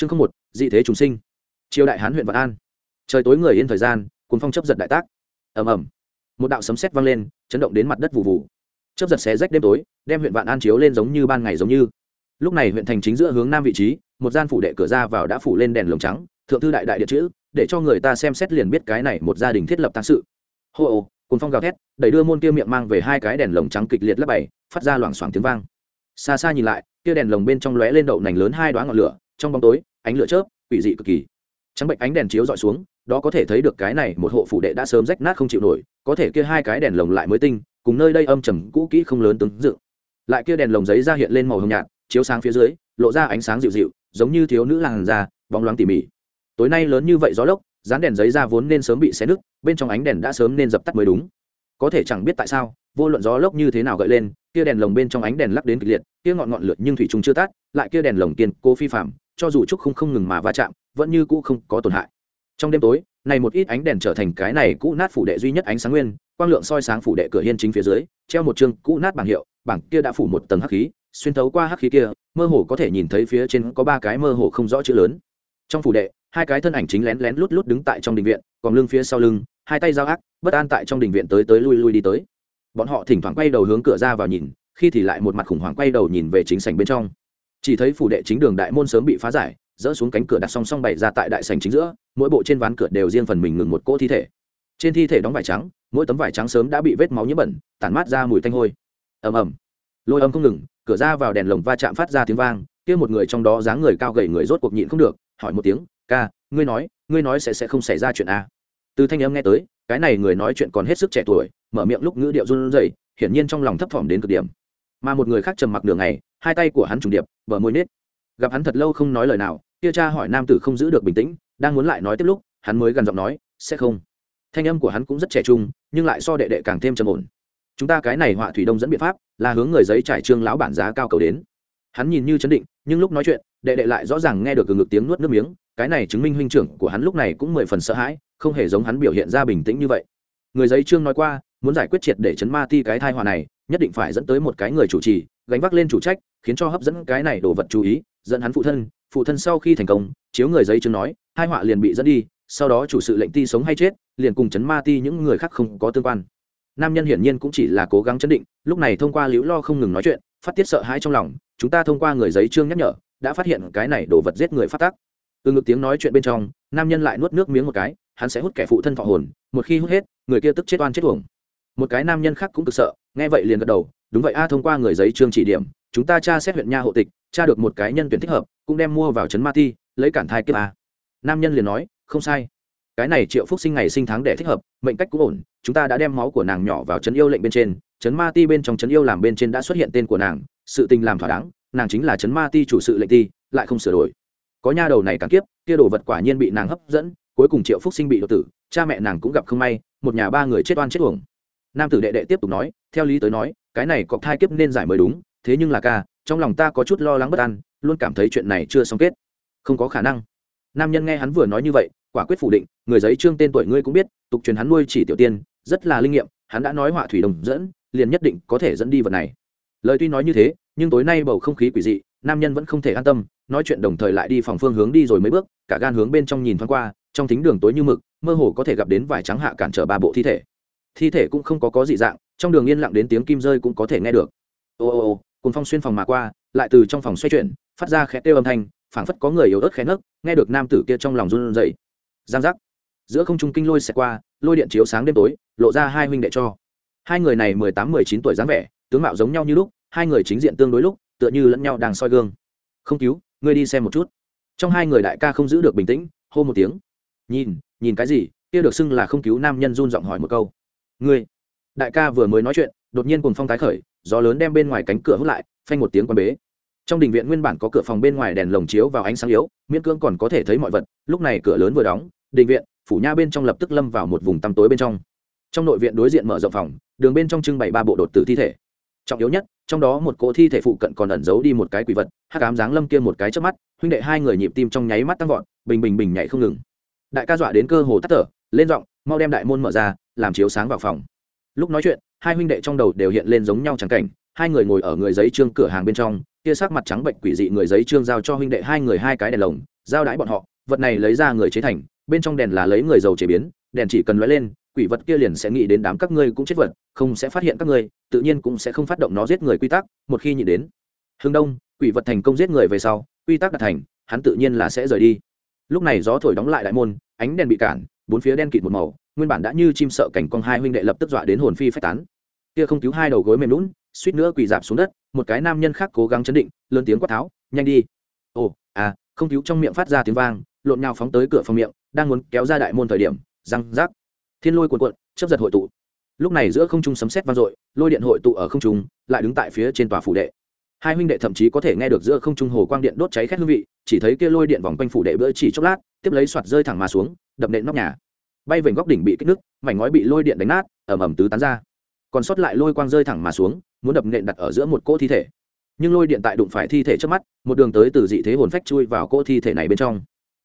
chương không một, dị thế chúng sinh. Triều đại hán huyện vạn an. Trời tối người yên thời gian cùng phong chấp giật đại tác. Ầm ầm. Một đạo sấm sét vang lên, chấn động đến mặt đất vụ vụ chấp giật xé rách đêm tối, đem huyện vạn an chiếu lên giống như ban ngày giống như. Lúc này huyện thành chính giữa hướng nam vị trí, một gian phủ đệ cửa ra vào đã phủ lên đèn lồng trắng, thượng thư đại đại địa chữ, để cho người ta xem xét liền biết cái này một gia đình thiết lập tăng sự. Hô ồ cùng phong gào thét, đẩy đưa môn kia miệng mang về hai cái đèn lồng trắng kịch liệt lấp bảy phát ra loảng xoảng tiếng vang. Xa xa nhìn lại, kia đèn lồng bên trong lóe lên đậu nành lớn hai đoá ngọn lửa trong bóng tối ánh lửa chớp quỷ dị cực kỳ. Trắng bệnh ánh đèn chiếu dọi xuống đó có thể thấy được cái này một hộ phủ đệ đã sớm rách nát không chịu nổi có thể kia hai cái đèn lồng lại mới tinh cùng nơi đây âm trầm cũ kỹ không lớn tương dự lại kia đèn lồng giấy ra hiện lên màu hồng nhạt chiếu sáng phía dưới lộ ra ánh sáng dịu dịu giống như thiếu nữ làng già, bóng loáng tỉ mỉ. Tối nay lớn như vậy gió lốc dán đèn giấy ra vốn nên sớm bị xé nứt bên trong ánh đèn đã sớm nên dập tắt mới đúng. Có thể chẳng biết tại sao vô luận gió lốc như thế nào gợi lên kia đèn lồng bên trong ánh đèn lắc đến kịch liệt kia ngọn ngọn lửa nhưng thủy trùng chưa tắt lại kia đèn lồng kiên cố phi phạm cho dù trúc không không ngừng mà va chạm, vẫn như cũ không có tổn hại. Trong đêm tối, này một ít ánh đèn trở thành cái này cũ nát phủ đệ duy nhất ánh sáng nguyên, quang lượng soi sáng phủ đệ cửa hiên chính phía dưới, treo một chương cũ nát bảng hiệu, bảng kia đã phủ một tầng hắc khí, xuyên thấu qua hắc khí kia, mơ hồ có thể nhìn thấy phía trên có ba cái mơ hồ không rõ chữ lớn. Trong phủ đệ, hai cái thân ảnh chính lén lén lút lút đứng tại trong đình viện, còn lưng phía sau lưng, hai tay giao ác, bất an tại trong đình viện tới tới lui lui đi tới. Bọn họ thỉnh thoảng quay đầu hướng cửa ra vào nhìn, khi thì lại một mặt khủng hoảng quay đầu nhìn về chính sảnh bên trong chỉ thấy phủ đệ chính đường đại môn sớm bị phá giải, dỡ xuống cánh cửa đặt song song bày ra tại đại sảnh chính giữa, mỗi bộ trên ván cửa đều riêng phần mình ngừng một cỗ thi thể. Trên thi thể đóng vải trắng, mỗi tấm vải trắng sớm đã bị vết máu nhiễm bẩn, tản mát ra mùi tanh hôi. Ầm ầm. Lôi âm không ngừng, cửa ra vào đèn lồng va chạm phát ra tiếng vang, kia một người trong đó dáng người cao gầy người rốt cuộc nhịn không được, hỏi một tiếng, ca, ngươi nói ngươi nói sẽ sẽ không xảy ra chuyện a từ thanh âm nghe tới, cái này người nói chuyện còn hết sức trẻ tuổi, mở miệng lúc ngữ điệu run rẩy, hiển nhiên trong lòng thấp thỏm đến cực điểm. Mà một người khác trầm mặc đường này hai tay của hắn trùng điệp bờ môi nết. Gặp hắn thật lâu không nói lời nào, kia cha hỏi nam tử không giữ được bình tĩnh, đang muốn lại nói tiếp lúc, hắn mới gần giọng nói, sẽ không. Thanh âm của hắn cũng rất trẻ trung, nhưng lại so đệ đệ càng thêm trầm ổn. Chúng ta cái này họa thủy đông dẫn biện pháp, là hướng người giấy trải trương lão bản giá cao cầu đến. Hắn nhìn như chấn định, nhưng lúc nói chuyện, đệ đệ lại rõ ràng nghe được từ ngực tiếng nuốt nước miếng, cái này chứng minh huynh trưởng của hắn lúc này cũng mười phần sợ hãi, không hề giống hắn biểu hiện ra bình tĩnh như vậy. Người giấy trương nói qua, muốn giải quyết triệt để chấn ma ti cái thai hòa này, nhất định phải dẫn tới một cái người chủ trì gánh vác lên chủ trách, khiến cho hấp dẫn cái này đồ vật chú ý, dẫn hắn phụ thân phụ thân sau khi thành công, chiếu người giấy chứng nói, hai họa liền bị dẫn đi, sau đó chủ sự lệnh ti sống hay chết, liền cùng chấn ma ti những người khác không có tương quan. Nam nhân hiển nhiên cũng chỉ là cố gắng chấn định, lúc này thông qua liễu lo không ngừng nói chuyện, phát tiết sợ hãi trong lòng, chúng ta thông qua người giấy trương nhắc nhở, đã phát hiện cái này đồ vật giết người phát tác từ ngực tiếng nói chuyện bên trong, nam nhân lại nuốt nước miếng một cái, hắn sẽ hút kẻ phụ thân thọ hồn, một khi hút hết, người kia tức chết oan chết tuồng một cái nam nhân khác cũng cực sợ, nghe vậy liền gật đầu đúng vậy, a, thông qua người giấy trương chỉ điểm, chúng ta tra xét huyện nha hộ tịch, tra được một cái nhân tuyển thích hợp, cũng đem mua vào trấn ma ti, lấy cản thai kiếp a. Nam nhân liền nói, không sai. Cái này triệu phúc sinh ngày sinh tháng để thích hợp, mệnh cách cũng ổn, chúng ta đã đem máu của nàng nhỏ vào trấn yêu lệnh bên trên, trấn ma ti bên trong trấn yêu làm bên trên đã xuất hiện tên của nàng, sự tình làm thỏa đáng, nàng chính là trấn ma ti chủ sự lệnh ti, lại không sửa đổi. Có nha đầu này càng kiếp, kia đồ vật quả nhiên bị nàng hấp dẫn, cuối cùng triệu phúc sinh bị đột tử, cha mẹ nàng cũng gặp không may, một nhà ba người chết oan chết uổng. Nam tử đệ đệ tiếp tục nói, theo lý tới nói cái này cọc thai kiếp nên giải mới đúng, thế nhưng là ca, trong lòng ta có chút lo lắng bất an, luôn cảm thấy chuyện này chưa xong kết. Không có khả năng. Nam nhân nghe hắn vừa nói như vậy, quả quyết phủ định, người giấy trương tên tuổi ngươi cũng biết, tục truyền hắn nuôi chỉ tiểu tiên, rất là linh nghiệm, hắn đã nói họa thủy đồng dẫn, liền nhất định có thể dẫn đi vật này. Lời tuy nói như thế, nhưng tối nay bầu không khí quỷ dị, nam nhân vẫn không thể an tâm, nói chuyện đồng thời lại đi phòng phương hướng đi rồi mấy bước, cả gan hướng bên trong nhìn thoáng qua, trong thính đường tối như mực, mơ hồ có thể gặp đến vài trắng hạ cản trở ba bộ thi thể. Thi thể cũng không có có dị dạng trong đường yên lặng đến tiếng kim rơi cũng có thể nghe được. Ô ô ô cùng phong xuyên phòng mà qua, lại từ trong phòng xoay chuyển, phát ra khẽ kêu âm thanh, phảng phất có người yếu ớt khẽ nấc nghe được nam tử kia trong lòng run rẩy. Giang giác. Giữa không trung kinh lôi xẹt qua, lôi điện chiếu sáng đêm tối, lộ ra hai huynh đệ cho. Hai người này mười tám, mười chín tuổi dáng vẻ, tướng mạo giống nhau như lúc, hai người chính diện tương đối lúc, tựa như lẫn nhau đang soi gương. Không cứu, ngươi đi xem một chút. Trong hai người đại ca không giữ được bình tĩnh, hô một tiếng. Nhìn nhìn cái gì? Kia được xưng là không cứu nam nhân run giọng hỏi một câu. Ngươi đại ca vừa mới nói chuyện, đột nhiên cùng phong tái khởi, gió lớn đem bên ngoài cánh cửa hút lại, phanh một tiếng quan bế. Trong đình viện nguyên bản có cửa phòng bên ngoài đèn lồng chiếu vào ánh sáng yếu, miễn cưỡng còn có thể thấy mọi vật, lúc này cửa lớn vừa đóng, đình viện, phủ nha bên trong lập tức lâm vào một vùng tăm tối bên trong. Trong nội viện đối diện mở rộng phòng, đường bên trong trưng bày ba bộ đột tử thi thể. Trọng yếu nhất, trong đó một cỗ thi thể phụ cận còn ẩn giấu đi một cái quỷ vật, hắc ám dáng lâm kia một cái trước mắt, huynh đệ hai người nhịp tim trong nháy mắt tăng vọt, bình bình bình nhảy không ngừng. Đại ca dọa đến cơ hồ tắt thở, lên giọng, mau đem đại môn mở ra, làm chiếu sáng vào phòng lúc nói chuyện, hai huynh đệ trong đầu đều hiện lên giống nhau chẳng cảnh. Hai người ngồi ở người giấy trương cửa hàng bên trong, kia sắc mặt trắng bệnh quỷ dị người giấy trương giao cho huynh đệ hai người hai cái đèn lồng, giao đái bọn họ. Vật này lấy ra người chế thành, bên trong đèn là lấy người dầu chế biến, đèn chỉ cần lóe lên, quỷ vật kia liền sẽ nghĩ đến đám các ngươi cũng chết vật, không sẽ phát hiện các ngươi, tự nhiên cũng sẽ không phát động nó giết người quy tắc, một khi nhị đến. Hưng đông, quỷ vật thành công giết người về sau, quy tắc đạt thành, hắn tự nhiên là sẽ rời đi. Lúc này gió thổi đóng lại đại môn, ánh đèn bị cản, bốn phía đen kịt một màu nguyên bản đã như chim sợ cảnh con hai huynh đệ lập tức dọa đến hồn phi phách tán. Kia không cứu hai đầu gối mềm lún, suýt nữa quỳ dạp xuống đất, một cái nam nhân khác cố gắng chấn định, lớn tiếng quát tháo, nhanh đi. Ồ à không cứu trong miệng phát ra tiếng vang, lộn nhào phóng tới cửa phòng miệng, đang muốn kéo ra đại môn thời điểm, răng rác thiên lôi cuộn cuộn chấp giật hội tụ. Lúc này giữa không trung sấm sét vang dội, lôi điện hội tụ ở không trung, lại đứng tại phía trên tòa phủ đệ. Hai huynh đệ thậm chí có thể nghe được giữa không trung hồ quang điện đốt cháy khét hương vị, chỉ thấy kia lôi điện vòng quanh phủ đệ bữa chỉ chốc lát, tiếp lấy soạt rơi thẳng mà xuống, đập nện nóc nhà bay về góc đỉnh bị kích nứt, mảnh ngói bị lôi điện đánh nát ẩm ẩm tứ tán ra. Còn sót lại lôi quang rơi thẳng mà xuống, muốn đập nện đặt ở giữa một cỗ thi thể. Nhưng lôi điện tại đụng phải thi thể trước mắt, một đường tới từ dị thế hồn phách chui vào cỗ thi thể này bên trong.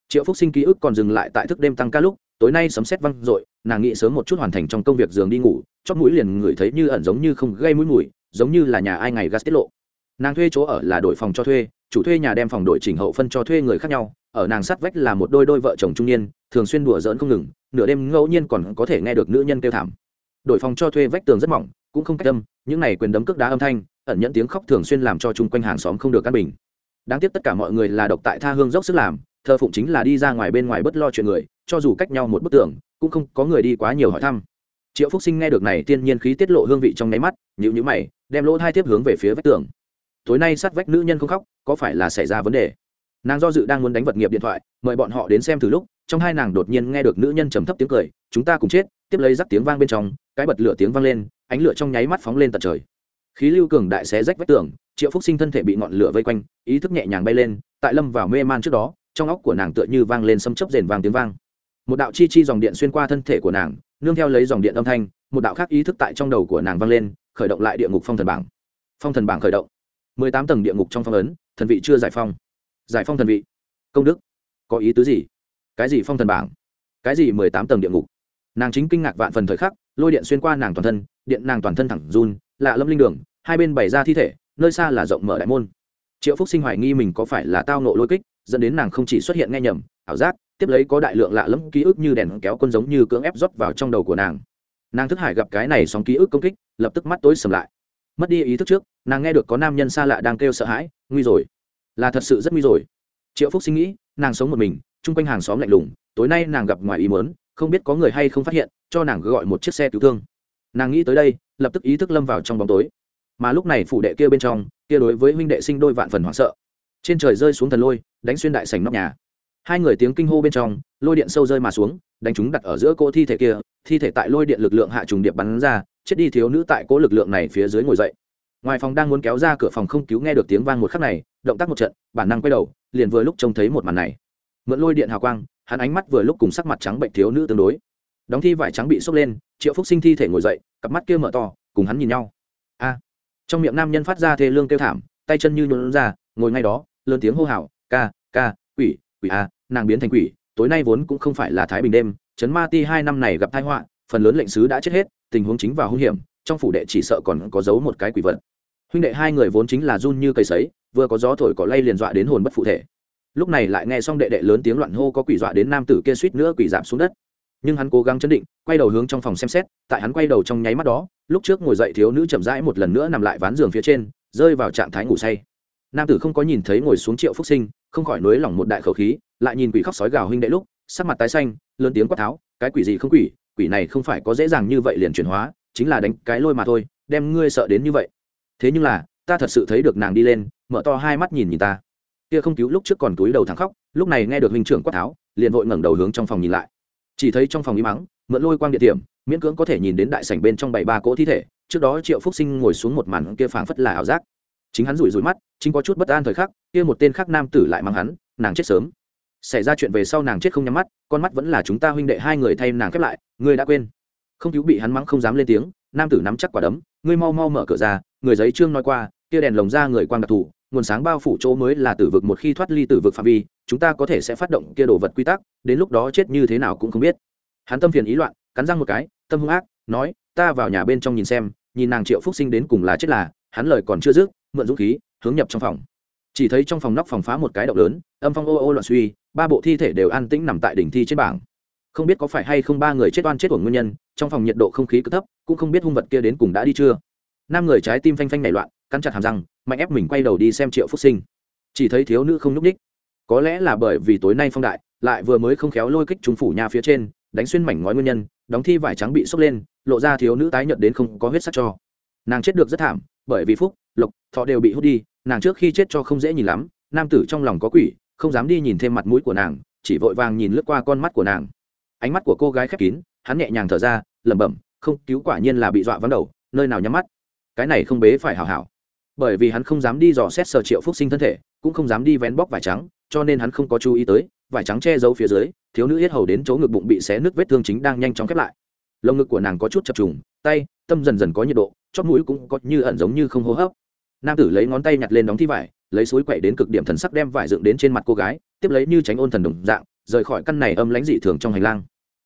Triệu phúc sinh ký ức còn dừng lại tại thức đêm tăng ca lúc, tối nay sấm sét văng r nàng nghĩ sớm một chút hoàn thành trong công việc giường đi ngủ, chót mũi liền ngửi thấy như ẩn giống như không gây mũi mùi, giống như là nhà ai ngày gas tiết lộ. Nàng thuê chỗ ở là đổi phòng cho thuê, chủ thuê nhà đem phòng đổi chỉnh hậu phân cho thuê người khác nhau, ở nàng sát vách là một đôi đôi vợ chồng trung niên, thường xuyên đùa giỡn không ngừng nửa đêm ngẫu nhiên còn có thể nghe được nữ nhân kêu thảm. Đổi phòng cho thuê vách tường rất mỏng, cũng không cách âm, những này quyền đấm cước đá âm thanh, ẩn nhẫn tiếng khóc thường xuyên làm cho chung quanh hàng xóm không được căn bình. Đáng tiếc tất cả mọi người là độc tại tha hương dốc sức làm, thờ phụng chính là đi ra ngoài bên ngoài bất lo chuyện người, cho dù cách nhau một bức tường, cũng không có người đi quá nhiều hỏi thăm. Triệu phúc sinh nghe được này tiên nhiên khí tiết lộ hương vị trong nháy mắt nhữ nhữ mày, đem lỗ hai tiếp hướng về phía vách tường. Tối nay sát vách nữ nhân không khóc, có phải là xảy ra vấn đề? Nàng do dự đang muốn đánh vật nghiệp điện thoại, mời bọn họ đến xem từ lúc trong hai nàng đột nhiên nghe được nữ nhân trầm thấp tiếng cười, chúng ta cùng chết. Tiếp lấy rắc tiếng vang bên trong, cái bật lửa tiếng vang lên, ánh lửa trong nháy mắt phóng lên tận trời. Khí lưu cường đại xé rách vách tường, triệu phúc sinh thân thể bị ngọn lửa vây quanh, ý thức nhẹ nhàng bay lên, tại lâm vào mê man trước đó, trong óc của nàng tựa như vang lên xâm chấp rền vang tiếng vang. Một đạo chi chi dòng điện xuyên qua thân thể của nàng, nương theo lấy dòng điện âm thanh, một đạo khác ý thức tại trong đầu của nàng vang lên, khởi động lại địa ngục phong thần bảng. Phong thần bảng khởi động. Mười tám tầng địa ngục trong phong ấn, thần vị chưa giải phong. Giải phong thần vị. Công đức. Có ý tứ gì? Cái gì phong thần bảng? Cái gì mười tám tầng địa ngục? Nàng chính kinh ngạc vạn phần thời khắc, lôi điện xuyên qua nàng toàn thân, điện nàng toàn thân thẳng run, lạ lâm linh đường, hai bên bày ra thi thể, nơi xa là rộng mở đại môn. Triệu phúc sinh hoài nghi mình có phải là tao nộ lôi kích, dẫn đến nàng không chỉ xuất hiện nghe nhầm, ảo giác, tiếp lấy có đại lượng lạ lẫm ký ức như đèn kéo quân giống như cưỡng ép rót vào trong đầu của nàng. Nàng thức hải gặp cái này sóng ký ức công kích, lập tức mắt tối sầm lại. Mất đi ý thức trước, nàng nghe được có nam nhân xa lạ đang kêu sợ hãi, nguy rồi, là thật sự rất nguy rồi. Triệu phúc sinh nghĩ, nàng sống một mình chung quanh hàng xóm lạnh lùng, tối nay nàng gặp ngoài ý mớn không biết có người hay không phát hiện, cho nàng gọi một chiếc xe cứu thương. Nàng nghĩ tới đây, lập tức ý thức lâm vào trong bóng tối. Mà lúc này phủ đệ kia bên trong, kia đối với huynh đệ sinh đôi vạn phần hoảng sợ. Trên trời rơi xuống thần lôi, đánh xuyên đại sảnh nóc nhà. Hai người tiếng kinh hô bên trong, lôi điện sâu rơi mà xuống, đánh chúng đặt ở giữa cỗ thi thể kia, thi thể tại lôi điện lực lượng hạ trùng điệp bắn ra, chết đi thiếu nữ tại cỗ lực lượng này phía dưới ngồi dậy. Ngoài phòng đang muốn kéo ra cửa phòng không cứu nghe được tiếng vang một khắc này, động tác một trận, bản năng quay đầu, liền vừa lúc trông thấy một màn này mượn lôi điện hào quang, hắn ánh mắt vừa lúc cùng sắc mặt trắng bệnh thiếu nữ tương đối. Đóng thi vải trắng bị sốc lên, triệu phúc sinh thi thể ngồi dậy, cặp mắt kia mở to, cùng hắn nhìn nhau. A! Trong miệng nam nhân phát ra thê lương kêu thảm, tay chân như nhuộn ra, ngồi ngay đó, lớn tiếng hô hào, ca ca, quỷ quỷ a, nàng biến thành quỷ, tối nay vốn cũng không phải là thái bình đêm trấn ma ti hai năm này gặp tai họa, phần lớn lệnh sứ đã chết hết, tình huống chính và hung hiểm, trong phủ đệ chỉ sợ còn có giấu một cái quỷ vật. Huynh đệ hai người vốn chính là run như cây sấy, vừa có gió thổi có lay liền dọa đến hồn bất phụ thể lúc này lại nghe xong đệ đệ lớn tiếng loạn hô có quỷ dọa đến nam tử kia suýt nữa quỷ giảm xuống đất. Nhưng hắn cố gắng chấn định, quay đầu hướng trong phòng xem xét, tại hắn quay đầu trong nháy mắt đó, lúc trước ngồi dậy thiếu nữ chậm rãi một lần nữa nằm lại ván giường phía trên, rơi vào trạng thái ngủ say. Nam tử không có nhìn thấy ngồi xuống triệu phúc sinh, không khỏi nới lỏng một đại khẩu khí, lại nhìn quỷ khóc sói gào huynh đệ lúc, sắc mặt tái xanh, lớn tiếng quát tháo, cái quỷ gì không quỷ quỷ này không phải có dễ dàng như vậy liền chuyển hóa, chính là đánh cái lôi mà thôi, đem ngươi sợ đến như vậy. Thế nhưng là, ta thật sự thấy được nàng đi lên, mở to hai mắt nhìn nhìn ta kia không cứu lúc trước còn túi đầu thẳng khóc, lúc này nghe được huynh trưởng quát tháo, liền vội ngẩng đầu hướng trong phòng nhìn lại. Chỉ thấy trong phòng im mắng mượn lôi quang địa điểm, miễn cưỡng có thể nhìn đến đại sảnh bên trong bảy ba cỗ thi thể, trước đó triệu phúc sinh ngồi xuống một màn kia phảng phất là ảo giác. Chính hắn rủi rủi mắt, chính có chút bất an thời khắc, kia một tên khác nam tử lại mang hắn, nàng chết sớm. Xảy ra chuyện về sau nàng chết không nhắm mắt, con mắt vẫn là chúng ta huynh đệ hai người thay nàng khép lại, ngươi đã quên. Không cứu bị hắn mắng không dám lên tiếng, nam tử nắm chắc quả đấm, ngươi mau mau mở cửa ra, người giấy trương nói qua, kia đèn lồng ra người quang đặc thù nguồn sáng bao phủ chỗ mới là tử vực một khi thoát ly tử vực phạm vi, chúng ta có thể sẽ phát động kia đồ vật quy tắc, đến lúc đó chết như thế nào cũng không biết. Hắn tâm phiền ý loạn, cắn răng một cái, tâm hung ác, nói, ta vào nhà bên trong nhìn xem, nhìn nàng triệu phúc sinh đến cùng là chết là, hắn lời còn chưa dứt, mượn dũng khí, hướng nhập trong phòng. Chỉ thấy trong phòng nóc phòng phá một cái động lớn, âm phong ô ô loạn suy, ba bộ thi thể đều an tĩnh nằm tại đỉnh thi trên bảng. Không biết có phải hay không ba người chết oan chết của nguyên nhân, trong phòng nhiệt độ không khí cực thấp, cũng không biết hung vật kia đến cùng đã đi chưa. Năm người trái tim phanh phanh nảy loạn, cắn chặt hàm răng mạnh ép mình quay đầu đi xem triệu phúc sinh. Chỉ thấy thiếu nữ không nhúc ních có lẽ là bởi vì tối nay phong đại, lại vừa mới không khéo lôi kích trung phủ nhà phía trên, đánh xuyên mảnh ngói nguyên nhân, đóng thi vải trắng bị sốc lên, lộ ra thiếu nữ tái nhợt đến không có huyết sắc cho. Nàng chết được rất thảm, bởi vì phúc, lộc, thọ đều bị hút đi, nàng trước khi chết cho không dễ nhìn lắm, nam tử trong lòng có quỷ, không dám đi nhìn thêm mặt mũi của nàng, chỉ vội vàng nhìn lướt qua con mắt của nàng. Ánh mắt của cô gái khép kín, hắn nhẹ nhàng thở ra, lẩm bẩm, không, cứu quả nhiên là bị dọa vắng đầu, nơi nào nhắm mắt? Cái này không bế phải hảo hảo bởi vì hắn không dám đi dò xét sở triệu phúc sinh thân thể, cũng không dám đi vén bóc vải trắng, cho nên hắn không có chú ý tới, vải trắng che giấu phía dưới, thiếu nữ yết hầu đến chỗ ngực bụng bị xé nứt vết thương chính đang nhanh chóng khép lại. Lồng ngực của nàng có chút chập trùng, tay, tâm dần dần có nhiệt độ chót mũi cũng có như ẩn giống như không hô hấp. Nam tử lấy ngón tay nhặt lên đóng thi vải, lấy suối quậy đến cực điểm thần sắc đem vải dựng đến trên mặt cô gái, tiếp lấy như tránh ôn thần đồng dạng, rời khỏi căn này âm lãnh dị thường trong hành lang.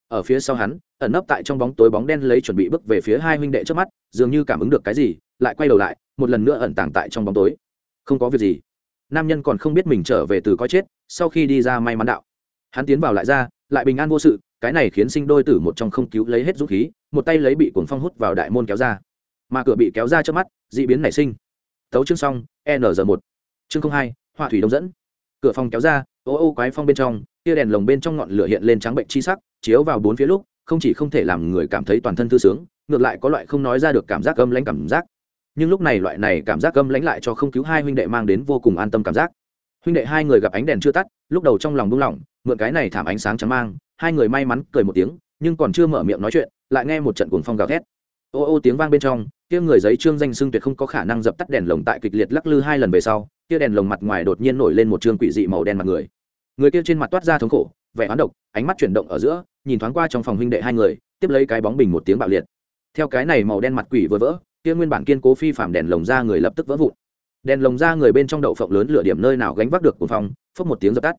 Ở phía sau hắn, ẩn nấp tại trong bóng tối bóng đen lấy chuẩn bị bước về phía hai huynh đệ trước mắt, dường như cảm ứng được cái gì lại quay đầu lại, một lần nữa ẩn tàng tại trong bóng tối. Không có việc gì. Nam nhân còn không biết mình trở về từ coi chết, sau khi đi ra may mắn đạo. Hắn tiến vào lại ra, lại bình an vô sự, cái này khiến sinh đôi tử một trong không cứu lấy hết dũng khí, một tay lấy bị cuồng phong hút vào đại môn kéo ra. Mà cửa bị kéo ra trước mắt d ị biến nảy sinh. Tấu chương xong, n một. Chương hai, họa thủy đông dẫn. Cửa phòng kéo ra, ô ô quái phong bên trong, tia đèn lồng bên trong ngọn lửa hiện lên trắng bệnh chi sắc, chiếu vào bốn phía lúc, không chỉ không thể làm người cảm thấy toàn thân thư sướng, ngược lại có loại không nói ra được cảm giác âm lãnh cảm giác nhưng lúc này loại này cảm giác gâm lãnh lại cho không cứu hai huynh đệ mang đến vô cùng an tâm cảm giác. Huynh đệ hai người gặp ánh đèn chưa tắt, lúc đầu trong lòng buông lỏng, mượn cái này thảm ánh sáng trắng mang, hai người may mắn cười một tiếng, nhưng còn chưa mở miệng nói chuyện, lại nghe một trận cuồng phong gào thét. Ô ô tiếng vang bên trong, kia người giấy trương danh xưng tuyệt không có khả năng dập tắt đèn lồng tại kịch liệt lắc lư hai lần về sau, kia đèn lồng mặt ngoài đột nhiên nổi lên một trương quỷ dị màu đen mặt người. Người kia trên mặt toát ra thống khổ, vẻ oán độc, ánh mắt chuyển động ở giữa, nhìn thoáng qua trong phòng huynh đệ hai người, tiếp lấy cái bóng bình một tiếng bạo liệt. Theo cái này màu đen mặt quỷ vừa vỡ kia nguyên bản kiên cố phi phạm đèn lồng ra người lập tức vỡ vụn. Đèn lồng ra người bên trong đậu phộng lớn lửa điểm nơi nào gánh vác được của phòng phốc một tiếng dập tắt.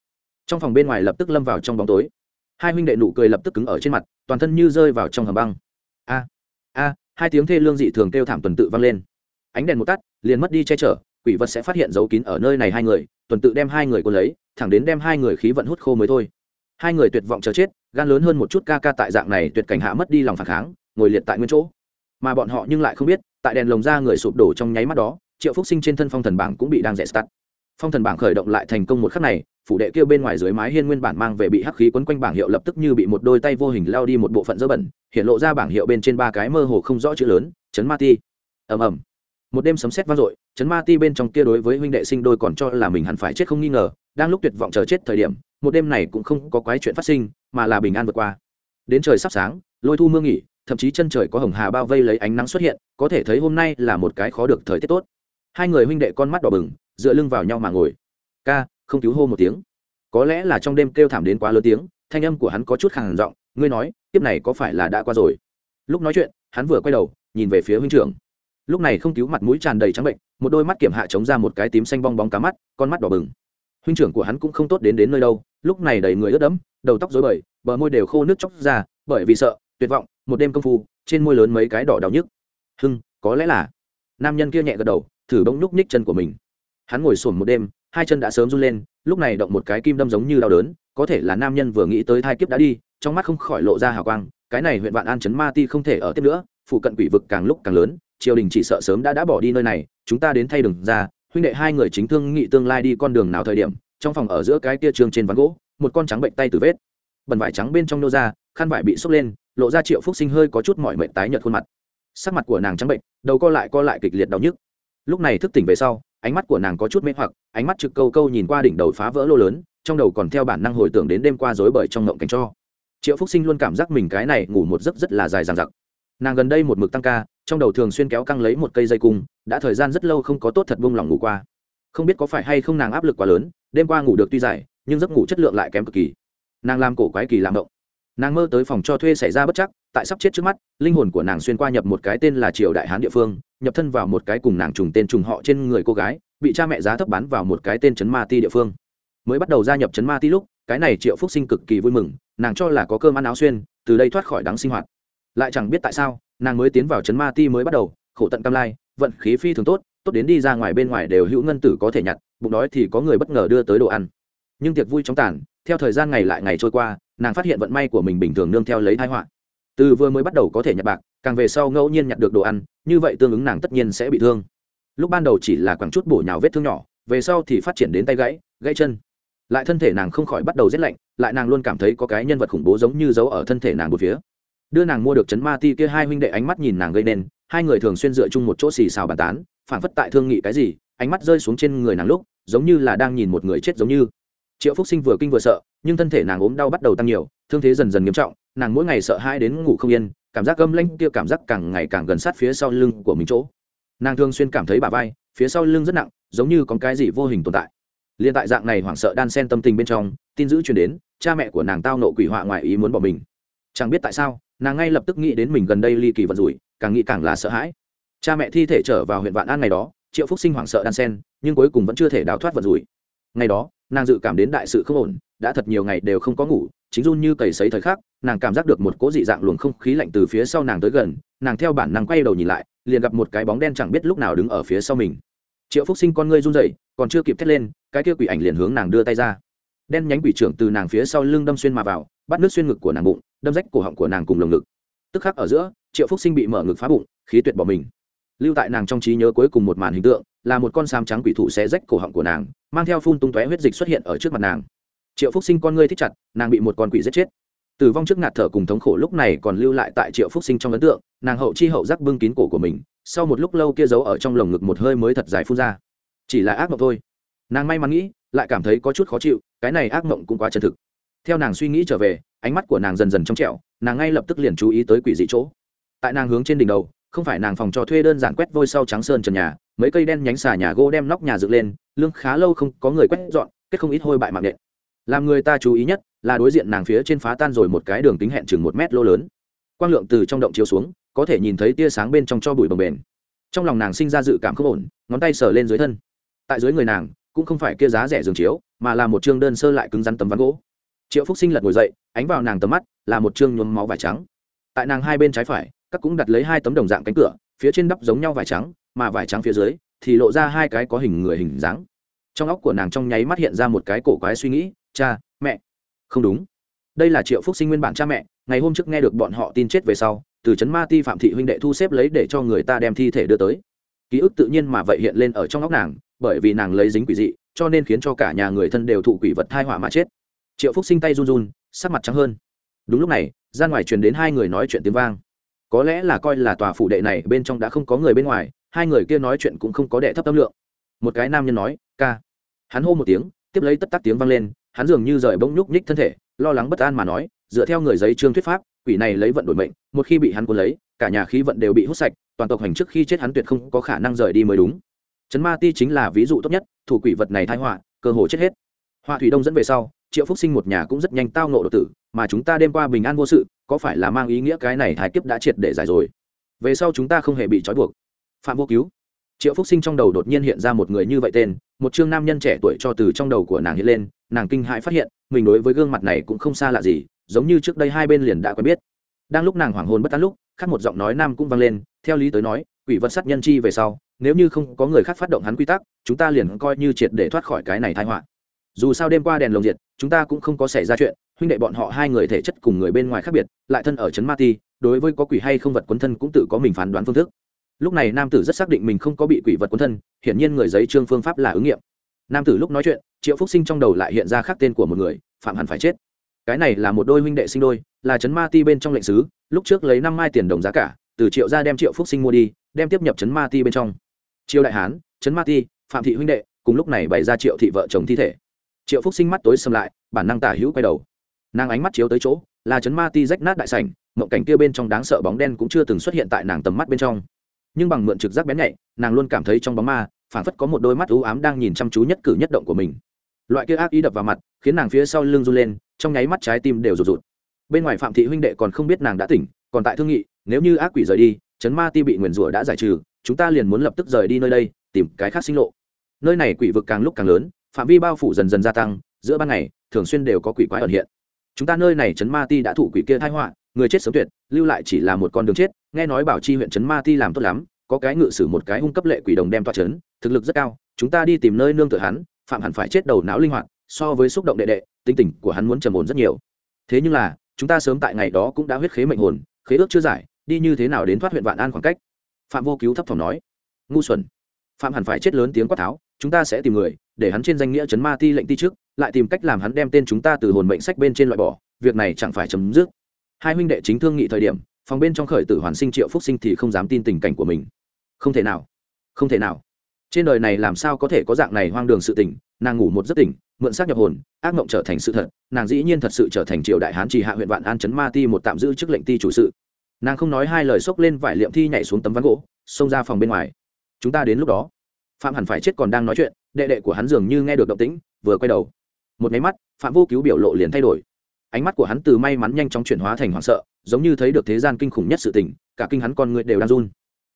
Trong phòng bên ngoài lập tức lâm vào trong bóng tối. Hai huynh đệ nụ cười lập tức cứng ở trên mặt, toàn thân như rơi vào trong hầm băng. A a, hai tiếng thê lương dị thường kêu thảm tuần tự vang lên. Ánh đèn một tắt, liền mất đi che chở, quỷ vật sẽ phát hiện dấu kín ở nơi này hai người, tuần tự đem hai người cô lấy, thẳng đến đem hai người khí vận hút khô mới thôi. Hai người tuyệt vọng chờ chết, gan lớn hơn một chút ca ca tại dạng này tuyệt cảnh hạ mất đi lòng phản kháng, ngồi liệt tại nguyên chỗ. Mà bọn họ nhưng lại không biết tại đèn lồng ra người sụp đổ trong nháy mắt đó, triệu phúc sinh trên thân phong thần bảng cũng bị đang rẽ start. Phong thần bảng khởi động lại thành công một khắc này, phủ đệ kia bên ngoài dưới mái hiên nguyên bản mang về bị hắc khí quấn quanh bảng hiệu lập tức như bị một đôi tay vô hình lao đi một bộ phận dơ bẩn, hiện lộ ra bảng hiệu bên trên ba cái mơ hồ không rõ chữ lớn, chấn ma ti. Ầm ầm. Một đêm sấm sét vang dội, chấn ma ti bên trong kia đối với huynh đệ sinh đôi còn cho là mình hẳn phải chết không nghi ngờ, đang lúc tuyệt vọng chờ chết thời điểm, một đêm này cũng không có quái chuyện phát sinh, mà là bình an vượt qua. Đến trời sắp sáng, lôi thu mưa nghỉ thậm chí chân trời có hồng hà bao vây lấy ánh nắng xuất hiện, có thể thấy hôm nay là một cái khó được thời tiết tốt. Hai người huynh đệ con mắt đỏ bừng, dựa lưng vào nhau mà ngồi. Ca, không cứu hô một tiếng. Có lẽ là trong đêm kêu thảm đến quá lớn tiếng, thanh âm của hắn có chút khàn giọng, ngươi nói tiếp này có phải là đã qua rồi? Lúc nói chuyện, hắn vừa quay đầu, nhìn về phía huynh trưởng. Lúc này không cứu mặt mũi tràn đầy trắng bệnh, một đôi mắt kiểm hạ chống ra một cái tím xanh bong bóng cá mắt, con mắt đỏ bừng. Huynh trưởng của hắn cũng không tốt đến đến nơi đâu, lúc này đầy người ướt đẫm, đầu tóc rối bời, bờ môi đều khô nước chóc ra, bởi vì sợ, tuyệt vọng một đêm công phu, trên môi lớn mấy cái đỏ đau nhức. Hưng, có lẽ là. Nam nhân kia nhẹ gật đầu, thử bỗng nhúc nhích chân của mình. Hắn ngồi sổm một đêm, hai chân đã sớm run lên, lúc này động một cái kim đâm giống như đau đớn, có thể là nam nhân vừa nghĩ tới thai kiếp đã đi, trong mắt không khỏi lộ ra hào quang, cái này huyện vạn an chấn ma ti không thể ở tiếp nữa, phụ cận quỷ vực càng lúc càng lớn, triều đình chỉ sợ sớm đã đã bỏ đi nơi này, chúng ta đến thay đường ra, huynh đệ hai người chính thương nghị tương lai đi con đường nào thời điểm, trong phòng ở giữa cái kia trường trên ván gỗ, một con trắng bệnh tay từ vết, bẩn vải trắng bên trong nô ra, khăn vải bị xốc lên lộ ra triệu phúc sinh hơi có chút mỏi mệt tái nhợt khuôn mặt. Sắc mặt của nàng trắng bệnh, đầu co lại co lại kịch liệt đau nhức. Lúc này thức tỉnh về sau, ánh mắt của nàng có chút mê hoặc, ánh mắt trực câu câu nhìn qua đỉnh đầu phá vỡ lô lớn, trong đầu còn theo bản năng hồi tưởng đến đêm qua rối bời trong ngộng cảnh cho. Triệu phúc sinh luôn cảm giác mình cái này ngủ một giấc rất là dài dằng dặc. Nàng gần đây một mực tăng ca, trong đầu thường xuyên kéo căng lấy một cây dây cung, đã thời gian rất lâu không có tốt thật buông lòng ngủ qua. Không biết có phải hay không nàng áp lực quá lớn, đêm qua ngủ được tuy dài, nhưng giấc ngủ chất lượng lại kém cực kỳ. Nàng làm cổ quái kỳ làm động nàng mơ tới phòng cho thuê xảy ra bất chắc, tại sắp chết trước mắt, linh hồn của nàng xuyên qua nhập một cái tên là triều đại hán địa phương, nhập thân vào một cái cùng nàng trùng tên trùng họ trên người cô gái, bị cha mẹ giá thấp bán vào một cái tên trấn ma ti địa phương. Mới bắt đầu gia nhập trấn ma ti lúc, cái này triệu phúc sinh cực kỳ vui mừng, nàng cho là có cơm ăn áo xuyên, từ đây thoát khỏi đáng sinh hoạt. Lại chẳng biết tại sao, nàng mới tiến vào trấn ma ti mới bắt đầu, khổ tận cam lai, vận khí phi thường tốt tốt đến đi ra ngoài bên ngoài đều hữu ngân tử có thể nhặt, bụng đói thì có người bất ngờ đưa tới đồ ăn. Nhưng tiệc vui chóng tàn, theo thời gian ngày lại ngày trôi qua nàng phát hiện vận may của mình bình thường nương theo lấy thái họa. Từ vừa mới bắt đầu có thể nhặt bạc, càng về sau ngẫu nhiên nhặt được đồ ăn, như vậy tương ứng nàng tất nhiên sẽ bị thương. Lúc ban đầu chỉ là quẳng chút bổ nhào vết thương nhỏ, về sau thì phát triển đến tay gãy gãy chân. Lại thân thể nàng không khỏi bắt đầu rét lạnh, lại nàng luôn cảm thấy có cái nhân vật khủng bố giống như giấu ở thân thể nàng một phía. Đưa nàng mua được chấn ma ti kia hai huynh đệ ánh mắt nhìn nàng gây nên, hai người thường xuyên dựa chung một chỗ xì xào bàn tán phảng phất tại thương nghị cái gì, ánh mắt rơi xuống trên người nàng lúc, giống như là đang nhìn một người chết giống như. Triệu phúc sinh vừa kinh vừa sợ nhưng thân thể nàng ốm đau bắt đầu tăng nhiều, thương thế dần dần nghiêm trọng, nàng mỗi ngày sợ hãi đến ngủ không yên, cảm giác gâm lanh kia cảm giác càng ngày càng gần sát phía sau lưng của mình chỗ. Nàng thường xuyên cảm thấy bà vai, phía sau lưng rất nặng, giống như có cái gì vô hình tồn tại. Liên tại dạng này hoảng sợ đan sen tâm tình bên trong, tin dữ truyền đến, cha mẹ của nàng tao nộ quỷ họa ngoài ý muốn bỏ mình. Chẳng biết tại sao, nàng ngay lập tức nghĩ đến mình gần đây ly kỳ vật rủi, càng nghĩ càng là sợ hãi. Cha mẹ thi thể trở vào huyện vạn an ngày đó, triệu phúc sinh hoảng sợ đan sen, nhưng cuối cùng vẫn chưa thể đào thoát vật rủi. Ngày đó, nàng dự cảm đến đại sự không ổn đã thật nhiều ngày đều không có ngủ, chính run như cầy sấy thời khắc, nàng cảm giác được một cỗ dị dạng luồng không khí lạnh từ phía sau nàng tới gần, nàng theo bản năng quay đầu nhìn lại, liền gặp một cái bóng đen chẳng biết lúc nào đứng ở phía sau mình. Triệu phúc sinh con ngươi run rẩy, còn chưa kịp thét lên, cái kia quỷ ảnh liền hướng nàng đưa tay ra. Đen nhánh quỷ trưởng từ nàng phía sau lưng đâm xuyên mà vào, bắt nước xuyên ngực của nàng bụng, đâm rách cổ họng của nàng cùng lồng ngực. Tức khắc ở giữa, triệu phúc sinh bị mở ngực phá bụng, khí tuyệt bỏ mình. Lưu tại nàng trong trí nhớ cuối cùng một màn hình tượng, là một con sam trắng quỷ thủ sẽ rách cổ họng của nàng, mang theo phun tung tóe huyết dịch xuất hiện ở trước mặt nàng triệu phúc sinh con ngươi thích chặt, nàng bị một con quỷ giết chết. Tử vong trước ngạt thở cùng thống khổ lúc này còn lưu lại tại triệu phúc sinh trong ấn tượng, nàng hậu chi hậu giác bưng kín cổ của mình, sau một lúc lâu kia giấu ở trong lồng ngực một hơi mới thật dài phun ra. Chỉ là ác mộng thôi. Nàng may mắn nghĩ, lại cảm thấy có chút khó chịu, cái này ác mộng cũng quá chân thực. Theo nàng suy nghĩ trở về, ánh mắt của nàng dần dần trong trẹo nàng ngay lập tức liền chú ý tới quỷ dị chỗ. Tại nàng hướng trên đỉnh đầu, không phải nàng phòng cho thuê đơn giản quét vôi sau trắng sơn trần nhà, mấy cây đen nhánh xà nhà gỗ đem nóc nhà dựng lên lương khá lâu không có người quét dọn, kết không ít hôi bại mạng nện làm người ta chú ý nhất là đối diện nàng phía trên phá tan rồi một cái đường kính hẹn chừng một mét lô lớn. Quang lượng từ trong động chiếu xuống, có thể nhìn thấy tia sáng bên trong cho bụi bồng bền trong lòng nàng sinh ra dự cảm không ổn, ngón tay sờ lên dưới thân. Tại dưới người nàng, cũng không phải kia giá rẻ giường chiếu, mà là một chương đơn sơ lại cứng rắn tấm ván gỗ. Triệu phúc sinh lật ngồi dậy, ánh vào nàng tầm mắt, là một chương nhuốm máu vải trắng. Tại nàng hai bên trái phải, các cũng đặt lấy hai tấm đồng dạng cánh cửa, phía trên đắp giống nhau vải trắng, mà vải trắng phía dưới thì lộ ra hai cái có hình người hình dáng. Trong óc của nàng trong nháy mắt hiện ra một cái cổ quái suy nghĩ cha, mẹ. Không đúng. Đây là triệu phúc sinh nguyên bản cha mẹ, ngày hôm trước nghe được bọn họ tin chết về sau, từ trấn ma ti phạm thị huynh đệ thu xếp lấy để cho người ta đem thi thể đưa tới. Ký ức tự nhiên mà vậy hiện lên ở trong óc nàng, bởi vì nàng lấy dính quỷ dị, cho nên khiến cho cả nhà người thân đều thụ quỷ vật thai họa mà chết. Triệu phúc sinh tay run run, sắc mặt trắng hơn. Đúng lúc này, ra ngoài truyền đến hai người nói chuyện tiếng vang. Có lẽ là coi là tòa phủ đệ này bên trong đã không có người bên ngoài, hai người kia nói chuyện cũng không có đệ thấp tâm lượng. Một cái nam nhân nói, ca. Hắn hô một tiếng, tiếp lấy tất tắc tiếng vang lên hắn dường như rời bỗng nhúc nhích thân thể, lo lắng bất an mà nói, dựa theo người giấy trương thuyết pháp, quỷ này lấy vận đổi mệnh, một khi bị hắn cuốn lấy, cả nhà khí vận đều bị hút sạch, toàn tộc hành trước khi chết hắn tuyệt không có khả năng rời đi mới đúng. Chấn ma ti chính là ví dụ tốt nhất, thủ quỷ vật này thai họa, cơ hồ chết hết. Họa thủy đông dẫn về sau, triệu phúc sinh một nhà cũng rất nhanh tao nộ đột tử, mà chúng ta đêm qua bình an vô sự, có phải là mang ý nghĩa cái này thái kiếp đã triệt để giải rồi? Về sau chúng ta không hề bị trói buộc. Phạm vô cứu. Triệu phúc sinh trong đầu đột nhiên hiện ra một người như vậy tên một chương nam nhân trẻ tuổi cho từ trong đầu của nàng hiện lên, nàng kinh hãi phát hiện, mình đối với gương mặt này cũng không xa lạ gì, giống như trước đây hai bên liền đã quen biết. Đang lúc nàng hoảng hồn bất tán lúc, khác một giọng nói nam cũng vang lên, theo lý tới nói, quỷ vật sát nhân chi về sau, nếu như không có người khác phát động hắn quy tắc, chúng ta liền coi như triệt để thoát khỏi cái này thai họa. Dù sao đêm qua đèn lồng diệt, chúng ta cũng không có xảy ra chuyện, huynh đệ bọn họ hai người thể chất cùng người bên ngoài khác biệt, lại thân ở trấn ma ti, đối với có quỷ hay không vật quấn thân cũng tự có mình phán đoán phương thức lúc này nam tử rất xác định mình không có bị quỷ vật quấn thân, hiển nhiên người giấy trương phương pháp là ứng nghiệm. Nam tử lúc nói chuyện, triệu phúc sinh trong đầu lại hiện ra khác tên của một người, phạm hẳn phải chết. Cái này là một đôi huynh đệ sinh đôi, là trấn ma ti bên trong lệnh sứ, lúc trước lấy năm mai tiền đồng giá cả, từ triệu ra đem triệu phúc sinh mua đi, đem tiếp nhập trấn ma ti bên trong. Triệu đại hán, trấn ma ti, phạm thị huynh đệ, cùng lúc này bày ra triệu thị vợ chồng thi thể. Triệu phúc sinh mắt tối xâm lại, bản năng tả hữu quay đầu. Nàng ánh mắt chiếu tới chỗ, là chấn ma ti rách nát đại sảnh, mộng cảnh kia bên trong đáng sợ bóng đen cũng chưa từng xuất hiện tại nàng tầm mắt bên trong nhưng bằng mượn trực giác bén nhạy, nàng luôn cảm thấy trong bóng ma phản phất có một đôi mắt ưu ám đang nhìn chăm chú nhất cử nhất động của mình. Loại kia ác ý đập vào mặt, khiến nàng phía sau lưng run lên, trong nháy mắt trái tim đều rụt rụt. Bên ngoài phạm thị huynh đệ còn không biết nàng đã tỉnh, còn tại thương nghị, nếu như ác quỷ rời đi, chấn ma ti bị nguyền rủa đã giải trừ, chúng ta liền muốn lập tức rời đi nơi đây, tìm cái khác sinh lộ. Nơi này quỷ vực càng lúc càng lớn, phạm vi bao phủ dần dần gia tăng, giữa ban ngày, thường xuyên đều có quỷ quái ẩn hiện. Chúng ta nơi này chấn ma ti đã thủ quỷ kia thái họa, người chết sớm tuyệt, lưu lại chỉ là một con đường chết nghe nói bảo chi huyện trấn ma ti làm tốt lắm, có cái ngự sử một cái hung cấp lệ quỷ đồng đem toa trấn, thực lực rất cao, chúng ta đi tìm nơi nương tựa hắn, phạm hẳn phải chết đầu não linh hoạt, so với xúc động đệ đệ, tính tình của hắn muốn trầm ổn rất nhiều. Thế nhưng là, chúng ta sớm tại ngày đó cũng đã huyết khế mệnh hồn, khế ước chưa giải, đi như thế nào đến thoát huyện vạn an khoảng cách? Phạm vô cứu thấp thỏm nói. Ngu xuẩn. Phạm hẳn phải chết lớn tiếng quát tháo, chúng ta sẽ tìm người, để hắn trên danh nghĩa chấn ma ti lệnh ti trước, lại tìm cách làm hắn đem tên chúng ta từ hồn mệnh sách bên trên loại bỏ, việc này chẳng phải chấm dứt. Hai huynh đệ chính thương nghị thời điểm phòng bên trong khởi tử hoàn sinh triệu phúc sinh thì không dám tin tình cảnh của mình. Không thể nào. Không thể nào. Trên đời này làm sao có thể có dạng này hoang đường sự tỉnh, nàng ngủ một giấc tỉnh mượn xác nhập hồn ác mộng trở thành sự thật. Nàng dĩ nhiên thật sự trở thành triều đại hán chỉ hạ huyện vạn an chấn ma ti một tạm giữ chức lệnh ti chủ sự. Nàng không nói hai lời xốc lên vải liệm thi nhảy xuống tấm ván gỗ xông ra phòng bên ngoài. Chúng ta đến lúc đó. Phạm hẳn phải chết còn đang nói chuyện đệ đệ của hắn dường như nghe được động tĩnh vừa quay đầu. Một máy mắt phạm vô cứu biểu lộ liền thay đổi. Ánh mắt của hắn từ may mắn nhanh chóng chuyển hóa thành hoảng sợ giống như thấy được thế gian kinh khủng nhất sự tình, cả kinh hắn con người đều đang run.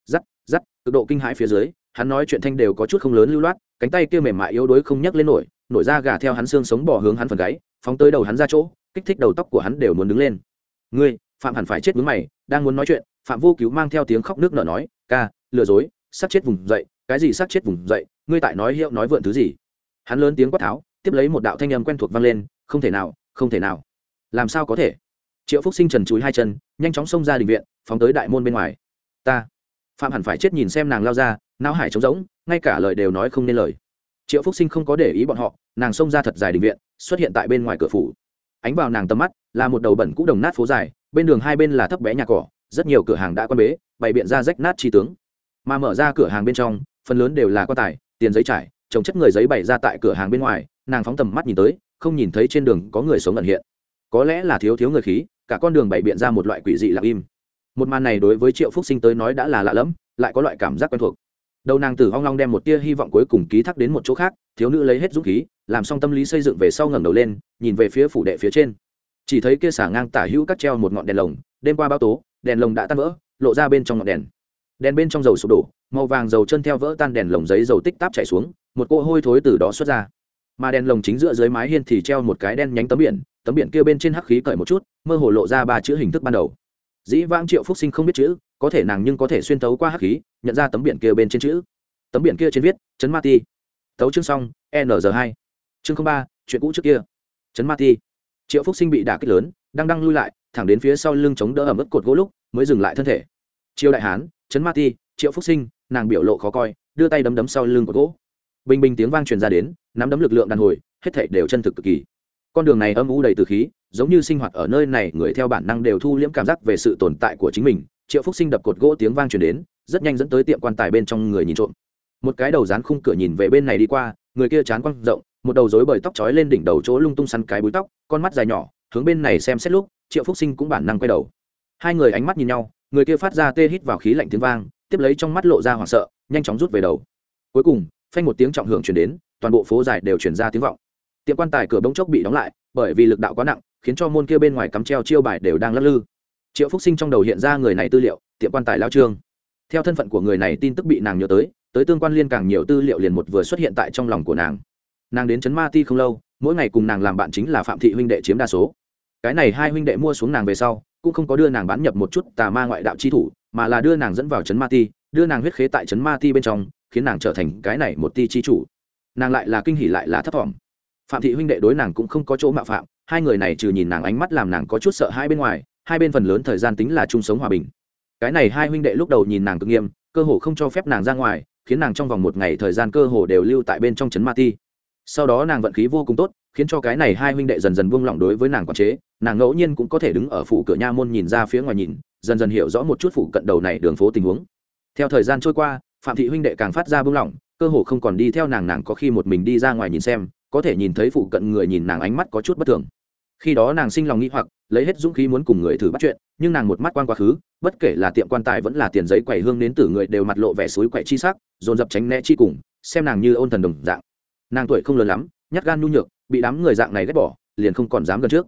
Rắt rắt cực độ kinh hãi phía dưới, hắn nói chuyện thanh đều có chút không lớn lưu loát, cánh tay kia mềm mại yếu đuối không nhấc lên nổi nổi ra gà theo hắn xương sống bỏ hướng hắn phần gáy, phóng tới đầu hắn ra chỗ, kích thích đầu tóc của hắn đều muốn đứng lên. Ngươi, phạm hẳn phải chết mướn mày, đang muốn nói chuyện, phạm vô cứu mang theo tiếng khóc nước nở nói, ca, lừa dối sát chết vùng dậy, cái gì sát chết vùng dậy, ngươi tại nói hiệu nói vượn thứ gì? Hắn lớn tiếng quát tháo, tiếp lấy một đạo thanh âm quen thuộc vang lên, không thể nào, không thể nào. Làm sao có thể? Triệu phúc sinh trần chúi hai chân, nhanh chóng xông ra đình viện, phóng tới đại môn bên ngoài. Ta, phạm hẳn phải chết nhìn xem nàng lao ra, não hải trống rỗng, ngay cả lời đều nói không nên lời. Triệu phúc sinh không có để ý bọn họ, nàng xông ra thật dài đình viện, xuất hiện tại bên ngoài cửa phủ. Ánh vào nàng tầm mắt, là một đầu bẩn cũ đồng nát phố dài, bên đường hai bên là thấp bé nhà cỏ, rất nhiều cửa hàng đã quan bế, bày biện ra rách nát chi tướng. Mà mở ra cửa hàng bên trong, phần lớn đều là quan tài, tiền giấy trải, trồng chất người giấy bày ra tại cửa hàng bên ngoài, nàng phóng tầm mắt nhìn tới, không nhìn thấy trên đường có người sống ẩn hiện. Có lẽ là thiếu thiếu người khí cả con đường bày biện ra một loại quỷ dị lặng im. Một màn này đối với triệu phúc sinh tới nói đã là lạ lẫm, lại có loại cảm giác quen thuộc. Đầu nàng tử hoang long đem một tia hy vọng cuối cùng ký thác đến một chỗ khác, thiếu nữ lấy hết dũng khí, làm xong tâm lý xây dựng về sau ngẩng đầu lên, nhìn về phía phủ đệ phía trên. Chỉ thấy kia xả ngang tả hữu cắt treo một ngọn đèn lồng, đêm qua bao tố, đèn lồng đã tan vỡ, lộ ra bên trong ngọn đèn. Đèn bên trong dầu sụp đổ, màu vàng dầu chân theo vỡ tan đèn lồng giấy dầu tích táp chảy xuống, một cỗ hôi thối từ đó xuất ra mà đèn lồng chính giữa dưới mái hiên thì treo một cái đen nhánh tấm biển tấm biển kia bên trên hắc khí cởi một chút, mơ hồ lộ ra ba chữ hình thức ban đầu. Dĩ vãng triệu phúc sinh không biết chữ, có thể nàng nhưng có thể xuyên tấu qua hắc khí, nhận ra tấm biển kia bên trên chữ. Tấm biển kia trên viết chấn ma ti. Tấu chương xong, n hai. Chương ba, chuyện cũ trước kia. Chấn ma ti. Triệu phúc sinh bị đả kích lớn, đang đang lui lại, thẳng đến phía sau lưng chống đỡ ở mức cột gỗ lúc, mới dừng lại thân thể. Triệu đại hán chấn ma ti, triệu phúc sinh. Nàng biểu lộ khó coi, đưa tay đấm đấm sau lưng cột gỗ bình bình tiếng vang truyền ra đến, nắm đấm lực lượng đàn hồi, hết thảy đều chân thực cực kỳ. Con đường này âm u đầy từ khí, giống như sinh hoạt ở nơi này, người theo bản năng đều thu liễm cảm giác về sự tồn tại của chính mình. Triệu phúc sinh đập cột gỗ tiếng vang truyền đến, rất nhanh dẫn tới tiệm quan tài bên trong người nhìn trộm. Một cái đầu dán khung cửa nhìn về bên này đi qua, người kia chán quăng rộng, một đầu rối bời tóc trói lên đỉnh đầu chỗ lung tung săn cái búi tóc, con mắt dài nhỏ, hướng bên này xem xét lúc, triệu phúc sinh cũng bản năng quay đầu. Hai người ánh mắt nhìn nhau, người kia phát ra tê hít vào khí lạnh tiếng vang, tiếp lấy trong mắt lộ ra hoảng sợ, nhanh chóng rút về đầu. Cuối cùng phanh một tiếng trọng hưởng chuyển đến, toàn bộ phố dài đều chuyển ra tiếng vọng. Tiệm quan tài cửa bỗng chốc bị đóng lại, bởi vì lực đạo quá nặng, khiến cho môn kia bên ngoài cắm treo chiêu bài đều đang lắc lư. Triệu phúc sinh trong đầu hiện ra người này tư liệu, tiệm quan tài lao trương. Theo thân phận của người này tin tức bị nàng nhớ tới tới tương quan liên càng nhiều tư liệu liền một vừa xuất hiện tại trong lòng của nàng. Nàng đến trấn ma ti không lâu, mỗi ngày cùng nàng làm bạn chính là phạm thị huynh đệ chiếm đa số. Cái này hai huynh đệ mua xuống nàng về sau, cũng không có đưa nàng bán nhập một chút tà ma ngoại đạo chi thủ, mà là đưa nàng dẫn vào trấn ma ti, đưa nàng huyết khế tại trấn ma ti bên trong khiến nàng trở thành cái này một ti chi chủ. Nàng lại là kinh hỉ lại là thấp thỏm. Phạm thị huynh đệ đối nàng cũng không có chỗ mạo phạm, hai người này trừ nhìn nàng ánh mắt làm nàng có chút sợ hai bên ngoài, hai bên phần lớn thời gian tính là chung sống hòa bình. Cái này hai huynh đệ lúc đầu nhìn nàng cực nghiêm, cơ hồ không cho phép nàng ra ngoài, khiến nàng trong vòng một ngày thời gian cơ hồ đều lưu tại bên trong trấn ma ti. Sau đó nàng vận khí vô cùng tốt, khiến cho cái này hai huynh đệ dần dần buông lỏng đối với nàng quản chế, nàng ngẫu nhiên cũng có thể đứng ở phủ cửa nha môn nhìn ra phía ngoài nhìn, dần dần hiểu rõ một chút phủ cận đầu này đường phố tình huống. Theo thời gian trôi qua phạm thị huynh đệ càng phát ra bưng lỏng cơ hồ không còn đi theo nàng nàng có khi một mình đi ra ngoài nhìn xem, có thể nhìn thấy phụ cận người nhìn nàng ánh mắt có chút bất thường. Khi đó nàng sinh lòng nghĩ hoặc, lấy hết dũng khí muốn cùng người thử bắt chuyện, nhưng nàng một mắt quan quá khứ, bất kể là tiệm quan tài vẫn là tiền giấy quầy hương đến tử người đều mặt lộ vẻ suối quậy chi sắc, dồn dập tránh né chi cùng, xem nàng như ôn thần đồng dạng. Nàng tuổi không lớn lắm, nhát gan nhu nhược, bị đám người dạng này ghét bỏ, liền không còn dám gần trước.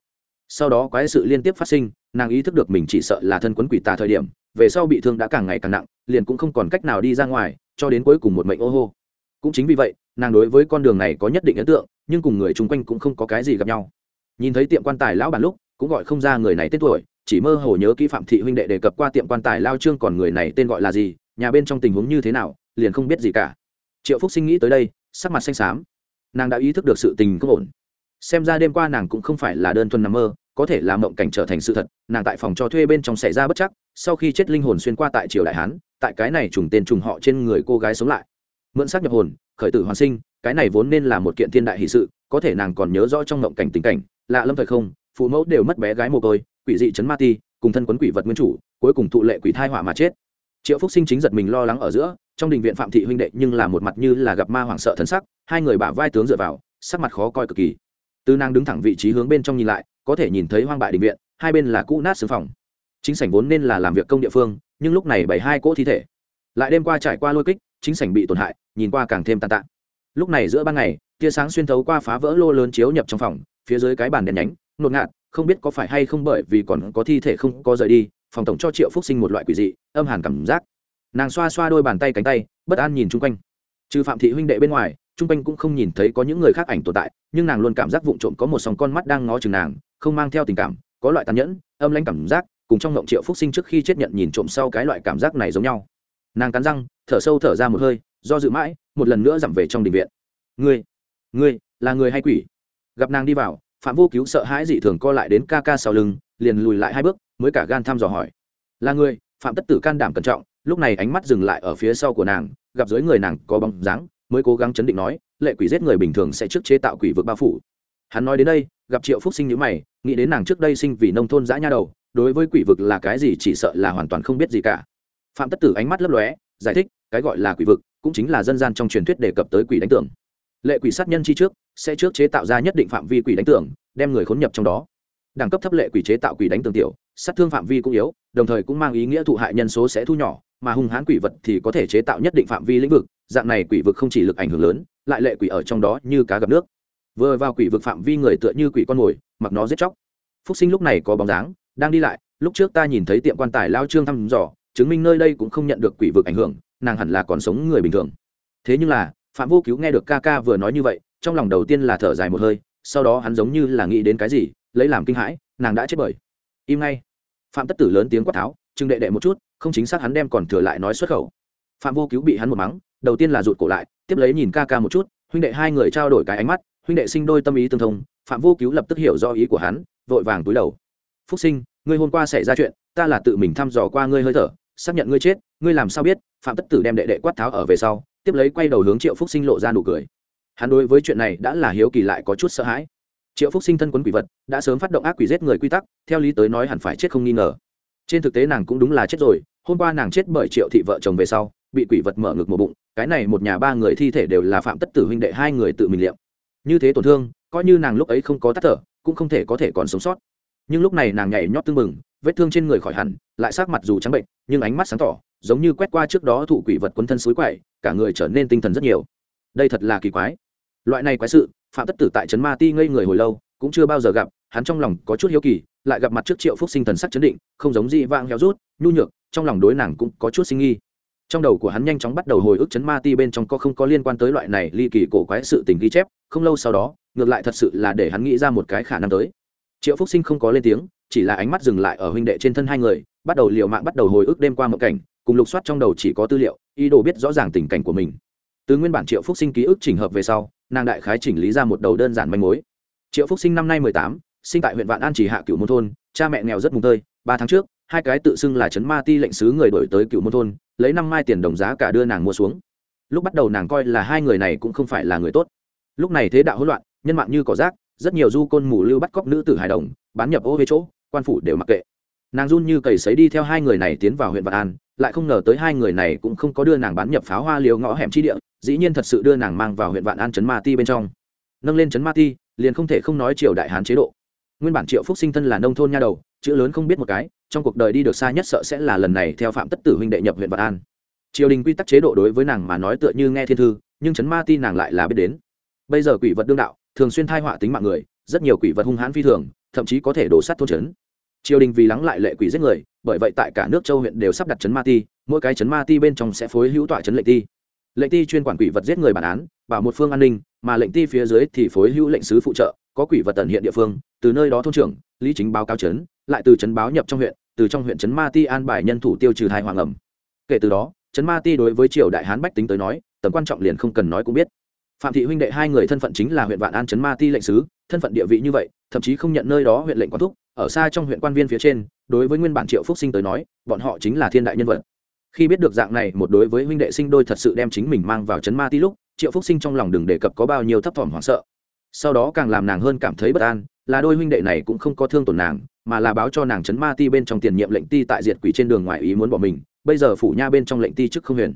Sau đó quái sự liên tiếp phát sinh, nàng ý thức được mình chỉ sợ là thân quấn quỷ tà thời điểm, về sau bị thương đã càng ngày càng nặng liền cũng không còn cách nào đi ra ngoài, cho đến cuối cùng một mệnh ô hô. Cũng chính vì vậy, nàng đối với con đường này có nhất định ấn tượng, nhưng cùng người chung quanh cũng không có cái gì gặp nhau. Nhìn thấy tiệm quan tài lão bản lúc, cũng gọi không ra người này tên tuổi, chỉ mơ hồ nhớ kỹ phạm thị huynh đệ đề cập qua tiệm quan tài lao trương còn người này tên gọi là gì, nhà bên trong tình huống như thế nào, liền không biết gì cả. Triệu phúc sinh nghĩ tới đây, sắc mặt xanh xám. Nàng đã ý thức được sự tình không ổn. Xem ra đêm qua nàng cũng không phải là đơn thuần nằm mơ có thể làm mộng cảnh trở thành sự thật, nàng tại phòng cho thuê bên trong xảy ra bất chắc, sau khi chết linh hồn xuyên qua tại triều đại hán, tại cái này trùng tên trùng họ trên người cô gái sống lại. Mượn xác nhập hồn, khởi tử hoàn sinh, cái này vốn nên là một kiện thiên đại hỷ sự, có thể nàng còn nhớ rõ trong mộng cảnh tình cảnh, lạ lâm thời không, phụ mẫu đều mất bé gái mồ côi, quỷ dị chấn ma ti, cùng thân quấn quỷ vật nguyên chủ, cuối cùng thụ lệ quỷ thai hỏa mà chết. Triệu phúc sinh chính giật mình lo lắng ở giữa, trong đình viện phạm thị huynh đệ nhưng là một mặt như là gặp ma hoảng sợ thần sắc, hai người bả vai tướng dựa vào, sắc mặt khó coi cực kỳ. Tư nàng đứng thẳng vị trí hướng bên trong nhìn lại có thể nhìn thấy hoang bại đình viện, hai bên là cũ nát xứ phòng. Chính sảnh vốn nên là làm việc công địa phương, nhưng lúc này bảy hai cỗ thi thể. Lại đêm qua trải qua lôi kích, chính sảnh bị tổn hại, nhìn qua càng thêm tàn tạ. Lúc này giữa ban ngày, tia sáng xuyên thấu qua phá vỡ lô lớn chiếu nhập trong phòng, phía dưới cái bàn đèn nhánh, nột ngạt, không biết có phải hay không bởi vì còn có thi thể không có rời đi, phòng tổng cho triệu phúc sinh một loại quỷ dị, âm hàn cảm giác. Nàng xoa xoa đôi bàn tay cánh tay, bất an nhìn chung quanh. Trừ phạm thị huynh đệ bên ngoài, chung quanh cũng không nhìn thấy có những người khác ảnh tồn tại, nhưng nàng luôn cảm giác vụng trộm có một sòng con mắt đang ngó chừng nàng không mang theo tình cảm, có loại tàn nhẫn, âm lãnh cảm giác, cùng trong ngộng triệu phúc sinh trước khi chết nhận nhìn trộm sau cái loại cảm giác này giống nhau. Nàng cắn răng, thở sâu thở ra một hơi, do dự mãi, một lần nữa giảm về trong đình viện. Ngươi ngươi là người hay quỷ? Gặp nàng đi vào, phạm vô cứu sợ hãi dị thường co lại đến ca ca sau lưng, liền lùi lại hai bước, mới cả gan thăm dò hỏi. Là người phạm tất tử can đảm cẩn trọng, lúc này ánh mắt dừng lại ở phía sau của nàng, gặp dưới người nàng có bóng dáng, mới cố gắng chấn định nói, lệ quỷ giết người bình thường sẽ trước chế tạo quỷ vực bao phủ hắn nói đến đây, gặp triệu phúc sinh nhữ mày, nghĩ đến nàng trước đây sinh vì nông thôn giã nha đầu, đối với quỷ vực là cái gì chỉ sợ là hoàn toàn không biết gì cả. Phạm tất tử ánh mắt lấp lóe, giải thích, cái gọi là quỷ vực, cũng chính là dân gian trong truyền thuyết đề cập tới quỷ đánh tưởng lệ quỷ sát nhân chi trước, sẽ trước chế tạo ra nhất định phạm vi quỷ đánh tưởng đem người khốn nhập trong đó. Đẳng cấp thấp lệ quỷ chế tạo quỷ đánh tường tiểu, sát thương phạm vi cũng yếu, đồng thời cũng mang ý nghĩa thụ hại nhân số sẽ thu nhỏ, mà hung hãn quỷ vật thì có thể chế tạo nhất định phạm vi lĩnh vực, dạng này quỷ vực không chỉ lực ảnh hưởng lớn, lại lệ quỷ ở trong đó như cá gặp nước vừa vào quỷ vực phạm vi người tựa như quỷ con mồi, mặc nó giết chóc. Phúc sinh lúc này có bóng dáng, đang đi lại, lúc trước ta nhìn thấy tiệm quan tài lao trương thăm dò, chứng minh nơi đây cũng không nhận được quỷ vực ảnh hưởng, nàng hẳn là còn sống người bình thường. Thế nhưng là, phạm vô cứu nghe được ca ca vừa nói như vậy, trong lòng đầu tiên là thở dài một hơi, sau đó hắn giống như là nghĩ đến cái gì, lấy làm kinh hãi, nàng đã chết bởi. Im ngay. Phạm tất tử lớn tiếng quát tháo chừng đệ đệ một chút, không chính xác hắn đem còn thừa lại nói xuất khẩu. Phạm vô cứu bị hắn một mắng, đầu tiên là rụt cổ lại, tiếp lấy nhìn ca ca một chút, huynh đệ hai người trao đổi cái ánh mắt huynh đệ sinh đôi tâm ý tương thông, phạm vô cứu lập tức hiểu do ý của hắn, vội vàng túi đầu. Phúc sinh, ngươi hôm qua xảy ra chuyện, ta là tự mình thăm dò qua ngươi hơi thở, xác nhận ngươi chết, ngươi làm sao biết? Phạm tất tử đem đệ đệ quát tháo ở về sau, tiếp lấy quay đầu hướng triệu phúc sinh lộ ra nụ cười. Hắn đối với chuyện này đã là hiếu kỳ lại có chút sợ hãi. Triệu phúc sinh thân quấn quỷ vật, đã sớm phát động ác quỷ giết người quy tắc, theo lý tới nói hẳn phải chết không nghi ngờ. Trên thực tế nàng cũng đúng là chết rồi, hôm qua nàng chết bởi triệu thị vợ chồng về sau, bị quỷ vật mở ngực một bụng, cái này một nhà ba người thi thể đều là phạm tất tử huynh đệ hai người tự mình liệm như thế tổn thương, coi như nàng lúc ấy không có tắt thở, cũng không thể có thể còn sống sót. Nhưng lúc này nàng nhảy nhót tưng mừng vết thương trên người khỏi hẳn, lại sát mặt dù trắng bệnh, nhưng ánh mắt sáng tỏ, giống như quét qua trước đó thụ quỷ vật quấn thân suối quậy, cả người trở nên tinh thần rất nhiều. Đây thật là kỳ quái. Loại này quái sự, phạm tất tử tại trấn ma ti ngây người hồi lâu, cũng chưa bao giờ gặp, hắn trong lòng có chút hiếu kỳ, lại gặp mặt trước triệu phúc sinh thần sắc chấn định, không giống dị vang héo rút, nhu nhược, trong lòng đối nàng cũng có chút sinh nghi trong đầu của hắn nhanh chóng bắt đầu hồi ức chấn ma ti bên trong có không có liên quan tới loại này ly kỳ cổ quái sự tình ghi chép, không lâu sau đó, ngược lại thật sự là để hắn nghĩ ra một cái khả năng tới. Triệu phúc sinh không có lên tiếng, chỉ là ánh mắt dừng lại ở huynh đệ trên thân hai người, bắt đầu liệu mạng bắt đầu hồi ức đêm qua một cảnh, cùng lục soát trong đầu chỉ có tư liệu, ý đồ biết rõ ràng tình cảnh của mình. Từ nguyên bản triệu phúc sinh ký ức chỉnh hợp về sau, nàng đại khái chỉnh lý ra một đầu đơn giản manh mối. Triệu phúc sinh năm nay mười tám, sinh tại huyện vạn an chỉ hạ cửu môn thôn, cha mẹ nghèo rất mùng tơi, ba tháng trước hai cái tự xưng là trấn ma ti lệnh sứ người đổi tới cựu môn thôn, lấy năm mai tiền đồng giá cả đưa nàng mua xuống. Lúc bắt đầu nàng coi là hai người này cũng không phải là người tốt. Lúc này thế đạo hỗn loạn, nhân mạng như cỏ rác, rất nhiều du côn mù lưu bắt cóc nữ tử hài đồng, bán nhập ô với chỗ, quan phủ đều mặc kệ. Nàng run như cầy sấy đi theo hai người này tiến vào huyện vạn an, lại không ngờ tới hai người này cũng không có đưa nàng bán nhập pháo hoa liều ngõ hẻm chi địa, dĩ nhiên thật sự đưa nàng mang vào huyện vạn an trấn ma ti bên trong. Nâng lên trấn ma ti, liền không thể không nói triều đại hán chế độ. Nguyên bản triệu phúc sinh thân là nông thôn nha đầu, chữ lớn không biết một cái trong cuộc đời đi được xa nhất sợ sẽ là lần này theo phạm tất tử huynh đệ nhập huyện vạn an. Triều đình quy tắc chế độ đối với nàng mà nói tựa như nghe thiên thư, nhưng chấn ma ti nàng lại là biết đến. Bây giờ quỷ vật đương đạo, thường xuyên thai họa tính mạng người, rất nhiều quỷ vật hung hãn phi thường, thậm chí có thể đổ sát thôn trấn. Triều đình vì lắng lại lệ quỷ giết người, bởi vậy tại cả nước châu huyện đều sắp đặt chấn ma ti, mỗi cái chấn ma ti bên trong sẽ phối hữu tọa chấn lệnh ti. Lệnh ti chuyên quản quỷ vật giết người bản án, bảo một phương an ninh, mà lệnh ti phía dưới thì phối hữu lệnh sứ phụ trợ, có quỷ vật tận hiện địa phương, từ nơi đó thôn trưởng, lý chính báo cáo chấn lại từ chấn báo nhập trong huyện từ trong huyện trấn ma ti an bài nhân thủ tiêu trừ thai hoàng ẩm. Kể từ đó, trấn ma ti đối với triều đại hán bách tính tới nói, tầm quan trọng liền không cần nói cũng biết. Phạm thị huynh đệ hai người thân phận chính là huyện vạn an chấn ma ti lệnh sứ, thân phận địa vị như vậy, thậm chí không nhận nơi đó huyện lệnh quán thúc, ở xa trong huyện quan viên phía trên, đối với nguyên bản triệu phúc sinh tới nói, bọn họ chính là thiên đại nhân vật. Khi biết được dạng này, một đối với huynh đệ sinh đôi thật sự đem chính mình mang vào chấn ma ti lúc, triệu phúc sinh trong lòng đừng đề cập có bao nhiêu thấp thỏm hoảng sợ. Sau đó càng làm nàng hơn cảm thấy bất an là đôi huynh đệ này cũng không có thương tổn nàng, mà là báo cho nàng chấn ma ti bên trong tiền nhiệm lệnh ti tại diệt quỷ trên đường ngoài ý muốn bỏ mình, bây giờ phủ nha bên trong lệnh ti trước không huyền.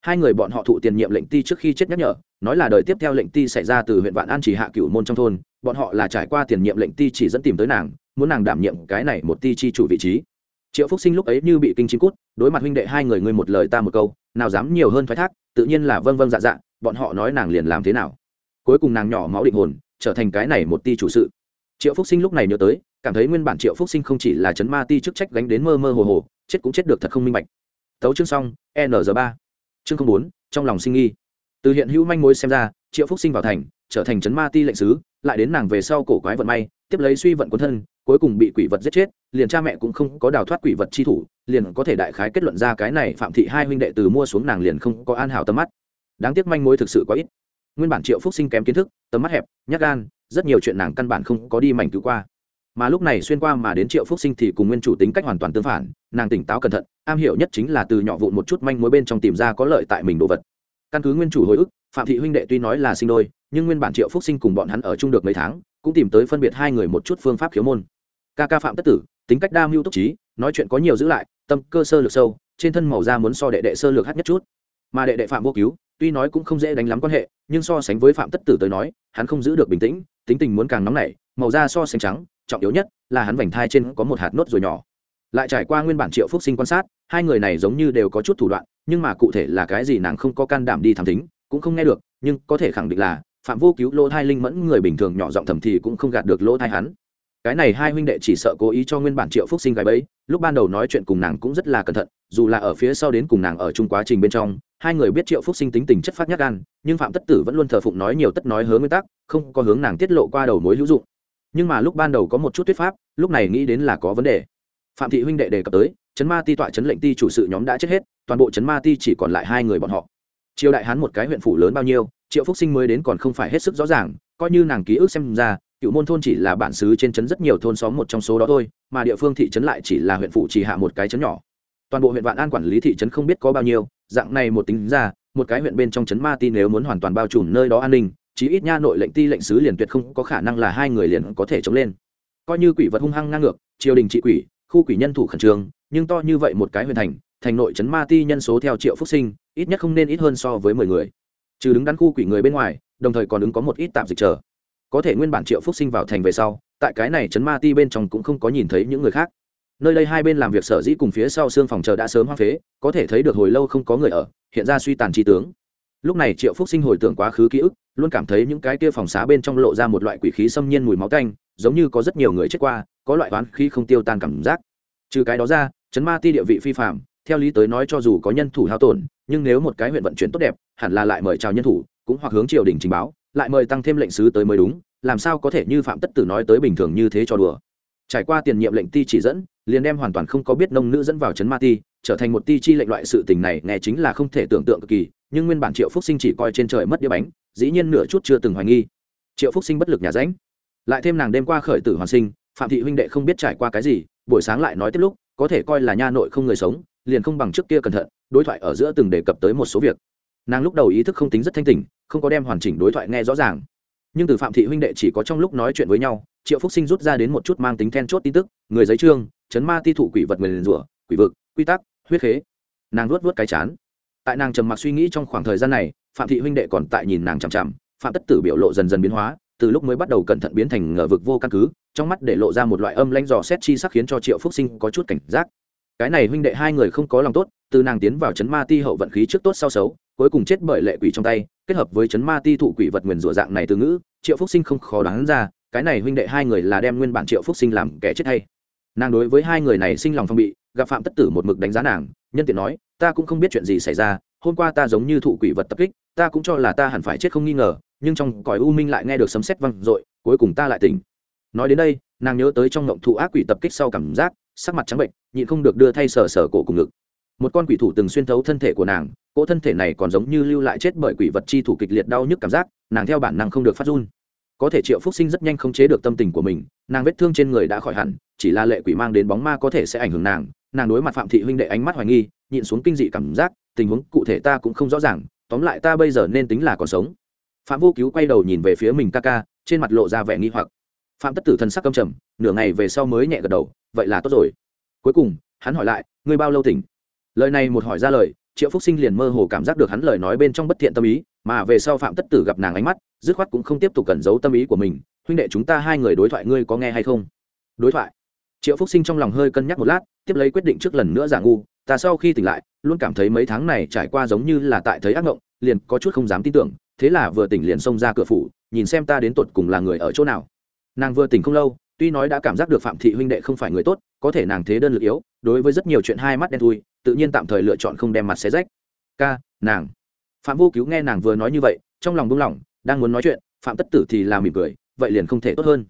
Hai người bọn họ thụ tiền nhiệm lệnh ti trước khi chết nhắc nhở, nói là đời tiếp theo lệnh ti xảy ra từ huyện vạn an chỉ hạ cửu môn trong thôn, bọn họ là trải qua tiền nhiệm lệnh ti chỉ dẫn tìm tới nàng, muốn nàng đảm nhiệm cái này một ti chi chủ vị trí. Triệu phúc sinh lúc ấy như bị kinh chi cút, đối mặt huynh đệ hai người ngươi một lời ta một câu, nào dám nhiều hơn thoái thác, tự nhiên là vâng vâng dạ dạ bọn họ nói nàng liền làm thế nào. Cuối cùng nàng nhỏ máu định hồn, trở thành cái này một ti chủ sự triệu phúc sinh lúc này nhớ tới, cảm thấy nguyên bản triệu phúc sinh không chỉ là chấn ma ti chức trách gánh đến mơ mơ hồ hồ, chết cũng chết được thật không minh bạch. Tấu chương xong, n giờ ba. Chương không bốn, trong lòng sinh nghi. Từ hiện hữu manh mối xem ra, triệu phúc sinh vào thành, trở thành chấn ma ti lệnh sứ, lại đến nàng về sau cổ quái vận may, tiếp lấy suy vận quân thân, cuối cùng bị quỷ vật giết chết, liền cha mẹ cũng không có đào thoát quỷ vật chi thủ, liền có thể đại khái kết luận ra cái này phạm thị hai huynh đệ từ mua xuống nàng liền không có an hảo tâm mắt. Đáng tiếc manh mối thực sự quá ít. Nguyên bản triệu phúc sinh kém kiến thức, tầm mắt hẹp, nhát gan rất nhiều chuyện nàng căn bản không có đi mảnh cứu qua. Mà lúc này xuyên qua mà đến triệu phúc sinh thì cùng nguyên chủ tính cách hoàn toàn tương phản, nàng tỉnh táo cẩn thận, am hiểu nhất chính là từ nhỏ vụn một chút manh mối bên trong tìm ra có lợi tại mình đồ vật. Căn cứ nguyên chủ hồi ức, phạm thị huynh đệ tuy nói là sinh đôi, nhưng nguyên bản triệu phúc sinh cùng bọn hắn ở chung được mấy tháng, cũng tìm tới phân biệt hai người một chút phương pháp khiếu môn. Ca ca phạm tất tử, tính cách đa mưu túc trí, nói chuyện có nhiều giữ lại, tâm cơ sơ lược sâu, trên thân màu da muốn so đệ đệ sơ lược hát nhất chút. Mà đệ đệ phạm vô cứu tuy nói cũng không dễ đánh lắm quan hệ, nhưng so sánh với phạm tất tử tới nói, hắn không giữ được bình tĩnh, tính tình muốn càng nóng nảy, màu da so sánh trắng, trọng yếu nhất là hắn vành thai trên có một hạt nốt rồi nhỏ. Lại trải qua nguyên bản triệu phúc sinh quan sát, hai người này giống như đều có chút thủ đoạn, nhưng mà cụ thể là cái gì nàng không có can đảm đi thám tính cũng không nghe được, nhưng có thể khẳng định là phạm vô cứu lỗ thai linh mẫn người bình thường nhỏ giọng thầm thì cũng không gạt được lỗ thai hắn cái này hai huynh đệ chỉ sợ cố ý cho nguyên bản triệu phúc sinh gái bấy lúc ban đầu nói chuyện cùng nàng cũng rất là cẩn thận, dù là ở phía sau đến cùng nàng ở chung quá trình bên trong, hai người biết triệu phúc sinh tính tình chất phát nhát gan, nhưng phạm tất tử vẫn luôn thờ phụng nói nhiều tất nói hứa nguyên tắc, không có hướng nàng tiết lộ qua đầu mối hữu dụng. Nhưng mà lúc ban đầu có một chút thuyết pháp, lúc này nghĩ đến là có vấn đề. Phạm thị huynh đệ đề cập tới, chấn ma ti tọa chấn lệnh ti chủ sự nhóm đã chết hết, toàn bộ chấn ma ti chỉ còn lại hai người bọn họ. Triều đại hán một cái huyện phủ lớn bao nhiêu, triệu phúc sinh mới đến còn không phải hết sức rõ ràng, coi như nàng ký ức xem ra cựu môn thôn chỉ là bản xứ trên trấn rất nhiều thôn xóm một trong số đó thôi, mà địa phương thị trấn lại chỉ là huyện phủ chỉ hạ một cái trấn nhỏ. Toàn bộ huyện vạn an quản lý thị trấn không biết có bao nhiêu, dạng này một tính ra, một cái huyện bên trong trấn ma ti nếu muốn hoàn toàn bao trùm nơi đó an ninh, chí ít nha nội lệnh ti lệnh sứ liền tuyệt không có khả năng là hai người liền có thể chống lên. Coi như quỷ vật hung hăng ngang ngược, triều đình trị quỷ, khu quỷ nhân thủ khẩn trương, nhưng to như vậy một cái huyện thành thành nội trấn ma ti nhân số theo triệu phúc sinh, ít nhất không nên ít hơn so với mười người. Trừ đứng đắn khu quỷ người bên ngoài, đồng thời còn ứng có một ít tạm dịch trở có thể nguyên bản triệu phúc sinh vào thành về sau, tại cái này chấn ma ti bên trong cũng không có nhìn thấy những người khác. Nơi đây hai bên làm việc sở dĩ cùng phía sau xương phòng chờ đã sớm hoang phế, có thể thấy được hồi lâu không có người ở, hiện ra suy tàn trí tướng. Lúc này triệu phúc sinh hồi tưởng quá khứ ký ức, luôn cảm thấy những cái kia phòng xá bên trong lộ ra một loại quỷ khí xâm nhiên mùi máu canh giống như có rất nhiều người chết qua, có loại oán khí không tiêu tan cảm giác. Trừ cái đó ra chấn ma ti địa vị phi phạm theo lý tới nói cho dù có nhân thủ hao tổn, nhưng nếu một cái huyện vận chuyển tốt đẹp, hẳn là lại mời chào nhân thủ, cũng hoặc hướng triều đình trình báo lại mời tăng thêm lệnh sứ tới mới đúng, làm sao có thể như phạm tất tử nói tới bình thường như thế cho đùa. Trải qua tiền nhiệm lệnh ti chỉ dẫn, liền đem hoàn toàn không có biết nông nữ dẫn vào trấn ma ti, trở thành một ti chi lệnh loại sự tình này nghe chính là không thể tưởng tượng cực kỳ, nhưng nguyên bản triệu phúc sinh chỉ coi trên trời mất đĩa bánh, dĩ nhiên nửa chút chưa từng hoài nghi. Triệu phúc sinh bất lực nhà ránh. Lại thêm nàng đêm qua khởi tử hoàn sinh, phạm thị huynh đệ không biết trải qua cái gì, buổi sáng lại nói tiếp lúc, có thể coi là nha nội không người sống, liền không bằng trước kia cẩn thận, đối thoại ở giữa từng đề cập tới một số việc. Nàng lúc đầu ý thức không tính rất thanh tỉnh không có đem hoàn chỉnh đối thoại nghe rõ ràng. Nhưng từ phạm thị huynh đệ chỉ có trong lúc nói chuyện với nhau, triệu phúc sinh rút ra đến một chút mang tính then chốt tin tức, người giấy trương, chấn ma ti thụ quỷ vật người liền rủa, quỷ vực, quy tắc, huyết khế. Nàng luốt vớt cái chán. Tại nàng trầm mặc suy nghĩ trong khoảng thời gian này, phạm thị huynh đệ còn tại nhìn nàng chằm chằm, phạm tất tử biểu lộ dần dần biến hóa, từ lúc mới bắt đầu cẩn thận biến thành ngờ vực vô căn cứ, trong mắt để lộ ra một loại âm lãnh dò xét chi sắc khiến cho triệu phúc sinh có chút cảnh giác cái này huynh đệ hai người không có lòng tốt, từ nàng tiến vào chấn ma ti hậu vận khí trước tốt sau xấu, cuối cùng chết bởi lệ quỷ trong tay, kết hợp với chấn ma ti thụ quỷ vật nguyền rủa dạng này từ ngữ, triệu phúc sinh không khó đoán ra, cái này huynh đệ hai người là đem nguyên bản triệu phúc sinh làm kẻ chết hay. Nàng đối với hai người này sinh lòng phong bị, gặp phạm tất tử một mực đánh giá nàng, nhân tiện nói, ta cũng không biết chuyện gì xảy ra, hôm qua ta giống như thụ quỷ vật tập kích, ta cũng cho là ta hẳn phải chết không nghi ngờ, nhưng trong cõi u minh lại nghe được sấm sét văng r cuối cùng ta lại tỉnh. Nói đến đây, nàng nhớ tới trong ngộng thụ ác quỷ tập kích sau cảm giác sắc mặt trắng bệnh, nhịn không được đưa thay sờ sờ cổ cùng ngực. Một con quỷ thủ từng xuyên thấu thân thể của nàng, cỗ thân thể này còn giống như lưu lại chết bởi quỷ vật chi thủ kịch liệt đau nhức cảm giác, nàng theo bản năng không được phát run. Có thể triệu phúc sinh rất nhanh không chế được tâm tình của mình, nàng vết thương trên người đã khỏi hẳn, chỉ là lệ quỷ mang đến bóng ma có thể sẽ ảnh hưởng nàng nàng đối mặt phạm thị huynh đệ ánh mắt hoài nghi, nhịn xuống kinh dị cảm giác, tình huống cụ thể ta cũng không rõ ràng, tóm lại ta bây giờ nên tính là còn sống. Phạm vô cứu quay đầu nhìn về phía mình ca ca, trên mặt lộ ra vẻ nghi hoặc phạm tất tử thần sắc câm trầm, nửa ngày về sau mới nhẹ gật đầu, vậy là tốt rồi. Cuối cùng, hắn hỏi lại, ngươi bao lâu tỉnh? Lời này một hỏi ra lời, triệu phúc sinh liền mơ hồ cảm giác được hắn lời nói bên trong bất thiện tâm ý, mà về sau phạm tất tử gặp nàng ánh mắt, dứt khoát cũng không tiếp tục cẩn giấu tâm ý của mình. Huynh đệ chúng ta hai người đối thoại ngươi có nghe hay không? Đối thoại? Triệu phúc sinh trong lòng hơi cân nhắc một lát, tiếp lấy quyết định trước lần nữa giả ngu, ta sau khi tỉnh lại, luôn cảm thấy mấy tháng này trải qua giống như là tại thấy ác mộng, liền có chút không dám tin tưởng, thế là vừa tỉnh liền xông ra cửa phủ, nhìn xem ta đến tột cùng là người ở chỗ nào nàng vừa tỉnh không lâu, tuy nói đã cảm giác được phạm thị huynh đệ không phải người tốt, có thể nàng thế đơn lực yếu, đối với rất nhiều chuyện hai mắt đen thui, tự nhiên tạm thời lựa chọn không đem mặt xé rách. Ca, nàng. Phạm vô cứu nghe nàng vừa nói như vậy, trong lòng buông lỏng, đang muốn nói chuyện, phạm tất tử thì làm mỉm cười, vậy liền không thể tốt hơn.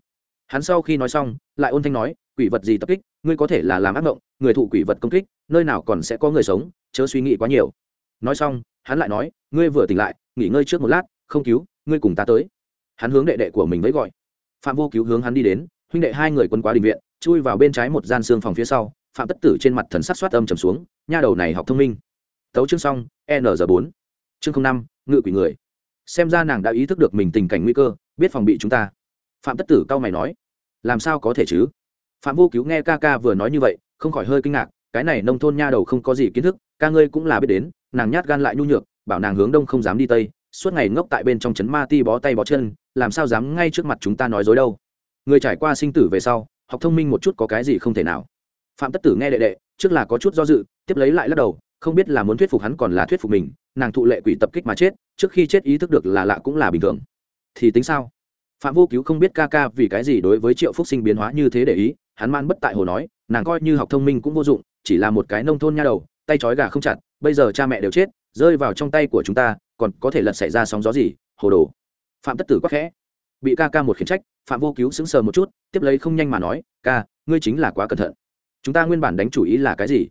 Hắn sau khi nói xong, lại ôn thanh nói, quỷ vật gì tập kích, ngươi có thể là làm ác mộng, người thụ quỷ vật công kích, nơi nào còn sẽ có người sống, chớ suy nghĩ quá nhiều. Nói xong, hắn lại nói, ngươi vừa tỉnh lại, nghỉ ngơi trước một lát, không cứu, ngươi cùng ta tới. Hắn hướng đệ đệ của mình với gọi phạm vô cứu hướng hắn đi đến, huynh đệ hai người quân quá đình viện, chui vào bên trái một gian xương phòng phía sau, phạm tất tử trên mặt thần sắc soát âm trầm xuống, nha đầu này học thông minh. Tấu chương xong, n bốn. Chương năm, ngự quỷ người. Xem ra nàng đã ý thức được mình tình cảnh nguy cơ, biết phòng bị chúng ta. Phạm tất tử cao mày nói, làm sao có thể chứ? Phạm vô cứu nghe ca ca vừa nói như vậy, không khỏi hơi kinh ngạc, cái này nông thôn nha đầu không có gì kiến thức, ca ngươi cũng là biết đến, nàng nhát gan lại nhu nhược, bảo nàng hướng đông không dám đi tây suốt ngày ngốc tại bên trong chấn ma ti bó tay bó chân, làm sao dám ngay trước mặt chúng ta nói dối đâu? Người trải qua sinh tử về sau, học thông minh một chút có cái gì không thể nào. Phạm tất tử nghe đệ đệ, trước là có chút do dự, tiếp lấy lại lắc đầu, không biết là muốn thuyết phục hắn còn là thuyết phục mình, nàng thụ lệ quỷ tập kích mà chết, trước khi chết ý thức được là lạ cũng là bình thường. Thì tính sao? Phạm vô cứu không biết ca ca vì cái gì đối với triệu phúc sinh biến hóa như thế để ý, hắn man bất tại hồ nói, nàng coi như học thông minh cũng vô dụng, chỉ là một cái nông thôn nha đầu, tay trói gà không chặt, bây giờ cha mẹ đều chết, rơi vào trong tay của chúng ta còn có thể lật xảy ra sóng gió gì, hồ đồ. Phạm tất tử quắc khẽ. Bị ca ca một khiển trách, phạm vô cứu sững sờ một chút, tiếp lấy không nhanh mà nói, ca, ngươi chính là quá cẩn thận. Chúng ta nguyên bản đánh chủ ý là cái gì?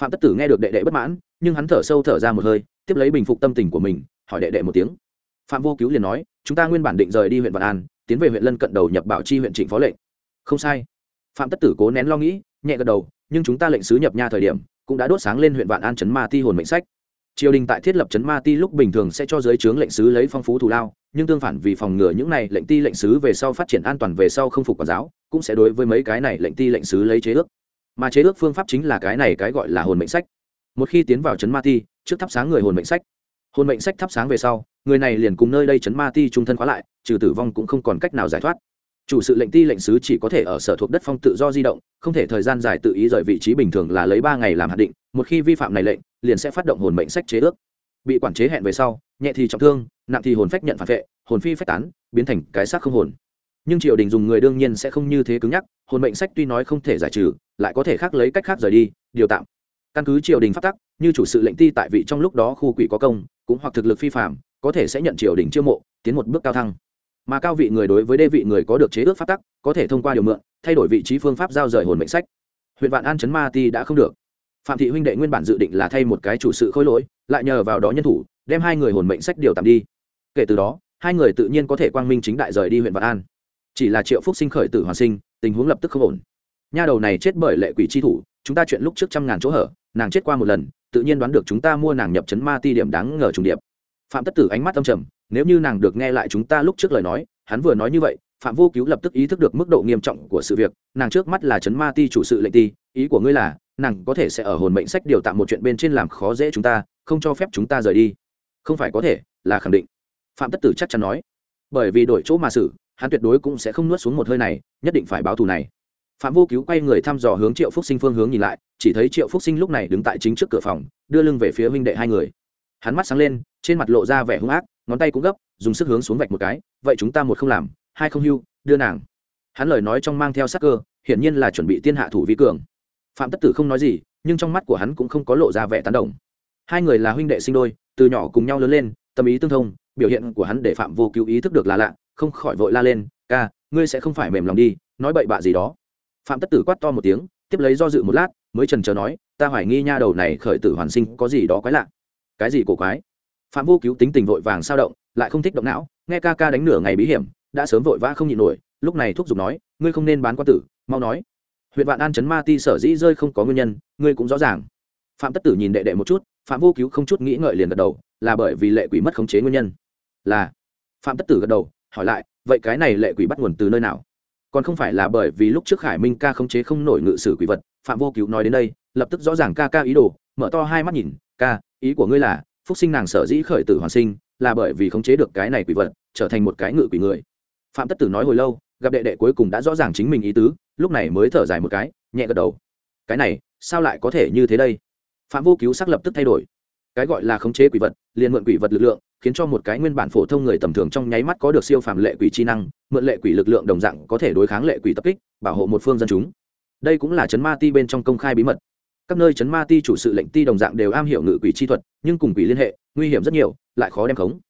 Phạm tất tử nghe được đệ đệ bất mãn, nhưng hắn thở sâu thở ra một hơi, tiếp lấy bình phục tâm tình của mình, hỏi đệ đệ một tiếng. Phạm vô cứu liền nói, chúng ta nguyên bản định rời đi huyện vạn an, tiến về huyện lân cận đầu nhập bảo chi huyện trịnh phó lệnh. Không sai. Phạm tất tử cố nén lo nghĩ, nhẹ gật đầu, nhưng chúng ta lệnh sứ nhập nha thời điểm, cũng đã đốt sáng lên huyện vạn an chấn ma ti hồn mệnh sách triều đình tại thiết lập chấn ma ti lúc bình thường sẽ cho giới trướng lệnh sứ lấy phong phú thù lao, nhưng tương phản vì phòng ngừa những này lệnh ti lệnh sứ về sau phát triển an toàn về sau không phục quản giáo, cũng sẽ đối với mấy cái này lệnh ti lệnh sứ lấy chế ước. Mà chế ước phương pháp chính là cái này cái gọi là hồn mệnh sách. Một khi tiến vào chấn ma ti, trước thắp sáng người hồn mệnh sách. Hồn mệnh sách thắp sáng về sau, người này liền cùng nơi đây chấn ma ti trung thân khóa lại, trừ tử vong cũng không còn cách nào giải thoát chủ sự lệnh ti lệnh sứ chỉ có thể ở sở thuộc đất phong tự do di động, không thể thời gian dài tự ý rời vị trí bình thường là lấy ba ngày làm hạt định, một khi vi phạm này lệnh, liền sẽ phát động hồn mệnh sách chế ước. Bị quản chế hẹn về sau, nhẹ thì trọng thương, nặng thì hồn phách nhận phản vệ, hồn phi phách tán, biến thành cái xác không hồn. Nhưng triều đình dùng người đương nhiên sẽ không như thế cứng nhắc, hồn mệnh sách tuy nói không thể giải trừ, lại có thể khác lấy cách khác rời đi, điều tạm. Căn cứ triều đình phát tắc, như chủ sự lệnh ti tại vị trong lúc đó khu quỷ có công, cũng hoặc thực lực phi phạm có thể sẽ nhận triều đình chiêu mộ, tiến một bước cao thăng mà cao vị người đối với đê vị người có được chế ước pháp tắc, có thể thông qua điều mượn, thay đổi vị trí phương pháp giao rời hồn mệnh sách. Huyện vạn an chấn ma ti đã không được. Phạm thị huynh đệ nguyên bản dự định là thay một cái chủ sự khôi lỗi, lại nhờ vào đó nhân thủ, đem hai người hồn mệnh sách điều tạm đi. Kể từ đó, hai người tự nhiên có thể quang minh chính đại rời đi huyện vạn an. Chỉ là triệu phúc sinh khởi tử hoàn sinh, tình huống lập tức không ổn. Nha đầu này chết bởi lệ quỷ chi thủ, chúng ta chuyện lúc trước trăm ngàn chỗ hở, nàng chết qua một lần, tự nhiên đoán được chúng ta mua nàng nhập chấn ma ti điểm đáng ngờ trùng điệp. Phạm tất tử ánh mắt âm trầm nếu như nàng được nghe lại chúng ta lúc trước lời nói, hắn vừa nói như vậy, phạm vô cứu lập tức ý thức được mức độ nghiêm trọng của sự việc, nàng trước mắt là chấn ma ti chủ sự lệnh ti, ý của ngươi là, nàng có thể sẽ ở hồn mệnh sách điều tạm một chuyện bên trên làm khó dễ chúng ta, không cho phép chúng ta rời đi. Không phải có thể, là khẳng định. Phạm tất tử chắc chắn nói. Bởi vì đổi chỗ mà xử, hắn tuyệt đối cũng sẽ không nuốt xuống một hơi này, nhất định phải báo thù này. Phạm vô cứu quay người thăm dò hướng triệu phúc sinh phương hướng nhìn lại, chỉ thấy triệu phúc sinh lúc này đứng tại chính trước cửa phòng, đưa lưng về phía huynh đệ hai người. Hắn mắt sáng lên, trên mặt lộ ra vẻ hung ác ngón tay cũng gấp, dùng sức hướng xuống vạch một cái, vậy chúng ta một không làm, hai không hưu, đưa nàng. Hắn lời nói trong mang theo sắc cơ, hiển nhiên là chuẩn bị tiên hạ thủ vi cường. Phạm tất tử không nói gì, nhưng trong mắt của hắn cũng không có lộ ra vẻ tán đồng. Hai người là huynh đệ sinh đôi, từ nhỏ cùng nhau lớn lên, tâm ý tương thông, biểu hiện của hắn để phạm vô cứu ý thức được là lạ, không khỏi vội la lên, ca, ngươi sẽ không phải mềm lòng đi, nói bậy bạ gì đó. Phạm tất tử quát to một tiếng, tiếp lấy do dự một lát, mới trần trờ nói, ta hoài nghi nha đầu này khởi tử hoàn sinh có gì đó quái lạ. Cái gì cổ quái? Phạm vô cứu tính tình vội vàng sao động, lại không thích động não, nghe ca ca đánh nửa ngày bí hiểm, đã sớm vội vã không nhịn nổi, lúc này thúc giục nói, ngươi không nên bán quan tử, mau nói. Huyện vạn an chấn ma ti sở dĩ rơi không có nguyên nhân, ngươi cũng rõ ràng. Phạm tất tử nhìn đệ đệ một chút, phạm vô cứu không chút nghĩ ngợi liền gật đầu, là bởi vì lệ quỷ mất khống chế nguyên nhân. Là. Phạm tất tử gật đầu, hỏi lại, vậy cái này lệ quỷ bắt nguồn từ nơi nào? Còn không phải là bởi vì lúc trước khải minh ca khống chế không nổi ngự sử quỷ vật. Phạm vô cứu nói đến đây, lập tức rõ ràng ca ca ý đồ, mở to hai mắt nhìn, ca, ý của ngươi là phúc sinh nàng sở dĩ khởi tử hoàn sinh là bởi vì khống chế được cái này quỷ vật, trở thành một cái ngự quỷ người. Phạm tất tử nói hồi lâu, gặp đệ đệ cuối cùng đã rõ ràng chính mình ý tứ, lúc này mới thở dài một cái, nhẹ gật đầu. Cái này, sao lại có thể như thế đây? Phạm vô cứu sắc lập tức thay đổi. Cái gọi là khống chế quỷ vật, liền mượn quỷ vật lực lượng, khiến cho một cái nguyên bản phổ thông người tầm thường trong nháy mắt có được siêu phàm lệ quỷ chi năng, mượn lệ quỷ lực lượng đồng dạng có thể đối kháng lệ quỷ tập kích, bảo hộ một phương dân chúng. Đây cũng là chấn ma ti bên trong công khai bí mật các nơi chấn ma ti chủ sự lệnh ti đồng dạng đều am hiểu ngự quỷ chi thuật, nhưng cùng quỷ liên hệ, nguy hiểm rất nhiều, lại khó đem khống.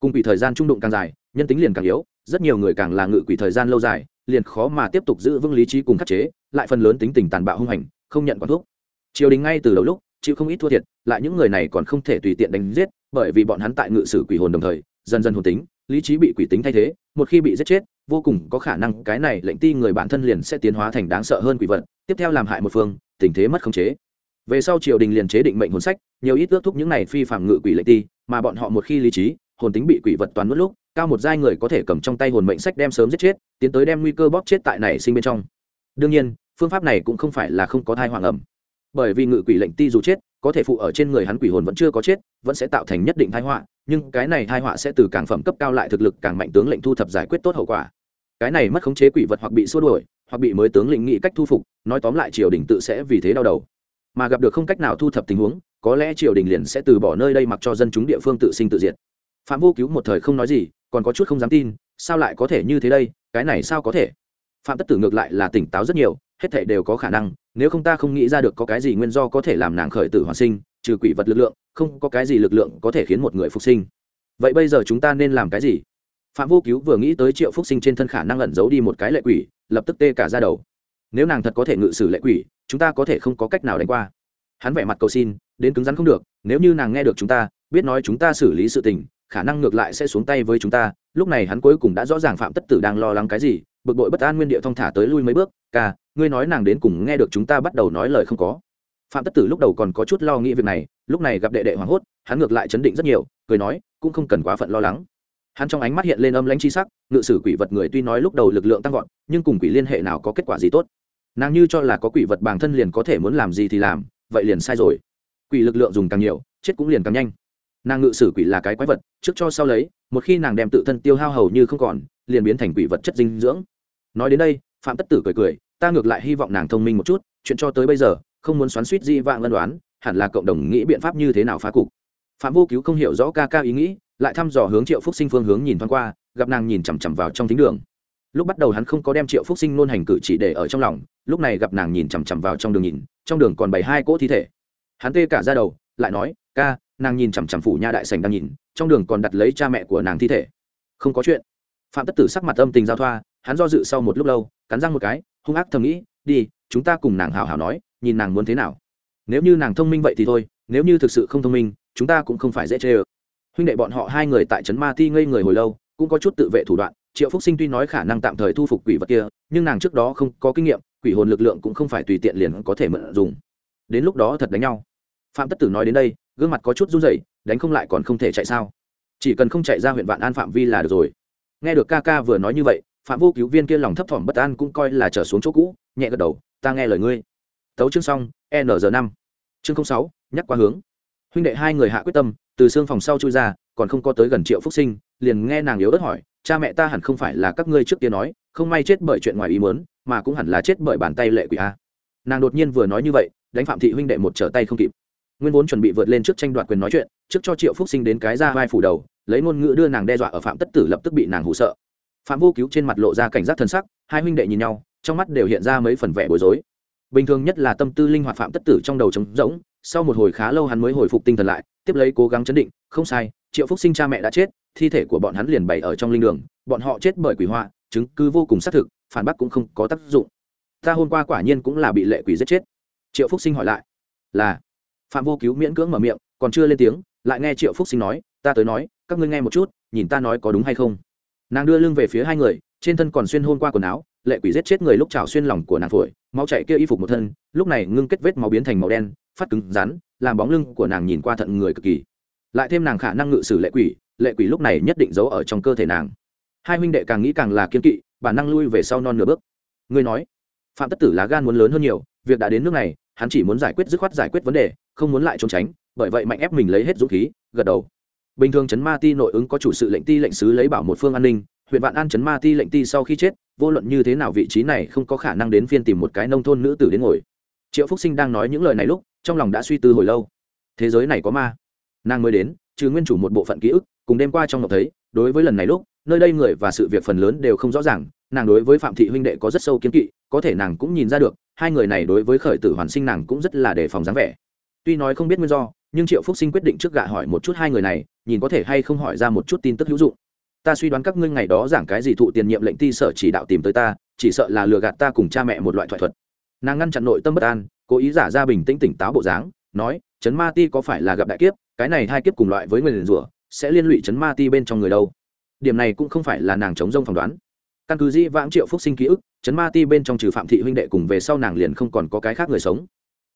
Cùng quỷ thời gian trung đụng càng dài, nhân tính liền càng yếu, rất nhiều người càng là ngự quỷ thời gian lâu dài, liền khó mà tiếp tục giữ vững lý trí cùng khắc chế, lại phần lớn tính tình tàn bạo hung hành, không nhận quản thuốc. Triều đình ngay từ đầu lúc, chịu không ít thua thiệt, lại những người này còn không thể tùy tiện đánh giết, bởi vì bọn hắn tại ngự sử quỷ hồn đồng thời, dần dần hồn tính, lý trí bị quỷ tính thay thế, một khi bị giết chết, vô cùng có khả năng cái này lệnh ti người bản thân liền sẽ tiến hóa thành đáng sợ hơn quỷ vật, tiếp theo làm hại một phương, tình thế mất khống chế về sau triều đình liền chế định mệnh hồn sách, nhiều ít ước thúc những này phi phạm ngự quỷ lệnh ti, mà bọn họ một khi lý trí, hồn tính bị quỷ vật toàn nuốt lúc, cao một giai người có thể cầm trong tay hồn mệnh sách đem sớm giết chết, tiến tới đem nguy cơ bóp chết tại này sinh bên trong. Đương nhiên, phương pháp này cũng không phải là không có thai hoàng ẩm. Bởi vì ngự quỷ lệnh ti dù chết, có thể phụ ở trên người hắn quỷ hồn vẫn chưa có chết, vẫn sẽ tạo thành nhất định thai họa, nhưng cái này thai họa sẽ từ càng phẩm cấp cao lại thực lực càng mạnh tướng lệnh thu thập giải quyết tốt hậu quả. Cái này mất khống chế quỷ vật hoặc bị xua đuổi, hoặc bị mới tướng lĩnh nghĩ cách thu phục, nói tóm lại triều đình tự sẽ vì thế đau đầu mà gặp được không cách nào thu thập tình huống, có lẽ triều đình liền sẽ từ bỏ nơi đây mặc cho dân chúng địa phương tự sinh tự diệt. Phạm vô cứu một thời không nói gì, còn có chút không dám tin, sao lại có thể như thế đây, cái này sao có thể? Phạm tất tử ngược lại là tỉnh táo rất nhiều, hết thể đều có khả năng, nếu không ta không nghĩ ra được có cái gì nguyên do có thể làm nàng khởi tử hoàn sinh, trừ quỷ vật lực lượng, không có cái gì lực lượng có thể khiến một người phục sinh. Vậy bây giờ chúng ta nên làm cái gì? Phạm vô cứu vừa nghĩ tới triệu phúc sinh trên thân khả năng ẩn giấu đi một cái lệ quỷ, lập tức tê cả ra đầu nếu nàng thật có thể ngự sử lệ quỷ, chúng ta có thể không có cách nào đánh qua. Hắn vẻ mặt cầu xin, đến cứng rắn không được, nếu như nàng nghe được chúng ta, biết nói chúng ta xử lý sự tình, khả năng ngược lại sẽ xuống tay với chúng ta. Lúc này hắn cuối cùng đã rõ ràng phạm tất tử đang lo lắng cái gì, bực bội bất an nguyên địa thong thả tới lui mấy bước. Ca, ngươi nói nàng đến cùng nghe được chúng ta bắt đầu nói lời không có. Phạm tất tử lúc đầu còn có chút lo nghĩ việc này, lúc này gặp đệ đệ hoảng hốt, hắn ngược lại chấn định rất nhiều, cười nói, cũng không cần quá phận lo lắng. Hắn trong ánh mắt hiện lên âm lãnh chi sắc, ngự sử quỷ vật người tuy nói lúc đầu lực lượng tăng vọt, nhưng cùng quỷ liên hệ nào có kết quả gì tốt? Nàng như cho là có quỷ vật bản thân liền có thể muốn làm gì thì làm, vậy liền sai rồi. Quỷ lực lượng dùng càng nhiều, chết cũng liền càng nhanh. Nàng ngự sử quỷ là cái quái vật, trước cho sau lấy, một khi nàng đem tự thân tiêu hao hầu như không còn, liền biến thành quỷ vật chất dinh dưỡng. Nói đến đây, phạm tất tử cười cười, ta ngược lại hy vọng nàng thông minh một chút, chuyện cho tới bây giờ, không muốn xoắn suýt di vạng lân đoán hẳn là cộng đồng nghĩ biện pháp như thế nào phá cục. Phạm vô cứu không hiểu rõ ca ca ý nghĩ, lại thăm dò hướng triệu phúc sinh phương hướng nhìn thoáng qua, gặp nàng nhìn chằm chằm vào trong thính đường lúc bắt đầu hắn không có đem triệu phúc sinh nôn hành cử chỉ để ở trong lòng, lúc này gặp nàng nhìn chằm chằm vào trong đường nhìn, trong đường còn bày hai cỗ thi thể. Hắn tê cả ra đầu, lại nói, ca, nàng nhìn chằm chằm phủ nha đại sành đang nhìn, trong đường còn đặt lấy cha mẹ của nàng thi thể. Không có chuyện. Phạm tất tử sắc mặt âm tình giao thoa, hắn do dự sau một lúc lâu, cắn răng một cái, hung ác thầm nghĩ, đi, chúng ta cùng nàng hào hào nói, nhìn nàng muốn thế nào. Nếu như nàng thông minh vậy thì thôi, nếu như thực sự không thông minh, chúng ta cũng không phải dễ chê ơ. Huynh đệ bọn họ hai người tại trấn ma ti ngây người hồi lâu, cũng có chút tự vệ thủ đoạn triệu phúc sinh tuy nói khả năng tạm thời thu phục quỷ vật kia, nhưng nàng trước đó không có kinh nghiệm, quỷ hồn lực lượng cũng không phải tùy tiện liền có thể mượn dùng. Đến lúc đó thật đánh nhau. Phạm tất tử nói đến đây, gương mặt có chút run rẩy, đánh không lại còn không thể chạy sao? Chỉ cần không chạy ra huyện vạn an phạm vi là được rồi. Nghe được ca ca vừa nói như vậy, phạm vô cứu viên kia lòng thấp thỏm bất an cũng coi là trở xuống chỗ cũ, nhẹ gật đầu, ta nghe lời ngươi. Tấu chương xong, n giờ năm. Chương sáu, nhắc qua hướng. Huynh đệ hai người hạ quyết tâm, từ xương phòng sau chui ra còn không có tới gần triệu phúc sinh, liền nghe nàng yếu ớt hỏi, cha mẹ ta hẳn không phải là các ngươi trước kia nói, không may chết bởi chuyện ngoài ý muốn, mà cũng hẳn là chết bởi bàn tay lệ quỷ a. Nàng đột nhiên vừa nói như vậy, đánh phạm thị huynh đệ một trở tay không kịp. Nguyên vốn chuẩn bị vượt lên trước tranh đoạt quyền nói chuyện, trước cho triệu phúc sinh đến cái ra vai phủ đầu, lấy ngôn ngữ đưa nàng đe dọa ở phạm tất tử lập tức bị nàng hụ sợ. Phạm vô cứu trên mặt lộ ra cảnh giác thân sắc, hai huynh đệ nhìn nhau, trong mắt đều hiện ra mấy phần vẻ bối rối. Bình thường nhất là tâm tư linh hoạt phạm tất tử trong đầu trống rỗng, sau một hồi khá lâu hắn mới hồi phục tinh thần lại, tiếp lấy cố gắng chấn định, không sai triệu phúc sinh cha mẹ đã chết, thi thể của bọn hắn liền bày ở trong linh đường, bọn họ chết bởi quỷ họa, chứng cứ vô cùng xác thực, phản bác cũng không có tác dụng. Ta hôm qua quả nhiên cũng là bị lệ quỷ giết chết. Triệu phúc sinh hỏi lại, là? Phạm vô cứu miễn cưỡng mở miệng, còn chưa lên tiếng, lại nghe triệu phúc sinh nói, ta tới nói, các ngươi nghe một chút, nhìn ta nói có đúng hay không? Nàng đưa lưng về phía hai người, trên thân còn xuyên hôn qua quần áo, lệ quỷ giết chết người lúc trào xuyên lòng của nàng phổi, máu chạy kia y phục một thân, lúc này ngưng kết vết máu biến thành màu đen, phát cứng, rắn, làm bóng lưng của nàng nhìn qua thận người cực kỳ lại thêm nàng khả năng ngự sử lệ quỷ lệ quỷ lúc này nhất định giấu ở trong cơ thể nàng. Hai huynh đệ càng nghĩ càng là kiên kỵ, bản năng lui về sau non nửa bước. Ngươi nói, phạm tất tử lá gan muốn lớn hơn nhiều, việc đã đến nước này, hắn chỉ muốn giải quyết dứt khoát giải quyết vấn đề, không muốn lại trốn tránh, bởi vậy mạnh ép mình lấy hết dũng khí, gật đầu. Bình thường chấn ma ti nội ứng có chủ sự lệnh ti lệnh sứ lấy bảo một phương an ninh, huyện vạn an chấn ma ti lệnh ti sau khi chết, vô luận như thế nào vị trí này không có khả năng đến phiên tìm một cái nông thôn nữ tử đến ngồi. Triệu phúc sinh đang nói những lời này lúc, trong lòng đã suy tư hồi lâu. Thế giới này có ma nàng mới đến, trừ nguyên chủ một bộ phận ký ức, cùng đêm qua trong ngọc thấy, đối với lần này lúc, nơi đây người và sự việc phần lớn đều không rõ ràng, nàng đối với phạm thị huynh đệ có rất sâu kiến kỵ, có thể nàng cũng nhìn ra được, hai người này đối với khởi tử hoàn sinh nàng cũng rất là đề phòng dáng vẻ. Tuy nói không biết nguyên do, nhưng triệu phúc sinh quyết định trước gạ hỏi một chút hai người này, nhìn có thể hay không hỏi ra một chút tin tức hữu dụng. Ta suy đoán các ngươi ngày đó giảng cái gì thụ tiền nhiệm lệnh ti sở chỉ đạo tìm tới ta, chỉ sợ là lừa gạt ta cùng cha mẹ một loại thoại thuật. Nàng ngăn chặn nội tâm bất an, cố ý giả ra bình tĩnh tỉnh táo bộ dáng, nói, Trấn ma ti có phải là gặp đại kiếp cái này hai kiếp cùng loại với người liền rủa sẽ liên lụy chấn ma ti bên trong người đâu. Điểm này cũng không phải là nàng chống rông phỏng đoán. Căn cứ dĩ vãng triệu phúc sinh ký ức, chấn ma ti bên trong trừ phạm thị huynh đệ cùng về sau nàng liền không còn có cái khác người sống.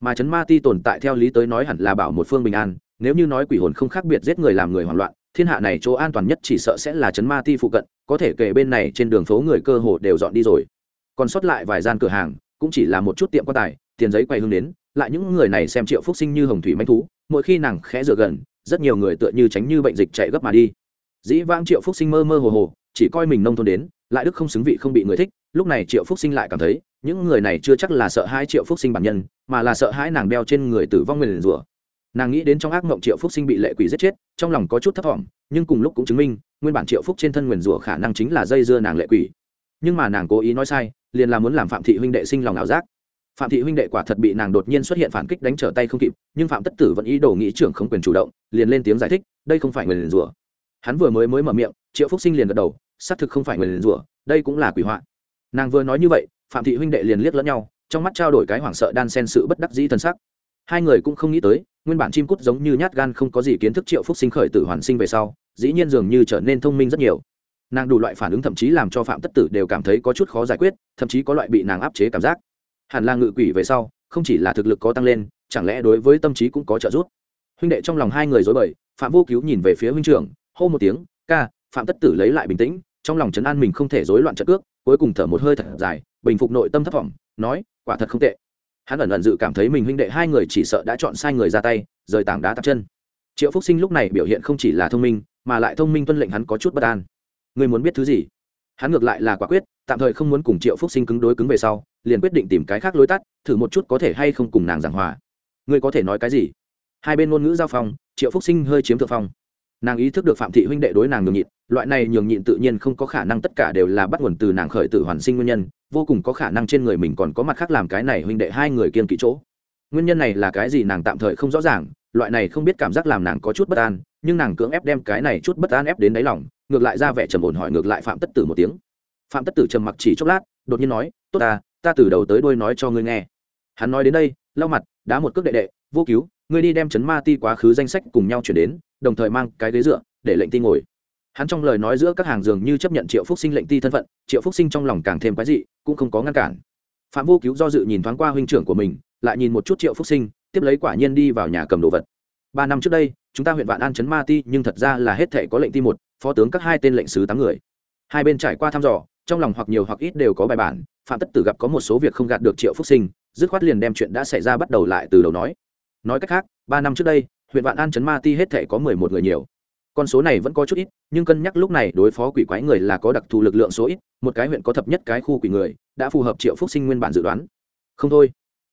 Mà chấn ma ti tồn tại theo lý tới nói hẳn là bảo một phương bình an, nếu như nói quỷ hồn không khác biệt giết người làm người hoảng loạn, thiên hạ này chỗ an toàn nhất chỉ sợ sẽ là chấn ma ti phụ cận, có thể kể bên này trên đường phố người cơ hồ đều dọn đi rồi. Còn sót lại vài gian cửa hàng, cũng chỉ là một chút tiệm quan tài tiền giấy quay hương đến, lại những người này xem triệu phúc sinh như hồng thủy manh thú mỗi khi nàng khẽ dựa gần, rất nhiều người tựa như tránh như bệnh dịch chạy gấp mà đi. Dĩ vãng triệu phúc sinh mơ mơ hồ hồ, chỉ coi mình nông thôn đến, lại đức không xứng vị không bị người thích, lúc này triệu phúc sinh lại cảm thấy, những người này chưa chắc là sợ hai triệu phúc sinh bản nhân, mà là sợ hãi nàng đeo trên người tử vong nguyền rủa. Nàng nghĩ đến trong ác mộng triệu phúc sinh bị lệ quỷ giết chết, trong lòng có chút thấp t nhưng cùng lúc cũng chứng minh, nguyên bản triệu phúc trên thân nguyền rủa khả năng chính là dây dưa nàng lệ quỷ. Nhưng mà nàng cố ý nói sai, liền là muốn làm phạm thị huynh đệ sinh lòng ảo giác phạm thị huynh đệ quả thật bị nàng đột nhiên xuất hiện phản kích đánh trở tay không kịp, nhưng phạm tất tử vẫn ý đồ nghĩ trưởng không quyền chủ động, liền lên tiếng giải thích, đây không phải người liền rủa. Hắn vừa mới mới mở miệng, triệu phúc sinh liền gật đầu, xác thực không phải người liền rủa, đây cũng là quỷ họa. Nàng vừa nói như vậy, phạm thị huynh đệ liền liếc lẫn nhau, trong mắt trao đổi cái hoảng sợ đan sen sự bất đắc dĩ t sắc. Hai người cũng không nghĩ tới, nguyên bản chim cút giống như nhát gan không có gì kiến thức triệu phúc sinh khởi tử hoàn sinh về sau, dĩ nhiên dường như trở nên thông minh rất nhiều. Nàng đủ loại phản ứng thậm chí làm cho phạm tất tử đều cảm thấy có chút khó giải quyết, thậm chí có loại bị nàng áp chế cảm giác hẳn là ngự quỷ về sau, không chỉ là thực lực có tăng lên, chẳng lẽ đối với tâm trí cũng có trợ giúp? Huynh đệ trong lòng hai người dối bời, phạm vô cứu nhìn về phía huynh trưởng, hô một tiếng, ca. Phạm tất tử lấy lại bình tĩnh, trong lòng trấn an mình không thể rối loạn trận cước, cuối cùng thở một hơi thật dài, bình phục nội tâm thất vọng nói, quả thật không tệ. Hắn ẩn ẩn dự cảm thấy mình huynh đệ hai người chỉ sợ đã chọn sai người ra tay, rời tảng đá tạp chân. Triệu phúc sinh lúc này biểu hiện không chỉ là thông minh, mà lại thông minh tuân lệnh hắn có chút bất an. Ngươi muốn biết thứ gì? Hắn ngược lại là quả quyết, tạm thời không muốn cùng triệu phúc sinh cứng đối cứng về sau, liền quyết định tìm cái khác lối tắt, thử một chút có thể hay không cùng nàng giảng hòa. Ngươi có thể nói cái gì? Hai bên ngôn ngữ giao phong, triệu phúc sinh hơi chiếm thượng phong. Nàng ý thức được phạm thị huynh đệ đối nàng nhường nhịn, loại này nhường nhịn tự nhiên không có khả năng tất cả đều là bắt nguồn từ nàng khởi tử hoàn sinh nguyên nhân, vô cùng có khả năng trên người mình còn có mặt khác làm cái này huynh đệ hai người kiên kỵ chỗ. Nguyên nhân này là cái gì nàng tạm thời không rõ ràng, loại này không biết cảm giác làm nàng có chút bất an, nhưng nàng cưỡng ép đem cái này chút bất an ép đến đáy lòng ngược lại ra vẻ trầm ổn hỏi ngược lại phạm tất tử một tiếng. Phạm tất tử trầm mặc chỉ chốc lát, đột nhiên nói, tốt ta ta từ đầu tới đuôi nói cho ngươi nghe. Hắn nói đến đây, lau mặt, đá một cước đệ đệ, vô cứu, ngươi đi đem chấn ma ti quá khứ danh sách cùng nhau chuyển đến, đồng thời mang cái ghế dựa, để lệnh ti ngồi. Hắn trong lời nói giữa các hàng dường như chấp nhận triệu phúc sinh lệnh ti thân phận, triệu phúc sinh trong lòng càng thêm quái dị, cũng không có ngăn cản. Phạm vô cứu do dự nhìn thoáng qua huynh trưởng của mình, lại nhìn một chút triệu phúc sinh, tiếp lấy quả nhiên đi vào nhà cầm đồ vật. Ba năm trước đây, chúng ta huyện vạn an chấn ma ti nhưng thật ra là hết thể có lệnh ti một phó tướng các hai tên lệnh sứ tám người. Hai bên trải qua thăm dò, trong lòng hoặc nhiều hoặc ít đều có bài bản, phạm tất tử gặp có một số việc không gạt được triệu phúc sinh, dứt khoát liền đem chuyện đã xảy ra bắt đầu lại từ đầu nói. Nói cách khác, ba năm trước đây, huyện vạn an chấn ma ti hết thể có mười một người nhiều. Con số này vẫn có chút ít, nhưng cân nhắc lúc này đối phó quỷ quái người là có đặc thù lực lượng số ít, một cái huyện có thập nhất cái khu quỷ người, đã phù hợp triệu phúc sinh nguyên bản dự đoán. Không thôi.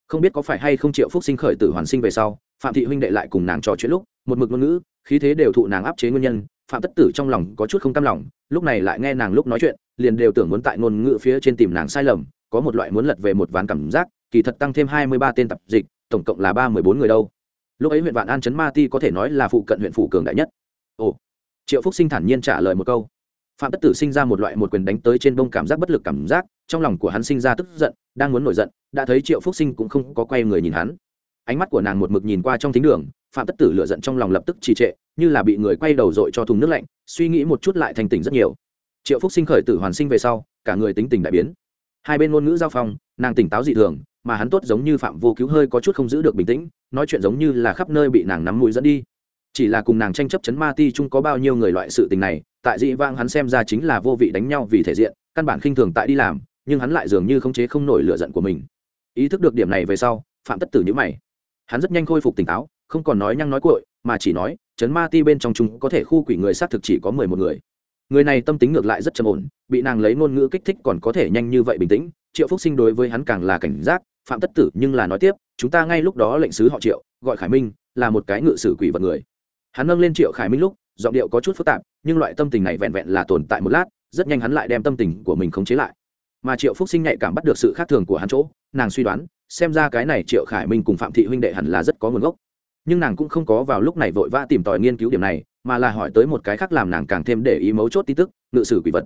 Không biết có phải hay không triệu phúc sinh khởi tử hoàn sinh về sau, phạm thị huynh đệ lại cùng nàng trò chuyện lúc, một mực ngôn ngữ, khí thế đều thụ nàng áp chế nguyên nhân phạm tất tử trong lòng có chút không cam lòng, lúc này lại nghe nàng lúc nói chuyện, liền đều tưởng muốn tại ngôn ngữ phía trên tìm nàng sai lầm, có một loại muốn lật về một ván cảm giác, kỳ thật tăng thêm hai mươi ba tên tập dịch, tổng cộng là ba mười bốn người đâu. Lúc ấy huyện vạn an chấn ma ti có thể nói là phụ cận huyện phủ cường đại nhất. Ồ, triệu phúc sinh thản nhiên trả lời một câu. Phạm tất tử sinh ra một loại một quyền đánh tới trên bông cảm giác bất lực cảm giác, trong lòng của hắn sinh ra tức giận, đang muốn nổi giận, đã thấy triệu phúc sinh cũng không có quay người nhìn hắn. Ánh mắt của nàng một mực nhìn qua trong thính đường, phạm tất tử lựa giận trong lòng lập tức trì trệ như là bị người quay đầu dội cho thùng nước lạnh, suy nghĩ một chút lại thành tỉnh rất nhiều. Triệu phúc sinh khởi tử hoàn sinh về sau, cả người tính tình đại biến. Hai bên ngôn ngữ giao phong, nàng tỉnh táo dị thường, mà hắn tốt giống như phạm vô cứu hơi có chút không giữ được bình tĩnh, nói chuyện giống như là khắp nơi bị nàng nắm mũi dẫn đi. Chỉ là cùng nàng tranh chấp chấn ma ti chung có bao nhiêu người loại sự tình này, tại dị vang hắn xem ra chính là vô vị đánh nhau vì thể diện, căn bản khinh thường tại đi làm, nhưng hắn lại dường như khống chế không nổi lựa giận của mình. Ý thức được điểm này về sau, phạm tất tử nhữ mày. Hắn rất nhanh khôi phục tỉnh táo, không còn nói nhăng nói cội mà chỉ nói, chấn ma ti bên trong chúng có thể khu quỷ người xác thực chỉ có mười một người. Người này tâm tính ngược lại rất trầm ổn, bị nàng lấy ngôn ngữ kích thích còn có thể nhanh như vậy bình tĩnh. Triệu phúc sinh đối với hắn càng là cảnh giác, phạm tất tử nhưng là nói tiếp, chúng ta ngay lúc đó lệnh sứ họ triệu, gọi khải minh, là một cái ngự sử quỷ vật người. Hắn nâng lên triệu khải minh lúc, giọng điệu có chút phức tạp, nhưng loại tâm tình này vẹn vẹn là tồn tại một lát, rất nhanh hắn lại đem tâm tình của mình khống chế lại. Mà triệu phúc sinh nhạy cảm bắt được sự khác thường của hắn chỗ, nàng suy đoán, xem ra cái này triệu khải minh cùng phạm thị huynh đệ hẳn là rất có nguồn gốc nhưng nàng cũng không có vào lúc này vội vã tìm tòi nghiên cứu điểm này, mà là hỏi tới một cái khác làm nàng càng thêm để ý mấu chốt tin tức, ngự sử quỷ vật.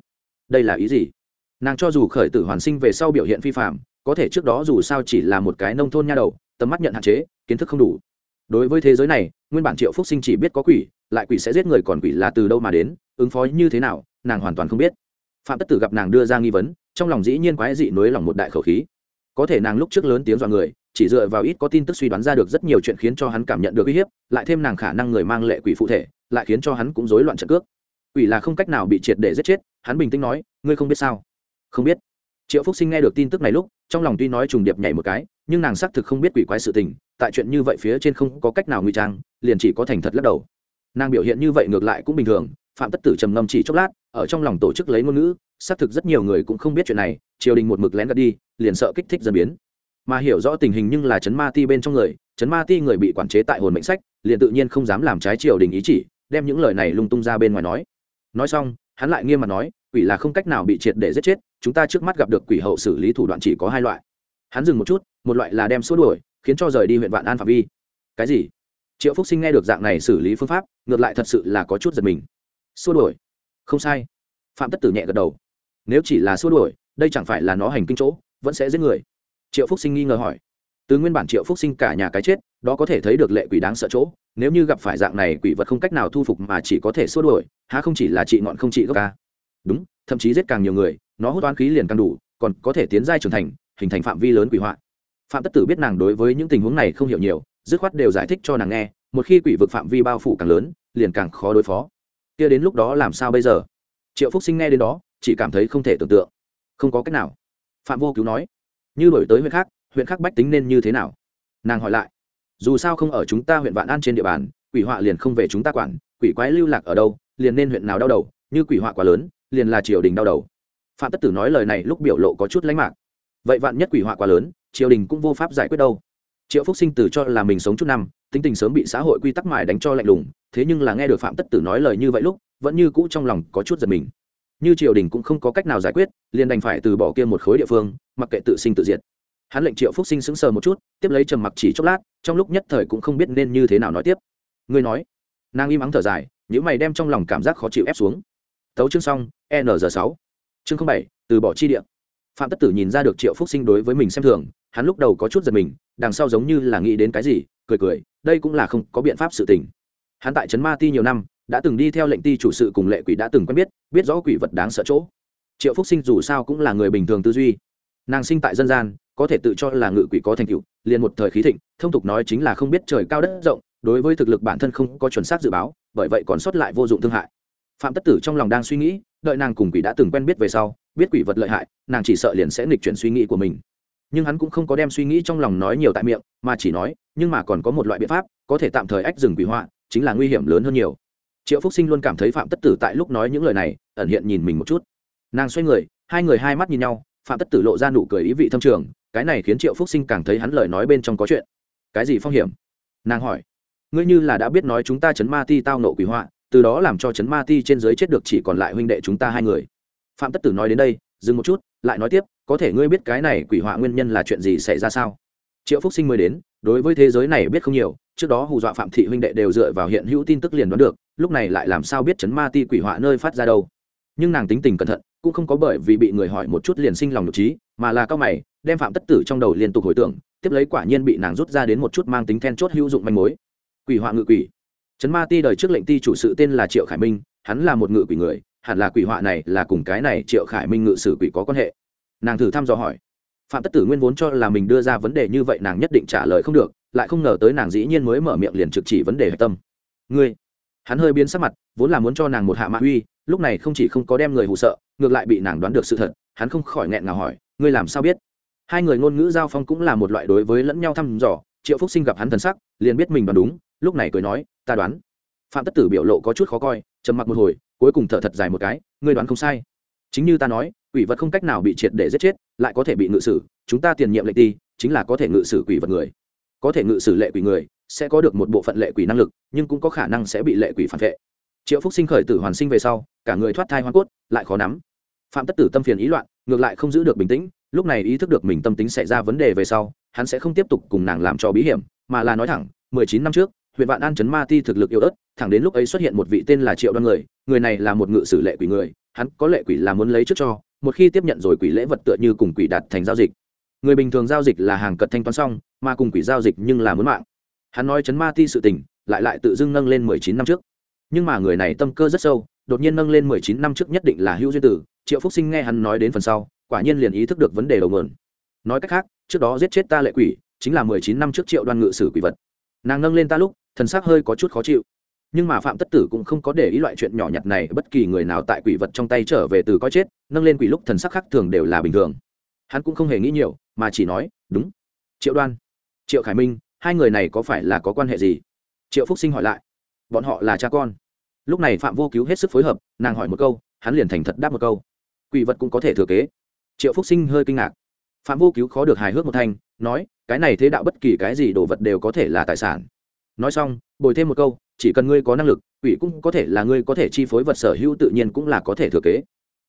Đây là ý gì? Nàng cho dù khởi tử hoàn sinh về sau biểu hiện phi phạm có thể trước đó dù sao chỉ là một cái nông thôn nha đầu, tầm mắt nhận hạn chế, kiến thức không đủ. Đối với thế giới này, nguyên bản triệu phúc sinh chỉ biết có quỷ, lại quỷ sẽ giết người còn quỷ là từ đâu mà đến, ứng phó như thế nào, nàng hoàn toàn không biết. Phạm tất tử gặp nàng đưa ra nghi vấn, trong lòng dĩ nhiên quái dị nối lòng một đại khẩu khí. Có thể nàng lúc trước lớn tiếng dọa người chỉ dựa vào ít có tin tức suy đoán ra được rất nhiều chuyện khiến cho hắn cảm nhận được uy hiếp, lại thêm nàng khả năng người mang lệ quỷ phụ thể, lại khiến cho hắn cũng rối loạn trận cước. Quỷ là không cách nào bị triệt để giết chết, hắn bình tĩnh nói, ngươi không biết sao? Không biết. Triệu phúc sinh nghe được tin tức này lúc, trong lòng tuy nói trùng điệp nhảy một cái, nhưng nàng xác thực không biết quỷ quái sự tình, tại chuyện như vậy phía trên không có cách nào nguy trang, liền chỉ có thành thật lắc đầu. Nàng biểu hiện như vậy ngược lại cũng bình thường, phạm tất tử trầm ngâm chỉ chốc lát, ở trong lòng tổ chức lấy ngôn ngữ, xác thực rất nhiều người cũng không biết chuyện này, triều đình một mực lén gạt đi, liền sợ kích thích dân biến mà hiểu rõ tình hình nhưng là chấn ma ti bên trong người chấn ma ti người bị quản chế tại hồn mệnh sách, liền tự nhiên không dám làm trái triều đình ý chỉ, đem những lời này lung tung ra bên ngoài nói. Nói xong, hắn lại nghiêm mặt nói, quỷ là không cách nào bị triệt để giết chết, chúng ta trước mắt gặp được quỷ hậu xử lý thủ đoạn chỉ có hai loại. Hắn dừng một chút, một loại là đem xua đuổi, khiến cho rời đi huyện vạn an phạm vi. Cái gì? Triệu phúc sinh nghe được dạng này xử lý phương pháp, ngược lại thật sự là có chút giật mình. Xua đuổi? Không sai. Phạm tất tử nhẹ gật đầu. Nếu chỉ là xua đuổi, đây chẳng phải là nó hành kinh chỗ, vẫn sẽ giết người triệu phúc sinh nghi ngờ hỏi. Từ nguyên bản triệu phúc sinh cả nhà cái chết, đó có thể thấy được lệ quỷ đáng sợ chỗ, nếu như gặp phải dạng này quỷ vật không cách nào thu phục mà chỉ có thể xua đuổi, há không chỉ là trị ngọn không trị gốc ca. Đúng, thậm chí giết càng nhiều người, nó hút toán khí liền càng đủ, còn có thể tiến giai trưởng thành, hình thành phạm vi lớn quỷ họa. Phạm tất tử biết nàng đối với những tình huống này không hiểu nhiều, dứt khoát đều giải thích cho nàng nghe, một khi quỷ vực phạm vi bao phủ càng lớn, liền càng khó đối phó. Kia đến lúc đó làm sao bây giờ? Triệu phúc sinh nghe đến đó, chỉ cảm thấy không thể tưởng tượng. Không có cách nào. Phạm vô cứu nói như đổi tới huyện khác huyện khác bách tính nên như thế nào? Nàng hỏi lại. Dù sao không ở chúng ta huyện vạn an trên địa bàn, quỷ họa liền không về chúng ta quản, quỷ quái lưu lạc ở đâu, liền nên huyện nào đau đầu, như quỷ họa quá lớn, liền là triều đình đau đầu. Phạm tất tử nói lời này lúc biểu lộ có chút lãnh mạc. Vậy vạn nhất quỷ họa quá lớn, triều đình cũng vô pháp giải quyết đâu. Triệu phúc sinh từ cho là mình sống chút năm, tính tình sớm bị xã hội quy tắc mài đánh cho lạnh lùng, thế nhưng là nghe được phạm tất tử nói lời như vậy lúc, vẫn như cũ trong lòng có chút giật mình như triều đình cũng không có cách nào giải quyết, liền đành phải từ bỏ kia một khối địa phương, mặc kệ tự sinh tự diệt. Hắn lệnh triệu phúc sinh sững sờ một chút, tiếp lấy trầm mặc chỉ chốc lát, trong lúc nhất thời cũng không biết nên như thế nào nói tiếp. Ngươi nói. Nàng im ắng thở dài những mày đem trong lòng cảm giác khó chịu ép xuống. Tấu chương xong, n giờ sáu. Chương bảy, từ bỏ chi địa. Phạm tất tử nhìn ra được triệu phúc sinh đối với mình xem thường, hắn lúc đầu có chút giật mình, đằng sau giống như là nghĩ đến cái gì, cười cười, đây cũng là không có biện pháp sự tình. Hắn tại trấn ma ti nhiều năm, đã từng đi theo lệnh ti chủ sự cùng lệ quỷ đã từng quen biết biết rõ quỷ vật đáng sợ chỗ. Triệu phúc sinh dù sao cũng là người bình thường tư duy. Nàng sinh tại dân gian, có thể tự cho là ngự quỷ có thành tựu, liền một thời khí thịnh, thông tục nói chính là không biết trời cao đất rộng, đối với thực lực bản thân không có chuẩn xác dự báo, bởi vậy còn sót lại vô dụng thương hại. Phạm tất tử trong lòng đang suy nghĩ, đợi nàng cùng quỷ đã từng quen biết về sau, biết quỷ vật lợi hại, nàng chỉ sợ liền sẽ nghịch chuyển suy nghĩ của mình. Nhưng hắn cũng không có đem suy nghĩ trong lòng nói nhiều tại miệng, mà chỉ nói, nhưng mà còn có một loại biện pháp, có thể tạm thời ách dừng quỷ họa, chính là nguy hiểm lớn hơn nhiều triệu phúc sinh luôn cảm thấy phạm tất tử tại lúc nói những lời này, ẩn hiện nhìn mình một chút. Nàng xoay người, hai người hai mắt nhìn nhau, phạm tất tử lộ ra nụ cười ý vị thâm trường, cái này khiến triệu phúc sinh càng thấy hắn lời nói bên trong có chuyện. Cái gì phong hiểm? Nàng hỏi. Ngươi như là đã biết nói chúng ta chấn ma ti tao nộ quỷ họa, từ đó làm cho chấn ma ti trên giới chết được chỉ còn lại huynh đệ chúng ta hai người. Phạm tất tử nói đến đây, dừng một chút, lại nói tiếp, có thể ngươi biết cái này quỷ họa nguyên nhân là chuyện gì xảy ra sao? Triệu phúc sinh mới đến, đối với thế giới này biết không nhiều, trước đó hù dọa phạm thị huynh đệ đều dựa vào hiện hữu tin tức liền đoán được lúc này lại làm sao biết chấn ma ti quỷ họa nơi phát ra đâu? Nhưng nàng tính tình cẩn thận, cũng không có bởi vì bị người hỏi một chút liền sinh lòng nhục trí, mà là cao mày, đem phạm tất tử trong đầu liên tục hồi tưởng, tiếp lấy quả nhiên bị nàng rút ra đến một chút mang tính then chốt hữu dụng manh mối. Quỷ họa ngự quỷ. Trấn ma ti đời trước lệnh ti chủ sự tên là triệu khải minh, hắn là một ngự quỷ người, hẳn là quỷ họa này là cùng cái này triệu khải minh ngự sử quỷ có quan hệ. Nàng thử thăm dò hỏi. Phạm tất tử nguyên vốn cho là mình đưa ra vấn đề như vậy nàng nhất định trả lời không được, lại không ngờ tới nàng dĩ nhiên mới mở miệng liền trực chỉ vấn đề hạch tâm. Ngươi hắn hơi biến sắc mặt, vốn là muốn cho nàng một hạ mạ uy, lúc này không chỉ không có đem người hụ sợ, ngược lại bị nàng đoán được sự thật, hắn không khỏi nghẹn ngào hỏi, ngươi làm sao biết? Hai người ngôn ngữ giao phong cũng là một loại đối với lẫn nhau thăm dò, triệu phúc sinh gặp hắn thần sắc, liền biết mình đoán đúng, lúc này cười nói, ta đoán. Phạm tất tử biểu lộ có chút khó coi, trầm mặc một hồi, cuối cùng thở thật dài một cái, ngươi đoán không sai. Chính như ta nói, quỷ vật không cách nào bị triệt để giết chết, lại có thể bị ngự sử, chúng ta tiền nhiệm lệnh ti chính là có thể ngự sử quỷ vật người. Có thể ngự sử lệ quỷ người sẽ có được một bộ phận lệ quỷ năng lực, nhưng cũng có khả năng sẽ bị lệ quỷ phản vệ. Triệu phúc sinh khởi tử hoàn sinh về sau, cả người thoát thai hoa cốt, lại khó nắm. Phạm tất tử tâm phiền ý loạn, ngược lại không giữ được bình tĩnh, lúc này ý thức được mình tâm tính xảy ra vấn đề về sau, hắn sẽ không tiếp tục cùng nàng làm cho bí hiểm, mà là nói thẳng, mười chín năm trước, huyện vạn an chấn ma ti thực lực yếu ớt, thẳng đến lúc ấy xuất hiện một vị tên là triệu đoan người người này là một ngự sử lệ quỷ người, hắn có lệ quỷ là muốn lấy trước cho, một khi tiếp nhận rồi quỷ lễ vật tựa như cùng quỷ đạt thành giao dịch. Người bình thường giao dịch là hàng cật thanh toán xong, mà cùng quỷ giao dịch nhưng là muốn mạng hắn nói chấn ma ti sự tình, lại lại tự dưng nâng lên mười chín năm trước. Nhưng mà người này tâm cơ rất sâu, đột nhiên nâng lên mười chín năm trước nhất định là hữu duyên tử, triệu phúc sinh nghe hắn nói đến phần sau, quả nhiên liền ý thức được vấn đề đầu mượn nói cách khác, trước đó giết chết ta lệ quỷ, chính là mười chín năm trước triệu đoan ngự sử quỷ vật. Nàng nâng lên ta lúc, thần xác hơi có chút khó chịu. Nhưng mà phạm tất tử cũng không có để ý loại chuyện nhỏ nhặt này, bất kỳ người nào tại quỷ vật trong tay trở về từ coi chết, nâng lên quỷ lúc thần sắc khác thường đều là bình thường. Hắn cũng không hề nghĩ nhiều, mà chỉ nói, đúng, triệu đoan, triệu khải minh hai người này có phải là có quan hệ gì? Triệu phúc sinh hỏi lại. Bọn họ là cha con. Lúc này phạm vô cứu hết sức phối hợp, nàng hỏi một câu, hắn liền thành thật đáp một câu. Quỷ vật cũng có thể thừa kế. Triệu phúc sinh hơi kinh ngạc. Phạm vô cứu khó được hài hước một thanh, nói, cái này thế đạo bất kỳ cái gì đồ vật đều có thể là tài sản. Nói xong, bồi thêm một câu, chỉ cần ngươi có năng lực, quỷ cũng có thể là ngươi có thể chi phối vật sở hữu tự nhiên cũng là có thể thừa kế.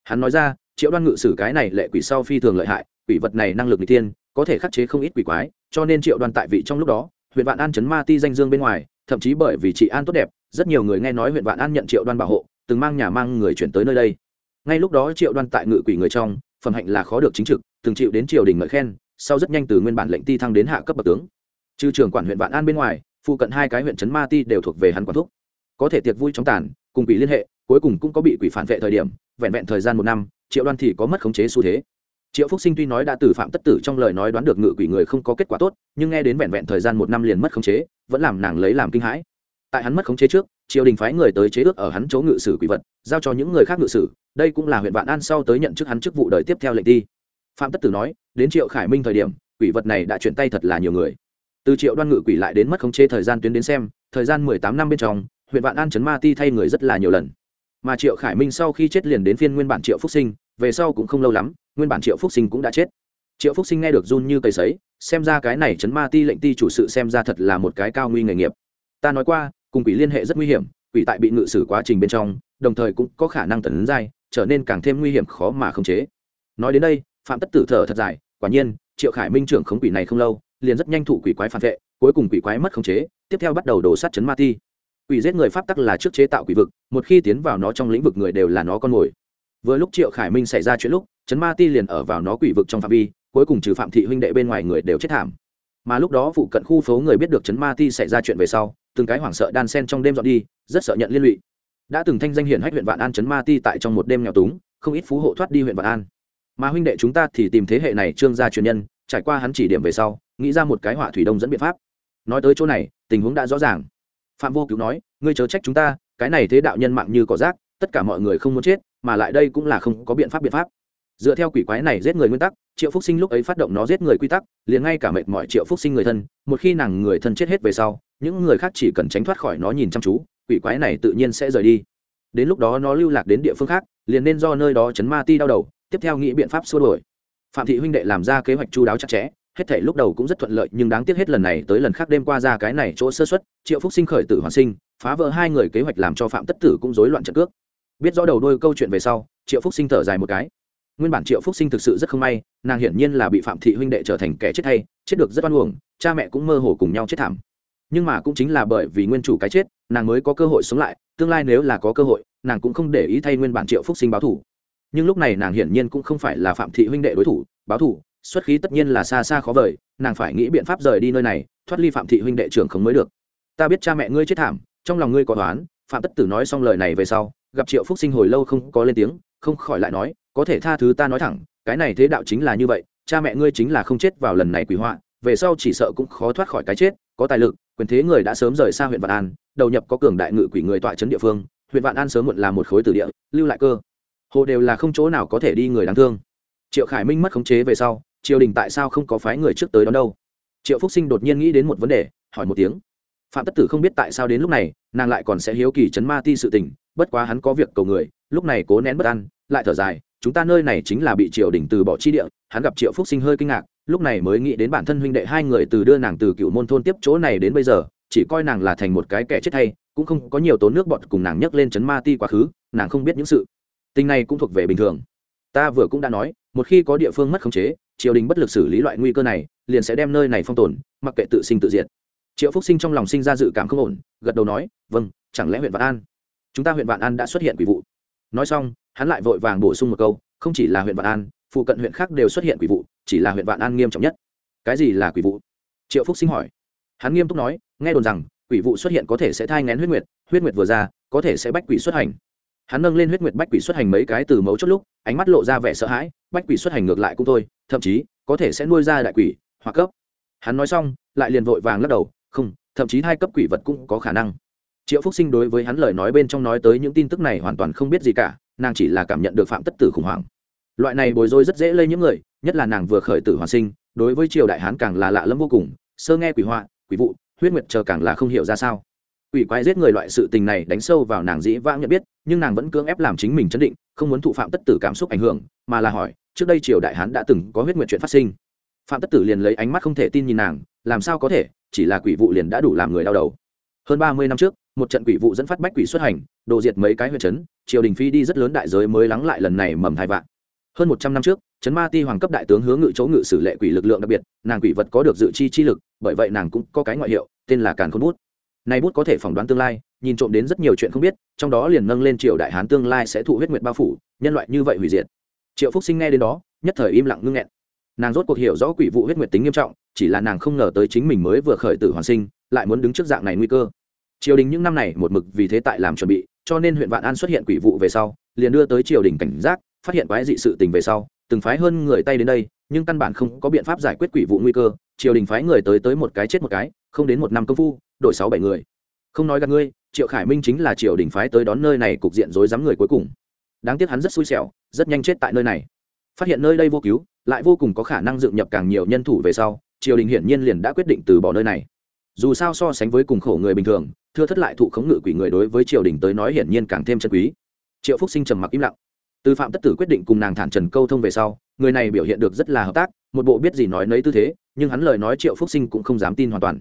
Hắn nói ra, triệu đoan ngự sử cái này lệ quỷ sau phi thường lợi hại, quỷ vật này năng lực n g tiên có thể khắc chế không ít quỷ quái, cho nên triệu đoan tại vị trong lúc đó, huyện vạn an chấn ma ti danh dương bên ngoài, thậm chí bởi vì chị an tốt đẹp, rất nhiều người nghe nói huyện vạn an nhận triệu đoan bảo hộ, từng mang nhà mang người chuyển tới nơi đây. Ngay lúc đó triệu đoan tại ngự quỷ người trong, phẩm hạnh là khó được chính trực, từng chịu đến triều đình ngợi khen, sau rất nhanh từ nguyên bản lệnh ti thăng đến hạ cấp bậc tướng. Trừ trưởng quản huyện vạn an bên ngoài, phụ cận hai cái huyện trấn ma ti đều thuộc về hắn quản thúc. Có thể tiệc vui trong tàn, cùng quỷ liên hệ, cuối cùng cũng có bị quỷ phản vệ thời điểm, vẹn vẹn thời gian một năm, triệu đoan thì có mất khống chế xu thế triệu phúc sinh tuy nói đã từ phạm tất tử trong lời nói đoán được ngự quỷ người không có kết quả tốt, nhưng nghe đến vẹn vẹn thời gian một năm liền mất khống chế, vẫn làm nàng lấy làm kinh hãi. Tại hắn mất khống chế trước, triều đình phái người tới chế ước ở hắn chỗ ngự sử quỷ vật, giao cho những người khác ngự sử, đây cũng là huyện vạn an sau tới nhận chức hắn chức vụ đời tiếp theo lệnh đi phạm tất tử nói, đến triệu khải minh thời điểm, quỷ vật này đã chuyển tay thật là nhiều người. Từ triệu đoan ngự quỷ lại đến mất khống chế thời gian tuyến đến xem, thời gian mười tám năm bên trong, huyện vạn an chấn ma ti thay người rất là nhiều lần. Mà triệu khải minh sau khi chết liền đến phiên nguyên bản triệu phúc sinh, về sau cũng không lâu lắm nguyên bản triệu phúc sinh cũng đã chết. Triệu phúc sinh nghe được run như cây sấy, xem ra cái này chấn ma ti lệnh ti chủ sự xem ra thật là một cái cao nguy nghề nghiệp. Ta nói qua, cùng quỷ liên hệ rất nguy hiểm, quỷ tại bị ngự xử quá trình bên trong, đồng thời cũng có khả năng tấn dai trở nên càng thêm nguy hiểm khó mà khống chế. Nói đến đây, phạm tất tử thở thật dài, quả nhiên, triệu khải minh trưởng khống quỷ này không lâu, liền rất nhanh thụ quỷ quái phản vệ, cuối cùng quỷ quái mất khống chế, tiếp theo bắt đầu đổ sát chấn ma ti. Quỷ giết người pháp tắc là trước chế tạo quỷ vực, một khi tiến vào nó trong lĩnh vực người đều là nó con mồi vừa lúc triệu khải minh xảy ra chuyện lúc chấn ma ti liền ở vào nó quỷ vực trong phạm vi, cuối cùng trừ phạm thị huynh đệ bên ngoài người đều chết thảm. Mà lúc đó phụ cận khu phố người biết được chấn ma ti xảy ra chuyện về sau, từng cái hoảng sợ đan sen trong đêm dọn đi, rất sợ nhận liên lụy. Đã từng thanh danh hiển hách huyện vạn an chấn ma ti tại trong một đêm nghèo túng, không ít phú hộ thoát đi huyện vạn an. Mà huynh đệ chúng ta thì tìm thế hệ này trương gia truyền nhân, trải qua hắn chỉ điểm về sau, nghĩ ra một cái họa thủy đông dẫn biện pháp. Nói tới chỗ này, tình huống đã rõ ràng. Phạm vô cứu nói, ngươi chớ trách chúng ta, cái này thế đạo nhân mạng như cỏ rác tất cả mọi người không muốn chết, mà lại đây cũng là không có biện pháp biện pháp. Dựa theo quỷ quái này giết người nguyên tắc, triệu phúc sinh lúc ấy phát động nó giết người quy tắc, liền ngay cả mệt mọi triệu phúc sinh người thân, một khi nàng người thân chết hết về sau, những người khác chỉ cần tránh thoát khỏi nó nhìn chăm chú, quỷ quái này tự nhiên sẽ rời đi. Đến lúc đó nó lưu lạc đến địa phương khác, liền nên do nơi đó chấn ma ti đau đầu, tiếp theo nghĩ biện pháp xua đổi phạm thị huynh đệ làm ra kế hoạch chu đáo chặt chẽ, hết thể lúc đầu cũng rất thuận lợi, nhưng đáng tiếc hết lần này tới lần khác đêm qua ra cái này chỗ sơ xuất triệu phúc sinh khởi tử hoàn sinh, phá vỡ hai người kế hoạch làm cho phạm tất tử cũng rối loạn trận cước biết rõ đầu đôi câu chuyện về sau, triệu phúc sinh thở dài một cái. Nguyên bản triệu phúc sinh thực sự rất không may, nàng hiển nhiên là bị phạm thị huynh đệ trở thành kẻ chết hay, chết được rất oan uổng, cha mẹ cũng mơ hồ cùng nhau chết thảm. Nhưng mà cũng chính là bởi vì nguyên chủ cái chết, nàng mới có cơ hội sống lại, tương lai nếu là có cơ hội, nàng cũng không để ý thay nguyên bản triệu phúc sinh báo thủ nhưng lúc này nàng hiển nhiên cũng không phải là phạm thị huynh đệ đối thủ, báo thủ xuất khí tất nhiên là xa xa khó vời, nàng phải nghĩ biện pháp rời đi nơi này, thoát ly phạm thị huynh đệ trưởng không mới được. Ta biết cha mẹ ngươi chết thảm, trong lòng ngươi có toán phạm tất tử nói xong lời này về sau gặp triệu phúc sinh hồi lâu không có lên tiếng, không khỏi lại nói, có thể tha thứ ta nói thẳng, cái này thế đạo chính là như vậy, cha mẹ ngươi chính là không chết vào lần này quỷ họa, về sau chỉ sợ cũng khó thoát khỏi cái chết, có tài lực, quyền thế người đã sớm rời xa huyện vạn an, đầu nhập có cường đại ngự quỷ người tọa trấn địa phương, huyện vạn an sớm muộn là một khối tử địa, lưu lại cơ. Hồ đều là không chỗ nào có thể đi người đáng thương. Triệu khải minh mất khống chế về sau, triều đình tại sao không có phái người trước tới đó đâu? Triệu phúc sinh đột nhiên nghĩ đến một vấn đề, hỏi một tiếng. Phạm tất tử không biết tại sao đến lúc này, nàng lại còn sẽ hiếu kỳ chấn ma ti sự tình bất quá hắn có việc cầu người, lúc này cố nén bất an, lại thở dài, chúng ta nơi này chính là bị triều đình từ bỏ chi địa. Hắn gặp triệu phúc sinh hơi kinh ngạc, lúc này mới nghĩ đến bản thân huynh đệ hai người từ đưa nàng từ cựu môn thôn tiếp chỗ này đến bây giờ, chỉ coi nàng là thành một cái kẻ chết hay, cũng không có nhiều tốn nước bọt cùng nàng nhấc lên chấn ma ti quá khứ, nàng không biết những sự. Tình này cũng thuộc về bình thường. Ta vừa cũng đã nói, một khi có địa phương mất khống chế, triều đình bất lực xử lý loại nguy cơ này, liền sẽ đem nơi này phong tồn, mặc kệ tự sinh tự diệt. Triệu phúc sinh trong lòng sinh ra dự cảm không ổn, gật đầu nói vâng chẳng lẽ huyện vạn an chúng ta huyện vạn an đã xuất hiện quỷ vụ. Nói xong, hắn lại vội vàng bổ sung một câu, không chỉ là huyện vạn an, phụ cận huyện khác đều xuất hiện quỷ vụ, chỉ là huyện vạn an nghiêm trọng nhất. Cái gì là quỷ vụ? Triệu phúc sinh hỏi. Hắn nghiêm túc nói, nghe đồn rằng, quỷ vụ xuất hiện có thể sẽ thai ngén huyết nguyệt huyết nguyệt vừa ra, có thể sẽ bách quỷ xuất hành. Hắn nâng lên huyết nguyệt bách quỷ xuất hành mấy cái từ mấu chốt lúc, ánh mắt lộ ra vẻ sợ hãi, bách quỷ xuất hành ngược lại cũng thôi, thậm chí, có thể sẽ nuôi ra đại quỷ, hoặc cấp. Hắn nói xong, lại liền vội vàng lắc đầu, không, thậm chí hai cấp quỷ vật cũng có khả năng triệu phúc sinh đối với hắn lời nói bên trong nói tới những tin tức này hoàn toàn không biết gì cả, nàng chỉ là cảm nhận được phạm tất tử khủng hoảng. Loại này bồi dối rất dễ lây những người, nhất là nàng vừa khởi tử hoàn sinh, đối với triều đại hán càng là lạ lẫm vô cùng, sơ nghe quỷ họa, quỷ vụ, huyết nguyệt chờ càng là không hiểu ra sao. Quỷ quái giết người loại sự tình này đánh sâu vào nàng dĩ vãng nhận biết, nhưng nàng vẫn cưỡng ép làm chính mình chấn định, không muốn thụ phạm tất tử cảm xúc ảnh hưởng, mà là hỏi, trước đây triều đại hán đã từng có huyết nguyệt chuyện phát sinh. Phạm tất tử liền lấy ánh mắt không thể tin nhìn nàng, làm sao có thể, chỉ là quỷ vụ liền đã đủ làm người đau đầu. Hơn ba mươi năm trước một trận quỷ vụ dẫn phát bách quỷ xuất hành đồ diệt mấy cái huyện trấn, triều đình phi đi rất lớn đại giới mới lắng lại lần này mầm thai vạn. Hơn một trăm năm trước, trấn ma ti hoàng cấp đại tướng hướng ngự chỗ ngự sử lệ quỷ lực lượng đặc biệt, nàng quỷ vật có được dự chi chi lực, bởi vậy nàng cũng có cái ngoại hiệu, tên là càn khôn bút. Nay bút có thể phỏng đoán tương lai, nhìn trộm đến rất nhiều chuyện không biết, trong đó liền nâng lên triều đại hán tương lai sẽ thụ huyết nguyệt bao phủ, nhân loại như vậy hủy diệt. Triệu phúc sinh nghe đến đó, nhất thời im lặng ngưng nghẹn. Nàng rốt cuộc hiểu rõ quỷ vụ huyết nguyệt tính nghiêm trọng, chỉ là nàng không ngờ tới chính mình mới vừa khởi tử hoàn sinh, lại muốn đứng trước dạng này nguy cơ triều đình những năm này một mực vì thế tại làm chuẩn bị, cho nên huyện vạn an xuất hiện quỷ vụ về sau, liền đưa tới triều đình cảnh giác, phát hiện quái dị sự tình về sau, từng phái hơn người tay đến đây, nhưng căn bản không có biện pháp giải quyết quỷ vụ nguy cơ. Triều đình phái người tới tới một cái chết một cái, không đến một năm công phu đội sáu bảy người. Không nói gặp ngươi, triệu khải minh chính là triều đình phái tới đón nơi này cục diện rối rắm người cuối cùng. Đáng tiếc hắn rất xui xẻo, rất nhanh chết tại nơi này. Phát hiện nơi đây vô cứu, lại vô cùng có khả năng dựng nhập càng nhiều nhân thủ về sau, triều đình hiển nhiên liền đã quyết định từ bỏ nơi này. Dù sao so sánh với cùng khổ người bình thường thưa thất lại thụ khống ngự quỷ người đối với triều đình tới nói hiển nhiên càng thêm chân quý. Triệu phúc sinh trầm mặc im lặng. Từ phạm tất tử quyết định cùng nàng thản trần câu thông về sau, người này biểu hiện được rất là hợp tác, một bộ biết gì nói nấy tư thế, nhưng hắn lời nói triệu phúc sinh cũng không dám tin hoàn toàn.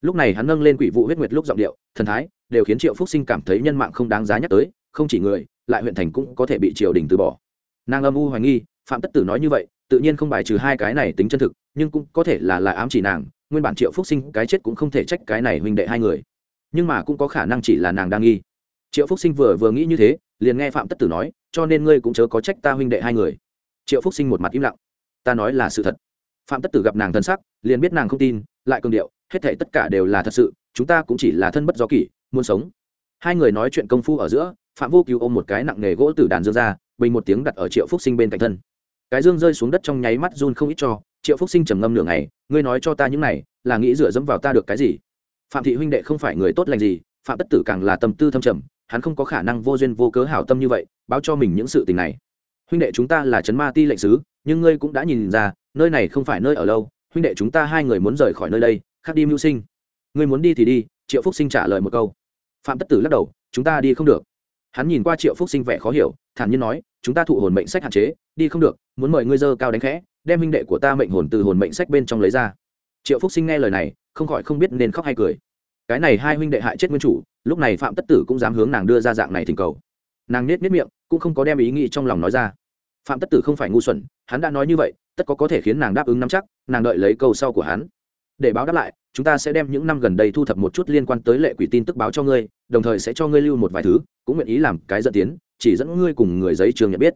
Lúc này hắn nâng lên quỷ vụ huyết nguyệt lúc giọng điệu, thần thái, đều khiến triệu phúc sinh cảm thấy nhân mạng không đáng giá nhắc tới, không chỉ người, lại huyện thành cũng có thể bị triều đình từ bỏ. Nàng âm u hoài nghi, phạm tất tử nói như vậy, tự nhiên không bài trừ hai cái này tính chân thực, nhưng cũng có thể là là ám chỉ nàng, nguyên bản triệu phúc sinh cái chết cũng không thể trách cái này huynh đệ hai người nhưng mà cũng có khả năng chỉ là nàng đang nghi. Triệu phúc sinh vừa vừa nghĩ như thế, liền nghe phạm tất tử nói, cho nên ngươi cũng chớ có trách ta huynh đệ hai người. Triệu phúc sinh một mặt im lặng. Ta nói là sự thật. Phạm tất tử gặp nàng thân sắc, liền biết nàng không tin, lại cường điệu, hết thể tất cả đều là thật sự, chúng ta cũng chỉ là thân bất do kỷ, muốn sống. Hai người nói chuyện công phu ở giữa, phạm vô cứu ôm một cái nặng nghề gỗ từ đàn dương ra, bình một tiếng đặt ở triệu phúc sinh bên cạnh thân. Cái dương rơi xuống đất trong nháy mắt run không ít cho, triệu phúc sinh trầm ngâm nửa ngày, ngươi nói cho ta những này, là nghĩ dựa dẫm vào ta được cái gì? Phạm thị huynh đệ không phải người tốt lành gì, phạm tất tử càng là tâm tư thâm trầm, hắn không có khả năng vô duyên vô cớ hảo tâm như vậy, báo cho mình những sự tình này. Huynh đệ chúng ta là trấn ma ti lệnh sứ, nhưng ngươi cũng đã nhìn ra, nơi này không phải nơi ở lâu, huynh đệ chúng ta hai người muốn rời khỏi nơi đây, khác đi mưu sinh. Ngươi muốn đi thì đi, triệu phúc sinh trả lời một câu. Phạm tất tử lắc đầu, chúng ta đi không được. Hắn nhìn qua triệu phúc sinh vẻ khó hiểu, thản nhiên nói, chúng ta thụ hồn mệnh sách hạn chế, đi không được, muốn mời ngươi dơ cao đánh khẽ, đem huynh đệ của ta mệnh hồn từ hồn mệnh sách bên trong lấy ra triệu phúc sinh nghe lời này, không khỏi không biết nên khóc hay cười. Cái này hai huynh đệ hại chết nguyên chủ, lúc này phạm tất tử cũng dám hướng nàng đưa ra dạng này thỉnh cầu. Nàng nết nết miệng, cũng không có đem ý nghĩ trong lòng nói ra. Phạm tất tử không phải ngu xuẩn, hắn đã nói như vậy, tất có có thể khiến nàng đáp ứng nắm chắc, nàng đợi lấy câu sau của hắn. Để báo đáp lại, chúng ta sẽ đem những năm gần đây thu thập một chút liên quan tới lệ quỷ tin tức báo cho ngươi, đồng thời sẽ cho ngươi lưu một vài thứ, cũng nguyện ý làm cái dẫn tiến, chỉ dẫn ngươi cùng người giấy trường nhận biết.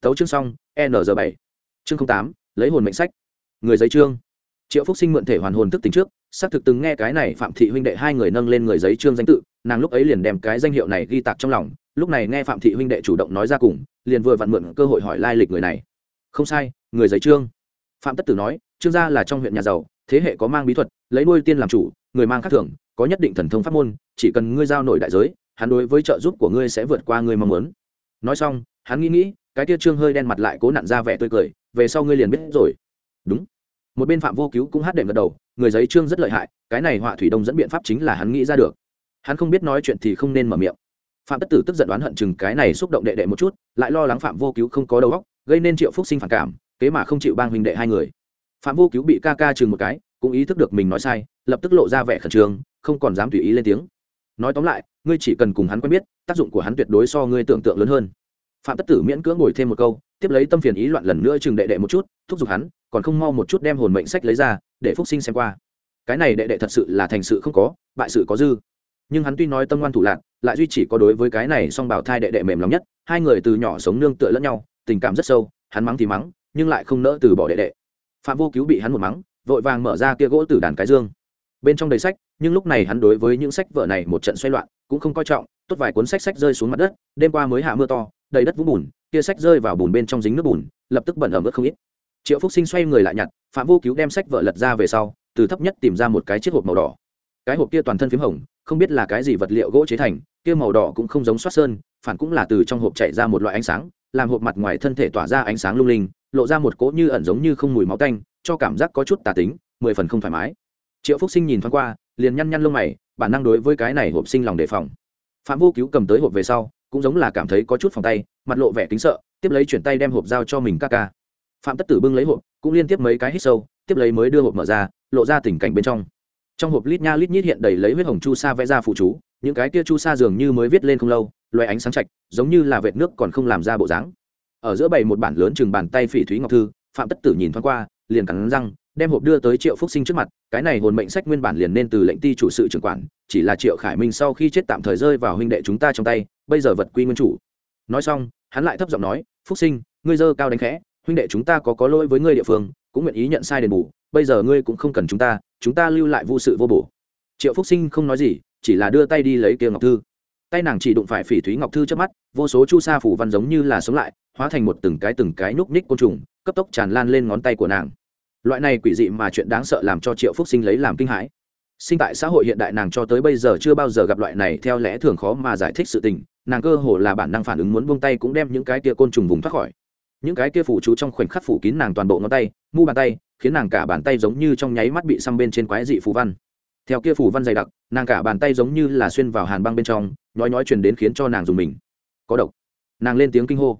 Tấu chương xong, n giờ bảy. Chương tám, lấy hồn mệnh sách. Người giấy chương triệu phúc sinh mượn thể hoàn hồn thức tính trước, xác thực từng nghe cái này phạm thị huynh đệ hai người nâng lên người giấy trương danh tự, nàng lúc ấy liền đem cái danh hiệu này ghi tạc trong lòng, lúc này nghe phạm thị huynh đệ chủ động nói ra cùng, liền vừa vặn mượn cơ hội hỏi lai lịch người này. Không sai, người giấy trương. Phạm tất tử nói, trương gia là trong huyện nhà giàu, thế hệ có mang bí thuật, lấy nuôi tiên làm chủ, người mang khắc thưởng có nhất định thần thông pháp môn, chỉ cần ngươi giao nổi đại giới, hắn đối với trợ giúp của ngươi sẽ vượt qua ngươi mong muốn. Nói xong, hắn nghĩ nghĩ, cái tia trương hơi đen mặt lại cố nặn ra vẻ tươi cười, về sau ngươi liền biết rồi. Đúng một bên phạm vô cứu cũng hát đệm gật đầu, người giấy trương rất lợi hại, cái này họa thủy đông dẫn biện pháp chính là hắn nghĩ ra được. Hắn không biết nói chuyện thì không nên mở miệng. Phạm tất tử tức giận đoán hận chừng cái này xúc động đệ đệ một chút, lại lo lắng phạm vô cứu không có đầu óc, gây nên triệu phúc sinh phản cảm, kế mà không chịu bang huynh đệ hai người. Phạm vô cứu bị ca ca chừng một cái, cũng ý thức được mình nói sai, lập tức lộ ra vẻ khẩn trương, không còn dám tùy ý lên tiếng. Nói tóm lại, ngươi chỉ cần cùng hắn quen biết, tác dụng của hắn tuyệt đối so ngươi tưởng tượng lớn hơn. Phạm tất tử miễn cưỡng ngồi thêm một câu, tiếp lấy tâm phiền ý loạn lần nữa chừng đệ đệ một chút, thúc giục hắn còn không mau một chút đem hồn mệnh sách lấy ra, để phúc sinh xem qua. Cái này đệ đệ thật sự là thành sự không có, bại sự có dư. Nhưng hắn tuy nói tâm ngoan thủ lạc lại duy chỉ có đối với cái này song bảo thai đệ đệ mềm lòng nhất, hai người từ nhỏ sống nương tựa lẫn nhau, tình cảm rất sâu, hắn mắng thì mắng, nhưng lại không nỡ từ bỏ đệ đệ. Phạm vô cứu bị hắn một mắng, vội vàng mở ra kia gỗ từ đàn cái dương. Bên trong đầy sách, nhưng lúc này hắn đối với những sách vở này một trận xoay loạn, cũng không coi trọng, tốt vài cuốn sách sách rơi xuống mặt đất, đêm qua mới hạ mưa to, đầy đất vũng bùn, kia sách rơi vào bùn bên trong dính nước bùn, lập tức bẩn ẩm ướt không ít triệu phúc sinh xoay người lại nhặt phạm vô cứu đem sách vợ lật ra về sau từ thấp nhất tìm ra một cái chiếc hộp màu đỏ cái hộp kia toàn thân p h í m hồng không biết là cái gì vật liệu gỗ chế thành kia màu đỏ cũng không giống soát sơn phản cũng là từ trong hộp chạy ra một loại ánh sáng làm hộp mặt ngoài thân thể tỏa ra ánh sáng lung linh lộ ra một cỗ như ẩn giống như không mùi máu tanh cho cảm giác có chút tà tính mười phần không thoải mái triệu phúc sinh nhìn thoáng qua liền nhăn nhăn lông mày bản năng đối với cái này hộp sinh lòng đề phòng phạm vô cứu cầm tới hộp về sau cũng giống là cảm thấy có chút phòng tay mặt lộ vẻ kính sợ tiếp lấy chuyển tay đem hộp giao cho mình ca ca phạm tất tử bưng lấy hộp, cũng liên tiếp mấy cái hít sâu, tiếp lấy mới đưa hộp mở ra, lộ ra tình cảnh bên trong. Trong hộp lít nha lít nhít hiện đầy lấy huyết hồng chu sa vẽ ra phụ chú, những cái kia chu sa dường như mới viết lên không lâu, loé ánh sáng chạch giống như là vệt nước còn không làm ra bộ dáng. Ở giữa bày một bản lớn chừng bàn tay phỉ thúy ngọc thư, phạm tất tử nhìn thoáng qua, liền cắn răng, đem hộp đưa tới triệu phúc sinh trước mặt, cái này hồn mệnh sách nguyên bản liền nên từ lệnh ti chủ sự trưởng quản, chỉ là triệu khải minh sau khi chết tạm thời rơi vào huynh đệ chúng ta trong tay, bây giờ vật quy nguyên chủ. Nói xong, hắn lại thấp giọng nói, phúc sinh, ngươi dơ cao đánh khẽ huynh đệ chúng ta có có lỗi với ngươi địa phương, cũng nguyện ý nhận sai đền bù, bây giờ ngươi cũng không cần chúng ta chúng ta lưu lại vô sự vô bổ. Triệu phúc sinh không nói gì, chỉ là đưa tay đi lấy kia ngọc thư. Tay nàng chỉ đụng phải phỉ thúy ngọc thư trước mắt, vô số chu sa phủ văn giống như là sống lại, hóa thành một từng cái từng cái núc ních côn trùng, cấp tốc tràn lan lên ngón tay của nàng. Loại này quỷ dị mà chuyện đáng sợ làm cho triệu phúc sinh lấy làm kinh hãi. Sinh tại xã hội hiện đại nàng cho tới bây giờ chưa bao giờ gặp loại này, theo lẽ thường khó mà giải thích sự tình, nàng cơ hồ là bản năng phản ứng muốn buông tay cũng đem những cái kia côn trùng vùng thoát khỏi những cái kia phủ chú trong khoảnh khắc phủ kín nàng toàn bộ ngón tay, mu bàn tay, khiến nàng cả bàn tay giống như trong nháy mắt bị xăm bên trên quái dị phù văn. Theo kia phù văn dày đặc, nàng cả bàn tay giống như là xuyên vào hàn băng bên trong nói nói truyền đến khiến cho nàng dùng mình. Có độc. Nàng lên tiếng kinh hô.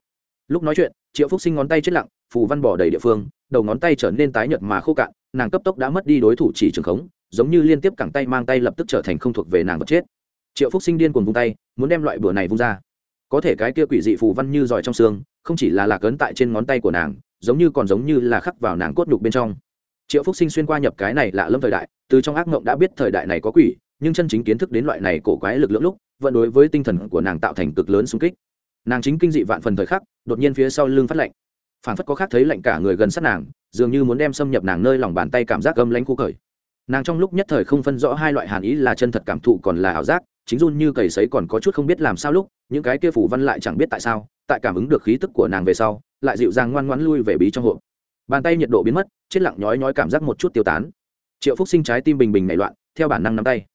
Lúc nói chuyện, triệu phúc sinh ngón tay chết lặng, phù văn bỏ đầy địa phương, đầu ngón tay trở nên tái nhợt mà khô cạn, nàng cấp tốc đã mất đi đối thủ chỉ trường khống, giống như liên tiếp cẳng tay mang tay lập tức trở thành không thuộc về nàng vật chết. Triệu phúc sinh điên cuồng vung tay, muốn đem loại bữa này vung ra. Có thể cái kia quỷ dị phù văn như giỏi trong xương không chỉ là lạc ấn tại trên ngón tay của nàng, giống như còn giống như là khắc vào nàng cốt nhục bên trong. Triệu phúc sinh xuyên qua nhập cái này lạ lâm thời đại, từ trong ác mộng đã biết thời đại này có quỷ, nhưng chân chính kiến thức đến loại này cổ quái lực lượng lúc, vẫn đối với tinh thần của nàng tạo thành cực lớn xung kích. Nàng chính kinh dị vạn phần thời khắc, đột nhiên phía sau lưng phát lạnh. Phản phất có khác thấy lạnh cả người gần sát nàng, dường như muốn đem xâm nhập nàng nơi lòng bàn tay cảm giác gâm lánh khu khởi. Nàng trong lúc nhất thời không phân rõ hai loại hàn ý là chân thật cảm thụ còn là ảo giác, chính run như cầy sấy còn có chút không biết làm sao lúc, những cái kia phủ văn lại chẳng biết tại sao tại cảm ứng được khí tức của nàng về sau, lại dịu dàng ngoan ngoãn lui về bí trong hộp. Bàn tay nhiệt độ biến mất, chết lặng nhói nhói cảm giác một chút tiêu tán. Triệu phúc sinh trái tim bình bình nảy loạn, theo bản năng nắm tay.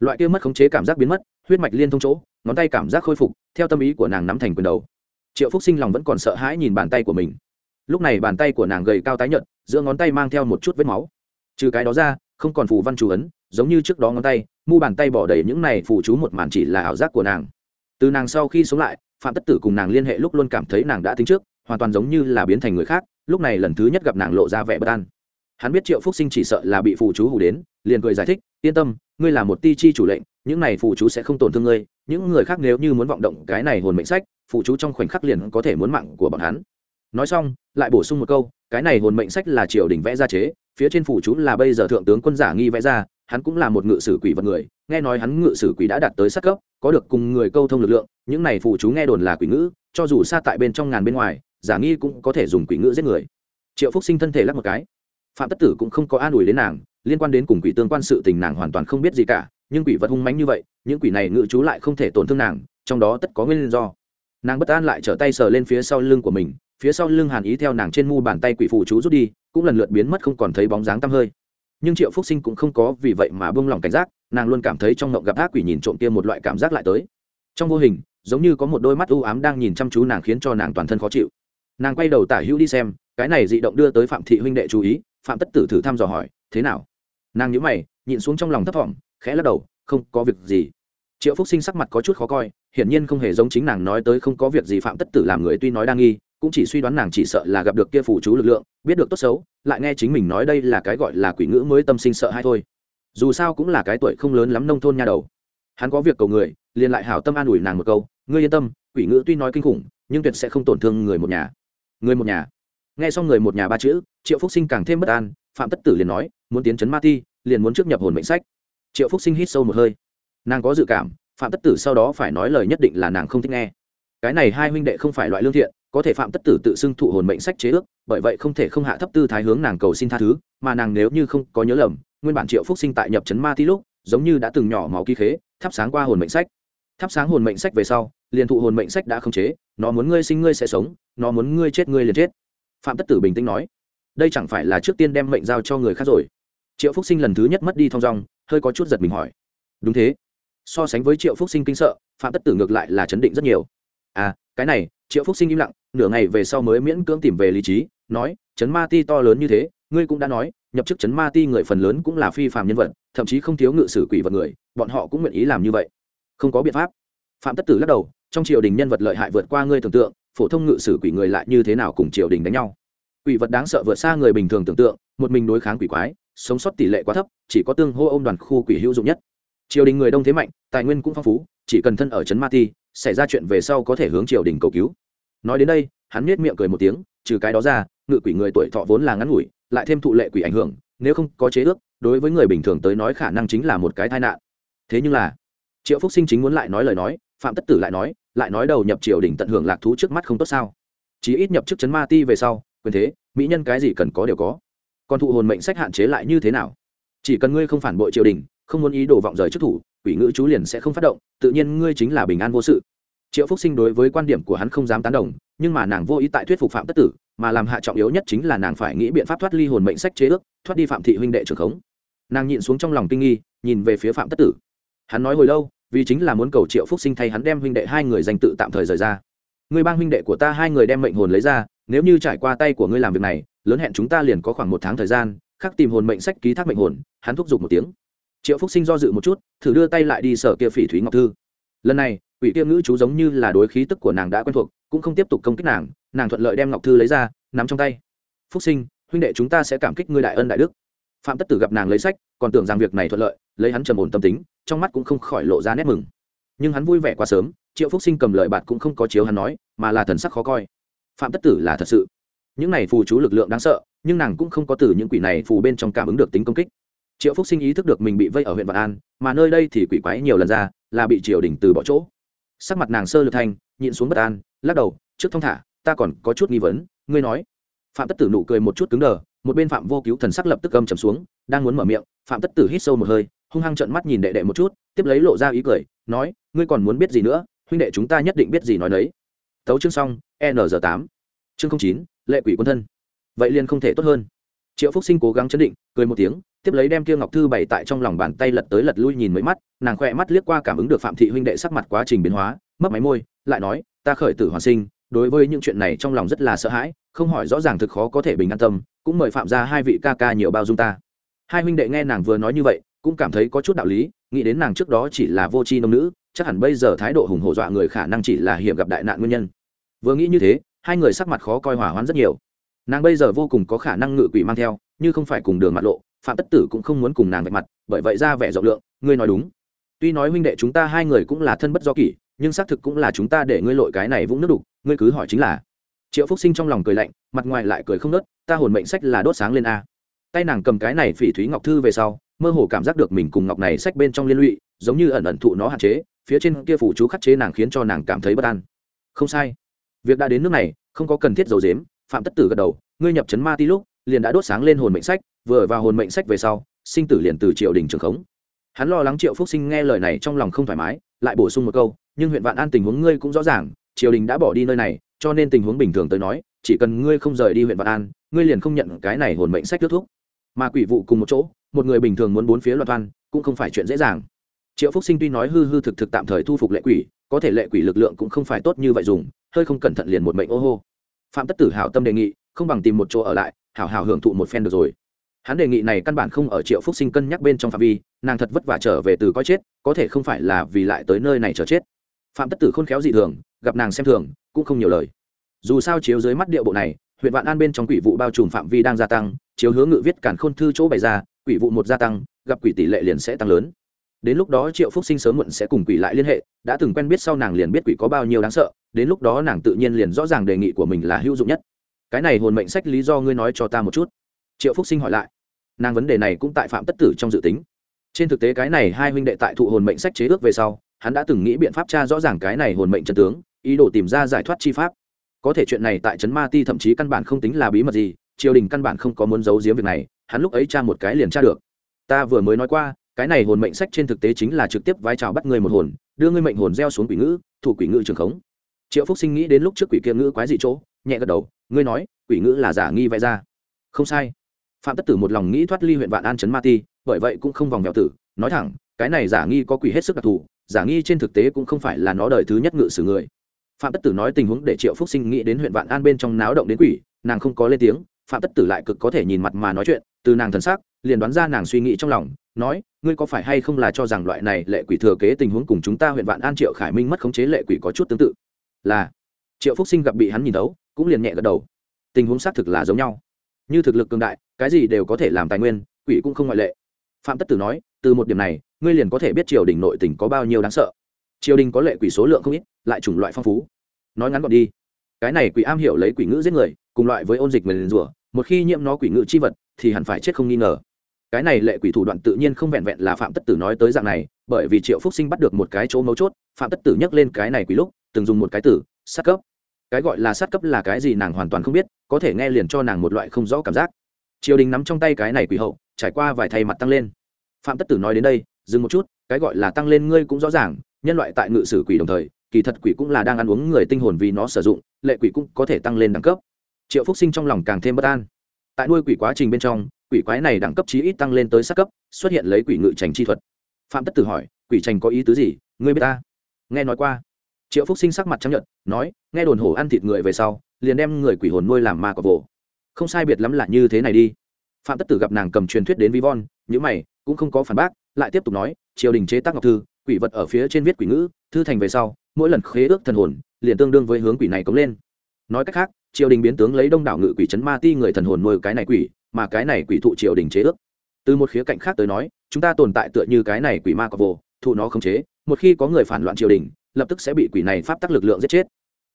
Loại kia mất khống chế cảm giác biến mất, huyết mạch liên thông chỗ, ngón tay cảm giác khôi phục, theo tâm ý của nàng nắm thành quyền đầu. Triệu phúc sinh lòng vẫn còn sợ hãi nhìn bàn tay của mình. Lúc này bàn tay của nàng gầy cao tái nhợt, giữa ngón tay mang theo một chút vết máu. Trừ cái đó ra, không còn phù văn chú ấn, giống như trước đó ngón tay, mu bàn tay bỏ đầy những này phù chú một màn chỉ là ảo giác của nàng. Từ nàng sau khi sống lại phạm tất tử cùng nàng liên hệ lúc luôn cảm thấy nàng đã tính trước, hoàn toàn giống như là biến thành người khác, lúc này lần thứ nhất gặp nàng lộ ra vẻ bất an. Hắn biết triệu phúc sinh chỉ sợ là bị phù chú hủ đến, liền cười giải thích, yên tâm, ngươi là một ti chi chủ lệnh, những này phù chú sẽ không tổn thương ngươi, những người khác nếu như muốn vọng động cái này hồn mệnh sách, phù chú trong khoảnh khắc liền có thể muốn mạng của bọn hắn. Nói xong, lại bổ sung một câu, cái này hồn mệnh sách là triều đình vẽ ra chế, phía trên phụ chú là bây giờ thượng tướng quân giả nghi vẽ ra hắn cũng là một ngự sử quỷ vật người, nghe nói hắn ngự sử quỷ đã đạt tới sát cấp, có được cùng người câu thông lực lượng, những này phụ chú nghe đồn là quỷ ngữ, cho dù xa tại bên trong ngàn bên ngoài, giả nghi cũng có thể dùng quỷ ngữ giết người. Triệu phúc sinh thân thể lắc một cái. Phạm tất tử cũng không có an ủi đến nàng, liên quan đến cùng quỷ tương quan sự tình nàng hoàn toàn không biết gì cả, nhưng quỷ vật hung mánh như vậy, những quỷ này ngự chú lại không thể tổn thương nàng, trong đó tất có nguyên do. Nàng bất an lại trở tay sờ lên phía sau lưng của mình, phía sau lưng hàn ý theo nàng trên mu bàn tay quỷ phù chú rút đi, cũng lần lượt biến mất không còn thấy bóng dáng tăm hơi nhưng triệu phúc sinh cũng không có vì vậy mà bông lòng cảnh giác, nàng luôn cảm thấy trong ngộng gặp ác quỷ nhìn trộm kia một loại cảm giác lại tới. Trong vô hình, giống như có một đôi mắt u ám đang nhìn chăm chú nàng khiến cho nàng toàn thân khó chịu. Nàng quay đầu tả hữu đi xem, cái này dị động đưa tới phạm thị huynh đệ chú ý, phạm tất tử thử thăm dò hỏi, thế nào? Nàng nhữ mày, nhịn xuống trong lòng thấp thỏm, khẽ lắc đầu, không có việc gì. Triệu phúc sinh sắc mặt có chút khó coi, hiển nhiên không hề giống chính nàng nói tới không có việc gì phạm tất tử làm người tuy nói đang nghi cũng chỉ suy đoán nàng chỉ sợ là gặp được kia phủ chú lực lượng, biết được tốt xấu, lại nghe chính mình nói đây là cái gọi là quỷ ngữ mới tâm sinh sợ hay thôi. Dù sao cũng là cái tuổi không lớn lắm nông thôn nha đầu. Hắn có việc cầu người, liền lại hảo tâm an ủi nàng một câu, ngươi yên tâm, quỷ ngữ tuy nói kinh khủng, nhưng tuyệt sẽ không tổn thương người một nhà. Người một nhà? Nghe xong người một nhà ba chữ, triệu phúc sinh càng thêm bất an, phạm tất tử liền nói, muốn tiến chấn ma ti liền muốn trước nhập hồn mệnh sách. Triệu phúc sinh hít sâu một hơi. Nàng có dự cảm, phạm tất tử sau đó phải nói lời nhất định là nàng không thích nghe. Cái này hai huynh đệ không phải loại lương thiện có thể phạm tất tử tự xưng thụ hồn mệnh sách chế ước, bởi vậy không thể không hạ thấp tư thái hướng nàng cầu xin tha thứ, mà nàng nếu như không có nhớ lầm, nguyên bản triệu phúc sinh tại nhập chấn ma ti lúc, giống như đã từng nhỏ máu ký khế, thắp sáng qua hồn mệnh sách. Thắp sáng hồn mệnh sách về sau, liền thụ hồn mệnh sách đã không chế, nó muốn ngươi sinh ngươi sẽ sống, nó muốn ngươi chết ngươi liền chết. Phạm tất tử bình tĩnh nói, đây chẳng phải là trước tiên đem mệnh giao cho người khác rồi? Triệu phúc sinh lần thứ nhất mất đi thong dong, hơi có chút giật mình hỏi. Đúng thế. So sánh với triệu phúc sinh kinh sợ, phạm tất tử ngược lại là chấn định rất nhiều. À cái này, triệu phúc sinh im lặng, nửa ngày về sau mới miễn cưỡng tìm về lý trí, nói, chấn ma ti to lớn như thế, ngươi cũng đã nói, nhập chức chấn ma ti người phần lớn cũng là phi phạm nhân vật, thậm chí không thiếu ngự sử quỷ vật người, bọn họ cũng nguyện ý làm như vậy. Không có biện pháp. Phạm tất tử lắc đầu, trong triều đình nhân vật lợi hại vượt qua ngươi tưởng tượng, phổ thông ngự sử quỷ người lại như thế nào cùng triều đình đánh nhau? Quỷ vật đáng sợ vượt xa người bình thường tưởng tượng, một mình đối kháng quỷ quái, sống sót tỷ lệ quá thấp, chỉ có tương hô ôm đoàn khu quỷ hữu dụng nhất. Triều đình người đông thế mạnh, tài nguyên cũng phong phú, chỉ cần thân ở trấn ma ti xảy ra chuyện về sau có thể hướng triều đình cầu cứu. Nói đến đây, hắn nhếch miệng cười một tiếng, trừ cái đó ra, ngự quỷ người tuổi thọ vốn là ngắn ngủi, lại thêm thụ lệ quỷ ảnh hưởng, nếu không có chế ước, đối với người bình thường tới nói khả năng chính là một cái tai nạn. Thế nhưng là, triệu phúc sinh chính muốn lại nói lời nói, phạm tất tử lại nói lại nói đầu nhập triều đình tận hưởng lạc thú trước mắt không tốt sao? Chí ít nhập chức chấn ma ti về sau, quyền thế, mỹ nhân cái gì cần có đều có. Còn thụ hồn mệnh sách hạn chế lại như thế nào? Chỉ cần ngươi không phản bội triều đình không muốn ý đồ vọng rời chức thủ, quỷ ngữ chú liền sẽ không phát động, tự nhiên ngươi chính là bình an vô sự. Triệu phúc sinh đối với quan điểm của hắn không dám tán đồng, nhưng mà nàng vô ý tại thuyết phục phạm tất tử, mà làm hạ trọng yếu nhất chính là nàng phải nghĩ biện pháp thoát ly hồn mệnh sách chế ước, thoát đi phạm thị huynh đệ trưởng khống. Nàng nhịn xuống trong lòng kinh nghi, nhìn về phía phạm tất tử. Hắn nói hồi lâu, vì chính là muốn cầu triệu phúc sinh thay hắn đem huynh đệ hai người danh tự tạm thời rời ra. Người bang huynh đệ của ta hai người đem mệnh hồn lấy ra, nếu như trải qua tay của ngươi làm việc này, lớn hẹn chúng ta liền có khoảng một tháng thời gian, khắc tìm hồn mệnh sách ký thác mệnh hồn, hắn thúc giục một tiếng triệu phúc sinh do dự một chút, thử đưa tay lại đi sở kia phỉ thúy ngọc thư. Lần này ủy kia ngữ chú giống như là đối khí tức của nàng đã quen thuộc, cũng không tiếp tục công kích nàng nàng thuận lợi đem ngọc thư lấy ra, nắm trong tay. Phúc sinh, huynh đệ chúng ta sẽ cảm kích ngươi đại ân đại đức. Phạm tất tử gặp nàng lấy sách, còn tưởng rằng việc này thuận lợi, lấy hắn trầm ổn tâm tính, trong mắt cũng không khỏi lộ ra nét mừng. Nhưng hắn vui vẻ quá sớm, triệu phúc sinh cầm lợi bạt cũng không có chiếu hắn nói, mà là thần sắc khó coi. Phạm tất tử là thật sự. Những này phù chú lực lượng đáng sợ, nhưng nàng cũng không có từ những quỷ này phù bên trong cảm ứng được tính công kích triệu phúc sinh ý thức được mình bị vây ở huyện vạn an, mà nơi đây thì quỷ quái nhiều lần ra, là bị triều đình từ bỏ chỗ. Sắc mặt nàng sơ lược thanh, nhịn xuống bất an, lắc đầu, trước thông thả, ta còn có chút nghi vấn, ngươi nói. Phạm tất tử nụ cười một chút cứng đờ, một bên phạm vô cứu thần sắc lập tức âm trầm xuống, đang muốn mở miệng, phạm tất tử hít sâu một hơi, hung hăng trợn mắt nhìn đệ đệ một chút, tiếp lấy lộ ra ý cười, nói, ngươi còn muốn biết gì nữa, huynh đệ chúng ta nhất định biết gì nói đấy. tấu chương xong, n G tám. Chương chín, lệ quỷ quân thân. Vậy liền không thể tốt hơn triệu phúc sinh cố gắng chấn định, cười một tiếng, tiếp lấy đem kia ngọc thư bày tại trong lòng bàn tay lật tới lật lui nhìn mấy mắt, nàng khoe mắt liếc qua cảm ứng được phạm thị huynh đệ sắc mặt quá trình biến hóa mất máy môi, lại nói, ta khởi tử hoàn sinh, đối với những chuyện này trong lòng rất là sợ hãi, không hỏi rõ ràng thực khó có thể bình an tâm, cũng mời phạm ra hai vị ca ca nhiều bao dung ta. Hai huynh đệ nghe nàng vừa nói như vậy, cũng cảm thấy có chút đạo lý, nghĩ đến nàng trước đó chỉ là vô tri nông nữ, chắc hẳn bây giờ thái độ hùng hổ dọa người khả năng chỉ là hiểm gặp đại nạn nguyên nhân. Vừa nghĩ như thế, hai người sắc mặt khó coi hỏa hoãn rất nhiều nàng bây giờ vô cùng có khả năng ngự quỷ mang theo, như không phải cùng đường mặt lộ, phạm tất tử cũng không muốn cùng nàng vạch mặt, bởi vậy ra vẻ rộng lượng, ngươi nói đúng. Tuy nói huynh đệ chúng ta hai người cũng là thân bất do kỷ, nhưng xác thực cũng là chúng ta để ngươi lội cái này vũng nước đục, ngươi cứ hỏi chính là. Triệu phúc sinh trong lòng cười lạnh, mặt ngoài lại cười không nớt, ta hồn mệnh sách là đốt sáng lên a. Tay nàng cầm cái này phỉ thúy ngọc thư về sau, mơ hồ cảm giác được mình cùng ngọc này sách bên trong liên lụy, giống như ẩn ẩn thụ nó hạn chế, phía trên kia phủ chú khắc chế nàng khiến cho nàng cảm thấy bất an. Không sai. Việc đã đến nước này, không có cần thiết dầu dếm phạm tất tử gật đầu, ngươi nhập chấn ma ti lúc, liền đã đốt sáng lên hồn mệnh sách, vừa vào hồn mệnh sách về sau, sinh tử liền từ triều đình trường khống. Hắn lo lắng triệu phúc sinh nghe lời này trong lòng không thoải mái, lại bổ sung một câu, nhưng huyện vạn an tình huống ngươi cũng rõ ràng, triều đình đã bỏ đi nơi này, cho nên tình huống bình thường tới nói, chỉ cần ngươi không rời đi huyện vạn an, ngươi liền không nhận cái này hồn mệnh sách kết thúc. Mà quỷ vụ cùng một chỗ, một người bình thường muốn bốn phía loạt văn cũng không phải chuyện dễ dàng. Triệu phúc sinh tuy nói hư hư thực thực tạm thời thu phục lệ quỷ, có thể lệ quỷ lực lượng cũng không phải tốt như vậy dùng, hơi không cẩn thận liền một mệnh ô hô phạm tất tử hảo tâm đề nghị, không bằng tìm một chỗ ở lại, hảo hảo hưởng thụ một phen được rồi. Hắn đề nghị này căn bản không ở triệu phúc sinh cân nhắc bên trong phạm vi, nàng thật vất vả trở về từ coi chết, có thể không phải là vì lại tới nơi này chờ chết. Phạm tất tử khôn khéo dị thường, gặp nàng xem thường, cũng không nhiều lời. Dù sao chiếu dưới mắt điệu bộ này, huyện vạn an bên trong quỷ vụ bao trùm phạm vi đang gia tăng, chiếu hướng ngự viết cản khôn thư chỗ bày ra, quỷ vụ một gia tăng, gặp quỷ tỷ lệ liền sẽ tăng lớn. Đến lúc đó triệu phúc sinh sớm muộn sẽ cùng quỷ lại liên hệ, đã từng quen biết sau nàng liền biết quỷ có bao nhiêu đáng sợ đến lúc đó nàng tự nhiên liền rõ ràng đề nghị của mình là hữu dụng nhất. Cái này hồn mệnh sách lý do ngươi nói cho ta một chút. Triệu phúc sinh hỏi lại. Nàng vấn đề này cũng tại phạm tất tử trong dự tính. Trên thực tế cái này hai huynh đệ tại thụ hồn mệnh sách chế ước về sau, hắn đã từng nghĩ biện pháp tra rõ ràng cái này hồn mệnh trần tướng, ý đồ tìm ra giải thoát chi pháp. Có thể chuyện này tại trấn ma ti thậm chí căn bản không tính là bí mật gì, triều đình căn bản không có muốn giấu giếm việc này, hắn lúc ấy tra một cái liền tra được. Ta vừa mới nói qua, cái này hồn mệnh sách trên thực tế chính là trực tiếp vai trò bắt người một hồn, đưa ngươi mệnh hồn gieo xuống quỷ ngữ, thủ quỷ ngữ trường khống triệu phúc sinh nghĩ đến lúc trước quỷ kia ngữ quái dị chỗ, nhẹ gật đầu, ngươi nói, quỷ ngữ là giả nghi vẽ ra. Không sai. Phạm tất tử một lòng nghĩ thoát ly huyện vạn an trấn ma ti, bởi vậy cũng không vòng vèo tử, nói thẳng, cái này giả nghi có quỷ hết sức đặc thù, giả nghi trên thực tế cũng không phải là nó đời thứ nhất ngự xử người. Phạm tất tử nói tình huống để triệu phúc sinh nghĩ đến huyện vạn an bên trong náo động đến quỷ, nàng không có lên tiếng, phạm tất tử lại cực có thể nhìn mặt mà nói chuyện, từ nàng thần sắc, liền đoán ra nàng suy nghĩ trong lòng, nói, ngươi có phải hay không là cho rằng loại này lệ quỷ thừa kế tình huống cùng chúng ta huyện vạn an triệu khải minh mất khống chế lệ quỷ có chút tương tự? Là triệu phúc sinh gặp bị hắn nhìn đấu cũng liền nhẹ gật đầu. Tình huống xác thực là giống nhau. Như thực lực cường đại, cái gì đều có thể làm tài nguyên, quỷ cũng không ngoại lệ. Phạm tất tử nói, từ một điểm này, ngươi liền có thể biết triều đình nội tỉnh có bao nhiêu đáng sợ. Triều đình có lệ quỷ số lượng không ít, lại chủng loại phong phú. Nói ngắn gọn đi. Cái này quỷ am hiểu lấy quỷ ngữ giết người, cùng loại với ôn dịch người liền rủa, một khi nhiễm nó quỷ ngữ chi vật, thì hẳn phải chết không nghi ngờ. Cái này lệ quỷ thủ đoạn tự nhiên không vẹn vẹn là phạm tất tử nói tới dạng này, bởi vì triệu phúc sinh bắt được một cái chỗ mấu chốt, phạm tất tử nhắc lên cái này quỷ lúc từng dùng một cái tử sát cấp. Cái gọi là sát cấp là cái gì nàng hoàn toàn không biết, có thể nghe liền cho nàng một loại không rõ cảm giác. Triều đình nắm trong tay cái này quỷ hậu, trải qua vài thay mặt tăng lên. Phạm tất tử nói đến đây, dừng một chút, cái gọi là tăng lên ngươi cũng rõ ràng, nhân loại tại ngự sử quỷ đồng thời, kỳ thật quỷ cũng là đang ăn uống người tinh hồn vì nó sử dụng, lệ quỷ cũng có thể tăng lên đẳng cấp. Triệu phúc sinh trong lòng càng thêm bất an. Tại nuôi quỷ quá trình bên trong, quỷ quái này đẳng cấp chí ít tăng lên tới sát cấp, xuất hiện lấy quỷ ngự trành chi thuật. Phạm tất tử hỏi, quỷ trành có ý tứ gì? Ngươi biết ta? Nghe nói qua triệu phúc sinh sắc mặt trăng nhuận nói, nghe đồn hổ ăn thịt người về sau, liền đem người quỷ hồn nuôi làm ma cọp vồ. Không sai biệt lắm là như thế này đi. Phạm tất tử gặp nàng cầm truyền thuyết đến vi von những mày, cũng không có phản bác, lại tiếp tục nói, triều đình chế tác ngọc thư, quỷ vật ở phía trên viết quỷ ngữ, thư thành về sau, mỗi lần khế ước thần hồn, liền tương đương với hướng quỷ này cống lên. Nói cách khác, triều đình biến tướng lấy đông đảo ngự quỷ trấn ma ti người thần hồn nuôi cái này quỷ, mà cái này quỷ thụ triều đình chế ước. Từ một khía cạnh khác tới nói, chúng ta tồn tại tựa như cái này quỷ ma cọc vồ, thụ nó khống chế, một khi có người phản loạn triều đình lập tức sẽ bị quỷ này pháp tắc lực lượng giết chết.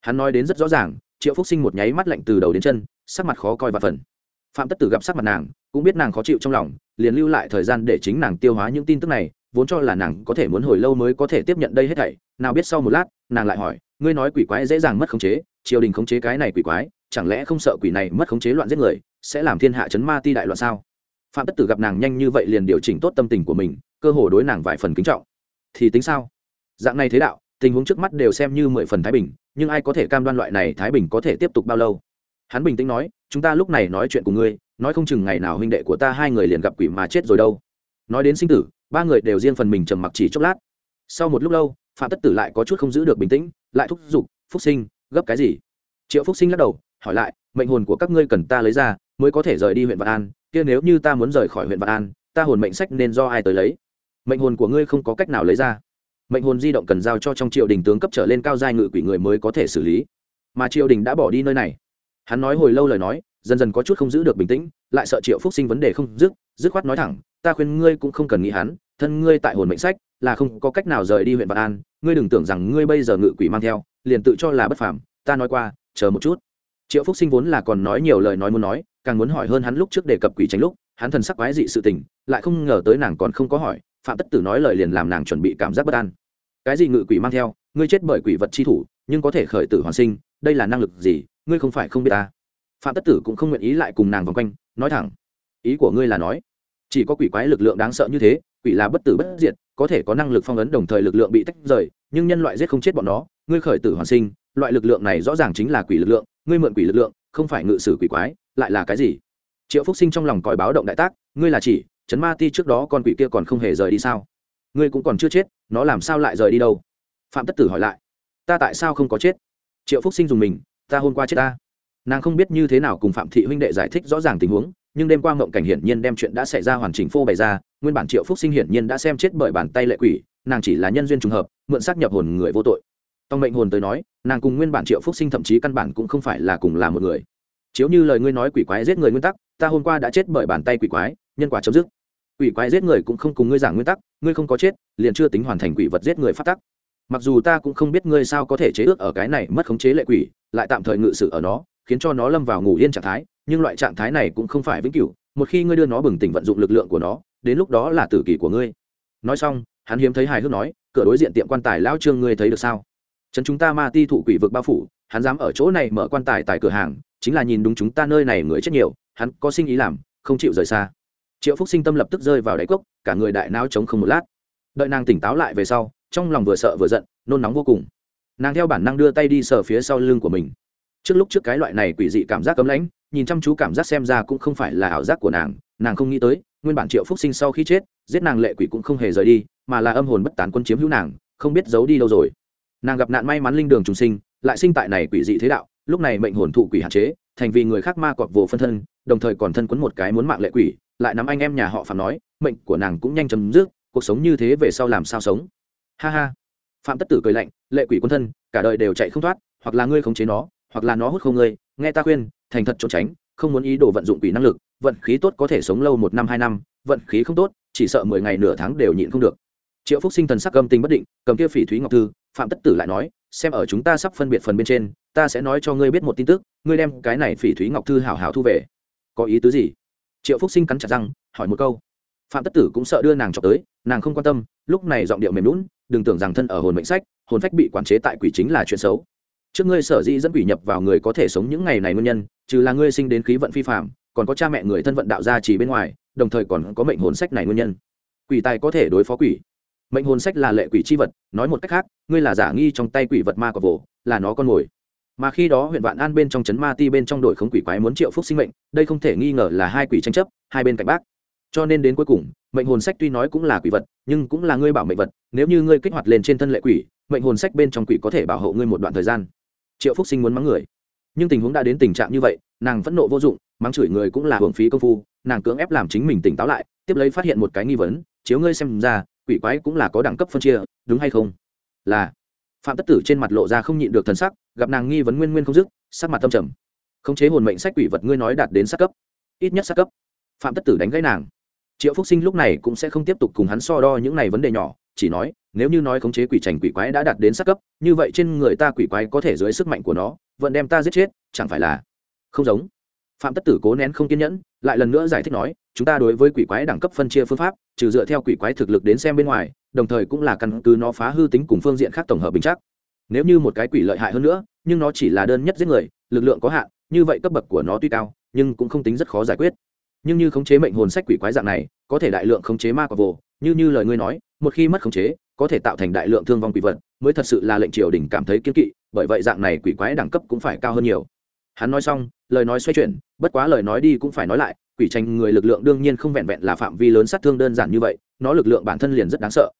Hắn nói đến rất rõ ràng, triệu phúc sinh một nháy mắt lạnh từ đầu đến chân, sắc mặt khó coi và phần. Phạm tất tử gặp sắc mặt nàng, cũng biết nàng khó chịu trong lòng, liền lưu lại thời gian để chính nàng tiêu hóa những tin tức này, vốn cho là nàng có thể muốn hồi lâu mới có thể tiếp nhận đây hết thảy. Nào biết sau một lát, nàng lại hỏi, ngươi nói quỷ quái dễ dàng mất khống chế, triều đình khống chế cái này quỷ quái, chẳng lẽ không sợ quỷ này mất khống chế loạn giết người, sẽ làm thiên hạ chấn ma ti đại loạn sao? Phạm tất tử gặp nàng nhanh như vậy liền điều chỉnh tốt tâm tình của mình, cơ hồ đối nàng vài phần kính trọng. Thì tính sao? Dạng này thế đạo tình huống trước mắt đều xem như mười phần thái bình, nhưng ai có thể cam đoan loại này thái bình có thể tiếp tục bao lâu? Hắn bình tĩnh nói, chúng ta lúc này nói chuyện cùng ngươi, nói không chừng ngày nào huynh đệ của ta hai người liền gặp quỷ mà chết rồi đâu. Nói đến sinh tử, ba người đều riêng phần mình trầm mặc chỉ chốc lát. Sau một lúc lâu, phạm tất tử lại có chút không giữ được bình tĩnh, lại thúc giục, phúc sinh, gấp cái gì? Triệu phúc sinh lắc đầu, hỏi lại, mệnh hồn của các ngươi cần ta lấy ra mới có thể rời đi huyện vạn an, kia nếu như ta muốn rời khỏi huyện vạn an, ta hồn mệnh sách nên do ai tới lấy? Mệnh hồn của ngươi không có cách nào lấy ra mệnh hồn di động cần giao cho trong triều đình tướng cấp trở lên cao giai ngự quỷ người mới có thể xử lý. Mà triều đình đã bỏ đi nơi này. Hắn nói hồi lâu lời nói, dần dần có chút không giữ được bình tĩnh, lại sợ triệu phúc sinh vấn đề không dứt dứt khoát nói thẳng, ta khuyên ngươi cũng không cần nghĩ hắn, thân ngươi tại hồn mệnh sách, là không có cách nào rời đi huyện vạn an, ngươi đừng tưởng rằng ngươi bây giờ ngự quỷ mang theo, liền tự cho là bất phàm, ta nói qua, chờ một chút. Triệu phúc sinh vốn là còn nói nhiều lời nói muốn nói, càng muốn hỏi hơn hắn lúc trước đề cập quỷ tránh lúc, hắn thần sắc quái dị sự tình, lại không ngờ tới nàng còn không có hỏi phạm tất tử nói lời liền làm nàng chuẩn bị cảm giác bất an. Cái gì ngự quỷ mang theo, ngươi chết bởi quỷ vật chi thủ, nhưng có thể khởi tử hoàn sinh, đây là năng lực gì, ngươi không phải không biết ta. Phạm tất tử cũng không nguyện ý lại cùng nàng vòng quanh, nói thẳng. Ý của ngươi là nói, chỉ có quỷ quái lực lượng đáng sợ như thế, quỷ là bất tử bất diệt, có thể có năng lực phong ấn đồng thời lực lượng bị tách rời, nhưng nhân loại giết không chết bọn nó, ngươi khởi tử hoàn sinh, loại lực lượng này rõ ràng chính là quỷ lực lượng, ngươi mượn quỷ lực lượng, không phải ngự sử quỷ quái, lại là cái gì? Triệu phúc sinh trong lòng còi báo động đại tác, ngươi là chỉ chấn ma ti trước đó con quỷ kia còn không hề rời đi sao? Ngươi cũng còn chưa chết, nó làm sao lại rời đi đâu? Phạm tất tử hỏi lại. Ta tại sao không có chết? Triệu phúc sinh dùng mình, ta hôm qua chết ta. Nàng không biết như thế nào cùng phạm thị huynh đệ giải thích rõ ràng tình huống, nhưng đêm qua ngộng cảnh hiển nhiên đem chuyện đã xảy ra hoàn chỉnh phô bày ra, nguyên bản triệu phúc sinh hiển nhiên đã xem chết bởi bàn tay lệ quỷ, nàng chỉ là nhân duyên trùng hợp, mượn xác nhập hồn người vô tội. Tòng mệnh hồn tới nói, nàng cùng nguyên bản triệu phúc sinh thậm chí căn bản cũng không phải là cùng là một người. Chiếu như lời ngươi nói quỷ quái giết người nguyên tắc, ta hôm qua đã chết bởi bàn tay quỷ quái, nhân quả chấm dứt quỷ quái giết người cũng không cùng ngươi giảng nguyên tắc, ngươi không có chết, liền chưa tính hoàn thành quỷ vật giết người phát tắc. Mặc dù ta cũng không biết ngươi sao có thể chế ước ở cái này mất khống chế lệ quỷ, lại tạm thời ngự sự ở nó, khiến cho nó lâm vào ngủ yên trạng thái, nhưng loại trạng thái này cũng không phải vĩnh cửu, một khi ngươi đưa nó bừng tỉnh vận dụng lực lượng của nó, đến lúc đó là tử kỷ của ngươi. Nói xong, hắn hiếm thấy hài hước nói, cửa đối diện tiệm quan tài lão trương ngươi thấy được sao? Chân chúng ta ma ti thụ quỷ vực bao phủ, hắn dám ở chỗ này mở quan tài tại cửa hàng, chính là nhìn đúng chúng ta nơi này người chết nhiều, hắn có sinh ý làm, không chịu rời xa triệu phúc sinh tâm lập tức rơi vào đáy cốc, cả người đại não chống không một lát. Đợi nàng tỉnh táo lại về sau, trong lòng vừa sợ vừa giận, nôn nóng vô cùng. Nàng theo bản năng đưa tay đi sờ phía sau lưng của mình. Trước lúc trước cái loại này quỷ dị cảm giác cấm lãnh, nhìn chăm chú cảm giác xem ra cũng không phải là ảo giác của nàng nàng không nghĩ tới, nguyên bản triệu phúc sinh sau khi chết, giết nàng lệ quỷ cũng không hề rời đi, mà là âm hồn bất tán quân chiếm hữu nàng, không biết giấu đi đâu rồi. Nàng gặp nạn may mắn linh đường trùng sinh, lại sinh tại này quỷ dị thế đạo, lúc này mệnh hồn thụ quỷ hạn chế, thành vì người khác ma cọp vồ phân thân, đồng thời còn thân quấn một cái muốn mạng lệ quỷ lại nắm anh em nhà họ phạm nói, mệnh của nàng cũng nhanh chấm dứt, cuộc sống như thế về sau làm sao sống? Ha ha. Phạm tất tử cười lạnh, lệ quỷ quân thân, cả đời đều chạy không thoát, hoặc là ngươi khống chế nó, hoặc là nó hút không ngươi, nghe ta khuyên, thành thật trốn tránh, không muốn ý đồ vận dụng quỷ năng lực, vận khí tốt có thể sống lâu một năm, hai năm, vận khí không tốt, chỉ sợ mười ngày nửa tháng đều nhịn không được. Triệu phúc sinh thần sắc âm tình bất định, cầm kia phỉ thúy ngọc thư, phạm tất tử lại nói, xem ở chúng ta sắp phân biệt phần bên trên, ta sẽ nói cho ngươi biết một tin tức, ngươi đem cái này phỉ thúy ngọc thư hảo hảo thu về. Có ý tứ gì? Triệu phúc sinh cắn chặt răng, hỏi một câu. Phạm tất tử cũng sợ đưa nàng trọc tới, nàng không quan tâm, lúc này giọng điệu mềm lún đừng tưởng rằng thân ở hồn mệnh sách, hồn phách bị quản chế tại quỷ chính là chuyện xấu. Trước ngươi sở dĩ dẫn quỷ nhập vào người có thể sống những ngày này nguyên nhân, trừ là ngươi sinh đến khí vận phi phạm còn có cha mẹ người thân vận đạo gia chỉ bên ngoài, đồng thời còn có mệnh hồn sách này nguyên nhân. Quỷ tài có thể đối phó quỷ. Mệnh hồn sách là lệ quỷ c h i vật, nói một cách khác, ngươi là giả nghi trong tay quỷ vật ma của vồ, là nó con mồi mà khi đó huyện vạn an bên trong trấn ma ti bên trong đội khống quỷ quái muốn triệu phúc sinh mệnh, đây không thể nghi ngờ là hai quỷ tranh chấp, hai bên cạnh bác. Cho nên đến cuối cùng, mệnh hồn sách tuy nói cũng là quỷ vật, nhưng cũng là ngươi bảo mệnh vật, nếu như ngươi kích hoạt lên trên thân lệ quỷ, mệnh hồn sách bên trong quỷ có thể bảo hộ ngươi một đoạn thời gian. Triệu phúc sinh muốn mắng người. Nhưng tình huống đã đến tình trạng như vậy, nàng phẫn nộ vô dụng, mắng chửi người cũng là hưởng phí công phu, nàng cưỡng ép làm chính mình tỉnh táo lại, tiếp lấy phát hiện một cái nghi vấn, chiếu ngươi xem ra, quỷ quái cũng là có đẳng cấp phân chia, đúng hay không? Là phạm tất tử trên mặt lộ ra không nhịn được thần sắc, gặp nàng nghi vấn nguyên nguyên không dứt, sắc mặt tâm trầm. Khống chế hồn mệnh sách quỷ vật ngươi nói đạt đến sắc cấp. Ít nhất sắc cấp. Phạm tất tử đánh gãy nàng. Triệu phúc sinh lúc này cũng sẽ không tiếp tục cùng hắn so đo những này vấn đề nhỏ, chỉ nói, nếu như nói khống chế quỷ trành quỷ quái đã đạt đến sắc cấp, như vậy trên người ta quỷ quái có thể dưới sức mạnh của nó, vẫn đem ta giết chết, chẳng phải là không giống. Phạm tất tử cố nén không kiên nhẫn, lại lần nữa giải thích nói, chúng ta đối với quỷ quái đẳng cấp phân chia phương pháp, trừ dựa theo quỷ quái thực lực đến xem bên ngoài đồng thời cũng là căn cứ nó phá hư tính cùng phương diện khác tổng hợp bình chắc. Nếu như một cái quỷ lợi hại hơn nữa, nhưng nó chỉ là đơn nhất giết người, lực lượng có hạn, như vậy cấp bậc của nó tuy cao, nhưng cũng không tính rất khó giải quyết. Nhưng như khống chế mệnh hồn sách quỷ quái dạng này, có thể đại lượng khống chế ma quả vồ như như lời ngươi nói, một khi mất khống chế, có thể tạo thành đại lượng thương vong quỷ vật, mới thật sự là lệnh triều đình cảm thấy kiên kỵ, bởi vậy dạng này quỷ quái đẳng cấp cũng phải cao hơn nhiều. Hắn nói xong, lời nói xoay chuyển, bất quá lời nói đi cũng phải nói lại, quỷ tranh người lực lượng đương nhiên không vẹn vẹn là phạm vi lớn sát thương đơn giản như vậy nó lực lượng bản thân liền rất đáng sợ.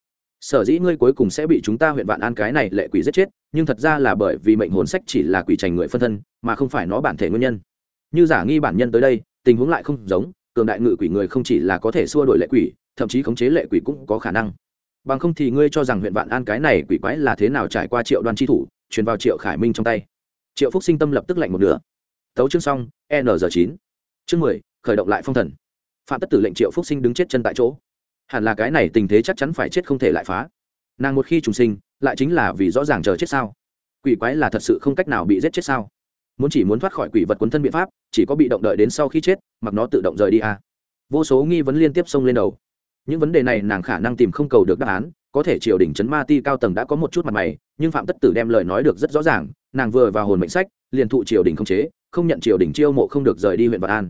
Sở dĩ ngươi cuối cùng sẽ bị chúng ta huyện vạn an cái này lệ quỷ giết chết, nhưng thật ra là bởi vì mệnh hồn sách chỉ là quỷ trành người phân thân, mà không phải nó bản thể nguyên nhân. Như giả nghi bản nhân tới đây, tình huống lại không giống, cường đại ngự quỷ người không chỉ là có thể xua đổi lệ quỷ, thậm chí khống chế lệ quỷ cũng có khả năng. Bằng không thì ngươi cho rằng huyện vạn an cái này quỷ quái là thế nào trải qua triệu đoan tri thủ, truyền vào triệu khải minh trong tay. Triệu phúc sinh tâm lập tức lạnh một nửa. Tấu chương xong, n g chín. Chương mười, khởi động lại phong thần. Phạm tất tử lệnh triệu phúc sinh đứng chết chân tại chỗ hẳn là cái này tình thế chắc chắn phải chết không thể lại phá. Nàng một khi trùng sinh, lại chính là vì rõ ràng chờ chết sao? Quỷ quái là thật sự không cách nào bị giết chết sao? Muốn chỉ muốn thoát khỏi quỷ vật quấn thân biện pháp, chỉ có bị động đợi đến sau khi chết, mặc nó tự động rời đi à. vô số nghi vấn liên tiếp xông lên đầu. Những vấn đề này nàng khả năng tìm không cầu được đáp án, có thể triều đình trấn ma ti cao tầng đã có một chút mặt mày, nhưng phạm tất tử đem lời nói được rất rõ ràng, nàng vừa vào hồn mệnh sách, liền thụ triều đình không chế, không nhận triều đình chiêu mộ không được rời đi huyện vạn an.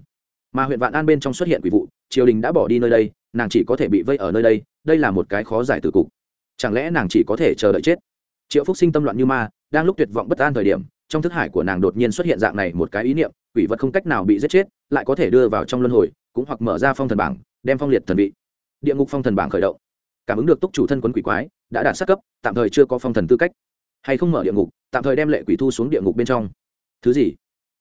Mà huyện vạn an bên trong xuất hiện quỷ vụ, triều đình đã bỏ đi nơi đây nàng chỉ có thể bị vây ở nơi đây đây là một cái khó giải từ cục. Chẳng lẽ nàng chỉ có thể chờ đợi chết? Triệu phúc sinh tâm loạn như ma, đang lúc tuyệt vọng bất an thời điểm, trong thức hải của nàng đột nhiên xuất hiện dạng này một cái ý niệm, quỷ vật không cách nào bị giết chết, lại có thể đưa vào trong luân hồi, cũng hoặc mở ra phong thần bảng, đem phong liệt thần vị. Địa ngục phong thần bảng khởi động. Cảm ứng được túc chủ thân quấn quỷ quái, đã đạt sát cấp, tạm thời chưa có phong thần tư cách. Hay không mở địa ngục, tạm thời đem lệ quỷ thu xuống địa ngục bên trong. Thứ gì?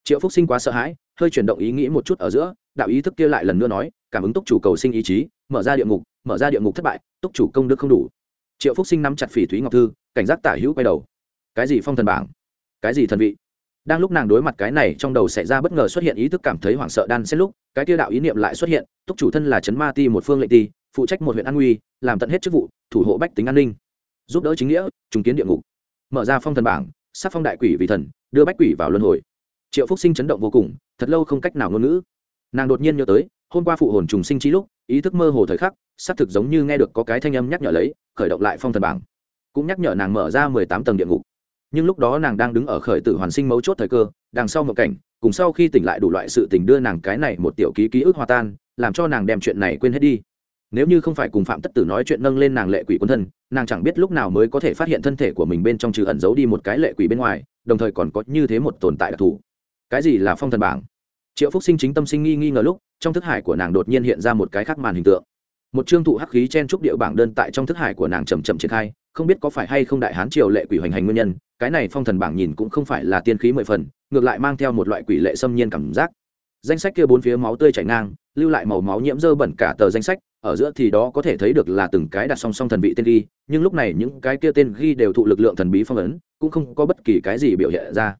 Triệu phúc sinh quá sợ hãi, hơi chuyển động ý nghĩ một chút ở giữa, đạo ý thức kia lại lần nữa nói, cảm ứng túc chủ cầu sinh ý chí mở ra địa ngục, mở ra địa ngục thất bại, túc chủ công đức không đủ. Triệu phúc sinh nắm chặt phỉ thúy ngọc thư, cảnh giác tả hữu quay đầu. Cái gì phong thần bảng? Cái gì thần vị? Đang lúc nàng đối mặt cái này trong đầu xảy ra bất ngờ xuất hiện ý thức cảm thấy hoảng sợ đan xét lúc, cái tiêu đạo ý niệm lại xuất hiện, túc chủ thân là trấn ma ti một phương lệnh ti, phụ trách một huyện an nguy, làm tận hết chức vụ, thủ hộ bách tính an ninh. Giúp đỡ chính nghĩa, trùng kiến địa ngục. Mở ra phong thần bảng, sát phong đại quỷ vì thần, đưa bách quỷ vào luân hồi. Triệu phúc sinh chấn động vô cùng, thật lâu không cách nào ngôn ngữ. Nàng đột nhiên nhớ tới hôm qua phụ hồn trùng sinh trí lúc, ý thức mơ hồ thời khắc, xác thực giống như nghe được có cái thanh âm nhắc nhở lấy, khởi động lại phong thần bảng. Cũng nhắc nhở nàng mở ra mười tám tầng địa ngục. Nhưng lúc đó nàng đang đứng ở khởi tử hoàn sinh mấu chốt thời cơ, đằng sau một cảnh, cùng sau khi tỉnh lại đủ loại sự tình đưa nàng cái này một tiểu ký ký ức hòa tan, làm cho nàng đem chuyện này quên hết đi. Nếu như không phải cùng phạm tất tử nói chuyện nâng lên nàng lệ quỷ quân thân, nàng chẳng biết lúc nào mới có thể phát hiện thân thể của mình bên trong trừ ẩn giấu đi một cái lệ quỷ bên ngoài, đồng thời còn có như thế một tồn tại đặc thù. Cái gì là phong thần bảng? Triệu phúc sinh chính tâm sinh nghi nghi ngờ lúc trong thức hải của nàng đột nhiên hiện ra một cái khác màn hình tượng. Một chương thụ hắc khí chen trúc địa bảng đơn tại trong thức hải của nàng chầm chậm triển khai, không biết có phải hay không đại hán triều lệ quỷ hoành hành nguyên nhân, cái này phong thần bảng nhìn cũng không phải là tiên khí mười phần, ngược lại mang theo một loại quỷ lệ xâm nhiên cảm giác. Danh sách kia bốn phía máu tươi chảy ngang, lưu lại màu máu nhiễm dơ bẩn cả tờ danh sách, ở giữa thì đó có thể thấy được là từng cái đặt song song thần vị tên ghi, nhưng lúc này những cái kia tên ghi đều thụ lực lượng thần bí phong ấn, cũng không có bất kỳ cái gì biểu hiện ra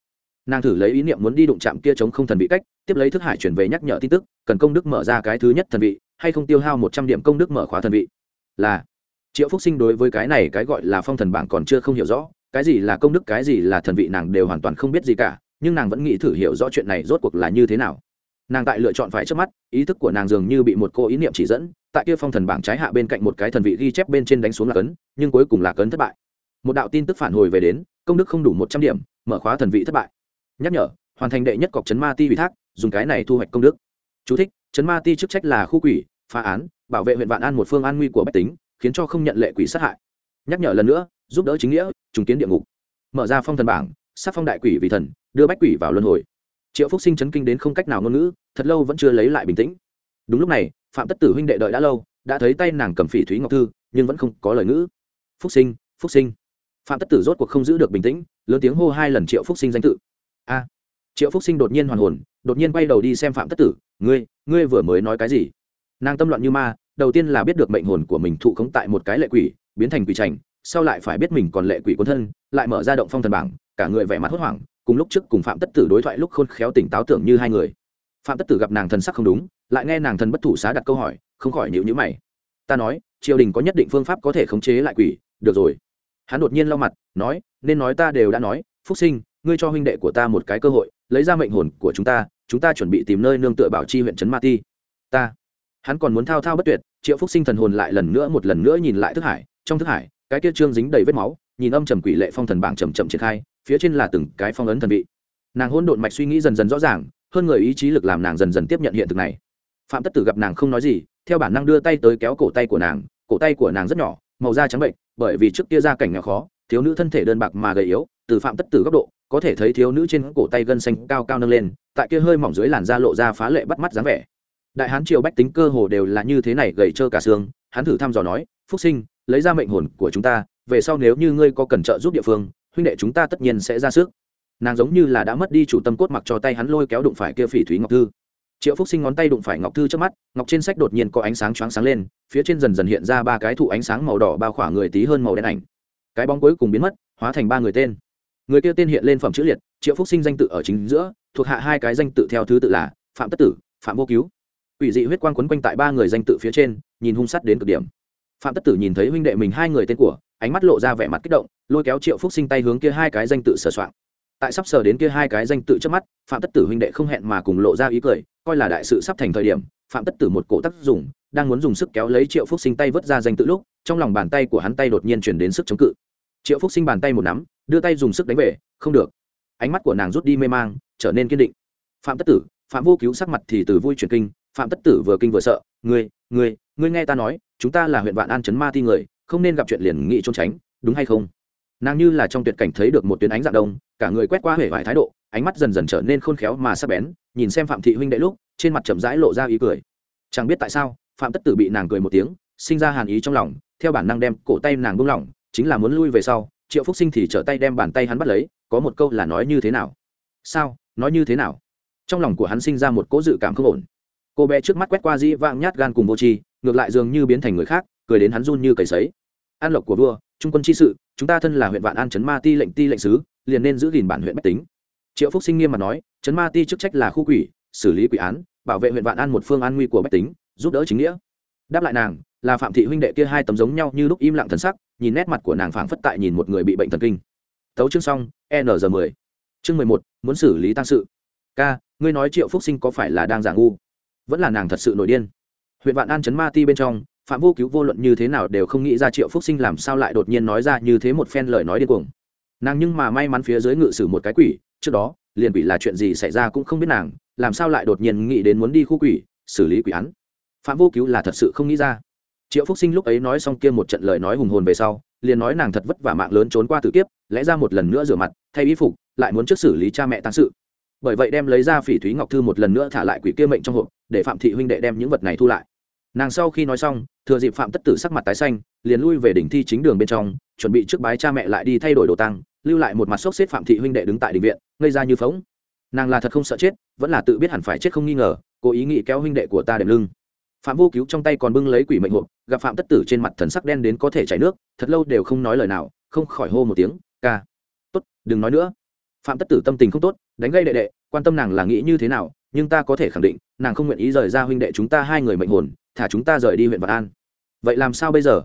nàng thử lấy ý niệm muốn đi đụng chạm kia chống không thần vị cách, tiếp lấy thức hải chuyển về nhắc nhở tin tức, cần công đức mở ra cái thứ nhất thần vị, hay không tiêu hao một trăm điểm công đức mở khóa thần vị. Là, triệu phúc sinh đối với cái này cái gọi là phong thần bảng còn chưa không hiểu rõ, cái gì là công đức, cái gì là thần vị nàng đều hoàn toàn không biết gì cả, nhưng nàng vẫn nghĩ thử hiểu rõ chuyện này rốt cuộc là như thế nào. Nàng tại lựa chọn phải trước mắt, ý thức của nàng dường như bị một cô ý niệm chỉ dẫn, tại kia phong thần bảng trái hạ bên cạnh một cái thần vị ghi chép bên trên đánh xuống là cấn, nhưng cuối cùng là cấn thất bại. Một đạo tin tức phản hồi về đến, công đức không đủ một trăm điểm, mở khóa thần vị thất bại nhắc nhở hoàn thành đệ nhất cọc chấn ma ti ủy thác dùng cái này thu hoạch công đức. Chú thích, chấn ma ti chức trách là khu quỷ phá án bảo vệ huyện vạn an một phương an nguy của bách tính khiến cho không nhận lệ quỷ sát hại. Nhắc nhở lần nữa giúp đỡ chính nghĩa trùng kiến địa ngục. Mở ra phong thần bảng sát phong đại quỷ vì thần đưa bách quỷ vào luân hồi. Triệu phúc sinh chấn kinh đến không cách nào ngôn ngữ thật lâu vẫn chưa lấy lại bình tĩnh. Đúng lúc này phạm tất tử huynh đệ đợi đã lâu đã thấy tay nàng cầm phỉ thúy ngọc thư nhưng vẫn không có lời ngữ. Phúc sinh phúc sinh. Phạm tất tử rốt cuộc không giữ được bình tĩnh lớn tiếng hô hai lần triệu phúc sinh danh tự a. Triệu phúc sinh đột nhiên hoàn hồn, đột nhiên quay đầu đi xem phạm tất tử. Ngươi ngươi vừa mới nói cái gì? Nàng tâm loạn như ma, đầu tiên là biết được mệnh hồn của mình thụ khống tại một cái lệ quỷ, biến thành quỷ trành sau lại phải biết mình còn lệ quỷ quân thân, lại mở ra động phong thần bảng, cả người vẻ mặt hốt hoảng, cùng lúc trước cùng phạm tất tử đối thoại lúc khôn khéo tỉnh táo tưởng như hai người. Phạm tất tử gặp nàng thần sắc không đúng, lại nghe nàng thần bất thủ xá đặt câu hỏi, không khỏi nhịu nhữ mày. Ta nói, triều đình có nhất định phương pháp có thể khống chế lại quỷ, được rồi. Hắn đột nhiên lau mặt, nói, nên nói ta đều đã nói, phúc sinh ngươi cho huynh đệ của ta một cái cơ hội, lấy ra mệnh hồn của chúng ta chúng ta chuẩn bị tìm nơi nương tựa bảo chi huyện trấn ma ti. Ta. Hắn còn muốn thao thao bất tuyệt, triệu phúc sinh thần hồn lại lần nữa một lần nữa nhìn lại thức hải, trong thức hải, cái kia trương dính đầy vết máu, nhìn âm trầm quỷ lệ phong thần bảng chầm chậm triển khai, phía trên là từng cái phong ấn thần vị. Nàng hôn độn mạch suy nghĩ dần dần rõ ràng, hơn người ý chí lực làm nàng dần dần tiếp nhận hiện thực này. Phạm tất tử gặp nàng không nói gì, theo bản năng đưa tay tới kéo cổ tay của nàng, cổ tay của nàng rất nhỏ, màu da trắng bệnh, bởi vì trước kia ra cảnh nghèo khó, thiếu nữ thân thể đơn bạc mà gầy yếu, từ phạm tất tử góc độ có thể thấy thiếu nữ trên cổ tay gân xanh cao cao nâng lên, tại kia hơi mỏng dưới làn da lộ ra phá lệ bắt mắt dáng vẻ. Đại hán triều bách tính cơ hồ đều là như thế này gầy trơ cả xương, hắn thử thăm dò nói, phúc sinh, lấy ra mệnh hồn của chúng ta, về sau nếu như ngươi có cần trợ giúp địa phương, huynh đệ chúng ta tất nhiên sẽ ra sức. Nàng giống như là đã mất đi chủ tâm cốt mặc cho tay hắn lôi kéo đụng phải kia phỉ thúy ngọc thư. Triệu phúc sinh ngón tay đụng phải ngọc thư trước mắt, ngọc trên sách đột nhiên có ánh sáng choáng sáng lên, phía trên dần dần hiện ra ba cái thụ ánh sáng màu đỏ bao khỏa người tí hơn màu đen ảnh. Cái bóng cuối cùng biến mất, hóa thành ba người tên người kia tên hiện lên phẩm chữ liệt, triệu phúc sinh danh tự ở chính giữa, thuộc hạ hai cái danh tự theo thứ tự là phạm tất tử, phạm vô cứu. Ủy dị huyết quang quấn quanh tại ba người danh tự phía trên, nhìn hung sắt đến cực điểm. Phạm tất tử nhìn thấy huynh đệ mình hai người tên của, ánh mắt lộ ra vẻ mặt kích động, lôi kéo triệu phúc sinh tay hướng kia hai cái danh tự sửa soạn tại sắp sờ đến kia hai cái danh tự trước mắt, phạm tất tử huynh đệ không hẹn mà cùng lộ ra ý cười, coi là đại sự sắp thành thời điểm, phạm tất tử một cổ tắc dùng đang muốn dùng sức kéo lấy triệu phúc sinh tay vớt ra danh tự lúc, trong lòng bàn tay của hắn tay đột nhiên chuyển đến sức chống cự. Triệu phúc sinh bàn tay một nắm đưa tay dùng sức đánh về, không được. Ánh mắt của nàng rút đi mê mang, trở nên kiên định. Phạm tất tử, phạm vô cứu sắc mặt thì từ vui chuyển kinh, phạm tất tử vừa kinh vừa sợ, ngươi ngươi ngươi nghe ta nói, chúng ta là huyện vạn an chấn ma thi người, không nên gặp chuyện liền nghị trốn tránh, đúng hay không? Nàng như là trong tuyệt cảnh thấy được một tuyến ánh dạng đông, cả người quét qua hể vải thái độ, ánh mắt dần dần trở nên khôn khéo mà sắc bén, nhìn xem phạm thị huynh đệ lúc, trên mặt chậm rãi lộ ra ý cười. Chẳng biết tại sao, phạm tất tử bị nàng cười một tiếng, sinh ra hàn ý trong lòng, theo bản năng đem cổ tay nàng buông lỏng, chính là muốn lui về sau triệu phúc sinh thì trở tay đem bàn tay hắn bắt lấy, có một câu là nói như thế nào? Sao? Nói như thế nào? Trong lòng của hắn sinh ra một cỗ dự cảm không ổn. Cô bé trước mắt quét qua dĩ vang nhát gan cùng vô tri, ngược lại dường như biến thành người khác, cười đến hắn run như cầy sấy. An lộc của vua, trung quân chi sự, chúng ta thân là huyện vạn an trấn ma ti lệnh ti lệnh sứ, liền nên giữ gìn bản huyện bách tính. Triệu phúc sinh nghiêm mặt nói, trấn ma ti chức trách là khu quỷ, xử lý quỷ án, bảo vệ huyện vạn an một phương an nguy của bách tính, giúp đỡ chính nghĩa. Đáp lại nàng là phạm thị huynh đệ kia hai tấm giống nhau như lúc im lặng thần sắc, nhìn nét mặt của nàng phảng phất tại nhìn một người bị bệnh thần kinh. Tấu chương xong, n giờ mười. Chương mười một, muốn xử lý tăng sự. K ngươi nói triệu phúc sinh có phải là đang giả ngu? Vẫn là nàng thật sự nổi điên. Huyện vạn an chấn ma ti bên trong, phạm vô cứu vô luận như thế nào đều không nghĩ ra triệu phúc sinh làm sao lại đột nhiên nói ra như thế một phen lời nói điên cuồng. Nàng nhưng mà may mắn phía dưới ngự sử một cái quỷ, trước đó, liền quỷ là chuyện gì xảy ra cũng không biết nàng, làm sao lại đột nhiên nghĩ đến muốn đi khu quỷ, xử lý quỷ án. Phạm vô cứu là thật sự không nghĩ ra triệu phúc sinh lúc ấy nói xong kia một trận lời nói hùng hồn về sau, liền nói nàng thật vất vả mạng lớn trốn qua tử kiếp, lẽ ra một lần nữa rửa mặt, thay y phục, lại muốn trước xử lý cha mẹ tăng sự. Bởi vậy đem lấy ra phỉ thúy ngọc thư một lần nữa thả lại quỷ kia mệnh trong hộp, để phạm thị huynh đệ đem những vật này thu lại. Nàng sau khi nói xong, thừa dịp phạm tất tử sắc mặt tái xanh, liền lui về đỉnh thi chính đường bên trong, chuẩn bị trước bái cha mẹ lại đi thay đổi đồ tăng lưu lại một mặt sốc xếp phạm thị huynh đệ đứng tại đình viện, ngây ra như phóng nàng là thật không sợ chết, vẫn là tự biết hẳn phải chết không nghi ngờ, cố ý nghĩ kéo huynh đệ của ta đệm lưng phạm vô cứu trong tay còn bưng lấy quỷ mệnh hộp, gặp phạm tất tử trên mặt thần sắc đen đến có thể chảy nước, thật lâu đều không nói lời nào, không khỏi hô một tiếng, ca, tốt, đừng nói nữa. Phạm tất tử tâm tình không tốt, đánh gây đệ đệ, quan tâm nàng là nghĩ như thế nào, nhưng ta có thể khẳng định, nàng không nguyện ý rời ra huynh đệ chúng ta hai người mệnh hồn, thả chúng ta rời đi huyện vạn an. Vậy làm sao bây giờ?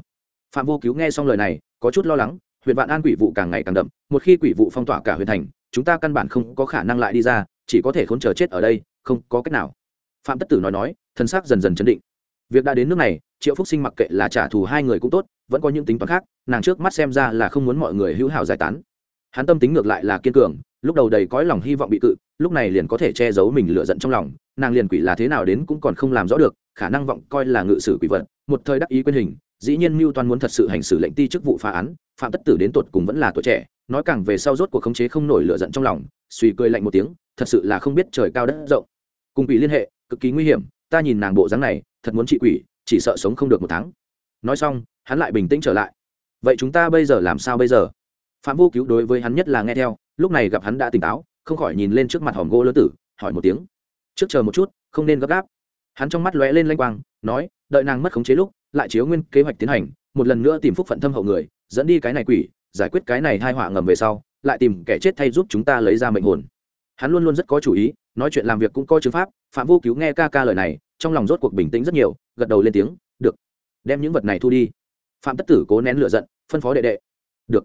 Phạm vô cứu nghe xong lời này, có chút lo lắng, huyện vạn an quỷ vụ càng ngày càng đậm, một khi quỷ vụ phong tỏa cả huyện thành, chúng ta căn bản không có khả năng lại đi ra, chỉ có thể khốn chờ chết ở đây, không có cách nào. Phạm tất tử nói nói thân xác dần dần chấn định việc đã đến nước này, triệu phúc sinh mặc kệ là trả thù hai người cũng tốt, vẫn có những tính toán khác, nàng trước mắt xem ra là không muốn mọi người hữu hảo giải tán. Hắn tâm tính ngược lại là kiên cường, lúc đầu đầy cõi lòng hy vọng bị cự, lúc này liền có thể che giấu mình lựa giận trong lòng, nàng liền quỷ là thế nào đến cũng còn không làm rõ được, khả năng vọng coi là ngự sử quỷ vật, một thời đắc ý quyên hình, dĩ nhiên mưu toan muốn thật sự hành xử lệnh ti chức vụ phá án, phạm tất tử đến tột cùng vẫn là tuổi trẻ, nói càng về sau rốt cuộc khống chế không nổi lựa giận trong lòng, suy cười lạnh một tiếng, thật sự là không biết trời cao đất rộng. Cùng quỷ liên hệ, cực kỳ nguy hiểm, ta nhìn nàng bộ dáng này thật muốn trị quỷ, chỉ sợ sống không được một tháng. Nói xong, hắn lại bình tĩnh trở lại. Vậy chúng ta bây giờ làm sao bây giờ? Phạm vô cứu đối với hắn nhất là nghe theo, lúc này gặp hắn đã tỉnh táo, không khỏi nhìn lên trước mặt hòm gỗ lớn tử, hỏi một tiếng. Trước chờ một chút, không nên gấp gáp. Hắn trong mắt lóe lên lanh quang, nói, đợi nàng mất khống chế lúc, lại chiếu nguyên kế hoạch tiến hành, một lần nữa tìm phúc phận thâm hậu người, dẫn đi cái này quỷ, giải quyết cái này hai họa ngầm về sau, lại tìm kẻ chết thay giúp chúng ta lấy ra mệnh hồn. Hắn luôn luôn rất có chủ ý, nói chuyện làm việc cũng có chứng pháp, phạm vô cứu nghe ca ca lời này trong lòng rốt cuộc bình tĩnh rất nhiều, gật đầu lên tiếng, được, đem những vật này thu đi. Phạm tất tử cố nén lựa giận, phân phó đệ đệ, được.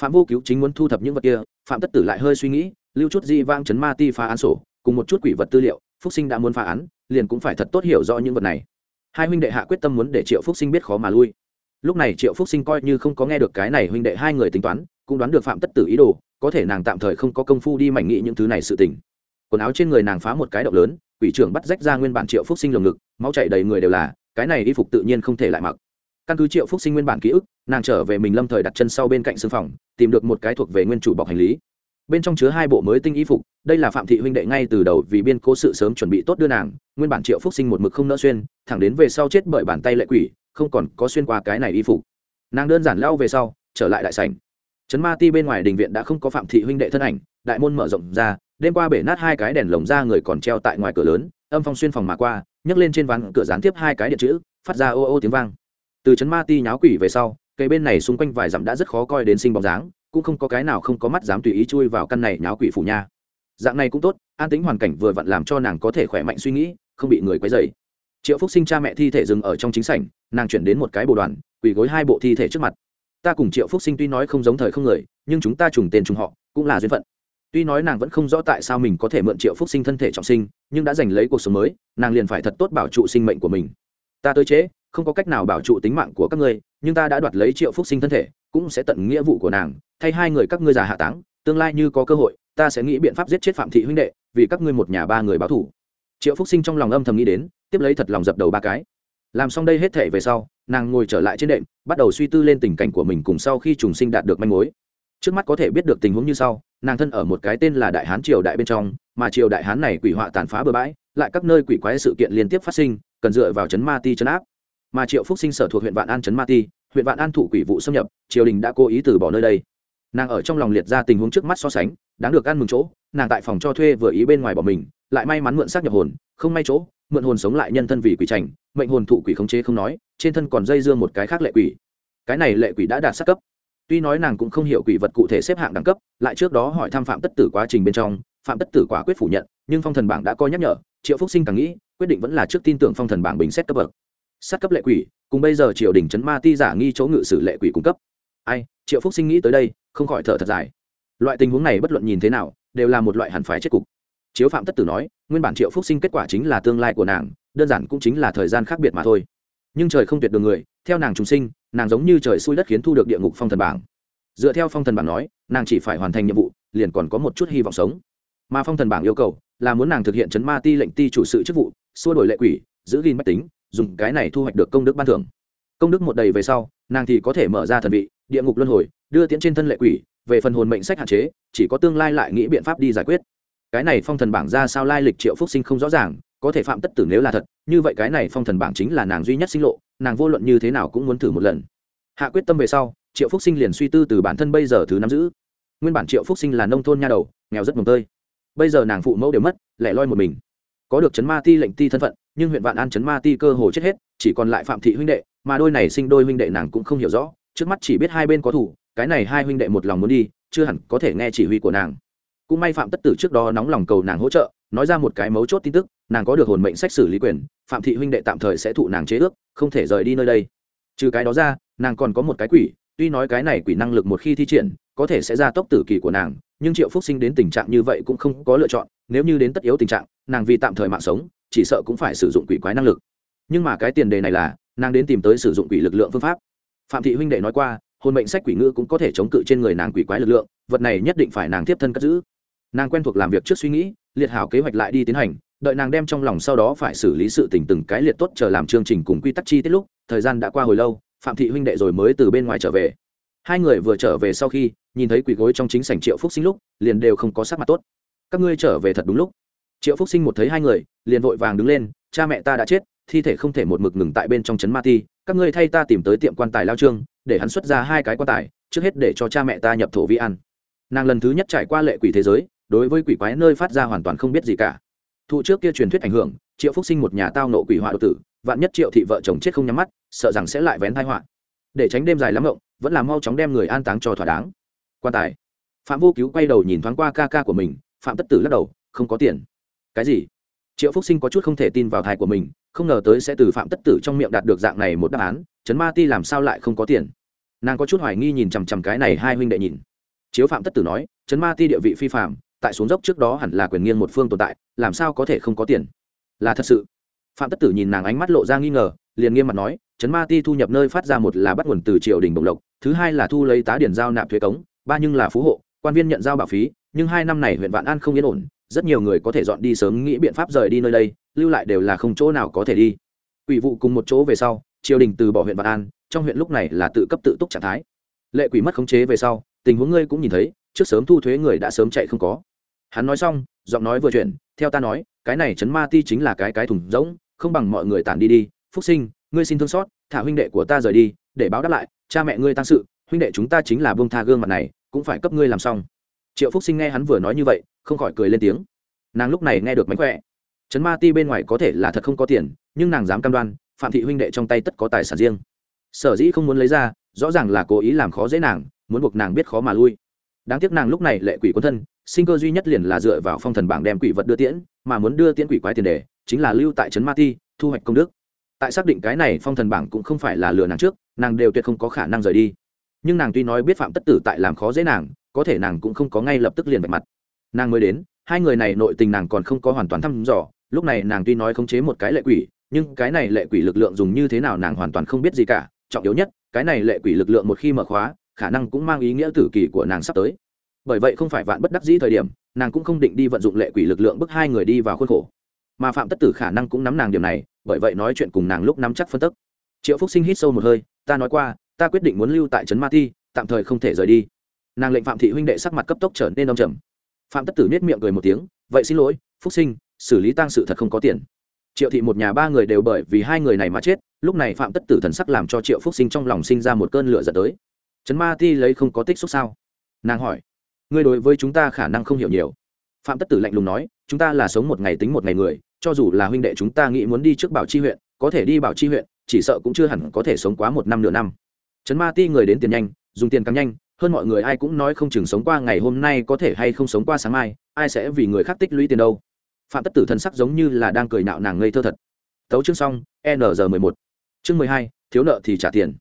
Phạm vô cứu chính muốn thu thập những vật kia, phạm tất tử lại hơi suy nghĩ, lưu chút di vang chấn ma ti phá án sổ, cùng một chút quỷ vật tư liệu, phúc sinh đã muốn phá án, liền cũng phải thật tốt hiểu rõ những vật này. Hai huynh đệ hạ quyết tâm muốn để triệu phúc sinh biết khó mà lui. Lúc này triệu phúc sinh coi như không có nghe được cái này huynh đệ hai người tính toán, cũng đoán được phạm tất tử ý đồ, có thể nàng tạm thời không có công phu đi mảnh nghị những thứ này sự tình. Quần áo trên người nàng phá một cái động lớn quỷ trưởng bắt rách ra nguyên bản triệu phúc sinh lồng ngực, máu chảy đầy người đều là, cái này y phục tự nhiên không thể lại mặc. Căn cứ triệu phúc sinh nguyên bản ký ức, nàng trở về mình lâm thời đặt chân sau bên cạnh xương phòng, tìm được một cái thuộc về nguyên chủ bọc hành lý. Bên trong chứa hai bộ mới tinh y phục, đây là phạm thị huynh đệ ngay từ đầu vì biên cố sự sớm chuẩn bị tốt đưa nàng, nguyên bản triệu phúc sinh một mực không nỡ xuyên, thẳng đến về sau chết bởi bàn tay lệ quỷ, không còn có xuyên qua cái này y phục. Nàng đơn giản lao về sau, trở lại đại sảnh. Trấn ma ti bên ngoài đình viện đã không có phạm thị huynh đệ thân ảnh, đại môn mở rộng ra đêm qua bể nát hai cái đèn lồng ra người còn treo tại ngoài cửa lớn, âm phong xuyên phòng mà qua, nhấc lên trên ván cửa gián tiếp hai cái điện chữ, phát ra ô ô tiếng vang. Từ trấn ma ti nháo quỷ về sau, cây bên này xung quanh vài dặm đã rất khó coi đến sinh bóng dáng, cũng không có cái nào không có mắt dám tùy ý chui vào căn này nháo quỷ phủ nha. Dạng này cũng tốt, an tính hoàn cảnh vừa vặn làm cho nàng có thể khỏe mạnh suy nghĩ, không bị người quấy dày triệu phúc sinh cha mẹ thi thể dừng ở trong chính sảnh, nàng chuyển đến một cái bộ đoàn, quỳ gối hai bộ thi thể trước mặt. Ta cùng triệu phúc sinh tuy nói không giống thời không người, nhưng chúng ta trùng tên trùng họ, cũng là duyên phận tuy nói nàng vẫn không rõ tại sao mình có thể mượn triệu phúc sinh thân thể trọng sinh, nhưng đã giành lấy cuộc sống mới, nàng liền phải thật tốt bảo trụ sinh mệnh của mình. Ta tới chế, không có cách nào bảo trụ tính mạng của các ngươi, nhưng ta đã đoạt lấy triệu phúc sinh thân thể, cũng sẽ tận nghĩa vụ của nàng. Thay hai người các ngươi già hạ táng, tương lai như có cơ hội, ta sẽ nghĩ biện pháp giết chết phạm thị huynh đệ, vì các ngươi một nhà ba người báo thủ triệu phúc sinh trong lòng âm thầm nghĩ đến, tiếp lấy thật lòng dập đầu ba cái. Làm xong đây hết thể về sau, nàng ngồi trở lại trên đệm, bắt đầu suy tư lên tình cảnh của mình cùng sau khi trùng sinh đạt được manh mối trước mắt có thể biết được tình huống như sau, nàng thân ở một cái tên là đại hán triều đại bên trong, mà triều đại hán này quỷ họa tàn phá bừa bãi, lại các nơi quỷ quái sự kiện liên tiếp phát sinh, cần dựa vào chấn ma ti chấn áp. Mà triệu phúc sinh sở thuộc huyện vạn an chấn ma ti, huyện vạn an thụ quỷ vụ xâm nhập, triều đình đã cố ý từ bỏ nơi đây. Nàng ở trong lòng liệt ra tình huống trước mắt so sánh, đáng được ăn mừng chỗ, nàng tại phòng cho thuê vừa ý bên ngoài bỏ mình, lại may mắn mượn xác nhập hồn, không may chỗ, mượn hồn sống lại nhân thân vì quỷ trành mệnh hồn thụ quỷ khống chế không nói, trên thân còn dây dưa một cái khác lệ quỷ. Cái này lệ quỷ đã đạt sắc cấp tuy nói nàng cũng không hiểu quỷ vật cụ thể xếp hạng đẳng cấp, lại trước đó hỏi thăm phạm tất tử quá trình bên trong, phạm tất tử quả quyết phủ nhận, nhưng phong thần bảng đã coi nhắc nhở, triệu phúc sinh càng nghĩ, quyết định vẫn là trước tin tưởng phong thần bảng bình xét cấp bậc. Sát cấp lệ quỷ, cùng bây giờ triều đình chấn ma ti giả nghi chỗ ngự sử lệ quỷ cung cấp. Ai, triệu phúc sinh nghĩ tới đây, không khỏi thở thật dài. Loại tình huống này bất luận nhìn thế nào, đều là một loại hẳn phải chết cục. Chiếu phạm tất tử nói, nguyên bản triệu phúc sinh kết quả chính là tương lai của nàng, đơn giản cũng chính là thời gian khác biệt mà thôi nhưng trời không tuyệt đường người, theo nàng trùng sinh, nàng giống như trời xui đất khiến thu được địa ngục phong thần bảng. Dựa theo phong thần bảng nói, nàng chỉ phải hoàn thành nhiệm vụ, liền còn có một chút hy vọng sống. Mà phong thần bảng yêu cầu là muốn nàng thực hiện chấn ma ti lệnh ti chủ sự chức vụ, xua đổi lệ quỷ, giữ gìn mách tính, dùng cái này thu hoạch được công đức ban thưởng. Công đức một đầy về sau, nàng thì có thể mở ra thần vị, địa ngục luân hồi, đưa tiễn trên thân lệ quỷ, về phần hồn mệnh sách hạn chế, chỉ có tương lai lại nghĩ biện pháp đi giải quyết. Cái này phong thần bảng ra sao lai lịch triệu phúc sinh không rõ ràng, có thể phạm tất tử nếu là thật như vậy cái này phong thần bảng chính là nàng duy nhất sinh lộ, nàng vô luận như thế nào cũng muốn thử một lần. Hạ quyết tâm về sau, triệu phúc sinh liền suy tư từ bản thân bây giờ thứ nắm giữ. Nguyên bản triệu phúc sinh là nông thôn nha đầu, nghèo rất mồm tơi. Bây giờ nàng phụ mẫu đều mất, lẻ loi một mình. Có được chấn ma ti lệnh ti thân phận, nhưng huyện vạn an chấn ma ti cơ hồ chết hết, chỉ còn lại phạm thị huynh đệ, mà đôi này sinh đôi huynh đệ nàng cũng không hiểu rõ, trước mắt chỉ biết hai bên có thủ cái này hai huynh đệ một lòng muốn đi, chưa hẳn có thể nghe chỉ huy của nàng. Cũng may phạm tất tử trước đó nóng lòng cầu nàng hỗ trợ, nói ra một cái mấu chốt tin tức nàng có được hồn mệnh sách xử lý quyền, phạm thị huynh đệ tạm thời sẽ thụ nàng chế ước, không thể rời đi nơi đây. Trừ cái đó ra, nàng còn có một cái quỷ, tuy nói cái này quỷ năng lực một khi thi triển, có thể sẽ ra tốc tử kỳ của nàng, nhưng triệu phúc sinh đến tình trạng như vậy cũng không có lựa chọn, nếu như đến tất yếu tình trạng, nàng vì tạm thời mạng sống, chỉ sợ cũng phải sử dụng quỷ quái năng lực. Nhưng mà cái tiền đề này là, nàng đến tìm tới sử dụng quỷ lực lượng phương pháp. Phạm thị huynh đệ nói qua, hồn mệnh sách quỷ ngữ cũng có thể chống cự trên người nàng quỷ quái lực lượng, vật này nhất định phải nàng tiếp thân cất giữ. Nàng quen thuộc làm việc trước suy nghĩ, liệt hảo kế hoạch lại đi tiến hành đợi nàng đem trong lòng sau đó phải xử lý sự tình từng cái liệt tốt chờ làm chương trình cùng quy tắc chi tiết lúc, thời gian đã qua hồi lâu, phạm thị huynh đệ rồi mới từ bên ngoài trở về. Hai người vừa trở về sau khi, nhìn thấy quỷ gối trong chính sảnh triệu phúc sinh lúc, liền đều không có sắc mặt tốt. Các ngươi trở về thật đúng lúc. Triệu phúc sinh một thấy hai người, liền vội vàng đứng lên, cha mẹ ta đã chết, thi thể không thể một mực ngừng tại bên trong trấn ma ti, các ngươi thay ta tìm tới tiệm quan tài lao trương, để hắn xuất ra hai cái quan tài, trước hết để cho cha mẹ ta nhập thổ vi ăn. Nàng lần thứ nhất trải qua lệ quỷ thế giới, đối với quỷ quái nơi phát ra hoàn toàn không biết gì cả thụ trước kia truyền thuyết ảnh hưởng, triệu phúc sinh một nhà tao nộ quỷ họa độc tử, vạn nhất triệu thị vợ chồng chết không nhắm mắt, sợ rằng sẽ lại vén thai họa. Để tránh đêm dài lắm ngộng vẫn là mau chóng đem người an táng cho thỏa đáng. Quan tài. Phạm vô cứu quay đầu nhìn thoáng qua ca ca của mình, phạm tất tử lắc đầu, không có tiền. Cái gì? Triệu phúc sinh có chút không thể tin vào thai của mình, không ngờ tới sẽ từ phạm tất tử trong miệng đạt được dạng này một đáp án chấn ma ti làm sao lại không có tiền? Nàng có chút hoài nghi nhìn chằm chằm cái này hai huynh đệ nhìn. Chiếu phạm tất tử nói chấn ma ti địa vị phi phạm tại xuống dốc trước đó hẳn là quyền nghiêng một phương tồn tại, làm sao có thể không có tiền? Là thật sự. Phạm tất tử nhìn nàng ánh mắt lộ ra nghi ngờ, liền nghiêm mặt nói chấn ma ti thu nhập nơi phát ra một là bắt nguồn từ triều đình bồng lộc, thứ hai là thu lấy tá điển giao nạp thuế cống, ba nhưng là phú hộ, quan viên nhận giao bảo phí, nhưng hai năm này huyện vạn an không yên ổn, rất nhiều người có thể dọn đi sớm nghĩ biện pháp rời đi nơi đây, lưu lại đều là không chỗ nào có thể đi. Ủy vụ cùng một chỗ về sau, triều đình từ bỏ huyện vạn an, trong huyện lúc này là tự cấp tự túc trạng thái. Lệ quỷ mất khống chế về sau, tình huống ngươi cũng nhìn thấy, trước sớm thu thuế người đã sớm chạy không có hắn nói xong, giọng nói vừa chuyển, theo ta nói, cái này chấn ma ti chính là cái cái thùng rỗng, không bằng mọi người tản đi đi. Phúc sinh, ngươi xin thương xót, thả huynh đệ của ta rời đi, để báo đáp lại, cha mẹ ngươi tăng sự, huynh đệ chúng ta chính là bông tha gương mặt này, cũng phải cấp ngươi làm xong. Triệu phúc sinh nghe hắn vừa nói như vậy, không khỏi cười lên tiếng. Nàng lúc này nghe được mánh khỏe. Trấn ma ti bên ngoài có thể là thật không có tiền, nhưng nàng dám cam đoan, phạm thị huynh đệ trong tay tất có tài sản riêng. Sở dĩ không muốn lấy ra, rõ ràng là cố ý làm khó dễ nàng, muốn buộc nàng biết khó mà lui. Đáng tiếc nàng lúc này lệ quỷ quân thân sinh cơ duy nhất liền là dựa vào phong thần bảng đem quỷ vật đưa tiễn, mà muốn đưa tiễn quỷ quái tiền đề, chính là lưu tại trấn ma ti, thu hoạch công đức. Tại xác định cái này phong thần bảng cũng không phải là lừa nàng trước, nàng đều tuyệt không có khả năng rời đi. Nhưng nàng tuy nói biết phạm tất tử tại làm khó dễ nàng, có thể nàng cũng không có ngay lập tức liền vạch mặt. Nàng mới đến, hai người này nội tình nàng còn không có hoàn toàn thăm dò, lúc này nàng tuy nói khống chế một cái lệ quỷ, nhưng cái này lệ quỷ lực lượng dùng như thế nào nàng hoàn toàn không biết gì cả. Trọng yếu nhất, cái này lệ quỷ lực lượng một khi mở khóa, khả năng cũng mang ý nghĩa tử kỳ của nàng sắp tới bởi vậy không phải vạn bất đắc dĩ thời điểm, nàng cũng không định đi vận dụng lệ quỷ lực lượng bức hai người đi vào khuôn khổ. Mà phạm tất tử khả năng cũng nắm nàng điểm này, bởi vậy nói chuyện cùng nàng lúc nắm chắc phân tức. Triệu phúc sinh hít sâu một hơi, ta nói qua, ta quyết định muốn lưu tại trấn ma thi tạm thời không thể rời đi. Nàng lệnh phạm thị huynh đệ sắc mặt cấp tốc trở nên đông trầm. Phạm tất tử nết miệng cười một tiếng, vậy xin lỗi, phúc sinh, xử lý tăng sự thật không có tiền. Triệu thị một nhà ba người đều bởi vì hai người này mà chết, lúc này phạm tất tử thần sắc làm cho triệu phúc sinh trong lòng sinh ra một cơn lửa dẫn tới. Trấn ma ti lấy không có tích xúc sao? Nàng hỏi ngươi đối với chúng ta khả năng không hiểu nhiều. Phạm tất tử lạnh lùng nói, chúng ta là sống một ngày tính một ngày người, cho dù là huynh đệ chúng ta nghĩ muốn đi trước bảo chi huyện, có thể đi bảo chi huyện, chỉ sợ cũng chưa hẳn có thể sống quá một năm nửa năm. Trấn ma ti người đến tiền nhanh, dùng tiền càng nhanh, hơn mọi người ai cũng nói không chừng sống qua ngày hôm nay có thể hay không sống qua sáng mai, ai sẽ vì người khác tích lũy tiền đâu. Phạm tất tử thần sắc giống như là đang cười nạo nàng ngây thơ thật. Tấu chương xong, n G mười một. Chương mười hai, thiếu nợ thì trả tiền.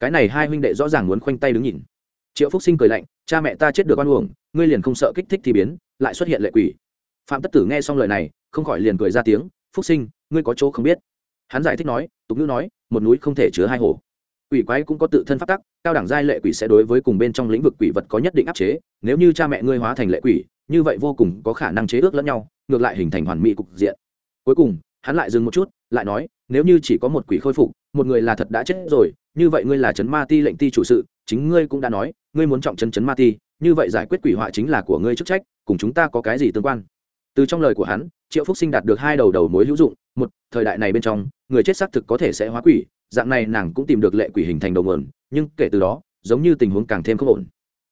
Cái này hai huynh đệ rõ ràng muốn khoanh tay đứng nhìn triệu phúc sinh cười lạnh, cha mẹ ta chết được oan uổng, ngươi liền không sợ kích thích thì biến, lại xuất hiện lệ quỷ. Phạm tất tử nghe xong lời này, không khỏi liền cười ra tiếng, phúc sinh, ngươi có chỗ không biết. Hắn giải thích nói, tục ngữ nói, một núi không thể chứa hai hồ. Quỷ quái cũng có tự thân phát tắc, cao đẳng giai lệ quỷ sẽ đối với cùng bên trong lĩnh vực quỷ vật có nhất định áp chế, nếu như cha mẹ ngươi hóa thành lệ quỷ, như vậy vô cùng có khả năng chế ước lẫn nhau, ngược lại hình thành hoàn mỹ cục diện. Cuối cùng, hắn lại dừng một chút, lại nói, nếu như chỉ có một quỷ khôi phục, một người là thật đã chết rồi, như vậy ngươi là chấn ma ti lệnh ti chủ sự chính ngươi cũng đã nói, ngươi muốn trọng chân chấn ma ti, như vậy giải quyết quỷ họa chính là của ngươi chức trách, cùng chúng ta có cái gì tương quan? Từ trong lời của hắn, triệu phúc sinh đạt được hai đầu đầu mối hữu dụng, một, thời đại này bên trong, người chết xác thực có thể sẽ hóa quỷ, dạng này nàng cũng tìm được lệ quỷ hình thành đầu nguồn, nhưng kể từ đó, giống như tình huống càng thêm không ổn.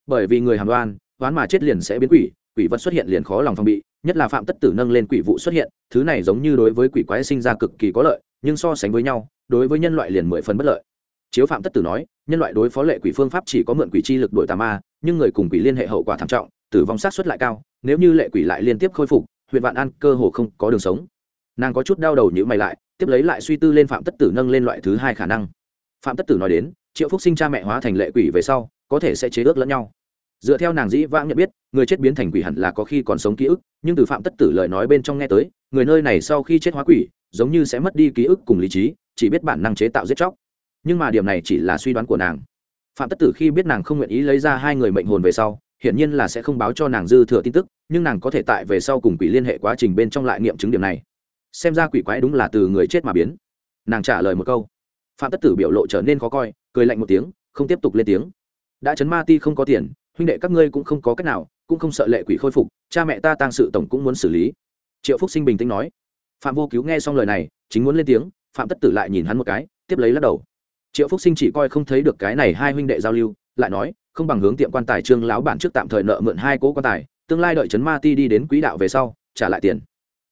Bởi vì người hàm đoan, đoán mà chết liền sẽ biến quỷ quỷ vật xuất hiện liền khó lòng phòng bị, nhất là phạm tất tử nâng lên quỷ vụ xuất hiện, thứ này giống như đối với quỷ quái sinh ra cực kỳ có lợi, nhưng so sánh với nhau, đối với nhân loại liền mười phần bất lợi. Chiếu phạm tất tử nói nhân loại đối phó lệ quỷ phương pháp chỉ có mượn quỷ chi lực đuổi tà ma, nhưng người cùng quỷ liên hệ hậu quả thảm trọng, tử vong sát xuất lại cao, nếu như lệ quỷ lại liên tiếp khôi phục, huyện vạn an cơ hồ không có đường sống. Nàng có chút đau đầu nhữ mày lại, tiếp lấy lại suy tư lên phạm tất tử nâng lên loại thứ hai khả năng. Phạm tất tử nói đến, triệu phúc sinh cha mẹ hóa thành lệ quỷ về sau, có thể sẽ chế ước lẫn nhau. Dựa theo nàng dĩ vãng nhận biết, người chết biến thành quỷ hẳn là có khi còn sống ký ức, nhưng từ phạm tất tử lời nói bên trong nghe tới, người nơi này sau khi chết hóa quỷ, giống như sẽ mất đi ký ức cùng lý trí, chỉ biết bản năng chế tạo giết chóc nhưng mà điểm này chỉ là suy đoán của nàng. Phạm tất tử khi biết nàng không nguyện ý lấy ra hai người mệnh hồn về sau, hiển nhiên là sẽ không báo cho nàng dư thừa tin tức, nhưng nàng có thể tại về sau cùng quỷ liên hệ quá trình bên trong lại nghiệm chứng điểm này. Xem ra quỷ quái đúng là từ người chết mà biến. Nàng trả lời một câu. Phạm tất tử biểu lộ trở nên khó coi, cười lạnh một tiếng, không tiếp tục lên tiếng. Đã chấn ma ti không có tiền, huynh đệ các ngươi cũng không có cách nào, cũng không sợ lệ quỷ khôi phục, cha mẹ ta tang sự tổng cũng muốn xử lý. Triệu phúc sinh bình tĩnh nói. Phạm vô cứu nghe xong lời này, chính muốn lên tiếng, phạm tất tử lại nhìn hắn một cái, tiếp lấy lắc đầu triệu phúc sinh chỉ coi không thấy được cái này hai huynh đệ giao lưu, lại nói, không bằng hướng tiệm quan tài trương lão bản trước tạm thời nợ mượn hai cỗ quan tài, tương lai đợi trấn ma ti đi đến quỹ đạo về sau, trả lại tiền.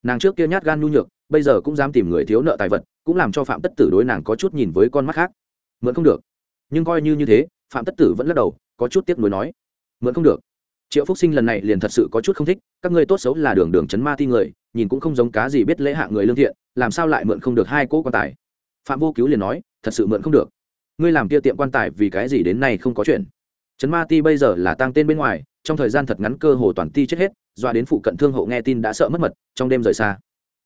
Nàng trước kia nhát gan nhu nhược, bây giờ cũng dám tìm người thiếu nợ tài vật, cũng làm cho phạm tất tử đối nàng có chút nhìn với con mắt khác. Mượn không được. Nhưng coi như như thế, phạm tất tử vẫn lắc đầu, có chút tiếc nuối nói, mượn không được. Triệu phúc sinh lần này liền thật sự có chút không thích, các ngươi tốt xấu là đường đường chấn ma ti người, nhìn cũng không giống cá gì biết lễ hạ người lương thiện, làm sao lại mượn không được hai cỗ quan tài? Phạm vô cứu liền nói thật sự mượn không được. Ngươi làm kia tiệm quan tài vì cái gì đến nay không có chuyện? Trấn ma ti bây giờ là tăng tên bên ngoài, trong thời gian thật ngắn cơ hồ toàn ti chết hết doa đến phụ cận thương hộ nghe tin đã sợ mất mật, trong đêm rời xa.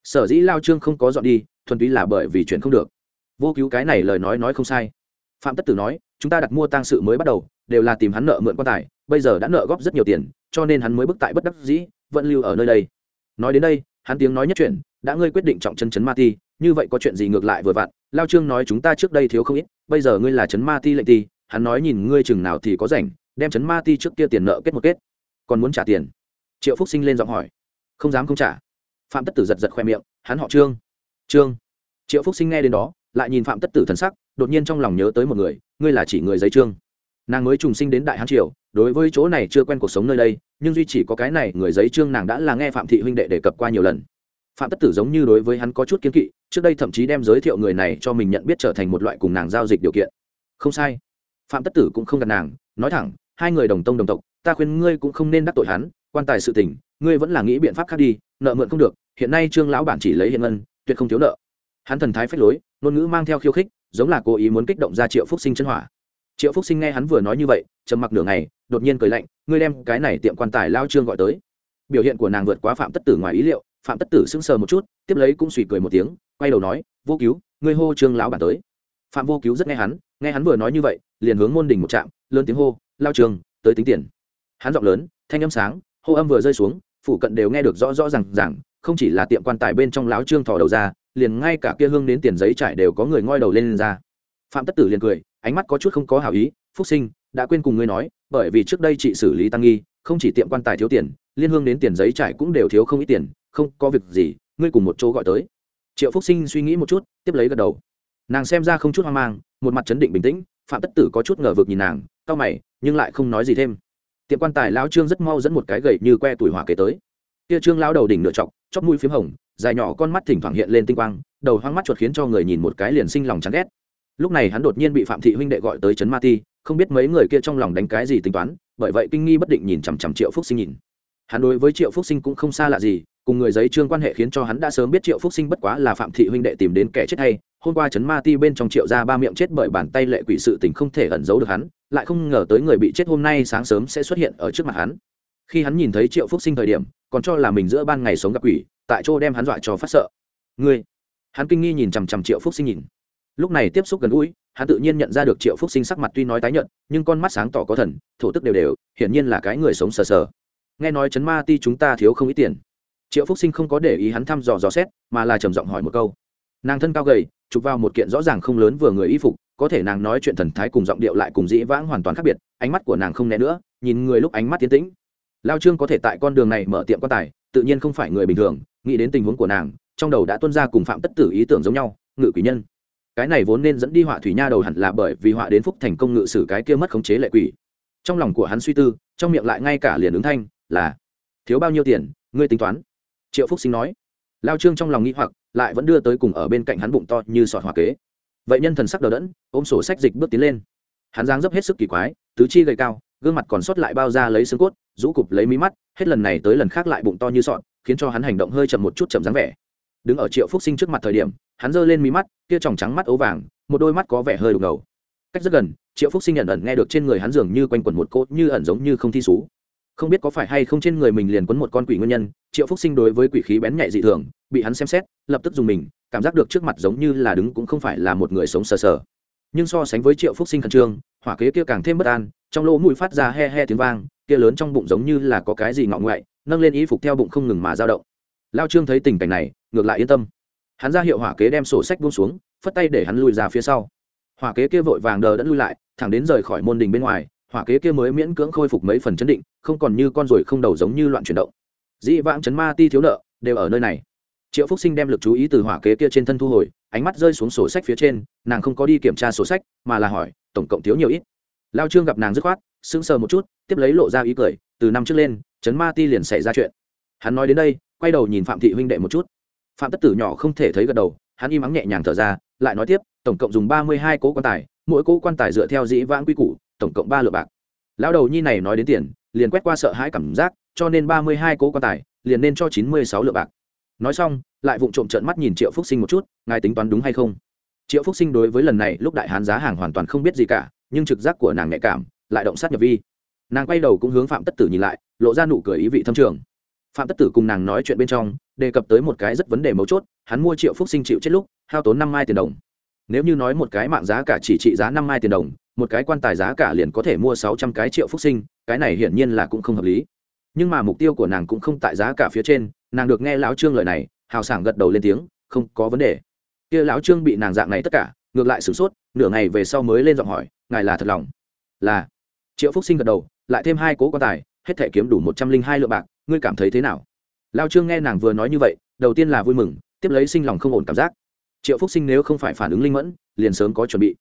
Sở dĩ lao trương không có dọn đi, thuần túy là bởi vì chuyện không được. Vô cứu cái này lời nói nói không sai. Phạm tất tử nói, chúng ta đặt mua tăng sự mới bắt đầu, đều là tìm hắn nợ mượn quan tài, bây giờ đã nợ góp rất nhiều tiền, cho nên hắn mới bức tại bất đắc dĩ, vẫn lưu ở nơi đây. Nói đến đây, hắn tiếng nói nhất chuyện đã ngươi quyết định trọng chân chấn ma ti như vậy có chuyện gì ngược lại vừa vặn, lao trương nói chúng ta trước đây thiếu không ít, bây giờ ngươi là chấn ma ti lệnh ti, hắn nói nhìn ngươi chừng nào thì có rảnh, đem chấn ma ti trước kia tiền nợ kết một kết. Còn muốn trả tiền? Triệu phúc sinh lên giọng hỏi. Không dám không trả. Phạm tất tử giật giật khoe miệng, hắn họ trương. Trương. Triệu phúc sinh nghe đến đó, lại nhìn phạm tất tử thần sắc, đột nhiên trong lòng nhớ tới một người, ngươi là chỉ người giấy trương. Nàng mới trùng sinh đến đại hán triều, đối với chỗ này chưa quen cuộc sống nơi đây, nhưng duy chỉ có cái này người giấy trương nàng đã là nghe phạm thị huynh đệ đề cập qua nhiều lần phạm tất tử giống như đối với hắn có chút kiên kỵ, trước đây thậm chí đem giới thiệu người này cho mình nhận biết trở thành một loại cùng nàng giao dịch điều kiện. Không sai. Phạm tất tử cũng không gặp nàng, nói thẳng, hai người đồng tông đồng tộc, ta khuyên ngươi cũng không nên đắc tội hắn, quan tài sự tình, ngươi vẫn là nghĩ biện pháp khác đi, nợ mượn không được, hiện nay trương lão bản chỉ lấy hiện ngân, tuyệt không thiếu nợ. Hắn thần thái phách lối, ngôn ngữ mang theo khiêu khích, giống là cố ý muốn kích động ra triệu phúc sinh chân hỏa. Triệu phúc sinh nghe hắn vừa nói như vậy, trầm mặc nửa ngày, đột nhiên cười lạnh, ngươi đem cái này tiệm quan tài lao trương gọi tới. Biểu hiện của nàng vượt quá phạm tất tử ngoài ý liệu phạm tất tử sững sờ một chút tiếp lấy cũng suy cười một tiếng quay đầu nói vô cứu ngươi hô trương lão bản tới. Phạm vô cứu rất nghe hắn nghe hắn vừa nói như vậy liền hướng môn đình một trạm lớn tiếng hô lao trường tới tính tiền. Hắn giọng lớn thanh âm sáng hô âm vừa rơi xuống phụ cận đều nghe được rõ rõ r à n g rằng không chỉ là tiệm quan tài bên trong láo trương thò đầu ra liền ngay cả kia hương đến tiền giấy trải đều có người ngoi đầu lên, lên ra. Phạm tất tử liền cười ánh mắt có chút không có hảo ý phúc sinh đã quên cùng ngươi nói bởi vì trước đây chị xử lý tăng nghi không chỉ tiệm quan tài thiếu tiền liên hương đến tiền giấy trải cũng đều thiếu không ít tiền không có việc gì, ngươi cùng một chỗ gọi tới. Triệu phúc sinh suy nghĩ một chút, tiếp lấy gật đầu. Nàng xem ra không chút hoang mang, một mặt chấn định bình tĩnh, phạm tất tử có chút ngờ vực nhìn nàng, cau mày, nhưng lại không nói gì thêm. Tiệm quan tài lao trương rất mau dẫn một cái gậy như que tuổi hỏa kế tới. Kia trương lao đầu đỉnh nửa chọc, chóp mũi phím hồng, dài nhỏ con mắt thỉnh thoảng hiện lên tinh quang, đầu hoang mắt chuột khiến cho người nhìn một cái liền sinh lòng chán ghét. Lúc này hắn đột nhiên bị phạm thị huynh đệ gọi tới trấn ma ti, không biết mấy người kia trong lòng đánh cái gì tính toán, bởi vậy kinh nghi bất định nhìn chằm chằm triệu phúc sinh nhìn. Hắn đối với triệu phúc sinh cũng không xa lạ gì cùng người giấy trương quan hệ khiến cho hắn đã sớm biết triệu phúc sinh bất quá là phạm thị huynh đệ tìm đến kẻ chết hay. Hôm qua chấn ma ti bên trong triệu ra ba miệng chết bởi bàn tay lệ quỷ sự tình không thể ẩn giấu được hắn, lại không ngờ tới người bị chết hôm nay sáng sớm sẽ xuất hiện ở trước mặt hắn. Khi hắn nhìn thấy triệu phúc sinh thời điểm, còn cho là mình giữa ban ngày sống gặp quỷ, tại chỗ đem hắn dọa cho phát sợ. Ngươi! Hắn kinh nghi nhìn chằm chằm triệu phúc sinh nhìn. Lúc này tiếp xúc gần gũi, hắn tự nhiên nhận ra được triệu phúc sinh sắc mặt tuy nói tái nhợt, nhưng con mắt sáng tỏ có thần, thổ tức đều đều, hiển nhiên là cái người sống sờ sờ. Nghe nói chấn ma ti chúng ta thiếu không ít tiền triệu phúc sinh không có để ý hắn thăm dò dò xét mà là trầm giọng hỏi một câu nàng thân cao gầy chụp vào một kiện rõ ràng không lớn vừa người y phục có thể nàng nói chuyện thần thái cùng giọng điệu lại cùng dĩ vãng hoàn toàn khác biệt ánh mắt của nàng không né nữa nhìn người lúc ánh mắt tiến tĩnh lao trương có thể tại con đường này mở tiệm quan tài tự nhiên không phải người bình thường nghĩ đến tình huống của nàng trong đầu đã tuân ra cùng phạm tất tử ý tưởng giống nhau ngự quỷ nhân cái này vốn nên dẫn đi họa thủy nha đầu hẳn là bởi vì họa đến phúc thành công ngự sử cái kia mất khống chế lệ quỷ trong lòng của hắn suy tư trong miệng lại ngay cả liền ứng thanh là thiếu bao nhiêu tiền ngươi tính toán triệu phúc sinh nói. Lao trương trong lòng nghĩ hoặc, lại vẫn đưa tới cùng ở bên cạnh hắn bụng to như sọt hỏa kế. Vậy nhân thần sắc đờ đẫn, ôm sổ sách dịch bước tiến lên. Hắn giang dấp hết sức kỳ quái, tứ chi gầy cao, gương mặt còn sót lại bao da lấy xương cốt, rũ cụp lấy mí mắt, hết lần này tới lần khác lại bụng to như sọt, khiến cho hắn hành động hơi chậm một chút chậm dáng vẻ. Đứng ở triệu phúc sinh trước mặt thời điểm, hắn giơ lên mí mắt, kia tròng trắng mắt ấu vàng, một đôi mắt có vẻ hơi đục ngầu. Cách rất gần, triệu phúc sinh nhận ẩn nghe được trên người hắn dường như quanh quẩn một cốt như ẩn giống như không thi xú không biết có phải hay không trên người mình liền quấn một con quỷ nguyên nhân, triệu phúc sinh đối với quỷ khí bén nhạy dị thường, bị hắn xem xét, lập tức dùng mình, cảm giác được trước mặt giống như là đứng cũng không phải là một người sống sờ sờ. Nhưng so sánh với triệu phúc sinh khẩn trương, hỏa kế kia càng thêm bất an, trong lỗ mũi phát ra he he tiếng vang, kia lớn trong bụng giống như là có cái gì ngọ ngoại, nâng lên y phục theo bụng không ngừng mà dao động. Lao trương thấy tình cảnh này, ngược lại yên tâm. Hắn ra hiệu hỏa kế đem sổ sách buông xuống, phất tay để hắn lùi ra phía sau. Hỏa kế kia vội vàng đờ đẫn lui lại, thẳng đến rời khỏi môn đình bên ngoài hỏa kế kia mới miễn cưỡng khôi phục mấy phần chấn định, không còn như con ruồi không đầu giống như loạn chuyển động. Dĩ vãng chấn ma ti thiếu nợ đều ở nơi này. Triệu phúc sinh đem lực chú ý từ hỏa kế kia trên thân thu hồi, ánh mắt rơi xuống sổ sách phía trên, nàng không có đi kiểm tra sổ sách, mà là hỏi, tổng cộng thiếu nhiều ít? Lao trương gặp nàng dứt khoát, sững sờ một chút, tiếp lấy lộ ra ý cười, từ năm trước lên, chấn ma ti liền xảy ra chuyện. Hắn nói đến đây, quay đầu nhìn phạm thị huynh đệ một chút. Phạm tất tử nhỏ không thể thấy gật đầu, hắn im ắng nhẹ nhàng thở ra, lại nói tiếp, tổng cộng dùng ba mươi hai cố quan tài, mỗi cố quan tài dựa theo dĩ vãng quy củ tổng cộng ba lượng bạc. Lão đầu nhi này nói đến tiền, liền quét qua sợ hãi cảm giác, cho nên ba mươi hai cố quan tài, liền nên cho chín mươi sáu lượng bạc. Nói xong, lại vụng trộm trợn mắt nhìn triệu phúc sinh một chút, ngài tính toán đúng hay không? Triệu phúc sinh đối với lần này, lúc đại hán giá hàng hoàn toàn không biết gì cả, nhưng trực giác của nàng nhạy cảm, lại động sát nhập vi. Nàng quay đầu cũng hướng phạm tất tử nhìn lại, lộ ra nụ cười ý vị thâm trường. Phạm tất tử cùng nàng nói chuyện bên trong, đề cập tới một cái rất vấn đề mấu chốt, hắn mua triệu phúc sinh chịu chết lúc, hao tốn năm mai tiền đồng nếu như nói một cái mạng giá cả chỉ trị giá năm mai tiền đồng, một cái quan tài giá cả liền có thể mua sáu trăm cái triệu phúc sinh, cái này hiển nhiên là cũng không hợp lý. Nhưng mà mục tiêu của nàng cũng không tại giá cả phía trên, nàng được nghe lão trương lời này, hào sảng gật đầu lên tiếng, không có vấn đề. Kia lão trương bị nàng dạng này tất cả, ngược lại sửng sốt, nửa ngày về sau mới lên giọng hỏi, ngài là thật lòng? Là. Triệu phúc sinh gật đầu, lại thêm hai cố quan tài, hết thể kiếm đủ một trăm linh hai lượng bạc, ngươi cảm thấy thế nào? Lao trương nghe nàng vừa nói như vậy, đầu tiên là vui mừng, tiếp lấy sinh lòng không ổn cảm giác triệu phúc sinh nếu không phải phản ứng linh mẫn, liền sớm có chuẩn bị.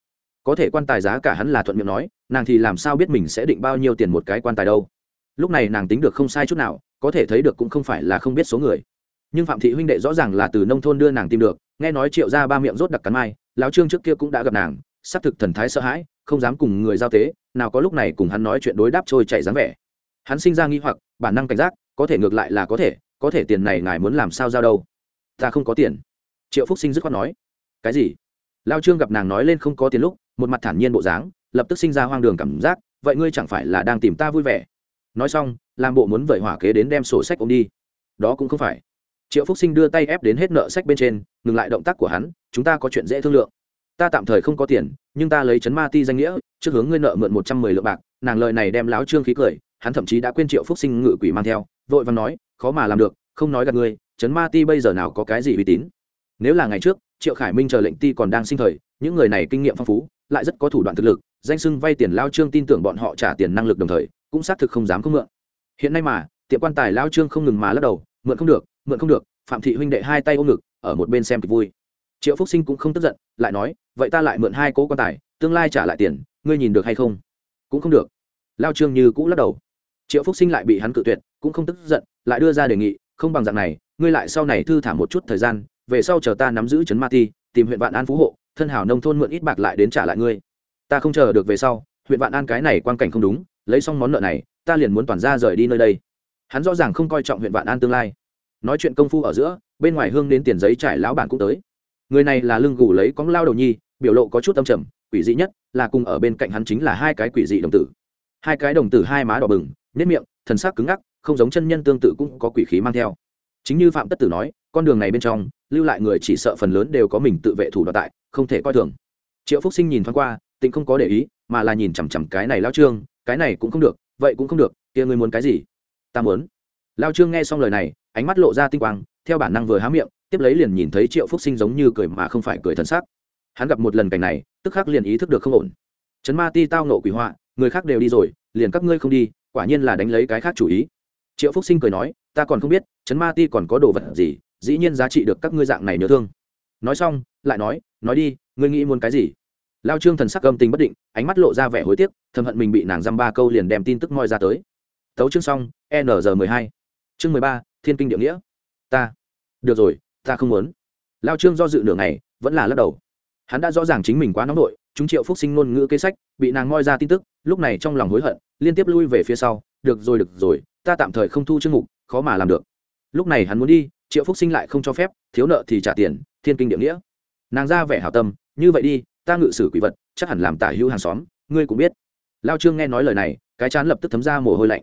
Có thể quan tài giá cả hắn là thuận miệng nói, nàng thì làm sao biết mình sẽ định bao nhiêu tiền một cái quan tài đâu. Lúc này nàng tính được không sai chút nào, có thể thấy được cũng không phải là không biết số người. Nhưng phạm thị huynh đệ rõ ràng là từ nông thôn đưa nàng tìm được, nghe nói triệu ra ba miệng rốt đặc cắn mai, lão trương trước kia cũng đã gặp nàng, xác thực thần thái sợ hãi, không dám cùng người giao tế, nào có lúc này cùng hắn nói chuyện đối đáp trôi chảy dáng vẻ. Hắn sinh ra nghi hoặc, bản năng cảnh giác, có thể ngược lại là có thể có thể tiền này ngài muốn làm sao giao đâu. Ta không có tiền triệu phúc sinh dứt khoát nói, cái gì? Lao trương gặp nàng nói lên không có tiền lúc, một mặt thản nhiên bộ dáng, lập tức sinh ra hoang đường cảm giác, vậy ngươi chẳng phải là đang tìm ta vui vẻ? Nói xong, làm bộ muốn vẩy hỏa kế đến đem sổ sách ông đi. Đó cũng không phải. Triệu phúc sinh đưa tay ép đến hết nợ sách bên trên, ngừng lại động tác của hắn, chúng ta có chuyện dễ thương lượng. Ta tạm thời không có tiền, nhưng ta lấy chấn ma ti danh nghĩa, trước hướng ngươi nợ mượn một trăm mười lượng bạc. Nàng lời này đem láo trương khí cười, hắn thậm chí đã quên triệu phúc sinh ngự quỷ mang theo, vội và nói, khó mà làm được, không nói gặp ngươi trấn ma ti bây giờ nào có cái gì uy tín? Nếu là ngày trước, triệu khải minh chờ lệnh ti còn đang sinh thời, những người này kinh nghiệm phong phú, lại rất có thủ đoạn thực lực, danh sưng vay tiền lao trương tin tưởng bọn họ trả tiền năng lực đồng thời, cũng xác thực không dám không mượn. Hiện nay mà, tiệm quan tài lao trương không ngừng mà lắc đầu, mượn không được, mượn không được, phạm thị huynh đệ hai tay ôm ngực, ở một bên xem kịch vui. Triệu phúc sinh cũng không tức giận, lại nói, vậy ta lại mượn hai cố quan tài, tương lai trả lại tiền, ngươi nhìn được hay không? Cũng không được. Lao trương như cũ lắc đầu. Triệu phúc sinh lại bị hắn cự tuyệt, cũng không tức giận, lại đưa ra đề nghị, không bằng dạng này, ngươi lại sau này thư thả một chút thời gian về sau chờ ta nắm giữ trấn ma ti, tìm huyện vạn an phú hộ, thân hảo nông thôn mượn ít bạc lại đến trả lại ngươi. Ta không chờ được về sau, huyện vạn an cái này quan cảnh không đúng, lấy xong món nợ này, ta liền muốn toàn ra rời đi nơi đây. Hắn rõ ràng không coi trọng huyện vạn an tương lai. Nói chuyện công phu ở giữa, bên ngoài hương đến tiền giấy trải lão bản cũng tới. Người này là lưng gù lấy cóng lao đầu nhi, biểu lộ có chút âm trầm, quỷ dị nhất là cùng ở bên cạnh hắn chính là hai cái quỷ dị đồng tử. Hai cái đồng tử hai má đỏ bừng nếp miệng, thần sắc cứng ngắc, không giống chân nhân tương tự cũng có quỷ khí mang theo. Chính như phạm tất tử nói con đường này bên trong, lưu lại người chỉ sợ phần lớn đều có mình tự vệ thủ đoạn tại, không thể coi thường. Triệu phúc sinh nhìn thoáng qua, tịnh không có để ý, mà là nhìn chằm chằm cái này lao trương, cái này cũng không được, vậy cũng không được, kia ngươi muốn cái gì? Ta muốn. Lao trương nghe xong lời này, ánh mắt lộ ra tinh quang, theo bản năng vừa há miệng, tiếp lấy liền nhìn thấy triệu phúc sinh giống như cười mà không phải cười thân xác hắn gặp một lần cảnh này, tức khắc liền ý thức được không ổn. Trấn ma ti tao nộ quỷ họa, người khác đều đi rồi, liền các ngươi không đi, quả nhiên là đánh lấy cái khác chủ ý. Triệu phúc sinh cười nói, ta còn không biết trấn ma ti còn có đồ vật gì dĩ nhiên giá trị được các ngươi dạng này nhớ thương. Nói xong, lại nói nói đi, ngươi nghĩ muốn cái gì? Lao trương thần sắc âm tình bất định, ánh mắt lộ ra vẻ hối tiếc, thầm hận mình bị nàng dăm ba câu liền đem tin tức moi ra tới. Tấu chương xong, n g mười hai. Chương mười ba, thiên kinh địa nghĩa. Ta. Được rồi, ta không muốn. Lao trương do dự nửa ngày, vẫn là lắc đầu. Hắn đã rõ ràng chính mình quá nóng nổi chúng triệu phúc sinh ngôn ngữ kế sách, bị nàng moi ra tin tức, lúc này trong lòng hối hận, liên tiếp lui về phía sau, được rồi được rồi, ta tạm thời không thu chương mục, khó mà làm được. Lúc này hắn muốn đi triệu phúc sinh lại không cho phép, thiếu nợ thì trả tiền, thiên kinh địa nghĩa. Nàng ra vẻ hảo tâm, như vậy đi, ta ngự sử quỷ vật, chắc hẳn làm tả hữu hàng xóm, ngươi cũng biết. Lao trương nghe nói lời này, cái chán lập tức thấm ra mồ hôi lạnh.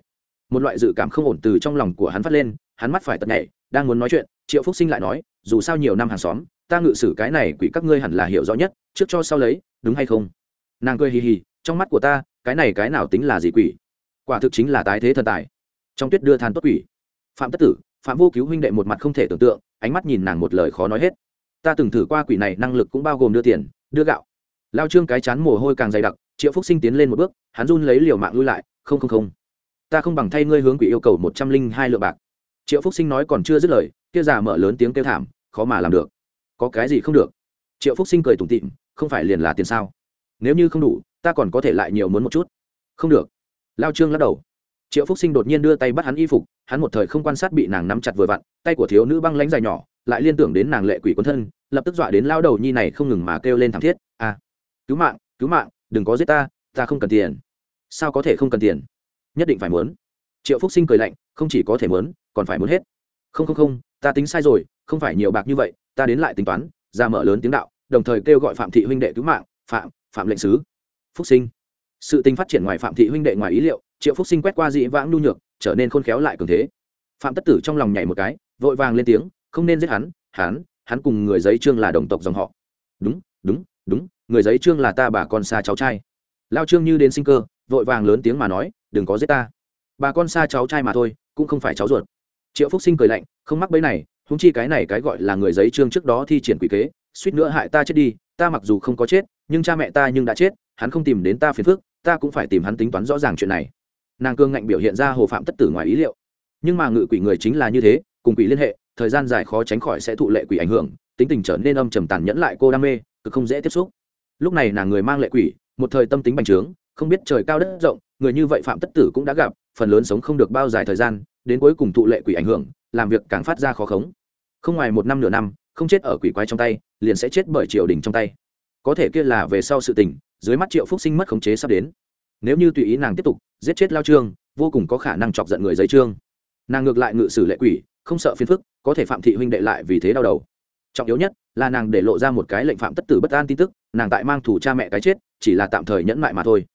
Một loại dự cảm không ổn từ trong lòng của hắn phát lên, hắn mắt phải tật nhảy, đang muốn nói chuyện, triệu phúc sinh lại nói, dù sao nhiều năm hàng xóm, ta ngự sử cái này quỷ các ngươi hẳn là hiểu rõ nhất, trước cho sau lấy, đúng hay không? Nàng cười hì hì, trong mắt của ta, cái này cái nào tính là gì quỷ? Quả thực chính là tái thế thần tài. Trong tuyết đưa than tốt quỷ. Phạm tất tử phạm vô cứu huynh đệ một mặt không thể tưởng tượng, ánh mắt nhìn nàng một lời khó nói hết. Ta từng thử qua quỷ này, năng lực cũng bao gồm đưa tiền, đưa gạo. Lao trương cái chán mồ hôi càng dày đặc, triệu phúc sinh tiến lên một bước, hắn run lấy liều mạng lui lại, không không không. Ta không bằng thay ngươi hướng quỷ yêu cầu một trăm linh hai lượng bạc. Triệu phúc sinh nói còn chưa dứt lời, kia già mở lớn tiếng kêu thảm, khó mà làm được. Có cái gì không được? Triệu phúc sinh cười tủm tịm không phải liền là tiền sao? Nếu như không đủ, ta còn có thể lại nhiều muốn một chút. Không được. Lao trương lắc đầu triệu phúc sinh đột nhiên đưa tay bắt hắn y phục, hắn một thời không quan sát bị nàng nắm chặt vừa vặn, tay của thiếu nữ băng lánh dài nhỏ, lại liên tưởng đến nàng lệ quỷ quân thân, lập tức dọa đến lao đầu nhi này không ngừng mà kêu lên thảm thiết à cứu mạng cứu mạng, đừng có giết ta ta không cần tiền. Sao có thể không cần tiền? Nhất định phải muốn. Triệu phúc sinh cười lạnh, không chỉ có thể muốn, còn phải muốn hết. Không không không, ta tính sai rồi, không phải nhiều bạc như vậy, ta đến lại tính toán, ra mở lớn tiếng đạo, đồng thời kêu gọi phạm thị huynh đệ cứu mạng, phạm phạm lệnh sứ. Phúc sinh. Sự tình phát triển ngoài phạm thị huynh đệ ngoài ý liệu triệu phúc sinh quét qua dị vãng nhu nhược, trở nên khôn khéo lại cường thế. Phạm tất tử trong lòng nhảy một cái, vội vàng lên tiếng, không nên giết hắn hắn hắn cùng người giấy trương là đồng tộc dòng họ. Đúng đúng đúng, người giấy trương là ta bà con xa cháu trai. Lao trương như đến sinh cơ, vội vàng lớn tiếng mà nói, đừng có giết ta. Bà con xa cháu trai mà thôi, cũng không phải cháu ruột. Triệu phúc sinh cười lạnh, không mắc bấy này húng chi cái này cái gọi là người giấy trương trước đó thi triển quỷ kế, suýt nữa hại ta chết đi, ta mặc dù không có chết, nhưng cha mẹ ta nhưng đã chết, hắn không tìm đến ta phiền phức, ta cũng phải tìm hắn tính toán rõ ràng chuyện này nàng cương ngạnh biểu hiện ra hồ phạm tất tử ngoài ý liệu. Nhưng mà ngự quỷ người chính là như thế, cùng quỷ liên hệ, thời gian dài khó tránh khỏi sẽ thụ lệ quỷ ảnh hưởng, tính tình trở nên âm trầm tàn nhẫn lại cô đam mê, cực không dễ tiếp xúc. Lúc này nàng người mang lệ quỷ, một thời tâm tính bành trướng, không biết trời cao đất rộng, người như vậy phạm tất tử cũng đã gặp, phần lớn sống không được bao dài thời gian, đến cuối cùng thụ lệ quỷ ảnh hưởng, làm việc càng phát ra khó khống. Không ngoài một năm nửa năm, không chết ở quỷ quái trong tay, liền sẽ chết bởi triều đình trong tay. Có thể kia là về sau sự tình, dưới mắt triệu phúc sinh mất khống chế sắp đến nếu như tùy ý nàng tiếp tục, giết chết lao trương, vô cùng có khả năng chọc giận người giấy trương. Nàng ngược lại ngự sử lệ quỷ, không sợ phiền phức, có thể phạm thị huynh đệ lại vì thế đau đầu. Trọng yếu nhất là nàng để lộ ra một cái lệnh phạm tất tử bất an tin tức, nàng tại mang thủ cha mẹ cái chết, chỉ là tạm thời nhẫn mại mà thôi.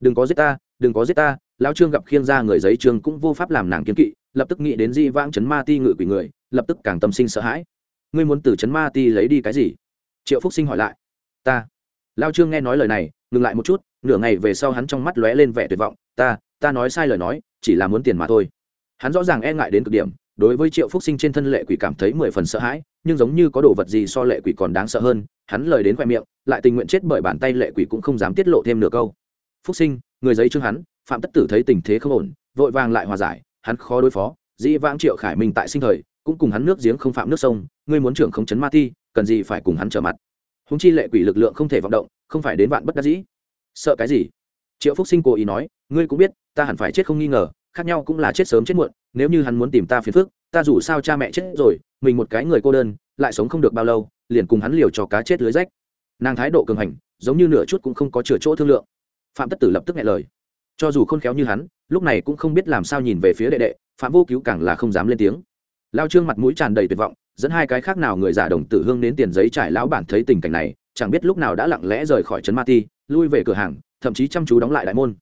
Đừng có giết ta, đừng có giết ta. Lão trương gặp khiêng ra người giấy trương cũng vô pháp làm nàng kiến kỵ, lập tức nghĩ đến di vãng chấn ma ti ngự quỷ người, lập tức càng tâm sinh sợ hãi. Ngươi muốn từ chấn ma ti lấy đi cái gì? Triệu phúc sinh hỏi lại. Ta. Lao trương nghe nói lời này ngừng lại một chút, nửa ngày về sau hắn trong mắt lóe lên vẻ tuyệt vọng, ta ta nói sai lời nói, chỉ là muốn tiền mà thôi. Hắn rõ ràng e ngại đến cực điểm, đối với triệu phúc sinh trên thân lệ quỷ cảm thấy mười phần sợ hãi, nhưng giống như có đồ vật gì so lệ quỷ còn đáng sợ hơn, hắn lời đến khoe miệng, lại tình nguyện chết bởi bàn tay lệ quỷ cũng không dám tiết lộ thêm nửa câu. Phúc sinh, người giấy chương hắn, phạm tất tử thấy tình thế không ổn, vội vàng lại hòa giải, hắn khó đối phó, dĩ vãng triệu khải minh tại sinh thời, cũng cùng hắn nước giếng không phạm nước sông, ngươi muốn trưởng không chấn ma ti, cần gì phải cùng hắn trở mặt? Húng chi lệ quỷ lực lượng không thể vọng động, không phải đến vạn bất đắc dĩ. Sợ cái gì? Triệu phúc sinh cố ý nói, ngươi cũng biết, ta hẳn phải chết không nghi ngờ, khác nhau cũng là chết sớm chết muộn, nếu như hắn muốn tìm ta phiền phức, ta dù sao cha mẹ chết rồi, mình một cái người cô đơn, lại sống không được bao lâu, liền cùng hắn liều cho cá chết lưới rách. Nàng thái độ cường hành, giống như nửa chút cũng không có chừa chỗ thương lượng. Phạm tất tử lập tức nghe lời. Cho dù khôn khéo như hắn, lúc này cũng không biết làm sao nhìn về phía đệ đệ, phạm vô cứu càng là không dám lên tiếng. Lao trương mặt mũi tràn đầy tuyệt vọng dẫn hai cái khác nào người giả đồng tử hương đến tiền giấy trải lão bản thấy tình cảnh này, chẳng biết lúc nào đã lặng lẽ rời khỏi trấn ma ti, lui về cửa hàng, thậm chí chăm chú đóng lại đại môn.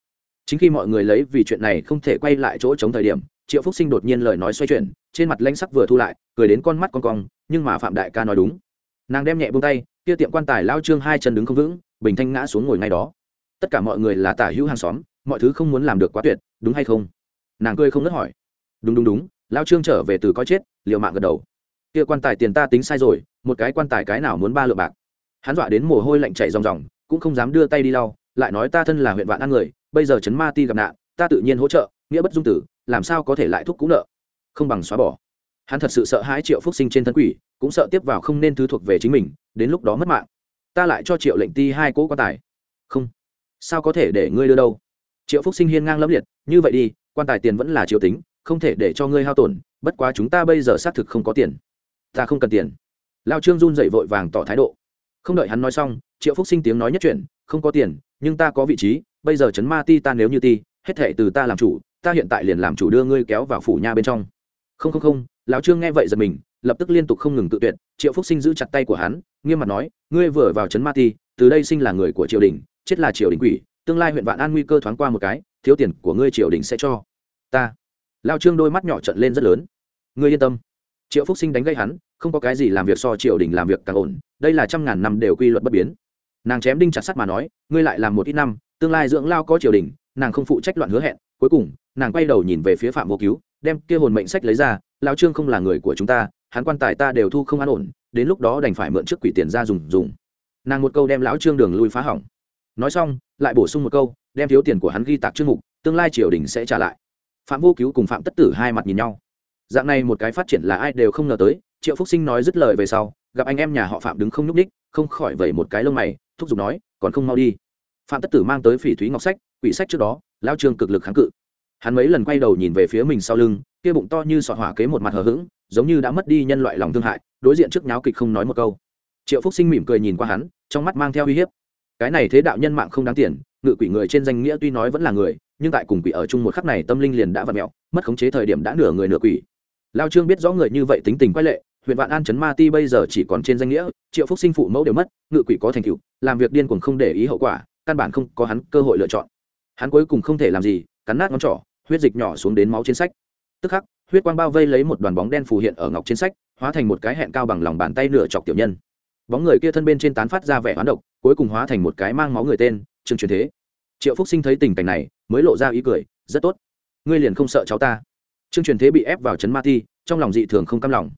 Chính khi mọi người lấy vì chuyện này không thể quay lại chỗ chống thời điểm, triệu phúc sinh đột nhiên lời nói xoay chuyển, trên mặt lãnh sắc vừa thu lại, cười đến con mắt con cong, nhưng mà phạm đại ca nói đúng. Nàng đem nhẹ buông tay, kia tiệm quan tài lao trương hai chân đứng không vững, bình thanh ngã xuống ngồi ngay đó. Tất cả mọi người là tả hữu hàng xóm, mọi thứ không muốn làm được quá tuyệt, đúng hay không? Nàng cười không ngất hỏi. Đúng đúng đúng, lao trương trở về từ coi chết, liều mạng gật đầu kia quan tài tiền ta tính sai rồi, một cái quan tài cái nào muốn ba lượng bạc. Hắn dọa đến mồ hôi lạnh chảy ròng ròng, cũng không dám đưa tay đi lau, lại nói ta thân là huyện vạn ăn người, bây giờ chấn ma ti gặp nạn, ta tự nhiên hỗ trợ, nghĩa bất dung tử, làm sao có thể lại thúc cũ nợ? Không bằng xóa bỏ. Hắn thật sự sợ hãi triệu phúc sinh trên thân quỷ, cũng sợ tiếp vào không nên thứ thuộc về chính mình, đến lúc đó mất mạng. Ta lại cho triệu lệnh ti hai cỗ quan tài. Không. Sao có thể để ngươi đưa đâu? Triệu phúc sinh hiên ngang lẫm liệt, như vậy đi, quan tài tiền vẫn là triệu tính, không thể để cho ngươi hao tổn, bất quá chúng ta bây giờ xác thực không có tiền ta không cần tiền. Lao trương run dậy vội vàng tỏ thái độ. Không đợi hắn nói xong triệu phúc sinh tiếng nói nhất chuyển, không có tiền nhưng ta có vị trí bây giờ chấn ma ti ta nếu như ti hết thệ từ ta làm chủ ta hiện tại liền làm chủ đưa ngươi kéo vào phủ nha bên trong. Không không không lão trương nghe vậy giật mình lập tức liên tục không ngừng tự tuyệt triệu phúc sinh giữ chặt tay của hắn nghiêm mặt nói ngươi vừa vào trấn ma ti từ đây sinh là người của triều đình chết là triều đình quỷ tương lai huyện vạn an nguy cơ thoáng qua một cái thiếu tiền của ngươi triều đình sẽ cho ta. Lao trương đôi mắt nhỏ trận lên rất lớn. Ngươi yên tâm triệu phúc sinh đánh gây hắn, không có cái gì làm việc so triều đình làm việc càng ổn, đây là trăm ngàn năm đều quy luật bất biến. Nàng chém đinh chặt sắt mà nói, ngươi lại làm một ít năm, tương lai dưỡng lao có triều đình, nàng không phụ trách loạn hứa hẹn, cuối cùng, nàng quay đầu nhìn về phía phạm vô cứu, đem kia hồn mệnh sách lấy ra lao trương không là người của chúng ta, hắn quan tài ta đều thu không an ổn, đến lúc đó đành phải mượn trước quỷ tiền ra dùng dùng. Nàng một câu đem lão trương đường lui phá hỏng. Nói xong, lại bổ sung một câu, đem thiếu tiền của hắn ghi tạc chương mục, tương lai triều đình sẽ trả lại. Phạm vô cứu cùng phạm tất tử hai mặt nhìn nhau dạng này một cái phát triển là ai đều không ngờ tới, triệu phúc sinh nói dứt lời về sau, gặp anh em nhà họ phạm đứng không nhúc ních không khỏi vẩy một cái lông mày, thúc giục nói, còn không mau đi. Phạm tất tử mang tới phỉ thúy ngọc sách, quỷ sách trước đó, lao trương cực lực kháng cự. Hắn mấy lần quay đầu nhìn về phía mình sau lưng, kia bụng to như sọt hỏa kế một mặt hờ hững, giống như đã mất đi nhân loại lòng thương hại, đối diện trước nháo kịch không nói một câu. Triệu phúc sinh mỉm cười nhìn qua hắn, trong mắt mang theo uy hiếp. Cái này thế đạo nhân mạng không đáng tiền, ngự quỷ người trên danh nghĩa tuy nói vẫn là người, nhưng tại cùng quỷ ở chung một khắc này tâm linh liền đã v ặ mẹo, mất khống chế thời điểm đã nửa người nửa quỷ lao trương biết rõ người như vậy tính tình quay lệ, huyện vạn an chấn ma ti bây giờ chỉ còn trên danh nghĩa, triệu phúc sinh phụ mẫu đều mất, ngự quỷ có thành tựu, làm việc điên cuồng không để ý hậu quả, căn bản không có hắn cơ hội lựa chọn. Hắn cuối cùng không thể làm gì, cắn nát ngón trỏ, huyết dịch nhỏ xuống đến máu trên sách. Tức khắc, huyết quang bao vây lấy một đoàn bóng đen phù hiện ở ngọc trên sách, hóa thành một cái hẹn cao bằng lòng bàn tay nửa chọc tiểu nhân. Bóng người kia thân bên trên tán phát ra vẻ hoán độc, cuối cùng hóa thành một cái mang máu người tên, trương truyền thế. Triệu phúc sinh thấy tình cảnh này, mới lộ ra ý cười, rất tốt. Ngươi liền không sợ cháu ta trương truyền thế bị ép vào chấn ma ti, trong lòng dị thường không cam lòng.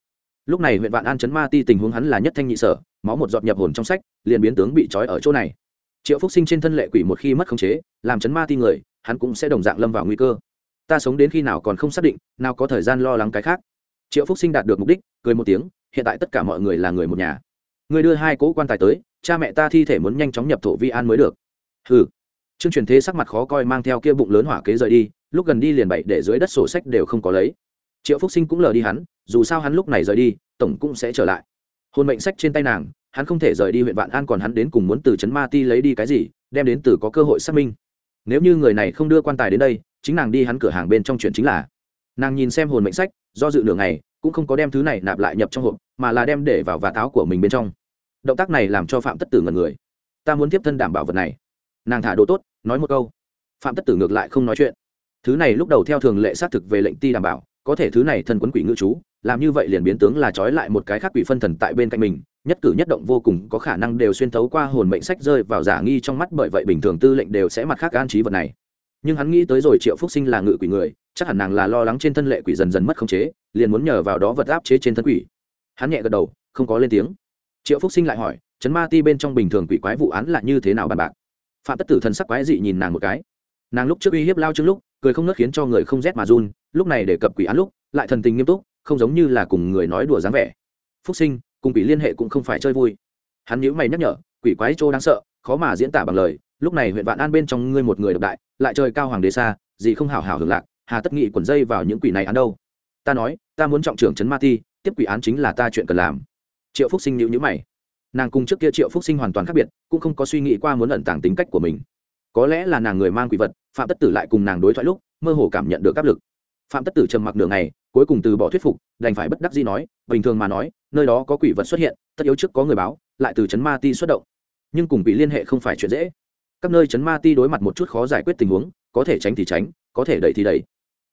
Lúc này huyện vạn an chấn ma ti tình huống hắn là nhất thanh nhị sở, máu một giọt nhập hồn trong sách, liền biến tướng bị trói ở chỗ này. Triệu phúc sinh trên thân lệ quỷ một khi mất khống chế, làm chấn ma ti người, hắn cũng sẽ đồng dạng lâm vào nguy cơ. Ta sống đến khi nào còn không xác định, nào có thời gian lo lắng cái khác. Triệu phúc sinh đạt được mục đích, cười một tiếng, hiện tại tất cả mọi người là người một nhà. Người đưa hai cỗ quan tài tới, cha mẹ ta thi thể muốn nhanh chóng nhập thổ vi an mới được. Hừ. Trương truyền thế sắc mặt khó coi mang theo kia bụng lớn hỏa kế rời đi lúc gần đi liền bậy để dưới đất sổ sách đều không có lấy. Triệu phúc sinh cũng lờ đi hắn, dù sao hắn lúc này rời đi, tổng cũng sẽ trở lại. Hôn mệnh sách trên tay nàng, hắn không thể rời đi huyện vạn an còn hắn đến cùng muốn từ trấn ma ti lấy đi cái gì, đem đến từ có cơ hội xác minh. Nếu như người này không đưa quan tài đến đây, chính nàng đi hắn cửa hàng bên trong chuyện chính là. Nàng nhìn xem hồn mệnh sách, do dự nửa ngày, cũng không có đem thứ này nạp lại nhập trong hộp, mà là đem để vào và táo của mình bên trong. Động tác này làm cho phạm tất tử ngần người. Ta muốn tiếp thân đảm bảo vật này. Nàng thả đồ tốt, nói một câu. Phạm tất tử ngược lại không nói chuyện thứ này lúc đầu theo thường lệ xác thực về lệnh ti đảm bảo, có thể thứ này thân quấn quỷ ngự chú, làm như vậy liền biến tướng là trói lại một cái khác quỷ phân thần tại bên cạnh mình, nhất cử nhất động vô cùng, có khả năng đều xuyên thấu qua hồn mệnh sách rơi vào giả nghi trong mắt bởi vậy bình thường tư lệnh đều sẽ mặt khác an trí vật này. Nhưng hắn nghĩ tới rồi triệu phúc sinh là ngự quỷ người, chắc hẳn nàng là lo lắng trên thân lệ quỷ dần dần mất khống chế, liền muốn nhờ vào đó vật áp chế trên thân quỷ. Hắn nhẹ gật đầu, không có lên tiếng. Triệu phúc sinh lại hỏi, chấn ma ti bên trong bình thường quỷ quái vụ án là như thế nào bàn bạc? Phạm tất tử thần sắc quái dị nhìn nàng một cái. Nàng lúc trước uy hiếp lao trước lúc cười không nớt khiến cho người không rét mà run, lúc này để cập quỷ án lúc, lại thần tình nghiêm túc, không giống như là cùng người nói đùa dáng vẻ. Phúc sinh, cùng quỷ liên hệ cũng không phải chơi vui. Hắn nhíu mày nhắc nhở, quỷ quái trô đáng sợ, khó mà diễn tả bằng lời, lúc này huyện vạn an bên trong ngươi một người độc đại, lại trời cao hoàng đế xa, gì không hảo hảo hưởng lạc, hà tất nghị quần dây vào những quỷ này án đâu. Ta nói, ta muốn trọng trưởng trấn ma ti, tiếp quỷ án chính là ta chuyện cần làm. Triệu phúc sinh nhíu nhíu mày. Nàng cùng trước kia triệu phúc sinh hoàn toàn khác biệt, cũng không có suy nghĩ qua muốn ẩn tàng tính cách của mình. Có lẽ là nàng người mang quỷ vật phạm tất tử lại cùng nàng đối thoại lúc, mơ hồ cảm nhận được áp lực. Phạm tất tử trầm mặc đường này cuối cùng từ bỏ thuyết phục, đành phải bất đắc dĩ nói, bình thường mà nói, nơi đó có quỷ vật xuất hiện, tất yếu trước có người báo, lại từ chấn ma ti xuất động. Nhưng cùng bị liên hệ không phải chuyện dễ. Các nơi chấn ma ti đối mặt một chút khó giải quyết tình huống, có thể tránh thì tránh, có thể đẩy thì đẩy.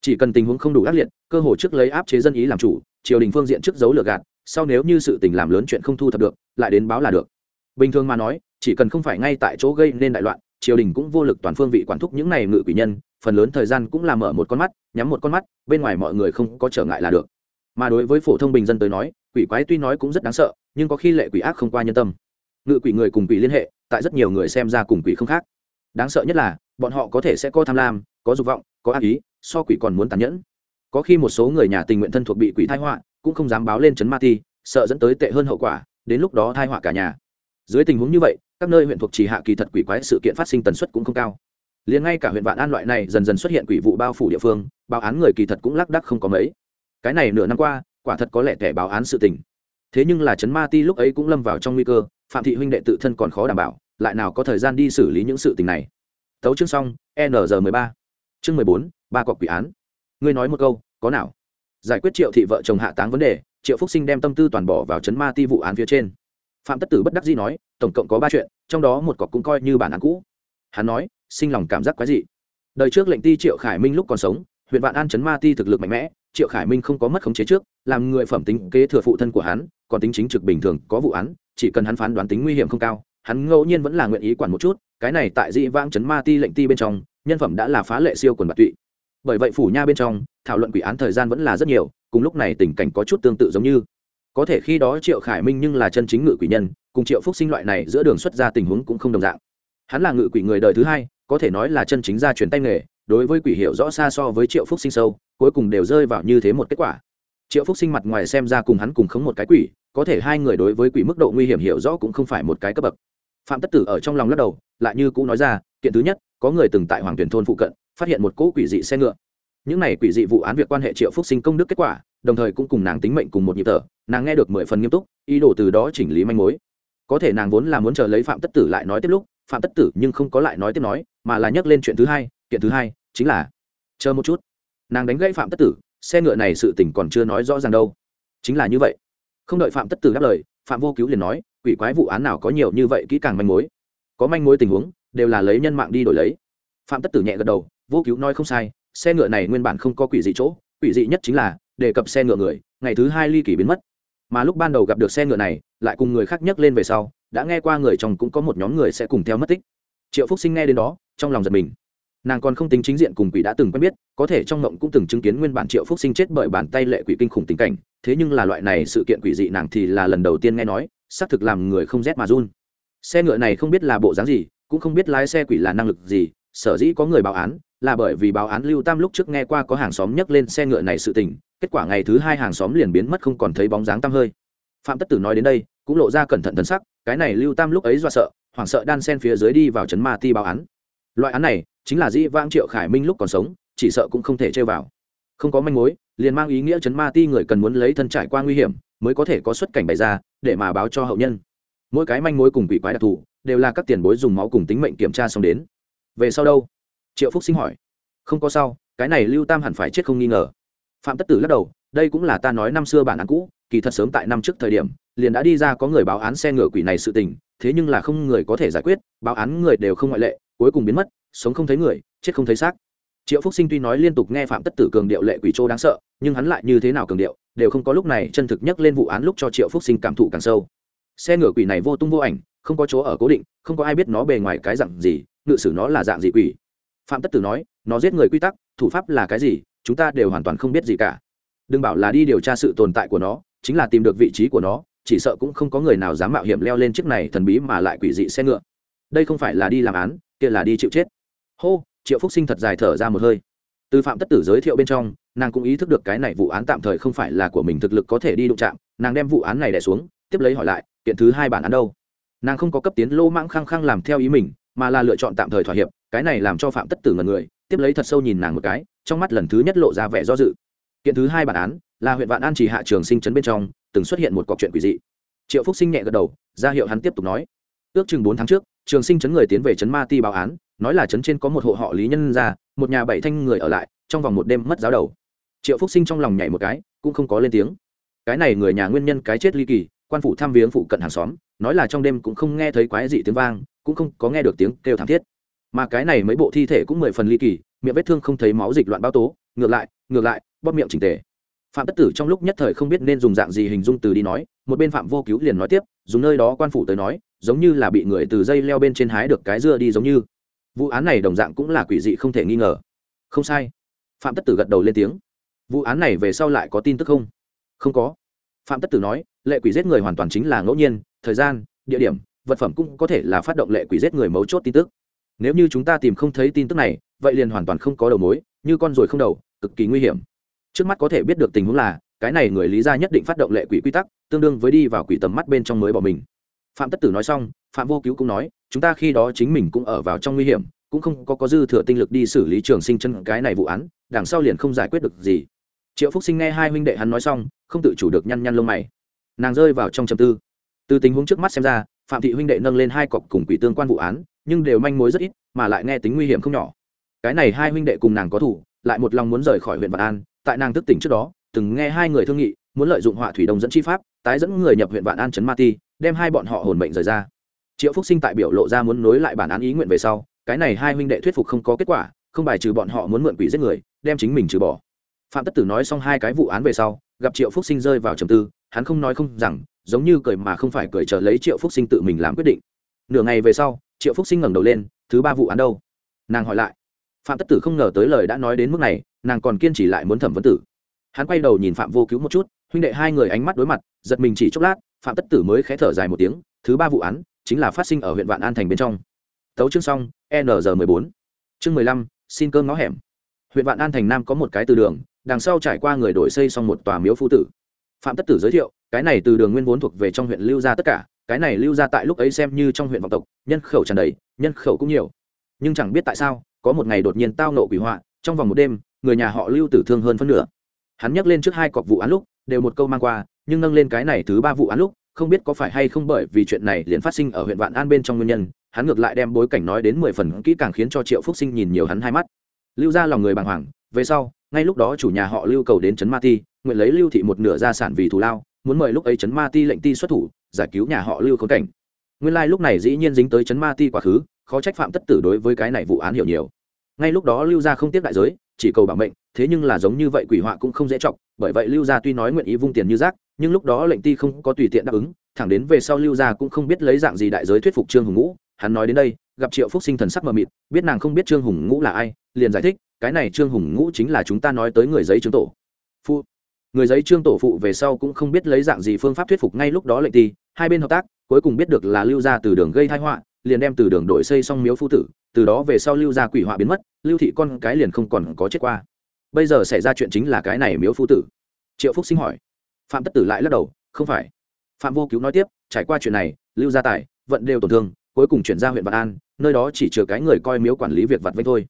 Chỉ cần tình huống không đủ ác liệt, cơ hội trước lấy áp chế dân ý làm chủ, triều đình phương diện trước giấu lừa gạt, sau nếu như sự tình làm lớn chuyện không thu thập được, lại đến báo là được. Bình thường mà nói, chỉ cần không phải ngay tại chỗ gây nên đại loạn triều đình cũng vô lực toàn phương vị quản thúc những này ngự quỷ nhân, phần lớn thời gian cũng là mở một con mắt, nhắm một con mắt, bên ngoài mọi người không có trở ngại là được. Mà đối với phổ thông bình dân tới nói, quỷ quái tuy nói cũng rất đáng sợ, nhưng có khi lệ quỷ ác không qua nhân tâm. Ngự quỷ người cùng quỷ liên hệ, tại rất nhiều người xem ra cùng quỷ không khác. Đáng sợ nhất là, bọn họ có thể sẽ có tham lam, có dục vọng, có ác ý, so quỷ còn muốn tàn nhẫn. Có khi một số người nhà tình nguyện thân thuộc bị quỷ thai họa, cũng không dám báo lên chấn ma ti, sợ dẫn tới tệ hơn hậu quả, đến lúc đó thai họa cả nhà. Dưới tình huống như vậy các nơi huyện thuộc chỉ hạ kỳ thật quỷ quái sự kiện phát sinh tần suất cũng không cao. Liền ngay cả huyện vạn an loại này dần dần xuất hiện quỷ vụ bao phủ địa phương, báo án người kỳ thật cũng lác đắc không có mấy. Cái này nửa năm qua, quả thật có lẽ kẻ báo án sự tình. Thế nhưng là chấn ma ti lúc ấy cũng lâm vào trong nguy cơ, phạm thị huynh đệ tự thân còn khó đảm bảo, lại nào có thời gian đi xử lý những sự tình này. Tấu chương xong nr mười ba. Chương mười bốn, ba cọc quỷ án. Ngươi nói một câu, có nào? Giải quyết triệu thị vợ chồng hạ táng vấn đề, triệu phúc sinh đem tâm tư toàn bỏ vào chấn ma ti vụ án phía trên phạm tất tử bất đắc dĩ nói, tổng cộng có ba chuyện, trong đó một cọc cũng coi như bản án cũ. Hắn nói, sinh lòng cảm giác quái dị. Đời trước lệnh ti triệu khải minh lúc còn sống, huyện vạn an chấn ma ti thực lực mạnh mẽ, triệu khải minh không có mất khống chế trước, làm người phẩm tính kế thừa phụ thân của hắn, còn tính chính trực bình thường, có vụ án, chỉ cần hắn phán đoán tính nguy hiểm không cao, hắn ngẫu nhiên vẫn là nguyện ý quản một chút, cái này tại dị vãng chấn ma ti lệnh ti bên trong, nhân phẩm đã là phá lệ siêu quần bạc tụy. Bởi vậy phủ nha bên trong, thảo luận quỷ án thời gian vẫn là rất nhiều, cùng lúc này tình cảnh có chút tương tự giống như có thể khi đó triệu khải minh nhưng là chân chính ngự quỷ nhân, cùng triệu phúc sinh loại này giữa đường xuất ra tình huống cũng không đồng dạng. Hắn là ngự quỷ người đời thứ hai, có thể nói là chân chính gia truyền tay nghề, đối với quỷ hiểu rõ xa so với triệu phúc sinh sâu, cuối cùng đều rơi vào như thế một kết quả. Triệu phúc sinh mặt ngoài xem ra cùng hắn cùng khống một cái quỷ, có thể hai người đối với quỷ mức độ nguy hiểm hiểu rõ cũng không phải một cái cấp bậc. Phạm tất tử ở trong lòng lắc đầu, lại như cũ nói ra, kiện thứ nhất, có người từng tại hoàng tuyển thôn phụ cận, phát hiện một cỗ quỷ dị xe ngựa. Những này quỷ dị vụ án việc quan hệ triệu phúc sinh công đức kết quả đồng thời cũng cùng nàng tính mệnh cùng một nhịp thở, nàng nghe được mười phần nghiêm túc, ý đồ từ đó chỉnh lý manh mối. Có thể nàng vốn là muốn chờ lấy phạm tất tử lại nói tiếp lúc, phạm tất tử nhưng không có lại nói tiếp nói, mà là nhắc lên chuyện thứ hai, kiện thứ hai, chính là, chờ một chút. Nàng đánh gãy phạm tất tử, xe ngựa này sự tình còn chưa nói rõ ràng đâu. Chính là như vậy. Không đợi phạm tất tử đáp lời, phạm vô cứu liền nói, quỷ quái vụ án nào có nhiều như vậy kỹ càng manh mối? Có manh mối tình huống, đều là lấy nhân mạng đi đổi lấy. Phạm tất tử nhẹ gật đầu, vô cứu nói không sai, xe ngựa này nguyên bản không có quỷ dị chỗ, quỷ dị nhất chính là đề cập xe ngựa người, ngày thứ hai ly kỳ biến mất. Mà lúc ban đầu gặp được xe ngựa này, lại cùng người khác nhắc lên về sau, đã nghe qua người chồng cũng có một nhóm người sẽ cùng theo mất tích. Triệu phúc sinh nghe đến đó, trong lòng giật mình. Nàng còn không tính chính diện cùng quỷ đã từng quen biết, có thể trong mộng cũng từng chứng kiến nguyên bản triệu phúc sinh chết bởi bàn tay lệ quỷ kinh khủng tình cảnh, thế nhưng là loại này sự kiện quỷ dị nàng thì là lần đầu tiên nghe nói, xác thực làm người không rét mà run. Xe ngựa này không biết là bộ dáng gì, cũng không biết lái xe quỷ là năng lực gì, sở dĩ có người báo án, là bởi vì báo án lưu tam lúc trước nghe qua có hàng xóm nhắc lên xe ngựa này sự tình kết quả ngày thứ hai hàng xóm liền biến mất không còn thấy bóng dáng tăm hơi. Phạm tất tử nói đến đây, cũng lộ ra cẩn thận thân sắc, cái này lưu tam lúc ấy do sợ, hoảng sợ đan sen phía dưới đi vào trấn ma ti báo án. Loại án này, chính là dĩ Vang triệu khải minh lúc còn sống, chỉ sợ cũng không thể chơi vào. Không có manh mối, liền mang ý nghĩa trấn ma ti người cần muốn lấy thân trải qua nguy hiểm, mới có thể có xuất cảnh bày ra, để mà báo cho hậu nhân. Mỗi cái manh mối cùng quỷ quái đặc thù, đều là các tiền bối dùng máu cùng tính mệnh kiểm tra xong đến. Về sau đâu? Triệu phúc sinh hỏi. Không có sau cái này lưu tam hẳn phải chết không nghi ngờ phạm tất tử lắc đầu, đây cũng là ta nói năm xưa bản án cũ, kỳ thật sớm tại năm trước thời điểm, liền đã đi ra có người báo án xe ngựa quỷ này sự tình, thế nhưng là không người có thể giải quyết, báo án người đều không ngoại lệ, cuối cùng biến mất, sống không thấy người, chết không thấy xác. Triệu phúc sinh tuy nói liên tục nghe phạm tất tử cường điệu lệ quỷ châu đáng sợ, nhưng hắn lại như thế nào cường điệu, đều không có lúc này chân thực nhắc lên vụ án lúc cho triệu phúc sinh cảm thụ càng sâu. Xe ngựa quỷ này vô tung vô ảnh, không có chỗ ở cố định, không có ai biết nó bề ngoài cái dạng gì, ngự sử nó là dạng gì quỷ. Phạm tất tử nói, nó giết người quy tắc, thủ pháp là cái gì chúng ta đều hoàn toàn không biết gì cả. Đừng bảo là đi điều tra sự tồn tại của nó, chính là tìm được vị trí của nó, chỉ sợ cũng không có người nào dám mạo hiểm leo lên chiếc này thần bí mà lại quỷ dị xe ngựa. Đây không phải là đi làm án, kia là đi chịu chết. Hô, triệu phúc sinh thật dài thở ra một hơi. Từ phạm tất tử giới thiệu bên trong, nàng cũng ý thức được cái này vụ án tạm thời không phải là của mình thực lực có thể đi đụng chạm, nàng đem vụ án này đẻ xuống, tiếp lấy hỏi lại, kiện thứ hai bản án đâu? Nàng không có cấp tiến lô mãng khăng khăng làm theo ý mình, mà là lựa chọn tạm thời thỏa hiệp, cái này làm cho phạm tất tử ngần người tiếp lấy thật sâu nhìn nàng một cái, trong mắt lần thứ nhất lộ ra vẻ do dự. Kiện thứ hai bản án là huyện vạn an chỉ hạ trường sinh chấn bên trong, từng xuất hiện một cọc chuyện quỷ dị. Triệu phúc sinh nhẹ gật đầu, ra hiệu hắn tiếp tục nói. Ước chừng bốn tháng trước, trường sinh chấn người tiến về chấn ma ti báo án, nói là chấn trên có một hộ họ lý nhân ra một nhà bảy thanh người ở lại, trong vòng một đêm mất giáo đầu. Triệu phúc sinh trong lòng nhảy một cái, cũng không có lên tiếng. Cái này người nhà nguyên nhân cái chết ly kỳ, quan phủ thăm viếng phụ cận hàng xóm, nói là trong đêm cũng không nghe thấy quái dị tiếng vang, cũng không có nghe được tiếng kêu thảm thiết mà cái này mấy bộ thi thể cũng mười phần ly kỳ, miệng vết thương không thấy máu dịch loạn bao tố, ngược lại ngược lại, bóp miệng trình tề. Phạm tất tử trong lúc nhất thời không biết nên dùng dạng gì hình dung từ đi nói, một bên phạm vô cứu liền nói tiếp, dùng nơi đó quan phủ tới nói, giống như là bị người từ dây leo bên trên hái được cái dưa đi giống như. Vụ án này đồng dạng cũng là quỷ dị không thể nghi ngờ. Không sai. Phạm tất tử gật đầu lên tiếng. Vụ án này về sau lại có tin tức không? Không có. Phạm tất tử nói, lệ quỷ giết người hoàn toàn chính là ngẫu nhiên, thời gian, địa điểm, vật phẩm cũng có thể là phát động lệ quỷ giết người mấu chốt tin tức nếu như chúng ta tìm không thấy tin tức này, vậy liền hoàn toàn không có đầu mối, như con ruồi không đầu, cực kỳ nguy hiểm. Trước mắt có thể biết được tình huống là, cái này người lý ra nhất định phát động lệ quỷ quy tắc, tương đương với đi vào quỷ tầm mắt bên trong mới bỏ mình. Phạm tất tử nói xong, phạm vô cứu cũng nói, chúng ta khi đó chính mình cũng ở vào trong nguy hiểm, cũng không có có dư thừa tinh lực đi xử lý trường sinh chân cái này vụ án, đằng sau liền không giải quyết được gì. Triệu phúc sinh nghe hai huynh đệ hắn nói xong, không tự chủ được nhăn nhăn lông mày. Nàng rơi vào trong trầm tư. Từ tình huống trước mắt xem ra, phạm thị huynh đệ nâng lên hai cọc cùng quỷ tương quan vụ án nhưng đều manh mối rất ít, mà lại nghe tính nguy hiểm không nhỏ. Cái này hai huynh đệ cùng nàng có thủ, lại một lòng muốn rời khỏi huyện vạn an. Tại nàng thức tỉnh trước đó, từng nghe hai người thương nghị, muốn lợi dụng họa thủy đông dẫn chi pháp, tái dẫn người nhập huyện vạn an trấn ma ti, đem hai bọn họ hồn mệnh rời ra. Triệu phúc sinh tại biểu lộ ra muốn nối lại bản án ý nguyện về sau, cái này hai huynh đệ thuyết phục không có kết quả, không bài trừ bọn họ muốn mượn quỷ giết người, đem chính mình trừ bỏ. Phạm tất tử nói xong hai cái vụ án về sau, gặp triệu phúc sinh rơi vào trầm tư, hắn không nói không rằng, giống như cười mà không phải cười chờ lấy triệu phúc sinh tự mình làm quyết định. Nửa ngày về sau triệu phúc sinh ngẩng đầu lên, thứ ba vụ án đâu? Nàng hỏi lại. Phạm tất tử không ngờ tới lời đã nói đến mức này, nàng còn kiên trì lại muốn thẩm vấn tử. Hắn quay đầu nhìn phạm vô cứu một chút, huynh đệ hai người ánh mắt đối mặt, giật mình chỉ chốc lát, phạm tất tử mới khé thở dài một tiếng, thứ ba vụ án chính là phát sinh ở huyện vạn an thành bên trong. Tấu chương xong, n g mười bốn. Chương mười lăm, xin cơm ngõ hẻm. Huyện vạn an thành nam có một cái từ đường, đằng sau trải qua người đổi xây xong một tòa miếu phu tử. Phạm tất tử giới thiệu, cái này từ đường nguyên vốn thuộc về trong huyện lưu gia tất cả cái này lưu gia tại lúc ấy xem như trong huyện vọng tộc, nhân khẩu tràn đầy, nhân khẩu cũng nhiều. Nhưng chẳng biết tại sao, có một ngày đột nhiên tao nộ quỷ họa, trong vòng một đêm, người nhà họ lưu tử thương hơn phân nửa. Hắn nhắc lên trước hai cọc vụ án lúc, đều một câu mang qua, nhưng nâng lên cái này thứ ba vụ án lúc, không biết có phải hay không bởi vì chuyện này liền phát sinh ở huyện vạn an bên trong nguyên nhân, hắn ngược lại đem bối cảnh nói đến mười phần kỹ càng khiến cho triệu phúc sinh nhìn nhiều hắn hai mắt. Lưu ra lòng người bàng hoàng, về sau, ngay lúc đó chủ nhà họ lưu cầu đến trấn ma ti, nguyện lấy lưu thị một nửa gia sản vì thù lao, muốn mời lúc ấy trấn ma ti lệnh ti xuất thủ giải cứu nhà họ lưu khốn cảnh. Nguyên lai、like、lúc này dĩ nhiên dính tới chấn ma ti quá khứ, khó trách phạm tất tử đối với cái này vụ án hiểu nhiều. Ngay lúc đó lưu gia không tiếp đại giới, chỉ cầu bảo mệnh, thế nhưng là giống như vậy quỷ họa cũng không dễ chọc, bởi vậy lưu gia tuy nói nguyện ý vung tiền như rác, nhưng lúc đó lệnh ti không có tùy tiện đáp ứng, thẳng đến về sau lưu gia cũng không biết lấy dạng gì đại giới thuyết phục trương hùng ngũ, hắn nói đến đây, gặp triệu phúc sinh thần sắc mờ mịt, biết nàng không biết trương hùng ngũ là ai, liền giải thích, cái này trương hùng ngũ chính là chúng ta nói tới người giấy trương tổ. Phụ người giấy trương tổ phụ về sau cũng không biết lấy dạng gì phương pháp thuyết phục ngay lúc đó lệnh ti hai bên hợp tác, cuối cùng biết được là lưu gia từ đường gây tai họa, liền đem từ đường đổi xây xong miếu phu tử, từ đó về sau lưu gia quỷ họa biến mất, lưu thị con cái liền không còn có chết qua. Bây giờ xảy ra chuyện chính là cái này miếu phu tử. Triệu phúc sinh hỏi. Phạm tất tử lại lắc đầu, không phải. Phạm vô cứu nói tiếp, trải qua chuyện này, lưu gia tài, vận đều tổn thương, cuối cùng chuyển ra huyện vạn an, nơi đó chỉ chừa cái người coi miếu quản lý việc vặt vây thôi.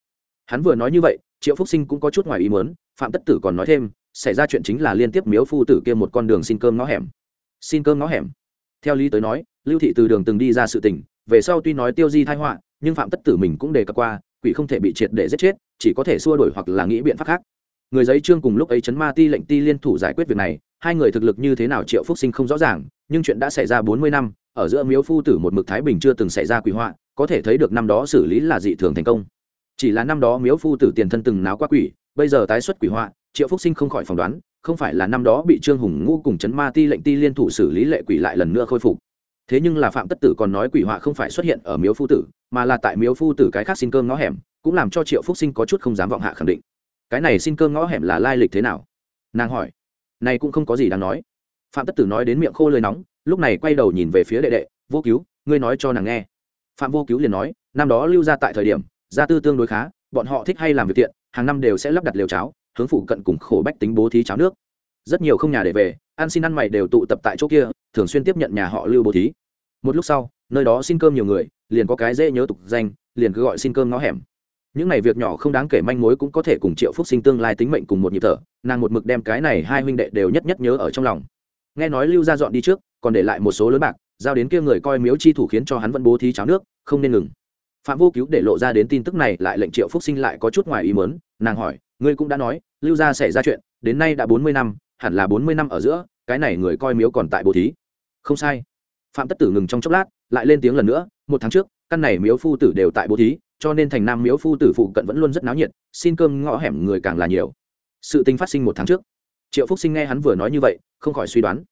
Hắn vừa nói như vậy, triệu phúc sinh cũng có chút ngoài ý muốn, phạm tất tử còn nói thêm, xảy ra chuyện chính là liên tiếp miếu phu tử kia một con đường xin cơm ngõ hẻm. Xin cơm ngõ hẻm? Theo lý tới nói, lưu thị từ đường từng đi ra sự tình, về sau tuy nói tiêu di thai họa, nhưng phạm tất tử mình cũng đề cập qua, quỷ không thể bị triệt để giết chết, chỉ có thể xua đổi hoặc là nghĩ biện pháp khác. Người giấy trương cùng lúc ấy chấn ma ti lệnh ti liên thủ giải quyết việc này, hai người thực lực như thế nào triệu phúc sinh không rõ ràng, nhưng chuyện đã xảy ra bốn mươi năm, ở giữa miếu phu tử một mực thái bình chưa từng xảy ra quỷ họa, có thể thấy được năm đó xử lý là dị thường thành công. Chỉ là năm đó miếu phu tử tiền thân từng náo qua quỷ, bây giờ tái xuất quỷ họa, triệu phúc sinh không khỏi phỏng đoán không phải là năm đó bị trương hùng ngũ cùng chấn ma ti lệnh ti liên thủ xử lý lệ quỷ lại lần nữa khôi phục. Thế nhưng là phạm tất tử còn nói quỷ họa không phải xuất hiện ở miếu phu tử, mà là tại miếu phu tử cái khác xin cơm ngõ hẻm, cũng làm cho triệu phúc sinh có chút không dám vọng hạ khẳng định. Cái này xin cơm ngõ hẻm là lai lịch thế nào? Nàng hỏi. Này cũng không có gì đáng nói. Phạm tất tử nói đến miệng khô lời nóng, lúc này quay đầu nhìn về phía đệ đệ, vô cứu, ngươi nói cho nàng nghe. Phạm vô cứu liền nói, năm đó lưu ra tại thời điểm, gia tư tương đối khá, bọn họ thích hay làm việc tiện, hàng năm đều sẽ lắp đặt liều cháo hướng phụ cận cùng khổ bách tính bố thí cháo nước. Rất nhiều không nhà để về, ăn xin ăn mày đều tụ tập tại chỗ kia, thường xuyên tiếp nhận nhà họ lưu bố thí. Một lúc sau, nơi đó xin cơm nhiều người, liền có cái dễ nhớ tục danh, liền cứ gọi xin cơm ngõ hẻm. Những này việc nhỏ không đáng kể manh mối cũng có thể cùng triệu phúc sinh tương lai tính mệnh cùng một nhịp thở, nàng một mực đem cái này hai huynh đệ đều nhất nhất nhớ ở trong lòng. Nghe nói lưu ra dọn đi trước, còn để lại một số lớn bạc, giao đến kia người coi miếu chi thủ khiến cho hắn vẫn bố thí cháo nước, không nên ngừng. Phạm vô cứu để lộ ra đến tin tức này, lại lệnh triệu phúc sinh lại có chút ngoài ý mớn nàng hỏi ngươi cũng đã nói, lưu gia xảy ra chuyện, đến nay đã bốn mươi năm, hẳn là bốn mươi năm ở giữa, cái này người coi miếu còn tại bồ thí. Không sai. Phạm tất tử ngừng trong chốc lát, lại lên tiếng lần nữa, một tháng trước, căn này miếu phu tử đều tại bố thí, cho nên thành nam miếu phu tử phụ cận vẫn luôn rất náo nhiệt, xin cơm ngõ hẻm người càng là nhiều. Sự tình phát sinh một tháng trước. Triệu phúc sinh nghe hắn vừa nói như vậy, không khỏi suy đoán.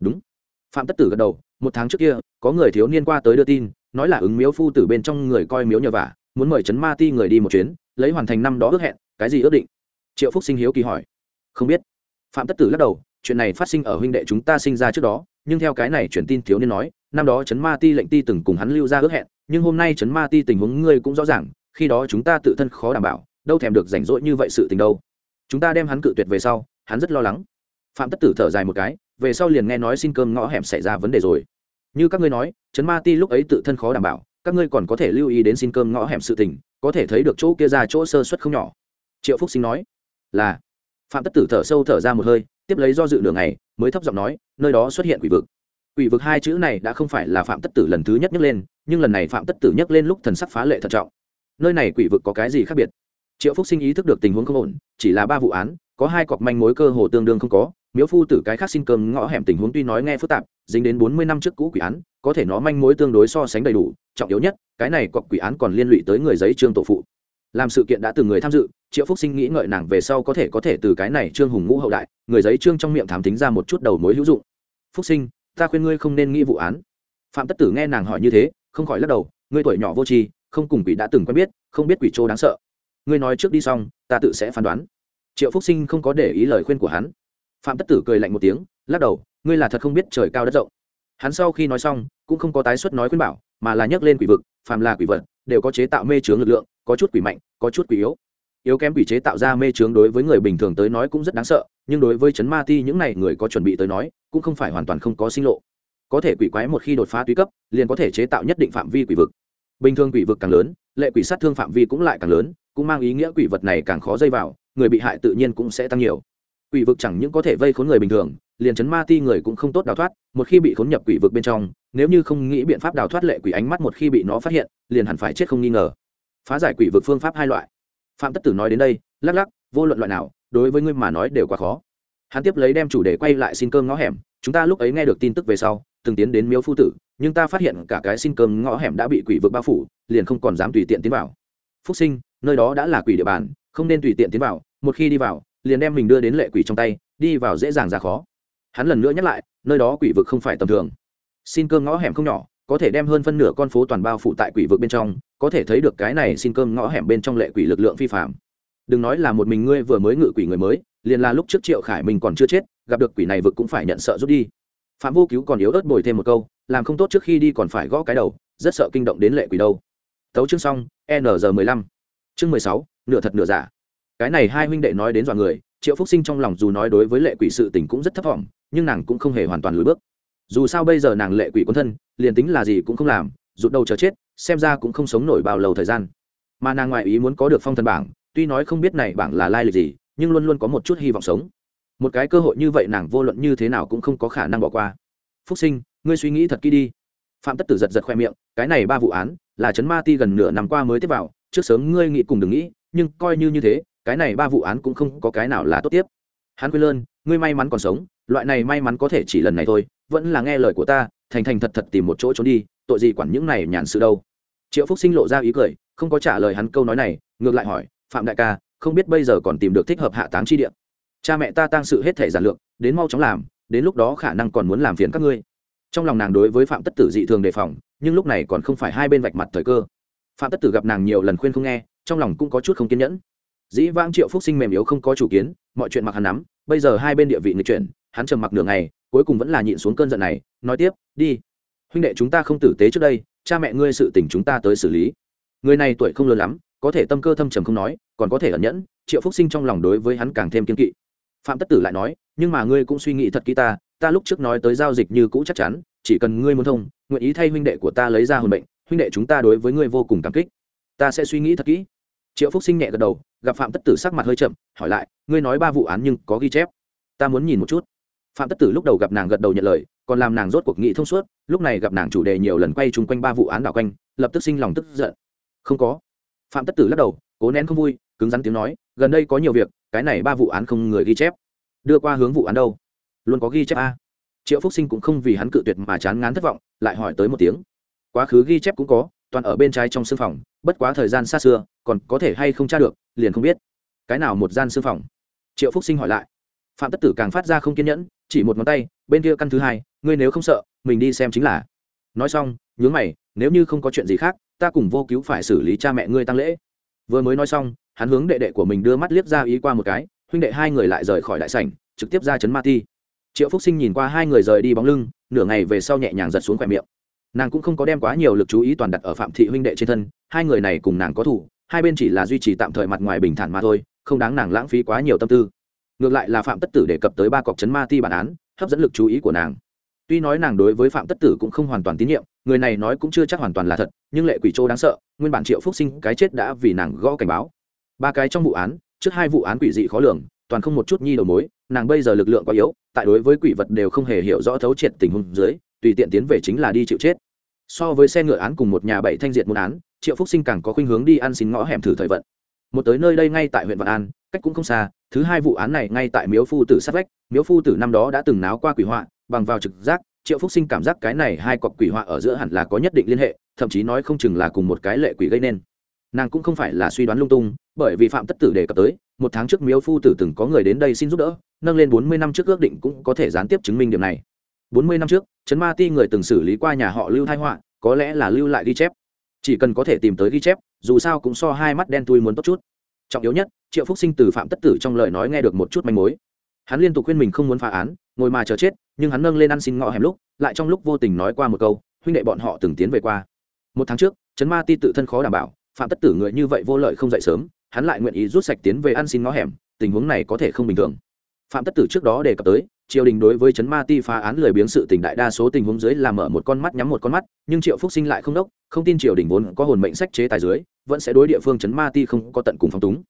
Đúng. Phạm tất tử gật đầu, một tháng trước kia, có người thiếu niên qua tới đưa tin, nói là ứng miếu phu tử bên trong người coi miếu nhờ vả, muốn mời trấn ma ti người đi một chuyến, lấy hoàn thành năm đó ước hẹn, cái gì ước định? Triệu phúc sinh hiếu kỳ hỏi. Không biết. Phạm tất tử lắc đầu, chuyện này phát sinh ở huynh đệ chúng ta sinh ra trước đó, nhưng theo cái này truyền tin thiếu niên nói, năm đó trấn ma ti lệnh ti từng cùng hắn lưu ra ước hẹn, nhưng hôm nay trấn ma ti tình huống ngươi cũng rõ ràng, khi đó chúng ta tự thân khó đảm bảo, đâu thèm được rảnh rỗi như vậy sự tình đâu. Chúng ta đem hắn cự tuyệt về sau, hắn rất lo lắng. Phạm tất tử thở dài một cái, về sau liền nghe nói xin cơm ngõ hẻm xảy ra vấn đề rồi. Như các ngươi nói, trấn ma ti lúc ấy tự thân khó đảm bảo, các ngươi còn có thể lưu ý đến xin cơm ngõ hẻm sự tình, có thể thấy được chỗ kia ra chỗ sơ suất không nhỏ. Triệu phúc sinh nói là phạm tất tử thở sâu thở ra một hơi tiếp lấy do dự đường này mới thấp giọng nói nơi đó xuất hiện quỷ vực quỷ vực hai chữ này đã không phải là phạm tất tử lần thứ nhất nhắc lên nhưng lần này phạm tất tử nhắc lên lúc thần sắc phá lệ thận trọng nơi này quỷ vực có cái gì khác biệt triệu phúc sinh ý thức được tình huống không ổn chỉ là ba vụ án có hai cọc manh mối cơ hồ tương đương không có miếu phu tử cái khác xin cơm ngõ hẻm tình huống tuy nói nghe phức tạp dính đến bốn mươi năm trước cũ quỷ án có thể nó manh mối tương đối so sánh đầy đủ trọng yếu nhất cái này cọc quỷ án còn liên lụy tới người giấy trương tổ phụ làm sự kiện đã từng người tham dự, triệu phúc sinh nghĩ ngợi nàng về sau có thể có thể từ cái này trương hùng ngũ hậu đại, người giấy trương trong miệng thám tính ra một chút đầu mối hữu dụng. Phúc sinh, ta khuyên ngươi không nên nghĩ vụ án. Phạm tất tử nghe nàng hỏi như thế, không khỏi lắc đầu, ngươi tuổi nhỏ vô tri, không cùng quỷ đã từng quen biết, không biết quỷ trô đáng sợ. Ngươi nói trước đi xong, ta tự sẽ phán đoán. Triệu phúc sinh không có để ý lời khuyên của hắn. Phạm tất tử cười lạnh một tiếng, lắc đầu, ngươi là thật không biết trời cao đất rộng. Hắn sau khi nói xong, cũng không có tái xuất nói khuyên bảo mà là nhấc lên quỷ vực, phàm là quỷ vật đều có chế tạo mê chướng lực lượng, có chút quỷ mạnh, có chút quỷ yếu. Yếu kém quỷ chế tạo ra mê chướng đối với người bình thường tới nói cũng rất đáng sợ, nhưng đối với chấn ma ti những này người có chuẩn bị tới nói, cũng không phải hoàn toàn không có sinh lộ. Có thể quỷ quái một khi đột phá tuy cấp, liền có thể chế tạo nhất định phạm vi quỷ vực. Bình thường quỷ vực càng lớn, lệ quỷ sát thương phạm vi cũng lại càng lớn, cũng mang ý nghĩa quỷ vật này càng khó dây vào, người bị hại tự nhiên cũng sẽ tăng nhiều. Quỷ vực chẳng những có thể vây khốn người bình thường liền chấn ma ti người cũng không tốt đào thoát, một khi bị khốn nhập quỷ vực bên trong, nếu như không nghĩ biện pháp đào thoát lệ quỷ ánh mắt một khi bị nó phát hiện, liền hẳn phải chết không nghi ngờ. Phá giải quỷ vực phương pháp hai loại. Phạm tất tử nói đến đây, lắc lắc, vô luận loại nào, đối với ngươi mà nói đều quá khó. Hắn tiếp lấy đem chủ đề quay lại xin cơm ngõ hẻm, chúng ta lúc ấy nghe được tin tức về sau, từng tiến đến miếu phu tử, nhưng ta phát hiện cả cái xin cơm ngõ hẻm đã bị quỷ vực bao phủ, liền không còn dám tùy tiện tiến vào. Phúc sinh, nơi đó đã là quỷ địa bàn, không nên tùy tiện tiến vào, một khi đi vào, liền đem mình đưa đến lệ quỷ trong tay, đi vào dễ dàng ra khó hắn lần nữa nhắc lại, nơi đó quỷ vực không phải tầm thường. Xin cơm ngõ hẻm không nhỏ, có thể đem hơn phân nửa con phố toàn bao phủ tại quỷ vực bên trong, có thể thấy được cái này xin cơm ngõ hẻm bên trong lệ quỷ lực lượng phi phạm. Đừng nói là một mình ngươi vừa mới ngự quỷ người mới, liền là lúc trước triệu khải mình còn chưa chết, gặp được quỷ này vực cũng phải nhận sợ rút đi. Phạm vô cứu còn yếu ớt bồi thêm một câu, làm không tốt trước khi đi còn phải gõ cái đầu, rất sợ kinh động đến lệ quỷ đâu. Tấu chương xong, n G mười lăm. Chương mười sáu, nửa thật nửa giả. Cái này hai huynh đệ nói đến dọa người, triệu phúc sinh trong lòng dù nói đối với lệ quỷ sự tình cũng rất thất vọng nhưng nàng cũng không hề hoàn toàn lùi bước. Dù sao bây giờ nàng lệ quỷ quân thân, liền tính là gì cũng không làm, rụt đầu chờ chết, xem ra cũng không sống nổi bao lâu thời gian. Mà nàng ngoại ý muốn có được phong thần bảng, tuy nói không biết này bảng là lai lịch gì, nhưng luôn luôn có một chút hy vọng sống. Một cái cơ hội như vậy nàng vô luận như thế nào cũng không có khả năng bỏ qua. Phúc sinh, ngươi suy nghĩ thật kỹ đi. Phạm tất tử giật giật khoe miệng, cái này ba vụ án, là chấn ma ti gần nửa năm qua mới tiếp vào, trước sớm ngươi nghĩ cùng đừng nghĩ, nhưng coi như như thế, cái này ba vụ án cũng không có cái nào là tốt tiếp. Hắn quên lơn, ngươi may mắn còn sống loại này may mắn có thể chỉ lần này thôi, vẫn là nghe lời của ta, thành thành thật thật tìm một chỗ trốn đi, tội gì quản những này nhàn sự đâu. Triệu phúc sinh lộ ra ý cười, không có trả lời hắn câu nói này, ngược lại hỏi, phạm đại ca, không biết bây giờ còn tìm được thích hợp hạ táng chi địa? Cha mẹ ta tăng sự hết thể giản lược, đến mau chóng làm, đến lúc đó khả năng còn muốn làm phiền các ngươi. Trong lòng nàng đối với phạm tất tử dị thường đề phòng, nhưng lúc này còn không phải hai bên vạch mặt thời cơ. Phạm tất tử gặp nàng nhiều lần khuyên không nghe, trong lòng cũng có chút không kiên nhẫn. Dĩ vãng triệu phúc sinh mềm yếu không có chủ kiến, mọi chuyện mặc hắn nắm, bây giờ hai bên địa vị người chuyển hắn trầm mặc nửa ngày, cuối cùng vẫn là nhịn xuống cơn giận này, nói tiếp, đi, huynh đệ chúng ta không tử tế trước đây, cha mẹ ngươi sự tình chúng ta tới xử lý. Người này tuổi không lớn lắm, có thể tâm cơ thâm trầm không nói, còn có thể ẩn nhẫn, triệu phúc sinh trong lòng đối với hắn càng thêm kiên kỵ. Phạm tất tử lại nói, nhưng mà ngươi cũng suy nghĩ thật kỹ ta ta lúc trước nói tới giao dịch như cũ chắc chắn, chỉ cần ngươi muốn thông, nguyện ý thay huynh đệ của ta lấy ra hồn bệnh huynh đệ chúng ta đối với ngươi vô cùng cảm kích. Ta sẽ suy nghĩ thật kỹ. Triệu phúc sinh nhẹ gật đầu, gặp phạm tất tử sắc mặt hơi chậm, hỏi lại, ngươi nói ba vụ án nhưng có ghi chép? Ta muốn nhìn một chút phạm tất tử lúc đầu gặp nàng gật đầu nhận lời, còn làm nàng rốt cuộc nghị thông suốt, lúc này gặp nàng chủ đề nhiều lần quay chung quanh ba vụ án đảo quanh, lập tức sinh lòng tức giận. Không có. Phạm tất tử lắc đầu, cố nén không vui, cứng rắn tiếng nói, gần đây có nhiều việc, cái này ba vụ án không người ghi chép. Đưa qua hướng vụ án đâu? Luôn có ghi chép a. Triệu phúc sinh cũng không vì hắn cự tuyệt mà chán ngán thất vọng, lại hỏi tới một tiếng. Quá khứ ghi chép cũng có, toàn ở bên trái trong sưng phòng, bất quá thời gian xa xưa, còn có thể hay không tra được, liền không biết. Cái nào một gian sưng phòng? Triệu phúc sinh hỏi lại. Phạm tất tử càng phát ra không kiên nhẫn chỉ một ngón tay, bên kia căn thứ hai, ngươi nếu không sợ, mình đi xem chính là. Nói xong, nhướng mày, nếu như không có chuyện gì khác, ta cùng vô cứu phải xử lý cha mẹ ngươi tăng lễ. Vừa mới nói xong, hắn hướng đệ đệ của mình đưa mắt liếc ra ý qua một cái, huynh đệ hai người lại rời khỏi đại sảnh, trực tiếp ra chấn ma ti. Triệu phúc sinh nhìn qua hai người rời đi bóng lưng, nửa ngày về sau nhẹ nhàng giật xuống khỏe miệng. Nàng cũng không có đem quá nhiều lực chú ý toàn đặt ở phạm thị huynh đệ trên thân, hai người này cùng nàng có thủ, hai bên chỉ là duy trì tạm thời mặt ngoài bình thản mà thôi, không đáng nàng lãng phí quá nhiều tâm tư ngược lại là phạm tất tử đề cập tới ba cọc chấn ma ti bản án, hấp dẫn lực chú ý của nàng. Tuy nói nàng đối với phạm tất tử cũng không hoàn toàn tín nhiệm, người này nói cũng chưa chắc hoàn toàn là thật, nhưng lệ quỷ châu đáng sợ, nguyên bản triệu phúc sinh cái chết đã vì nàng gõ cảnh báo. Ba cái trong vụ án, trước hai vụ án quỷ dị khó lường, toàn không một chút nhi đầu mối, nàng bây giờ lực lượng quá yếu, tại đối với quỷ vật đều không hề hiểu rõ thấu triệt tình huống dưới, tùy tiện tiến về chính là đi chịu chết. So với xe ngựa án cùng một nhà bảy thanh diệt một án, triệu phúc sinh càng có khuynh hướng đi ăn xin ngõ hẻm thử thời vận. Một tới nơi đây ngay tại huyện vạn an cách cũng không xa, thứ hai vụ án này ngay tại miếu phu tử sát vách, miếu phu tử năm đó đã từng náo qua quỷ họa, bằng vào trực giác, triệu phúc sinh cảm giác cái này hai cọc quỷ họa ở giữa hẳn là có nhất định liên hệ, thậm chí nói không chừng là cùng một cái lệ quỷ gây nên. Nàng cũng không phải là suy đoán lung tung, bởi vì phạm tất tử đề cập tới, một tháng trước miếu phu tử từng có người đến đây xin giúp đỡ, nâng lên bốn mươi năm trước ước định cũng có thể gián tiếp chứng minh điểm này. Bốn mươi năm trước, trấn ma ti người từng xử lý qua nhà họ lưu thai họa, có lẽ là lưu lại ghi chép. Chỉ cần có thể tìm tới ghi chép, dù sao cũng so hai mắt đen tui muốn tốt chút. Trọng yếu nhất triệu phúc sinh từ phạm tất tử trong lời nói nghe được một chút manh mối. Hắn liên tục khuyên mình không muốn phá án, ngồi mà chờ chết, nhưng hắn nâng lên ăn xin ngọ hẻm lúc, lại trong lúc vô tình nói qua một câu, huynh đệ bọn họ từng tiến về qua. Một tháng trước, trấn ma ti tự thân khó đảm bảo, phạm tất tử người như vậy vô lợi không dậy sớm, hắn lại nguyện ý rút sạch tiến về ăn xin ngõ hẻm, tình huống này có thể không bình thường. Phạm tất tử trước đó đề cập tới, triều đình đối với Trấn ma ti phá án lười biếng sự tình đại đa số tình huống dưới là mở một con mắt nhắm một con mắt, nhưng triệu phúc sinh lại không đốc, không tin triều đình vốn có hồn mệnh sách chế tài dưới, vẫn sẽ đối địa phương Trấn ma ti không có tận cùng phong túng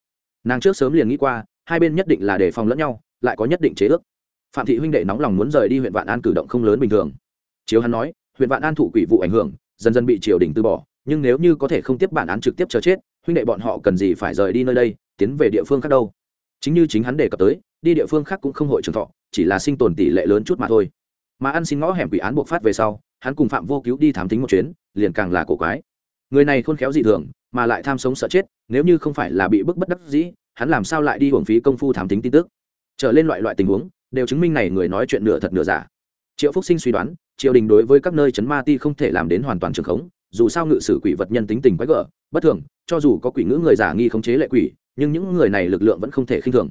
nàng trước sớm liền nghĩ qua, hai bên nhất định là đề phòng lẫn nhau, lại có nhất định chế ước. Phạm thị huynh đệ nóng lòng muốn rời đi huyện vạn an cử động không lớn bình thường. Chiếu hắn nói, huyện vạn an thụ quỷ vụ ảnh hưởng, dần dần bị triều đình từ bỏ, nhưng nếu như có thể không tiếp bản án trực tiếp chờ chết, huynh đệ bọn họ cần gì phải rời đi nơi đây, tiến về địa phương khác đâu? Chính như chính hắn đề cập tới, đi địa phương khác cũng không hội trường thọ, chỉ là sinh tồn tỷ lệ lớn chút mà thôi. Mà ăn xin ngõ hẻm quỷ án buộc phát về sau, hắn cùng phạm vô cứu đi thám tính một chuyến, liền càng là cổ quái người này khôn khéo dị thường, mà lại tham sống sợ chết, nếu như không phải là bị bức bất đắc dĩ, hắn làm sao lại đi hưởng phí công phu thám tính tin tức? Trở lên loại loại tình huống, đều chứng minh này người nói chuyện nửa thật nửa giả. Triệu phúc sinh suy đoán, triều đình đối với các nơi chấn ma ti không thể làm đến hoàn toàn trường khống, dù sao ngự sử quỷ vật nhân tính tình quái gở, bất thường, cho dù có quỷ ngữ người giả nghi khống chế lệ quỷ, nhưng những người này lực lượng vẫn không thể khinh thường.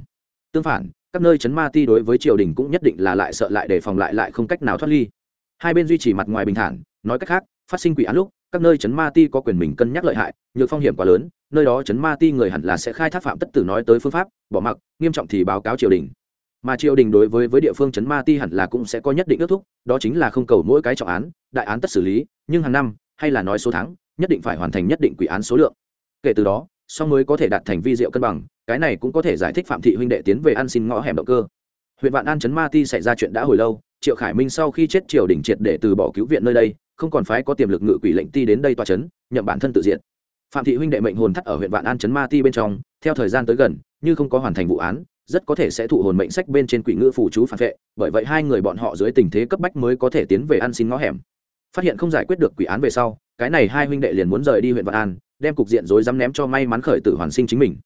Tương phản, các nơi chấn ma ti đối với triều đình cũng nhất định là lại sợ lại để phòng lại lại không cách nào thoát ly. Hai bên duy trì mặt ngoài bình thản, nói cách khác phát sinh quỷ án lúc, các nơi chấn ma ti có quyền mình cân nhắc lợi hại, nhược phong hiểm quá lớn, nơi đó chấn ma ti người hẳn là sẽ khai thác phạm tất tử nói tới phương pháp, bỏ mặc, nghiêm trọng thì báo cáo triều đình. Mà triều đình đối với với địa phương chấn ma ti hẳn là cũng sẽ có nhất định ước thúc, đó chính là không cầu mỗi cái trọng án, đại án tất xử lý, nhưng hàng năm, hay là nói số tháng, nhất định phải hoàn thành nhất định quỷ án số lượng. Kể từ đó, song mới có thể đạt thành vi diệu cân bằng, cái này cũng có thể giải thích phạm thị huynh đệ tiến về ăn xin ngõ hẻm động cơ. Huyện vạn an chấn ma ti xảy ra chuyện đã hồi lâu, triệu khải minh sau khi chết triều đình triệt để từ bỏ cứu viện nơi đây không còn phái có tiềm lực ngự quỷ lệnh ti đến đây tòa chấn, nhậm bản thân tự diện phạm thị huynh đệ mệnh hồn thắt ở huyện vạn an chấn ma ti bên trong, theo thời gian tới gần, như không có hoàn thành vụ án, rất có thể sẽ thụ hồn mệnh sách bên trên quỷ ngữ phủ chú phản vệ, bởi vậy hai người bọn họ dưới tình thế cấp bách mới có thể tiến về ăn xin ngõ hẻm. Phát hiện không giải quyết được quỷ án về sau, cái này hai huynh đệ liền muốn rời đi huyện vạn an, đem cục diện rối rắm ném cho may mắn khởi tử hoàn sinh chính mình.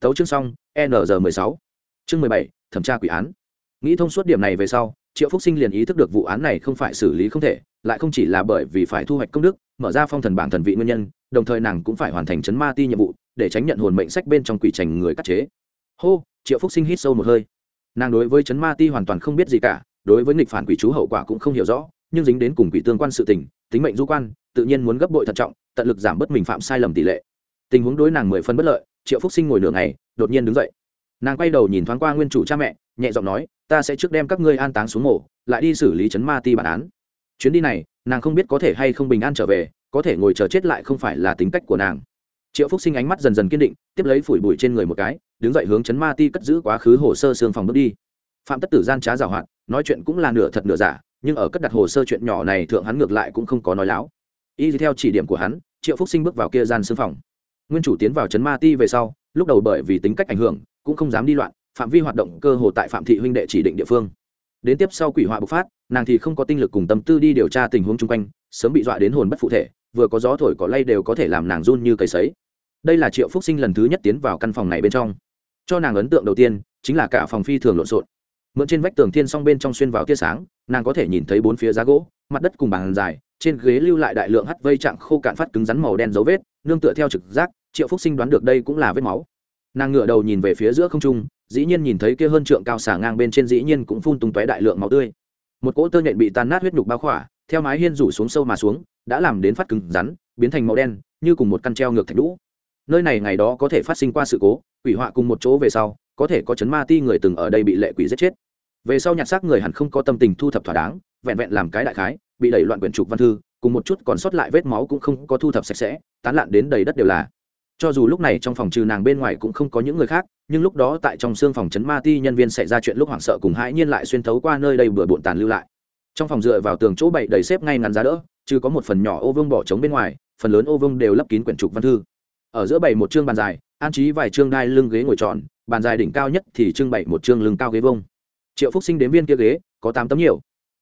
Tấu chương xong, n mười sáu. Chương mười bảy, thẩm tra quỷ án. Nghĩ thông suốt điểm này về sau, triệu phúc sinh liền ý thức được vụ án này không phải xử lý không thể lại không chỉ là bởi vì phải thu hoạch công đức, mở ra phong thần bảng thần vị nguyên nhân, đồng thời nàng cũng phải hoàn thành chấn ma ti nhiệm vụ, để tránh nhận hồn mệnh sách bên trong quỷ trành người cắt chế. Hô, triệu phúc sinh hít sâu một hơi. Nàng đối với chấn ma ti hoàn toàn không biết gì cả, đối với nghịch phản quỷ chú hậu quả cũng không hiểu rõ, nhưng dính đến cùng quỷ tương quan sự tình, tính mệnh du quan, tự nhiên muốn gấp bội thận trọng, tận lực giảm bớt mình phạm sai lầm tỷ lệ. Tình huống đối nàng mười phân bất lợi, triệu phúc sinh ngồi nửa ngày, đột nhiên đứng dậy. Nàng quay đầu nhìn thoáng qua nguyên chủ cha mẹ, nhẹ giọng nói, ta sẽ trước đem các ngươi an táng xuống mổ, lại đi xử lý chấn ma ti bản án chuyến đi này, nàng không biết có thể hay không bình an trở về, có thể ngồi chờ chết lại không phải là tính cách của nàng. Triệu phúc sinh ánh mắt dần dần kiên định, tiếp lấy phủi bụi trên người một cái, đứng dậy hướng chấn ma ti cất giữ quá khứ hồ sơ xương phòng bước đi. Phạm tất tử gian trá giảo hoạt, nói chuyện cũng là nửa thật nửa giả, nhưng ở cất đặt hồ sơ chuyện nhỏ này thượng hắn ngược lại cũng không có nói láo. Y theo chỉ điểm của hắn, triệu phúc sinh bước vào kia gian xương phòng. Nguyên chủ tiến vào chấn ma ti về sau, lúc đầu bởi vì tính cách ảnh hưởng, cũng không dám đi loạn, phạm vi hoạt động cơ hồ tại phạm thị huynh đệ chỉ định địa phương đến tiếp sau quỷ họa bộc phát, nàng thì không có tinh lực cùng tâm tư đi điều tra tình huống chung quanh, sớm bị dọa đến hồn bất phụ thể, vừa có gió thổi cỏ lay đều có thể làm nàng run như cây sấy. Đây là triệu phúc sinh lần thứ nhất tiến vào căn phòng này bên trong. Cho nàng ấn tượng đầu tiên, chính là cả phòng phi thường lộn xộn. Mượn trên vách tường thiên song bên trong xuyên vào tia sáng, nàng có thể nhìn thấy bốn phía giá gỗ, mặt đất cùng bàn dài, trên ghế lưu lại đại lượng hắt vây trạng khô cạn phát cứng rắn màu đen dấu vết, nương tựa theo trực giác, triệu phúc sinh đoán được đây cũng là vết máu. Nàng ngửa đầu nhìn về phía giữa không trung dĩ nhiên nhìn thấy kia hơn trượng cao xả ngang bên trên dĩ nhiên cũng phun tung tóe đại lượng máu tươi. Một cỗ tơ nhện bị tan nát huyết nhục bao khỏa, theo mái hiên rủ xuống sâu mà xuống, đã làm đến phát cứng rắn, biến thành màu đen, như cùng một căn treo ngược thạch lũ nơi này ngày đó có thể phát sinh qua sự cố, quỷ họa cùng một chỗ về sau, có thể có chấn ma ti người từng ở đây bị lệ quỷ giết chết. Về sau nhặt xác người hẳn không có tâm tình thu thập thỏa đáng, vẹn vẹn làm cái đại khái, bị đẩy loạn quyển trục văn thư, cùng một chút còn sót lại vết máu cũng không có thu thập sạch sẽ, tán lạn đến đầy đất đều là cho dù lúc này trong phòng trừ nàng bên ngoài cũng không có những người khác, nhưng lúc đó tại trong xương phòng chấn ma ti nhân viên xảy ra chuyện lúc hoảng sợ cùng hãi nhiên lại xuyên thấu qua nơi đây bừa bộn tàn lưu lại. Trong phòng dựa vào tường chỗ bậy đầy xếp ngay ngắn giá đỡ, chứ có một phần nhỏ ô vương bỏ trống bên ngoài, phần lớn ô vương đều lấp kín quyển trục văn thư. Ở giữa bảy một chương bàn dài, an trí vài chương đai lưng ghế ngồi tròn, bàn dài đỉnh cao nhất thì trưng bày một chương lưng cao ghế vông triệu phúc sinh đến viên kia ghế, có tám tấm nhiều.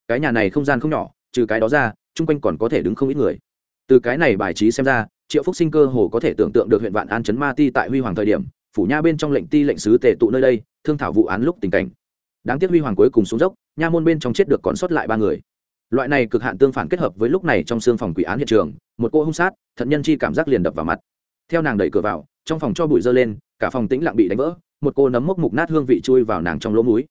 Cái nhà này không gian không nhỏ, trừ cái đó ra, chung quanh còn có thể đứng không ít người. Từ cái này bài trí xem ra triệu phúc sinh cơ hồ có thể tưởng tượng được huyện vạn an chấn ma ti tại huy hoàng thời điểm, phủ nha bên trong lệnh ti lệnh sứ tề tụ nơi đây, thương thảo vụ án lúc tình cảnh. Đáng tiếc huy hoàng cuối cùng xuống dốc, nha môn bên trong chết được còn sót lại ba người. Loại này cực hạn tương phản kết hợp với lúc này trong xương phòng quỷ án hiện trường, một cô hung sát, thận nhân chi cảm giác liền đập vào mặt. Theo nàng đẩy cửa vào, trong phòng cho bụi dơ lên, cả phòng tĩnh lặng bị đánh vỡ, một cô nấm mốc mục nát hương vị chui vào nàng trong lỗ mũi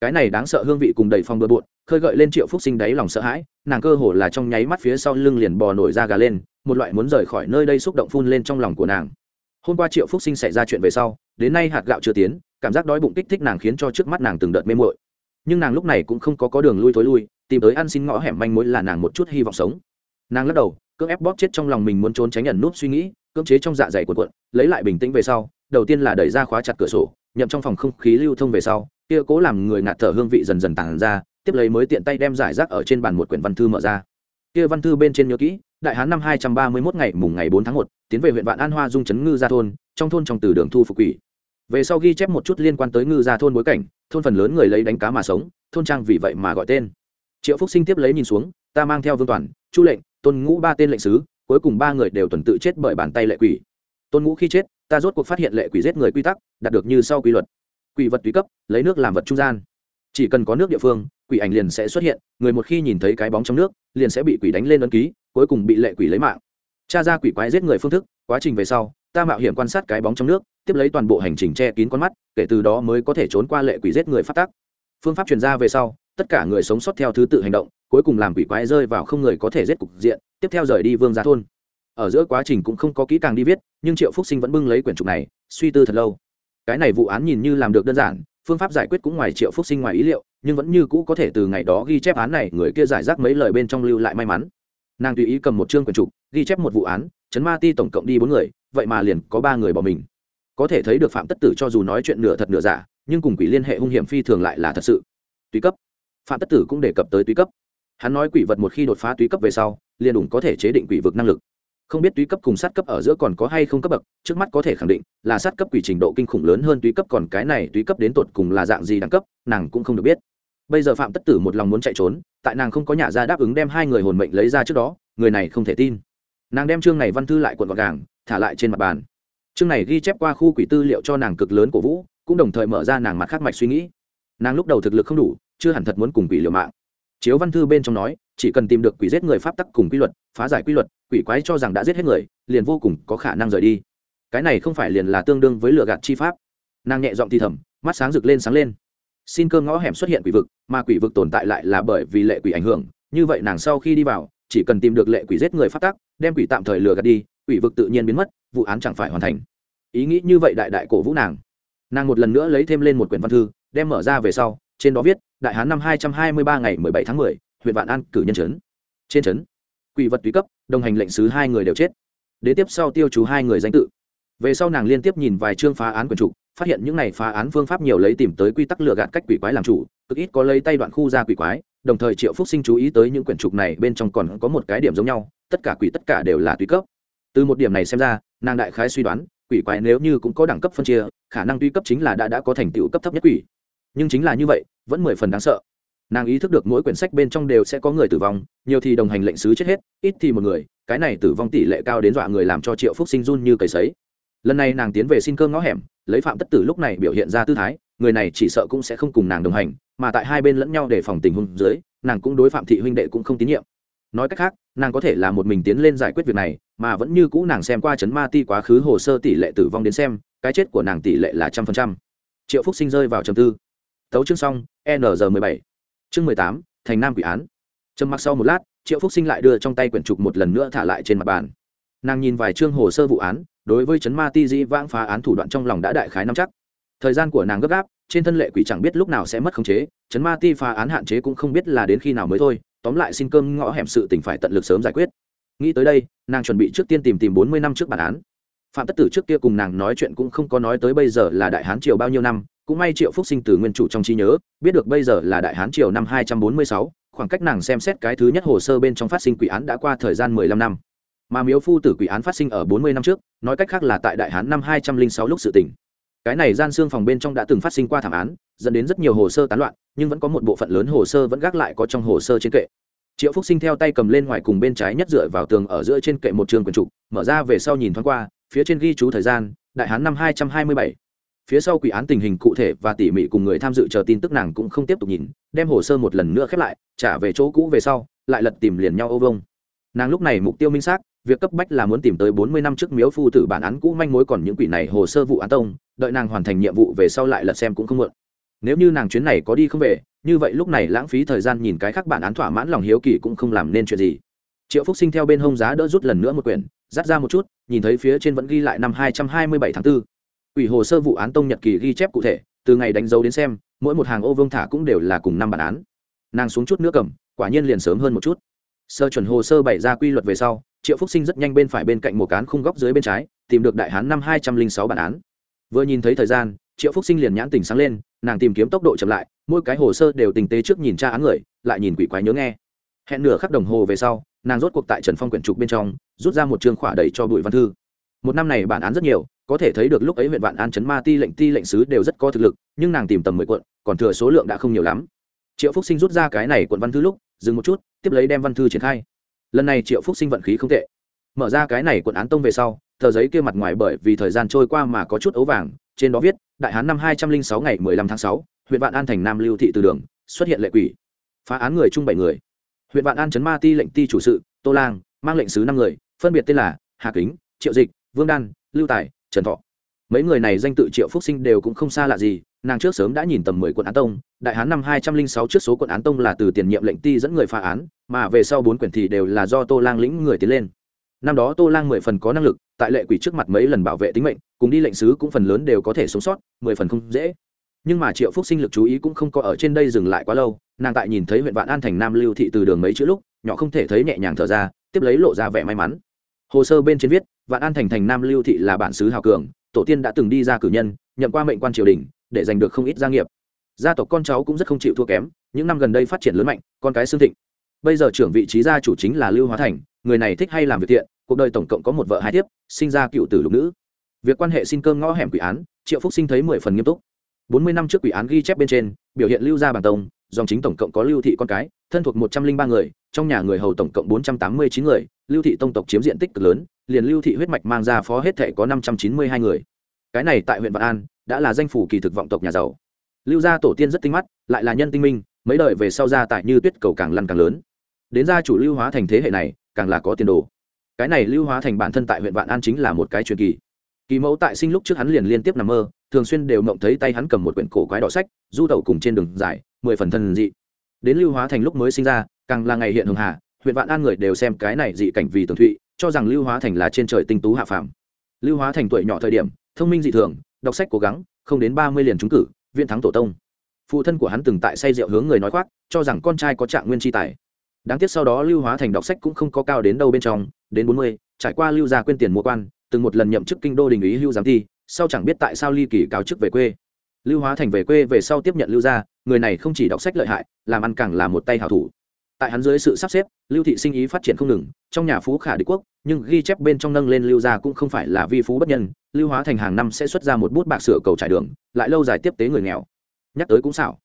cái này đáng sợ hương vị cùng đầy phòng bừa bộn, khơi gợi lên triệu phúc sinh đáy lòng sợ hãi, nàng cơ hồ là trong nháy mắt phía sau lưng liền bò nổi ra gà lên, một loại muốn rời khỏi nơi đây xúc động phun lên trong lòng của nàng. Hôm qua triệu phúc sinh xảy ra chuyện về sau, đến nay hạt gạo chưa tiến, cảm giác đói bụng kích thích nàng khiến cho trước mắt nàng từng đợt mê mội nhưng nàng lúc này cũng không có có đường lui thối lui, tìm tới ăn xin ngõ hẻm manh mối là nàng một chút hy vọng sống. Nàng lắc đầu, cưỡng ép bóp chết trong lòng mình muốn trốn tránh ẩn núp suy nghĩ, cưỡng chế trong dạ dày của quận lấy lại bình tĩnh về sau, đầu tiên là đẩy ra khóa chặt cửa sổ, nhậm trong phòng không khí lưu thông về sau kia cố làm người ngạt thở hương vị dần dần tàn ra, tiếp lấy mới tiện tay đem giải rác ở trên bàn một quyển văn thư mở ra. Kia văn thư bên trên nhớ kỹ, đại hán năm hai trăm ba mươi 231 ngày mùng ngày bốn tháng một, tiến về huyện vạn an hoa dung trấn ngư gia thôn, trong thôn trong từ đường thu phục quỷ. Về sau ghi chép một chút liên quan tới ngư gia thôn bối cảnh, thôn phần lớn người lấy đánh cá mà sống, thôn trang vì vậy mà gọi tên. Triệu phúc sinh tiếp lấy nhìn xuống, ta mang theo vương toàn, chu lệnh, tôn ngũ ba tên lệnh sứ, cuối cùng ba người đều tuần tự chết bởi bàn tay lệ quỷ. Tôn ngũ khi chết, ta rốt cuộc phát hiện lệ quỷ giết người quy tắc, đạt được như sau quy luật quỷ vật tùy cấp, lấy nước làm vật trung gian. Chỉ cần có nước địa phương, quỷ ảnh liền sẽ xuất hiện, người một khi nhìn thấy cái bóng trong nước, liền sẽ bị quỷ đánh lên ấn ký, cuối cùng bị lệ quỷ lấy mạng. Cha ra quỷ quái giết người phương thức, quá trình về sau, ta mạo hiểm quan sát cái bóng trong nước, tiếp lấy toàn bộ hành trình che kín con mắt, kể từ đó mới có thể trốn qua lệ quỷ giết người phát tác phương pháp truyền ra về sau, tất cả người sống sót theo thứ tự hành động, cuối cùng làm quỷ quái rơi vào không người có thể giết cục diện, tiếp theo rời đi vương gia thôn. Ở giữa quá trình cũng không có kỹ càng đi viết, nhưng triệu phúc sinh vẫn bưng lấy quyển trục này, suy tư thật lâu cái này vụ án nhìn như làm được đơn giản, phương pháp giải quyết cũng ngoài triệu phúc sinh ngoài ý liệu, nhưng vẫn như cũ có thể từ ngày đó ghi chép án này, người kia giải rác mấy lời bên trong lưu lại may mắn. Nàng tùy ý cầm một chương quyển trục, ghi chép một vụ án, chấn ma ti tổng cộng đi bốn người, vậy mà liền có ba người bỏ mình. Có thể thấy được phạm tất tử cho dù nói chuyện nửa thật nửa giả, nhưng cùng quỷ liên hệ hung hiểm phi thường lại là thật sự. Tùy cấp. Phạm tất tử cũng đề cập tới tùy cấp. Hắn nói quỷ vật một khi đột phá tùy cấp về sau, liền đủ có thể chế định quỷ vực năng lực không biết túy cấp cùng sát cấp ở giữa còn có hay không cấp bậc, trước mắt có thể khẳng định là sát cấp quỷ trình độ kinh khủng lớn hơn túy cấp, còn cái này túy cấp đến tột cùng là dạng gì đẳng cấp, nàng cũng không được biết. Bây giờ phạm tất tử một lòng muốn chạy trốn, tại nàng không có nhà ra đáp ứng đem hai người hồn mệnh lấy ra trước đó, người này không thể tin. Nàng đem chương này văn thư lại cuộn gọn gàng, thả lại trên mặt bàn. Chương này ghi chép qua khu quỷ tư liệu cho nàng cực lớn của vũ, cũng đồng thời mở ra nàng mặt khác mạch suy nghĩ. Nàng lúc đầu thực lực không đủ, chưa hẳn thật muốn cùng quỷ liều mạng. Chiếu văn thư bên trong nói chỉ cần tìm được quỷ giết người pháp tắc cùng quy luật, phá giải quy luật, quỷ quái cho rằng đã giết hết người, liền vô cùng có khả năng rời đi. Cái này không phải liền là tương đương với lựa gạt chi pháp. Nàng nhẹ giọng thì thầm, mắt sáng rực lên sáng lên. Xin cơ ngõ hẻm xuất hiện quỷ vực, mà quỷ vực tồn tại lại là bởi vì lệ quỷ ảnh hưởng, như vậy nàng sau khi đi vào, chỉ cần tìm được lệ quỷ giết người phát tắc, đem quỷ tạm thời lừa gạt đi, quỷ vực tự nhiên biến mất, vụ án chẳng phải hoàn thành. Ý nghĩ như vậy đại đại cổ vũ nàng. Nàng một lần nữa lấy thêm lên một quyển văn thư, đem mở ra về sau, trên đó viết, đại hán năm hai trăm hai mươi ba ngày mười bảy tháng mười huyện vạn an cử nhân trấn. Trên trấn, quỷ vật tùy cấp, đồng hành lệnh sứ hai người đều chết. Đến tiếp sau tiêu chú hai người danh tự. Về sau nàng liên tiếp nhìn vài chương phá án quần trục phát hiện những này phá án phương pháp nhiều lấy tìm tới quy tắc lựa gạt cách quỷ quái làm chủ, cực ít có lấy tay đoạn khu ra quỷ quái, đồng thời triệu phúc sinh chú ý tới những quyển trục này bên trong còn có một cái điểm giống nhau, tất cả quỷ tất cả đều là tùy cấp. Từ một điểm này xem ra, nàng đại khái suy đoán, quỷ quái nếu như cũng có đẳng cấp phân chia, khả năng tuy cấp chính là đã đã có thành tựu cấp thấp nhất quỷ. Nhưng chính là như vậy, vẫn mười phần đáng sợ nàng ý thức được mỗi quyển sách bên trong đều sẽ có người tử vong, nhiều thì đồng hành lệnh sứ chết hết, ít thì một người, cái này tử vong tỷ lệ cao đến dọa người làm cho triệu phúc sinh run như cầy sấy. Lần này nàng tiến về xin cơm ngõ hẻm, lấy phạm tất tử lúc này biểu hiện ra tư thái, người này chỉ sợ cũng sẽ không cùng nàng đồng hành, mà tại hai bên lẫn nhau để phòng tình huống dưới, nàng cũng đối phạm thị huynh đệ cũng không tín nhiệm. Nói cách khác, nàng có thể là một mình tiến lên giải quyết việc này, mà vẫn như cũ nàng xem qua chấn ma ti quá khứ hồ sơ tỷ lệ tử vong đến xem, cái chết của nàng tỷ lệ là trăm phần trăm. Triệu phúc sinh rơi vào trầm tư. Tấu chương xong, n G mười bảy chương mười tám, thành nam quỷ án. Trầm mặc sau một lát, triệu phúc sinh lại đưa trong tay quyển trục một lần nữa thả lại trên mặt bàn. Nàng nhìn vài chương hồ sơ vụ án, đối với chấn ma ti dĩ vãng phá án thủ đoạn trong lòng đã đại khái nắm chắc. Thời gian của nàng gấp gáp, trên thân lệ quỷ chẳng biết lúc nào sẽ mất khống chế, chấn ma ti phá án hạn chế cũng không biết là đến khi nào mới thôi, tóm lại xin cơm ngõ hẻm sự tỉnh phải tận lực sớm giải quyết. Nghĩ tới đây, nàng chuẩn bị trước tiên tìm tìm bốn mươi năm trước bản án. Phạm tất tử trước kia cùng nàng nói chuyện cũng không có nói tới bây giờ là đại hán triều bao nhiêu năm cũng may triệu phúc sinh từ nguyên chủ trong trí nhớ, biết được bây giờ là đại hán triều năm hai trăm bốn mươi sáu, khoảng cách nàng xem xét cái thứ nhất hồ sơ bên trong phát sinh quỷ án đã qua thời gian mười lăm năm. Mà miếu phu tử quỷ án phát sinh ở bốn mươi năm trước, nói cách khác là tại đại hán năm hai trăm linh sáu lúc sự tỉnh cái này gian xương phòng bên trong đã từng phát sinh qua thảm án, dẫn đến rất nhiều hồ sơ tán loạn, nhưng vẫn có một bộ phận lớn hồ sơ vẫn gác lại có trong hồ sơ trên kệ. Triệu phúc sinh theo tay cầm lên ngoài cùng bên trái nhất dựa vào tường ở giữa trên kệ một trường quần trục, mở ra về sau nhìn thoáng qua, phía trên ghi chú thời gian, đại hán năm hai trăm hai mươi bảy phía sau quỷ án tình hình cụ thể và tỉ mỉ cùng người tham dự chờ tin tức nàng cũng không tiếp tục nhìn, đem hồ sơ một lần nữa khép lại, trả về chỗ cũ về sau, lại lật tìm liền nhau ô vông nàng lúc này mục tiêu minh xác, việc cấp bách là muốn tìm tới bốn mươi năm trước miếu phu tử bản án cũ manh mối còn những quỷ này hồ sơ vụ án tông, đợi nàng hoàn thành nhiệm vụ về sau lại lật xem cũng không muộn. Nếu như nàng chuyến này có đi không về, như vậy lúc này lãng phí thời gian nhìn cái khác bản án thỏa mãn lòng hiếu kỳ cũng không làm nên chuyện gì. Triệu phúc sinh theo bên hông giá đỡ rút lần nữa một quyển dắt ra một chút, nhìn thấy phía trên vẫn ghi lại năm hai trăm hai mươi bảy tháng 4 quỷ hồ sơ vụ án tông nhật kỳ ghi chép cụ thể, từ ngày đánh dấu đến xem, mỗi một hàng ô vương thả cũng đều là cùng năm bản án. Nàng xuống chút nước cầm, quả nhiên liền sớm hơn một chút. Sơ chuẩn hồ sơ bày ra quy luật về sau, triệu phúc sinh rất nhanh bên phải bên cạnh một cán khung góc dưới bên trái, tìm được đại hán năm hai trăm linh sáu bản án. Vừa nhìn thấy thời gian, triệu phúc sinh liền nhãn tình sáng lên, nàng tìm kiếm tốc độ chậm lại, mỗi cái hồ sơ đều tình tế trước nhìn tra án người, lại nhìn quỷ quái nhớ nghe. Hẹn nửa khắc đồng hồ về sau, nàng rốt cuộc tại trần phong quyển trục bên trong, rút ra một chương khỏa đầy cho bụi văn thư một năm này bản án rất nhiều, có thể thấy được lúc ấy huyện vạn an chấn ma ti lệnh ti lệnh sứ đều rất có thực lực, nhưng nàng tìm tầm mười quận, còn thừa số lượng đã không nhiều lắm. Triệu phúc sinh rút ra cái này quận văn thư lúc, dừng một chút, tiếp lấy đem văn thư triển khai. Lần này triệu phúc sinh vận khí không tệ. Mở ra cái này quận án tông về sau, tờ giấy kia mặt ngoài bởi vì thời gian trôi qua mà có chút ấu vàng, trên đó viết, đại hán năm hai trăm linh sáu ngày mười lăm tháng sáu, huyện vạn an thành nam lưu thị từ đường, xuất hiện lệ quỷ. Phá án người chung bảy người. Huyện vạn an chấn ma ti lệnh ti chủ sự, tô lang, mang lệnh sứ năm người, phân biệt tên là hà kính, triệu dịch vương đan, lưu tài, trần thọ. Mấy người này danh tự triệu phúc sinh đều cũng không xa lạ gì, nàng trước sớm đã nhìn tầm mười quận án tông, đại hán năm hai trăm linh sáu trước số quận án tông là từ tiền nhiệm lệnh ti dẫn người phá án, mà về sau bốn quyển thì đều là do tô lang lĩnh người tiến lên. Năm đó tô lang mười phần có năng lực, tại lệ quỷ trước mặt mấy lần bảo vệ tính mệnh, cùng đi lệnh sứ cũng phần lớn đều có thể sống sót, mười phần không dễ. Nhưng mà triệu phúc sinh lực chú ý cũng không có ở trên đây dừng lại quá lâu, nàng tại nhìn thấy huyện vạn an thành nam lưu thị từ đường mấy chữ lúc, nhỏ không thể thấy nhẹ nhàng thở ra, tiếp lấy lộ ra vẻ may mắn. Hồ sơ bên trên viết vạn an thành thành nam lưu thị là bản xứ hào cường, tổ tiên đã từng đi ra cử nhân nhận qua mệnh quan triều đình, để giành được không ít gia nghiệp. Gia tộc con cháu cũng rất không chịu thua kém, những năm gần đây phát triển lớn mạnh, con cái xương thịnh. Bây giờ trưởng vị trí gia chủ chính là lưu hóa thành, người này thích hay làm việc thiện, cuộc đời tổng cộng có một vợ hai thiếp, sinh ra cựu tử lục nữ. Việc quan hệ xin cơm ngõ hẻm quỷ án, triệu phúc sinh thấy mười phần nghiêm túc. Bốn mươi năm trước quỷ án ghi chép bên trên, biểu hiện lưu gia bản tông, dòng chính tổng cộng có lưu thị con cái, thân thuộc một trăm linh ba người, trong nhà người hầu tổng cộng bốn trăm tám mươi chín người, lưu thị tông tộc chiếm diện tích cực lớn liền lưu thị huyết mạch mang ra phó hết thể có năm trăm chín mươi hai người. Cái này tại huyện vạn an, đã là danh phủ kỳ thực vọng tộc nhà giàu. Lưu gia tổ tiên rất tinh mắt, lại là nhân tinh minh, mấy đời về sau gia tại như tuyết cầu càng lăn càng lớn. Đến gia chủ lưu hóa thành thế hệ này, càng là có tiền đồ. Cái này lưu hóa thành bản thân tại huyện vạn an chính là một cái truyền kỳ. Kỳ mẫu tại sinh lúc trước hắn liền liên tiếp nằm mơ, thường xuyên đều mộng thấy tay hắn cầm một quyển cổ quái đỏ sách, du tẩu cùng trên đường dài mười phần thần dị. Đến lưu hóa thành lúc mới sinh ra, càng là ngày hiện hường hà, huyện vạn an người đều xem cái này dị cảnh vì tường thụy cho rằng lưu hóa thành là trên trời tinh tú hạ phàm. Lưu hóa thành tuổi nhỏ thời điểm, thông minh dị thường, đọc sách cố gắng, không đến ba mươi liền trúng cử, viên thắng tổ tông. Phụ thân của hắn từng tại say rượu hướng người nói khoác, cho rằng con trai có trạng nguyên tri tài. Đáng tiếc sau đó lưu hóa thành đọc sách cũng không có cao đến đâu bên trong, đến bốn mươi, trải qua lưu gia quên tiền mua quan, từng một lần nhậm chức kinh đô đình ý hưu giám thi, sau chẳng biết tại sao ly kỳ cáo chức về quê. Lưu hóa thành về quê về sau tiếp nhận lưu gia, người này không chỉ đọc sách lợi hại, làm ăn càng là một tay hảo thủ tại hắn dưới sự sắp xếp, lưu thị sinh ý phát triển không ngừng, trong nhà phú khả đế quốc, nhưng ghi chép bên trong nâng lên lưu gia cũng không phải là vi phú bất nhân, lưu hóa thành hàng năm sẽ xuất ra một bút bạc sửa cầu trải đường, lại lâu dài tiếp tế người nghèo. Nhắc tới cũng xảo.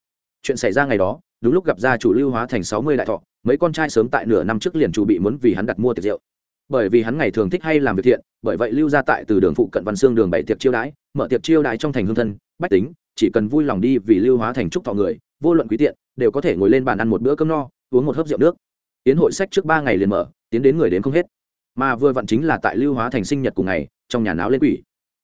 Chuyện xảy ra ngày đó, đúng lúc gặp gia chủ lưu hóa thành sáu mươi đại thọ, mấy con trai sớm tại nửa năm trước liền chủ bị muốn vì hắn đặt mua tiệc rượu. Bởi vì hắn ngày thường thích hay làm việc thiện, bởi vậy lưu gia tại từ đường phụ cận văn xương đường bảy tiệc chiêu đãi, mở tiệc chiêu đãi trong thành hương thân, bách tính, chỉ cần vui lòng đi vì lưu hóa thành trúc thọ người, vô luận quý tiện, đều có thể ngồi lên bàn ăn một bữa cơm no uống một hớp rượu nước. Tiến hội sách trước ba ngày liền mở, tiến đến người đến không hết. Mà vừa vặn chính là tại lưu hóa thành sinh nhật cùng ngày, trong nhà náo lên quỷ.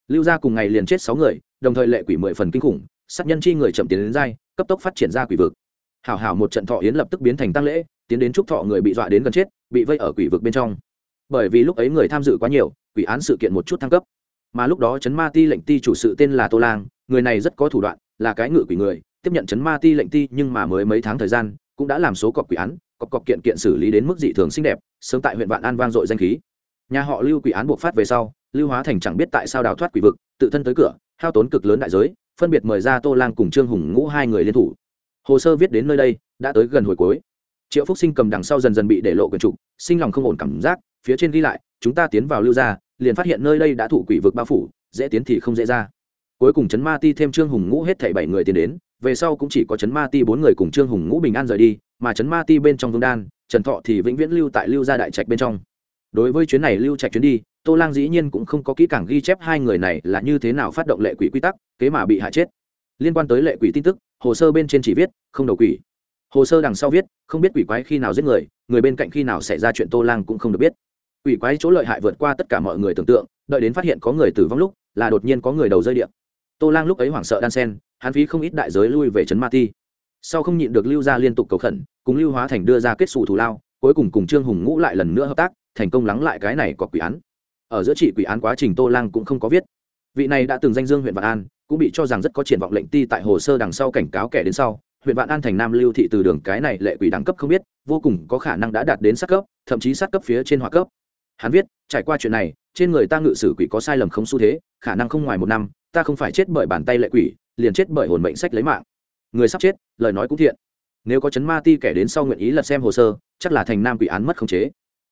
Lưu gia cùng ngày liền chết sáu người, đồng thời lệ quỷ mười phần kinh khủng, sát nhân chi người chậm tiến đến dai cấp tốc phát triển ra quỷ vực. Hảo hảo một trận thọ yến lập tức biến thành tăng lễ, tiến đến chúc thọ người bị dọa đến gần chết, bị vây ở quỷ vực bên trong. Bởi vì lúc ấy người tham dự quá nhiều, quỷ án sự kiện một chút thăng cấp. Mà lúc đó chấn ma ti lệnh ti chủ sự tên là tô lang, người này rất có thủ đoạn, là cái ngự quỷ người, tiếp nhận chấn ma ti lệnh ti nhưng mà mới mấy tháng thời gian cũng đã làm số cọc quỷ án cọc cọc kiện kiện xử lý đến mức dị thường xinh đẹp sớm tại huyện vạn an vang dội danh khí. Nhà họ lưu quỷ án buộc phát về sau lưu hóa thành chẳng biết tại sao đào thoát quỷ vực tự thân tới cửa hao tốn cực lớn đại giới phân biệt mời ra tô lang cùng trương hùng ngũ hai người liên thủ. Hồ sơ viết đến nơi đây đã tới gần hồi cuối. Triệu phúc sinh cầm đằng sau dần dần bị để lộ quyền trục sinh lòng không ổn cảm giác phía trên ghi lại chúng ta tiến vào lưu gia, liền phát hiện nơi đây đã thủ quỷ vực bao phủ dễ tiến thì không dễ ra. Cuối cùng chấn ma ti thêm trương hùng ngũ hết thảy bảy người tiến đến về sau cũng chỉ có trấn ma ti bốn người cùng trương hùng ngũ bình an rời đi, mà trấn ma ti bên trong vương đan, trần thọ thì vĩnh viễn lưu tại lưu gia đại trạch bên trong. Đối với chuyến này lưu trạch chuyến đi, tô lang dĩ nhiên cũng không có kỹ càng ghi chép hai người này là như thế nào phát động lệ quỷ quy tắc, kế mà bị hạ chết. Liên quan tới lệ quỷ tin tức, hồ sơ bên trên chỉ viết, không đầu quỷ. Hồ sơ đằng sau viết, không biết quỷ quái khi nào giết người người bên cạnh khi nào xảy ra chuyện tô lang cũng không được biết. Quỷ quái chỗ lợi hại vượt qua tất cả mọi người tưởng tượng, đợi đến phát hiện có người tử vong lúc, là đột nhiên có người đầu rơi điện tô lang lúc ấy hoảng sợ đan sen, hắn phí không ít đại giới lui về trấn ma ti. Sau không nhịn được lưu Gia liên tục cầu khẩn, cùng lưu hóa thành đưa ra kết xù thù lao, cuối cùng cùng trương hùng ngũ lại lần nữa hợp tác, thành công lắng lại cái này có quỷ án. Ở giữa trị quỷ án quá trình tô lang cũng không có viết. Vị này đã từng danh dương huyện vạn an, cũng bị cho rằng rất có triển vọng lệnh ti tại hồ sơ đằng sau cảnh cáo kẻ đến sau, huyện vạn an thành nam lưu thị từ đường cái này lệ quỷ đẳng cấp không biết, vô cùng có khả năng đã đạt đến sát cấp, thậm chí sát cấp phía trên hòa cấp. Hắn viết, trải qua chuyện này, trên người ta ngự sử quỷ có sai lầm không xu thế, khả năng không ngoài một năm ta không phải chết bởi bàn tay lệ quỷ, liền chết bởi hồn mệnh sách lấy mạng. Người sắp chết, lời nói cũng thiện. Nếu có chấn ma ti kẻ đến sau nguyện ý lật xem hồ sơ, chắc là thành nam quỷ án mất khống chế.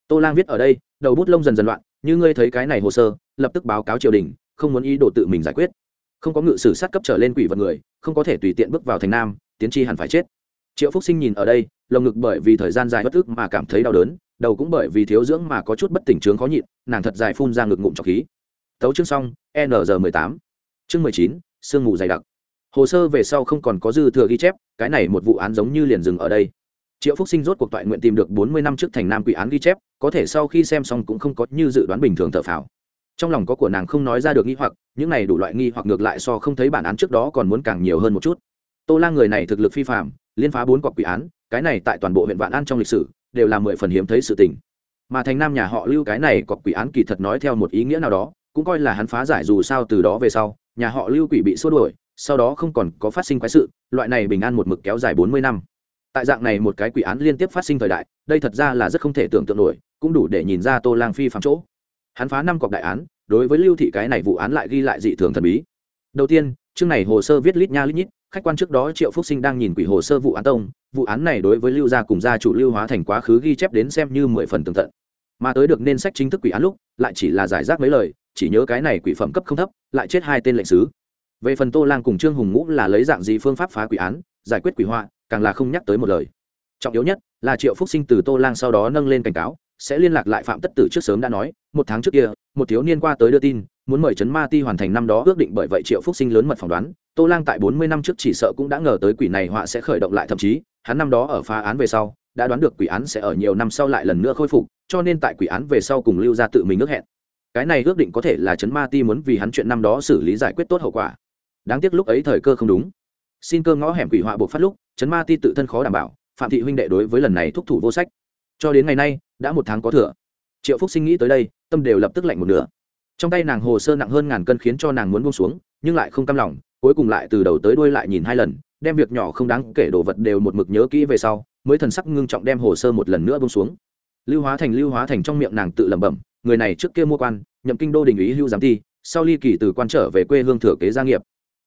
Tô lang viết ở đây, đầu bút lông dần dần loạn, như ngươi thấy cái này hồ sơ, lập tức báo cáo triều đình, không muốn ý đồ tự mình giải quyết. Không có ngự sử sát cấp trở lên quỷ vật người, không có thể tùy tiện bước vào thành nam, tiến tri hẳn phải chết. Triệu phúc sinh nhìn ở đây, lồng ngực bởi vì thời gian dài bất ức mà cảm thấy đau đớn, đầu cũng bởi vì thiếu dưỡng mà có chút bất tỉnh trướng khó nhịn, nàng thật dài phun ra ngực ngụm trọc khí. Tấu chương xong, n g mười tám chương mười chín, sương mù dày đặc. Hồ sơ về sau không còn có dư thừa ghi chép, cái này một vụ án giống như liền dừng ở đây. Triệu phúc sinh rốt cuộc toại nguyện tìm được bốn mươi năm trước thành nam quỷ án ghi chép, có thể sau khi xem xong cũng không có như dự đoán bình thường thở phào. Trong lòng có của nàng không nói ra được nghi hoặc, những này đủ loại nghi hoặc ngược lại so không thấy bản án trước đó còn muốn càng nhiều hơn một chút. Tô lang người này thực lực phi phạm liên phá bốn cọc quỷ án, cái này tại toàn bộ huyện vạn an trong lịch sử, đều là mười phần hiếm thấy sự tình. Mà thành nam nhà họ lưu cái này cọc quỷ án kỳ thật nói theo một ý nghĩa nào đó, cũng coi là hắn phá giải dù sao từ đó về sau nhà họ lưu quỷ bị xua đuổi, sau đó không còn có phát sinh quái sự, loại này bình an một mực kéo dài bốn mươi năm. Tại dạng này một cái quỷ án liên tiếp phát sinh thời đại, đây thật ra là rất không thể tưởng tượng nổi, cũng đủ để nhìn ra tô lang phi phạm chỗ. Hắn phá năm cọc đại án, đối với lưu thị cái này vụ án lại ghi lại dị thường thần bí. Đầu tiên, chương này hồ sơ viết lít nha lít nhít, khách quan trước đó triệu phúc sinh đang nhìn quỷ hồ sơ vụ án tông, vụ án này đối với lưu gia cùng gia chủ lưu hóa thành quá khứ ghi chép đến xem như mười phần tường tận. Mà tới được nên sách chính thức quỷ án lúc, lại chỉ là giải rác mấy lời chỉ nhớ cái này quỷ phẩm cấp không thấp, lại chết hai tên lệnh sứ. Về phần tô lang cùng trương hùng ngũ là lấy dạng gì phương pháp phá quỷ án, giải quyết quỷ họa, càng là không nhắc tới một lời. Trọng yếu nhất là triệu phúc sinh từ tô lang sau đó nâng lên cảnh cáo, sẽ liên lạc lại phạm tất tử trước sớm đã nói, một tháng trước kia, một thiếu niên qua tới đưa tin, muốn mời trấn ma ti hoàn thành năm đó ước định bởi vậy triệu phúc sinh lớn mật phỏng đoán, tô lang tại bốn mươi năm trước chỉ sợ cũng đã ngờ tới quỷ này họa sẽ khởi động lại thậm chí, hắn năm đó ở phá án về sau, đã đoán được quỷ án sẽ ở nhiều năm sau lại lần nữa khôi phục, cho nên tại quỷ án về sau cùng lưu ra tự mình ước hẹn cái này ước định có thể là chấn ma ti muốn vì hắn chuyện năm đó xử lý giải quyết tốt hậu quả. Đáng tiếc lúc ấy thời cơ không đúng. Xin cơ ngõ hẻm quỷ họa buộc phát lúc, chấn ma ti tự thân khó đảm bảo, phạm thị huynh đệ đối với lần này thúc thủ vô sách. Cho đến ngày nay, đã một tháng có thừa. Triệu phúc sinh nghĩ tới đây, tâm đều lập tức lạnh một nửa. Trong tay nàng hồ sơ nặng hơn ngàn cân khiến cho nàng muốn buông xuống, nhưng lại không cam lòng, cuối cùng lại từ đầu tới đuôi lại nhìn hai lần, đem việc nhỏ không đáng kể đồ vật đều một mực nhớ kỹ về sau, mới thần sắc ngưng trọng đem hồ sơ một lần nữa buông xuống. Lưu hóa thành, lưu hóa thành trong miệng nàng tự lẩm bẩm người này trước kia mua quan, nhậm kinh đô đình ý hưu giám ti sau ly kỳ từ quan trở về quê hương thừa kế gia nghiệp.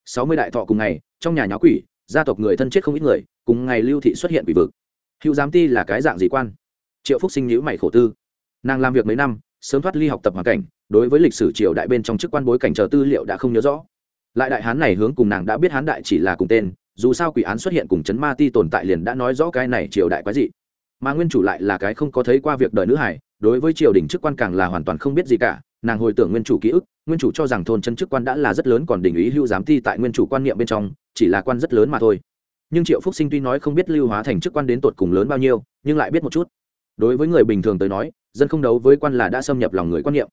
Sáu mươi đại thọ cùng ngày, trong nhà nháo quỷ, gia tộc người thân chết không ít người, cùng ngày lưu thị xuất hiện quỷ vực. Hữu giám ti là cái dạng gì quan? Triệu phúc sinh nhữ mày khổ tư. Nàng làm việc mấy năm, sớm thoát ly học tập hoàn cảnh, đối với lịch sử triều đại bên trong chức quan bối cảnh chờ tư liệu đã không nhớ rõ. Lại đại hán này hướng cùng nàng đã biết hán đại chỉ là cùng tên, dù sao quỷ án xuất hiện cùng chấn ma ti tồn tại liền đã nói rõ cái này triều đại quái dị. Mà nguyên chủ lại là cái không có thấy qua việc đời nữ hải đối với triều đình chức quan càng là hoàn toàn không biết gì cả, nàng hồi tưởng nguyên chủ ký ức, nguyên chủ cho rằng thôn chân chức quan đã là rất lớn còn đình ý hưu giám ti tại nguyên chủ quan niệm bên trong, chỉ là quan rất lớn mà thôi. Nhưng triệu phúc sinh tuy nói không biết lưu hóa thành chức quan đến tột cùng lớn bao nhiêu, nhưng lại biết một chút. Đối với người bình thường tới nói, dân không đấu với quan là đã xâm nhập lòng người quan niệm.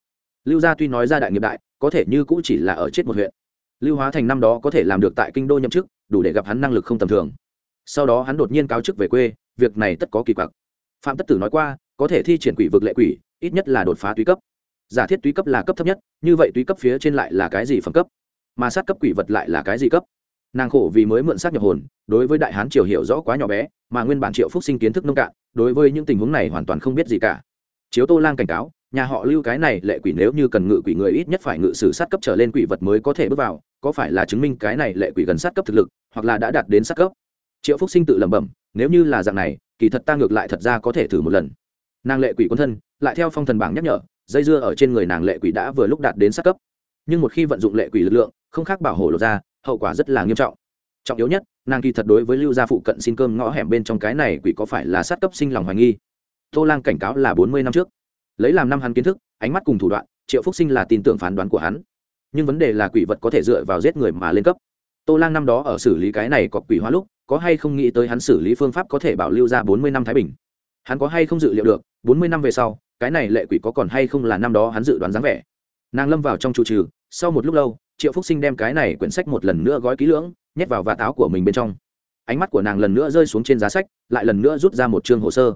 Lưu gia tuy nói ra đại nghiệp đại, có thể như cũ chỉ là ở chết một huyện. Lưu hóa thành năm đó có thể làm được tại kinh đô nhậm chức, đủ để gặp hắn năng lực không tầm thường. Sau đó hắn đột nhiên cáo chức về quê, việc này tất có kỳ quặc. Phạm tất tử nói qua có thể thi triển quỷ vực lệ quỷ, ít nhất là đột phá túy cấp. Giả thiết túy cấp là cấp thấp nhất, như vậy túy cấp phía trên lại là cái gì phẩm cấp? Mà sát cấp quỷ vật lại là cái gì cấp? Nàng khổ vì mới mượn sát nhập hồn, đối với đại hán triều hiểu rõ quá nhỏ bé, mà nguyên bản triệu phúc sinh kiến thức nông cạn, đối với những tình huống này hoàn toàn không biết gì cả. Chiếu tô lang cảnh cáo, nhà họ lưu cái này lệ quỷ nếu như cần ngự quỷ người ít nhất phải ngự sử sát cấp trở lên quỷ vật mới có thể bước vào, có phải là chứng minh cái này lệ quỷ gần sát cấp thực lực, hoặc là đã đạt đến sát cấp? Triệu phúc sinh tự lẩm bẩm, nếu như là dạng này, kỳ thật ta ngược lại thật ra có thể thử một lần nàng lệ quỷ quân thân, lại theo phong thần bảng nhắc nhở, dây dưa ở trên người nàng lệ quỷ đã vừa lúc đạt đến sát cấp. Nhưng một khi vận dụng lệ quỷ lực lượng, không khác bảo hộ lột ra, hậu quả rất là nghiêm trọng. Trọng yếu nhất, nàng kỳ thật đối với lưu gia phụ cận xin cơm ngõ hẻm bên trong cái này quỷ có phải là sát cấp sinh lòng hoài nghi? Tô lang cảnh cáo là bốn mươi năm trước. Lấy làm năm hắn kiến thức, ánh mắt cùng thủ đoạn, triệu phúc sinh là tin tưởng phán đoán của hắn. Nhưng vấn đề là quỷ vật có thể dựa vào giết người mà lên cấp. Tô lang năm đó ở xử lý cái này có quỷ hóa lúc, có hay không nghĩ tới hắn xử lý phương pháp có thể bảo lưu ra bốn mươi năm thái bình? Hắn có hay không dự liệu được, bốn mươi năm về sau, cái này lệ quỷ có còn hay không là năm đó hắn dự đoán dáng vẻ. Nàng lâm vào trong trụ trừ, sau một lúc lâu, triệu phúc sinh đem cái này quyển sách một lần nữa gói kỹ lưỡng, nhét vào vạt táo của mình bên trong. Ánh mắt của nàng lần nữa rơi xuống trên giá sách, lại lần nữa rút ra một chương hồ sơ.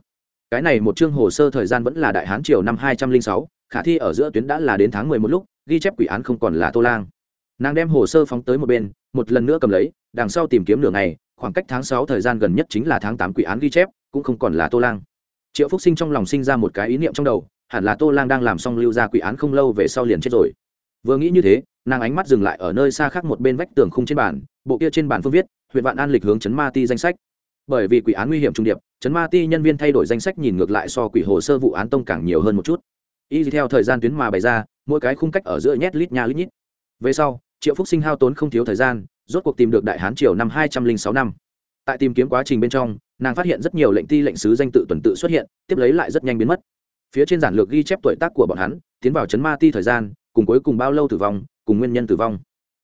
Cái này một chương hồ sơ thời gian vẫn là đại hán triều năm hai trăm linh sáu, khả thi ở giữa tuyến đã là đến tháng mười một lúc, ghi chép quỷ án không còn là tô lang. Nàng đem hồ sơ phóng tới một bên, một lần nữa cầm lấy, đằng sau tìm kiếm nửa ngày, khoảng cách tháng sáu thời gian gần nhất chính là tháng tám quỷ án ghi chép, cũng không còn là tô lang triệu phúc sinh trong lòng sinh ra một cái ý niệm trong đầu, hẳn là tô lang đang làm xong lưu ra quỷ án không lâu về sau liền chết rồi. Vừa nghĩ như thế, nàng ánh mắt dừng lại ở nơi xa khác một bên vách tường khung trên bàn, bộ kia trên bàn phương viết, huyện vạn an lịch hướng chấn ma ti danh sách. Bởi vì quỷ án nguy hiểm trung điệp chấn ma ti nhân viên thay đổi danh sách nhìn ngược lại so quỷ hồ sơ vụ án tông càng nhiều hơn một chút. Y theo thời gian tuyến mà bày ra, mỗi cái khung cách ở giữa nhét lít nha lít nhít. Về sau, triệu phúc sinh hao tốn không thiếu thời gian, rốt cuộc tìm được đại hán triều năm hai trăm linh sáu năm. Tại tìm kiếm quá trình bên trong nàng phát hiện rất nhiều lệnh ti lệnh sứ danh tự tuần tự xuất hiện, tiếp lấy lại rất nhanh biến mất. Phía trên giản lược ghi chép tuổi tác của bọn hắn, tiến vào chấn ma ti thời gian, cùng cuối cùng bao lâu tử vong, cùng nguyên nhân tử vong.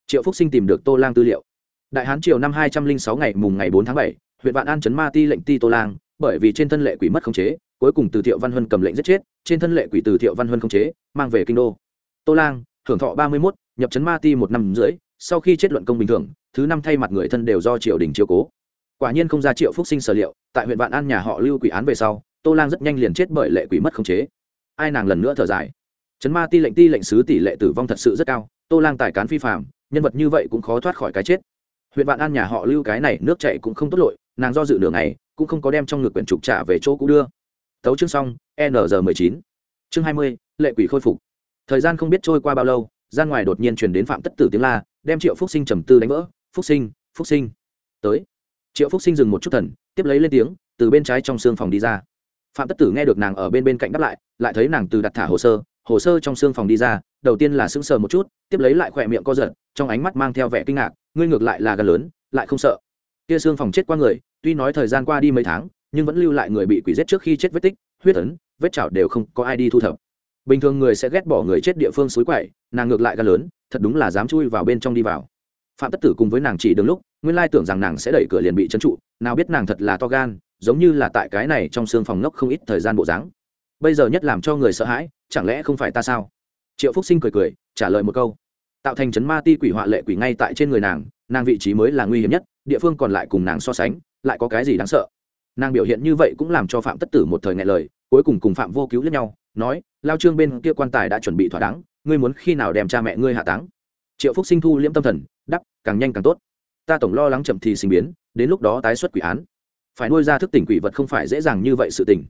Triệu phúc sinh tìm được tô lang tư liệu. Đại hán triều năm hai trăm linh sáu ngày mùng ngày bốn tháng bảy, huyện vạn an chấn ma ti lệnh ti tô lang, bởi vì trên thân lệ quỷ mất khống chế, cuối cùng từ thiệu văn huân cầm lệnh giết chết, trên thân lệ quỷ từ thiệu văn huân khống chế, mang về kinh đô. Tô lang, hưởng thọ ba mươi mốt, nhập chấn ma ti một năm rưỡi, sau khi chết luận công bình thường, thứ năm thay mặt người thân đều do triều đình chiếu cố quả nhiên không ra triệu phúc sinh sở liệu, tại huyện vạn an nhà họ lưu quỷ án về sau, tô lang rất nhanh liền chết bởi lệ quỷ mất khống chế. Ai nàng lần nữa thở dài. Chấn ma ti lệnh ti lệnh sứ tỷ lệ tử vong thật sự rất cao, tô lang tài cán phi phạm nhân vật như vậy cũng khó thoát khỏi cái chết. Huyện vạn an nhà họ lưu cái này nước chạy cũng không tốt lội, nàng do dự nửa ngày, cũng không có đem trong ngực quyển trục trả về chỗ cũ đưa. Tấu chương xong, n g mười chín. Chương hai mươi, lệ quỷ khôi phục. Thời gian không biết trôi qua bao lâu, gian ngoài đột nhiên truyền đến phạm tất tử tiếng la, đem triệu phúc sinh trầm tư đánh vỡ. Phúc sinh phúc sinh, tới triệu phúc sinh dừng một chút thần, tiếp lấy lên tiếng, từ bên trái trong xương phòng đi ra. Phạm tất tử nghe được nàng ở bên bên cạnh đáp lại lại thấy nàng từ đặt thả hồ sơ hồ sơ trong xương phòng đi ra, đầu tiên là sững sờ một chút, tiếp lấy lại khỏe miệng co giật, trong ánh mắt mang theo vẻ kinh ngạc, ngươi ngược lại là gần lớn, lại không sợ. Kia xương phòng chết qua người, tuy nói thời gian qua đi mấy tháng, nhưng vẫn lưu lại người bị quỷ giết trước khi chết vết tích, huyết ấn, vết chảo đều không có ai đi thu thập. Bình thường người sẽ ghét bỏ người chết địa phương suối quậy, nàng ngược lại gan lớn, thật đúng là dám chui vào bên trong đi vào. Phạm tất tử cùng với nàng chỉ đứng lúc nguyên lai tưởng rằng nàng sẽ đẩy cửa liền bị trấn trụ, nào biết nàng thật là to gan, giống như là tại cái này trong xương phòng ngốc không ít thời gian bộ dáng. Bây giờ nhất làm cho người sợ hãi, chẳng lẽ không phải ta sao? Triệu phúc sinh cười cười, trả lời một câu. Tạo thành chấn ma ti quỷ họa lệ quỷ ngay tại trên người nàng nàng vị trí mới là nguy hiểm nhất, địa phương còn lại cùng nàng so sánh, lại có cái gì đáng sợ? Nàng biểu hiện như vậy cũng làm cho phạm tất tử một thời ngại lời, cuối cùng cùng phạm vô cứu lẫn nhau, nói, lao trương bên kia quan tài đã chuẩn bị thỏa đáng, ngươi muốn khi nào đem cha mẹ ngươi hạ táng? Triệu phúc sinh thu liễm tâm thần đắp càng nhanh càng tốt ta tổng lo lắng chậm thì sinh biến, đến lúc đó tái xuất quỷ án. Phải nuôi ra thức tỉnh quỷ vật không phải dễ dàng như vậy sự tỉnh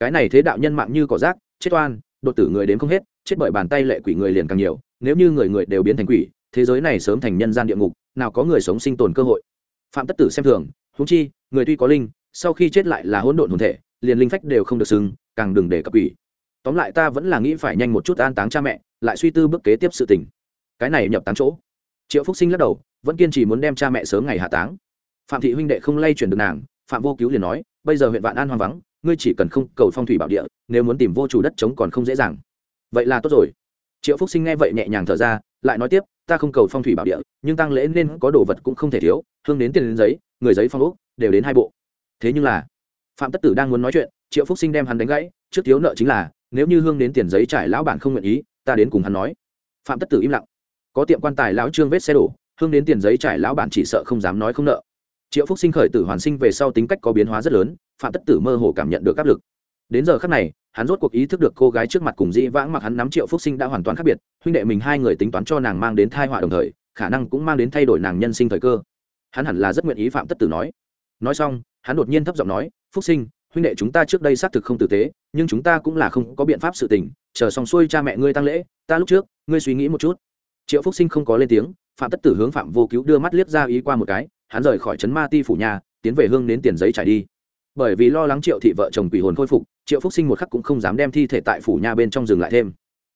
cái này thế đạo nhân mạng như cỏ rác, chết oan, đột tử người đến không hết, chết bởi bàn tay lệ quỷ người liền càng nhiều, nếu như người người đều biến thành quỷ, thế giới này sớm thành nhân gian địa ngục, nào có người sống sinh tồn cơ hội. Phạm tất tử xem thường húng chi, người tuy có linh, sau khi chết lại là hỗn độn hồn thể, liền linh phách đều không được xưng càng đừng để cập quỷ. Tóm lại ta vẫn là nghĩ phải nhanh một chút an táng cha mẹ, lại suy tư bước kế tiếp sự tình. Cái này nhập táng chỗ. Triệu phúc sinh lắc đầu vẫn kiên trì muốn đem cha mẹ sớm ngày hạ táng. Phạm thị huynh đệ không lay chuyển được nàng, phạm vô cứu liền nói, bây giờ huyện vạn an hoang vắng, ngươi chỉ cần không cầu phong thủy bảo địa, nếu muốn tìm vô chủ đất trống còn không dễ dàng. Vậy là tốt rồi. Triệu phúc sinh nghe vậy nhẹ nhàng thở ra, lại nói tiếp, ta không cầu phong thủy bảo địa, nhưng tăng lễ nên có đồ vật cũng không thể thiếu, hương đến tiền đến giấy, người giấy phong úc đều đến hai bộ. Thế nhưng là, phạm tất tử đang muốn nói chuyện, triệu phúc sinh đem hắn đánh gãy, trước thiếu nợ chính là, nếu như hương đến tiền giấy trải lão bản không nguyện ý, ta đến cùng hắn nói. Phạm tất tử im lặng. Có tiệm quan tài lão trương vết xe đổ hương đến tiền giấy trải lão bản chỉ sợ không dám nói không nợ. Triệu phúc sinh khởi tử hoàn sinh về sau tính cách có biến hóa rất lớn, phạm tất tử mơ hồ cảm nhận được áp lực. Đến giờ khắc này, hắn rốt cuộc ý thức được cô gái trước mặt cùng dĩ vãng mặc hắn nắm triệu phúc sinh đã hoàn toàn khác biệt, huynh đệ mình hai người tính toán cho nàng mang đến thai họa đồng thời, khả năng cũng mang đến thay đổi nàng nhân sinh thời cơ. Hắn hẳn là rất nguyện ý phạm tất tử nói. Nói xong, hắn đột nhiên thấp giọng nói, phúc sinh, huynh đệ chúng ta trước đây xác thực không tử tế, nhưng chúng ta cũng là không có biện pháp sự tình, chờ xong xuôi cha mẹ ngươi tăng lễ, ta lúc trước, ngươi suy nghĩ một chút. Triệu phúc sinh không có lên tiếng phạm tất tử hướng phạm vô cứu đưa mắt liếc ra ý qua một cái, hắn rời khỏi trấn ma ti phủ nhà, tiến về hương đến tiền giấy trải đi. Bởi vì lo lắng triệu thị vợ chồng quỷ hồn khôi phục, triệu phúc sinh một khắc cũng không dám đem thi thể tại phủ nhà bên trong dừng lại thêm.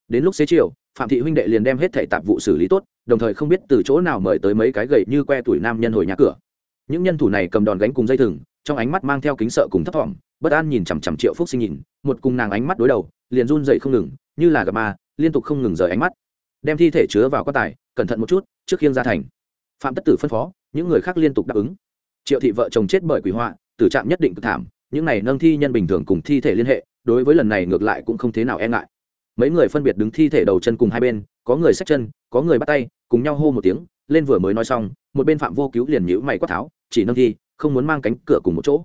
Đến lúc xế chiều, phạm thị huynh đệ liền đem hết thể tạp vụ xử lý tốt, đồng thời không biết từ chỗ nào mời tới mấy cái gậy như que tuổi nam nhân hồi nhà cửa. Những nhân thủ này cầm đòn gánh cùng dây thừng, trong ánh mắt mang theo kính sợ cùng thấp thỏm, bất an nhìn chằm chằm triệu phúc sinh nhìn, một cùng nàng ánh mắt đối đầu, liền run dậy không ngừng, như là gặp ma, liên tục không ngừng rời ánh mắt. Đem thi thể chứa vào quan tài, cẩn thận một chút trước khiêng ra thành. Phạm tất tử phân phó, những người khác liên tục đáp ứng. Triệu thị vợ chồng chết bởi quỷ họa, tử trạng nhất định cực thảm, những này nâng thi nhân bình thường cùng thi thể liên hệ, đối với lần này ngược lại cũng không thế nào e ngại. Mấy người phân biệt đứng thi thể đầu chân cùng hai bên, có người xách chân, có người bắt tay, cùng nhau hô một tiếng, lên vừa mới nói xong, một bên phạm vô cứu liền nhữ mày quát tháo, chỉ nâng thi, không muốn mang cánh cửa cùng một chỗ.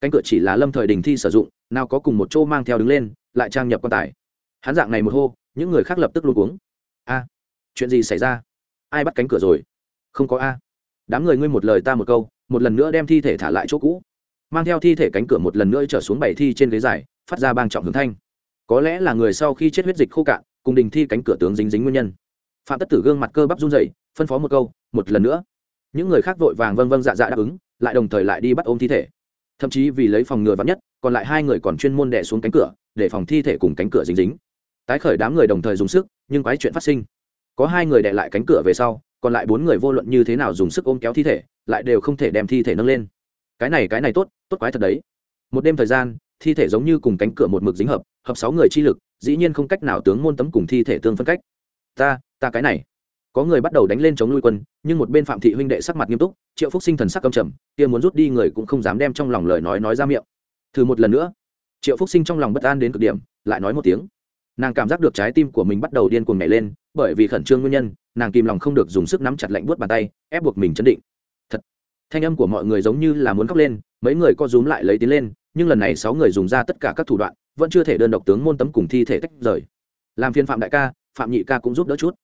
Cánh cửa chỉ là lâm thời đình thi sử dụng, nào có cùng một chỗ mang theo đứng lên, lại trang nhập quan tài. Hắn dạng này một hô, những người khác lập tức luôn uống a, chuyện gì xảy ra? Ai bắt cánh cửa rồi? Không có a. Đám người ngươi một lời ta một câu, một lần nữa đem thi thể thả lại chỗ cũ. Mang theo thi thể cánh cửa một lần nữa trở xuống bảy thi trên ghế dài, phát ra bang trọng hướng thanh. Có lẽ là người sau khi chết huyết dịch khô cạn, cùng đình thi cánh cửa tướng dính dính nguyên nhân. Phạm tất tử gương mặt cơ bắp run dậy phân phó một câu, một lần nữa. Những người khác vội vàng vâng vâng dạ dạ đáp ứng, lại đồng thời lại đi bắt ôm thi thể. Thậm chí vì lấy phòng ngừa vắn nhất, còn lại hai người còn chuyên môn đẻ xuống cánh cửa, để phòng thi thể cùng cánh cửa dính dính. Tái khởi đám người đồng thời dùng sức, nhưng quái chuyện phát sinh có hai người đè lại cánh cửa về sau, còn lại bốn người vô luận như thế nào dùng sức ôm kéo thi thể, lại đều không thể đem thi thể nâng lên. Cái này cái này tốt tốt quái thật đấy. Một đêm thời gian, thi thể giống như cùng cánh cửa một mực dính hợp hợp sáu người chi lực, dĩ nhiên không cách nào tướng môn tấm cùng thi thể tương phân cách. Ta ta cái này. Có người bắt đầu đánh lên chống nuôi quân, nhưng một bên phạm thị huynh đệ sắc mặt nghiêm túc, triệu phúc sinh thần sắc cầm trầm, kia muốn rút đi người cũng không dám đem trong lòng lời nói nói ra miệng. Thử một lần nữa. Triệu phúc sinh trong lòng bất an đến cực điểm, lại nói một tiếng. Nàng cảm giác được trái tim của mình bắt đầu điên cuồng nhảy lên bởi vì khẩn trương nguyên nhân, nàng kìm lòng không được dùng sức nắm chặt lạnh buốt bàn tay, ép buộc mình chấn định. Thật, thanh âm của mọi người giống như là muốn khóc lên, mấy người co rúm lại lấy tiến lên, nhưng lần này sáu người dùng ra tất cả các thủ đoạn, vẫn chưa thể đơn độc tướng môn tấm cùng thi thể tách rời. Làm phiên phạm đại ca, phạm nhị ca cũng giúp đỡ chút.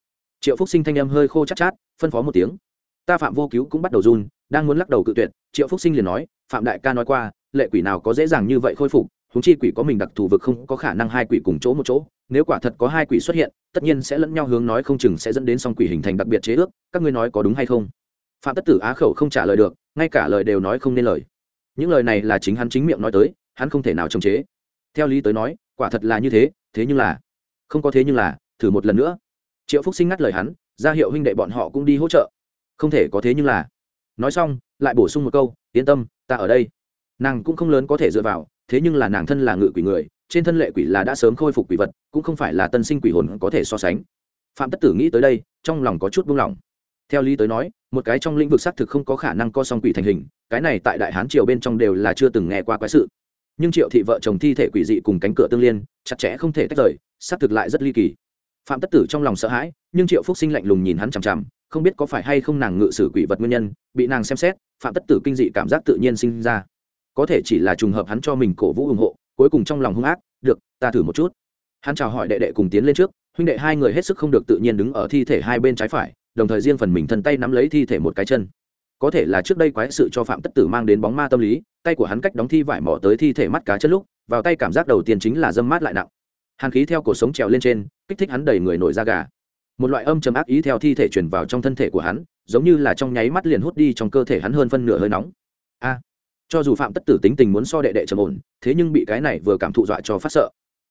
Triệu phúc sinh thanh âm hơi khô chát chát, phân phó một tiếng. Ta phạm vô cứu cũng bắt đầu run, đang muốn lắc đầu cự tuyệt, triệu phúc sinh liền nói, phạm đại ca nói qua, lệ quỷ nào có dễ dàng như vậy khôi phục húng chi quỷ có mình đặc thù vực không có khả năng hai quỷ cùng chỗ một chỗ, nếu quả thật có hai quỷ xuất hiện, tất nhiên sẽ lẫn nhau hướng nói không chừng sẽ dẫn đến song quỷ hình thành đặc biệt chế ước, các ngươi nói có đúng hay không? Phạm tất tử á khẩu không trả lời được, ngay cả lời đều nói không nên lời. Những lời này là chính hắn chính miệng nói tới, hắn không thể nào chống chế. Theo lý tới nói, quả thật là như thế thế nhưng là, không có thế nhưng là, thử một lần nữa. Triệu phúc sinh ngắt lời hắn, ra hiệu huynh đệ bọn họ cũng đi hỗ trợ. Không thể có thế nhưng là. Nói xong, lại bổ sung một câu, yên tâm, ta ở đây. Nàng cũng không lớn có thể dựa vào thế nhưng là nàng thân là ngự quỷ người, trên thân lệ quỷ là đã sớm khôi phục quỷ vật, cũng không phải là tân sinh quỷ hồn có thể so sánh. Phạm tất tử nghĩ tới đây, trong lòng có chút buông lỏng. Theo lý tới nói, một cái trong lĩnh vực xác thực không có khả năng co song quỷ thành hình, cái này tại đại hán triều bên trong đều là chưa từng nghe qua quái sự. Nhưng triệu thị vợ chồng thi thể quỷ dị cùng cánh cửa tương liên, chặt chẽ không thể tách rời, xác thực lại rất ly kỳ. Phạm tất tử trong lòng sợ hãi, nhưng triệu phúc sinh lạnh lùng nhìn hắn chằm chằm, không biết có phải hay không nàng ngự sử quỷ vật nguyên nhân, bị nàng xem xét, phạm tất tử kinh dị cảm giác tự nhiên sinh ra có thể chỉ là trùng hợp hắn cho mình cổ vũ ủng hộ, cuối cùng trong lòng hung ác, được, ta thử một chút. Hắn chào hỏi đệ đệ cùng tiến lên trước, huynh đệ hai người hết sức không được tự nhiên đứng ở thi thể hai bên trái phải, đồng thời riêng phần mình thân tay nắm lấy thi thể một cái chân. Có thể là trước đây quái sự cho phạm tất tử mang đến bóng ma tâm lý, tay của hắn cách đóng thi vải mỏ tới thi thể mắt cá chân lúc, vào tay cảm giác đầu tiên chính là dâm mát lại nặng. Hàn khí theo cổ sống trèo lên trên, kích thích hắn đầy người nổi da gà. Một loại âm chầm ác ý theo thi thể chuyển vào trong thân thể của hắn, giống như là trong nháy mắt liền hút đi trong cơ thể hắn hơn phân nửa hơi nóng. A! Cho dù phạm tất tử tính tình muốn so đệ đệ trầm ổn, thế nhưng bị cái này vừa cảm thụ dọa cho phát sợ.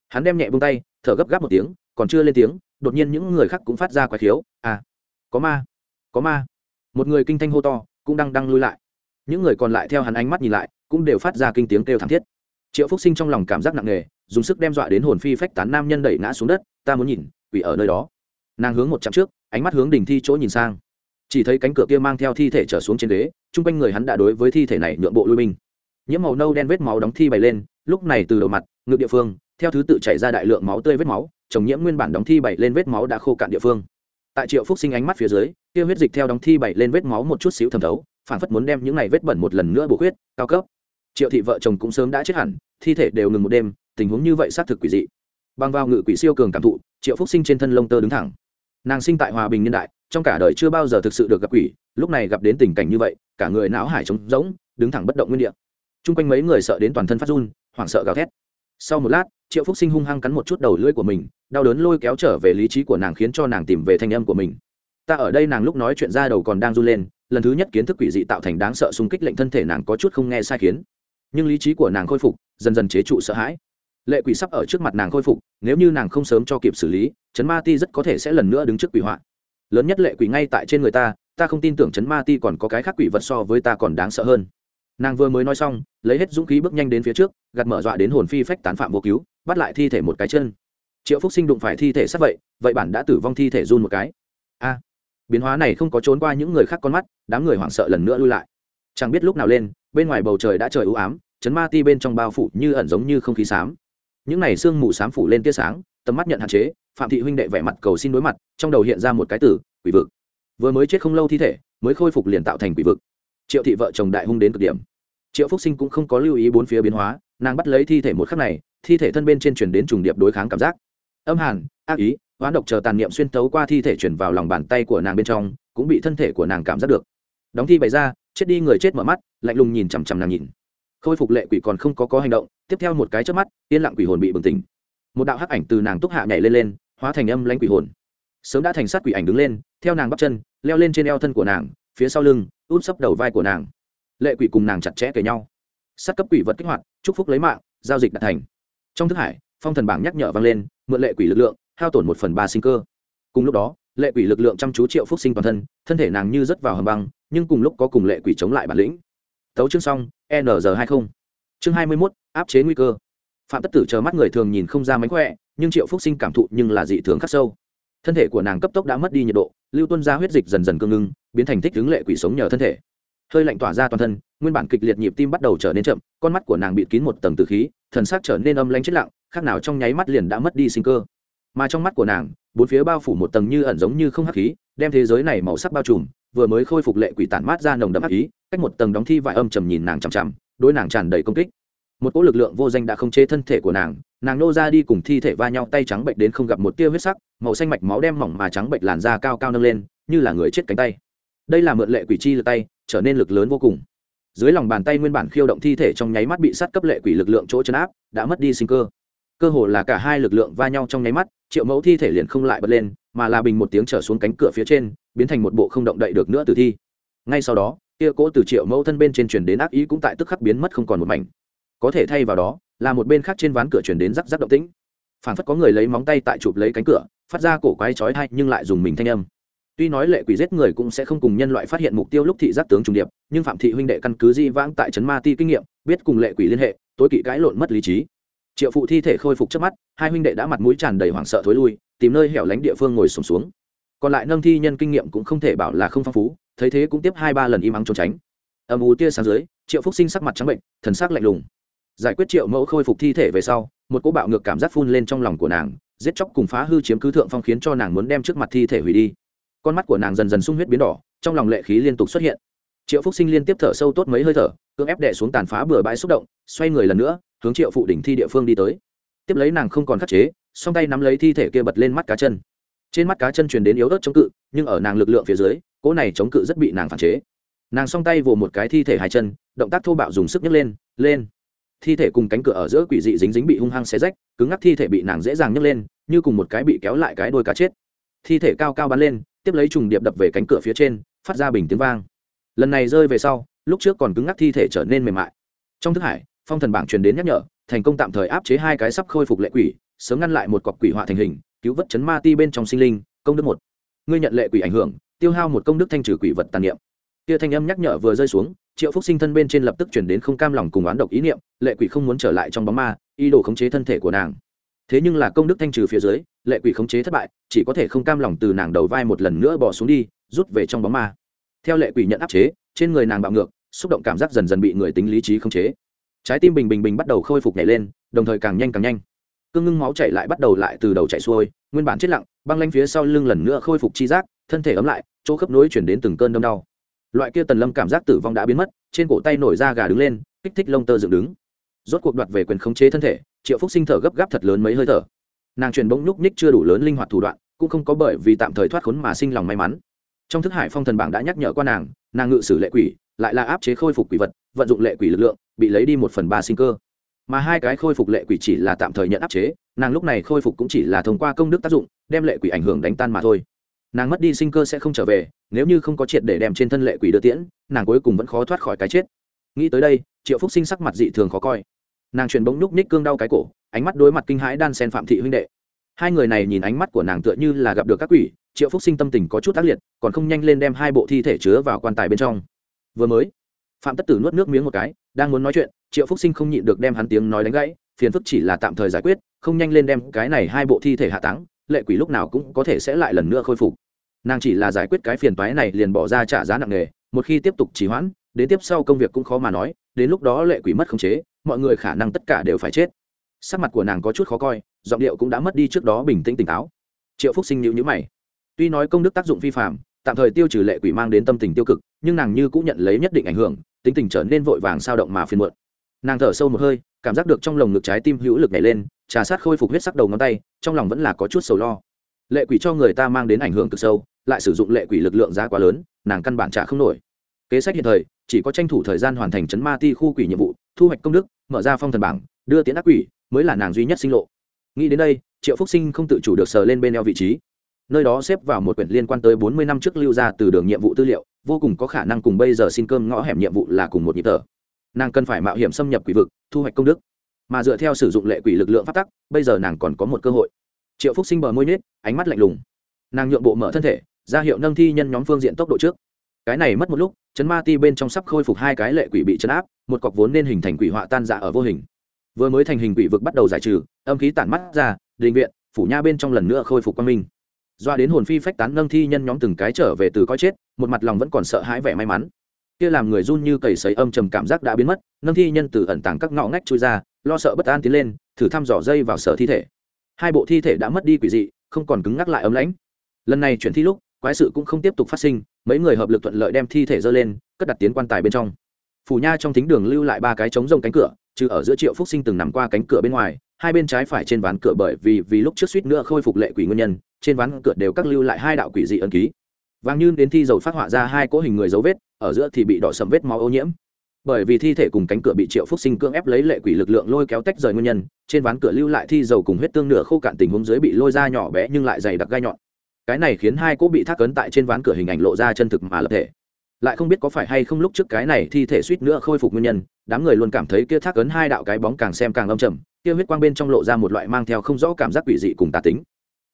Hắn đem nhẹ bông tay, thở gấp gáp một tiếng, còn chưa lên tiếng, đột nhiên những người khác cũng phát ra quái khiếu à có ma có ma. Một người kinh thanh hô to, cũng đang đang lui lại. Những người còn lại theo hắn ánh mắt nhìn lại, cũng đều phát ra kinh tiếng kêu thảm thiết. Triệu phúc sinh trong lòng cảm giác nặng nề, dùng sức đem dọa đến hồn phi phách tán nam nhân đẩy ngã xuống đất, ta muốn nhìn, quỷ ở nơi đó. Nàng hướng một chặng trước, ánh mắt hướng đình thi chỗ nhìn sang chỉ thấy cánh cửa kia mang theo thi thể trở xuống trên ghế, chung quanh người hắn đã đối với thi thể này nhượng bộ lui binh. Nhiễm màu nâu đen vết máu đóng thi bày lên, lúc này từ đầu mặt ngực địa phương, theo thứ tự chảy ra đại lượng máu tươi vết máu, chồng nhiễm nguyên bản đóng thi bày lên vết máu đã khô cạn địa phương. Tại triệu phúc sinh ánh mắt phía dưới, kia huyết dịch theo đóng thi bày lên vết máu một chút xíu thẩm thấu, phản phất muốn đem những này vết bẩn một lần nữa bổ huyết cao cấp. Triệu thị vợ chồng cũng sớm đã chết hẳn, thi thể đều ngừng một đêm, tình huống như vậy xác thực quỷ dị. Bằng vào ngự quỷ siêu cường cảm thụ, triệu phúc sinh trên thân lông tơ đứng thẳng. Nàng sinh tại hòa bình niên đại trong cả đời chưa bao giờ thực sự được gặp quỷ, lúc này gặp đến tình cảnh như vậy, cả người não hải trống rỗng, đứng thẳng bất động nguyên địa. Chung quanh mấy người sợ đến toàn thân phát run, hoảng sợ gào thét. Sau một lát, triệu phúc sinh hung hăng cắn một chút đầu lưỡi của mình, đau đớn lôi kéo trở về lý trí của nàng khiến cho nàng tìm về thanh âm của mình. Ta ở đây nàng lúc nói chuyện ra đầu còn đang run lên, lần thứ nhất kiến thức quỷ dị tạo thành đáng sợ xung kích lệnh thân thể nàng có chút không nghe sai khiến. Nhưng lý trí của nàng khôi phục, dần dần chế trụ sợ hãi. Lệ quỷ sắp ở trước mặt nàng khôi phục, nếu như nàng không sớm cho kịp xử lý, chấn ma ti rất có thể sẽ lần nữa đứng trước quỷ họa lớn nhất lệ quỷ ngay tại trên người ta ta không tin tưởng chấn ma ti còn có cái khác quỷ vật so với ta còn đáng sợ hơn. Nàng vừa mới nói xong, lấy hết dũng khí bước nhanh đến phía trước, gạt mở dọa đến hồn phi phách tán phạm vô cứu, bắt lại thi thể một cái chân. Triệu phúc sinh đụng phải thi thể sắp vậy vậy bản đã tử vong thi thể run một cái. A, biến hóa này không có trốn qua những người khác con mắt, đám người hoảng sợ lần nữa lui lại. Chẳng biết lúc nào lên, bên ngoài bầu trời đã trời ưu ám, chấn ma ti bên trong bao phủ như ẩn giống như không khí xám. Những này sương mù xám phủ lên tia sáng, tầm mắt nhận hạn chế phạm thị huynh đệ vẻ mặt cầu xin đối mặt, trong đầu hiện ra một cái tử quỷ vực. Vừa mới chết không lâu thi thể, mới khôi phục liền tạo thành quỷ vực. Triệu thị vợ chồng đại hung đến cực điểm. Triệu phúc sinh cũng không có lưu ý bốn phía biến hóa, nàng bắt lấy thi thể một khắc này, thi thể thân bên trên chuyển đến trùng điệp đối kháng cảm giác. Âm hàn, ác ý, hoán độc chờ tàn niệm xuyên tấu qua thi thể chuyển vào lòng bàn tay của nàng bên trong, cũng bị thân thể của nàng cảm giác được. Đóng thi bày ra, chết đi người chết mở mắt, lạnh lùng nhìn chằm chằm nàng nhìn. Khôi phục lệ quỷ còn không có có hành động, tiếp theo một cái trước mắt, yên lặng quỷ hồn bị bừng tỉnh. Một đạo hắc ảnh từ nàng túc hạ nhảy lên lên hóa thành âm lãnh quỷ hồn. Sớm đã thành sát quỷ ảnh đứng lên, theo nàng bắp chân, leo lên trên eo thân của nàng, phía sau lưng út sấp đầu vai của nàng. Lệ quỷ cùng nàng chặt chẽ kề nhau. Sát cấp quỷ vật kích hoạt, chúc phúc lấy mạng, giao dịch đạt thành. Trong thức hải, phong thần bảng nhắc nhở vang lên, mượn lệ quỷ lực lượng, hao tổn một phần ba sinh cơ. Cùng lúc đó, lệ quỷ lực lượng chăm chú triệu phúc sinh toàn thân thân thể nàng như rớt vào hầm băng, nhưng cùng lúc có cùng lệ quỷ chống lại bản lĩnh. Tấu chương xong, n hai mươi chương hai mươi mốt, áp chế nguy cơ phạm tất tử chờ mắt người thường nhìn không ra mánh khỏe, nhưng triệu phúc sinh cảm thụ nhưng là dị thường khắc sâu. Thân thể của nàng cấp tốc đã mất đi nhiệt độ, lưu tuân ra huyết dịch dần dần cương ngưng, biến thành thích ứng lệ quỷ sống nhờ thân thể. Hơi lạnh tỏa ra toàn thân, nguyên bản kịch liệt nhịp tim bắt đầu trở nên chậm, con mắt của nàng bị kín một tầng tử khí, thần sắc trở nên âm lanh chết lặng, khác nào trong nháy mắt liền đã mất đi sinh cơ. Mà trong mắt của nàng, bốn phía bao phủ một tầng như ẩn giống như không hắc khí, đem thế giới này màu sắc bao trùm, vừa mới khôi phục lệ quỷ tản mát ra nồng đậm hắc ý, cách một tầng đóng thi vải âm trầm nhìn nàng chằm chằm, đối nàng tràn đầy công kích một cỗ lực lượng vô danh đã không chế thân thể của nàng nàng nô ra đi cùng thi thể va nhau tay trắng bệnh đến không gặp một tia huyết sắc, màu xanh mạch máu đem mỏng mà trắng bệnh làn da cao cao nâng lên, như là người chết cánh tay. Đây là mượn lệ quỷ chi lực tay, trở nên lực lớn vô cùng. Dưới lòng bàn tay nguyên bản khiêu động thi thể trong nháy mắt bị sát cấp lệ quỷ lực lượng chỗ chấn áp, đã mất đi sinh cơ. Cơ hồ là cả hai lực lượng va nhau trong nháy mắt, triệu mẫu thi thể liền không lại bật lên, mà là bình một tiếng trở xuống cánh cửa phía trên, biến thành một bộ không động đậy được nữa từ thi. Ngay sau đó, kia cỗ từ triệu mẫu thân bên trên truyền đến ác ý cũng tại tức khắc biến mất không còn một mảnh có thể thay vào đó là một bên khác trên ván cửa chuyển đến rắc rắc động tĩnh. Phản phất có người lấy móng tay tại chụp lấy cánh cửa phát ra cổ quái chói thai nhưng lại dùng mình thanh âm. Tuy nói lệ quỷ giết người cũng sẽ không cùng nhân loại phát hiện mục tiêu lúc thị giác tướng trùng điệp nhưng phạm thị huynh đệ căn cứ di vãng tại trấn ma ti kinh nghiệm biết cùng lệ quỷ liên hệ tối kỵ cãi lộn mất lý trí. Triệu phụ thi thể khôi phục trước mắt hai huynh đệ đã mặt mũi tràn đầy hoảng sợ thối lui tìm nơi hẻo lánh địa phương ngồi sùng xuống, xuống còn lại nâng thi nhân kinh nghiệm cũng không thể bảo là không phong phú thấy thế cũng tiếp hai ba lần im ắng trốn tránh. Âm ù tia sáng dưới triệu phúc sinh sắc mặt trắng bệnh thần sắc lạnh lùng giải quyết triệu mẫu khôi phục thi thể về sau, một cỗ bạo ngược cảm giác phun lên trong lòng của nàng, giết chóc cùng phá hư chiếm cứ thượng phong khiến cho nàng muốn đem trước mặt thi thể hủy đi. Con mắt của nàng dần dần sung huyết biến đỏ, trong lòng lệ khí liên tục xuất hiện. Triệu phúc sinh liên tiếp thở sâu tốt mấy hơi thở, cưỡng ép đệ xuống tàn phá bừa bãi xúc động, xoay người lần nữa, hướng triệu phụ đỉnh thi địa phương đi tới. Tiếp lấy nàng không còn khắc chế, song tay nắm lấy thi thể kia bật lên mắt cá chân. Trên mắt cá chân truyền đến yếu ớt chống cự, nhưng ở nàng lực lượng phía dưới, cỗ này chống cự rất bị nàng phản chế. Nàng song tay vồ một cái thi thể hai chân, động tác thô bạo dùng sức nhấc lên lên thi thể cùng cánh cửa ở giữa quỷ dị dính dính bị hung hăng xé rách, cứng ngắc thi thể bị nàng dễ dàng nhấc lên, như cùng một cái bị kéo lại cái đôi cá chết. Thi thể cao cao bắn lên, tiếp lấy trùng điệp đập về cánh cửa phía trên, phát ra bình tiếng vang. Lần này rơi về sau, lúc trước còn cứng ngắc thi thể trở nên mềm mại. Trong thức hải, phong thần bảng truyền đến nhắc nhở, thành công tạm thời áp chế hai cái sắp khôi phục lệ quỷ, sớm ngăn lại một cọc quỷ họa thành hình, cứu vớt chấn ma ti bên trong sinh linh, công đức một. Ngươi nhận lệ quỷ ảnh hưởng, tiêu hao một công đức thanh trừ quỷ vật tàn niệm kia thanh âm nhắc nhở vừa rơi xuống, triệu phúc sinh thân bên trên lập tức chuyển đến không cam lòng cùng oán độc ý niệm, lệ quỷ không muốn trở lại trong bóng ma, ý đồ khống chế thân thể của nàng. Thế nhưng là công đức thanh trừ phía dưới, lệ quỷ khống chế thất bại, chỉ có thể không cam lòng từ nàng đầu vai một lần nữa bỏ xuống đi, rút về trong bóng ma. Theo lệ quỷ nhận áp chế, trên người nàng bạo ngược, xúc động cảm giác dần dần bị người tính lý trí khống chế. Trái tim bình bình bình bắt đầu khôi phục nhảy lên, đồng thời càng nhanh càng nhanh. Cương ngưng máu chạy lại bắt đầu lại từ đầu chạy xuôi, nguyên bản chết lặng, băng lanh phía sau lưng lần nữa khôi phục chi giác, thân thể ấm lại, chỗ khớp nối chuyển đến từng cơn đâm đau loại kia tần lâm cảm giác tử vong đã biến mất, trên cổ tay nổi ra gà đứng lên, kích thích lông tơ dựng đứng. Rốt cuộc đoạt về quyền khống chế thân thể, triệu phúc sinh thở gấp gáp thật lớn mấy hơi thở. Nàng truyền bỗng nhúc nhích chưa đủ lớn linh hoạt thủ đoạn, cũng không có bởi vì tạm thời thoát khốn mà sinh lòng may mắn. Trong thức hải phong thần bảng đã nhắc nhở qua nàng nàng ngự sử lệ quỷ, lại là áp chế khôi phục quỷ vật, vận dụng lệ quỷ lực lượng, bị lấy đi một phần ba sinh cơ. Mà hai cái khôi phục lệ quỷ chỉ là tạm thời nhận áp chế, nàng lúc này khôi phục cũng chỉ là thông qua công đức tác dụng, đem lệ quỷ ảnh hưởng đánh tan mà thôi nàng mất đi sinh cơ sẽ không trở về, nếu như không có triệt để đem trên thân lệ quỷ đưa tiễn, nàng cuối cùng vẫn khó thoát khỏi cái chết. Nghĩ tới đây, triệu phúc sinh sắc mặt dị thường khó coi. Nàng chuyển bỗng nhúc ních cương đau cái cổ, ánh mắt đối mặt kinh hãi đan sen phạm thị huynh đệ. Hai người này nhìn ánh mắt của nàng tựa như là gặp được các quỷ, triệu phúc sinh tâm tình có chút ác liệt, còn không nhanh lên đem hai bộ thi thể chứa vào quan tài bên trong. Vừa mới, phạm tất tử nuốt nước miếng một cái, đang muốn nói chuyện, triệu phúc sinh không nhịn được đem hắn tiếng nói đánh gãy, phiền phức chỉ là tạm thời giải quyết, không nhanh lên đem cái này hai bộ thi thể hạ táng, lệ quỷ lúc nào cũng có thể sẽ lại lần nữa khôi phục nàng chỉ là giải quyết cái phiền toái này liền bỏ ra trả giá nặng nề, một khi tiếp tục trì hoãn, đến tiếp sau công việc cũng khó mà nói, đến lúc đó lệ quỷ mất khống chế, mọi người khả năng tất cả đều phải chết. Sắc mặt của nàng có chút khó coi, giọng điệu cũng đã mất đi trước đó bình tĩnh tỉnh táo. Triệu phúc sinh nhịu nhữ mày. Tuy nói công đức tác dụng phi phạm tạm thời tiêu trừ lệ quỷ mang đến tâm tình tiêu cực, nhưng nàng như cũng nhận lấy nhất định ảnh hưởng, tính tình trở nên vội vàng sao động mà phiền muộn. Nàng thở sâu một hơi, cảm giác được trong lồng ngực trái tim hữu lực nhảy lên, trà sát khôi phục huyết sắc đầu ngón tay, trong lòng vẫn là có chút sầu lo lệ quỷ cho người ta mang đến ảnh hưởng cực sâu, lại sử dụng lệ quỷ lực lượng giá quá lớn, nàng căn bản trả không nổi. Kế sách hiện thời, chỉ có tranh thủ thời gian hoàn thành chấn ma ti khu quỷ nhiệm vụ, thu hoạch công đức, mở ra phong thần bảng, đưa tiến ác quỷ, mới là nàng duy nhất sinh lộ. Nghĩ đến đây, triệu phúc sinh không tự chủ được sờ lên bên eo vị trí. Nơi đó xếp vào một quyển liên quan tới bốn mươi năm trước lưu ra từ đường nhiệm vụ tư liệu, vô cùng có khả năng cùng bây giờ xin cơm ngõ hẻm nhiệm vụ là cùng một nhịp thở. nàng cần phải mạo hiểm xâm nhập quỷ vực, thu hoạch công đức. Mà dựa theo sử dụng lệ quỷ lực lượng phát tắc, bây giờ nàng còn có một cơ hội triệu phúc sinh bờ môi nhết ánh mắt lạnh lùng. Nàng nhượng bộ mở thân thể, ra hiệu nâng thi nhân nhóm phương diện tốc độ trước. Cái này mất một lúc chấn ma ti bên trong sắp khôi phục hai cái lệ quỷ bị chấn áp, một cọc vốn nên hình thành quỷ họa tan dạ ở vô hình. Vừa mới thành hình quỷ vực bắt đầu giải trừ, âm khí tản mắt ra định viện, phủ nha bên trong lần nữa khôi phục quang minh. Doa đến hồn phi phách tán nâng thi nhân nhóm từng cái trở về từ coi chết, một mặt lòng vẫn còn sợ hãi vẻ may mắn. Kia làm người run như cầy sấy âm trầm cảm giác đã biến mất, nâng thi nhân từ ẩn tàng các ngõ ngách chui ra, lo sợ bất an tiến lên, thử thăm dò dây vào sở thi thể hai bộ thi thể đã mất đi quỷ dị, không còn cứng ngắc lại ấm lãnh. Lần này chuyển thi lúc, quái sự cũng không tiếp tục phát sinh, mấy người hợp lực thuận lợi đem thi thể dơ lên, cất đặt tiến quan tài bên trong. Phủ nha trong thính đường lưu lại ba cái trống rông cánh cửa, trừ ở giữa triệu phúc sinh từng nằm qua cánh cửa bên ngoài, hai bên trái phải trên ván cửa bởi vì vì lúc trước suýt nữa khôi phục lệ quỷ nguyên nhân, trên ván cửa đều các lưu lại hai đạo quỷ dị ân ký. Vàng như đến thi dầu phát họa ra hai cỗ hình người dấu vết, ở giữa thì bị đỏ sầm vết máu ô nhiễm bởi vì thi thể cùng cánh cửa bị triệu phúc sinh cưỡng ép lấy lệ quỷ lực lượng lôi kéo tách rời nguyên nhân, trên ván cửa lưu lại thi dầu cùng huyết tương nửa khô cạn tình huống dưới bị lôi ra nhỏ bé nhưng lại dày đặc gai nhọn. Cái này khiến hai cỗ bị thác cấn tại trên ván cửa hình ảnh lộ ra chân thực mà lập thể. Lại không biết có phải hay không lúc trước cái này thi thể suýt nữa khôi phục nguyên nhân, đám người luôn cảm thấy kia thác ấn hai đạo cái bóng càng xem càng âm trầm, kia huyết quang bên trong lộ ra một loại mang theo không rõ cảm giác quỷ dị cùng tà tính.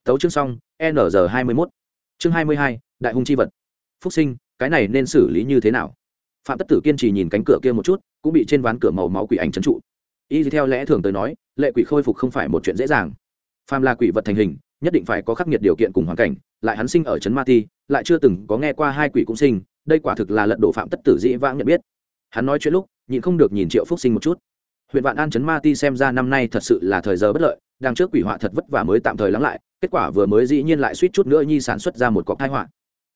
Tấu chương xong, n g hai mươi mốt. Chương hai mươi hai, đại hung chi vật. Phúc sinh, cái này nên xử lý như thế nào? Phạm tất tử kiên trì nhìn cánh cửa kia một chút, cũng bị trên ván cửa màu máu quỷ ảnh trấn trụ. Y theo lẽ thường tới nói, lệ quỷ khôi phục không phải một chuyện dễ dàng. Phàm là quỷ vật thành hình, nhất định phải có khắc nghiệt điều kiện cùng hoàn cảnh, lại hắn sinh ở trấn ma ti, lại chưa từng có nghe qua hai quỷ cũng sinh, đây quả thực là lận đổ phạm tất tử dĩ vãng nhận biết. Hắn nói chuyện lúc, nhịn không được nhìn triệu phúc sinh một chút. Huyện vạn an chấn ma ti xem ra năm nay thật sự là thời giờ bất lợi đang trước quỷ họa thật vất vả mới tạm thời lắng lại, kết quả vừa mới dĩ nhiên lại suýt chút nữa nhi sản xuất ra một cọc thai họa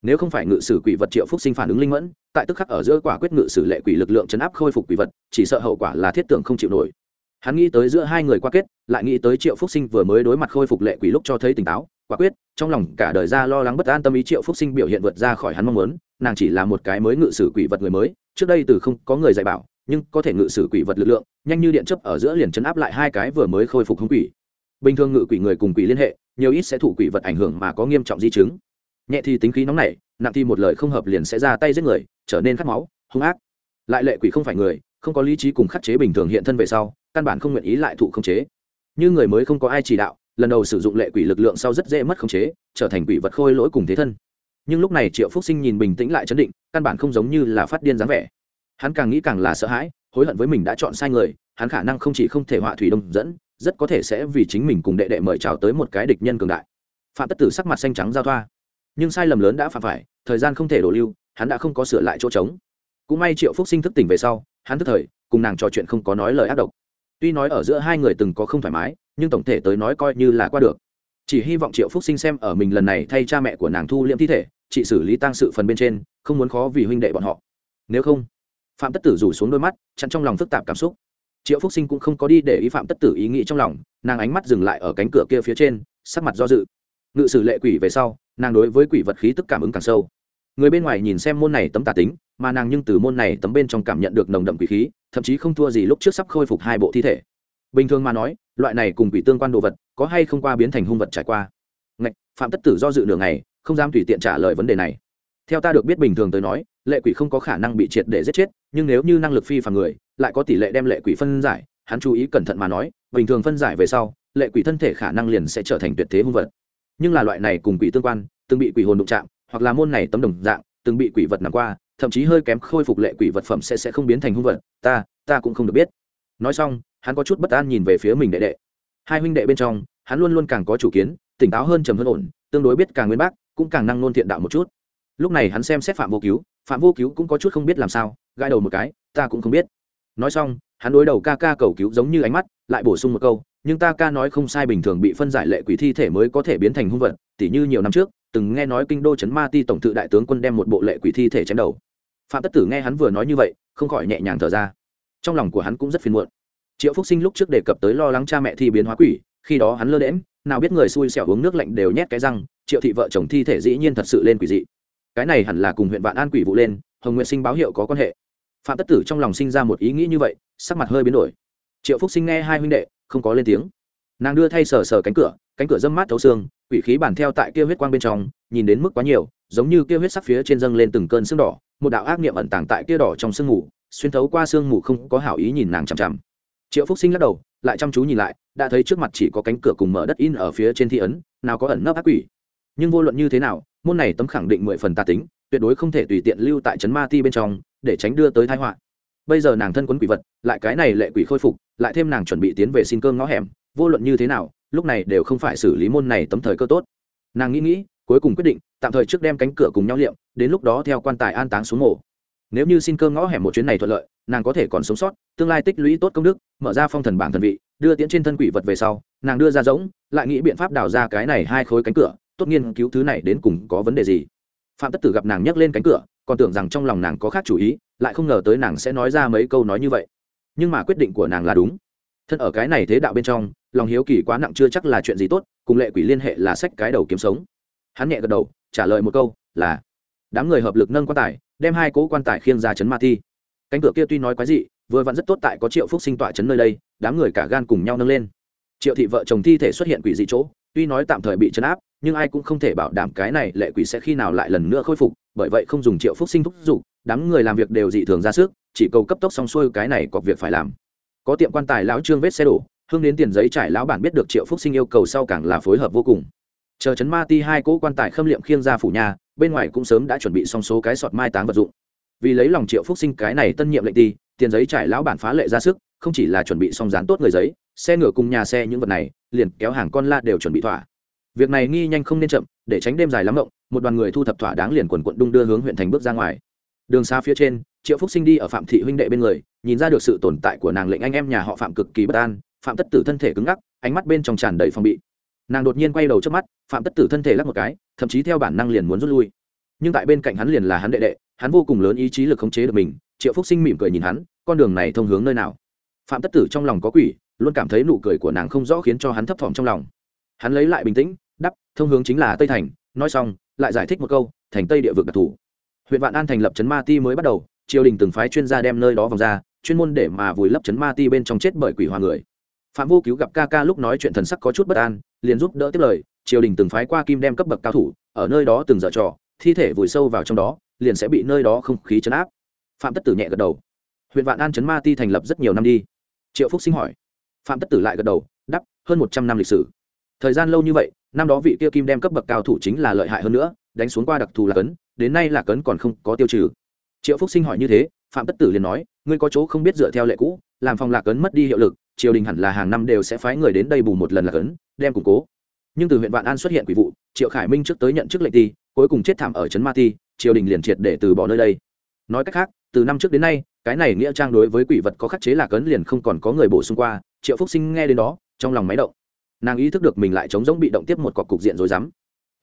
nếu không phải ngự sử quỷ vật triệu phúc sinh phản ứng linh mẫn, tại tức khắc ở giữa quả quyết ngự sử lệ quỷ lực lượng chấn áp khôi phục quỷ vật, chỉ sợ hậu quả là thiết tưởng không chịu nổi. Hắn nghĩ tới giữa hai người qua kết, lại nghĩ tới triệu phúc sinh vừa mới đối mặt khôi phục lệ quỷ lúc cho thấy tỉnh táo, quả quyết, trong lòng cả đời ra lo lắng bất an tâm ý triệu phúc sinh biểu hiện vượt ra khỏi hắn mong muốn, nàng chỉ là một cái mới ngự sử quỷ vật người mới, trước đây từ không có người dạy bảo, nhưng có thể ngự sử quỷ vật lực lượng, nhanh như điện chấp ở giữa liền chấn áp lại hai cái vừa mới khôi phục hung quỷ. Bình thường ngự quỷ người cùng quỷ liên hệ, nhiều ít sẽ thụ quỷ vật ảnh hưởng mà có nghiêm trọng di chứng nhẹ thì tính khí nóng nảy, nặng thì một lời không hợp liền sẽ ra tay giết người, trở nên khát máu, hung ác. Lại lệ quỷ không phải người, không có lý trí cùng khắc chế bình thường hiện thân về sau, căn bản không nguyện ý lại thụ khống chế. Như người mới không có ai chỉ đạo, lần đầu sử dụng lệ quỷ lực lượng sau rất dễ mất khống chế, trở thành quỷ vật khôi lỗi cùng thế thân. Nhưng lúc này triệu phúc sinh nhìn bình tĩnh lại chấn định, căn bản không giống như là phát điên dáng vẻ. Hắn càng nghĩ càng là sợ hãi, hối hận với mình đã chọn sai người, hắn khả năng không chỉ không thể họa thủy đông dẫn, rất có thể sẽ vì chính mình cùng đệ đệ mời chào tới một cái địch nhân cường đại. Phạm tất tử sắc mặt xanh trắng giao thoa nhưng sai lầm lớn đã phạm phải, thời gian không thể đổ lưu, hắn đã không có sửa lại chỗ trống. Cũng may triệu phúc sinh thức tỉnh về sau, hắn thức thời, cùng nàng trò chuyện không có nói lời ác độc. Tuy nói ở giữa hai người từng có không thoải mái, nhưng tổng thể tới nói coi như là qua được. Chỉ hy vọng triệu phúc sinh xem ở mình lần này thay cha mẹ của nàng thu liễm thi thể chị xử lý tăng sự phần bên trên, không muốn khó vì huynh đệ bọn họ. Nếu không, phạm tất tử rủ xuống đôi mắt, chặn trong lòng phức tạp cảm xúc. Triệu phúc sinh cũng không có đi để ý phạm tất tử ý nghĩ trong lòng, nàng ánh mắt dừng lại ở cánh cửa kia phía trên, sắc mặt do dự ngự sử lệ quỷ về sau nàng đối với quỷ vật khí tức cảm ứng càng sâu. Người bên ngoài nhìn xem môn này tấm tà tính mà nàng nhưng từ môn này tấm bên trong cảm nhận được nồng đậm quỷ khí thậm chí không thua gì lúc trước sắp khôi phục hai bộ thi thể. Bình thường mà nói loại này cùng quỷ tương quan đồ vật có hay không qua biến thành hung vật trải qua? Ngạch, phạm tất tử do dự nửa ngày không dám tùy tiện trả lời vấn đề này. Theo ta được biết bình thường tới nói lệ quỷ không có khả năng bị triệt để giết chết nhưng nếu như năng lực phi phàm người lại có tỷ lệ đem lệ quỷ phân giải hắn chú ý cẩn thận mà nói bình thường phân giải về sau lệ quỷ thân thể khả năng liền sẽ trở thành tuyệt thế hung vật nhưng là loại này cùng quỷ tương quan, từng bị quỷ hồn đụng chạm, hoặc là môn này tấm đồng dạng, từng bị quỷ vật nằm qua, thậm chí hơi kém khôi phục lệ quỷ vật phẩm sẽ sẽ không biến thành hung vật, ta ta cũng không được biết. Nói xong, hắn có chút bất an nhìn về phía mình đệ đệ. Hai huynh đệ bên trong, hắn luôn luôn càng có chủ kiến, tỉnh táo hơn trầm hơn ổn, tương đối biết càng nguyên bác, cũng càng năng nôn thiện đạo một chút. Lúc này hắn xem xét phạm vô cứu, phạm vô cứu cũng có chút không biết làm sao, gãi đầu một cái, ta cũng không biết. Nói xong, hắn đối đầu ca ca cầu cứu giống như ánh mắt, lại bổ sung một câu nhưng ta ca nói không sai bình thường bị phân giải lệ quỷ thi thể mới có thể biến thành hung vật, tỉ như nhiều năm trước, từng nghe nói kinh đô chấn ma ti tổng tự đại tướng quân đem một bộ lệ quỷ thi thể chém đầu. Phạm tất tử nghe hắn vừa nói như vậy, không khỏi nhẹ nhàng thở ra. Trong lòng của hắn cũng rất phiền muộn. Triệu phúc sinh lúc trước đề cập tới lo lắng cha mẹ thi biến hóa quỷ, khi đó hắn lơ đễm nào biết người xui xẻo uống nước lạnh đều nhét cái răng, triệu thị vợ chồng thi thể dĩ nhiên thật sự lên quỷ dị. Cái này hẳn là cùng huyện vạn an quỷ vụ lên, hồng nguyện sinh báo hiệu có quan hệ. Phạm tất tử trong lòng sinh ra một ý nghĩ như vậy, sắc mặt hơi biến đổi. Triệu phúc sinh nghe hai huynh đệ không có lên tiếng. Nàng đưa thay sờ sờ cánh cửa cánh cửa dâm mát thấu xương, quỷ khí bản theo tại kia huyết quang bên trong, nhìn đến mức quá nhiều, giống như kia huyết sắc phía trên dâng lên từng cơn sương đỏ, một đạo ác niệm ẩn tàng tại kia đỏ trong sương mù, xuyên thấu qua sương mù không có hảo ý nhìn nàng chằm chằm. Triệu phúc sinh lắc đầu, lại chăm chú nhìn lại, đã thấy trước mặt chỉ có cánh cửa cùng mở đất in ở phía trên thi ấn, nào có ẩn nấp ác quỷ. Nhưng vô luận như thế nào, môn này tấm khẳng định mười phần tà tính, tuyệt đối không thể tùy tiện lưu tại trấn ma ti bên trong, để tránh đưa tới thái họa bây giờ nàng thân quấn quỷ vật, lại cái này lệ quỷ khôi phục, lại thêm nàng chuẩn bị tiến về xin cơm ngõ hẻm, vô luận như thế nào, lúc này đều không phải xử lý môn này tấm thời cơ tốt. Nàng nghĩ nghĩ, cuối cùng quyết định, tạm thời trước đem cánh cửa cùng nhau liệm, đến lúc đó theo quan tài an táng xuống mổ nếu như xin cơm ngõ hẻm một chuyến này thuận lợi, nàng có thể còn sống sót, tương lai tích lũy tốt công đức, mở ra phong thần bảng thần vị, đưa tiễn trên thân quỷ vật về sau, nàng đưa ra giống, lại nghĩ biện pháp đào ra cái này hai khối cánh cửa, tốt nghiên cứu thứ này đến cùng có vấn đề gì. Phạm tất tử gặp nàng nhấc lên cánh cửa, còn tưởng rằng trong lòng nàng có khác chủ ý lại không ngờ tới nàng sẽ nói ra mấy câu nói như vậy. Nhưng mà quyết định của nàng là đúng. Thân ở cái này thế đạo bên trong, lòng hiếu kỳ quá nặng chưa chắc là chuyện gì tốt, cùng lệ quỷ liên hệ là sách cái đầu kiếm sống. Hắn nhẹ gật đầu, trả lời một câu, là, đám người hợp lực nâng quan tài, đem hai cố quan tài khiêng ra chấn ma thi. Cánh cửa kia tuy nói quái dị, vừa vặn rất tốt tại có triệu phúc sinh tọa chấn nơi đây, đám người cả gan cùng nhau nâng lên. Triệu thị vợ chồng thi thể xuất hiện quỷ dị chỗ, tuy nói tạm thời bị chấn áp, nhưng ai cũng không thể bảo đảm cái này lệ quỷ sẽ khi nào lại lần nữa khôi phục, bởi vậy không dùng triệu phúc sinh thúc giục đám người làm việc đều dị thường ra sức, chỉ cầu cấp tốc xong xuôi cái này có việc phải làm. Có tiệm quan tài lão trương vết xe đổ, hương đến tiền giấy trải lão bản biết được triệu phúc sinh yêu cầu sau càng là phối hợp vô cùng. Chờ chấn ma ti hai cỗ quan tài khâm liệm khiêng ra phủ nhà, bên ngoài cũng sớm đã chuẩn bị xong số cái sọt mai táng vật dụng. Vì lấy lòng triệu phúc sinh cái này tân nhiệm lệnh ti tiền giấy trải lão bản phá lệ ra sức, không chỉ là chuẩn bị xong dán tốt người giấy, xe ngựa cùng nhà xe những vật này, liền kéo hàng con la đều chuẩn bị thỏa. Việc này nghi nhanh không nên chậm, để tránh đêm dài lắm rộng một đoàn người thu thập thỏa đáng liền quần quận đung đưa hướng huyện thành bước ra ngoài đường xa phía trên, triệu phúc sinh đi ở phạm thị huynh đệ bên người, nhìn ra được sự tồn tại của nàng lệnh anh em nhà họ phạm cực kỳ bất an, phạm tất tử thân thể cứng ngắc, ánh mắt bên trong tràn đầy phòng bị. Nàng đột nhiên quay đầu trước mắt, phạm tất tử thân thể lắc một cái, thậm chí theo bản năng liền muốn rút lui. Nhưng tại bên cạnh hắn liền là hắn đệ đệ, hắn vô cùng lớn ý chí lực khống chế được mình, triệu phúc sinh mỉm cười nhìn hắn, con đường này thông hướng nơi nào? Phạm tất tử trong lòng có quỷ, luôn cảm thấy nụ cười của nàng không rõ khiến cho hắn thấp thỏm trong lòng. Hắn lấy lại bình tĩnh đắp thông hướng chính là tây thành, nói xong, lại giải thích một câu, thành tây địa vực đặc thù huyện vạn an thành lập trấn ma ti mới bắt đầu, triều đình từng phái chuyên gia đem nơi đó vòng ra, chuyên môn để mà vùi lấp trấn ma ti bên trong chết bởi quỷ hoa người. Phạm vô cứu gặp ca ca lúc nói chuyện thần sắc có chút bất an, liền giúp đỡ tiếp lời, triều đình từng phái qua kim đem cấp bậc cao thủ, ở nơi đó từng dở trò, thi thể vùi sâu vào trong đó, liền sẽ bị nơi đó không khí chấn áp. Phạm tất tử nhẹ gật đầu. Huyện vạn an trấn ma ti thành lập rất nhiều năm đi. Triệu phúc sinh hỏi. Phạm tất tử lại gật đầu đắp hơn một trăm năm lịch sử. Thời gian lâu như vậy, năm đó vị kia kim đem cấp bậc cao thủ chính là lợi hại hơn nữa đánh xuống qua đặc thù là cấn, đến nay là cấn còn không có tiêu trừ. Triệu phúc sinh hỏi như thế, phạm tất tử liền nói, ngươi có chỗ không biết dựa theo lệ cũ, làm phòng lạc cấn mất đi hiệu lực, triều đình hẳn là hàng năm đều sẽ phái người đến đây bù một lần lạc cấn, đem củng cố. Nhưng từ huyện vạn an xuất hiện quỷ vụ, triệu khải minh trước tới nhận chức lệnh ti cuối cùng chết thảm ở trấn ma ti triều đình liền triệt để từ bỏ nơi đây. Nói cách khác, từ năm trước đến nay, cái này nghĩa trang đối với quỷ vật có khắc chế lạc cấn liền không còn có người bổ sung qua, triệu phúc sinh nghe đến đó, trong lòng máy động. Nàng ý thức được mình lại chống giống bị động tiếp một cọc cục diện rồi dám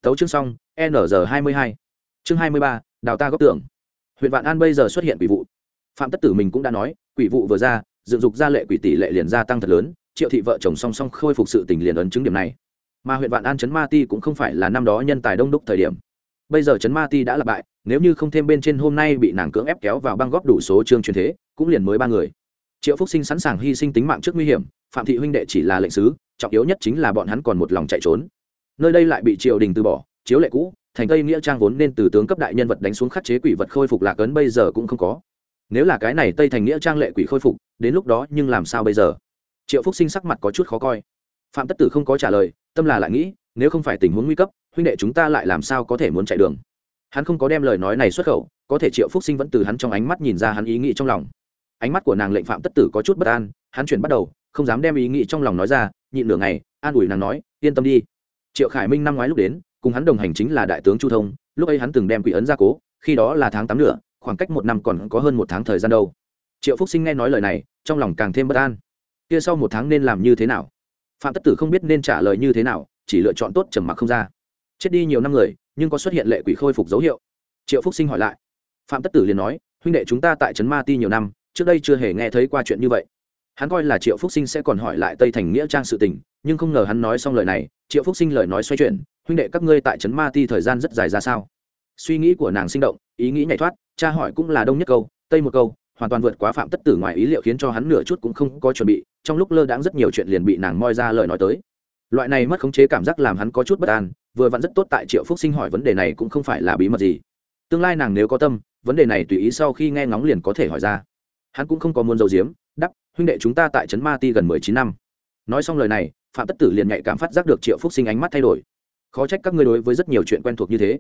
tấu chương xong, n hai mươi hai. Chương hai mươi ba, đào ta góc tưởng huyện vạn an bây giờ xuất hiện quỷ vụ. Phạm tất tử mình cũng đã nói, quỷ vụ vừa ra, dựng dục ra lệ quỷ tỷ lệ liền gia tăng thật lớn, triệu thị vợ chồng song song khôi phục sự tình liền ấn chứng điểm này. Mà huyện vạn an chấn ma ti cũng không phải là năm đó nhân tài đông đúc thời điểm. Bây giờ chấn ma ti đã lặp bại, nếu như không thêm bên trên hôm nay bị nàng cưỡng ép kéo vào băng góp đủ số chương truyền thế, cũng liền mới ba người. Triệu phúc sinh sẵn sàng hy sinh tính mạng trước nguy hiểm, phạm thị huynh đệ chỉ là lệnh sứ, trọng yếu nhất chính là bọn hắn còn một lòng chạy trốn nơi đây lại bị triều đình từ bỏ, chiếu lệ cũ, thành tây nghĩa trang vốn nên từ tướng cấp đại nhân vật đánh xuống khắc chế quỷ vật khôi phục lạc ấn bây giờ cũng không có. Nếu là cái này tây thành nghĩa trang lệ quỷ khôi phục, đến lúc đó nhưng làm sao bây giờ? Triệu phúc sinh sắc mặt có chút khó coi. Phạm tất tử không có trả lời, tâm là lại nghĩ, nếu không phải tình huống nguy cấp, huynh đệ chúng ta lại làm sao có thể muốn chạy đường? Hắn không có đem lời nói này xuất khẩu, có thể triệu phúc sinh vẫn từ hắn trong ánh mắt nhìn ra hắn ý nghĩ trong lòng. Ánh mắt của nàng lệnh phạm tất tử có chút bất an, hắn chuyển bắt đầu, không dám đem ý nghĩ trong lòng nói ra, nhịn nửa ngày, an ủi nàng nói, yên tâm đi triệu khải minh năm ngoái lúc đến, cùng hắn đồng hành chính là đại tướng chu thông, lúc ấy hắn từng đem quỷ ấn ra cố, khi đó là tháng tám nữa khoảng cách một năm còn có hơn một tháng thời gian đâu. Triệu phúc sinh nghe nói lời này, trong lòng càng thêm bất an. Kia sau một tháng nên làm như thế nào? Phạm tất tử không biết nên trả lời như thế nào, chỉ lựa chọn tốt trầm mặc không ra. Chết đi nhiều năm người, nhưng có xuất hiện lệ quỷ khôi phục dấu hiệu. Triệu phúc sinh hỏi lại. Phạm tất tử liền nói, huynh đệ chúng ta tại trấn ma ti nhiều năm, trước đây chưa hề nghe thấy qua chuyện như vậy hắn coi là triệu phúc sinh sẽ còn hỏi lại tây thành nghĩa trang sự tình, nhưng không ngờ hắn nói xong lời này, triệu phúc sinh lời nói xoay chuyển, huynh đệ các ngươi tại trấn ma ti thời gian rất dài ra sao? Suy nghĩ của nàng sinh động, ý nghĩ nhảy thoát, cha hỏi cũng là đông nhất câu, tây một câu, hoàn toàn vượt quá phạm tất tử ngoài ý liệu khiến cho hắn nửa chút cũng không có chuẩn bị, trong lúc lơ đãng rất nhiều chuyện liền bị nàng moi ra lời nói tới. Loại này mất khống chế cảm giác làm hắn có chút bất an, vừa vặn rất tốt tại triệu phúc sinh hỏi vấn đề này cũng không phải là bí mật gì. Tương lai nàng nếu có tâm, vấn đề này tùy ý sau khi nghe ngóng liền có thể hỏi ra. Hắn cũng không có muốn dầu diếm huynh đệ chúng ta tại trấn ma ti gần mười chín năm. Nói xong lời này, phạm tất tử liền nhạy cảm phát giác được triệu phúc sinh ánh mắt thay đổi. Khó trách các ngươi đối với rất nhiều chuyện quen thuộc như thế.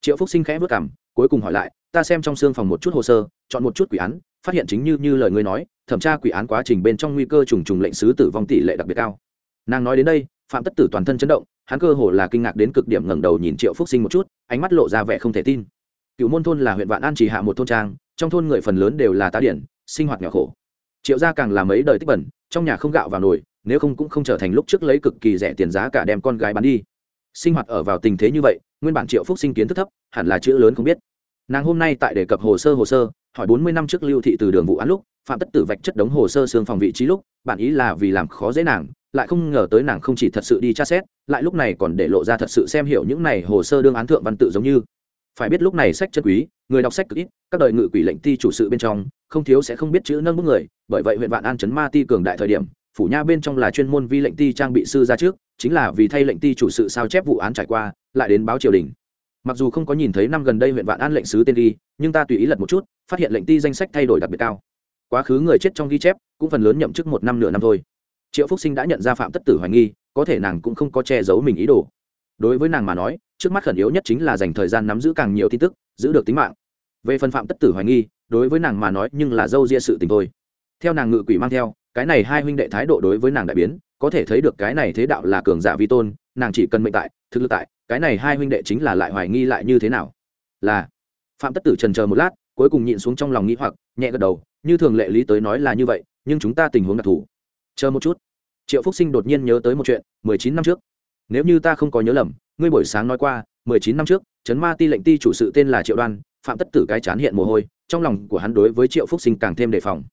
Triệu phúc sinh khẽ vất cảm, cuối cùng hỏi lại, ta xem trong xương phòng một chút hồ sơ, chọn một chút quỷ án, phát hiện chính như như lời ngươi nói, thẩm tra quỷ án quá trình bên trong nguy cơ trùng trùng lệnh sứ tử vong tỷ lệ đặc biệt cao. Nàng nói đến đây, phạm tất tử toàn thân chấn động, hắn cơ hồ là kinh ngạc đến cực điểm ngẩng đầu nhìn triệu phúc sinh một chút, ánh mắt lộ ra vẻ không thể tin. Cựu môn thôn là huyện vạn an chỉ hạ một thôn trang, trong thôn người phần lớn đều là tá điển, sinh hoạt nhỏ khổ triệu gia càng là mấy đời tích bẩn, trong nhà không gạo vào nồi, nếu không cũng không trở thành lúc trước lấy cực kỳ rẻ tiền giá cả đem con gái bán đi. Sinh hoạt ở vào tình thế như vậy, nguyên bản triệu phúc sinh kiến thức thấp, hẳn là chữ lớn không biết. Nàng hôm nay tại đề cập hồ sơ hồ sơ, hỏi bốn mươi năm trước lưu thị từ đường vụ án lúc, phạm tất tử vạch chất đống hồ sơ xương phòng vị trí lúc, bạn ý là vì làm khó dễ nàng, lại không ngờ tới nàng không chỉ thật sự đi tra xét, lại lúc này còn để lộ ra thật sự xem hiểu những này hồ sơ đương án thượng văn tự giống như. Phải biết lúc này sách chân quý, người đọc sách cực ít, các đời ngự quỷ lệnh ti chủ sự bên trong, không thiếu sẽ không biết chữ nâng bức người bởi vậy huyện vạn an chấn ma ti cường đại thời điểm, phủ nha bên trong là chuyên môn vi lệnh ti trang bị sư ra trước, chính là vì thay lệnh ti chủ sự sao chép vụ án trải qua, lại đến báo triều đình. Mặc dù không có nhìn thấy năm gần đây huyện vạn an lệnh sứ tên ghi, nhưng ta tùy ý lật một chút, phát hiện lệnh ti danh sách thay đổi đặc biệt cao. Quá khứ người chết trong ghi chép, cũng phần lớn nhậm chức một năm nửa năm thôi. Triệu phúc sinh đã nhận ra phạm tất tử hoài nghi, có thể nàng cũng không có che giấu mình ý đồ. Đối với nàng mà nói, trước mắt khẩn yếu nhất chính là dành thời gian nắm giữ càng nhiều tin tức, giữ được tính mạng. Về phần phạm tất tử hoài nghi, đối với nàng mà nói nhưng là dâu ria sự tình thôi theo nàng ngự quỷ mang theo, cái này hai huynh đệ thái độ đối với nàng đại biến, có thể thấy được cái này thế đạo là cường giả vi tôn, nàng chỉ cần mệnh tại, thực lực tại, cái này hai huynh đệ chính là lại hoài nghi lại như thế nào. Là, phạm tất tử trần chờ một lát, cuối cùng nhịn xuống trong lòng nghĩ hoặc, nhẹ gật đầu, như thường lệ lý tới nói là như vậy, nhưng chúng ta tình huống đặc thù. Chờ một chút. Triệu phúc sinh đột nhiên nhớ tới một chuyện, mười chín năm trước. Nếu như ta không có nhớ lầm, ngươi buổi sáng nói qua, mười chín năm trước, trấn ma ti lệnh ti chủ sự tên là triệu đoan, phạm tất tử cái chán hiện mồ hôi, trong lòng của hắn đối với triệu phúc sinh càng thêm đề phòng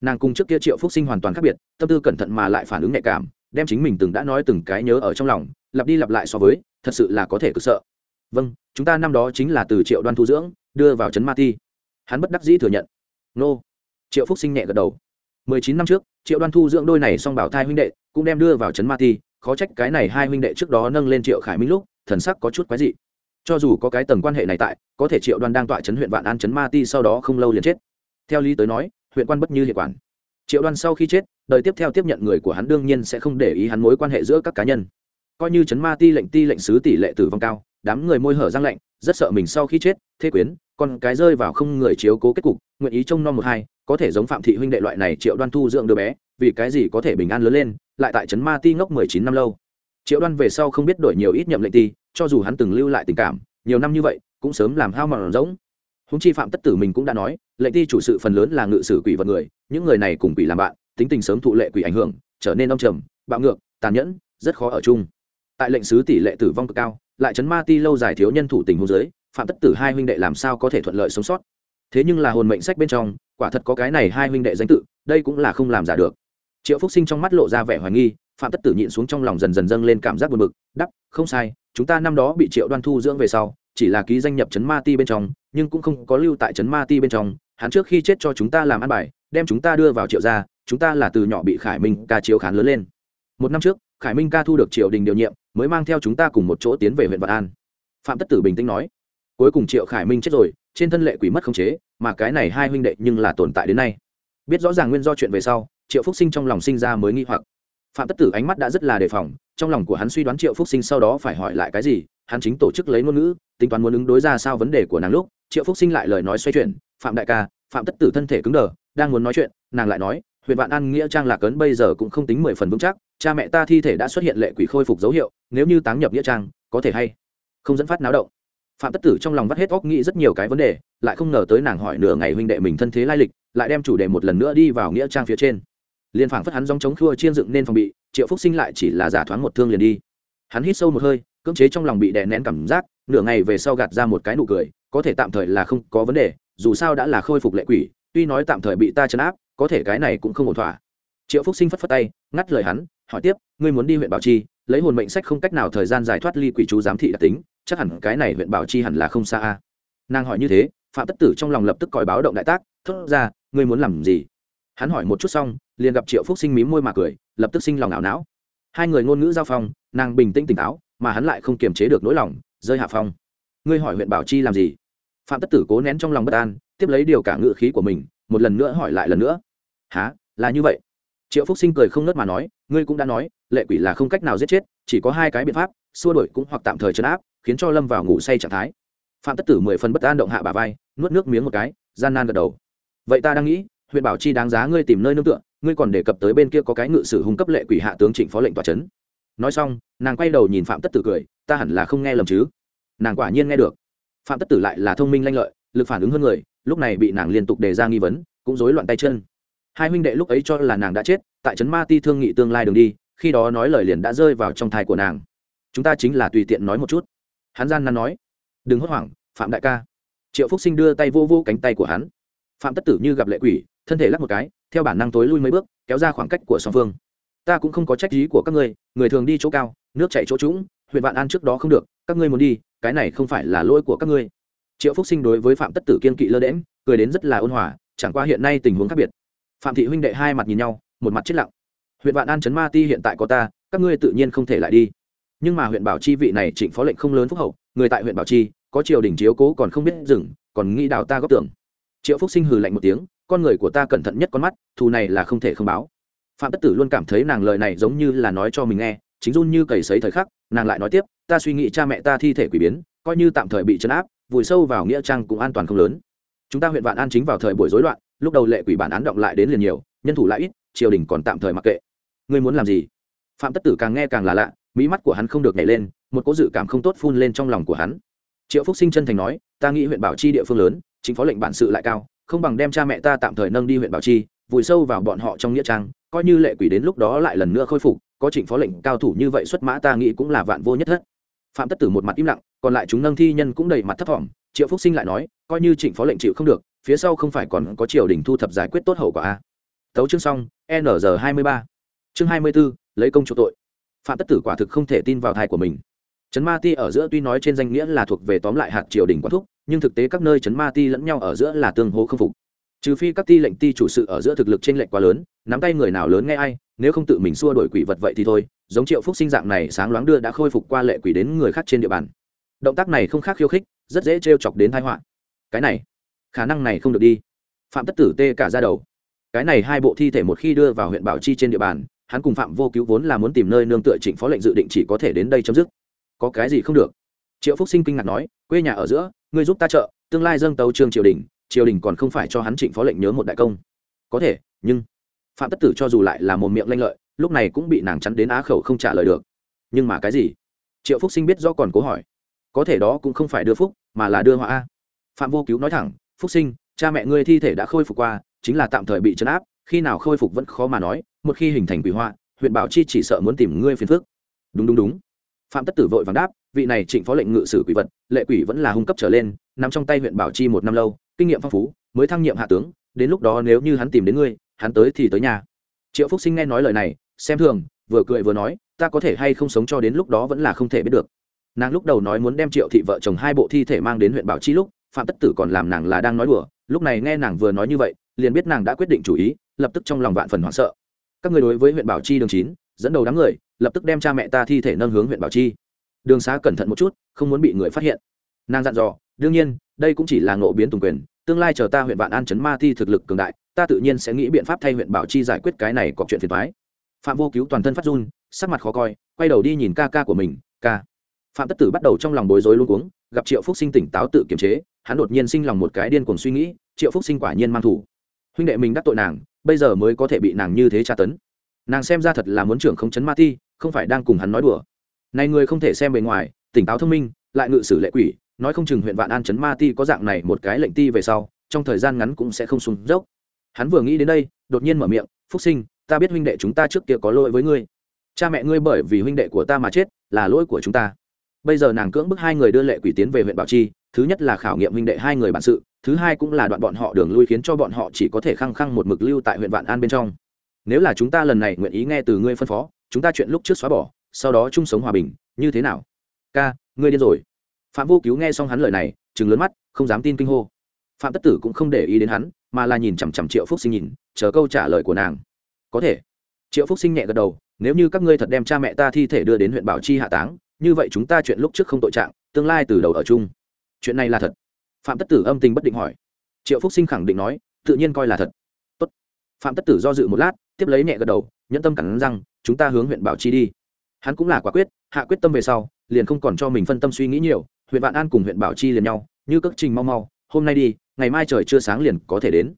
nàng cùng trước kia triệu phúc sinh hoàn toàn khác biệt, tâm tư cẩn thận mà lại phản ứng nhạy cảm, đem chính mình từng đã nói từng cái nhớ ở trong lòng, lặp đi lặp lại so với, thật sự là có thể cực sợ. Vâng chúng ta năm đó chính là từ triệu đoan thu dưỡng, đưa vào trấn ma ti. Hắn bất đắc dĩ thừa nhận. Nô. Triệu phúc sinh nhẹ gật đầu. Mười chín năm trước, triệu đoan thu dưỡng đôi này xong bảo thai huynh đệ, cũng đem đưa vào trấn ma ti, khó trách cái này hai huynh đệ trước đó nâng lên triệu khải minh lúc, thần sắc có chút quái dị. Cho dù có cái tầng quan hệ này tại, có thể triệu đoan đang tọa trấn huyện vạn an trấn ma ti sau đó không lâu liền chết. Theo lý tới nói huyện quan bất như hiệu quản. Triệu đoan sau khi chết, đời tiếp theo tiếp nhận người của hắn đương nhiên sẽ không để ý hắn mối quan hệ giữa các cá nhân. Coi như trấn ma ti lệnh ti lệnh sứ tỷ lệ tử vong cao, đám người môi hở răng lạnh, rất sợ mình sau khi chết, thế quyến còn cái rơi vào không người chiếu cố kết cục, nguyện ý trông nom một hai, có thể giống phạm thị huynh đệ loại này triệu đoan thu dưỡng đứa bé, vì cái gì có thể bình an lớn lên, lại tại trấn ma ti ngốc mười chín năm lâu. Triệu đoan về sau không biết đổi nhiều ít nhậm lệnh ti, cho dù hắn từng lưu lại tình cảm, nhiều năm như vậy, cũng sớm làm hao mòn rỗng húng chi phạm tất tử mình cũng đã nói, lệnh ti chủ sự phần lớn là ngự sử quỷ vật người, những người này cùng quỷ làm bạn, tính tình sớm thụ lệ quỷ ảnh hưởng, trở nên ông trầm, bạo ngược, tàn nhẫn, rất khó ở chung. Tại lệnh sứ tỷ lệ tử vong cực cao, lại chấn ma ti lâu dài thiếu nhân thủ tình hôn giới phạm tất tử hai huynh đệ làm sao có thể thuận lợi sống sót? Thế nhưng là hồn mệnh sách bên trong, quả thật có cái này hai huynh đệ danh tự, đây cũng là không làm giả được. Triệu phúc sinh trong mắt lộ ra vẻ hoài nghi, phạm tất tử nhịn xuống trong lòng dần dần dâng lên cảm giác buồn bực đắp không sai, chúng ta năm đó bị triệu đoan thu dưỡng về sau, chỉ là ký danh nhập chấn ma ti bên trong nhưng cũng không có lưu tại trấn ma ti bên trong, hắn trước khi chết cho chúng ta làm ăn bài, đem chúng ta đưa vào triệu gia, chúng ta là từ nhỏ bị khải minh ca chiếu khán lớn lên. Một năm trước, khải minh ca thu được triều đình điều nhiệm, mới mang theo chúng ta cùng một chỗ tiến về huyện vạn an. Phạm tất tử bình tĩnh nói, cuối cùng triệu khải minh chết rồi, trên thân lệ quỷ mất khống chế, mà cái này hai huynh đệ nhưng là tồn tại đến nay. Biết rõ ràng nguyên do chuyện về sau, triệu phúc sinh trong lòng sinh ra mới nghi hoặc. Phạm tất tử ánh mắt đã rất là đề phòng trong lòng của hắn suy đoán triệu phúc sinh sau đó phải hỏi lại cái gì, hắn chính tổ chức lấy ngôn ngữ, tính toán muốn ứng đối ra sao vấn đề của nàng lúc, triệu phúc sinh lại lời nói xoay chuyển, phạm đại ca, phạm tất tử thân thể cứng đờ, đang muốn nói chuyện, nàng lại nói, huyện vạn an nghĩa trang lạc ấn bây giờ cũng không tính mười phần vững chắc, cha mẹ ta thi thể đã xuất hiện lệ quỷ khôi phục dấu hiệu, nếu như táng nhập nghĩa trang, có thể hay không dẫn phát náo động. Phạm tất tử trong lòng vắt hết óc nghĩ rất nhiều cái vấn đề, lại không ngờ tới nàng hỏi nửa ngày huynh đệ mình thân thế lai lịch, lại đem chủ đề một lần nữa đi vào nghĩa trang phía trên. Liên phảng phất hắn dòng chống khua chiên dựng nên phòng bị triệu phúc sinh lại chỉ là giả thoáng một thương liền đi. Hắn hít sâu một hơi, cưỡng chế trong lòng bị đè nén cảm giác, nửa ngày về sau gạt ra một cái nụ cười, có thể tạm thời là không có vấn đề, dù sao đã là khôi phục lệ quỷ, tuy nói tạm thời bị ta chấn áp, có thể cái này cũng không ổn thỏa. Triệu phúc sinh phất phất tay, ngắt lời hắn, hỏi tiếp, ngươi muốn đi huyện bảo chi, lấy hồn mệnh sách không cách nào thời gian giải thoát ly quỷ chú giám thị đặc tính, chắc hẳn cái này huyện bảo chi hẳn là không xa a. Nàng hỏi như thế, phạm tất tử trong lòng lập tức còi báo động đại tác, thốt ra, ngươi muốn làm gì? Hắn hỏi một chút xong, liền gặp triệu phúc sinh mím môi mà cười lập tức sinh lòng ảo não. Hai người ngôn ngữ giao phong, nàng bình tĩnh tỉnh táo, mà hắn lại không kiềm chế được nỗi lòng, rơi hạ phong. Ngươi hỏi huyện bảo chi làm gì? Phạm tất tử cố nén trong lòng bất an, tiếp lấy điều cả ngự khí của mình, một lần nữa hỏi lại lần nữa. Há là như vậy. Triệu phúc sinh cười không nớt mà nói, ngươi cũng đã nói, lệ quỷ là không cách nào giết chết, chỉ có hai cái biện pháp, xua đổi cũng hoặc tạm thời chấn áp, khiến cho lâm vào ngủ say trạng thái. Phạm tất tử mười phần bất an động hạ bà vai, nuốt nước miếng một cái, gian nan gật đầu. Vậy ta đang nghĩ, huyện bảo chi đáng giá ngươi tìm nơi nương tựa ngươi còn đề cập tới bên kia có cái ngự sử hung cấp lệ quỷ hạ tướng trịnh phó lệnh tòa trấn nói xong, nàng quay đầu nhìn phạm tất tử cười, ta hẳn là không nghe lầm chứ? Nàng quả nhiên nghe được. Phạm tất tử lại là thông minh lanh lợi, lực phản ứng hơn người, lúc này bị nàng liên tục đề ra nghi vấn, cũng rối loạn tay chân. Hai huynh đệ lúc ấy cho là nàng đã chết, tại trấn ma ti thương nghị tương lai đường đi, khi đó nói lời liền đã rơi vào trong thai của nàng. Chúng ta chính là tùy tiện nói một chút. Hắn gian nan nói, đừng hốt hoảng, phạm đại ca. Triệu phúc sinh đưa tay vô vô cánh tay của hắn. Phạm tất tử như gặp lệ quỷ, thân thể lắc một cái theo bản năng tối lui mấy bước, kéo ra khoảng cách của song phương. Ta cũng không có trách ý của các ngươi, người thường đi chỗ cao, nước chạy chỗ trũng, huyện vạn an trước đó không được, các ngươi muốn đi, cái này không phải là lỗi của các ngươi. Triệu phúc sinh đối với phạm tất tử kiên kỵ lơ đễm cười đến rất là ôn hòa, chẳng qua hiện nay tình huống khác biệt. Phạm thị huynh đệ hai mặt nhìn nhau, một mặt chết lặng. Huyện vạn an chấn ma ti hiện tại có ta, các ngươi tự nhiên không thể lại đi. Nhưng mà huyện bảo chi vị này trịnh phó lệnh không lớn phúc hậu, người tại huyện bảo chi, có triều đình chiếu cố còn không biết dừng, còn nghĩ đào ta góp tưởng. Triệu phúc sinh hừ lạnh một tiếng con người của ta cẩn thận nhất con mắt, thù này là không thể không báo. Phạm tất tử luôn cảm thấy nàng lời này giống như là nói cho mình nghe, chính run như cầy sấy thời khắc, nàng lại nói tiếp, ta suy nghĩ cha mẹ ta thi thể quỷ biến, coi như tạm thời bị chấn áp, vùi sâu vào nghĩa trang cũng an toàn không lớn. Chúng ta huyện vạn an chính vào thời buổi rối loạn, lúc đầu lệ quỷ bản án động lại đến liền nhiều, nhân thủ lại ít, triều đình còn tạm thời mặc kệ. Ngươi muốn làm gì? Phạm tất tử càng nghe càng là lạ, mỹ mắt của hắn không được nhảy lên, một cố dự cảm không tốt phun lên trong lòng của hắn. Triệu phúc sinh chân thành nói, ta nghĩ huyện bảo chi địa phương lớn, chính phó lệnh bản sự lại cao không bằng đem cha mẹ ta tạm thời nâng đi huyện bảo chi, vùi sâu vào bọn họ trong nghĩa trang, coi như lệ quỷ đến lúc đó lại lần nữa khôi phục, có trịnh phó lệnh cao thủ như vậy xuất mã ta nghĩ cũng là vạn vô nhất thất. Phạm tất tử một mặt im lặng, còn lại chúng nâng thi nhân cũng đầy mặt thấp thỏm, triệu phúc sinh lại nói, coi như trịnh phó lệnh chịu không được, phía sau không phải còn có triều đình thu thập giải quyết tốt hậu quả a. Tấu chương xong nr hai mươi ba. Chương hai mươi b ố lấy công chủ tội. Phạm tất tử quả thực không thể tin vào thai của mình. Trấn ma ti ở giữa tuy nói trên danh nghĩa là thuộc về tóm lại hạt triều đình quán thúc nhưng thực tế các nơi chấn ma ti lẫn nhau ở giữa là tương hố không phục. Trừ phi các ti lệnh ti chủ sự ở giữa thực lực t r ê n lệch quá lớn, nắm tay người nào lớn nghe ai, nếu không tự mình xua đổi quỷ vật vậy thì thôi, giống triệu phúc sinh dạng này sáng loáng đưa đã khôi phục qua lệ quỷ đến người khác trên địa bàn. Động tác này không khác khiêu khích, rất dễ t chọc đến thái họa. Cái này, khả năng này không được đi. Phạm tất tử tê cả ra đầu. Cái này hai bộ thi thể một khi đưa vào huyện bảo chi trên địa bàn, hắn cùng phạm vô cứu vốn là muốn tìm nơi nương tựa trịnh phó lệnh dự định chỉ có thể đến đây chấm dứt. Có cái gì không được? Triệu phúc sinh kinh ngạc nói, quê nhà ở giữa, ngươi giúp ta trợ, tương lai dâng tấu trương triều đình triều đình còn không phải cho hắn trịnh phó lệnh nhớ một đại công. Có thể, nhưng phạm tất tử cho dù lại là một miệng lanh lợi, lúc này cũng bị nàng chắn đến á khẩu không trả lời được. Nhưng mà cái gì? Triệu phúc sinh biết do còn cố hỏi. Có thể đó cũng không phải đưa phúc, mà là đưa họa a. Phạm vô cứu nói thẳng, phúc sinh, cha mẹ ngươi thi thể đã khôi phục qua, chính là tạm thời bị chấn áp, khi nào khôi phục vẫn khó mà nói, một khi hình thành quỷ họa, huyện bảo chi chỉ sợ muốn tìm ngươi phiền phức. Đúng đúng đúng. Phạm tất tử vội vàng đáp vị này trịnh phó lệnh ngự sử quỷ vật, lệ quỷ vẫn là hung cấp trở lên nằm trong tay huyện bảo chi một năm lâu, kinh nghiệm phong phú, mới thăng nhiệm hạ tướng, đến lúc đó nếu như hắn tìm đến ngươi, hắn tới thì tới nhà. Triệu phúc sinh nghe nói lời này, xem thường, vừa cười vừa nói, ta có thể hay không sống cho đến lúc đó vẫn là không thể biết được. Nàng lúc đầu nói muốn đem triệu thị vợ chồng hai bộ thi thể mang đến huyện bảo chi lúc, phạm tất tử còn làm nàng là đang nói đùa, lúc này nghe nàng vừa nói như vậy, liền biết nàng đã quyết định chủ ý, lập tức trong lòng vạn phần hoảng sợ. Các người đối với huyện bảo chi đường chín, dẫn đầu đám người, lập tức đem cha mẹ ta thi thể nâng hướng huyện bảo chi đường xá cẩn thận một chút không muốn bị người phát hiện. Nàng dặn dò đương nhiên đây cũng chỉ là ngộ biến tùng quyền tương lai chờ ta huyện vạn an chấn ma thi thực lực cường đại ta tự nhiên sẽ nghĩ biện pháp thay huyện bảo chi giải quyết cái này có chuyện phiền thoái phạm vô cứu toàn thân phát run sắc mặt khó coi quay đầu đi nhìn ca ca của mình ca. Phạm tất tử bắt đầu trong lòng bối rối luôn cuống gặp triệu phúc sinh tỉnh táo tự kiềm chế hắn đột nhiên sinh lòng một cái điên cuồng suy nghĩ triệu phúc sinh quả nhiên mang thủ. Huynh đệ mình đắc tội nàng bây giờ mới có thể bị nàng như thế tra tấn. Nàng xem ra thật là muốn trưởng không chấn ma thi, không phải đang cùng hắn nói đùa này người không thể xem bề ngoài, tỉnh táo thông minh, lại ngự sử lệ quỷ, nói không chừng huyện vạn an chấn ma ti có dạng này một cái lệnh ti về sau, trong thời gian ngắn cũng sẽ không sụn dốc. Hắn vừa nghĩ đến đây, đột nhiên mở miệng, phúc sinh, ta biết huynh đệ chúng ta trước kia có lỗi với ngươi. Cha mẹ ngươi bởi vì huynh đệ của ta mà chết, là lỗi của chúng ta. Bây giờ nàng cưỡng bức hai người đưa lệ quỷ tiến về huyện bảo chi, thứ nhất là khảo nghiệm huynh đệ hai người bản sự, thứ hai cũng là đoạn bọn họ đường lui khiến cho bọn họ chỉ có thể khăng khăng một mực lưu tại huyện vạn an bên trong. Nếu là chúng ta lần này nguyện ý nghe từ ngươi phân phó, chúng ta chuyện lúc trước xóa bỏ sau đó chung sống hòa bình, như thế nào? Ca, ngươi điên rồi. Phạm vô cứu nghe xong hắn lời này chừng lớn mắt, không dám tin kinh hô. Phạm tất tử cũng không để ý đến hắn, mà là nhìn chằm chằm triệu phúc sinh nhìn, chờ câu trả lời của nàng. Có thể. Triệu phúc sinh nhẹ gật đầu, nếu như các ngươi thật đem cha mẹ ta thi thể đưa đến huyện bảo chi hạ táng, như vậy chúng ta chuyện lúc trước không tội trạng, tương lai từ đầu ở chung. Chuyện này là thật. Phạm tất tử âm tình bất định hỏi. Triệu phúc sinh khẳng định nói, tự nhiên coi là thật. Tốt. phạm tất tử do dự một lát, tiếp lấy nhẹ gật đầu, nhẫn tâm cẳng rằng chúng ta hướng huyện bảo chi đi hắn cũng là quả quyết, hạ quyết tâm về sau, liền không còn cho mình phân tâm suy nghĩ nhiều, huyện vạn an cùng huyện bảo chi liền nhau, như cất trình mau mau, hôm nay đi, ngày mai trời chưa sáng liền có thể đến.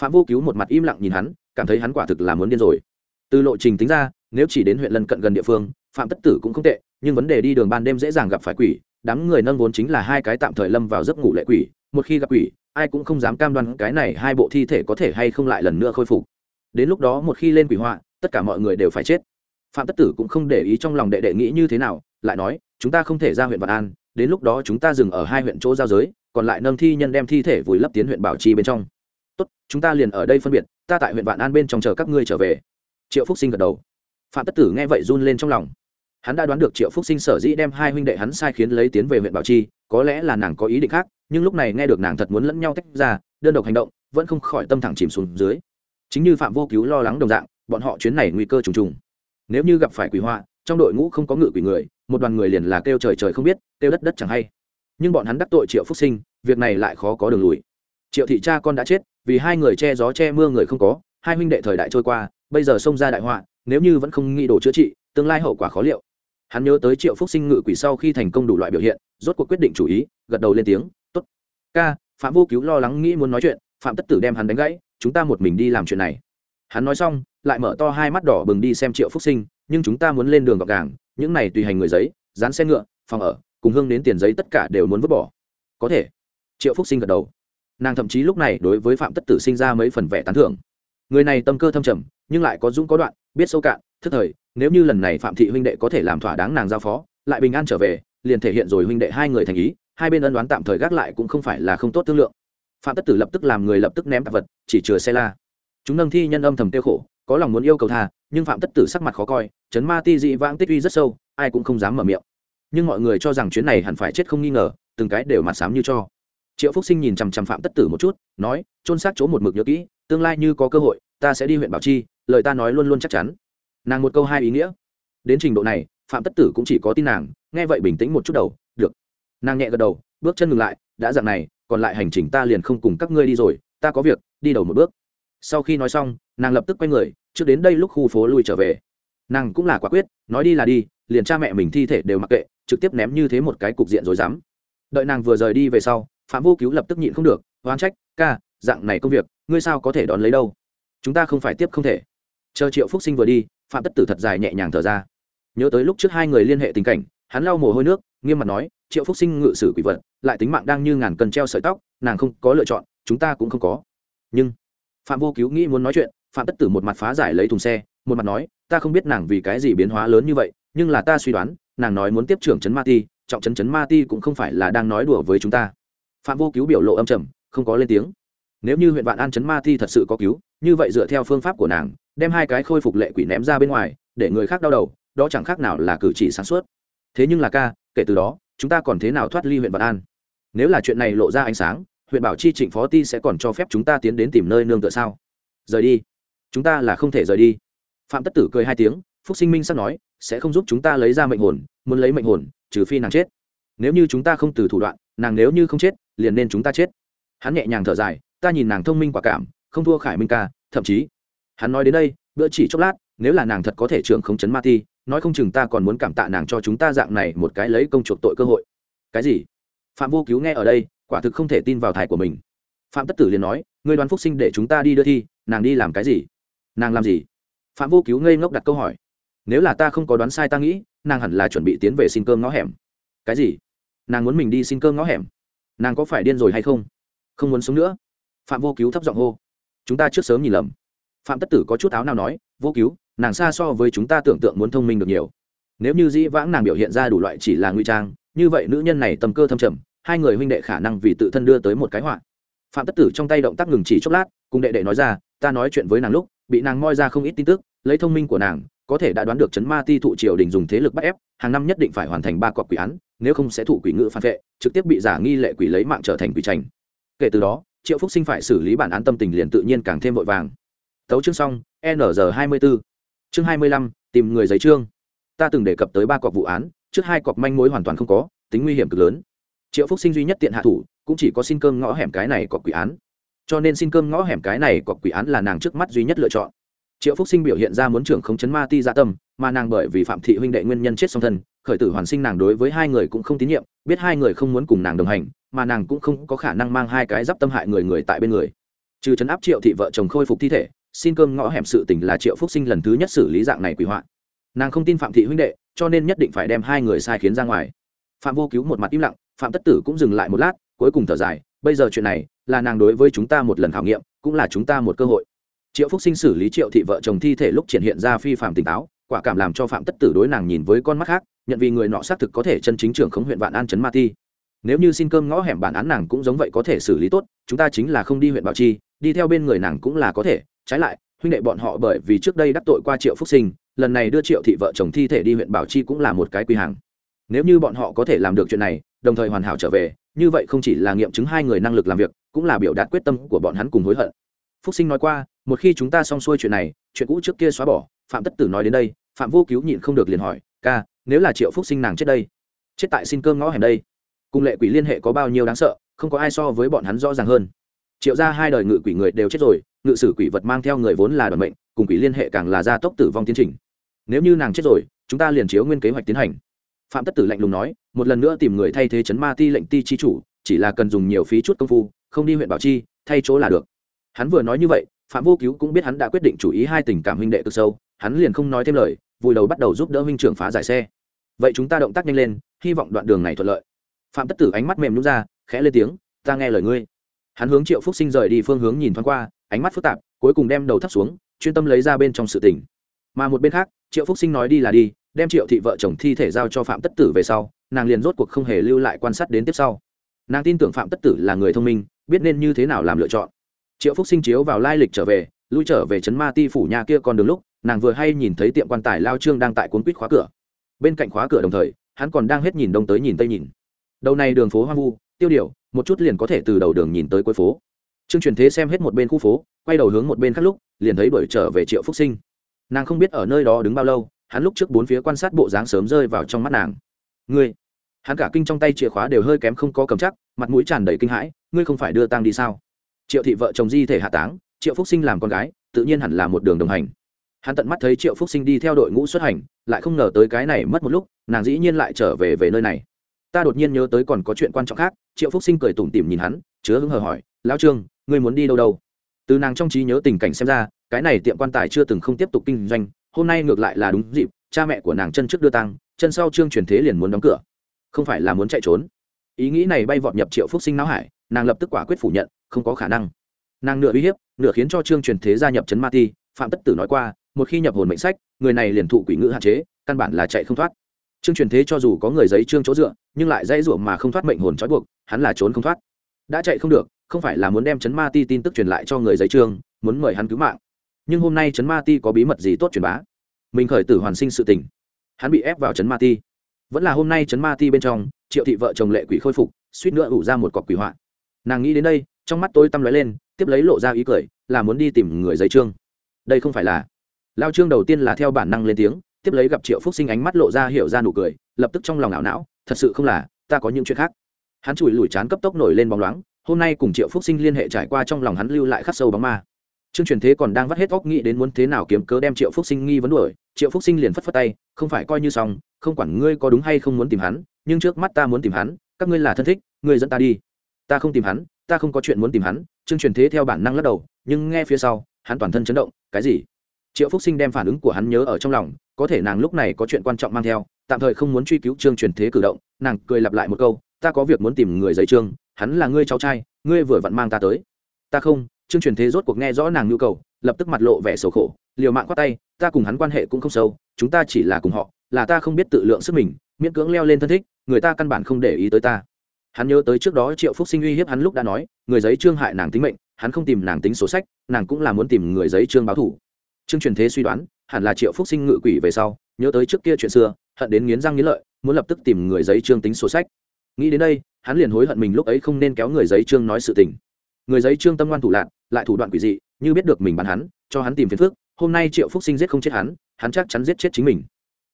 Phạm vô cứu một mặt im lặng nhìn hắn, cảm thấy hắn quả thực là muốn điên rồi. Từ lộ trình tính ra, nếu chỉ đến huyện lân cận gần địa phương, phạm tất tử cũng không tệ, nhưng vấn đề đi đường ban đêm dễ dàng gặp phải quỷ, đám người nâng vốn chính là hai cái tạm thời lâm vào giấc ngủ lệ quỷ, một khi gặp quỷ, ai cũng không dám cam đoan cái này hai bộ thi thể có thể hay không lại lần nữa khôi phục. Đến lúc đó một khi lên quỷ họa, tất cả mọi người đều phải chết phạm tất tử cũng không để ý trong lòng đệ đệ nghĩ như thế nào, lại nói, chúng ta không thể ra huyện vạn an, đến lúc đó chúng ta dừng ở hai huyện chỗ giao giới, còn lại nâng thi nhân đem thi thể vùi lấp tiến huyện bảo trì bên trong. Tốt, chúng ta liền ở đây phân biệt, ta tại huyện vạn an bên trong chờ các ngươi trở về. Triệu phúc sinh gật đầu. Phạm tất tử nghe vậy run lên trong lòng. Hắn đã đoán được triệu phúc sinh sở dĩ đem hai huynh đệ hắn sai khiến lấy tiến về huyện bảo chi, có lẽ là nàng có ý định khác, nhưng lúc này nghe được nàng thật muốn lẫn nhau tách ra, đơn độc hành động, vẫn không khỏi tâm thẳng chìm xuống dưới. Chính như phạm vô cứu lo lắng đồng dạng, bọn họ chuyến này nguy cơ trùng trùng nếu như gặp phải quỷ họa, trong đội ngũ không có ngự quỷ người, một đoàn người liền là kêu trời trời không biết, kêu đất đất chẳng hay. Nhưng bọn hắn đắc tội triệu phúc sinh, việc này lại khó có đường lùi. Triệu thị cha con đã chết, vì hai người che gió che mưa người không có, hai huynh đệ thời đại trôi qua, bây giờ xông ra đại họa, nếu như vẫn không nghĩ đồ chữa trị, tương lai hậu quả khó liệu. Hắn nhớ tới triệu phúc sinh ngự quỷ sau khi thành công đủ loại biểu hiện, rốt cuộc quyết định chủ ý, gật đầu lên tiếng t ố t ca, phạm vô cứu lo lắng nghĩ muốn nói chuyện, phạm tất tử đem hắn đánh gãy, chúng ta một mình đi làm chuyện này hắn nói xong, lại mở to hai mắt đỏ bừng đi xem triệu phúc sinh, nhưng chúng ta muốn lên đường gọc gàng, những này tùy hành người giấy, dán xe ngựa, phòng ở, cùng hương đến tiền giấy tất cả đều muốn vứt bỏ. Có thể. Triệu phúc sinh gật đầu. Nàng thậm chí lúc này đối với phạm tất tử sinh ra mấy phần vẻ tán thưởng. Người này tâm cơ thâm trầm, nhưng lại có dũng có đoạn, biết sâu cạn, thức thời, nếu như lần này phạm thị huynh đệ có thể làm thỏa đáng nàng giao phó, lại bình an trở về, liền thể hiện rồi huynh đệ hai người thành ý, hai bên ân đoán tạm thời gác lại cũng không phải là không tốt thương lượng. Phạm tất tử lập tức làm người lập tức ném tạp vật, chỉ chừa xe la chúng nâng thi nhân âm thầm tiêu khổ, có lòng muốn yêu cầu tha, nhưng phạm tất tử sắc mặt khó coi, chấn ma ti dị vãng tích uy rất sâu, ai cũng không dám mở miệng. Nhưng mọi người cho rằng chuyến này hẳn phải chết không nghi ngờ, từng cái đều mặt sám như cho. Triệu phúc sinh nhìn chằm chằm phạm tất tử một chút, nói trôn xác chỗ một mực nhớ kỹ, tương lai như có cơ hội, ta sẽ đi huyện bảo chi, lời ta nói luôn luôn chắc chắn. Nàng một câu hai ý nghĩa. Đến trình độ này, phạm tất tử cũng chỉ có tin nàng, nghe vậy bình tĩnh một chút đầu, được. Nàng nhẹ gật đầu, bước chân ngừng lại, đã dặn này, còn lại hành trình ta liền không cùng các ngươi đi rồi, ta có việc, đi đầu một bước sau khi nói xong, nàng lập tức quay người, trước đến đây lúc khu phố lui trở về. Nàng cũng là quả quyết, nói đi là đi, liền cha mẹ mình thi thể đều mặc kệ, trực tiếp ném như thế một cái cục diện rồi dám đợi nàng vừa rời đi về sau, phạm vô cứu lập tức nhịn không được, oán trách, ca, dạng này công việc, ngươi sao có thể đón lấy đâu? Chúng ta không phải tiếp không thể. Chờ triệu phúc sinh vừa đi, phạm tất tử thật dài nhẹ nhàng thở ra. Nhớ tới lúc trước hai người liên hệ tình cảnh, hắn lau mồ hôi nước, nghiêm mặt nói, triệu phúc sinh ngự sử quỷ vật, lại tính mạng đang như ngàn cân treo sợi tóc, nàng không có lựa chọn, chúng ta cũng không có. Nhưng phạm vô cứu nghĩ muốn nói chuyện, phạm tất tử một mặt phá giải lấy thùng xe, một mặt nói, ta không biết nàng vì cái gì biến hóa lớn như vậy, nhưng là ta suy đoán, nàng nói muốn tiếp trưởng trấn ma ti, trọng trấn trấn ma ti cũng không phải là đang nói đùa với chúng ta. Phạm vô cứu biểu lộ âm trầm, không có lên tiếng. Nếu như huyện vạn an trấn ma ti thật sự có cứu, như vậy dựa theo phương pháp của nàng, đem hai cái khôi phục lệ quỷ ném ra bên ngoài, để người khác đau đầu, đó chẳng khác nào là cử chỉ sáng suốt. Thế nhưng là ca, kể từ đó, chúng ta còn thế nào thoát ly huyện vạn an? Nếu là chuyện này lộ ra ánh sáng huyện bảo chi trịnh phó ti sẽ còn cho phép chúng ta tiến đến tìm nơi nương tựa sao? Rời đi. Chúng ta là không thể rời đi. Phạm tất tử cười hai tiếng, phúc sinh minh sắp nói, sẽ không giúp chúng ta lấy ra mệnh hồn, muốn lấy mệnh hồn, trừ phi nàng chết. Nếu như chúng ta không từ thủ đoạn, nàng nếu như không chết, liền nên chúng ta chết. Hắn nhẹ nhàng thở dài, ta nhìn nàng thông minh quả cảm, không thua khải minh ca, thậm chí, hắn nói đến đây, bữa chỉ chốc lát, nếu là nàng thật có thể trưởng không chấn ma ti, nói không chừng ta còn muốn cảm tạ nàng cho chúng ta dạng này một cái lấy công chuộc tội cơ hội. Cái gì? Phạm vô cứu nghe ở đây quả thực không thể tin vào thải của mình. Phạm tất tử liền nói người đoàn phúc sinh để chúng ta đi đưa thi, nàng đi làm cái gì? Nàng làm gì? Phạm vô cứu ngây ngốc đặt câu hỏi, nếu là ta không có đoán sai ta nghĩ, nàng hẳn là chuẩn bị tiến về xin cơm ngõ hẻm. Cái gì? Nàng muốn mình đi xin cơm ngõ hẻm? Nàng có phải điên rồi hay không? Không muốn sống nữa? Phạm vô cứu thấp giọng hô, chúng ta trước sớm nhìn lầm. Phạm tất tử có chút áo nào nói, vô cứu, nàng xa so với chúng ta tưởng tượng muốn thông minh được nhiều. Nếu như dĩ vãng nàng biểu hiện ra đủ loại chỉ là nguy trang, như vậy nữ nhân này tầm cơ thâm trầm hai người huynh đệ khả năng vì tự thân đưa tới một cái họa. Phạm tất tử trong tay động tác ngừng chỉ chốc lát, cùng đệ đệ nói ra, ta nói chuyện với nàng lúc, bị nàng moi ra không ít tin tức, lấy thông minh của nàng, có thể đã đoán được chấn ma ti thụ triều đình dùng thế lực bắt ép, hàng năm nhất định phải hoàn thành ba cọc quỷ án, nếu không sẽ thụ quỷ ngự phản vệ, trực tiếp bị giả nghi lệ quỷ lấy mạng trở thành quỷ trành kể từ đó, triệu phúc sinh phải xử lý bản án tâm tình liền tự nhiên càng thêm vội vàng. Tấu chương xong, n hai mươi b chương hai mươi lăm, tìm người giấy chương ta từng đề cập tới ba cọc vụ án, trước hai cọc manh mối hoàn toàn không có, tính nguy hiểm cực lớn triệu phúc sinh duy nhất tiện hạ thủ, cũng chỉ có xin cơm ngõ hẻm cái này có quỷ án. Cho nên xin cơm ngõ hẻm cái này có quỷ án là nàng trước mắt duy nhất lựa chọn. Triệu phúc sinh biểu hiện ra muốn trưởng không chấn ma ti gia dạ tâm, mà nàng bởi vì phạm thị huynh đệ nguyên nhân chết song thân, khởi tử hoàn sinh nàng đối với hai người cũng không tín nhiệm, biết hai người không muốn cùng nàng đồng hành, mà nàng cũng không có khả năng mang hai cái d tâm hại người người tại bên người. Trừ chấn áp triệu thị vợ chồng khôi phục thi thể, xin cơm ngõ hẻm sự tình là triệu phúc sinh lần thứ nhất xử lý dạng này quỷ hoạn. Nàng không tin phạm thị huynh đệ, cho nên nhất định phải đem hai người sai khiến ra ngoài. Phạm vô cứu một mặt im lặng phạm tất tử cũng dừng lại một lát, cuối cùng thở dài, bây giờ chuyện này là nàng đối với chúng ta một lần khảo nghiệm, cũng là chúng ta một cơ hội. Triệu phúc sinh xử lý triệu thị vợ chồng thi thể lúc triển hiện ra phi phạm tỉnh táo, quả cảm làm cho phạm tất tử đối nàng nhìn với con mắt khác, nhận vì người nọ xác thực có thể chân chính trưởng khống huyện vạn an trấn ma ti. Nếu như xin cơm ngõ hẻm bản án nàng cũng giống vậy có thể xử lý tốt, chúng ta chính là không đi huyện bảo chi, đi theo bên người nàng cũng là có thể. Trái lại, huynh đệ bọn họ bởi vì trước đây đắc tội qua triệu phúc sinh, lần này đưa triệu thị vợ chồng thi thể đi huyện bảo chi cũng là một cái quy hàng. Nếu như bọn họ có thể làm được chuyện này đồng thời hoàn hảo trở về, như vậy không chỉ là nghiệm chứng hai người năng lực làm việc, cũng là biểu đạt quyết tâm của bọn hắn cùng hối hận. Phúc sinh nói qua, một khi chúng ta xong xuôi chuyện này, chuyện cũ trước kia xóa bỏ, phạm tất tử nói đến đây, phạm vô cứu nhịn không được liền hỏi, ca, nếu là triệu phúc sinh nàng chết đây, chết tại xin cơm ngõ hẻm đây, cùng lệ quỷ liên hệ có bao nhiêu đáng sợ, không có ai so với bọn hắn rõ ràng hơn. Triệu ra hai đời ngự quỷ người đều chết rồi, ngự sử quỷ vật mang theo người vốn là đoàn mệnh, cùng quỷ liên hệ càng là gia tốc tử vong tiến trình. Nếu như nàng chết rồi, chúng ta liền chiếu nguyên kế hoạch tiến hành. Phạm tất tử lạnh lùng nói một lần nữa tìm người thay thế chấn ma ti lệnh ti chi chủ, chỉ là cần dùng nhiều phí chút công phu, không đi huyện bảo chi, thay chỗ là được. Hắn vừa nói như vậy, phạm vô cứu cũng biết hắn đã quyết định chủ ý hai tình cảm huynh đệ cực sâu, hắn liền không nói thêm lời, vùi đầu bắt đầu giúp đỡ huynh trưởng phá giải xe. Vậy chúng ta động tác nhanh lên, hy vọng đoạn đường này thuận lợi. Phạm tất tử ánh mắt mềm nhún ra, khẽ lên tiếng, ta nghe lời ngươi. Hắn hướng triệu phúc sinh rời đi phương hướng nhìn thoáng qua, ánh mắt phức tạp, cuối cùng đem đầu thấp xuống, chuyên tâm lấy ra bên trong sự tình. Mà một bên khác, triệu phúc sinh nói đi là đi, đem triệu thị vợ chồng thi thể giao cho phạm tất tử về sau nàng liền rốt cuộc không hề lưu lại quan sát đến tiếp sau. Nàng tin tưởng phạm tất tử là người thông minh, biết nên như thế nào làm lựa chọn. Triệu phúc sinh chiếu vào lai lịch trở về, lui trở về trấn ma ti phủ nhà kia còn đường lúc, nàng vừa hay nhìn thấy tiệm quan tài lao trương đang tại cuốn quýt khóa cửa. Bên cạnh khóa cửa đồng thời, hắn còn đang hết nhìn đông tới nhìn tây nhìn. Đầu này đường phố hoang vu, tiêu điều, một chút liền có thể từ đầu đường nhìn tới cuối phố. Trương truyền thế xem hết một bên khu phố, quay đầu hướng một bên khác lúc, liền thấy đuổi trở về triệu phúc sinh. Nàng không biết ở nơi đó đứng bao lâu, hắn lúc trước bốn phía quan sát bộ dáng sớm rơi vào trong mắt nàng. Ngươi hắn cả kinh trong tay chìa khóa đều hơi kém không có cầm chắc, mặt mũi tràn đầy kinh hãi, ngươi không phải đưa tang đi sao? Triệu thị vợ chồng di thể hạ táng, triệu phúc sinh làm con gái, tự nhiên hẳn là một đường đồng hành. Hắn tận mắt thấy triệu phúc sinh đi theo đội ngũ xuất hành, lại không ngờ tới cái này mất một lúc, nàng dĩ nhiên lại trở về về nơi này. Ta đột nhiên nhớ tới còn có chuyện quan trọng khác, triệu phúc sinh cười tủm tỉm nhìn hắn, chứa hứng hờ hỏi, lão trương, ngươi muốn đi đâu đâu? Từ nàng trong trí nhớ tình cảnh xem ra, cái này tiệm quan tài chưa từng không tiếp tục kinh doanh, hôm nay ngược lại là đúng dịp, cha mẹ của nàng chân trước đưa tăng chân sau trương truyền thế liền muốn đóng cửa không phải là muốn chạy trốn. Ý nghĩ này bay vọt nhập triệu phúc sinh não hải, nàng lập tức quả quyết phủ nhận, không có khả năng. Nàng nửa uy hiếp, nửa khiến cho trương truyền thế gia nhập trấn ma ti, phạm tất tử nói qua, một khi nhập hồn mệnh sách, người này liền thụ quỷ ngữ hạn chế, căn bản là chạy không thoát. Trương truyền thế cho dù có người giấy trương chỗ dựa, nhưng lại dãy ruộng mà không thoát mệnh hồn trói buộc, hắn là trốn không thoát. Đã chạy không được, không phải là muốn đem chấn ma ti tin tức truyền lại cho người giấy trương, muốn mời hắn cứu mạng. Nhưng hôm nay chấn ma ti có bí mật gì tốt truyền bá? Mình khởi tử hoàn sinh sự tình. Hắn bị ép vào chấn ma ti vẫn là hôm nay chấn ma ti bên trong, triệu thị vợ chồng lệ quỷ khôi phục, suýt nữa ủ ra một cọc quỷ họa. Nàng nghĩ đến đây, trong mắt tôi tăm lóe lên, tiếp lấy lộ ra ý cười, là muốn đi tìm người giấy trương đây không phải là lao trương đầu tiên là theo bản năng lên tiếng, tiếp lấy gặp triệu phúc sinh ánh mắt lộ ra hiểu ra nụ cười, lập tức trong lòng ảo não, thật sự không là, ta có những chuyện khác. Hắn chùi lùi chán cấp tốc nổi lên bóng loáng, hôm nay cùng triệu phúc sinh liên hệ trải qua trong lòng hắn lưu lại khắc sâu bóng ma. Trương truyền thế còn đang vắt hết óc nghĩ đến muốn thế nào kiếm cớ đem triệu phúc sinh nghi vấn đuổi, triệu phúc sinh liền phất phất tay, không phải coi như xong không quản ngươi có đúng hay không muốn tìm hắn, nhưng trước mắt ta muốn tìm hắn, các ngươi là thân thích, ngươi dẫn ta đi. Ta không tìm hắn, ta không có chuyện muốn tìm hắn, trương truyền thế theo bản năng lắc đầu, nhưng nghe phía sau, hắn toàn thân chấn động, cái gì? Triệu phúc sinh đem phản ứng của hắn nhớ ở trong lòng, có thể nàng lúc này có chuyện quan trọng mang theo, tạm thời không muốn truy cứu trương truyền thế cử động, nàng cười lặp lại một câu, ta có việc muốn tìm người giấy trương, hắn là ngươi cháu trai, ngươi vừa vặn mang ta tới. Ta không, trương truyền thế rốt cuộc nghe rõ nàng nhu cầu, lập tức mặt lộ vẻ sầu khổ, liều mạng khoát tay, ta cùng hắn quan hệ cũng không sâu, chúng ta chỉ là cùng họ là ta không biết tự lượng sức mình, miễn cưỡng leo lên thân thích, người ta căn bản không để ý tới ta. Hắn nhớ tới trước đó triệu phúc sinh uy hiếp hắn lúc đã nói, người giấy trương hại nàng tính mệnh, hắn không tìm nàng tính số sách, nàng cũng là muốn tìm người giấy trương báo thủ. Trương truyền thế suy đoán, hẳn là triệu phúc sinh ngự quỷ về sau, nhớ tới trước kia chuyện xưa, hận đến nghiến răng nghiến lợi, muốn lập tức tìm người giấy trương tính sổ sách. Nghĩ đến đây, hắn liền hối hận mình lúc ấy không nên kéo người giấy trương nói sự tình. Người giấy trương tâm ngoan thủ lạc lại thủ đoạn quỷ dị, như biết được mình bắn hắn, cho hắn tìm phiền phước hôm nay triệu phúc sinh giết không chết hắn hắn chắc chắn giết chết chính mình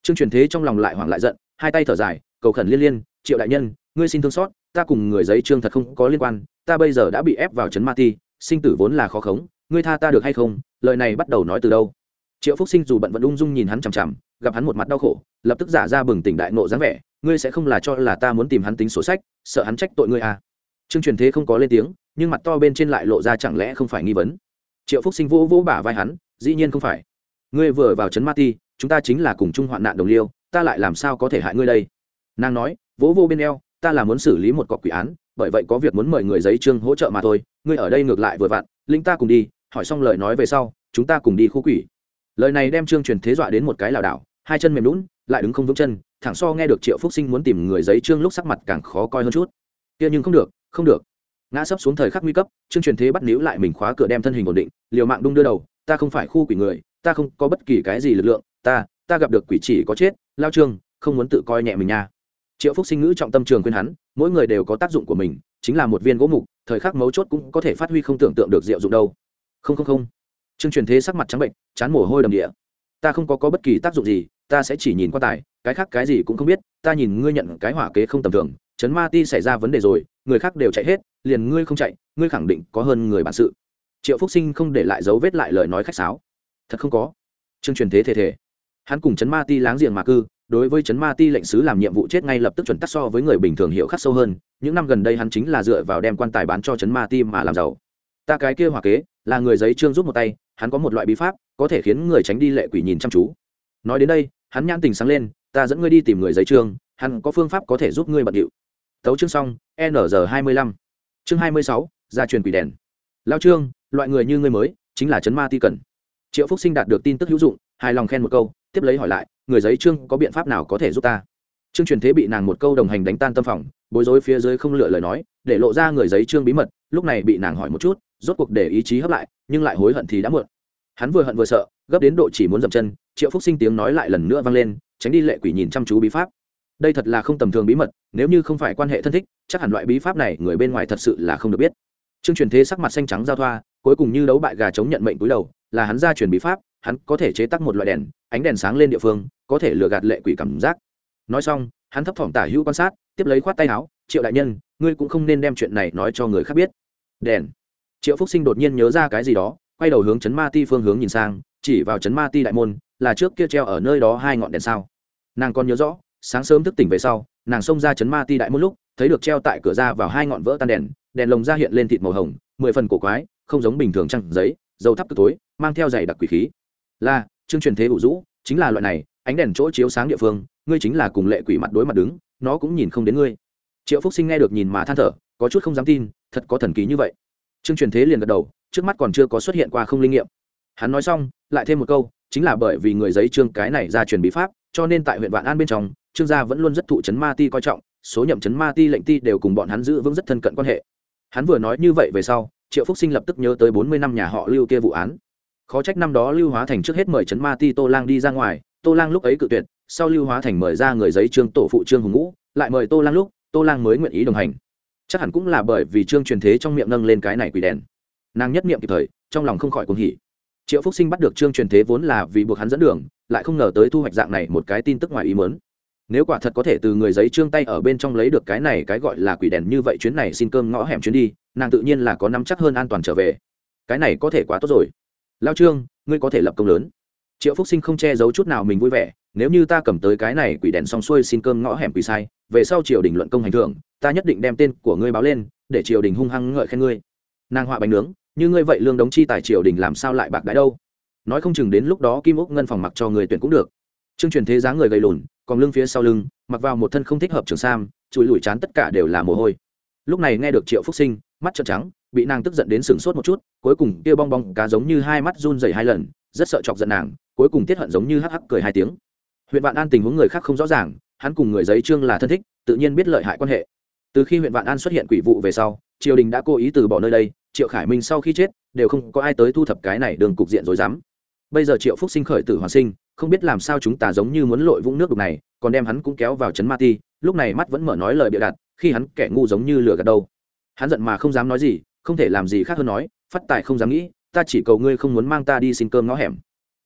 trương truyền thế trong lòng lại hoảng lại giận, hai tay thở dài, cầu khẩn liên liên, triệu đại nhân, ngươi xin thương xót, ta cùng người giấy trương thật không có liên quan, ta bây giờ đã bị ép vào trấn ma ti, sinh tử vốn là khó khống, ngươi tha ta được hay không, lời này bắt đầu nói từ đâu? Triệu phúc sinh dù bận vẫn ung dung nhìn hắn chằm chằm, gặp hắn một mặt đau khổ, lập tức giả ra bừng tỉnh đại nộ dáng vẻ, ngươi sẽ không là cho là ta muốn tìm hắn tính sổ sách, sợ hắn trách tội ngươi à? Trương truyền thế không có lên tiếng, nhưng mặt to bên trên lại lộ ra chẳng lẽ không phải nghi vấn. Triệu phúc sinh vỗ vỗ bả vai hắn, dĩ nhiên không phải. Ngươi vừa vào trấn ma ti chúng ta chính là cùng chung hoạn nạn đồng liêu, ta lại làm sao có thể hại ngươi đây? Nàng nói, vỗ vô bên eo, ta là muốn xử lý một cọc quỷ án, bởi vậy có việc muốn mời người giấy trương hỗ trợ mà thôi, ngươi ở đây ngược lại vừa vặn, linh ta cùng đi, hỏi xong lời nói về sau, chúng ta cùng đi khu quỷ. Lời này đem trương truyền thế dọa đến một cái lảo đảo, hai chân mềm lún lại đứng không vững chân, thẳng so nghe được triệu phúc sinh muốn tìm người giấy trương lúc sắc mặt càng khó coi hơn chút. Kia nhưng không được không được. Ngã sấp xuống thời khắc nguy cấp, trương truyền thế bắt níu lại mình khóa cửa đem thân hình ổn định, liều mạng đung đưa đầu, ta không phải khu quỷ người ta không có bất kỳ cái gì lực lượng ta ta gặp được quỷ chỉ có chết lao trương không muốn tự coi nhẹ mình nha. Triệu phúc sinh ngữ trọng tâm trường khuyên hắn mỗi người đều có tác dụng của mình chính là một viên gỗ mục thời khắc mấu chốt cũng có thể phát huy không tưởng tượng được diệu dụng đâu. Không không không. Trương truyền thế sắc mặt trắng bệnh chán mồ hôi đầm địa. Ta không có, có bất kỳ tác dụng gì ta sẽ chỉ nhìn qua tài cái khác cái gì cũng không biết ta nhìn ngươi nhận cái hỏa kế không tầm thường chấn ma ti xảy ra vấn đề rồi người khác đều chạy hết liền ngươi không chạy ngươi khẳng định có hơn người bản sự. Triệu phúc sinh không để lại dấu vết lại lời nói khách sáo thật không có. Trương truyền thế thể thể hắn cùng chấn ma ti láng giềng mà cư, đối với chấn ma ti lệnh sứ làm nhiệm vụ chết ngay lập tức chuẩn tắc so với người bình thường hiểu khắc sâu hơn, những năm gần đây hắn chính là dựa vào đem quan tài bán cho chấn ma ti mà làm giàu. Ta cái kia hỏa kế, là người giấy trương giúp một tay, hắn có một loại bí pháp, có thể khiến người tránh đi lệ quỷ nhìn chăm chú. Nói đến đây, hắn nhãn tình sáng lên, ta dẫn ngươi đi tìm người giấy trương, hắn có phương pháp có thể giúp ngươi bận điệu. Tấu chương xong, n hai mươi lăm. Chương hai mươi sáu, gia truyền quỷ đèn. Lao trương, loại người như ngươi mới, chính là chấn ma ti cần triệu phúc sinh đạt được tin tức hữu dụng hài lòng khen một câu tiếp lấy hỏi lại người giấy trương có biện pháp nào có thể giúp ta trương truyền thế bị nàng một câu đồng hành đánh tan tâm phòng bối rối phía dưới không lựa lời nói để lộ ra người giấy trương bí mật lúc này bị nàng hỏi một chút rốt cuộc để ý chí hấp lại nhưng lại hối hận thì đã muộn hắn vừa hận vừa sợ gấp đến độ chỉ muốn dậm chân triệu phúc sinh tiếng nói lại lần nữa vang lên tránh đi lệ quỷ nhìn chăm chú bí pháp đây thật là không tầm thường bí mật nếu như không phải quan hệ thân thích chắc hẳn loại bí pháp này người bên ngoài thật sự là không được biết trương truyền thế sắc mặt xanh trắng giao thoa cuối cùng như đấu bại gà chống nhận mệnh túi đầu là hắn ra truyền bí pháp, hắn có thể chế tác một loại đèn, ánh đèn sáng lên địa phương, có thể lừa gạt lệ quỷ cảm giác. Nói xong, hắn thấp thỏm tả hữu quan sát, tiếp lấy khoát tay áo, triệu đại nhân, ngươi cũng không nên đem chuyện này nói cho người khác biết. Đèn. Triệu phúc sinh đột nhiên nhớ ra cái gì đó, quay đầu hướng chấn ma ti phương hướng nhìn sang, chỉ vào chấn ma ti đại môn, là trước kia treo ở nơi đó hai ngọn đèn sao? Nàng còn nhớ rõ, sáng sớm thức tỉnh về sau, nàng xông ra chấn ma ti đại môn lúc, thấy được treo tại cửa ra vào hai ngọn vỡ tan đèn đèn lồng ra hiện lên thịt màu hồng, mười phần cổ quái, không giống bình thường trăng giấy dầu thắp cực tối mang theo dày đặc quỷ khí. Là, chương truyền thế ủ rũ, chính là loại này, ánh đèn chỗ chiếu sáng địa phương, ngươi chính là cùng lệ quỷ mặt đối mặt đứng, nó cũng nhìn không đến ngươi. Triệu phúc sinh nghe được nhìn mà than thở, có chút không dám tin, thật có thần ký như vậy. Chương truyền thế liền gật đầu, trước mắt còn chưa có xuất hiện qua không linh nghiệm. Hắn nói xong, lại thêm một câu, chính là bởi vì người giấy trương cái này ra truyền bí pháp, cho nên tại huyện vạn an bên trong trương gia vẫn luôn rất thụ chấn ma ti coi trọng, số nhậm chấn ma ti lệnh ti đều cùng bọn hắn giữ vững rất thân cận quan hệ. Hắn vừa nói như vậy về sau triệu phúc sinh lập tức nhớ tới bốn mươi năm nhà họ lưu kia vụ án. Khó trách năm đó lưu hóa thành trước hết mời trấn ma ti tô lang đi ra ngoài, tô lang lúc ấy cự tuyệt, sau lưu hóa thành mời ra người giấy trương tổ phụ trương hùng ngũ, lại mời tô lang lúc, tô lang mới nguyện ý đồng hành. Chắc hẳn cũng là bởi vì trương truyền thế trong miệng nâng lên cái này quỷ đèn. Nàng nhất miệng kịp thời, trong lòng không khỏi cuồng hỉ. Triệu phúc sinh bắt được trương truyền thế vốn là vì buộc hắn dẫn đường, lại không ngờ tới thu hoạch dạng này một cái tin tức ngoài ý mớn nếu quả thật có thể từ người giấy trương tay ở bên trong lấy được cái này cái gọi là quỷ đèn như vậy, chuyến này xin cơm ngõ hẻm chuyến đi nàng tự nhiên là có nắm chắc hơn an toàn trở về. Cái này có thể quá tốt rồi. Lao trương, ngươi có thể lập công lớn. Triệu phúc sinh không che giấu chút nào mình vui vẻ, nếu như ta cầm tới cái này quỷ đèn xong xuôi xin cơm ngõ hẻm quỷ sai, về sau triều đình luận công hành thưởng, ta nhất định đem tên của ngươi báo lên, để triều đình hung hăng ngợi khen ngươi. Nàng họa bánh nướng, như ngươi vậy lương đống chi tài triều đình làm sao lại bạc đãi đâu? Nói không chừng đến lúc đó kim úc ngân phòng mặc cho người tuyển cũng được. Chương truyền thế dáng người gầy lùn, còn lưng phía sau lưng, mặc vào một thân không thích hợp trường sam, chùi lùi chán tất cả đều là mồ hôi. Lúc này nghe được triệu phúc sinh mắt trợn trắng, bị nàng tức giận đến sừng sốt một chút, cuối cùng kia bong bong cá giống như hai mắt run rẩy hai lần, rất sợ chọc giận nàng, cuối cùng tiết hận giống như hắc hắc cười hai tiếng. Huyện vạn an tình huống người khác không rõ ràng, hắn cùng người giấy trương là thân thích, tự nhiên biết lợi hại quan hệ. Từ khi huyện vạn an xuất hiện quỷ vụ về sau, triều đình đã cố ý từ bỏ nơi đây, triệu khải minh sau khi chết, đều không có ai tới thu thập cái này đường cục diện rồi dám bây giờ triệu phúc sinh khởi tử hoàn sinh, không biết làm sao chúng ta giống như muốn lội vũng nước đục này, còn đem hắn cũng kéo vào trấn ma ti, lúc này mắt vẫn mở nói lời bịa đặt, khi hắn kẻ ngu giống như lừa gạt đâu hắn giận mà không dám nói gì, không thể làm gì khác hơn nói, phát tài không dám nghĩ, ta chỉ cầu ngươi không muốn mang ta đi xin cơm ngõ hẻm.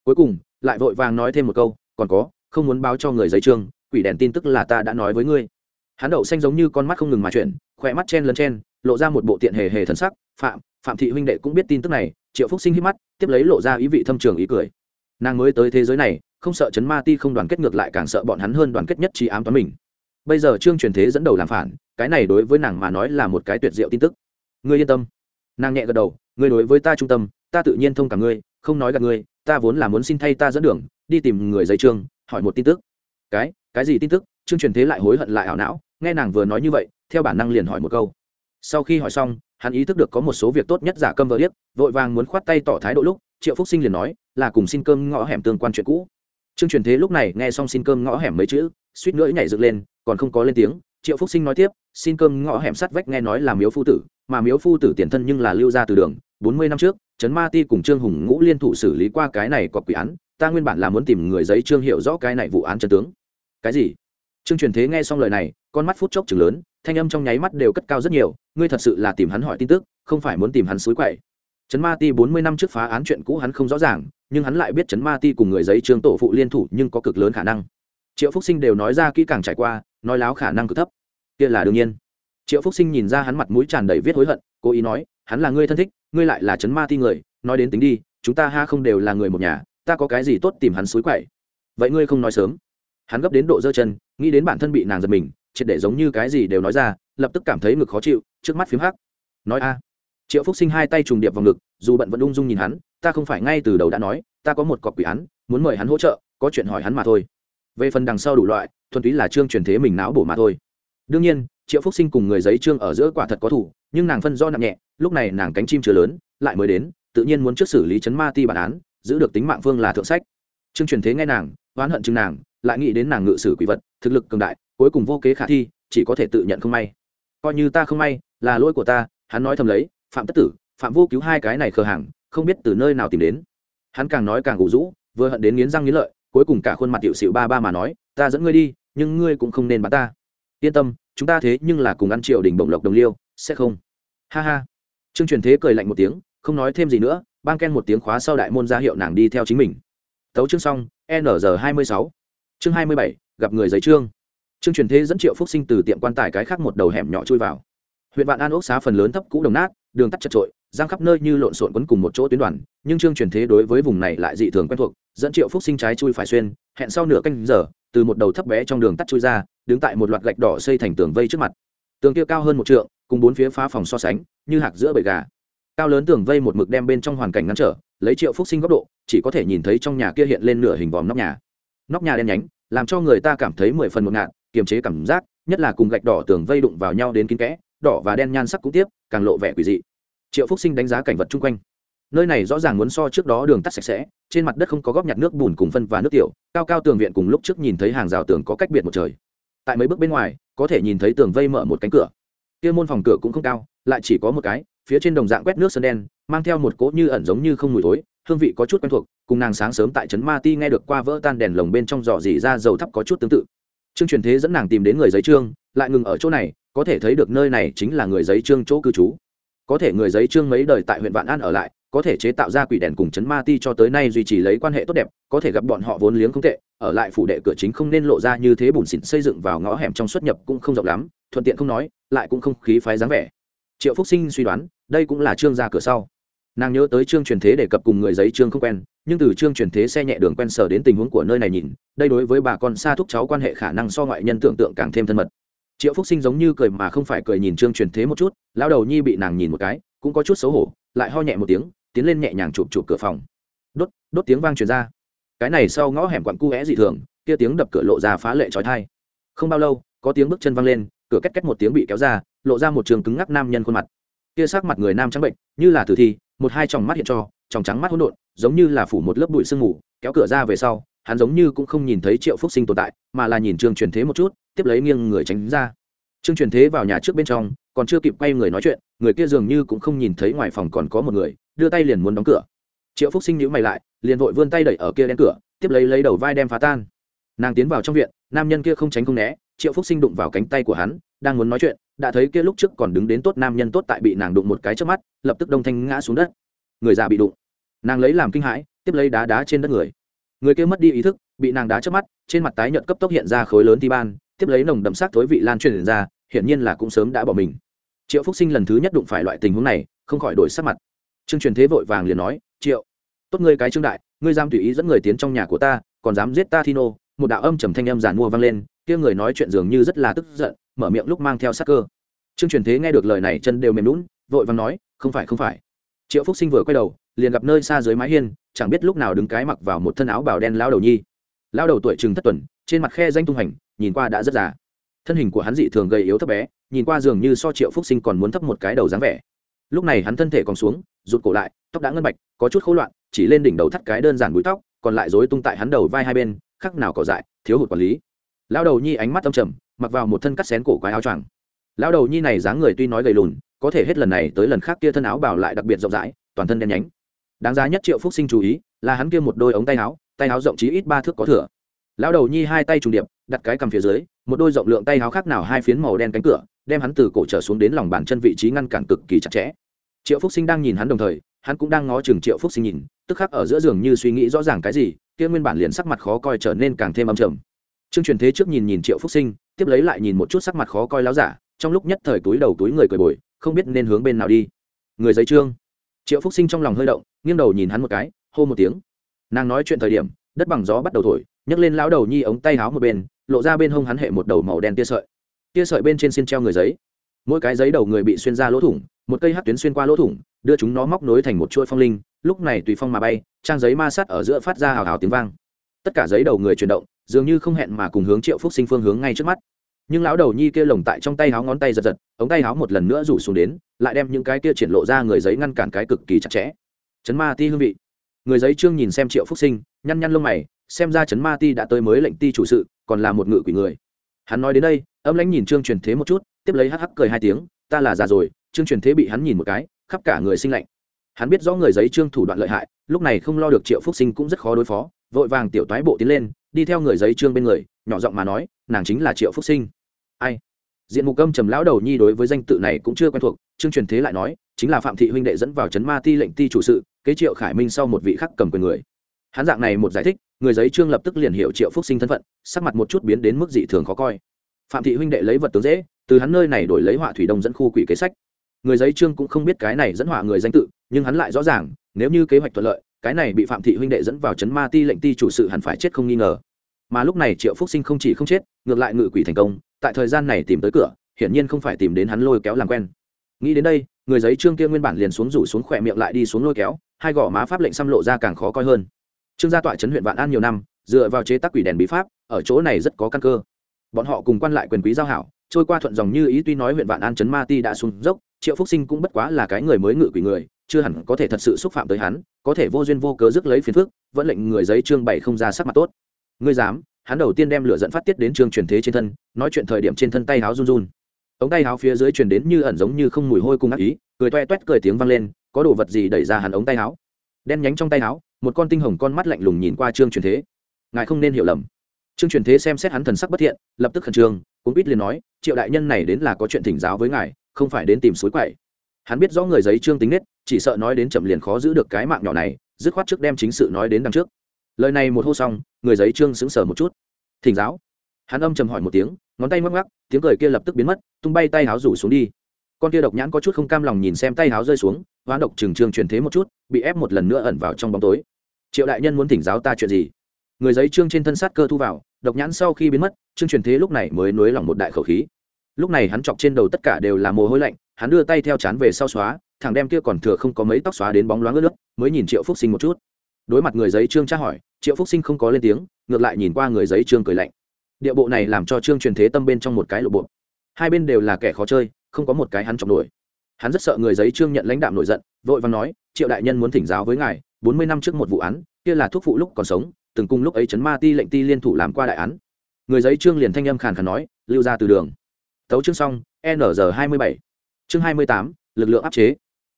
Cuối cùng, lại vội vàng nói thêm một câu, còn có, không muốn báo cho người giấy trương, quỷ đèn tin tức là ta đã nói với ngươi. Hắn đậu xanh giống như con mắt không ngừng mà chuyển, khỏe mắt chen lấn chen, lộ ra một bộ tiện hề hề thần sắc, phạm phạm thị huynh đệ cũng biết tin tức này. Triệu phúc sinh hít mắt, tiếp lấy lộ ra ý vị thâm trường ý cười. Nàng mới tới thế giới này, không sợ chấn ma ti không đoàn kết ngược lại càng sợ bọn hắn hơn đoàn kết nhất trí ám toán mình. Bây giờ trương truyền thế dẫn đầu làm phản cái này đối với nàng mà nói là một cái tuyệt diệu tin tức. Ngươi yên tâm. Nàng nhẹ gật đầu, ngươi đối với ta trung tâm, ta tự nhiên thông cả ngươi, không nói gặp ngươi, ta vốn là muốn xin thay ta dẫn đường, đi tìm người giấy trương, hỏi một tin tức. Cái cái gì tin tức? Trương truyền thế lại hối hận lại ảo não, nghe nàng vừa nói như vậy, theo bản năng liền hỏi một câu. Sau khi hỏi xong, hắn ý thức được có một số việc tốt nhất giả câm vờ điếc, vội vàng muốn khoát tay tỏ thái độ lúc, triệu phúc sinh liền nói, là cùng xin cơm ngõ hẻm tương quan chuyện cũ. Trương truyền thế lúc này nghe xong xin cơm ngõ hẻm mấy chữ, suýt nữa nhảy dựng lên, còn không có lên tiếng triệu phúc sinh nói tiếp, xin cơm ngõ hẻm sắt vách nghe nói là miếu phu tử, mà miếu phu tử tiền thân nhưng là lưu ra từ đường. Bốn mươi năm trước, trấn ma ti cùng trương hùng ngũ liên thủ xử lý qua cái này có quỷ án. Ta nguyên bản là muốn tìm người giấy trương hiểu rõ cái này vụ án chân tướng. Cái gì? Trương truyền thế nghe xong lời này, con mắt phút chốc chừng lớn, thanh âm trong nháy mắt đều cất cao rất nhiều, ngươi thật sự là tìm hắn hỏi tin tức, không phải muốn tìm hắn suối quậy. Trấn ma ti bốn mươi năm trước phá án chuyện cũ hắn không rõ ràng, nhưng hắn lại biết trấn ma ti cùng người giấy trương tổ phụ liên thủ nhưng có cực lớn khả năng. Triệu phúc sinh đều nói ra kỹ càng trải qua nói láo khả năng cực thấp. Kia là đương nhiên. Triệu phúc sinh nhìn ra hắn mặt mũi tràn đầy viết hối hận, cố ý nói, hắn là ngươi thân thích, ngươi lại là chấn ma ti người, nói đến tính đi, chúng ta ha không đều là người một nhà, ta có cái gì tốt tìm hắn suối quậy? Vậy ngươi không nói sớm. Hắn gấp đến độ dơ chân, nghĩ đến bản thân bị nàng giật mình, triệt để giống như cái gì đều nói ra, lập tức cảm thấy ngực khó chịu, trước mắt phím hắc. Nói a. Triệu phúc sinh hai tay trùng điệp vào ngực, dù bận vẫn ung dung nhìn hắn, ta không phải ngay từ đầu đã nói, ta có một cọc quỷ án, muốn mời hắn hỗ trợ, có chuyện hỏi hắn mà thôi về phần đằng sau đủ loại, thuần túy là trương truyền thế mình não bổ mà thôi. Đương nhiên, triệu phúc sinh cùng người giấy trương ở giữa quả thật có thủ, nhưng nàng phân do nặng nhẹ, lúc này nàng cánh chim chưa lớn, lại mới đến, tự nhiên muốn trước xử lý chấn ma ti bản án, giữ được tính mạng phương là thượng sách. Trương truyền thế nghe nàng, oán hận chừng nàng, lại nghĩ đến nàng ngự sử quỷ vật, thực lực cường đại, cuối cùng vô kế khả thi, chỉ có thể tự nhận không may. Coi như ta không may, là lỗi của ta, hắn nói thầm lấy, phạm tất tử, phạm vô cứu hai cái này khờ hàng, không biết từ nơi nào tìm đến. Hắn càng nói càng gù rũ, vừa hận đến nghiến răng nghiến lợi cuối cùng cả khuôn mặt tiểu xịu ba ba mà nói, ta dẫn ngươi đi, nhưng ngươi cũng không nên bắn ta. Yên tâm, chúng ta thế nhưng là cùng ăn triệu đỉnh bổng lộc đồng liêu, sẽ không. Ha ha. Trương truyền thế cười lạnh một tiếng, không nói thêm gì nữa, bang ken một tiếng khóa sau đại môn ra hiệu nàng đi theo chính mình. Tấu chương xong, n g hai mươi sáu. Chương hai mươi bảy, gặp người giấy trương. Trương truyền thế dẫn triệu phúc sinh từ tiệm quan tài cái khác một đầu hẻm nhỏ chui vào. Huyện vạn an ốc xá phần lớn thấp cũ đồng nát đường tắt chật trội, giang khắp nơi như lộn xộn quấn cùng một chỗ tuyến đoàn, nhưng trương truyền thế đối với vùng này lại dị thường quen thuộc, dẫn triệu phúc sinh trái chui phải xuyên, hẹn sau nửa canh giờ, từ một đầu thấp bé trong đường tắt chui ra, đứng tại một loạt gạch đỏ xây thành tường vây trước mặt. Tường kia cao hơn một trượng, cùng bốn phía phá phòng so sánh, như hạc giữa bầy gà. Cao lớn tường vây một mực đem bên trong hoàn cảnh ngăn trở, lấy triệu phúc sinh góc độ, chỉ có thể nhìn thấy trong nhà kia hiện lên nửa hình vòm nóc nhà. Nóc nhà đen nhánh, làm cho người ta cảm thấy mười phần một ngạn kiềm chế cảm giác, nhất là cùng gạch đỏ tường vây đụng vào nhau đến kín kẽ đỏ và đen nhan sắc cũng tiếp, càng lộ vẻ quỷ dị. Triệu phúc sinh đánh giá cảnh vật chung quanh. Nơi này rõ ràng muốn so trước đó đường tắt sạch sẽ, trên mặt đất không có góp nhặt nước bùn cùng phân và nước tiểu, cao cao tường viện cùng lúc trước nhìn thấy hàng rào tường có cách biệt một trời. Tại mấy bước bên ngoài, có thể nhìn thấy tường vây mở một cánh cửa. Kia môn phòng cửa cũng không cao, lại chỉ có một cái, phía trên đồng dạng quét nước sơn đen, mang theo một cỗ như ẩn giống như không mùi thối, hương vị có chút quen thuộc, cùng nàng sáng sớm tại trấn ma ti nghe được qua vỡ tan đèn lồng bên trong giỏ dỉ ra dầu thắp có chút tương tự. Trương truyền thế dẫn nàng tìm đến người giấy trương, lại ngừng ở chỗ này có thể thấy được nơi này chính là người giấy trương chỗ cư trú. Có thể người giấy trương mấy đời tại huyện vạn an ở lại, có thể chế tạo ra quỷ đèn cùng chấn ma ti cho tới nay duy trì lấy quan hệ tốt đẹp, có thể gặp bọn họ vốn liếng không tệ, ở lại phủ đệ cửa chính không nên lộ ra như thế bùn xịn xây dựng vào ngõ hẻm trong xuất nhập cũng không rộng lắm, thuận tiện không nói, lại cũng không khí phái dáng vẻ. Triệu phúc sinh suy đoán, đây cũng là trương ra cửa sau. Nàng nhớ tới trương truyền thế để cập cùng người giấy trương không quen, nhưng từ trương truyền thế xe nhẹ đường quen sở đến tình huống của nơi này nhìn, đây đối với bà con xa thúc cháu quan hệ khả năng so ngoại nhân tưởng tượng càng thêm thân mật triệu phúc sinh giống như cười mà không phải cười nhìn trương truyền thế một chút, lão đầu nhi bị nàng nhìn một cái, cũng có chút xấu hổ, lại ho nhẹ một tiếng, tiến lên nhẹ nhàng chụp chụp cửa phòng. Đốt đốt tiếng vang truyền ra. Cái này sau ngõ hẻm quặn cu é dị thường, kia tiếng đập cửa lộ ra phá lệ trói thai không bao lâu, có tiếng bước chân văng lên, cửa két két một tiếng bị kéo ra, lộ ra một trường cứng ngắc nam nhân khuôn mặt. Kia sắc mặt người nam trắng bệnh, như là tử thi, một hai tròng mắt hiện cho, tròng trắng mắt hỗn độn, giống như là phủ một lớp bụi sương mù, kéo cửa ra về sau, hắn giống như cũng không nhìn thấy triệu phúc sinh tồn tại, mà là nhìn trương truyền thế một chút tiếp lấy nghiêng người tránh ra. Trương truyền thế vào nhà trước bên trong, còn chưa kịp quay người nói chuyện, người kia dường như cũng không nhìn thấy ngoài phòng còn có một người, đưa tay liền muốn đóng cửa. Triệu phúc sinh nhíu mày lại, liền vội vươn tay đẩy ở kia đen cửa, tiếp lấy lấy đầu vai đem phá tan. Nàng tiến vào trong viện, nam nhân kia không tránh không né, triệu phúc sinh đụng vào cánh tay của hắn, đang muốn nói chuyện, đã thấy kia lúc trước còn đứng đến tốt nam nhân tốt tại bị nàng đụng một cái trước mắt, lập tức đông thanh ngã xuống đất. Người già bị đụng. Nàng lấy làm kinh hãi, tiếp lấy đá đá trên đất người. Người kia mất đi ý thức, bị nàng đá trước mắt, trên mặt tái nhợt cấp tốc hiện ra khối lớn thi ban tiếp lấy nồng đậm sắc thối vị lan truyền ra, hiển nhiên là cũng sớm đã bỏ mình. Triệu phúc sinh lần thứ nhất đụng phải loại tình huống này, không khỏi đổi sắc mặt. Trương truyền thế vội vàng liền nói, triệu, tốt ngươi cái trương đại, ngươi dám tùy ý dẫn người tiến trong nhà của ta, còn dám giết ta thi nô. Một đạo âm trầm thanh âm giản mua vang lên, kia người nói chuyện dường như rất là tức giận, mở miệng lúc mang theo sắc cơ. Trương truyền thế nghe được lời này chân đều mềm lún vội vàng nói, không phải không phải. Triệu phúc sinh vừa quay đầu, liền gặp nơi xa dưới mái hiên, chẳng biết lúc nào đứng cái mặc vào một thân áo bào đen lao đầu nhi. Lao đầu tuổi chừng thất tuần, trên mặt khe danh tung hành nhìn qua đã rất già. Thân hình của hắn dị thường gầy yếu thấp bé, nhìn qua dường như so triệu phúc sinh còn muốn thấp một cái đầu dáng vẻ. Lúc này hắn thân thể còn xuống, rụt cổ lại, tóc đã ngân bạch, có chút khối loạn, chỉ lên đỉnh đầu thắt cái đơn giản búi tóc, còn lại dối tung tại hắn đầu vai hai bên, khắc nào cỏ dại, thiếu hụt quản lý. Lao đầu nhi ánh mắt âm trầm, mặc vào một thân cắt xén cổ quái áo choàng. Lao đầu nhi này dáng người tuy nói gầy lùn, có thể hết lần này tới lần khác kia thân áo bảo lại đặc biệt rộng rãi, toàn thân đen nhánh. Đáng giá nhất triệu phúc sinh chú ý, là hắn kia một đôi ống tay áo tay áo rộng chí ít ba thước có thừa lão đầu nhi hai tay trùng điệp, đặt cái cầm phía dưới, một đôi rộng lượng tay háo khác nào hai phiến màu đen cánh cửa, đem hắn từ cổ trở xuống đến lòng bàn chân vị trí ngăn cản cực kỳ chặt chẽ. Triệu phúc sinh đang nhìn hắn đồng thời, hắn cũng đang ngó chừng triệu phúc sinh nhìn, tức khắc ở giữa giường như suy nghĩ rõ ràng cái gì, kia nguyên bản liền sắc mặt khó coi trở nên càng thêm âm trầm. Trương truyền thế trước nhìn nhìn triệu phúc sinh, tiếp lấy lại nhìn một chút sắc mặt khó coi láo giả, trong lúc nhất thời túi đầu túi người cười bồi, không biết nên hướng bên nào đi. Người giấy trương. Triệu phúc sinh trong lòng hơi động, nghiêng đầu nhìn hắn một cái, hô một tiếng. Nàng nói chuyện thời điểm, đất bằng gió bắt đầu thổi nhấc lên lão đầu nhi ống tay háo một bên, lộ ra bên hông hắn hệ một đầu màu đen tia sợi. Tia sợi bên trên xin treo người giấy. Mỗi cái giấy đầu người bị xuyên ra lỗ thủng, một cây hát tuyến xuyên qua lỗ thủng, đưa chúng nó móc nối thành một chuỗi phong linh, lúc này tùy phong mà bay, trang giấy ma sát ở giữa phát ra hào hào tiếng vang. Tất cả giấy đầu người chuyển động, dường như không hẹn mà cùng hướng triệu phúc sinh phương hướng ngay trước mắt. Nhưng lão đầu nhi kia lồng tại trong tay háo ngón tay giật giật, ống tay háo một lần nữa rủ xuống đến, lại đem những cái kia triển lộ ra người giấy ngăn cản cái cực kỳ chặt chẽ. Chấn ma ti hương vị. Người giấy trương nhìn xem triệu phúc sinh, nhăn nhăn lông mày xem ra chấn ma ti đã tới mới lệnh ti chủ sự, còn là một ngự quỷ người. Hắn nói đến đây, âm lãnh nhìn trương truyền thế một chút, tiếp lấy hắc hắc cười hai tiếng, ta là già rồi. Trương truyền thế bị hắn nhìn một cái, khắp cả người sinh lạnh. Hắn biết rõ người giấy trương thủ đoạn lợi hại, lúc này không lo được triệu phúc sinh cũng rất khó đối phó, vội vàng tiểu toái bộ tiến lên, đi theo người giấy trương bên người, nhỏ giọng mà nói, nàng chính là triệu phúc sinh. Ai? Diện mục âm trầm lão đầu nhi đối với danh tự này cũng chưa quen thuộc, trương truyền thế lại nói, chính là phạm thị huynh đệ dẫn vào chấn ma ti lệnh ti chủ sự, kế triệu khải minh sau một vị khắc cầm quyền người. Hắn dạng này một giải thích người giấy trương lập tức liền hiểu triệu phúc sinh thân phận, sắc mặt một chút biến đến mức dị thường khó coi. Phạm thị huynh đệ lấy vật tướng dễ, từ hắn nơi này đổi lấy họa thủy đông dẫn khu quỷ kế sách. Người giấy trương cũng không biết cái này dẫn họa người danh tự, nhưng hắn lại rõ ràng, nếu như kế hoạch thuận lợi, cái này bị phạm thị huynh đệ dẫn vào chấn ma ti lệnh ti chủ sự hẳn phải chết không nghi ngờ. Mà lúc này triệu phúc sinh không chỉ không chết, ngược lại ngự quỷ thành công, tại thời gian này tìm tới cửa, hiển nhiên không phải tìm đến hắn lôi kéo làm quen. Nghĩ đến đây, người giấy trương kia nguyên bản liền xuống rủ xuống khỏe miệng lại đi xuống lôi kéo, hai gò má pháp lệnh xăm lộ ra càng khó coi hơn trương gia tọa trấn huyện vạn an nhiều năm, dựa vào chế tác quỷ đèn bí pháp, ở chỗ này rất có căn cơ. Bọn họ cùng quan lại quyền quý giao hảo, trôi qua thuận dòng như ý tuy nói huyện vạn an trấn ma ti đã xuống dốc, triệu phúc sinh cũng bất quá là cái người mới ngự quỷ người, chưa hẳn có thể thật sự xúc phạm tới hắn, có thể vô duyên vô cớ rước lấy phiền phức, vẫn lệnh người giấy trương bảy không ra sắc mặt tốt. Ngươi dám, hắn đầu tiên đem lửa dẫn phát tiết đến trương truyền thế trên thân, nói chuyện thời điểm trên thân tay háo run run. Ống tay háo phía dưới truyền đến như ẩn giống như không mùi hôi cung ác ý, cười toe toét, cười tiếng vang lên, có đồ vật gì đẩy ra hắn ống tay háo? Đen nhánh trong tay háo một con tinh hồng con mắt lạnh lùng nhìn qua trương truyền thế. Ngài không nên hiểu lầm. Trương truyền thế xem xét hắn thần sắc bất thiện, lập tức khẩn trương cũng biết liền nói, triệu đại nhân này đến là có chuyện thỉnh giáo với ngài, không phải đến tìm suối quậy. Hắn biết rõ người giấy trương tính nết, chỉ sợ nói đến chậm liền khó giữ được cái mạng nhỏ này, dứt khoát trước đem chính sự nói đến đằng trước. Lời này một hô xong, người giấy trương sững sờ một chút. Thỉnh giáo. Hắn âm trầm hỏi một tiếng, ngón tay mắc mắc tiếng cười kia lập tức biến mất, tung bay tay háo rủ xuống đi con kia độc nhãn có chút không cam lòng nhìn xem tay háo rơi xuống, hoán độc trừng trương truyền thế một chút, bị ép một lần nữa ẩn vào trong bóng tối. Triệu đại nhân muốn thỉnh giáo ta chuyện gì? Người giấy trương trên thân sát cơ thu vào, độc nhãn sau khi biến mất, trương truyền thế lúc này mới nối lòng một đại khẩu khí. Lúc này hắn chọc trên đầu tất cả đều là mồ hôi lạnh, hắn đưa tay theo chán về sau xóa, thằng đem kia còn thừa không có mấy tóc xóa đến bóng loáng ướt nước mới nhìn triệu phúc sinh một chút. Đối mặt người giấy trương tra hỏi, triệu phúc sinh không có lên tiếng, ngược lại nhìn qua người giấy trương cười lạnh. Địa bộ này làm cho trương truyền thế tâm bên trong một cái lộ bộ. Hai bên đều là kẻ khó chơi không có một cái hắn trọng nổi. Hắn rất sợ người giấy trương nhận lãnh đạm nổi giận, vội vàng nói, triệu đại nhân muốn thỉnh giáo với ngài, bốn mươi năm trước một vụ án, kia là thuốc phụ lúc còn sống, từng cùng lúc ấy chấn ma ti lệnh ti liên thủ làm qua đại án. Người giấy trương liền thanh âm khàn khàn nói, lưu ra từ đường. Tấu chương xong nr hai mươi bảy. Chương hai mươi tám, lực lượng áp chế.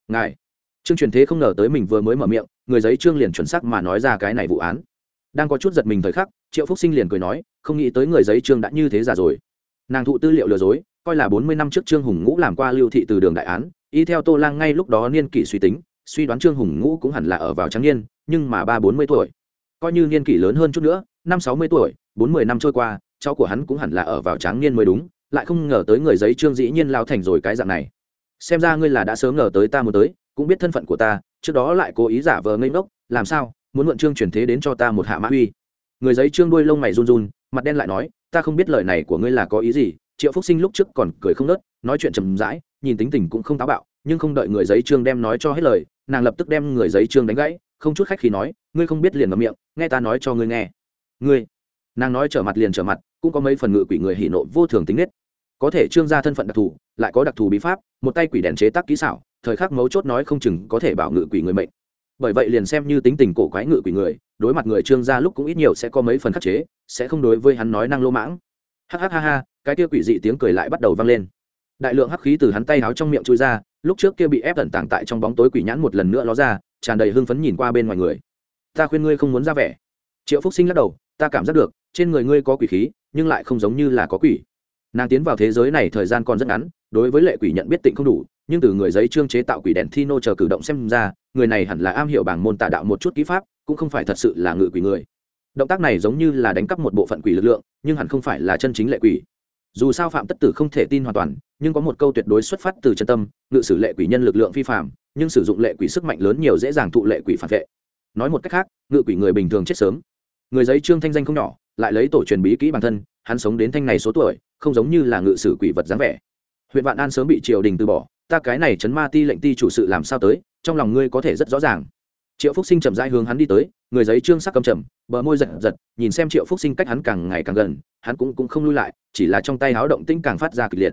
Ngài. Trương truyền thế không ngờ tới mình vừa mới mở miệng, người giấy trương liền chuẩn xác mà nói ra cái này vụ án. Đang có chút giật mình thời khắc, triệu phúc sinh liền cười nói, không nghĩ tới người giấy trương đã như thế già rồi. Nàng thụ tư liệu lừa dối coi là bốn mươi năm trước trương hùng ngũ làm qua lưu thị từ đường đại án, y theo tô lang ngay lúc đó niên kỷ suy tính, suy đoán trương hùng ngũ cũng hẳn là ở vào trắng niên, nhưng mà ba bốn mươi tuổi. Coi như niên kỷ lớn hơn chút nữa, năm sáu mươi tuổi, bốn mươi năm trôi qua, cháu của hắn cũng hẳn là ở vào tráng niên mới đúng, lại không ngờ tới người giấy trương dĩ nhiên lao thành rồi cái dạng này. Xem ra ngươi là đã sớm ngờ tới ta muốn tới, cũng biết thân phận của ta, trước đó lại cố ý giả vờ ngây ngốc, làm sao, muốn mượn trương chuyển thế đến cho ta một hạ mã uy. Người giấy trương đuôi lông mày run run, mặt đen lại nói, ta không biết lời này của ngươi là có ý gì triệu phúc sinh lúc trước còn cười không nớt, nói chuyện chầm rãi, nhìn tính tình cũng không táo bạo, nhưng không đợi người giấy trương đem nói cho hết lời, nàng lập tức đem người giấy trương đánh gãy, không chút khách khi nói, ngươi không biết liền ngậm miệng, nghe ta nói cho ngươi nghe. Ngươi? Nàng nói trở mặt liền trở mặt, cũng có mấy phần ngự quỷ người hỉ nộ vô thường tính nết. Có thể trương gia thân phận đặc thù, lại có đặc thù bí pháp, một tay quỷ đèn chế tác kỹ xảo, thời khắc mấu chốt nói không chừng có thể bảo ngự quỷ người mệnh. Bởi vậy liền xem như tính tình cổ quái ngự quỷ người, đối mặt người trương gia lúc cũng ít nhiều sẽ có mấy phần khắc chế, sẽ không đối với hắn nói năng lô mãng. Ha ha ha ha cái kia quỷ dị tiếng cười lại bắt đầu vang lên. Đại lượng hắc khí từ hắn tay háo trong miệng chui ra, lúc trước kia bị ép tẩn tàng tại trong bóng tối quỷ nhãn một lần nữa ló ra, tràn đầy hưng phấn nhìn qua bên ngoài người. Ta khuyên ngươi không muốn ra vẻ. Triệu phúc sinh lắc đầu, ta cảm giác được, trên người ngươi có quỷ khí, nhưng lại không giống như là có quỷ. Nàng tiến vào thế giới này thời gian còn rất ngắn, đối với lệ quỷ nhận biết tịnh không đủ, nhưng từ người giấy trương chế tạo quỷ đèn thi nô chờ cử động xem ra, người này hẳn là am hiểu bảng môn tà đạo một chút kỹ pháp, cũng không phải thật sự là ngự quỷ người. Động tác này giống như là đánh cắp một bộ phận quỷ lực lượng, nhưng hẳn không phải là chân chính lệ quỷ dù sao phạm tất tử không thể tin hoàn toàn, nhưng có một câu tuyệt đối xuất phát từ chân tâm, ngự sử lệ quỷ nhân lực lượng phi phạm nhưng sử dụng lệ quỷ sức mạnh lớn nhiều dễ dàng thụ lệ quỷ phản vệ. Nói một cách khác, ngự quỷ người bình thường chết sớm. Người giấy trương thanh danh không nhỏ, lại lấy tổ truyền bí kỹ bản thân, hắn sống đến thanh này số tuổi, không giống như là ngự sử quỷ vật dáng vẻ. Huyện vạn an sớm bị triều đình từ bỏ, ta cái này chấn ma ti lệnh ti chủ sự làm sao tới, trong lòng ngươi có thể rất rõ ràng. Triệu phúc sinh chậm rãi hướng hắn đi tới, người giấy trương sắc cầm chậm bờ môi giật giật, nhìn xem triệu phúc sinh cách hắn càng ngày càng gần, hắn cũng cũng không lui lại chỉ là trong tay háo động tĩnh càng phát ra kịch liệt.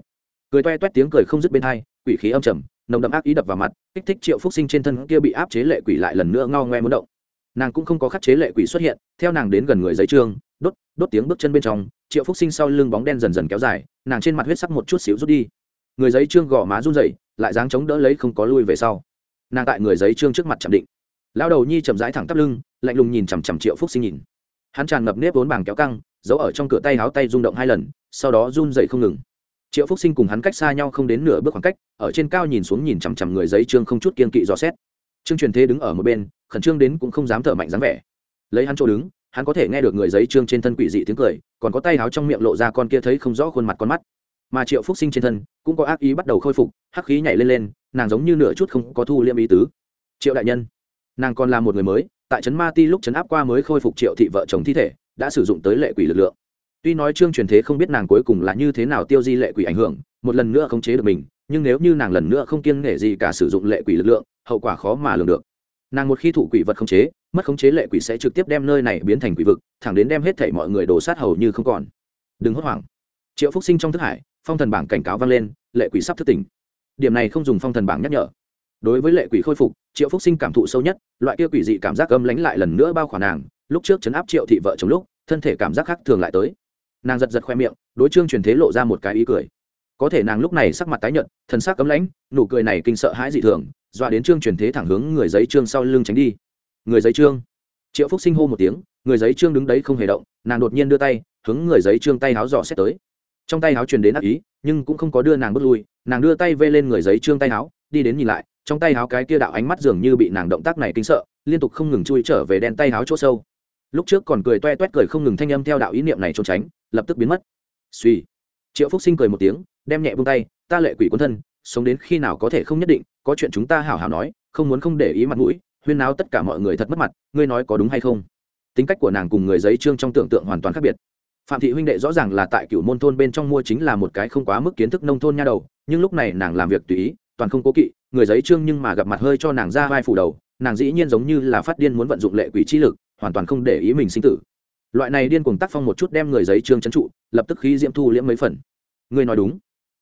Cười toe toét tiếng cười không dứt bên hai, quỷ khí âm trầm, nồng đậm ác ý đập vào mặt, kích thích triệu phúc sinh trên thân kia bị áp chế lệ quỷ lại lần nữa ngao ngoe muốn động. Nàng cũng không có khắc chế lệ quỷ xuất hiện, theo nàng đến gần người giấy trương, đốt đốt tiếng bước chân bên trong, triệu phúc sinh sau lưng bóng đen dần dần kéo dài, nàng trên mặt huyết sắc một chút xíu rút đi. Người giấy trương gò má run rẩy, lại dáng chống đỡ lấy không có lui về sau. Nàng tại người giấy trương trước mặt chạm định. Lao đầu nhi chậm rãi thẳng tắp lưng, lạnh lùng nhìn chằm chằm triệu phúc sinh nhìn. Hắn tràn ngập nếp vốn bảng kéo căng, giấu ở trong cửa tay háo tay rung động hai lần sau đó run dậy không ngừng. Triệu phúc sinh cùng hắn cách xa nhau không đến nửa bước khoảng cách, ở trên cao nhìn xuống nhìn chằm chằm người giấy trương không chút kiên kỵ dò xét. Trương truyền thế đứng ở một bên, khẩn trương đến cũng không dám thở mạnh dáng vẻ. Lấy hắn chỗ đứng, hắn có thể nghe được người giấy trương trên thân quỷ dị tiếng cười, còn có tay háo trong miệng lộ ra con kia thấy không rõ khuôn mặt con mắt. Mà triệu phúc sinh trên thân, cũng có ác ý bắt đầu khôi phục, hắc khí nhảy lên lên, nàng giống như nửa chút không có thu liêm ý tứ. Triệu đại nhân, nàng còn là một người mới, tại trấn ma ti lúc trấn áp qua mới khôi phục triệu thị vợ chồng thi thể, đã sử dụng tới lệ quỷ lực lượng tuy nói trương truyền thế không biết nàng cuối cùng là như thế nào tiêu di lệ quỷ ảnh hưởng, một lần nữa khống chế được mình, nhưng nếu như nàng lần nữa không kiêng nể gì cả sử dụng lệ quỷ lực lượng, hậu quả khó mà lường được. Nàng một khi thủ quỷ vật khống chế, mất khống chế lệ quỷ sẽ trực tiếp đem nơi này biến thành quỷ vực, thẳng đến đem hết thảy mọi người đổ sát hầu như không còn. Đừng hốt hoảng. Triệu phúc sinh trong thức hải, phong thần bảng cảnh cáo vang lên, lệ quỷ sắp thức tỉnh. Điểm này không dùng phong thần bảng nhắc nhở. Đối với lệ quỷ khôi phục, triệu phúc sinh cảm thụ sâu nhất, loại kia quỷ dị cảm giác âm lánh lại lần nữa bao khoản nàng, lúc trước chấn áp triệu thị vợ chồng lúc, thân thể cảm giác khác thường lại tới nàng giật giật khoe miệng, đối trương truyền thế lộ ra một cái ý cười. Có thể nàng lúc này sắc mặt tái nhợt, thần sắc cấm lãnh, nụ cười này kinh sợ hãi dị thường, dọa đến trương truyền thế thẳng hướng người giấy trương sau lưng tránh đi. Người giấy trương. Triệu phúc sinh hô một tiếng, người giấy trương đứng đấy không hề động, nàng đột nhiên đưa tay, hướng người giấy trương tay háo dò xét tới. Trong tay háo truyền đến ác ý, nhưng cũng không có đưa nàng bước lui, nàng đưa tay vê lên người giấy trương tay háo, đi đến nhìn lại, trong tay háo cái kia đạo ánh mắt dường như bị nàng động tác này kinh sợ, liên tục không ngừng chui trở về đen tay háo chỗ sâu lúc trước còn cười toe toét cười không ngừng thanh âm theo đạo ý niệm này trốn tránh, lập tức biến mất. Suy triệu phúc sinh cười một tiếng, đem nhẹ buông tay, ta lệ quỷ quân thân, sống đến khi nào có thể không nhất định, có chuyện chúng ta hảo hảo nói, không muốn không để ý mặt mũi, huyên náo tất cả mọi người thật mất mặt, ngươi nói có đúng hay không? Tính cách của nàng cùng người giấy trương trong tưởng tượng hoàn toàn khác biệt. Phạm thị huynh đệ rõ ràng là tại cựu môn thôn bên trong mua chính là một cái không quá mức kiến thức nông thôn nha đầu, nhưng lúc này nàng làm việc tùy ý, toàn không cố kỵ, người giấy trương nhưng mà gặp mặt hơi cho nàng ra vai phủ đầu, nàng dĩ nhiên giống như là phát điên muốn vận dụng lệ quỷ trí lực hoàn toàn không để ý mình sinh tử. Loại này điên cuồng tác phong một chút đem người giấy trương trấn trụ, lập tức khí diễm thu liễm mấy phần. Ngươi nói đúng.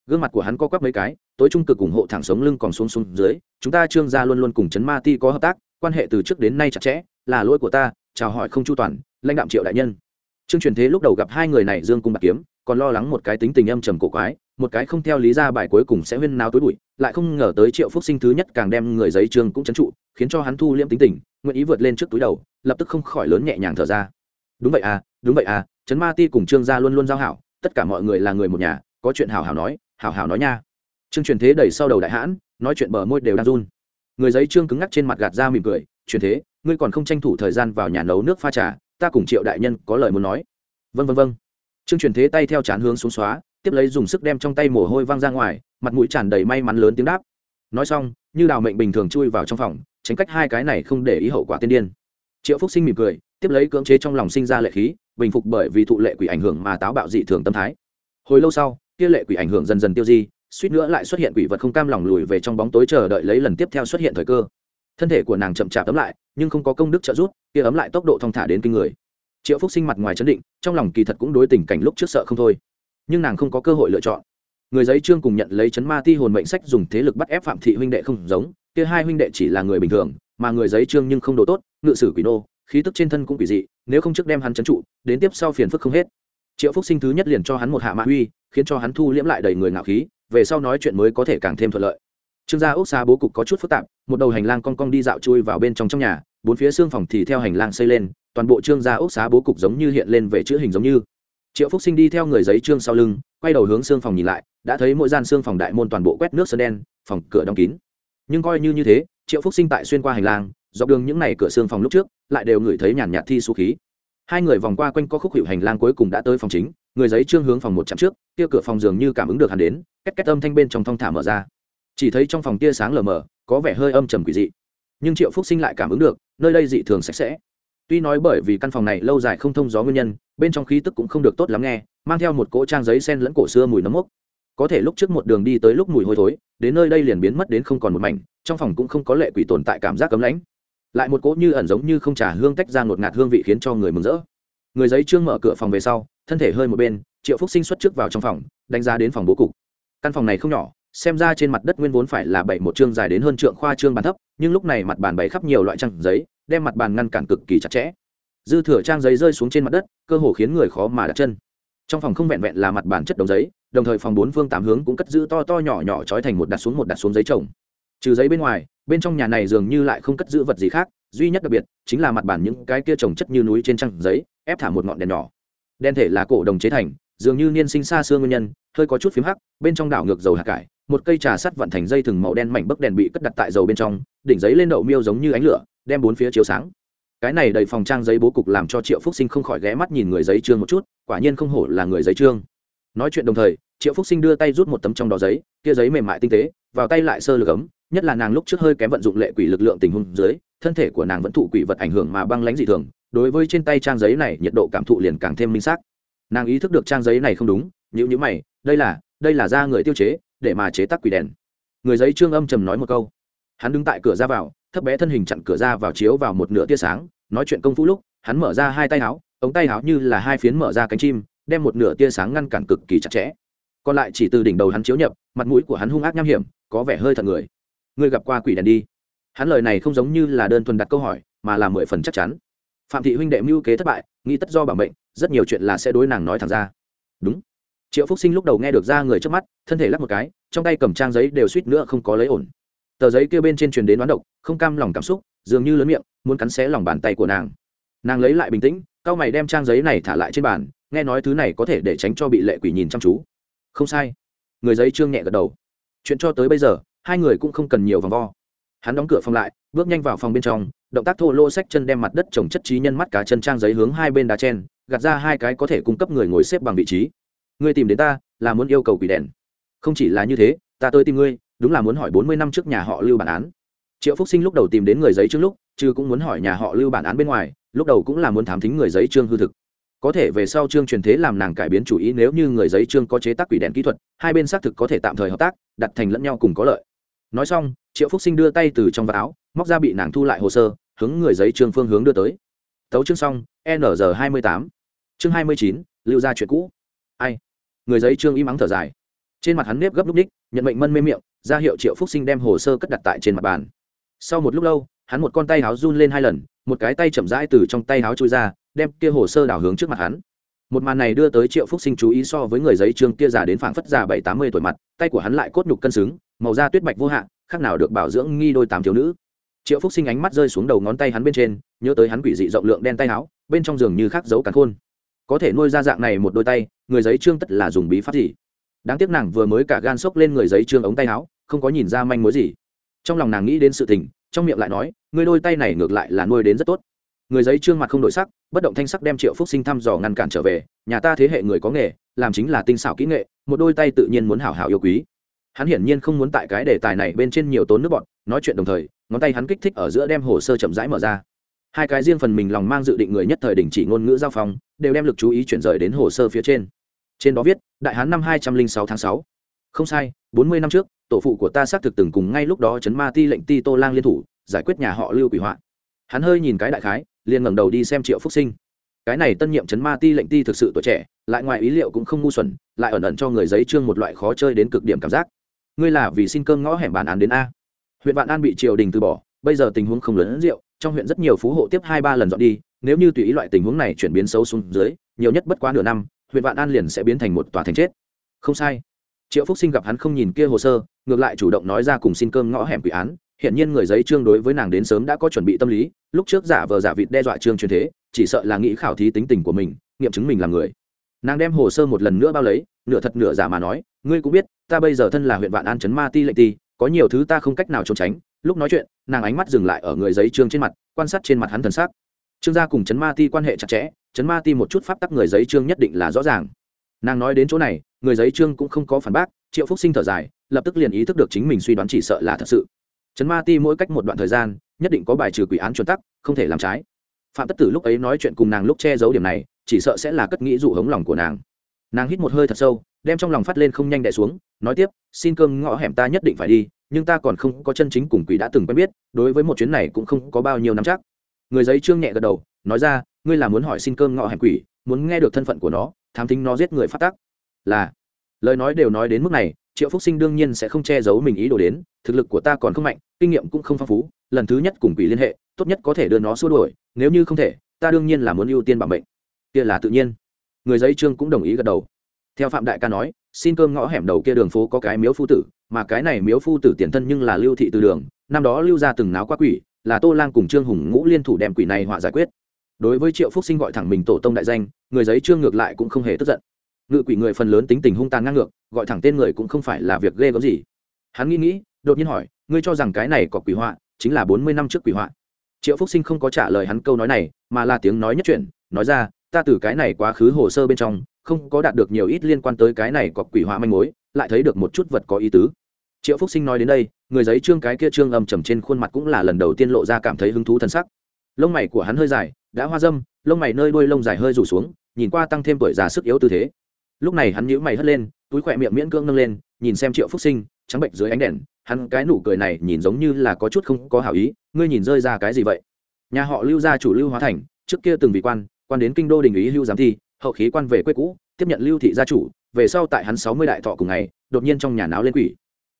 Gương mặt của hắn co quắp mấy cái, tối trung cực ủng hộ thẳng sống lưng còn xuống xuống dưới, chúng ta trương gia luôn luôn cùng chấn ma ti có hợp tác, quan hệ từ trước đến nay chặt chẽ, là lỗi của ta, chào hỏi không chu toàn, lãnh đạm triệu đại nhân trương truyền thế lúc đầu gặp hai người này dương cung bạc kiếm, còn lo lắng một cái tính tình âm trầm cổ quái, một cái không theo lý ra bài cuối cùng sẽ huyên náo tối bụi, lại không ngờ tới triệu phúc sinh thứ nhất càng đem người giấy trương cũng chấn trụ, khiến cho hắn thu liễm tính tình, nguyện ý vượt lên trước túi đầu, lập tức không khỏi lớn nhẹ nhàng thở ra. Đúng vậy à đúng vậy à trấn ma ti cùng trương gia luôn luôn giao hảo, tất cả mọi người là người một nhà, có chuyện hảo hảo nói, hảo hảo nói nha. Trương truyền thế đẩy sau đầu đại hãn, nói chuyện bờ môi đều đang run. Người giấy trương cứng ngắc trên mặt gạt ra mỉm cười, truyền thế, ngươi còn không tranh thủ thời gian vào nhà nấu nước pha trà ta cùng triệu đại nhân có lời muốn nói. Vân vân vân trương truyền thế tay theo chán hướng xuống xóa, tiếp lấy dùng sức đem trong tay mồ hôi văng ra ngoài, mặt mũi tràn đầy may mắn lớn tiếng đáp. Nói xong, như đào mệnh bình thường chui vào trong phòng, tránh cách hai cái này không để ý hậu quả tiên điên. Triệu phúc sinh mỉm cười, tiếp lấy cưỡng chế trong lòng sinh ra lệ khí, bình phục bởi vì thụ lệ quỷ ảnh hưởng mà táo bạo dị thường tâm thái. Hồi lâu sau, kia lệ quỷ ảnh hưởng dần dần tiêu di, suýt nữa lại xuất hiện quỷ vật không cam lòng lùi về trong bóng tối chờ đợi lấy lần tiếp theo xuất hiện thời cơ thân thể của nàng chậm chạp ấm lại, nhưng không có công đức trợ giúp, kia ấm lại tốc độ thong thả đến kinh người. Triệu phúc sinh mặt ngoài chấn định, trong lòng kỳ thật cũng đối tình cảnh lúc trước sợ không thôi. Nhưng nàng không có cơ hội lựa chọn. Người giấy trương cùng nhận lấy chấn ma ti hồn mệnh sách dùng thế lực bắt ép phạm thị huynh đệ không giống, kia hai huynh đệ chỉ là người bình thường, mà người giấy trương nhưng không đồ tốt, ngự sử quỷ nô, khí tức trên thân cũng quỷ dị, nếu không trước đem hắn trấn trụ, đến tiếp sau phiền phức không hết. Triệu phúc sinh thứ nhất liền cho hắn một hạ mạ huy khiến cho hắn thu liễm lại đầy người ngạo khí, về sau nói chuyện mới có thể càng thêm thuận lợi trương gia ốc xa bố cục có chút phức tạp, một đầu hành lang cong cong đi dạo chui vào bên trong trong nhà, bốn phía xương phòng thì theo hành lang xây lên, toàn bộ trương gia ốc xá bố cục giống như hiện lên về chữ hình giống như. Triệu phúc sinh đi theo người giấy trương sau lưng, quay đầu hướng xương phòng nhìn lại, đã thấy mỗi gian xương phòng đại môn toàn bộ quét nước sơn đen, phòng cửa đóng kín. Nhưng coi như như thế, triệu phúc sinh tại xuyên qua hành lang, dọc đường những n à y cửa xương phòng lúc trước, lại đều ngửi thấy nhàn nhạt thi su khí. Hai người vòng qua quanh có khúc hiệu hành lang cuối cùng đã tới phòng chính, người giấy trương hướng phòng một chặng trước, kia cửa phòng dường như cảm ứng được hắn đến, két két âm thanh bên trong thong thả mở ra chỉ thấy trong phòng tia sáng lờ mờ, có vẻ hơi âm trầm quỷ dị. Nhưng triệu phúc sinh lại cảm ứng được, nơi đây dị thường sạch sẽ. Tuy nói bởi vì căn phòng này lâu dài không thông gió nguyên nhân, bên trong khí tức cũng không được tốt lắm nghe, mang theo một cỗ trang giấy sen lẫn cổ xưa mùi nấm mốc. Có thể lúc trước một đường đi tới lúc mùi hôi thối, đến nơi đây liền biến mất đến không còn một mảnh, trong phòng cũng không có lệ quỷ tồn tại cảm giác cấm lãnh. Lại một cỗ như ẩn giống như không trả hương tách ra ngột ngạt hương vị khiến cho người mừng rỡ. Người giấy trương mở cửa phòng về sau, thân thể hơi một bên, triệu phúc sinh xuất trước vào trong phòng, đánh giá đến phòng bố cục. Căn phòng này không nhỏ xem ra trên mặt đất nguyên vốn phải là bảy một chương dài đến hơn trượng khoa trương bàn thấp, nhưng lúc này mặt bàn bày khắp nhiều loại trang giấy, đem mặt bàn ngăn cản cực kỳ chặt chẽ. Dư thừa trang giấy rơi xuống trên mặt đất, cơ hồ khiến người khó mà đặt chân. Trong phòng không vẹn vẹn là mặt bàn chất đống giấy, đồng thời phòng bốn phương tám hướng cũng cất giữ to to nhỏ nhỏ trói thành một đặt xuống một đặt xuống giấy trồng trừ giấy bên ngoài, bên trong nhà này dường như lại không cất giữ vật gì khác, duy nhất đặc biệt chính là mặt bàn những cái kia trồng chất như núi trên trang giấy, ép thả một ngọn đèn nhỏ. Đen thể là cổ đồng chế thành, dường như niên sinh xa xưa nguyên nhân, hơi có chút phím hắc, bên trong đảo ngược dầu hạt cải một cây trà sắt vận thành dây thừng màu đen mảnh bấc đèn bị cất đặt tại dầu bên trong, đỉnh giấy lên đậu miêu giống như ánh lửa, đem bốn phía chiếu sáng. Cái này đầy phòng trang giấy bố cục làm cho triệu phúc sinh không khỏi ghé mắt nhìn người giấy trương một chút, quả nhiên không hổ là người giấy trương. Nói chuyện đồng thời, triệu phúc sinh đưa tay rút một tấm trong đó giấy, kia giấy mềm mại tinh tế, vào tay lại sơ lược ấm, nhất là nàng lúc trước hơi kém vận dụng lệ quỷ lực lượng tình huống dưới, thân thể của nàng vẫn thụ quỷ vật ảnh hưởng mà băng lãnh dị thường, đối với trên tay trang giấy này nhiệt độ cảm thụ liền càng thêm minh xác. Nàng ý thức được trang giấy này không đúng nhữ nhữ mày, đây là đây là da người tiêu chế để mà chế tác quỷ đèn. Người giấy trương âm trầm nói một câu. Hắn đứng tại cửa ra vào, thấp bé thân hình chặn cửa ra vào chiếu vào một nửa tia sáng, nói chuyện công phu lúc, hắn mở ra hai tay áo, ống tay áo như là hai phiến mở ra cánh chim, đem một nửa tia sáng ngăn cản cực kỳ chặt chẽ. Còn lại chỉ từ đỉnh đầu hắn chiếu nhập, mặt mũi của hắn hung ác nham hiểm, có vẻ hơi thật người. Ngươi gặp qua quỷ đèn đi. Hắn lời này không giống như là đơn thuần đặt câu hỏi, mà là mười phần chắc chắn. Phạm thị huynh đệ mưu kế thất bại, nghĩ tất do bảo mệnh, rất nhiều chuyện là sẽ đối nàng nói thẳng ra. Đúng triệu phúc sinh lúc đầu nghe được ra người trước mắt thân thể lắc một cái trong tay cầm trang giấy đều suýt nữa không có lấy ổn tờ giấy kia bên trên truyền đến đoán độc không cam lòng cảm xúc dường như lớn miệng muốn cắn xé lòng bàn tay của nàng nàng lấy lại bình tĩnh c a o mày đem trang giấy này thả lại trên bàn nghe nói thứ này có thể để tránh cho bị lệ quỷ nhìn chăm chú không sai người giấy trương nhẹ gật đầu chuyện cho tới bây giờ hai người cũng không cần nhiều vòng vo hắn đóng cửa phòng lại bước nhanh vào phòng bên trong động tác thô lô xách chân đem mặt đất trồng chất trí nhân mắt cá chân trang giấy hướng hai bên đá chen gạt ra hai cái có thể cung cấp người ngồi xếp bằng vị trí ngươi tìm đến ta là muốn yêu cầu quỷ đèn. Không chỉ là như thế, ta tới tìm ngươi, đúng là muốn hỏi bốn mươi năm trước nhà họ lưu bản án. Triệu phúc sinh lúc đầu tìm đến người giấy trước lúc, chứ cũng muốn hỏi nhà họ lưu bản án bên ngoài, lúc đầu cũng là muốn thám thính người giấy trương hư thực. Có thể về sau trương truyền thế làm nàng cải biến chủ ý nếu như người giấy trương có chế tác quỷ đèn kỹ thuật, hai bên xác thực có thể tạm thời hợp tác, đặt thành lẫn nhau cùng có lợi. Nói xong, triệu phúc sinh đưa tay từ trong vạt áo, móc ra bị nàng thu lại hồ sơ, hướng người giấy trương phương hướng đưa tới. Tấu chương xong, n g hai mươi tám. Chương hai mươi chín, lưu ra chuyện cũ. Ai? Người giấy trương im ắng thở dài. Trên mặt hắn nếp gấp lúc ních, nhận mệnh mân mê miệng, ra hiệu triệu phúc sinh đem hồ sơ cất đặt tại trên mặt bàn. Sau một lúc lâu, hắn một con tay háo run lên hai lần, một cái tay chậm rãi từ trong tay háo trôi ra, đem kia hồ sơ đảo hướng trước mặt hắn. Một màn này đưa tới triệu phúc sinh chú ý so với người giấy trương kia già đến phảng phất già bảy tám mươi tuổi mặt, tay của hắn lại cốt nhục cân xứng, màu da tuyết bạch vô hạn, khác nào được bảo dưỡng nghi đôi tám thiếu nữ. Triệu phúc sinh ánh mắt rơi xuống đầu ngón tay hắn bên trên, nhớ tới hắn quỷ dị rộng lượng đen tay áo bên trong giường như khắc dấu cắn khôn có thể nuôi ra dạng này một đôi tay, người giấy trương tất là dùng bí pháp gì? Đáng tiếc nàng vừa mới cả gan sốc lên người giấy trương ống tay áo, không có nhìn ra manh mối gì. Trong lòng nàng nghĩ đến sự tình, trong miệng lại nói, người đôi tay này ngược lại là nuôi đến rất tốt. Người giấy trương mặt không đổi sắc, bất động thanh sắc đem triệu phúc sinh thăm dò ngăn cản trở về, nhà ta thế hệ người có nghề, làm chính là tinh xảo kỹ nghệ, một đôi tay tự nhiên muốn hảo hảo yêu quý. Hắn hiển nhiên không muốn tại cái đề tài này bên trên nhiều tốn nước bọn nói chuyện đồng thời, ngón tay hắn kích thích ở giữa đem hồ sơ chậm rãi mở ra hai cái riêng phần mình lòng mang dự định người nhất thời đình chỉ ngôn ngữ giao phong, đều đem lực chú ý chuyển rời đến hồ sơ phía trên. Trên đó viết, đại hán năm hai trăm linh sáu tháng sáu. Không sai, bốn mươi năm trước, tổ phụ của ta xác thực từng cùng ngay lúc đó chấn ma ti lệnh ti tô lang liên thủ, giải quyết nhà họ lưu quỷ hoạn hắn hơi nhìn cái đại khái, liền ngẩng đầu đi xem triệu phúc sinh. Cái này tân nhiệm chấn ma ti lệnh ti thực sự tuổi trẻ, lại ngoài ý liệu cũng không ngu xuẩn, lại ẩn ẩn cho người giấy trương một loại khó chơi đến cực điểm cảm giác. Ngươi là vì xin cơm ngõ hẻm bàn án đến a. Huyện vạn an bị triều đình từ bỏ, bây giờ tình huống không lớn rượu trong huyện rất nhiều phú hộ tiếp hai ba lần dọn đi, nếu như tùy ý loại tình huống này chuyển biến xấu xuống dưới, nhiều nhất bất quá nửa năm, huyện vạn an liền sẽ biến thành một tòa thành chết. Không sai. Triệu phúc sinh gặp hắn không nhìn kia hồ sơ, ngược lại chủ động nói ra cùng xin cơm ngõ hẻm quỷ án. Hiện nhiên người giấy trương đối với nàng đến sớm đã có chuẩn bị tâm lý, lúc trước giả vờ giả vịt đe dọa trương truyền thế, chỉ sợ là nghĩ khảo thí tính tình của mình, nghiệm chứng mình là người. Nàng đem hồ sơ một lần nữa bao lấy, nửa thật nửa giả mà nói, ngươi cũng biết, ta bây giờ thân là huyện vạn an chấn ma ti lệnh ti, có nhiều thứ ta không cách nào trốn tránh lúc nói chuyện, nàng ánh mắt dừng lại ở người giấy trương trên mặt, quan sát trên mặt hắn thần sắc. Trương gia cùng chấn ma ti quan hệ chặt chẽ chấn ma ti một chút pháp tắc người giấy trương nhất định là rõ ràng. Nàng nói đến chỗ này, người giấy trương cũng không có phản bác, triệu phúc sinh thở dài, lập tức liền ý thức được chính mình suy đoán chỉ sợ là thật sự. Chấn ma ti mỗi cách một đoạn thời gian, nhất định có bài trừ quỷ án chuẩn tắc, không thể làm trái. Phạm tất tử lúc ấy nói chuyện cùng nàng lúc che giấu điểm này, chỉ sợ sẽ là cất nghĩ dụ hống lòng của nàng. Nàng hít một hơi thật sâu, đem trong lòng phát lên không nhanh đẻ xuống, nói tiếp, xin cơm ngõ hẻm ta nhất định phải đi nhưng ta còn không có chân chính cùng quỷ đã từng quen biết, đối với một chuyến này cũng không có bao nhiêu năm chắc. Người giấy trương nhẹ gật đầu, nói ra, ngươi là muốn hỏi xin cơm ngọ hẻm quỷ, muốn nghe được thân phận của nó, thám tính nó giết người phát tắc. Là. Lời nói đều nói đến mức này, triệu phúc sinh đương nhiên sẽ không che giấu mình ý đồ đến, thực lực của ta còn không mạnh, kinh nghiệm cũng không phong phú, lần thứ nhất cùng quỷ liên hệ, tốt nhất có thể đưa nó xua đuổi, nếu như không thể, ta đương nhiên là muốn ưu tiên bảo mệnh. Kia là tự nhiên. Người giấy trương cũng đồng ý gật đầu theo phạm đại ca nói, xin cơm ngõ hẻm đầu kia đường phố có cái miếu phu tử, mà cái này miếu phu tử tiền thân nhưng là lưu thị từ đường, năm đó lưu ra từng náo qua quỷ, là tô lang cùng trương hùng ngũ liên thủ đem quỷ này họa giải quyết. Đối với triệu phúc sinh gọi thẳng mình tổ tông đại danh, người giấy trương ngược lại cũng không hề tức giận. Ngự quỷ người phần lớn tính tình hung tàn ngang ngược, gọi thẳng tên người cũng không phải là việc ghê gớm gì. Hắn nghĩ nghĩ, đột nhiên hỏi, ngươi cho rằng cái này có quỷ họa, chính là bốn mươi năm trước quỷ họa? Triệu phúc sinh không có trả lời hắn câu nói này, mà là tiếng nói nhất chuyện nói ra, ta từ cái này quá khứ hồ sơ bên trong không có đạt được nhiều ít liên quan tới cái này có quỷ họa manh mối, lại thấy được một chút vật có ý tứ. Triệu phúc sinh nói đến đây, người giấy trương cái kia trương âm trầm trên khuôn mặt cũng là lần đầu tiên lộ ra cảm thấy hứng thú thân sắc. Lông mày của hắn hơi dài, đã hoa dâm, lông mày nơi đuôi lông dài hơi rủ xuống, nhìn qua tăng thêm tuổi già sức yếu tư thế. Lúc này hắn nhíu mày hất lên, túi khỏe miệng miễn cưỡng nâng lên, nhìn xem triệu phúc sinh, trắng bệnh dưới ánh đèn, hắn cái nụ cười này nhìn giống như là có chút không có hảo ý, ngươi nhìn rơi ra cái gì vậy? Nhà họ lưu gia chủ lưu hóa thành, trước kia từng vị quan quan đến kinh đô đình ý lưu giám thi hậu khí quan về quê cũ, tiếp nhận lưu thị gia chủ, về sau tại hắn sáu mươi đại thọ cùng ngày, đột nhiên trong nhà náo lên quỷ.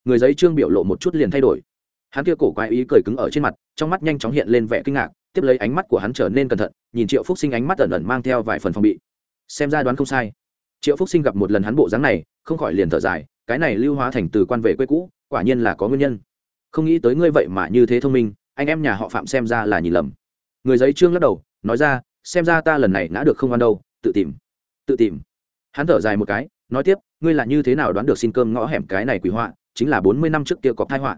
Người giấy trương biểu lộ một chút liền thay đổi. Hắn kia cổ quái ý cười cứng ở trên mặt, trong mắt nhanh chóng hiện lên vẻ kinh ngạc, tiếp lấy ánh mắt của hắn trở nên cẩn thận, nhìn triệu phúc sinh ánh mắt ẩn ẩn mang theo vài phần phòng bị. Xem ra đoán không sai. Triệu phúc sinh gặp một lần hắn bộ dáng này, không khỏi liền thở dài, cái này lưu hóa thành từ quan về quê cũ, quả nhiên là có nguyên nhân. Không nghĩ tới ngươi vậy mà như thế thông minh, anh em nhà họ phạm xem ra là nhìn lầm. Người giấy trương lắc đầu, nói ra, xem ra ta lần này ngã được không ăn đâu tự tìm. Tự tìm. Hắn thở dài một cái, nói tiếp, ngươi là như thế nào đoán được xin cơm ngõ hẻm cái này quỷ họa? Chính là bốn mươi năm trước kia có thai họa.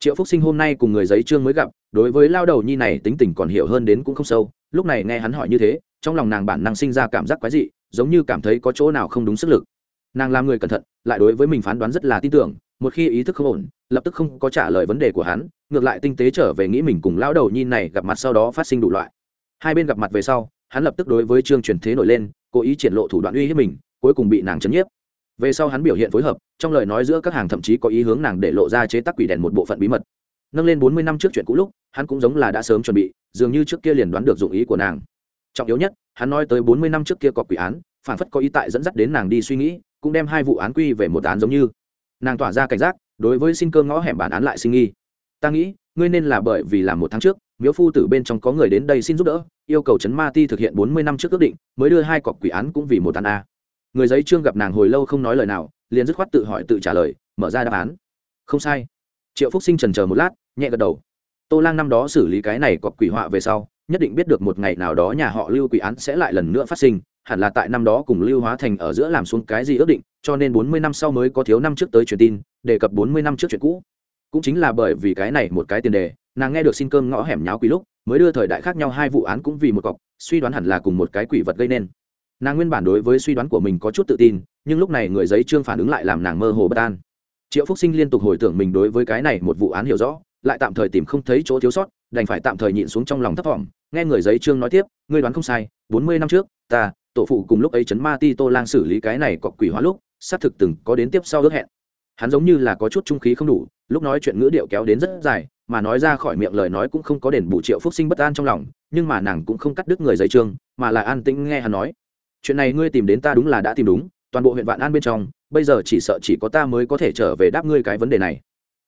Triệu phúc sinh hôm nay cùng người giấy trương mới gặp, đối với lao đầu nhi này tính tình còn hiểu hơn đến cũng không sâu, lúc này nghe hắn hỏi như thế, trong lòng nàng bản năng sinh ra cảm giác quái dị, giống như cảm thấy có chỗ nào không đúng sức lực. Nàng làm người cẩn thận, lại đối với mình phán đoán rất là tin tưởng, một khi ý thức không ổn, lập tức không có trả lời vấn đề của hắn, ngược lại tinh tế trở về nghĩ mình cùng lão đầu nhi này gặp mặt sau đó phát sinh đủ loại. Hai bên gặp mặt về sau hắn lập tức đối với trương truyền thế nổi lên, cố ý triển lộ thủ đoạn uy hiếp mình, cuối cùng bị nàng chấn nhiếp. Về sau hắn biểu hiện phối hợp, trong lời nói giữa các hàng thậm chí có ý hướng nàng để lộ ra chế tác quỷ đèn một bộ phận bí mật. Nâng lên bốn mươi năm trước chuyện cũ lúc, hắn cũng giống là đã sớm chuẩn bị, dường như trước kia liền đoán được dụng ý của nàng. Trọng yếu nhất, hắn nói tới bốn mươi năm trước kia có quỷ án, phản phất có ý tại dẫn dắt đến nàng đi suy nghĩ, cũng đem hai vụ án quy về một án giống như. Nàng tỏa ra cảnh giác, đối với xin cơ ngõ hẻm bản án lại sinh nghi. Ta nghĩ, ngươi nên là bởi vì làm một tháng trước, miếu phu tử bên trong có người đến đây xin giúp đỡ yêu cầu chấn ma ti thực hiện bốn mươi năm trước ước định, mới đưa hai cọc quỷ án cũng vì một án a. Người giấy trương gặp nàng hồi lâu không nói lời nào, liền dứt khoát tự hỏi tự trả lời, mở ra đáp án. Không sai. Triệu phúc sinh trần chờ một lát, nhẹ gật đầu. Tô lang năm đó xử lý cái này cọc quỷ họa về sau, nhất định biết được một ngày nào đó nhà họ lưu quỷ án sẽ lại lần nữa phát sinh, hẳn là tại năm đó cùng lưu hóa thành ở giữa làm xuống cái gì ước định, cho nên bốn mươi năm sau mới có thiếu năm trước tới truyền tin, đề cập bốn mươi năm trước chuyện cũ cũng chính là bởi vì cái này một cái tiền đề, nàng nghe được xin cơm ngõ hẻm nháo quỷ lúc, mới đưa thời đại khác nhau hai vụ án cũng vì một cọc, suy đoán hẳn là cùng một cái quỷ vật gây nên. Nàng nguyên bản đối với suy đoán của mình có chút tự tin, nhưng lúc này người giấy trương phản ứng lại làm nàng mơ hồ bất an. Triệu phúc sinh liên tục hồi tưởng mình đối với cái này một vụ án hiểu rõ, lại tạm thời tìm không thấy chỗ thiếu sót, đành phải tạm thời nhịn xuống trong lòng thấp thỏm, nghe người giấy trương nói tiếp, ngươi đoán không sai, bốn mươi năm trước, ta, tổ phụ cùng lúc ấy chấn ma ti tô lang xử lý cái này cọc quỷ hóa lúc, xác thực từng có đến tiếp sau ước hẹn. Hắn giống như là có chút trung khí không đủ lúc nói chuyện ngữ điệu kéo đến rất dài, mà nói ra khỏi miệng lời nói cũng không có đền bù triệu phúc sinh bất an trong lòng, nhưng mà nàng cũng không cắt đứt người giấy trương, mà là an tĩnh nghe hắn nói. Chuyện này ngươi tìm đến ta đúng là đã tìm đúng, toàn bộ huyện vạn an bên trong, bây giờ chỉ sợ chỉ có ta mới có thể trở về đáp ngươi cái vấn đề này.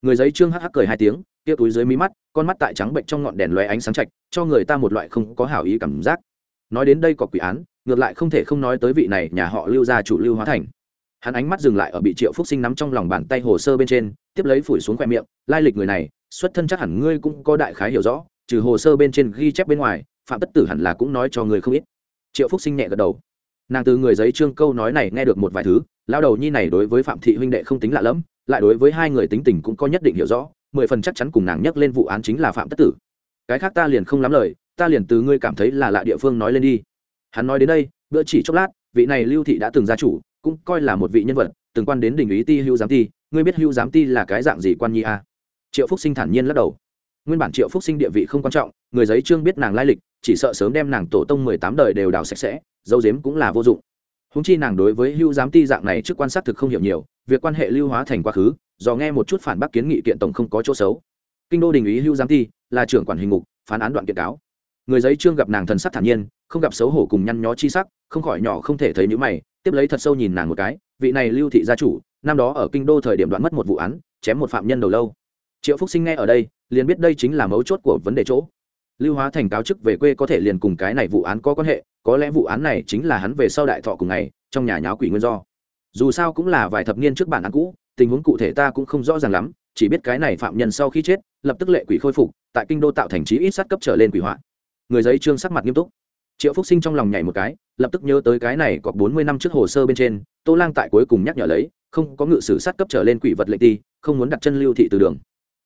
Người giấy trương hắc hắc cười hai tiếng, kia túi dưới mí mắt, con mắt tại trắng bệnh trong ngọn đèn lóe ánh sáng chạch cho người ta một loại không có hảo ý cảm giác. Nói đến đây có quỷ án, ngược lại không thể không nói tới vị này nhà họ lưu gia chủ lưu hóa thành hắn ánh mắt dừng lại ở bị triệu phúc sinh nắm trong lòng bàn tay hồ sơ bên trên, tiếp lấy phủi xuống khoe miệng, lai lịch người này, xuất thân chắc hẳn ngươi cũng có đại khái hiểu rõ, trừ hồ sơ bên trên ghi chép bên ngoài, phạm tất tử hẳn là cũng nói cho người không ít. Triệu phúc sinh nhẹ gật đầu. Nàng từ người giấy trương câu nói này nghe được một vài thứ lao đầu nhi này đối với phạm thị huynh đệ không tính lạ lẫm, lại đối với hai người tính tình cũng có nhất định hiểu rõ, mười phần chắc chắn cùng nàng nhắc lên vụ án chính là phạm tất tử. Cái khác ta liền không lắm lời, ta liền từ ngươi cảm thấy là lạ địa phương nói lên đi. Hắn nói đến đây, bữa chỉ chốc lát, vị này lưu thị đã từng gia chủ cũng coi là một vị nhân vật, từng quan đến đình ý ti hưu giám ti. Ngươi biết hưu giám ti là cái dạng gì quan nhi a? À? triệu phúc sinh thản nhiên lắc đầu. Nguyên bản triệu phúc sinh địa vị không quan trọng, người giấy trương biết nàng lai lịch, chỉ sợ sớm đem nàng tổ tông mười tám đời đều đào sạch sẽ, dấu dếm cũng là vô dụng. Húng chi nàng đối với hưu giám ti dạng này trước quan sát thực không hiểu nhiều, việc quan hệ lưu hóa thành quá khứ, do nghe một chút phản bác kiến nghị kiện tổng không có chỗ xấu. Kinh đô đình ý hưu giám ti là trưởng quản hình ngục, phán án đoạn kiện cáo. Người giấy trương gặp nàng thần sắc thản nhiên, không gặp xấu hổ cùng nhăn nhó chi sắc, không khỏi nhỏ không thể thấy nhữ mày tiếp lấy thật sâu nhìn nàng một cái, vị này lưu thị gia chủ, năm đó ở kinh đô thời điểm đoạn mất một vụ án, chém một phạm nhân đầu lâu. Triệu phúc sinh nghe ở đây, liền biết đây chính là mấu chốt của vấn đề chỗ. Lưu hóa thành cáo chức về quê có thể liền cùng cái này vụ án có quan hệ, có lẽ vụ án này chính là hắn về sau đại thọ cùng ngày, trong nhà nháo quỷ nguyên do. Dù sao cũng là vài thập niên trước bản án cũ, tình huống cụ thể ta cũng không rõ ràng lắm, chỉ biết cái này phạm nhân sau khi chết, lập tức lệ quỷ khôi phục, tại kinh đô tạo thành trí ít sát cấp trở lên quỷ hoạn người giấy trương sắc mặt nghiêm túc. Triệu phúc sinh trong lòng nhảy một cái lập tức nhớ tới cái này có bốn mươi năm trước hồ sơ bên trên, tô lang tại cuối cùng nhắc nhở lấy, không có ngự sử sát cấp trở lên quỷ vật lệnh ti không muốn đặt chân lưu thị từ đường.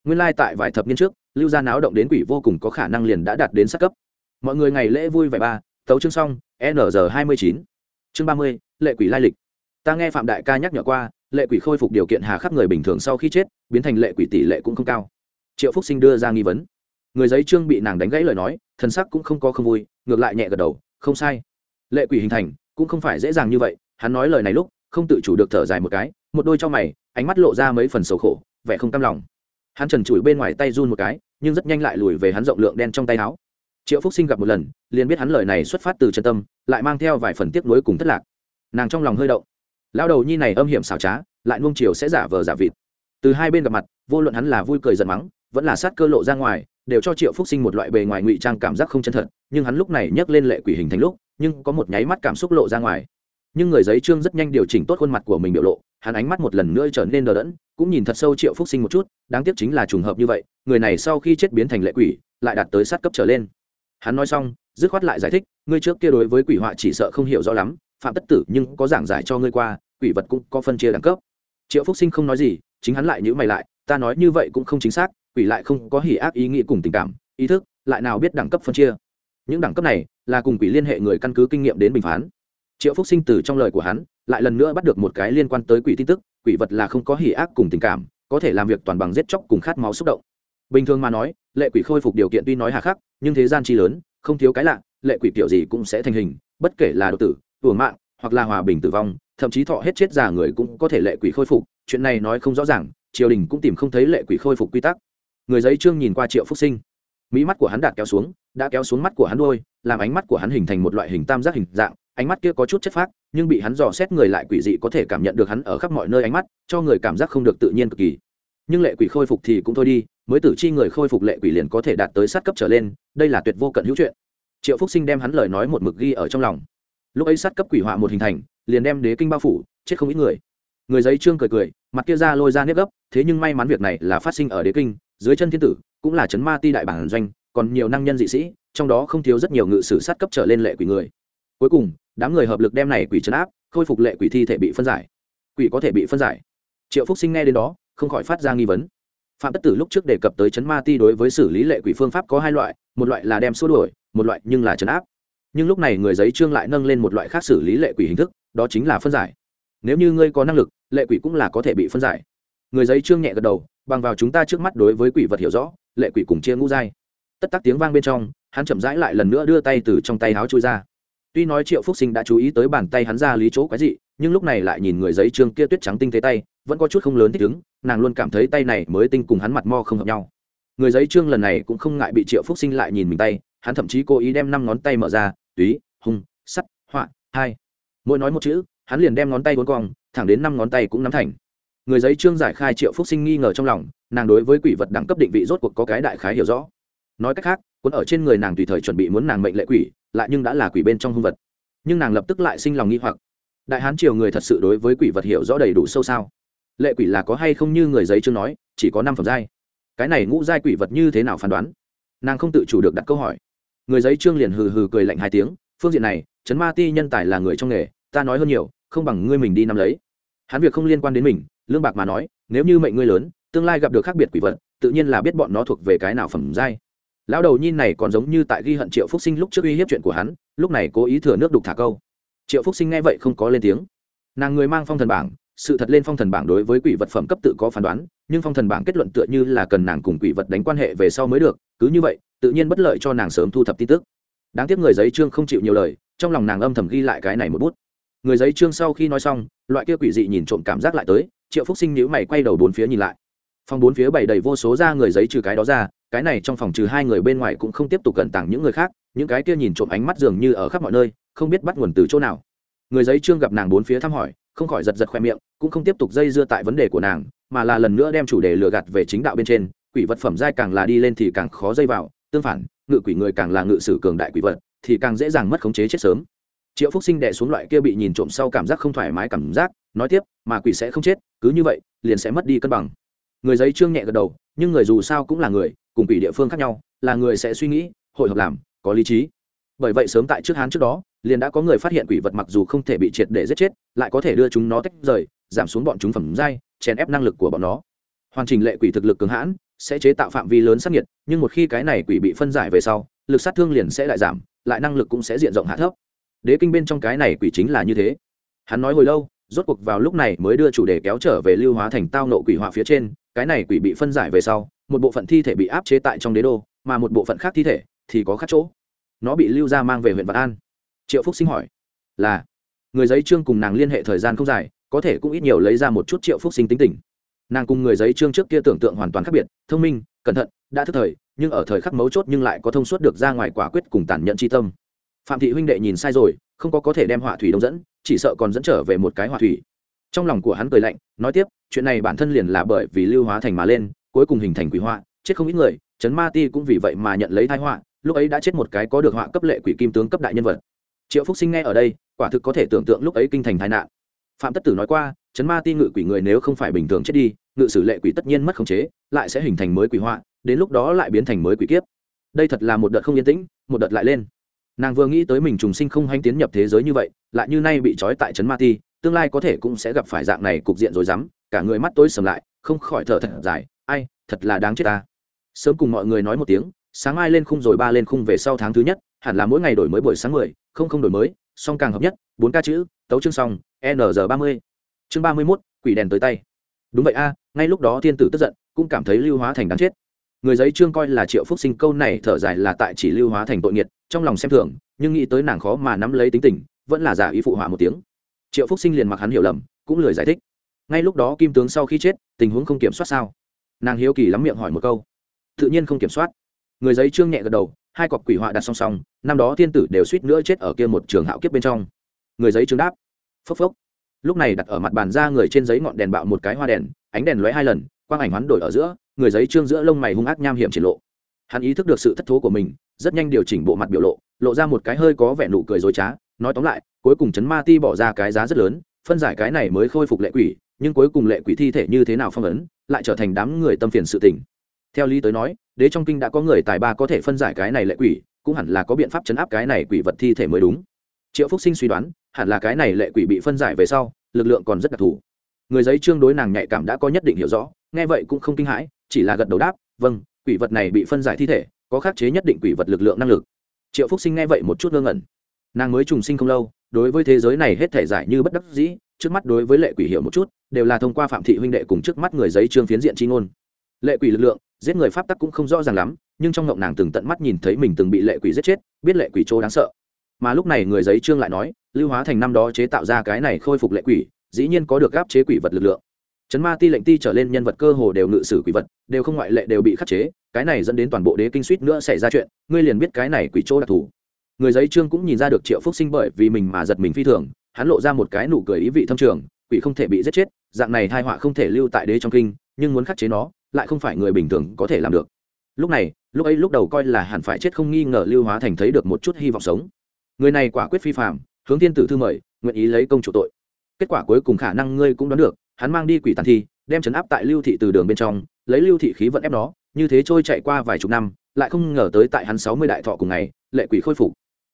Nguyên lai tại vài thập niên trước, lưu gia náo động đến quỷ vô cùng có khả năng liền đã đạt đến sát cấp. Mọi người ngày lễ vui vẻ ba, tấu chương xong, n hai mươi chín. Chương ba mươi, lệ quỷ lai lịch. Ta nghe phạm đại ca nhắc nhở qua, lệ quỷ khôi phục điều kiện hà khắc người bình thường sau khi chết, biến thành lệ quỷ tỷ lệ cũng không cao. Triệu phúc sinh đưa ra nghi vấn. Người giấy trương bị nàng đánh gãy lời nói, thần sắc cũng không có không vui, ngược lại nhẹ gật đầu, không sai lệ quỷ hình thành, cũng không phải dễ dàng như vậy, hắn nói lời này lúc, không tự chủ được thở dài một cái, một đôi cho mày, ánh mắt lộ ra mấy phần sầu khổ, vẻ không cam lòng. Hắn trần trụi bên ngoài tay run một cái, nhưng rất nhanh lại lùi về hắn rộng lượng đen trong tay áo. Triệu phúc sinh gặp một lần, liền biết hắn lời này xuất phát từ chân tâm, lại mang theo vài phần tiếc nuối cùng thất lạc. Nàng trong lòng hơi động. Lao đầu nhi này âm hiểm xảo trá, lại nuông chiều sẽ giả vờ giả vịt. Từ hai bên gặp mặt, vô luận hắn là vui cười giận mắng, vẫn là sát cơ lộ ra ngoài, đều cho triệu phúc sinh một loại bề ngoài ngụy trang cảm giác không chân thật, nhưng hắn lúc này nhấc lên lệ quỷ hình thành lúc nhưng có một nháy mắt cảm xúc lộ ra ngoài. Nhưng người giấy trương rất nhanh điều chỉnh tốt khuôn mặt của mình biểu lộ, hắn ánh mắt một lần nữa trở nên đờ đẫn, cũng nhìn thật sâu triệu phúc sinh một chút, đáng tiếc chính là trùng hợp như vậy, người này sau khi chết biến thành lệ quỷ, lại đạt tới sát cấp trở lên. Hắn nói xong, dứt khoát lại giải thích, ngươi trước kia đối với quỷ họa chỉ sợ không hiểu rõ lắm, phạm tất tử nhưng có giảng giải cho ngươi qua, quỷ vật cũng có phân chia đẳng cấp. Triệu phúc sinh không nói gì, chính hắn lại nhữ mày lại, ta nói như vậy cũng không chính xác, quỷ lại không có hỉ ác ý nghĩ cùng tình cảm, ý thức lại nào biết đẳng cấp phân chia? Những đẳng cấp này là cùng quỷ liên hệ người căn cứ kinh nghiệm đến bình phán. Triệu phúc sinh từ trong lời của hắn, lại lần nữa bắt được một cái liên quan tới quỷ tin tức, quỷ vật là không có hỉ ác cùng tình cảm, có thể làm việc toàn bằng giết chóc cùng khát máu xúc động. Bình thường mà nói, lệ quỷ khôi phục điều kiện tuy nói hà khắc, nhưng thế gian chi lớn, không thiếu cái lạ, lệ quỷ kiểu gì cũng sẽ thành hình, bất kể là độc tử ủa mạng, hoặc là hòa bình tử vong, thậm chí thọ hết chết già người cũng có thể lệ quỷ khôi phục, chuyện này nói không rõ ràng, triều đình cũng tìm không thấy lệ quỷ khôi phục quy tắc. Người giấy trương nhìn qua triệu phúc sinh mỹ mắt của hắn đạt kéo xuống, đã kéo xuống mắt của hắn đôi, làm ánh mắt của hắn hình thành một loại hình tam giác hình dạng, ánh mắt kia có chút chất phác, nhưng bị hắn dò xét người lại quỷ dị có thể cảm nhận được hắn ở khắp mọi nơi ánh mắt, cho người cảm giác không được tự nhiên cực kỳ. Nhưng lệ quỷ khôi phục thì cũng thôi đi, mới tử chi người khôi phục lệ quỷ liền có thể đạt tới sát cấp trở lên, đây là tuyệt vô cận hữu chuyện. Triệu phúc sinh đem hắn lời nói một mực ghi ở trong lòng. Lúc ấy sát cấp quỷ họa một hình thành, liền đem đế kinh bao phủ, chết không ít người. Người giấy trương cười cười, mặt kia ra lôi ra nếp gấp, thế nhưng may mắn việc này là phát sinh ở đế kinh dưới chân thiên tử cũng là chấn ma ti đại bản doanh, còn nhiều năng nhân dị sĩ, trong đó không thiếu rất nhiều ngự sử sát cấp trở lên lệ quỷ người. Cuối cùng, đám người hợp lực đem này quỷ chấn áp, khôi phục lệ quỷ thi thể bị phân giải. Quỷ có thể bị phân giải. Triệu phúc sinh nghe đến đó, không khỏi phát ra nghi vấn. Phạm tất tử lúc trước đề cập tới chấn ma ti đối với xử lý lệ quỷ phương pháp có hai loại, một loại là đem xua đuổi, một loại nhưng là chấn áp. Nhưng lúc này người giấy trương lại nâng lên một loại khác xử lý lệ quỷ hình thức, đó chính là phân giải. Nếu như ngươi có năng lực, lệ quỷ cũng là có thể bị phân giải. Người giấy trương nhẹ gật đầu bằng vào chúng ta trước mắt đối với quỷ vật hiểu rõ, lệ quỷ cùng chia ngũ giai. Tất tắc tiếng vang bên trong, hắn chậm rãi lại lần nữa đưa tay từ trong tay háo chui ra. Tuy nói triệu phúc sinh đã chú ý tới bàn tay hắn ra lý chỗ quái dị, nhưng lúc này lại nhìn người giấy trương kia tuyết trắng tinh thế tay, vẫn có chút không lớn thích ứng, nàng luôn cảm thấy tay này mới tinh cùng hắn mặt mo không hợp nhau. Người giấy trương lần này cũng không ngại bị triệu phúc sinh lại nhìn mình tay, hắn thậm chí cố ý đem năm ngón tay mở ra, túy hung sắt, họa, hai. Mỗi nói một chữ, hắn liền đem ngón tay cuốn cong, thẳng đến năm ngón tay cũng nắm thành người giấy trương giải khai triệu phúc sinh nghi ngờ trong lòng, nàng đối với quỷ vật đẳng cấp định vị rốt cuộc có cái đại khái hiểu rõ. Nói cách khác, cuốn ở trên người nàng tùy thời chuẩn bị muốn nàng mệnh lệ quỷ, lại nhưng đã là quỷ bên trong hung vật. Nhưng nàng lập tức lại sinh lòng nghi hoặc. Đại hán triều người thật sự đối với quỷ vật hiểu rõ đầy đủ sâu sao? Lệ quỷ là có hay không như người giấy chưa nói, chỉ có năm phẩm giai. Cái này ngũ giai quỷ vật như thế nào phán đoán? Nàng không tự chủ được đặt câu hỏi. Người giấy trương liền hừ hừ cười lạnh hai tiếng, phương diện này, trấn ma ti nhân tài là người trong nghề, ta nói hơn nhiều, không bằng ngươi mình đi nắm lấy. Hắn việc không liên quan đến mình lương bạc mà nói, nếu như mệnh ngươi lớn, tương lai gặp được khác biệt quỷ vật, tự nhiên là biết bọn nó thuộc về cái nào phẩm giai. Lão đầu nhìn này còn giống như tại ghi hận triệu phúc sinh lúc trước uy hiếp chuyện của hắn, lúc này cố ý thừa nước đục thả câu. Triệu phúc sinh nghe vậy không có lên tiếng. Nàng người mang phong thần bảng, sự thật lên phong thần bảng đối với quỷ vật phẩm cấp tự có phán đoán, nhưng phong thần bảng kết luận tựa như là cần nàng cùng quỷ vật đánh quan hệ về sau mới được, cứ như vậy, tự nhiên bất lợi cho nàng sớm thu thập tin tức. Đáng tiếc người giấy trương không chịu nhiều lời, trong lòng nàng âm thầm ghi lại cái này một bút. Người giấy trương sau khi nói xong, loại kia quỷ dị nhìn trộm cảm giác lại tới triệu phúc sinh nhíu mày quay đầu bốn phía nhìn lại. Phòng bốn phía bày đầy vô số ra người giấy trừ cái đó ra, cái này trong phòng trừ hai người bên ngoài cũng không tiếp tục cẩn tàng những người khác, những cái kia nhìn trộm ánh mắt dường như ở khắp mọi nơi, không biết bắt nguồn từ chỗ nào. Người giấy trương gặp nàng bốn phía thăm hỏi, không khỏi giật giật khoe miệng, cũng không tiếp tục dây dưa tại vấn đề của nàng, mà là lần nữa đem chủ đề lừa gạt về chính đạo bên trên, quỷ vật phẩm giai càng là đi lên thì càng khó dây vào, tương phản, ngự quỷ người càng là ngự sử cường đại quỷ vật, thì càng dễ dàng mất khống chế chết sớm triệu phúc sinh đệ xuống loại kia bị nhìn trộm sau cảm giác không thoải mái cảm giác, nói tiếp, mà quỷ sẽ không chết, cứ như vậy, liền sẽ mất đi cân bằng. Người giấy trương nhẹ gật đầu, nhưng người dù sao cũng là người, cùng quỷ địa phương khác nhau, là người sẽ suy nghĩ, hội hợp làm, có lý trí. Bởi vậy sớm tại trước hán trước đó, liền đã có người phát hiện quỷ vật mặc dù không thể bị triệt để giết chết, lại có thể đưa chúng nó tách rời, giảm xuống bọn chúng phẩm dai chèn ép năng lực của bọn nó. Hoàn chỉnh lệ quỷ thực lực cường hãn, sẽ chế tạo phạm vi lớn sát nhiệt nhưng một khi cái này quỷ bị phân giải về sau, lực sát thương liền sẽ lại giảm, lại năng lực cũng sẽ diện rộng hạ thấp đế kinh bên trong cái này quỷ chính là như thế. Hắn nói hồi lâu, rốt cuộc vào lúc này mới đưa chủ đề kéo trở về lưu hóa thành tao nộ quỷ họa phía trên, cái này quỷ bị phân giải về sau, một bộ phận thi thể bị áp chế tại trong đế đô, mà một bộ phận khác thi thể thì có khác chỗ. Nó bị lưu ra mang về huyện vạn an. Triệu phúc sinh hỏi, là, người giấy trương cùng nàng liên hệ thời gian không dài, có thể cũng ít nhiều lấy ra một chút triệu phúc sinh tính tình. Nàng cùng người giấy trương trước kia tưởng tượng hoàn toàn khác biệt, thông minh, cẩn thận, đã thức thời, nhưng ở thời khắc mấu chốt nhưng lại có thông suốt được ra ngoài quả quyết cùng tàn nhẫn tri tâm phạm thị huynh đệ nhìn sai rồi, không có có thể đem họa thủy đông dẫn, chỉ sợ còn dẫn trở về một cái họa thủy. Trong lòng của hắn cười lạnh, nói tiếp, chuyện này bản thân liền là bởi vì lưu hóa thành mà lên, cuối cùng hình thành quỷ họa, chết không ít người, trấn ma ti cũng vì vậy mà nhận lấy thái họa, lúc ấy đã chết một cái có được họa cấp lệ quỷ kim tướng cấp đại nhân vật. Triệu phúc sinh nghe ở đây, quả thực có thể tưởng tượng lúc ấy kinh thành tai nạn. Phạm tất tử nói qua, Trấn ma ti ngự quỷ người nếu không phải bình thường chết đi, ngự sử lệ quỷ tất nhiên mất khống chế, lại sẽ hình thành mới quỷ họa, đến lúc đó lại biến thành mới quỷ kiếp. Đây thật là một đợt không yên tĩnh, một đợt lại lên nàng vừa nghĩ tới mình trùng sinh không hanh tiến nhập thế giới như vậy, lại như nay bị trói tại trấn ma ti, tương lai có thể cũng sẽ gặp phải dạng này cục diện rồi dám cả người mắt tối sầm lại, không khỏi thở thật dài, ai, thật là đáng chết ta. Sớm cùng mọi người nói một tiếng, sáng mai lên khung rồi ba lên khung về sau tháng thứ nhất, hẳn là mỗi ngày đổi mới buổi sáng mười, không không đổi mới, song càng hợp nhất, bốn ca chữ, tấu chương xong, n giờ ba mươi. Chương ba mươi mốt, quỷ đèn tới tay. Đúng vậy a, ngay lúc đó thiên tử tức giận, cũng cảm thấy lưu hóa thành đáng chết. Người giấy trương coi là triệu phúc sinh câu này thở dài là tại chỉ lưu hóa thành tội nghiệt trong lòng xem thường, nhưng nghĩ tới nàng khó mà nắm lấy tính tình, vẫn là giả ý phụ họa một tiếng. Triệu phúc sinh liền mặc hắn hiểu lầm, cũng lười giải thích. Ngay lúc đó kim tướng sau khi chết, tình huống không kiểm soát sao? Nàng hiếu kỳ lắm miệng hỏi một câu. Tự nhiên không kiểm soát. Người giấy trương nhẹ gật đầu, hai cọc quỷ họa đặt song song, năm đó thiên tử đều suýt nữa chết ở kia một trường hạo kiếp bên trong. Người giấy trương đáp. Phốc phốc. Lúc này đặt ở mặt bàn ra người trên giấy ngọn đèn bạo một cái hoa đèn, ánh đèn lóe hai lần, quang ảnh hoán đổi ở giữa, người giấy trương giữa lông mày hung ác nham hiểm triển lộ hắn ý thức được sự thất thố của mình, rất nhanh điều chỉnh bộ mặt biểu lộ lộ ra một cái hơi có vẻ nụ cười dối trá, nói tóm lại, cuối cùng chấn ma ti bỏ ra cái giá rất lớn, phân giải cái này mới khôi phục lệ quỷ, nhưng cuối cùng lệ quỷ thi thể như thế nào phong ấn, lại trở thành đám người tâm phiền sự tình. Theo lý tới nói, đế trong kinh đã có người tài ba có thể phân giải cái này lệ quỷ, cũng hẳn là có biện pháp chấn áp cái này quỷ vật thi thể mới đúng. Triệu phúc sinh suy đoán, hẳn là cái này lệ quỷ bị phân giải về sau, lực lượng còn rất đặc thù. Người giấy trương đối nàng nhạy cảm đã có nhất định hiểu rõ, nghe vậy cũng không kinh hãi, chỉ là gật đầu đáp vâng quỷ vật này bị phân giải thi thể, có khắc chế nhất định quỷ vật lực lượng năng lực. Triệu phúc sinh nghe vậy một chút ngơ ngẩn. Nàng mới trùng sinh không lâu, đối với thế giới này hết thể giải như bất đắc dĩ, trước mắt đối với lệ quỷ hiểu một chút, đều là thông qua phạm thị huynh đệ cùng trước mắt người giấy trương phiến diện chi ngôn. Lệ quỷ lực lượng, giết người pháp tắc cũng không rõ ràng lắm, nhưng trong ngộng nàng từng tận mắt nhìn thấy mình từng bị lệ quỷ giết chết, biết lệ quỷ chỗ đáng sợ. Mà lúc này người giấy trương lại nói, lưu hóa thành năm đó chế tạo ra cái này khôi phục lệ quỷ, dĩ nhiên có được gáp chế quỷ vật lực lượng chấn ma ti lệnh ti trở lên nhân vật cơ hồ đều ngự sử quỷ vật, đều không ngoại lệ đều bị khắc chế, cái này dẫn đến toàn bộ đế kinh suýt nữa xảy ra chuyện, ngươi liền biết cái này quỷ chỗ đặc thù. Người giấy trương cũng nhìn ra được triệu phúc sinh bởi vì mình mà giật mình phi thường, hắn lộ ra một cái nụ cười ý vị thâm trường, quỷ không thể bị giết chết, dạng này thai họa không thể lưu tại đế trong kinh, nhưng muốn khắc chế nó, lại không phải người bình thường có thể làm được. Lúc này, lúc ấy lúc đầu coi là hẳn phải chết không nghi ngờ lưu hóa thành thấy được một chút hy vọng sống. Người này quả quyết phi phạm hướng thiên tử thư mời, nguyện ý lấy công chủ tội. Kết quả cuối cùng khả năng ngươi cũng đoán được hắn mang đi quỷ tàn thi, đem chấn áp tại lưu thị từ đường bên trong, lấy lưu thị khí vận ép nó, như thế trôi chạy qua vài chục năm, lại không ngờ tới tại hắn sáu mươi đại thọ cùng ngày, lệ quỷ khôi phục.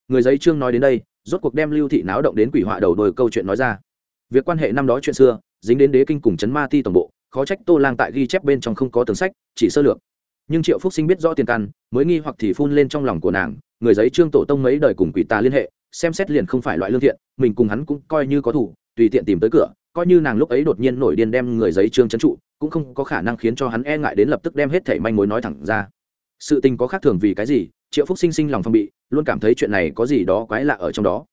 Người giấy trương nói đến đây, rốt cuộc đem lưu thị náo động đến quỷ họa đầu đôi câu chuyện nói ra. Việc quan hệ năm đó chuyện xưa, dính đến đế kinh cùng chấn ma ti tổng bộ, khó trách tô lang tại ghi chép bên trong không có tường sách, chỉ sơ lược. Nhưng triệu phúc sinh biết rõ tiền căn, mới nghi hoặc thì phun lên trong lòng của nàng, người giấy trương tổ tông mấy đời cùng quỷ ta liên hệ, xem xét liền không phải loại lương thiện, mình cùng hắn cũng coi như có thủ, tùy tiện tìm tới cửa coi như nàng lúc ấy đột nhiên nổi điên đem người giấy trương trấn trụ, cũng không có khả năng khiến cho hắn e ngại đến lập tức đem hết thảy manh mối nói thẳng ra. Sự tình có khác thường vì cái gì? Triệu phúc sinh sinh lòng phong bị, luôn cảm thấy chuyện này có gì đó quái lạ ở trong đó.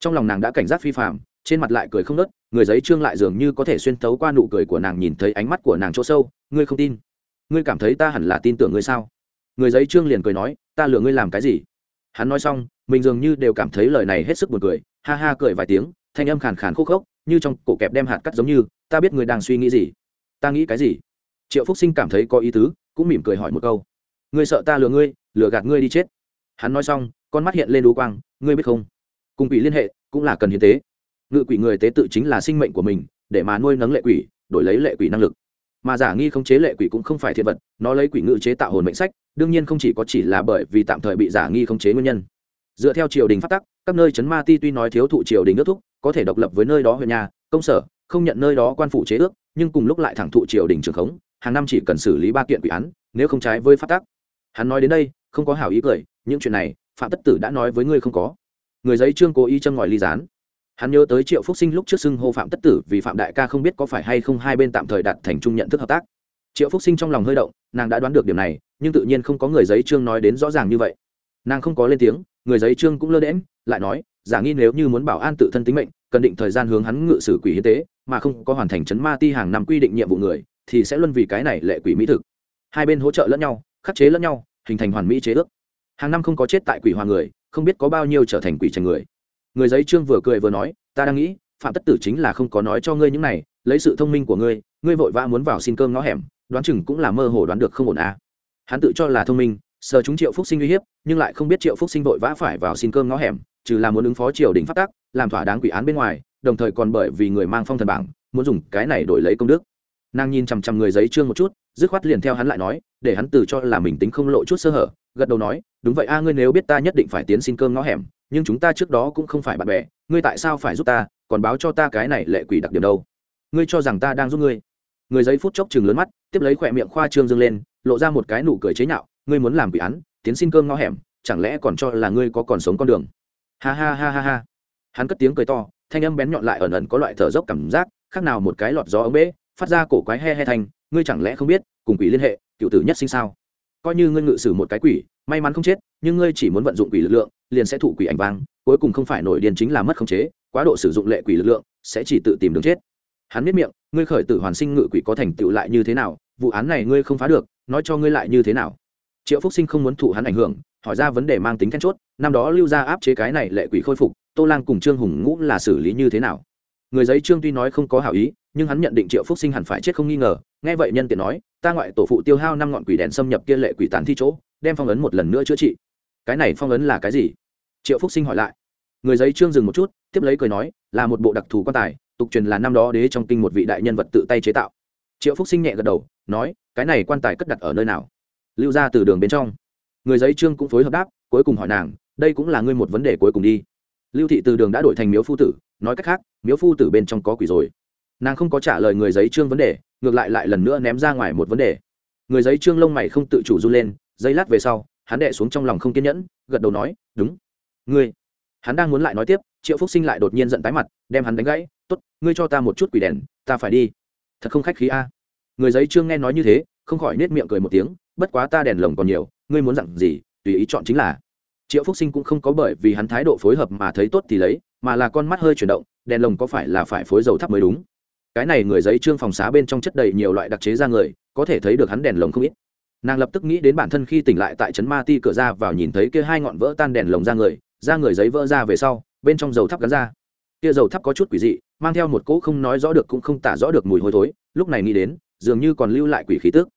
Trong lòng nàng đã cảnh giác phi phạm trên mặt lại cười không nớt, người giấy trương lại dường như có thể xuyên tấu qua nụ cười của nàng nhìn thấy ánh mắt của nàng chỗ sâu, ngươi không tin? Ngươi cảm thấy ta hẳn là tin tưởng ngươi sao? Người giấy trương liền cười nói, ta lừa ngươi làm cái gì? Hắn nói xong, mình dường như đều cảm thấy lời này hết sức buồn cười, ha ha cười vài tiếng, thanh âm khàn khàn khúc khốc như trong cổ kẹp đem hạt cắt giống như, ta biết người đang suy nghĩ gì. Ta nghĩ cái gì? Triệu phúc sinh cảm thấy có ý tứ, cũng mỉm cười hỏi một câu. Ngươi sợ ta lừa ngươi, lừa gạt ngươi đi chết. Hắn nói xong, con mắt hiện lên đu quang, ngươi biết không? Cùng quỷ liên hệ, cũng là cần hiến tế. Ngự quỷ người tế tự chính là sinh mệnh của mình, để mà nuôi nấng lệ quỷ, đổi lấy lệ quỷ năng lực. Mà giả nghi không chế lệ quỷ cũng không phải thiện vật, nó lấy quỷ ngự chế tạo hồn mệnh sách, đương nhiên không chỉ có chỉ là bởi vì tạm thời bị giả nghi không chế nguyên nhân. Dựa theo triều đình phát tắc các nơi chấn ma ti tuy nói thiếu thụ triều đình ước thúc, có thể độc lập với nơi đó huyện nhà, công sở, không nhận nơi đó quan phủ chế ước, nhưng cùng lúc lại thẳng thụ triều đình trường khống, hàng năm chỉ cần xử lý ba kiện quỷ án, nếu không trái với phát tắc. Hắn nói đến đây, không có hảo ý cười, những chuyện này, phạm tất tử đã nói với ngươi không có. Người giấy trương cố ý châm ngòi ly gián. Hắn nhớ tới triệu phúc sinh lúc trước xưng hô phạm tất tử vì phạm đại ca không biết có phải hay không hai bên tạm thời đạt thành chung nhận thức hợp tác. Triệu phúc sinh trong lòng hơi động, nàng đã đoán được điểm này, nhưng tự nhiên không có người giấy trương nói đến rõ ràng như vậy. Nàng không có lên tiếng người giấy trương cũng lơ đễm lại nói, giả nghi nếu như muốn bảo an tự thân tính mệnh, cần định thời gian hướng hắn ngự sử quỷ hiến tế, mà không có hoàn thành chấn ma ti hàng năm quy định nhiệm vụ người, thì sẽ luân vì cái này lệ quỷ mỹ thực. Hai bên hỗ trợ lẫn nhau, khắc chế lẫn nhau, hình thành hoàn mỹ chế ước. Hàng năm không có chết tại quỷ hòa người, không biết có bao nhiêu trở thành quỷ trành người. Người giấy trương vừa cười vừa nói, ta đang nghĩ, phạm tất tử chính là không có nói cho ngươi những này, lấy sự thông minh của ngươi ngươi vội vã muốn vào xin cơm ngõ hẻm, đoán chừng cũng là mơ hồ đoán được không ổn à. hắn tự cho là thông minh sờ chúng triệu phúc sinh uy hiếp, nhưng lại không biết triệu phúc sinh vội vã phải vào xin cơm ngõ hẻm, trừ là muốn ứng phó triều đình phát tác làm thỏa đáng quỷ án bên ngoài, đồng thời còn bởi vì người mang phong thần bảng, muốn dùng cái này đổi lấy công đức. Nàng nhìn chằm chằm người giấy trương một chút, dứt khoát liền theo hắn lại nói, để hắn từ cho là mình tính không lộ chút sơ hở, gật đầu nói, đúng vậy a, ngươi nếu biết ta nhất định phải tiến xin cơm ngõ hẻm, nhưng chúng ta trước đó cũng không phải bạn bè, ngươi tại sao phải giúp ta, còn báo cho ta cái này lệ quỷ đặc điểm đâu? Ngươi cho rằng ta đang giúp ngươi? Người giấy phút chốc chừng lớn mắt, tiếp lấy khỏe miệng khoa trương dâng lên, lộ ra một cái nụ cười chế nhạo ngươi muốn làm quỷ án, tiến xin cơm ngõ hẻm, chẳng lẽ còn cho là ngươi có còn sống con đường? Ha ha ha ha ha. Hắn cất tiếng cười to, thanh âm bén nhọn lại ẩn ẩn có loại thở dốc cảm giác, khác nào một cái lọt gió ống bể phát ra cổ quái he he thành ngươi chẳng lẽ không biết, cùng quỷ liên hệ, cựu tử nhất sinh sao? Coi như ngươi ngự sử một cái quỷ, may mắn không chết, nhưng ngươi chỉ muốn vận dụng quỷ lực lượng, liền sẽ thụ quỷ ảnh vang, cuối cùng không phải nổi điên chính là mất khống chế, quá độ sử dụng lệ quỷ lực lượng, sẽ chỉ tự tìm đường chết. Hắn biết miệng, ngươi khởi tử hoàn sinh ngự quỷ có thành tựu lại như thế nào, vụ án này ngươi không phá được, nói cho ngươi lại như thế nào triệu phúc sinh không muốn thụ hắn ảnh hưởng, hỏi ra vấn đề mang tính then chốt, năm đó lưu ra áp chế cái này lệ quỷ khôi phục, tô lang cùng trương hùng ngũ là xử lý như thế nào? Người giấy trương tuy nói không có hảo ý, nhưng hắn nhận định triệu phúc sinh hẳn phải chết không nghi ngờ, nghe vậy nhân tiện nói, ta ngoại tổ phụ tiêu hao năm ngọn quỷ đèn xâm nhập kia lệ quỷ tán thi chỗ, đem phong ấn một lần nữa chữa trị. Cái này phong ấn là cái gì? Triệu phúc sinh hỏi lại. Người giấy trương dừng một chút, tiếp lấy cười nói, là một bộ đặc thù quan tài, tục truyền là năm đó đế trong kinh một vị đại nhân vật tự tay chế tạo. Triệu phúc sinh nhẹ gật đầu, nói, cái này quan tài cất đặt ở nơi nào? Lưu ra từ đường bên trong. Người giấy trương cũng phối hợp đáp, cuối cùng hỏi nàng, đây cũng là ngươi một vấn đề cuối cùng đi. Lưu thị từ đường đã đổi thành miếu phu tử, nói cách khác, miếu phu tử bên trong có quỷ rồi. Nàng không có trả lời người giấy trương vấn đề, ngược lại lại lần nữa ném ra ngoài một vấn đề. Người giấy trương lông mày không tự chủ run lên, giây lát về sau, hắn đệ xuống trong lòng không kiên nhẫn, gật đầu nói, đúng. Ngươi? Hắn đang muốn lại nói tiếp, triệu phúc sinh lại đột nhiên giận tái mặt, đem hắn đánh gãy t ố t ngươi cho ta một chút quỷ đèn, ta phải đi. Thật không khách khí a. Người giấy trương nghe nói như thế, không khỏi nết miệng cười một tiếng bất quá ta đèn lồng còn nhiều, ngươi muốn dặn gì, tùy ý chọn chính là. Triệu phúc sinh cũng không có bởi vì hắn thái độ phối hợp mà thấy tốt thì lấy, mà là con mắt hơi chuyển động, đèn lồng có phải là phải phối dầu thắp mới đúng. Cái này người giấy trương phòng xá bên trong chất đầy nhiều loại đặc chế ra người, có thể thấy được hắn đèn lồng không ít. Nàng lập tức nghĩ đến bản thân khi tỉnh lại tại trấn ma ti cửa ra vào nhìn thấy kia hai ngọn vỡ tan đèn lồng ra người ra người giấy vỡ ra về sau, bên trong dầu thắp gắn ra. Kia dầu thắp có chút quỷ dị, mang theo một cỗ không nói rõ được cũng không tả rõ được mùi hôi thối, lúc này nghĩ đến, dường như còn lưu lại quỷ khí tức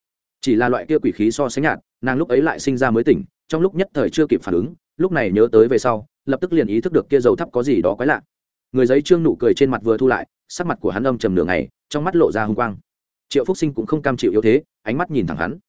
chỉ là loại kia quỷ khí so sánh nhạt, nàng lúc ấy lại sinh ra mới tỉnh, trong lúc nhất thời chưa kịp phản ứng, lúc này nhớ tới về sau, lập tức liền ý thức được kia dầu thắp có gì đó quái lạ. Người giấy trương nụ cười trên mặt vừa thu lại, sắc mặt của hắn âm trầm nửa ngày, trong mắt lộ ra hung quang. Triệu phúc sinh cũng không cam chịu yếu thế, ánh mắt nhìn thẳng hắn.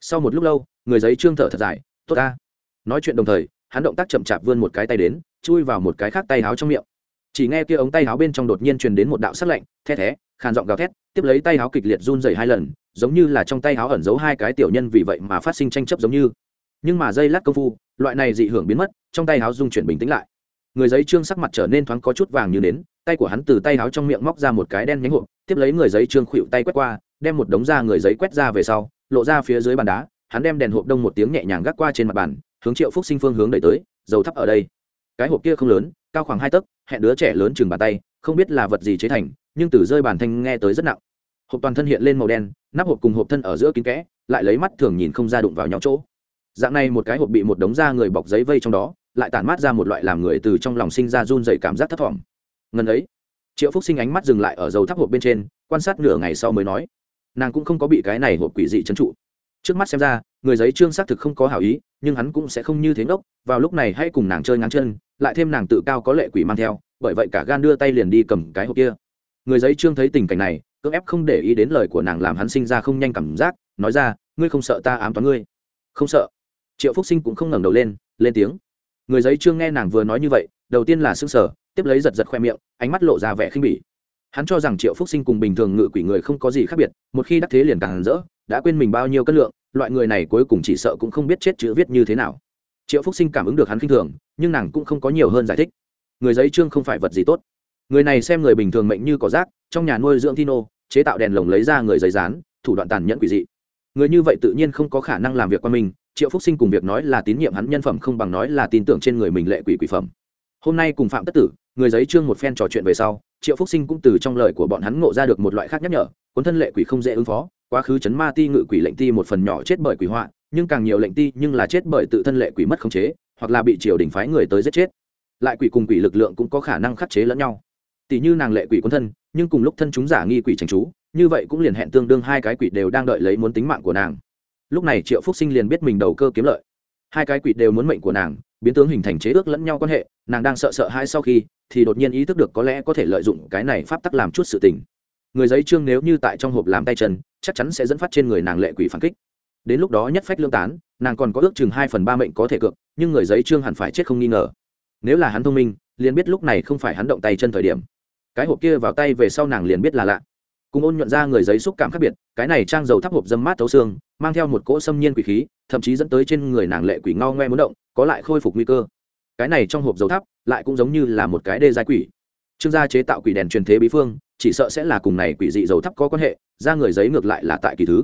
Sau một lúc lâu, người giấy trương thở thật dài, tốt ta. Nói chuyện đồng thời, hắn động tác chậm chạp vươn một cái tay đến, chui vào một cái khác tay háo trong miệng. Chỉ nghe kia ống tay háo bên trong đột nhiên truyền đến một đạo sắc lạnh, the thé, khàn giọng gào thét, tiếp lấy tay háo kịch liệt run dày hai lần giống như là trong tay háo ẩn giấu hai cái tiểu nhân vì vậy mà phát sinh tranh chấp giống như. Nhưng mà dây lát công phu, loại này dị hưởng biến mất, trong tay háo dung chuyển bình tĩnh lại. Người giấy trương sắc mặt trở nên thoáng có chút vàng như nến, tay của hắn từ tay háo trong miệng móc ra một cái đen nhánh hộp, tiếp lấy người giấy trương khuỵu tay quét qua, đem một đống da người giấy quét ra về sau, lộ ra phía dưới bàn đá, hắn đem đèn hộp đông một tiếng nhẹ nhàng gác qua trên mặt bàn, hướng triệu phúc sinh phương hướng đẩy tới, dầu thắp ở đây. Cái hộp kia không lớn, cao khoảng hai tấc, hẹn đứa trẻ lớn chừng bàn tay, không biết là vật gì chế thành, nhưng từ rơi bàn thanh nghe tới rất nặng hộp toàn thân hiện lên màu đen, nắp hộp cùng hộp thân ở giữa kín kẽ, lại lấy mắt thường nhìn không ra đụng vào nhau chỗ. Dạng này một cái hộp bị một đống da người bọc giấy vây trong đó, lại tản mát ra một loại làm người từ trong lòng sinh ra run dày cảm giác thấp thỏm. Ngần ấy, triệu phúc sinh ánh mắt dừng lại ở dầu thắp hộp bên trên, quan sát nửa ngày sau mới nói, nàng cũng không có bị cái này hộp quỷ dị trấn trụ. Trước mắt xem ra, người giấy trương xác thực không có hảo ý, nhưng hắn cũng sẽ không như thế ngốc, vào lúc này hay cùng nàng chơi ngắn chân, lại thêm nàng tự cao có lệ quỷ mang theo, bởi vậy cả gan đưa tay liền đi cầm cái hộp kia. Người giấy trương thấy tình cảnh này cưỡng ép không để ý đến lời của nàng làm hắn sinh ra không nhanh cảm giác, nói ra, ngươi không sợ ta ám toán ngươi? Không sợ. Triệu phúc sinh cũng không ngẩng đầu lên lên tiếng. Người giấy trương nghe nàng vừa nói như vậy, đầu tiên là s ư n g sở tiếp lấy giật giật khoe miệng, ánh mắt lộ ra vẻ khinh bỉ. Hắn cho rằng triệu phúc sinh cùng bình thường ngự quỷ người không có gì khác biệt, một khi đắc thế liền càng rỡ, đã quên mình bao nhiêu cân lượng, loại người này cuối cùng chỉ sợ cũng không biết chết chữ viết như thế nào. Triệu phúc sinh cảm ứng được hắn khinh thường, nhưng nàng cũng không có nhiều hơn giải thích. Người giấy trương không phải vật gì tốt. Người này xem người bình thường mệnh như có rác trong nhà nuôi dưỡng tino, chế tạo đèn lồng lấy ra người giấy dán, thủ đoạn tàn nhẫn quỷ dị. Người như vậy tự nhiên không có khả năng làm việc qua mình, triệu phúc sinh cùng việc nói là tín nhiệm hắn nhân phẩm không bằng nói là tin tưởng trên người mình lệ quỷ quỷ phẩm. Hôm nay cùng phạm tất tử, người giấy trương một phen trò chuyện về sau, triệu phúc sinh cũng từ trong lời của bọn hắn ngộ ra được một loại khác nhắc nhở, cuốn thân lệ quỷ không dễ ứng phó, quá khứ chấn ma ti ngự quỷ lệnh ti một phần nhỏ chết bởi quỷ họa, nhưng càng nhiều lệnh ti nhưng là chết bởi tự thân lệ quỷ mất khống chế, hoặc là bị triều đình phái người tới giết chết. Lại quỷ cùng quỷ lực lượng cũng có khả năng khắc chế lẫn nhau. Tỷ như nàng lệ quỷ quân thân nhưng cùng lúc thân chúng giả nghi quỷ tránh chú, như vậy cũng liền hẹn tương đương hai cái quỷ đều đang đợi lấy muốn tính mạng của nàng. Lúc này triệu phúc sinh liền biết mình đầu cơ kiếm lợi. Hai cái quỷ đều muốn mệnh của nàng, biến tướng hình thành chế ước lẫn nhau quan hệ, nàng đang sợ sợ hai sau khi, thì đột nhiên ý thức được có lẽ có thể lợi dụng cái này pháp tắc làm chút sự tình. Người giấy trương nếu như tại trong hộp làm tay chân, chắc chắn sẽ dẫn phát trên người nàng lệ quỷ phản kích. Đến lúc đó nhất phách lương tán, nàng còn có ước chừng hai phần ba mệnh có thể cược, nhưng người giấy trương hẳn phải chết không nghi ngờ. Nếu là hắn thông minh, liền biết lúc này không phải hắn động tay chân thời điểm cái hộp kia vào tay về sau nàng liền biết là lạ. Cùng ôn nhuận ra người giấy xúc cảm khác biệt, cái này trang dầu thắp hộp dâm mát thấu xương, mang theo một cỗ xâm nhiên quỷ khí, thậm chí dẫn tới trên người nàng lệ quỷ ngao ngoe muốn động, có lại khôi phục nguy cơ. Cái này trong hộp dầu thắp lại cũng giống như là một cái đê giai quỷ. Trương gia chế tạo quỷ đèn truyền thế bí phương, chỉ sợ sẽ là cùng này quỷ dị dầu thắp có quan hệ, ra người giấy ngược lại là tại kỳ thứ.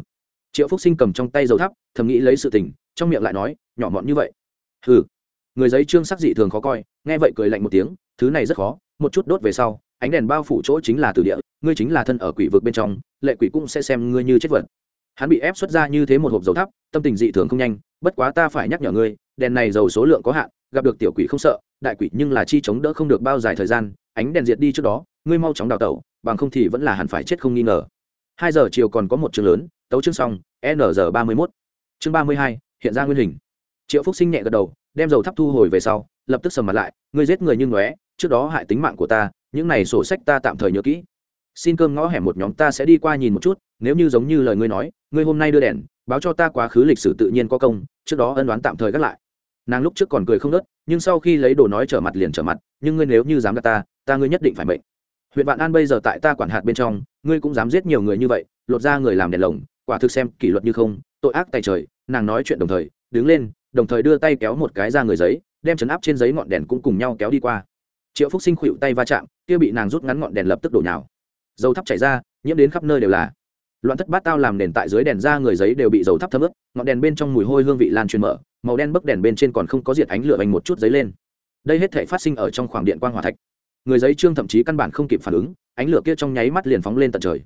Triệu phúc sinh cầm trong tay dầu thắp thầm nghĩ lấy sự tình, trong miệng lại nói, nhỏ mọn như vậy. Ừ người giấy trương sắc dị thường khó coi, nghe vậy cười lạnh một tiếng, thứ này rất khó, một chút đốt về sau ánh đèn bao phủ chỗ chính là tử địa, ngươi chính là thân ở quỷ vực bên trong, lệ quỷ cũng sẽ xem ngươi như chết vật. Hắn bị ép xuất ra như thế một hộp dầu thắp, tâm tình dị thường không nhanh, bất quá ta phải nhắc nhở ngươi, đèn này dầu số lượng có hạn, gặp được tiểu quỷ không sợ, đại quỷ nhưng là chi chống đỡ không được bao dài thời gian, ánh đèn diệt đi trước đó, ngươi mau chóng đào tẩu, bằng không thì vẫn là hẳn phải chết không nghi ngờ. Hai giờ chiều còn có một chương lớn, tấu chương xong, n giờ ba mươi mốt. Chương ba mươi hai, hiện ra nguyên hình. Triệu phúc sinh nhẹ gật đầu, đem dầu thắp thu hồi về sau, lập tức sầm mặt lại, ngươi giết người như ngóe, trước đó hại tính mạng của ta những này sổ sách ta tạm thời nhớ kỹ. Xin cơm ngõ hẻm một nhóm ta sẽ đi qua nhìn một chút, nếu như giống như lời ngươi nói, ngươi hôm nay đưa đèn, báo cho ta quá khứ lịch sử tự nhiên có công, trước đó ân đoán tạm thời gác lại. Nàng lúc trước còn cười không nớt nhưng sau khi lấy đồ nói trở mặt liền trở mặt, nhưng ngươi nếu như dám gạt ta ta ngươi nhất định phải mệnh. Huyện vạn an bây giờ tại ta quản hạt bên trong, ngươi cũng dám giết nhiều người như vậy, lột ra người làm đèn lồng, quả thực xem kỷ luật như không, tội ác tay trời, nàng nói chuyện đồng thời, đứng lên, đồng thời đưa tay kéo một cái ra người giấy, đem chấn áp trên giấy ngọn đèn cũng cùng nhau kéo đi qua triệu phúc sinh khuỵu tay va chạm, kia bị nàng rút ngắn ngọn đèn lập tức đổ nhào. Dầu thắp chảy ra, nhiễm đến khắp nơi đều là. Loạn thất bát tao làm nền tại dưới đèn ra người giấy đều bị dầu thắp thấm ướt, ngọn đèn bên trong mùi hôi hương vị lan truyền mở, màu đen bấc đèn bên trên còn không có diệt ánh lửa bành một chút giấy lên. Đây hết thể phát sinh ở trong khoảng điện quang hỏa thạch. Người giấy trương thậm chí căn bản không kịp phản ứng, ánh lửa kia trong nháy mắt liền phóng lên tận trời.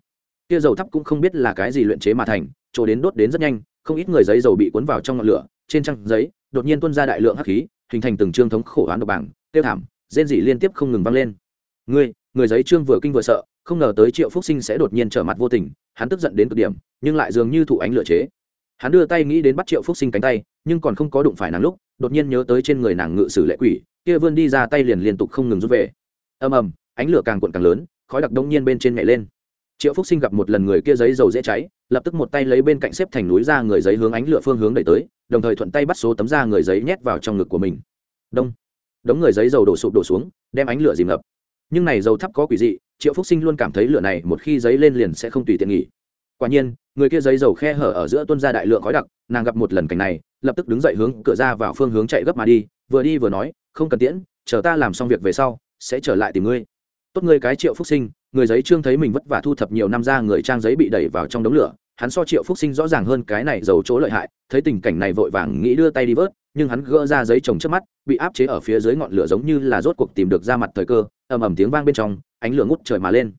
Kia dầu thắp cũng không biết là cái gì luyện chế mà thành, chỗ đến đốt đến rất nhanh, không ít người giấy dầu bị cuốn vào trong ngọn lửa, trên trang giấy, đột nhiên tuôn ra đại lượng hắc khí, hình thành từng trương thống khổ hoán độc bảng, tiêu thảm rên rỉ liên tiếp không ngừng vang lên. Người người giấy trương vừa kinh vừa sợ, không ngờ tới triệu phúc sinh sẽ đột nhiên trở mặt vô tình, hắn tức giận đến cực điểm, nhưng lại dường như thụ ánh lửa chế. Hắn đưa tay nghĩ đến bắt triệu phúc sinh cánh tay, nhưng còn không có đụng phải nàng lúc, đột nhiên nhớ tới trên người nàng ngự sử lệ quỷ, kia vươn đi ra tay liền liên tục không ngừng rút về. Ầm ầm, ánh lửa càng cuộn càng lớn, khói đặc đông nhiên bên trên nhảy lên. Triệu phúc sinh gặp một lần người kia giấy dầu dễ cháy, lập tức một tay lấy bên cạnh xếp thành núi ra người giấy hướng ánh lửa phương hướng đẩy tới, đồng thời thuận tay bắt số tấm da người giấy nhét vào trong ngực của mình. Đông đống người giấy dầu đổ sụp đổ xuống, đem ánh lửa dìm ngập. Nhưng này dầu thắp có quỷ dị, triệu phúc sinh luôn cảm thấy lửa này một khi giấy lên liền sẽ không tùy tiện nghỉ. Quả nhiên, người kia giấy dầu khe hở ở giữa tuân ra đại lượng khói đặc, nàng gặp một lần cảnh này, lập tức đứng dậy hướng cửa ra vào phương hướng chạy gấp mà đi, vừa đi vừa nói, không cần tiễn, chờ ta làm xong việc về sau, sẽ trở lại tìm ngươi. Tốt ngươi cái triệu phúc sinh, người giấy trương thấy mình vất vả thu thập nhiều năm ra người trang giấy bị đẩy vào trong đống lửa hắn so triệu phúc sinh rõ ràng hơn cái này giấu chỗ lợi hại, thấy tình cảnh này vội vàng nghĩ đưa tay đi vớt, nhưng hắn gỡ ra giấy trồng trước mắt, bị áp chế ở phía dưới ngọn lửa giống như là rốt cuộc tìm được ra mặt thời cơ, ầm ầm tiếng vang bên trong, ánh lửa ngút trời mà lên.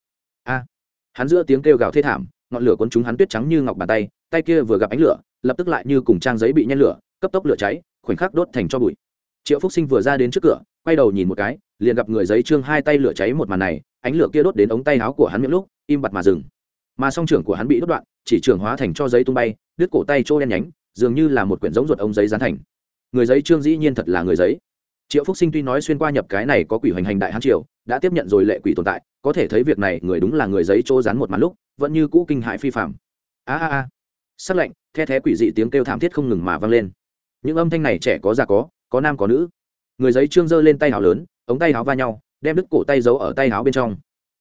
A! Hắn giữa tiếng kêu gào thê thảm, ngọn lửa cuốn chúng hắn tuyết trắng như ngọc bàn tay tay kia vừa gặp ánh lửa, lập tức lại như cùng trang giấy bị nhen lửa, cấp tốc lửa cháy, khoảnh khắc đốt thành cho bụi. Triệu phúc sinh vừa ra đến trước cửa, quay đầu nhìn một cái, liền gặp người giấy trương hai tay lửa cháy một màn này, ánh lửa kia đốt đến ống tay áo của hắn miệng lúc, im bặt mà dừng. Mà song trưởng của hắn bị đốt đoạn chỉ trưởng hóa thành cho giấy tung bay, đứt cổ tay chỗ đen nhánh, dường như là một quyển giống ruột ống giấy dán thành. Người giấy trương dĩ nhiên thật là người giấy. Triệu phúc sinh tuy nói xuyên qua nhập cái này có quỷ hoành hành đại hán triều, đã tiếp nhận rồi lệ quỷ tồn tại, có thể thấy việc này người đúng là người giấy trô dán một màn lúc, vẫn như cũ kinh hại phi phạm a a a. Sắc lạnh, the thé quỷ dị tiếng kêu thảm thiết không ngừng mà vang lên. Những âm thanh này trẻ có già có có nam có nữ. Người giấy trương giơ lên tay áo lớn, ống tay áo va nhau, đem đứt cổ tay giấu ở tay áo bên trong.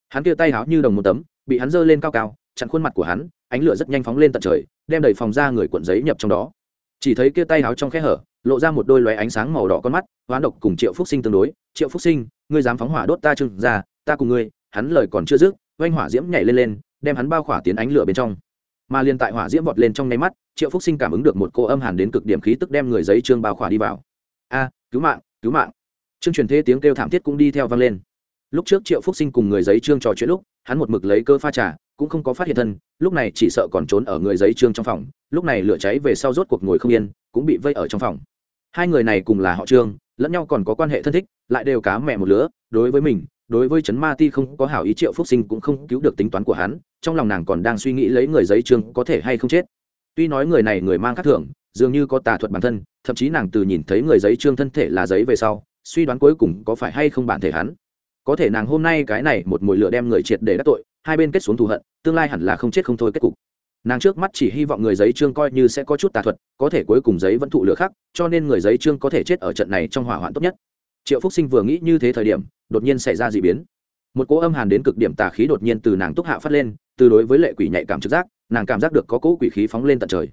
Hắn kia tay áo như đồng một tấm, bị hắn giơ lên cao cao chặn khuôn mặt của hắn, ánh lửa rất nhanh phóng lên tận trời, đem đầy phòng ra người cuộn giấy nhập trong đó. Chỉ thấy kia tay áo trong khe hở, lộ ra một đôi lóe ánh sáng màu đỏ con mắt, hoán độc cùng triệu phúc sinh tương đối. Triệu phúc sinh, ngươi dám phóng hỏa đốt ta trưng ra ta cùng ngươi. Hắn lời còn chưa dứt, oanh hỏa diễm nhảy lên lên, đem hắn bao khỏa tiến ánh lửa bên trong. Mà liên tại hỏa diễm vọt lên trong nháy mắt, triệu phúc sinh cảm ứng được một cô âm hàn đến cực điểm khí tức đem người giấy trương bao khỏa đi vào. A, cứu mạng cứu mạng. Chương truyền thế tiếng kêu thảm thiết cũng đi theo vang lên. Lúc trước triệu phúc sinh cùng người giấy trương trò chuyện lúc, hắn một mực lấy cơ pha trà cũng không có phát hiện thân, lúc này chỉ sợ còn trốn ở người giấy trương trong phòng, lúc này lửa cháy về sau rốt cuộc ngồi không yên, cũng bị vây ở trong phòng. Hai người này cùng là họ trương, lẫn nhau còn có quan hệ thân thích, lại đều cá mẹ một lứa, đối với mình, đối với trấn ma ti không có hảo ý triệu phúc sinh cũng không cứu được tính toán của hắn, trong lòng nàng còn đang suy nghĩ lấy người giấy trương có thể hay không chết. Tuy nói người này người mang các thưởng dường như có tà thuật bản thân, thậm chí nàng từ nhìn thấy người giấy trương thân thể là giấy về sau, suy đoán cuối cùng có phải hay không bản thể hắn có thể nàng hôm nay cái này một mùi lửa đem người triệt để đắc tội, hai bên kết xuống thù hận, tương lai hẳn là không chết không thôi kết cục. Nàng trước mắt chỉ hy vọng người giấy trương coi như sẽ có chút tà thuật, có thể cuối cùng giấy vẫn thụ lửa khác cho nên người giấy trương có thể chết ở trận này trong hỏa hoạn tốt nhất. Triệu phúc sinh vừa nghĩ như thế thời điểm, đột nhiên xảy ra d ị biến. Một cỗ âm hàn đến cực điểm tà khí đột nhiên từ nàng túc hạ phát lên, từ đối với lệ quỷ nhạy cảm trực giác, nàng cảm giác được có cỗ quỷ khí phóng lên tận trời.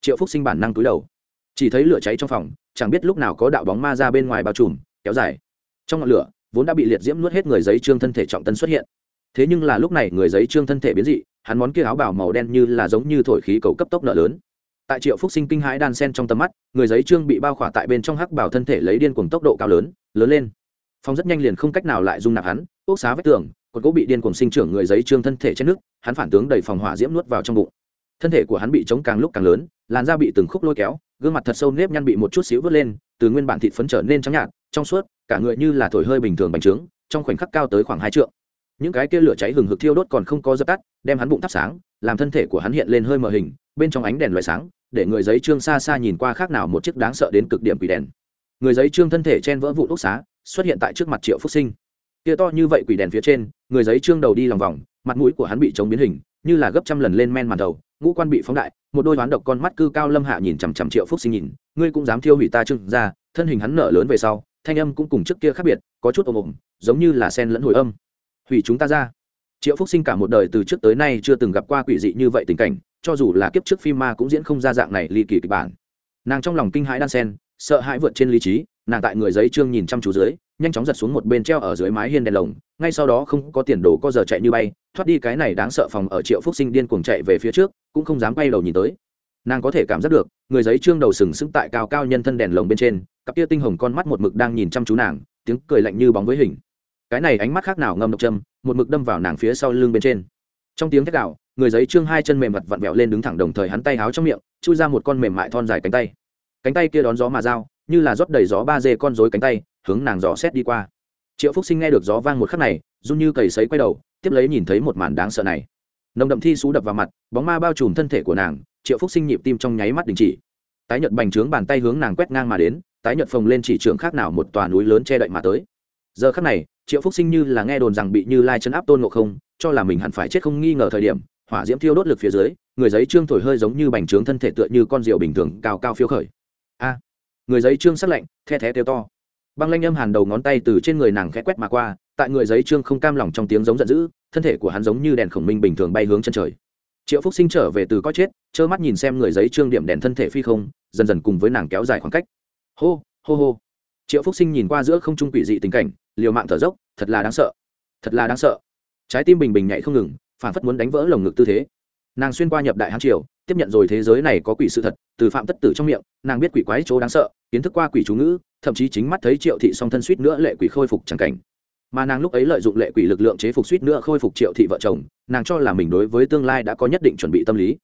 Triệu phúc sinh bản năng túi đầu. Chỉ thấy lửa cháy trong phòng, chẳng biết lúc nào có đạo bóng ma ra bên ngoài bao trùm, kéo dài. Trong ngọn lửa vốn đã bị liệt diễm nuốt hết người giấy trương thân thể trọng tân xuất hiện. Thế nhưng là lúc này người giấy trương thân thể biến dị, hắn món kia áo bảo màu đen như là giống như thổi khí cầu cấp tốc nợ lớn. Tại triệu phúc sinh kinh hãi đan sen trong tầm mắt, người giấy trương bị bao khỏa tại bên trong hắc bảo thân thể lấy điên cuồng tốc độ cao lớn lớn lên. Phong rất nhanh liền không cách nào lại dung nạp hắn, ốc xá vách tường, còn cố bị điên cuồng sinh trưởng người giấy trương thân thể trên nước, hắn phản tướng đầy phòng hỏa diễm nuốt vào trong bụng. Thân thể của hắn bị chống càng lúc càng lớn, làn da bị từng khúc lôi kéo gương mặt thật sâu nếp nhăn bị một chút xíu vớt lên, từ nguyên bản thịt phấn trở nên trắng nhạt, trong suốt, cả người như là thổi hơi bình thường bành trướng, trong khoảnh khắc cao tới khoảng hai trượng. Những cái kia lửa cháy hừng hực thiêu đốt còn không có dập tắt, đem hắn bụng thắp sáng, làm thân thể của hắn hiện lên hơi mờ hình, bên trong ánh đèn loại sáng, để người giấy trương xa xa nhìn qua khác nào một chiếc đáng sợ đến cực điểm quỷ đèn. Người giấy trương thân thể chen vỡ vụ đúc xá, xuất hiện tại trước mặt triệu phúc sinh. Kia to như vậy quỷ đèn phía trên, người giấy trương đầu đi lòng vòng, mặt mũi của hắn bị chống biến hình, như là gấp trăm lần lên men màn đầu ngũ quan bị phóng đại, một đôi hoán độc con mắt cư cao lâm hạ nhìn chằm chằm triệu phúc sinh nhìn, ngươi cũng dám thiêu hủy ta trương ra thân hình hắn nở lớn về sau, thanh âm cũng cùng trước kia khác biệt, có chút ồm ồm, giống như là sen lẫn hồi âm. Hủy chúng ta ra. Triệu phúc sinh cả một đời từ trước tới nay chưa từng gặp qua quỷ dị như vậy tình cảnh, cho dù là kiếp trước phim ma cũng diễn không ra dạng này ly kỳ kịch bản. Nàng trong lòng kinh hãi đan sen, sợ hãi vượt trên lý trí nàng tại người giấy trương nhìn chăm chú dưới, nhanh chóng giật xuống một bên treo ở dưới mái hiên đèn lồng, ngay sau đó không có tiền đồ có giờ chạy như bay, thoát đi cái này đáng sợ phòng ở triệu phúc sinh điên cuồng chạy về phía trước, cũng không dám quay đầu nhìn tới. Nàng có thể cảm giác được, người giấy trương đầu sừng sững tại cao cao nhân thân đèn lồng bên trên, cặp tia tinh hồng con mắt một mực đang nhìn chăm chú nàng, tiếng cười lạnh như bóng với hình. Cái này ánh mắt khác nào ngâm độc châm một mực đâm vào nàng phía sau lưng bên trên. Trong tiếng thét đạo người giấy trương hai chân mềm mặt vặn vẹo lên đứng thẳng đồng thời hắn tay háo trong miệng, chui ra một con mềm mại thon dài cánh tay. Cánh tay kia đón gió mà dao như là rót đầy gió ba dê con rối cánh tay, hướng nàng dò xét đi qua. Triệu phúc sinh nghe được gió vang một khắc này, run như cầy sấy quay đầu, tiếp lấy nhìn thấy một màn đáng sợ này. Nồng đậm thi xú đập vào mặt, bóng ma bao trùm thân thể của nàng, triệu phúc sinh nhịp tim trong nháy mắt đình chỉ. Tái nhợt bành trướng bàn tay hướng nàng quét ngang mà đến, tái nhợt phồng lên chỉ trường khác nào một tòa núi lớn che đậy mà tới. Giờ khắc này, triệu phúc sinh như là nghe đồn rằng bị như lai chấn áp tôn ngộ không, cho là mình hẳn phải chết không nghi ngờ thời điểm, hỏa diễm thiêu đốt lực phía dưới, người giấy trương thổi hơi giống như bành trướng thân thể tựa như con rượu bình thường cao cao phiêu khởi. A! Người giấy trương sắc lạnh, the thé kêu to. Băng lanh âm hàn đầu ngón tay từ trên người nàng khẽ quét mà qua, tại người giấy trương không cam lòng trong tiếng giống giận dữ, thân thể của hắn giống như đèn khổng minh bình thường bay hướng chân trời. Triệu phúc sinh trở về từ có chết, trơ mắt nhìn xem người giấy trương điểm đèn thân thể phi không, dần dần cùng với nàng kéo dài khoảng cách. Hô hô hô. Triệu phúc sinh nhìn qua giữa không trung quỷ dị tình cảnh, liều mạng thở dốc, thật là đáng sợ. Thật là đáng sợ. Trái tim bình bình nhảy không ngừng, phản phất muốn đánh vỡ lồng ngực tư thế. Nàng xuyên qua nhập đại hán triều tiếp nhận rồi thế giới này có quỷ sự thật, từ phạm tất tử trong miệng, nàng biết quỷ quái chỗ đáng sợ, kiến thức qua quỷ chú ngữ, thậm chí chính mắt thấy triệu thị song thân suýt nữa lệ quỷ khôi phục chẳng cảnh. Mà nàng lúc ấy lợi dụng lệ quỷ lực lượng chế phục suýt nữa khôi phục triệu thị vợ chồng, nàng cho là mình đối với tương lai đã có nhất định chuẩn bị tâm lý.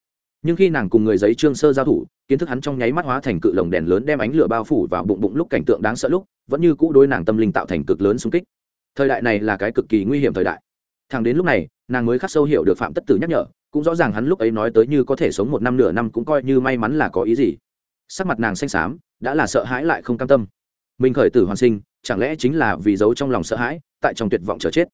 Nhưng khi nàng cùng người giấy trương sơ giao thủ, kiến thức hắn trong nháy mắt hóa thành cự lồng đèn lớn đem ánh lửa bao phủ vào bụng bụng lúc cảnh tượng đáng sợ lúc, vẫn như cũ đối nàng tâm linh tạo thành cực lớn xung kích. Thời đại này là cái cực kỳ nguy hiểm thời đại. Thằng đến lúc này, nàng mới khắc sâu hiểu được phạm tất tử nhắc nhở cũng rõ ràng hắn lúc ấy nói tới như có thể sống một năm nửa năm cũng coi như may mắn là có ý gì. Sắc mặt nàng xanh xám, đã là sợ hãi lại không cam tâm. Mình khởi tử hoàn sinh, chẳng lẽ chính là vì giấu trong lòng sợ hãi, tại trong tuyệt vọng chờ chết?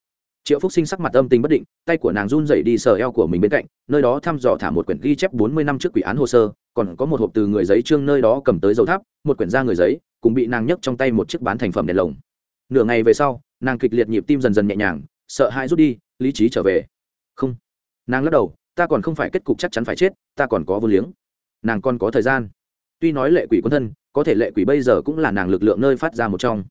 Triệu phúc sinh sắc mặt âm tình bất định, tay của nàng run dậy đi sờ eo của mình bên cạnh, nơi đó thăm dò thả một quyển ghi chép bốn mươi năm trước quỷ án hồ sơ, còn có một hộp từ người giấy trương nơi đó cầm tới dầu tháp, một quyển da người giấy cũng bị nàng nhấc trong tay một chiếc bán thành phẩm đèn lồng. Nửa ngày về sau, nàng kịch liệt nhịp tim dần dần nhẹ nhàng, sợ hãi rút đi, lý trí trở về. Không. Nàng lắc đầu ta còn không phải kết cục chắc chắn phải chết, ta còn có vô liếng. Nàng còn có thời gian. Tuy nói lệ quỷ quân thân, có thể lệ quỷ bây giờ cũng là nàng lực lượng nơi phát ra một trong.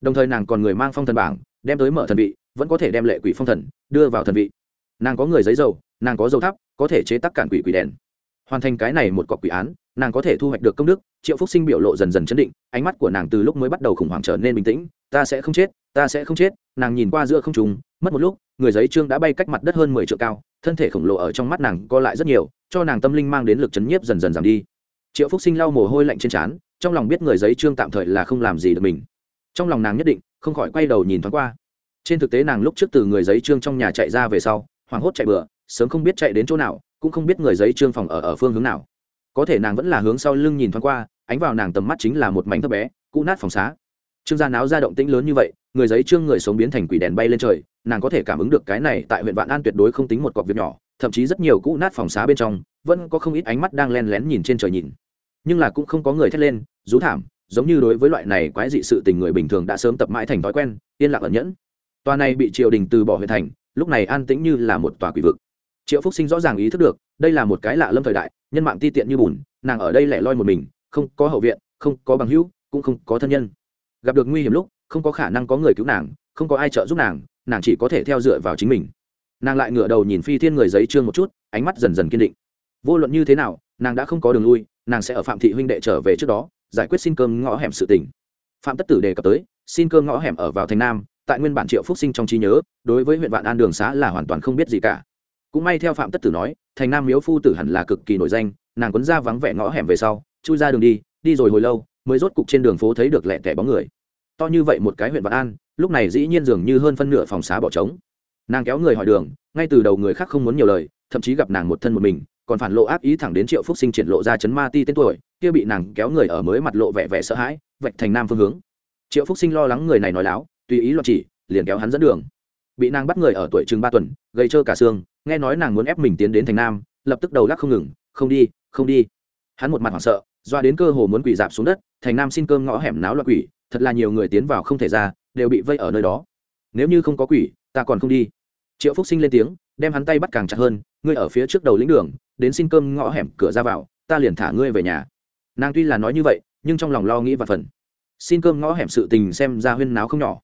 Đồng thời nàng còn người mang phong thần bảng, đem tới mở thần vị, vẫn có thể đem lệ quỷ phong thần đưa vào thần vị. Nàng có người giấy dầu, nàng có dầu thắp, có thể chế tác cản quỷ quỷ đèn. Hoàn thành cái này một cọc quỷ án, nàng có thể thu hoạch được công đức, triệu phúc sinh biểu lộ dần dần chấn định, ánh mắt của nàng từ lúc mới bắt đầu khủng hoảng trở nên bình tĩnh, ta sẽ không chết ta sẽ không chết, nàng nhìn qua giữa không trùng mất một lúc, người giấy trương đã bay cách mặt đất hơn mười triệu cao, thân thể khổng lồ ở trong mắt nàng co lại rất nhiều, cho nàng tâm linh mang đến lực chấn nhiếp dần dần giảm đi. Triệu phúc sinh lau mồ hôi lạnh trên trán, trong lòng biết người giấy trương tạm thời là không làm gì được mình. Trong lòng nàng nhất định, không khỏi quay đầu nhìn thoáng qua. Trên thực tế nàng lúc trước từ người giấy trương trong nhà chạy ra về sau, hoảng hốt chạy bừa, sớm không biết chạy đến chỗ nào, cũng không biết người giấy trương phòng ở ở phương hướng nào. Có thể nàng vẫn là hướng sau lưng nhìn thoáng qua, ánh vào nàng tầm mắt chính là một mảnh thấp bé, cũ nát phòng xá. Trương gia náo ra động tĩnh lớn như vậy người giấy trương người sống biến thành quỷ đèn bay lên trời, nàng có thể cảm ứng được cái này tại huyện vạn an tuyệt đối không tính một cọc việc nhỏ, thậm chí rất nhiều cũ nát phòng xá bên trong, vẫn có không ít ánh mắt đang len lén nhìn trên trời nhìn. Nhưng là cũng không có người thét lên, rú thảm, giống như đối với loại này quái dị sự tình người bình thường đã sớm tập mãi thành thói quen, yên lặng ẩn nhẫn. Tòa này bị triều đình từ bỏ huyện thành, lúc này an tĩnh như là một tòa quỷ vực. Triệu phúc sinh rõ ràng ý thức được, đây là một cái lạ lâm thời đại, nhân mạng ti tiện như bùn, nàng ở đây lẻ loi một mình, không có hậu viện, không có bằng hữu, cũng không có thân nhân. Gặp được nguy hiểm lúc không có khả năng có người cứu nàng, không có ai trợ giúp nàng nàng chỉ có thể theo dựa vào chính mình. Nàng lại ngửa đầu nhìn phi thiên người giấy trương một chút, ánh mắt dần dần kiên định. Vô luận như thế nào, nàng đã không có đường lui, nàng sẽ ở phạm thị huynh đệ trở về trước đó, giải quyết xin cơm ngõ hẻm sự tình. Phạm tất tử đề cập tới, xin cơm ngõ hẻm ở vào thành nam, tại nguyên bản triệu phúc sinh trong trí nhớ, đối với huyện vạn an đường xá là hoàn toàn không biết gì cả. Cũng may theo phạm tất tử nói, thành nam miếu phu tử hẳn là cực kỳ nổi danh, nàng quấn ra vắng vẻ ngõ hẻm về sau, chui ra đường đi đi rồi hồi lâu, mới rốt cục trên đường phố thấy được lẹ tẻ bóng người to như vậy một cái huyện vạn an, lúc này dĩ nhiên dường như hơn phân nửa phòng xá bỏ trống. Nàng kéo người hỏi đường, ngay từ đầu người khác không muốn nhiều lời, thậm chí gặp nàng một thân một mình, còn phản lộ ác ý thẳng đến triệu phúc sinh triển lộ ra chấn ma ti tên tuổi, kia bị nàng kéo người ở mới mặt lộ vẻ vẻ sợ hãi, vạch thành nam phương hướng. Triệu phúc sinh lo lắng người này nói láo, tùy ý loạn chỉ, liền kéo hắn dẫn đường. Bị nàng bắt người ở tuổi chừng ba tuần, gây trơ cả xương, nghe nói nàng muốn ép mình tiến đến thành nam, lập tức đầu lắc không ngừng, không đi không đi. Hắn một mặt hoảng sợ, doa đến cơ hồ muốn quỷ dạp xuống đất, thành nam xin cơm ngõ hẻm náo loạn quỷ thật là nhiều người tiến vào không thể ra, đều bị vây ở nơi đó. Nếu như không có quỷ, ta còn không đi. Triệu phúc sinh lên tiếng, đem hắn tay bắt càng chặt hơn, ngươi ở phía trước đầu lĩnh đường, đến xin cơm ngõ hẻm cửa ra vào, ta liền thả ngươi về nhà. Nàng tuy là nói như vậy, nhưng trong lòng lo nghĩ và phần. Xin cơm ngõ hẻm sự tình xem ra huyên náo không nhỏ.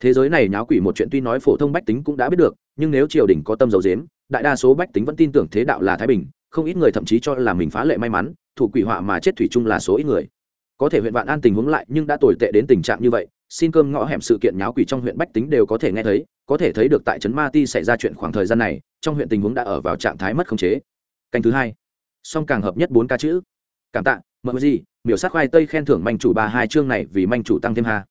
Thế giới này nháo quỷ một chuyện tuy nói phổ thông bách tính cũng đã biết được, nhưng nếu triều đình có tâm dầu dếm đại đa số bách tính vẫn tin tưởng thế đạo là thái bình, không ít người thậm chí cho là mình phá lệ may mắn, thủ quỷ họa mà chết thủy chung là số ít người có thể huyện vạn an tình huống lại nhưng đã tồi tệ đến tình trạng như vậy, xin cơm ngõ hẻm sự kiện nháo quỷ trong huyện bách tính đều có thể nghe thấy, có thể thấy được tại trấn ma ti xảy ra chuyện khoảng thời gian này, trong huyện tình huống đã ở vào trạng thái mất khống chế. Canh thứ hai. Song càng hợp nhất bốn ca chữ. Cảm tạ, mợ gì, miểu sát khoai tây khen thưởng manh chủ ba hai chương này vì manh chủ tăng thêm hà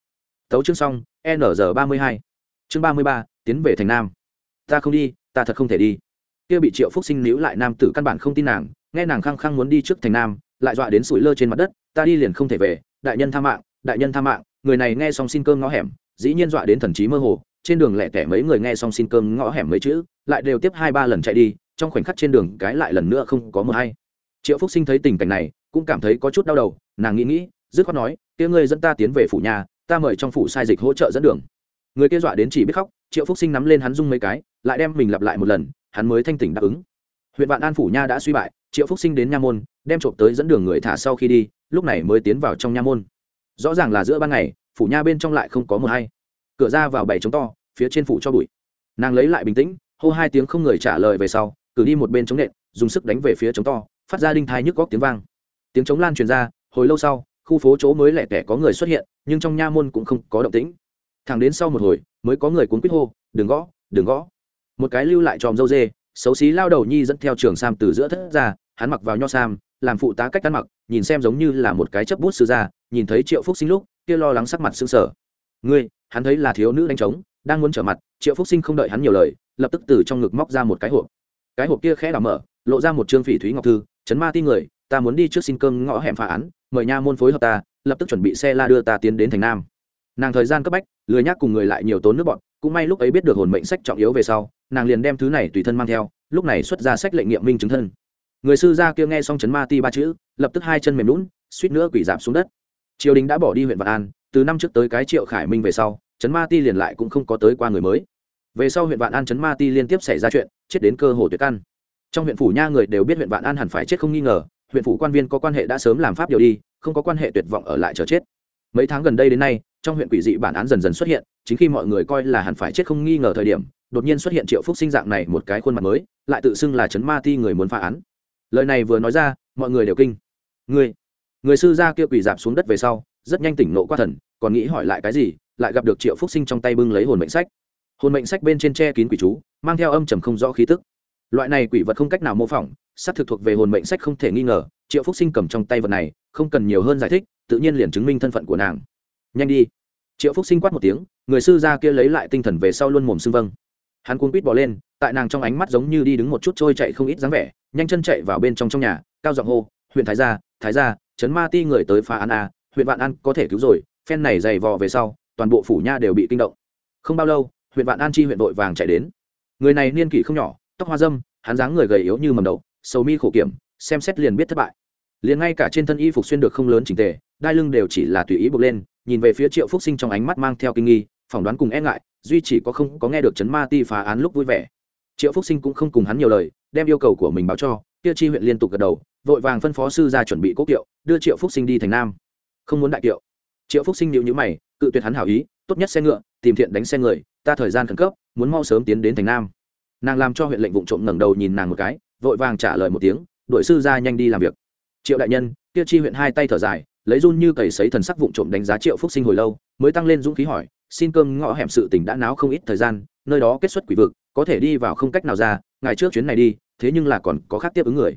tấu chương xong, n g ba mươi hai. Chương ba mươi ba, tiến về thành nam. Ta không đi, ta thật không thể đi. Kia bị triệu phúc sinh níu lại nam tử căn bản không tin nàng, nghe nàng khăng khăng muốn đi trước thành nam lại dọa đến sủi lơ trên mặt đất, ta đi liền không thể về, đại nhân tha mạng, đại nhân tha mạng, người này nghe xong xin cơm ngõ hẻm, dĩ nhiên dọa đến thần trí mơ hồ, trên đường lẻ tẻ mấy người nghe xong xin cơm ngõ hẻm mấy chữ, lại đều tiếp hai ba lần chạy đi, trong khoảnh khắc trên đường cái lại lần nữa không có mờ hay. Triệu phúc sinh thấy tình cảnh này, cũng cảm thấy có chút đau đầu, nàng nghĩ nghĩ, dứt khoát nói, kia ngươi dẫn ta tiến về phủ nhà, ta mời trong phủ sai dịch hỗ trợ dẫn đường. Người kia dọa đến chỉ biết khóc, triệu phúc sinh nắm lên hắn rung mấy cái, lại đem mình lặp lại một lần, hắn mới thanh tỉnh đáp ứng. Huyện vạn an phủ nha đã suy bại, triệu phúc sinh đến nha môn đem trộm tới dẫn đường người thả sau khi đi, lúc này mới tiến vào trong nha môn. Rõ ràng là giữa ban ngày, phủ nha bên trong lại không có mờ hay. Cửa ra vào bảy trống to, phía trên phủ cho bụi. Nàng lấy lại bình tĩnh, hô hai tiếng không người trả lời về sau, cử đi một bên chống nện, dùng sức đánh về phía trống to, phát ra đinh thai nhức góc tiếng vang. Tiếng trống lan truyền ra, hồi lâu sau, khu phố chỗ mới lẻ tẻ có người xuất hiện, nhưng trong nha môn cũng không có động tĩnh. Thẳng đến sau một hồi, mới có người cuốn quýt hô, đừng gõ đừng gõ. Một cái lưu lại tròm dâu dê, xấu xí lao đầu nhi dẫn theo trường sam từ giữa thất ra, hắn mặc vào nho sam làm phụ tá cách ăn mặc, nhìn xem giống như là một cái chấp bút sư gia, nhìn thấy triệu phúc sinh lúc, kia lo lắng sắc mặt sững sở ngươi, hắn thấy là thiếu nữ đánh trống, đang muốn trở mặt, triệu phúc sinh không đợi hắn nhiều lời, lập tức từ trong ngực móc ra một cái hộp. Cái hộp kia khẽ đảo mở, lộ ra một trương phỉ thúy ngọc thư, chấn ma ti người, ta muốn đi trước xin cơm ngõ hẻm phá án, mời nha môn phối hợp ta, lập tức chuẩn bị xe la đưa ta tiến đến thành nam. Nàng thời gian cấp bách, lười nhác cùng người lại nhiều tốn nước bọn, cũng may lúc ấy biết được hồn mệnh sách trọng yếu về sau, nàng liền đem thứ này tùy thân mang theo, lúc này xuất ra sách lệnh nghiệm minh chứng thân người sư gia kia nghe xong chấn ma ti ba chữ, lập tức hai chân mềm lún suýt nữa quỷ giảm xuống đất. Triều đình đã bỏ đi huyện vạn an, từ năm trước tới cái triệu khải minh về sau, chấn ma ti liền lại cũng không có tới qua người mới. Về sau huyện vạn an chấn ma ti liên tiếp xảy ra chuyện, chết đến cơ hồ tuyệt căn. Trong huyện phủ nha người đều biết huyện vạn an hẳn phải chết không nghi ngờ, huyện phủ quan viên có quan hệ đã sớm làm pháp điều đi, không có quan hệ tuyệt vọng ở lại chờ chết. Mấy tháng gần đây đến nay, trong huyện quỷ dị bản án dần dần xuất hiện, chính khi mọi người coi là hẳn phải chết không nghi ngờ thời điểm, đột nhiên xuất hiện triệu phúc sinh dạng này một cái khuôn mặt mới, lại tự xưng là chấn ma ti người muốn phá án lời này vừa nói ra, mọi người đều kinh. Người người sư gia kia quỳ dạp xuống đất về sau, rất nhanh tỉnh nộ qua thần, còn nghĩ hỏi lại cái gì, lại gặp được triệu phúc sinh trong tay bưng lấy hồn mệnh sách. Hồn mệnh sách bên trên tre kín quỷ chú, mang theo âm trầm không rõ khí tức. Loại này quỷ vật không cách nào mô phỏng, xác thực thuộc về hồn mệnh sách không thể nghi ngờ, triệu phúc sinh cầm trong tay vật này, không cần nhiều hơn giải thích, tự nhiên liền chứng minh thân phận của nàng. Nhanh đi. Triệu phúc sinh quát một tiếng, người sư gia kia lấy lại tinh thần về sau luôn mồm xưng vâng hắn cuốn quýt bỏ lên, tại nàng trong ánh mắt giống như đi đứng một chút trôi chạy không ít dáng vẻ, nhanh chân chạy vào bên trong trong nhà, cao giọng hô, huyện thái gia thái gia, trấn ma ti người tới phá án a huyện vạn an có thể cứu rồi, phen này dày vò về sau, toàn bộ phủ nha đều bị kinh động. Không bao lâu, huyện vạn an chi huyện đội vàng chạy đến. Người này niên kỷ không nhỏ, tóc hoa dâm, hắn dáng người gầy yếu như mầm đầu sầu mi khổ kiểm, xem xét liền biết thất bại. Liền ngay cả trên thân y phục xuyên được không lớn chỉnh tề, đai lưng đều chỉ là tùy ý buộc lên, nhìn về phía triệu phúc sinh trong ánh mắt mang theo kinh nghi phỏng đoán cùng e ngại, duy chỉ có không có nghe được chấn ma ti phá án lúc vui vẻ. Triệu phúc sinh cũng không cùng hắn nhiều lời, đem yêu cầu của mình báo cho, kia chi huyện liên tục gật đầu, vội vàng phân phó sư ra chuẩn bị cố kiệu, đưa triệu phúc sinh đi thành nam. Không muốn đại kiệu. Triệu phúc sinh nhịu nhữ mày, cự tuyệt hắn hảo ý, tốt nhất xe ngựa, tìm thiện đánh xe người, ta thời gian khẩn cấp, muốn mau sớm tiến đến thành nam. Nàng làm cho huyện lệnh vụ trộm ngẩng đầu nhìn nàng một cái, vội vàng trả lời một tiếng đội sư ra nhanh đi làm việc. Triệu đại nhân, kia chi huyện hai tay thở dài, lấy run như cầy sấy thần sắc vụ trộm đánh giá triệu phúc sinh hồi lâu, mới tăng lên dũng khí hỏi xin cơm ngõ hẻm sự tình đã náo không ít thời gian, nơi đó kết xuất quỷ vực, có thể đi vào không cách nào ra, ngày trước chuyến này đi, thế nhưng là còn có khác tiếp ứng người.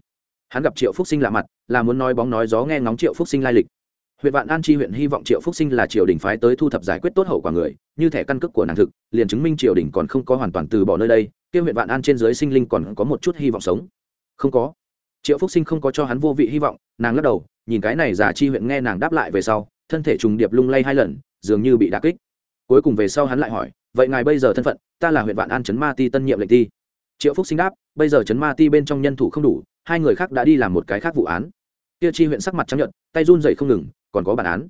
Hắn gặp triệu phúc sinh lạ mặt, là muốn nói bóng nói gió nghe ngóng triệu phúc sinh lai lịch. Huyện vạn an chi huyện hy vọng triệu phúc sinh là triều đình phái tới thu thập giải quyết tốt hậu quả người, như thẻ căn cước của nàng thực, liền chứng minh triều đình còn không có hoàn toàn từ bỏ nơi đây, kia huyện vạn an trên dưới sinh linh còn có một chút hy vọng sống. Không có. Triệu phúc sinh không có cho hắn vô vị hy vọng, nàng lắc đầu, nhìn cái này giả chi huyện nghe nàng đáp lại về sau, thân thể trùng điệp lung lay hai lần, dường như bị đà kích cuối cùng về sau hắn lại hỏi, vậy ngài bây giờ thân phận, ta là huyện vạn an trấn ma ti tân nhiệm lệnh ti triệu phúc sinh đáp, bây giờ trấn ma ti bên trong nhân thủ không đủ, hai người khác đã đi làm một cái khác vụ án. Kia chi huyện sắc mặt trắng nhuận tay run dậy không ngừng, còn có bản án?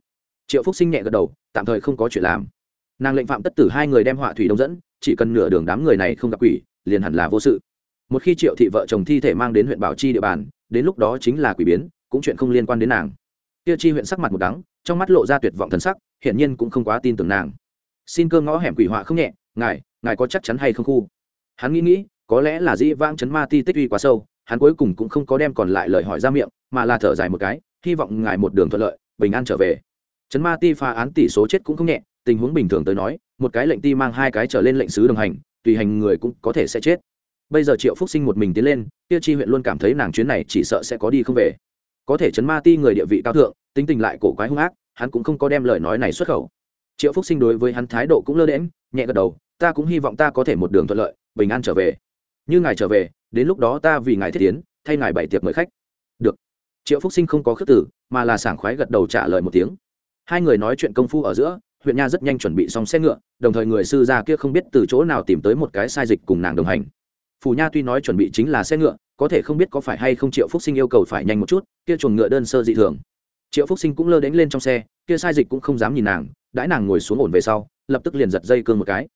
Triệu phúc sinh nhẹ gật đầu, tạm thời không có chuyện làm. Nàng lệnh phạm tất tử hai người đem họa thủy đông dẫn, chỉ cần nửa đường đám người này không gặp quỷ, liền hẳn là vô sự. Một khi triệu thị vợ chồng thi thể mang đến huyện bảo chi địa bàn, đến lúc đó chính là quỷ biến, cũng chuyện không liên quan đến nàng. Kia chi huyện sắc mặt một đắng, trong mắt lộ ra tuyệt vọng thần sắc, hiển nhiên cũng không quá tin tưởng nàng xin cơ ngõ hẻm quỷ họa không nhẹ, ngài ngài có chắc chắn hay không khu? Hắn nghĩ nghĩ, có lẽ là dĩ vãng chấn ma ti tích uy quá sâu, hắn cuối cùng cũng không có đem còn lại lời hỏi ra miệng, mà là thở dài một cái, hy vọng ngài một đường thuận lợi, bình an trở về. Chấn ma ti phá án tỷ số chết cũng không nhẹ, tình huống bình thường tới nói, một cái lệnh ti mang hai cái trở lên lệnh sứ đồng hành, tùy hành người cũng có thể sẽ chết. Bây giờ triệu phúc sinh một mình tiến lên tiêu chi huyện luôn cảm thấy nàng chuyến này chỉ sợ sẽ có đi không về. Có thể chấn ma ti người địa vị cao thượng, tính tình lại cổ quái hung ác, hắn cũng không có đem lời nói này xuất khẩu triệu phúc sinh đối với hắn thái độ cũng lơ đễm nhẹ gật đầu, ta cũng hy vọng ta có thể một đường thuận lợi, bình an trở về. Như ngài trở về, đến lúc đó ta vì ngài thiết tiến, thay ngài bày tiệc mời khách. Được. Triệu phúc sinh không có khước tử mà là sảng khoái gật đầu trả lời một tiếng. Hai người nói chuyện công phu ở giữa, huyện nha rất nhanh chuẩn bị xong xe ngựa, đồng thời người sư gia kia không biết từ chỗ nào tìm tới một cái sai dịch cùng nàng đồng hành. Phù nha tuy nói chuẩn bị chính là xe ngựa, có thể không biết có phải hay không triệu phúc sinh yêu cầu phải nhanh một chút, kia chuồng ngựa đơn sơ dị thường. Triệu phúc sinh cũng lơ đánh lên trong xe kia sai dịch cũng không dám nhìn nàng, đãi nàng ngồi xuống ổn về sau, lập tức liền giật dây cương một cái.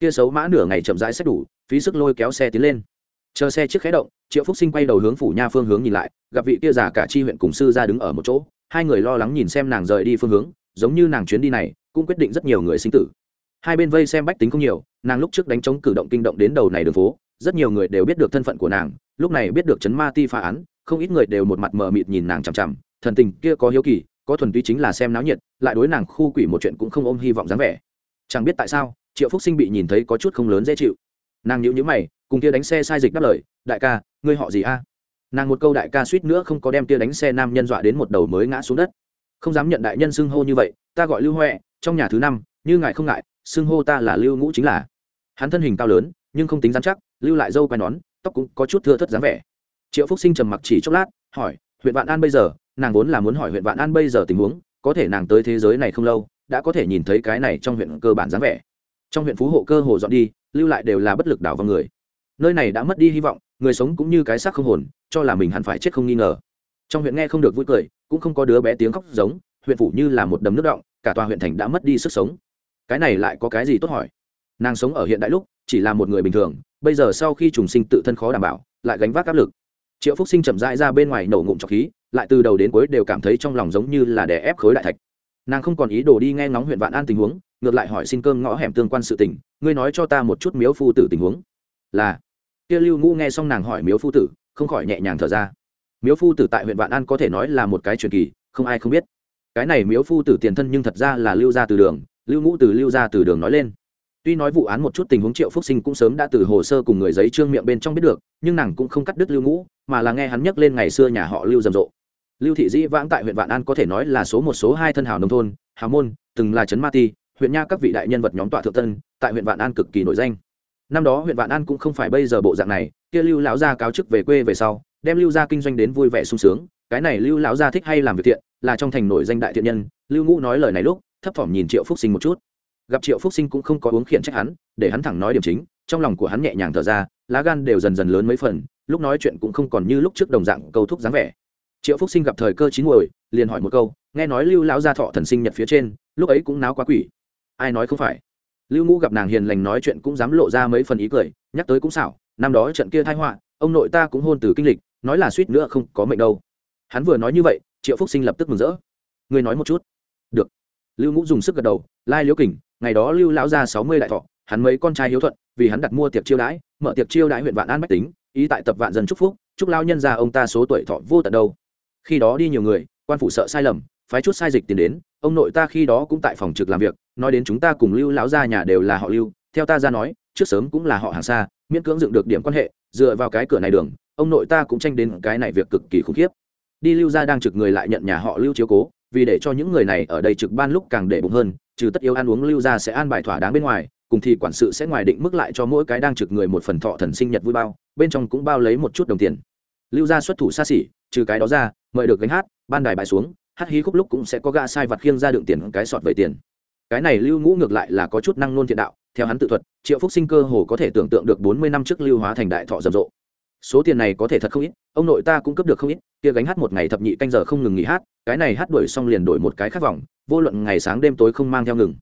Kia xấu mã nửa ngày chậm rãi xét đủ, phí sức lôi kéo xe tiến lên. Chờ xe trước khé động, triệu phúc sinh quay đầu hướng phủ nha phương hướng nhìn lại, gặp vị kia già cả chi huyện cùng sư ra đứng ở một chỗ, hai người lo lắng nhìn xem nàng rời đi phương hướng, giống như nàng chuyến đi này, cũng quyết định rất nhiều người sinh tử. Hai bên vây xem bách tính không nhiều, nàng lúc trước đánh chống cử động kinh động đến đầu này đường phố, rất nhiều người đều biết được thân phận của nàng, lúc này biết được chấn ma ti phá án, không ít người đều một mặt mờ mịt nhìn nàng chằm chằm, thần tình kia có hiếu kỳ có thuần túy chính là xem náo nhiệt, lại đối nàng khu quỷ một chuyện cũng không ôm hy vọng dáng vẻ. Chẳng biết tại sao, triệu phúc sinh bị nhìn thấy có chút không lớn dễ chịu. Nàng nhíu nhíu mày, cùng kia đánh xe sai dịch đáp lời, đại ca, ngươi họ gì a? Nàng một câu đại ca suýt nữa không có đem kia đánh xe nam nhân dọa đến một đầu mới ngã xuống đất. Không dám nhận đại nhân xưng hô như vậy, ta gọi lưu huệ, trong nhà thứ năm, như ngài không ngại, xưng hô ta là lưu ngũ chính là. Hắn thân hình cao lớn, nhưng không tính dán chắc, lưu lại dâu quai nón, tóc cũng có chút thưa thất dáng vẻ. Triệu phúc sinh trầm mặc chỉ chốc lát, hỏi, huyện vạn an bây giờ nàng vốn là muốn hỏi huyện vạn an bây giờ tình huống, có thể nàng tới thế giới này không lâu, đã có thể nhìn thấy cái này trong huyện cơ bản dáng vẻ. Trong huyện phú hộ cơ hồ dọn đi, lưu lại đều là bất lực đảo vào người. Nơi này đã mất đi hy vọng, người sống cũng như cái xác không hồn, cho là mình hẳn phải chết không nghi ngờ. Trong huyện nghe không được vui cười, cũng không có đứa bé tiếng khóc giống, huyện phủ như là một đầm nước động, cả tòa huyện thành đã mất đi sức sống. Cái này lại có cái gì tốt hỏi? Nàng sống ở hiện đại lúc, chỉ là một người bình thường, bây giờ sau khi trùng sinh tự thân khó đảm bảo, lại gánh vác áp lực. Triệu phúc sinh chậm rãi ra bên ngoài nổ ngụm trọc khí lại từ đầu đến cuối đều cảm thấy trong lòng giống như là đè ép khối đại thạch. Nàng không còn ý đồ đi nghe ngóng huyện vạn an tình huống, ngược lại hỏi xin cơm ngõ hẻm tương quan sự tình, ngươi nói cho ta một chút miếu phu tử tình huống. Là. Kia lưu ngũ nghe xong nàng hỏi miếu phu tử, không khỏi nhẹ nhàng thở ra. Miếu phu tử tại huyện vạn an có thể nói là một cái truyền kỳ, không ai không biết. Cái này miếu phu tử tiền thân nhưng thật ra là lưu ra từ đường, lưu ngũ từ lưu ra từ đường nói lên. Tuy nói vụ án một chút tình huống triệu phúc sinh cũng sớm đã từ hồ sơ cùng người giấy trương miệng bên trong biết được, nhưng nàng cũng không cắt đứt lưu ngũ, mà là nghe hắn nhắc lên ngày xưa nhà họ lưu rầm rộ lưu thị dĩ vãng tại huyện vạn an có thể nói là số một, số hai thân hào nông thôn, hào môn, từng là trấn ma ti, huyện nha các vị đại nhân vật nhóm tọa thượng tân tại huyện vạn an cực kỳ nổi danh. Năm đó huyện vạn an cũng không phải bây giờ bộ dạng này, kia lưu lão gia cáo chức về quê về sau, đem lưu gia kinh doanh đến vui vẻ sung sướng, cái này lưu lão gia thích hay làm việc thiện, là trong thành nổi danh đại thiện nhân, lưu ngũ nói lời này lúc, thấp thỏm nhìn triệu phúc sinh một chút. Gặp triệu phúc sinh cũng không có uống khiển trách hắn, để hắn thẳng nói điểm chính, trong lòng của hắn nhẹ nhàng thở ra, lá gan đều dần dần lớn mấy phần, lúc nói chuyện cũng không còn như lúc trước đồng dạng câu thúc dáng vẻ triệu phúc sinh gặp thời cơ chín ngồi liền hỏi một câu, nghe nói lưu lão gia thọ thần sinh nhật phía trên, lúc ấy cũng náo quá quỷ. Ai nói không phải? Lưu ngũ gặp nàng hiền lành nói chuyện cũng dám lộ ra mấy phần ý cười, nhắc tới cũng xảo, năm đó trận kia thai họa, ông nội ta cũng hôn từ kinh lịch, nói là suýt nữa không có mệnh đâu. Hắn vừa nói như vậy, triệu phúc sinh lập tức mừng rỡ. Ngươi nói một chút. Được. Lưu ngũ dùng sức gật đầu, lai liễu kình, ngày đó lưu lão ra sáu mươi đại thọ, hắn mấy con trai hiếu thuận, vì hắn đặt mua tiệc chiêu đãi, mở tiệc chiêu đãi huyện vạn an bách tính, ý tại tập vạn dân chúc phúc, chúc lao nhân ra ông ta số tuổi thọ vô tận đâu khi đó đi nhiều người, quan phủ sợ sai lầm, phái chút sai dịch tiền đến, ông nội ta khi đó cũng tại phòng trực làm việc, nói đến chúng ta cùng lưu lão gia nhà đều là họ lưu, theo ta ra nói, trước sớm cũng là họ hàng xa, miễn cưỡng dựng được điểm quan hệ, dựa vào cái cửa này đường, ông nội ta cũng tranh đến cái này việc cực kỳ khủng khiếp. Đi lưu gia đang trực người lại nhận nhà họ lưu chiếu cố, vì để cho những người này ở đây trực ban lúc càng để bụng hơn, trừ tất yếu ăn uống lưu gia sẽ an bài thỏa đáng bên ngoài, cùng thì quản sự sẽ ngoài định mức lại cho mỗi cái đang trực người một phần thọ thần sinh nhật vui bao, bên trong cũng bao lấy một chút đồng tiền. Lưu gia xuất thủ xa xỉ, trừ cái đó ra mời được gánh hát, ban đài bài xuống, hát hí khúc lúc cũng sẽ có gã sai vặt khiêng ra đựng tiền cái sọt về tiền. Cái này lưu ngũ ngược lại là có chút năng nôn thiện đạo, theo hắn tự thuật, triệu phúc sinh cơ hồ có thể tưởng tượng được bốn mươi năm trước lưu hóa thành đại thọ rầm rộ. Số tiền này có thể thật không ít, ông nội ta cũng cấp được không ít, kia gánh hát một ngày thập nhị canh giờ không ngừng nghỉ hát, cái này hát đuổi xong liền đổi một cái khác vòng, vô luận ngày sáng đêm tối không mang theo ngừng.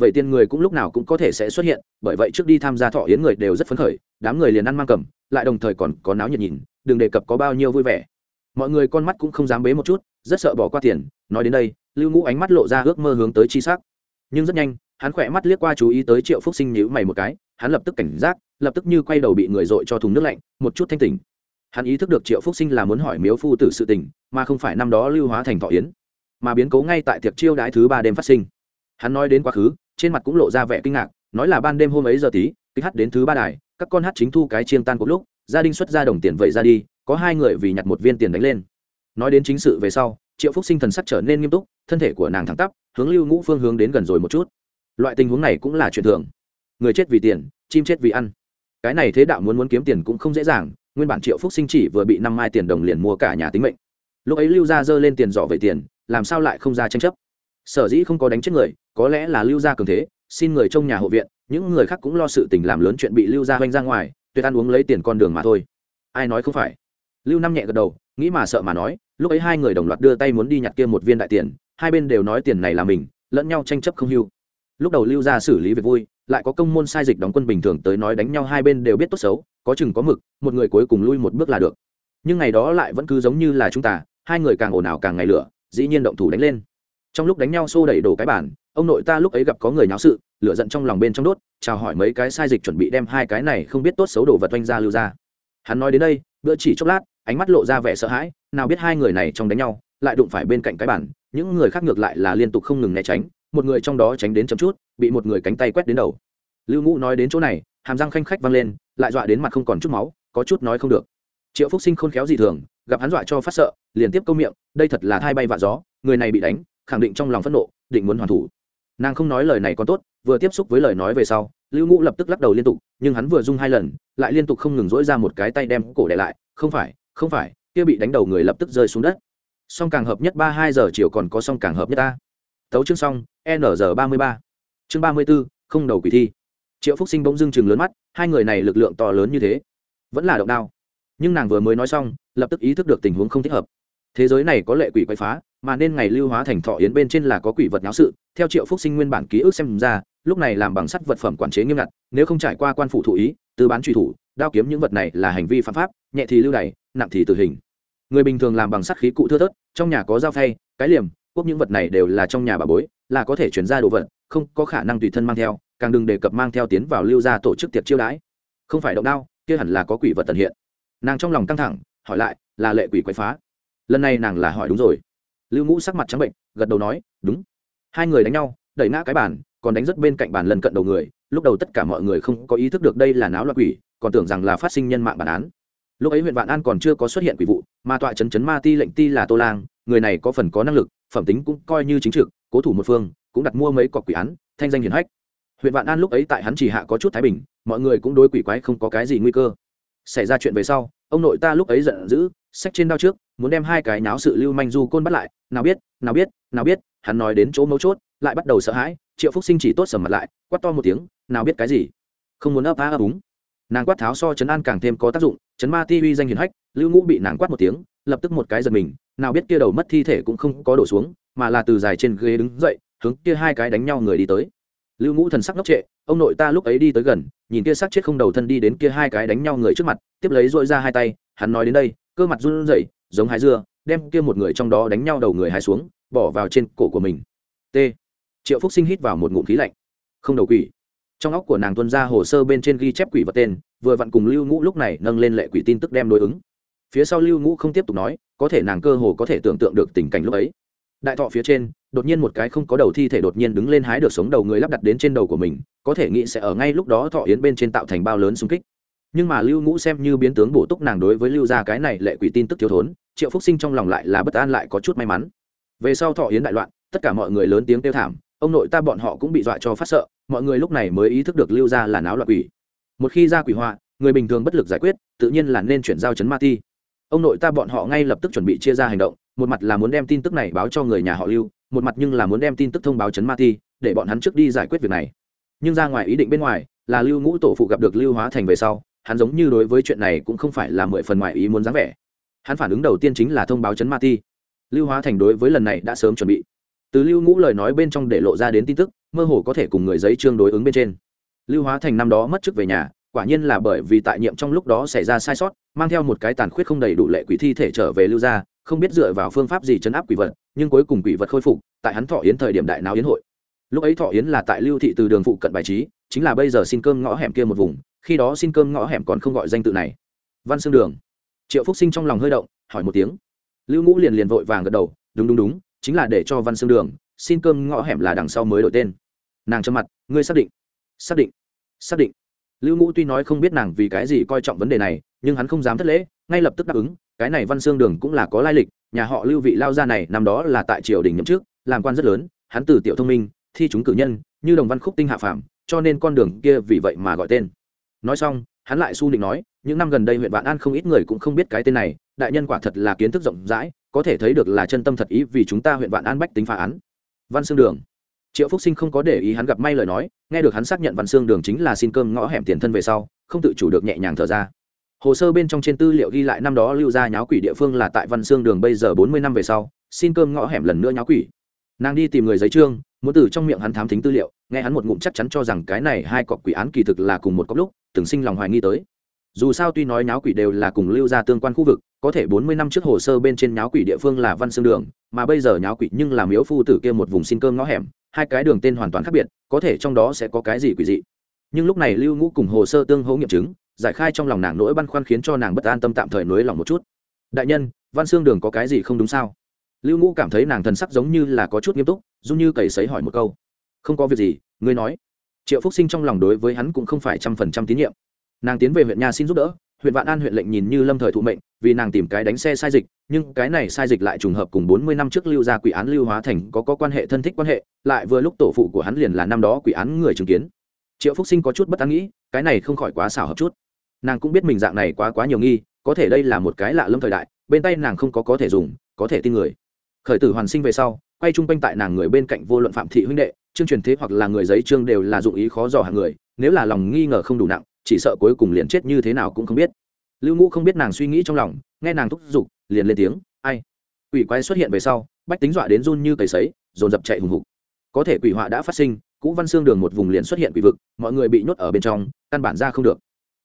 Vậy tiền người cũng lúc nào cũng có thể sẽ xuất hiện, bởi vậy trước đi tham gia thọ yến người đều rất phấn khởi, đám người liền ăn mang cầm, lại đồng thời còn có náo nhiệt nhìn, đừng đề cập có bao nhiêu vui vẻ mọi người con mắt cũng không dám bế một chút, rất sợ bỏ qua tiền. Nói đến đây, lưu ngũ ánh mắt lộ ra ước mơ hướng tới chi sắc. Nhưng rất nhanh, hắn khỏe mắt liếc qua chú ý tới triệu phúc sinh nhữ mày một cái, hắn lập tức cảnh giác, lập tức như quay đầu bị người dội cho thùng nước lạnh, một chút thanh tỉnh. Hắn ý thức được triệu phúc sinh là muốn hỏi miếu phu tử sự tình, mà không phải năm đó lưu hóa thành thọ yến, mà biến cố ngay tại tiệc chiêu đãi thứ ba đêm phát sinh. Hắn nói đến quá khứ, trên mặt cũng lộ ra vẻ kinh ngạc, nói là ban đêm hôm ấy giờ tí, kích hát đến thứ ba đài, các con hát chính thu cái chiêng tan cuộc lúc, gia đình xuất ra đồng tiền vậy ra đi có hai người vì nhặt một viên tiền đánh lên. Nói đến chính sự về sau, triệu phúc sinh thần sắc trở nên nghiêm túc, thân thể của nàng thẳng tắp, hướng lưu ngũ phương hướng đến gần rồi một chút. Loại tình huống này cũng là chuyện thường. Người chết vì tiền, chim chết vì ăn. Cái này thế đạo muốn muốn kiếm tiền cũng không dễ dàng, nguyên bản triệu phúc sinh chỉ vừa bị năm mai tiền đồng liền mua cả nhà tính mệnh. Lúc ấy lưu gia dơ lên tiền dọ về tiền, làm sao lại không ra tranh chấp? Sở dĩ không có đánh chết người, có lẽ là lưu gia cường thế, xin người trong nhà hộ viện, những người khác cũng lo sự tình làm lớn chuyện bị lưu gia oanh ra ngoài, tuyệt ăn uống lấy tiền con đường mà thôi. Ai nói không phải? Lưu năm nhẹ gật đầu, nghĩ mà sợ mà nói, lúc ấy hai người đồng loạt đưa tay muốn đi nhặt kia một viên đại tiền, hai bên đều nói tiền này là mình, lẫn nhau tranh chấp không hưu. Lúc đầu lưu ra xử lý việc vui, lại có công môn sai dịch đóng quân bình thường tới nói đánh nhau hai bên đều biết tốt xấu, có chừng có mực, một người cuối cùng lui một bước là được. Nhưng ngày đó lại vẫn cứ giống như là chúng ta, hai người càng ồn ào càng ngày lửa, dĩ nhiên động thủ đánh lên. Trong lúc đánh nhau xô đẩy đổ cái bản ông nội ta lúc ấy gặp có người nháo sự, lửa giận trong lòng bên trong đốt, chào hỏi mấy cái sai dịch chuẩn bị đem hai cái này không biết tốt xấu đổ vật oanh ra lưu ra. Hắn nói đến đây, bữa chỉ chốc lát ánh mắt lộ ra vẻ sợ hãi, nào biết hai người này trong đánh nhau, lại đụng phải bên cạnh cái bản những người khác ngược lại là liên tục không ngừng né tránh, một người trong đó tránh đến chấm chút, bị một người cánh tay quét đến đầu. Lưu ngũ nói đến chỗ này, hàm răng khanh khách văng lên, lại dọa đến mặt không còn chút máu, có chút nói không được. Triệu phúc sinh khôn khéo gì thường, gặp hắn dọa cho phát sợ, liền tiếp câu miệng, đây thật là thai bay vạ gió, người này bị đánh, khẳng định trong lòng phẫn nộ, định muốn hoàn thủ. Nàng không nói lời này còn tốt, vừa tiếp xúc với lời nói về sau, lưu ngũ lập tức lắc đầu liên tục, nhưng hắn vừa rung hai lần, lại liên tục không ngừng dỗi ra một cái tay đem cổ để lại, không phải không phải, kia bị đánh đầu người lập tức rơi xuống đất. Song càng hợp nhất ba hai giờ chiều còn có song càng hợp nhất ta. Tấu chương xong, n giờ ba mươi ba. Chương ba mươi b ố không đầu quỷ thi. Triệu phúc sinh bỗng dưng chừng lớn mắt, hai người này lực lượng to lớn như thế, vẫn là động đao. Nhưng nàng vừa mới nói xong, lập tức ý thức được tình huống không thích hợp. Thế giới này có lệ quỷ quay phá, mà nên ngày lưu hóa thành thọ yến bên trên là có quỷ vật náo sự, theo triệu phúc sinh nguyên bản ký ức xem ra, lúc này làm bằng sắt vật phẩm quản chế nghiêm ngặt, nếu không trải qua quan phủ thụ ý từ bán truy thủ đao kiếm những vật này là hành vi phạm pháp, nhẹ thì lưu đày, nặng thì tử hình. Người bình thường làm bằng sắt khí cụ thưa thớt, trong nhà có dao phay, cái liềm quốc những vật này đều là trong nhà bà bối, là có thể chuyển ra đồ vật, không có khả năng tùy thân mang theo, càng đừng đề cập mang theo tiến vào lưu ra tổ chức tiệc chiêu đãi. Không phải động đao, kia hẳn là có quỷ vật tận hiện. Nàng trong lòng căng thẳng, hỏi lại, là lệ quỷ quậy phá? Lần này nàng là hỏi đúng rồi. Lưu ngũ sắc mặt trắng bệnh, gật đầu nói, đúng. Hai người đánh nhau, đẩy ngã cái bàn, còn đánh rất bên cạnh bàn lần cận đầu người lúc đầu tất cả mọi người không có ý thức được đây là náo loạn quỷ, còn tưởng rằng là phát sinh nhân mạng bản án. Lúc ấy huyện vạn an còn chưa có xuất hiện quỷ vụ, mà tọa chấn chấn ma ti lệnh ti là tô lang, người này có phần có năng lực, phẩm tính cũng coi như chính trực, cố thủ một phương, cũng đặt mua mấy cọc quỷ án, thanh danh hiển hách. Huyện vạn an lúc ấy tại hắn chỉ hạ có chút thái bình, mọi người cũng đối quỷ quái không có cái gì nguy cơ. Xảy ra chuyện về sau, ông nội ta lúc ấy giận dữ, xách trên đao trước, muốn đem hai cái náo sự lưu manh du côn bắt lại, nào biết nào biết nào biết, hắn nói đến chỗ mấu chốt, lại bắt đầu sợ hãi, triệu phúc sinh chỉ tốt sầm mặt lại, quát to một tiếng nào biết cái gì? Không muốn ấp á ấp úng. Nàng quát tháo so chấn an càng thêm có tác dụng, chấn ma ti uy danh hiền hách, lưu ngũ bị nàng quát một tiếng, lập tức một cái giật mình, nào biết kia đầu mất thi thể cũng không có đổ xuống, mà là từ dài trên ghế đứng dậy, hướng kia hai cái đánh nhau người đi tới. Lưu ngũ thần sắc ngốc trệ, ông nội ta lúc ấy đi tới gần, nhìn kia xác chết không đầu thân đi đến kia hai cái đánh nhau người trước mặt, tiếp lấy dội ra hai tay, hắn nói đến đây, cơ mặt run rẩy, giống hái dưa, đem kia một người trong đó đánh nhau đầu người hai xuống, bỏ vào trên cổ của mình. T. Triệu phúc sinh hít vào một ngụm khí lạnh. Không đầu quỷ trong óc của nàng tuân ra hồ sơ bên trên ghi chép quỷ vật tên, vừa vặn cùng lưu ngũ lúc này nâng lên lệ quỷ tin tức đem đối ứng. Phía sau lưu ngũ không tiếp tục nói, có thể nàng cơ hồ có thể tưởng tượng được tình cảnh lúc ấy. Đại thọ phía trên, đột nhiên một cái không có đầu thi thể đột nhiên đứng lên hái được sống đầu người lắp đặt đến trên đầu của mình, có thể nghĩ sẽ ở ngay lúc đó thọ yến bên trên tạo thành bao lớn xung kích. Nhưng mà lưu ngũ xem như biến tướng bổ túc nàng đối với lưu gia cái này lệ quỷ tin tức thiếu thốn, triệu phúc sinh trong lòng lại là bất an lại có chút may mắn. Về sau thọ yến đại loạn, tất cả mọi người lớn tiếng kêu thảm ông nội ta bọn họ cũng bị dọa cho phát sợ, mọi người lúc này mới ý thức được lưu gia là náo loạn quỷ. Một khi ra quỷ họa, người bình thường bất lực giải quyết, tự nhiên là nên chuyển giao chấn ma ti. Ông nội ta bọn họ ngay lập tức chuẩn bị chia ra hành động, một mặt là muốn đem tin tức này báo cho người nhà họ lưu, một mặt nhưng là muốn đem tin tức thông báo chấn ma ti, để bọn hắn trước đi giải quyết việc này. Nhưng ra ngoài ý định bên ngoài, là lưu ngũ tổ phụ gặp được lưu hóa thành về sau, hắn giống như đối với chuyện này cũng không phải là mười phần ngoài ý muốn dáng vẻ. Hắn phản ứng đầu tiên chính là thông báo chấn ma ti. Lưu hóa thành đối với lần này đã sớm chuẩn bị từ lưu ngũ lời nói bên trong để lộ ra đến tin tức, mơ hồ có thể cùng người giấy trương đối ứng bên trên. Lưu hóa thành năm đó mất chức về nhà, quả nhiên là bởi vì tại nhiệm trong lúc đó xảy ra sai sót, mang theo một cái tàn khuyết không đầy đủ lệ quỷ thi thể trở về lưu gia, không biết dựa vào phương pháp gì chấn áp quỷ vật, nhưng cuối cùng quỷ vật khôi phục, tại hắn thọ yến thời điểm đại nào yến hội. Lúc ấy thọ yến là tại lưu thị từ đường phụ cận bài trí, chính là bây giờ xin cơm ngõ hẻm kia một vùng, khi đó xin cơm ngõ hẻm còn không gọi danh tự này. Văn xương đường. Triệu phúc sinh trong lòng hơi động, hỏi một tiếng. Lưu ngũ liền liền vội vàng gật đầu, đúng đúng đúng chính là để cho văn xương đường, xin cơm ngõ hẻm là đằng sau mới đổi tên. Nàng trầm mặt, ngươi xác định xác định xác định. Lưu ngũ tuy nói không biết nàng vì cái gì coi trọng vấn đề này, nhưng hắn không dám thất lễ, ngay lập tức đáp ứng, cái này văn xương đường cũng là có lai lịch, nhà họ lưu vị lao gia này năm đó là tại triều đình nhậm trước làm quan rất lớn, hắn từ tiểu thông minh, thi chúng cử nhân, như đồng văn khúc tinh hạ phàm, cho nên con đường kia vì vậy mà gọi tên. Nói xong hắn lại su định nói, những năm gần đây huyện vạn an không ít người cũng không biết cái tên này, đại nhân quả thật là kiến thức rộng rãi, có thể thấy được là chân tâm thật ý vì chúng ta huyện vạn an bách tính phá án. Văn xương đường. Triệu phúc sinh không có để ý hắn gặp may lời nói, nghe được hắn xác nhận văn xương đường chính là xin cơm ngõ hẻm tiền thân về sau, không tự chủ được nhẹ nhàng thở ra. Hồ sơ bên trong trên tư liệu ghi lại năm đó lưu ra nháo quỷ địa phương là tại văn xương đường bây giờ bốn mươi năm về sau, xin cơm ngõ hẻm lần nữa nháo quỷ. Nàng đi tìm người giấy trương muốn từ trong miệng hắn thám thính tư liệu, nghe hắn một ngụm chắc chắn cho rằng cái này hai cọc quỷ án kỳ thực là cùng một cọc lúc, từng sinh lòng hoài nghi tới. Dù sao tuy nói nháo quỷ đều là cùng lưu ra tương quan khu vực, có thể bốn mươi năm trước hồ sơ bên trên nháo quỷ địa phương là văn xương đường, mà bây giờ nháo quỷ nhưng là miếu phu tử kia một vùng xin cơm ngõ hẻm, hai cái đường tên hoàn toàn khác biệt, có thể trong đó sẽ có cái gì quỷ dị. Nhưng lúc này lưu ngũ cùng hồ sơ tương hỗ nghiệm chứng, giải khai trong lòng nàng nỗi băn khoăn khiến cho nàng bất an tâm tạm thời nối lòng một chút. Đại nhân, văn xương đường có cái gì không đúng sao? Lưu ngũ cảm thấy nàng thần sắc giống như là có chút nghiêm túc dung như cầy sấy hỏi một câu. Không có việc gì, ngươi nói. Triệu phúc sinh trong lòng đối với hắn cũng không phải trăm phần trăm tín nhiệm. Nàng tiến về huyện nha xin giúp đỡ, huyện vạn an huyện lệnh nhìn như lâm thời thụ mệnh, vì nàng tìm cái đánh xe sai dịch, nhưng cái này sai dịch lại trùng hợp cùng bốn mươi năm trước lưu ra quỷ án lưu hóa thành có có quan hệ thân thích quan hệ, lại vừa lúc tổ phụ của hắn liền là năm đó quỷ án người chứng kiến. Triệu phúc sinh có chút bất an nghĩ, cái này không khỏi quá xảo hợp chút. Nàng cũng biết mình dạng này quá quá nhiều nghi, có thể đây là một cái lạ lâm thời đại, bên tay nàng không có có thể dùng, có thể tin người khởi tử hoàn sinh về sau, quay chung quanh tại nàng người bên cạnh vô luận phạm thị huynh đệ chương truyền thế hoặc là người giấy chương đều là dụng ý khó dò hàng người, nếu là lòng nghi ngờ không đủ nặng, chỉ sợ cuối cùng liền chết như thế nào cũng không biết. Lưu ngũ không biết nàng suy nghĩ trong lòng, nghe nàng thúc giục, liền lên tiếng, ai? Quỷ quái xuất hiện về sau, bách tính dọa đến run như cầy sấy, dồn dập chạy hùng hục. Có thể quỷ họa đã phát sinh, cũ văn xương đường một vùng liền xuất hiện quỷ vực, mọi người bị nhốt ở bên trong, căn bản ra không được.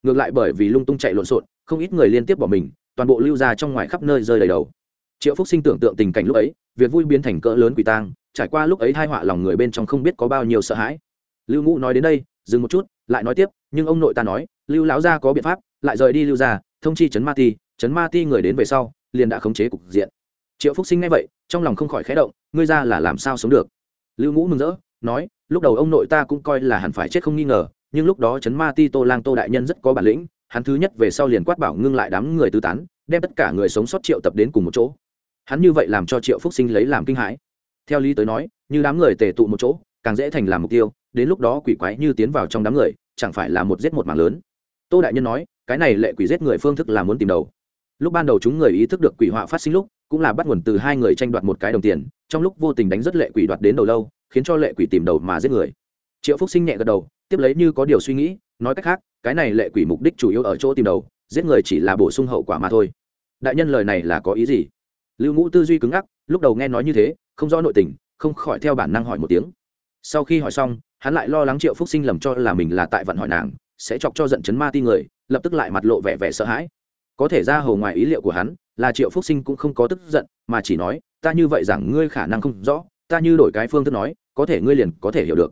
Ngược lại bởi vì lung tung chạy lộn xộn, không ít người liên tiếp bỏ mình, toàn bộ lưu ra trong ngoài khắp nơi rơi đầy đầu triệu phúc sinh tưởng tượng tình cảnh lúc ấy việc vui biến thành cỡ lớn quỷ tang trải qua lúc ấy hai họa lòng người bên trong không biết có bao nhiêu sợ hãi. Lưu ngũ nói đến đây dừng một chút lại nói tiếp nhưng ông nội ta nói lưu lão gia có biện pháp lại rời đi lưu gia, thông chi Trấn ma ti Trấn ma ti người đến về sau liền đã khống chế cục diện. Triệu phúc sinh nghe vậy trong lòng không khỏi khẽ động ngươi ra là làm sao sống được? Lưu ngũ mừng rỡ nói lúc đầu ông nội ta cũng coi là hẳn phải chết không nghi ngờ nhưng lúc đó Trấn ma ti tô lang tô đại nhân rất có bản lĩnh hắn thứ nhất về sau liền quát bảo ngưng lại đám người tư tán đem tất cả người sống sót triệu tập đến cùng một chỗ hắn như vậy làm cho triệu phúc sinh lấy làm kinh hãi. Theo lý tới nói, như đám người tề tụ một chỗ, càng dễ thành làm mục tiêu, đến lúc đó quỷ quái như tiến vào trong đám người, chẳng phải là một giết một mảng lớn. Tô đại nhân nói, cái này lệ quỷ giết người phương thức là muốn tìm đầu. Lúc ban đầu chúng người ý thức được quỷ họa phát sinh lúc, cũng là bắt nguồn từ hai người tranh đoạt một cái đồng tiền, trong lúc vô tình đánh rất lệ quỷ đoạt đến đầu lâu, khiến cho lệ quỷ tìm đầu mà giết người. Triệu phúc sinh nhẹ gật đầu, tiếp lấy như có điều suy nghĩ, nói cách khác, cái này lệ quỷ mục đích chủ yếu ở chỗ tìm đầu, giết người chỉ là bổ sung hậu quả mà thôi. Đại nhân lời này là có ý gì? Lưu ngũ tư duy cứng ngắc, lúc đầu nghe nói như thế, không rõ nội tình, không khỏi theo bản năng hỏi một tiếng. Sau khi hỏi xong, hắn lại lo lắng triệu phúc sinh lầm cho là mình là tại vận hỏi nàng, sẽ chọc cho giận chấn ma ti người, lập tức lại mặt lộ vẻ vẻ sợ hãi. Có thể ra hầu ngoài ý liệu của hắn, là triệu phúc sinh cũng không có tức giận, mà chỉ nói, ta như vậy rằng ngươi khả năng không rõ, ta như đổi cái phương thức nói, có thể ngươi liền có thể hiểu được.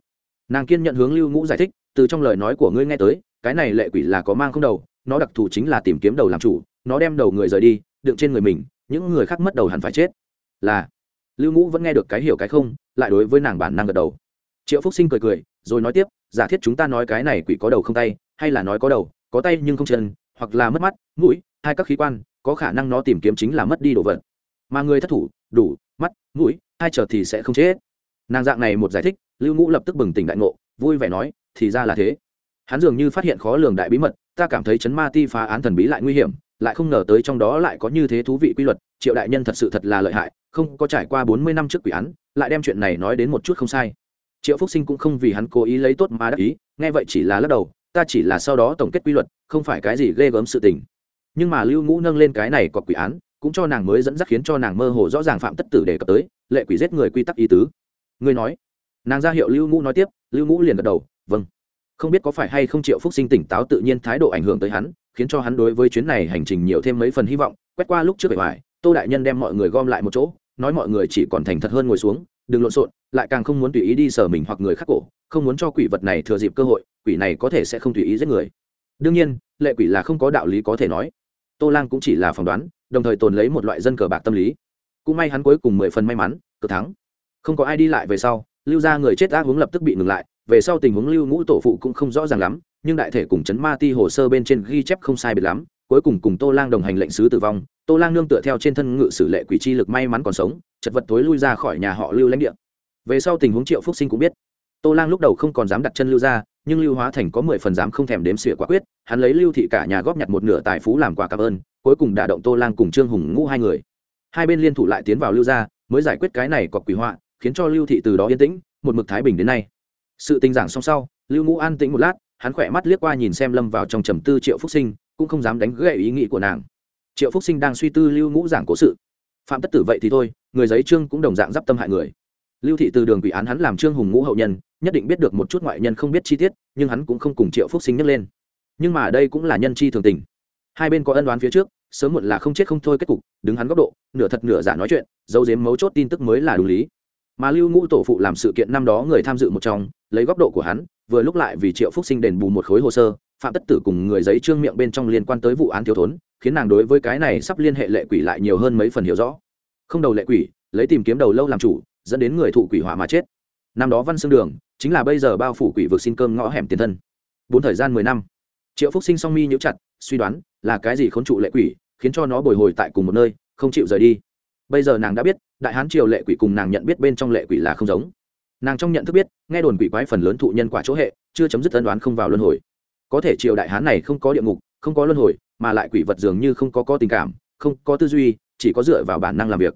Nàng kiên nhận hướng lưu ngũ giải thích, từ trong lời nói của ngươi nghe tới, cái này lệ quỷ là có mang không đầu, nó đặc thù chính là tìm kiếm đầu làm chủ, nó đem đầu người rời đi, đựng trên người mình những người khác mất đầu hẳn phải chết. Là, lưu ngũ vẫn nghe được cái hiểu cái không, lại đối với nàng bản năng gật đầu. Triệu phúc sinh cười cười, rồi nói tiếp, giả thiết chúng ta nói cái này quỷ có đầu không tay, hay là nói có đầu, có tay nhưng không chân, hoặc là mất mắt, mũi, hai các khí quan, có khả năng nó tìm kiếm chính là mất đi đồ vật. Mà người thất thủ, đủ, mắt, mũi, hai chờ thì sẽ không chết. Nàng dạng này một giải thích, lưu ngũ lập tức bừng tỉnh đại ngộ, vui vẻ nói, thì ra là thế. Hắn dường như phát hiện khó lường đại bí mật, ta cảm thấy chấn ma ti phá án thần bí lại nguy hiểm lại không ngờ tới trong đó lại có như thế thú vị quy luật, triệu đại nhân thật sự thật là lợi hại, không có trải qua bốn mươi năm trước quỷ án, lại đem chuyện này nói đến một chút không sai. Triệu phúc sinh cũng không vì hắn cố ý lấy tốt mà đắc ý, nghe vậy chỉ là lắc đầu, ta chỉ là sau đó tổng kết quy luật, không phải cái gì ghê gớm sự tình. Nhưng mà lưu ngũ nâng lên cái này có quỷ án, cũng cho nàng mới dẫn dắt khiến cho nàng mơ hồ rõ ràng phạm tất tử đề cập tới, lệ quỷ giết người quy tắc ý tứ. Ngươi nói. Nàng ra hiệu lưu ngũ nói tiếp, lưu ngũ liền gật đầu vâng. Không biết có phải hay không triệu phúc sinh tỉnh táo tự nhiên thái độ ảnh hưởng tới hắn khiến cho hắn đối với chuyến này hành trình nhiều thêm mấy phần hy vọng. Quét qua lúc trước bề ngoài, tô đại nhân đem mọi người gom lại một chỗ, nói mọi người chỉ còn thành thật hơn ngồi xuống, đừng lộn xộn, lại càng không muốn tùy ý đi sở mình hoặc người khác cổ, không muốn cho quỷ vật này thừa dịp cơ hội, quỷ này có thể sẽ không tùy ý giết người. Đương nhiên, lệ quỷ là không có đạo lý có thể nói. Tô lang cũng chỉ là phỏng đoán, đồng thời tồn lấy một loại dân cờ bạc tâm lý. Cũng may hắn cuối cùng mười phần may mắn cực thắng. Không có ai đi lại về sau, lưu ra người chết ác hướng lập tức bị ngừng lại, về sau tình huống lưu ngũ tổ phụ cũng không rõ ràng lắm nhưng đại thể cùng chấn ma ti hồ sơ bên trên ghi chép không sai biệt lắm, cuối cùng cùng tô lang đồng hành lệnh sứ tử vong, tô lang nương tựa theo trên thân ngự sử lệ quỷ chi lực may mắn còn sống, chật vật tối lui ra khỏi nhà họ lưu lãnh địa. Về sau tình huống triệu phúc sinh cũng biết. Tô lang lúc đầu không còn dám đặt chân lưu ra nhưng lưu hóa thành có mười phần dám không thèm đếm xỉa quả quyết, hắn lấy lưu thị cả nhà góp nhặt một nửa tài phú làm quà cảm ơn, cuối cùng đả động tô lang cùng trương hùng ngũ hai người. Hai bên liên thủ lại tiến vào lưu gia, mới giải quyết cái này cọc quỷ họa, khiến cho lưu thị từ đó yên tĩnh, một mực thái bình đến nay. Sự tình giảng xong sau, lưu ngũ an tĩnh một lát hắn khỏe mắt liếc qua nhìn xem lâm vào trong trầm tư triệu phúc sinh, cũng không dám đánh gậy ý nghĩ của nàng. Triệu phúc sinh đang suy tư lưu ngũ giảng cố sự. Phạm tất tử vậy thì thôi, người giấy trương cũng đồng dạng d i p tâm hại người. Lưu thị từ đường quỷ án hắn làm trương hùng ngũ hậu nhân, nhất định biết được một chút ngoại nhân không biết chi tiết, nhưng hắn cũng không cùng triệu phúc sinh nhắc lên. Nhưng mà đây cũng là nhân chi thường tình. Hai bên có ân đoán phía trước, sớm muộn là không chết không thôi kết cục, đứng hắn góc độ, nửa thật nửa giả nói chuyện dấu dếm mấu chốt tin tức mới là đủ lý. Mà lưu ngũ tổ phụ làm sự kiện năm đó người tham dự một trong, lấy góc độ của hắn vừa lúc lại vì triệu phúc sinh đền bù một khối hồ sơ, phạm tất tử cùng người giấy trương miệng bên trong liên quan tới vụ án thiếu thốn, khiến nàng đối với cái này sắp liên hệ lệ quỷ lại nhiều hơn mấy phần hiểu rõ. Không đầu lệ quỷ, lấy tìm kiếm đầu lâu làm chủ, dẫn đến người thụ quỷ hỏa mà chết. Năm đó văn xương đường, chính là bây giờ bao phủ quỷ vực xin cơm ngõ hẻm tiền thân. Bốn thời gian mười năm. Triệu phúc sinh song mi nhũ chặt, suy đoán, là cái gì khốn trụ lệ quỷ, khiến cho nó bồi hồi tại cùng một nơi, không chịu rời đi. Bây giờ nàng đã biết, đại hán triều lệ quỷ cùng nàng nhận biết bên trong lệ quỷ là không giống nàng trong nhận thức biết, nghe đồn quỷ quái phần lớn thụ nhân quả chỗ hệ, chưa chấm dứt ân đoán không vào luân hồi. Có thể triều đại hán này không có địa ngục, không có luân hồi, mà lại quỷ vật dường như không có có tình cảm, không có tư duy, chỉ có dựa vào bản năng làm việc.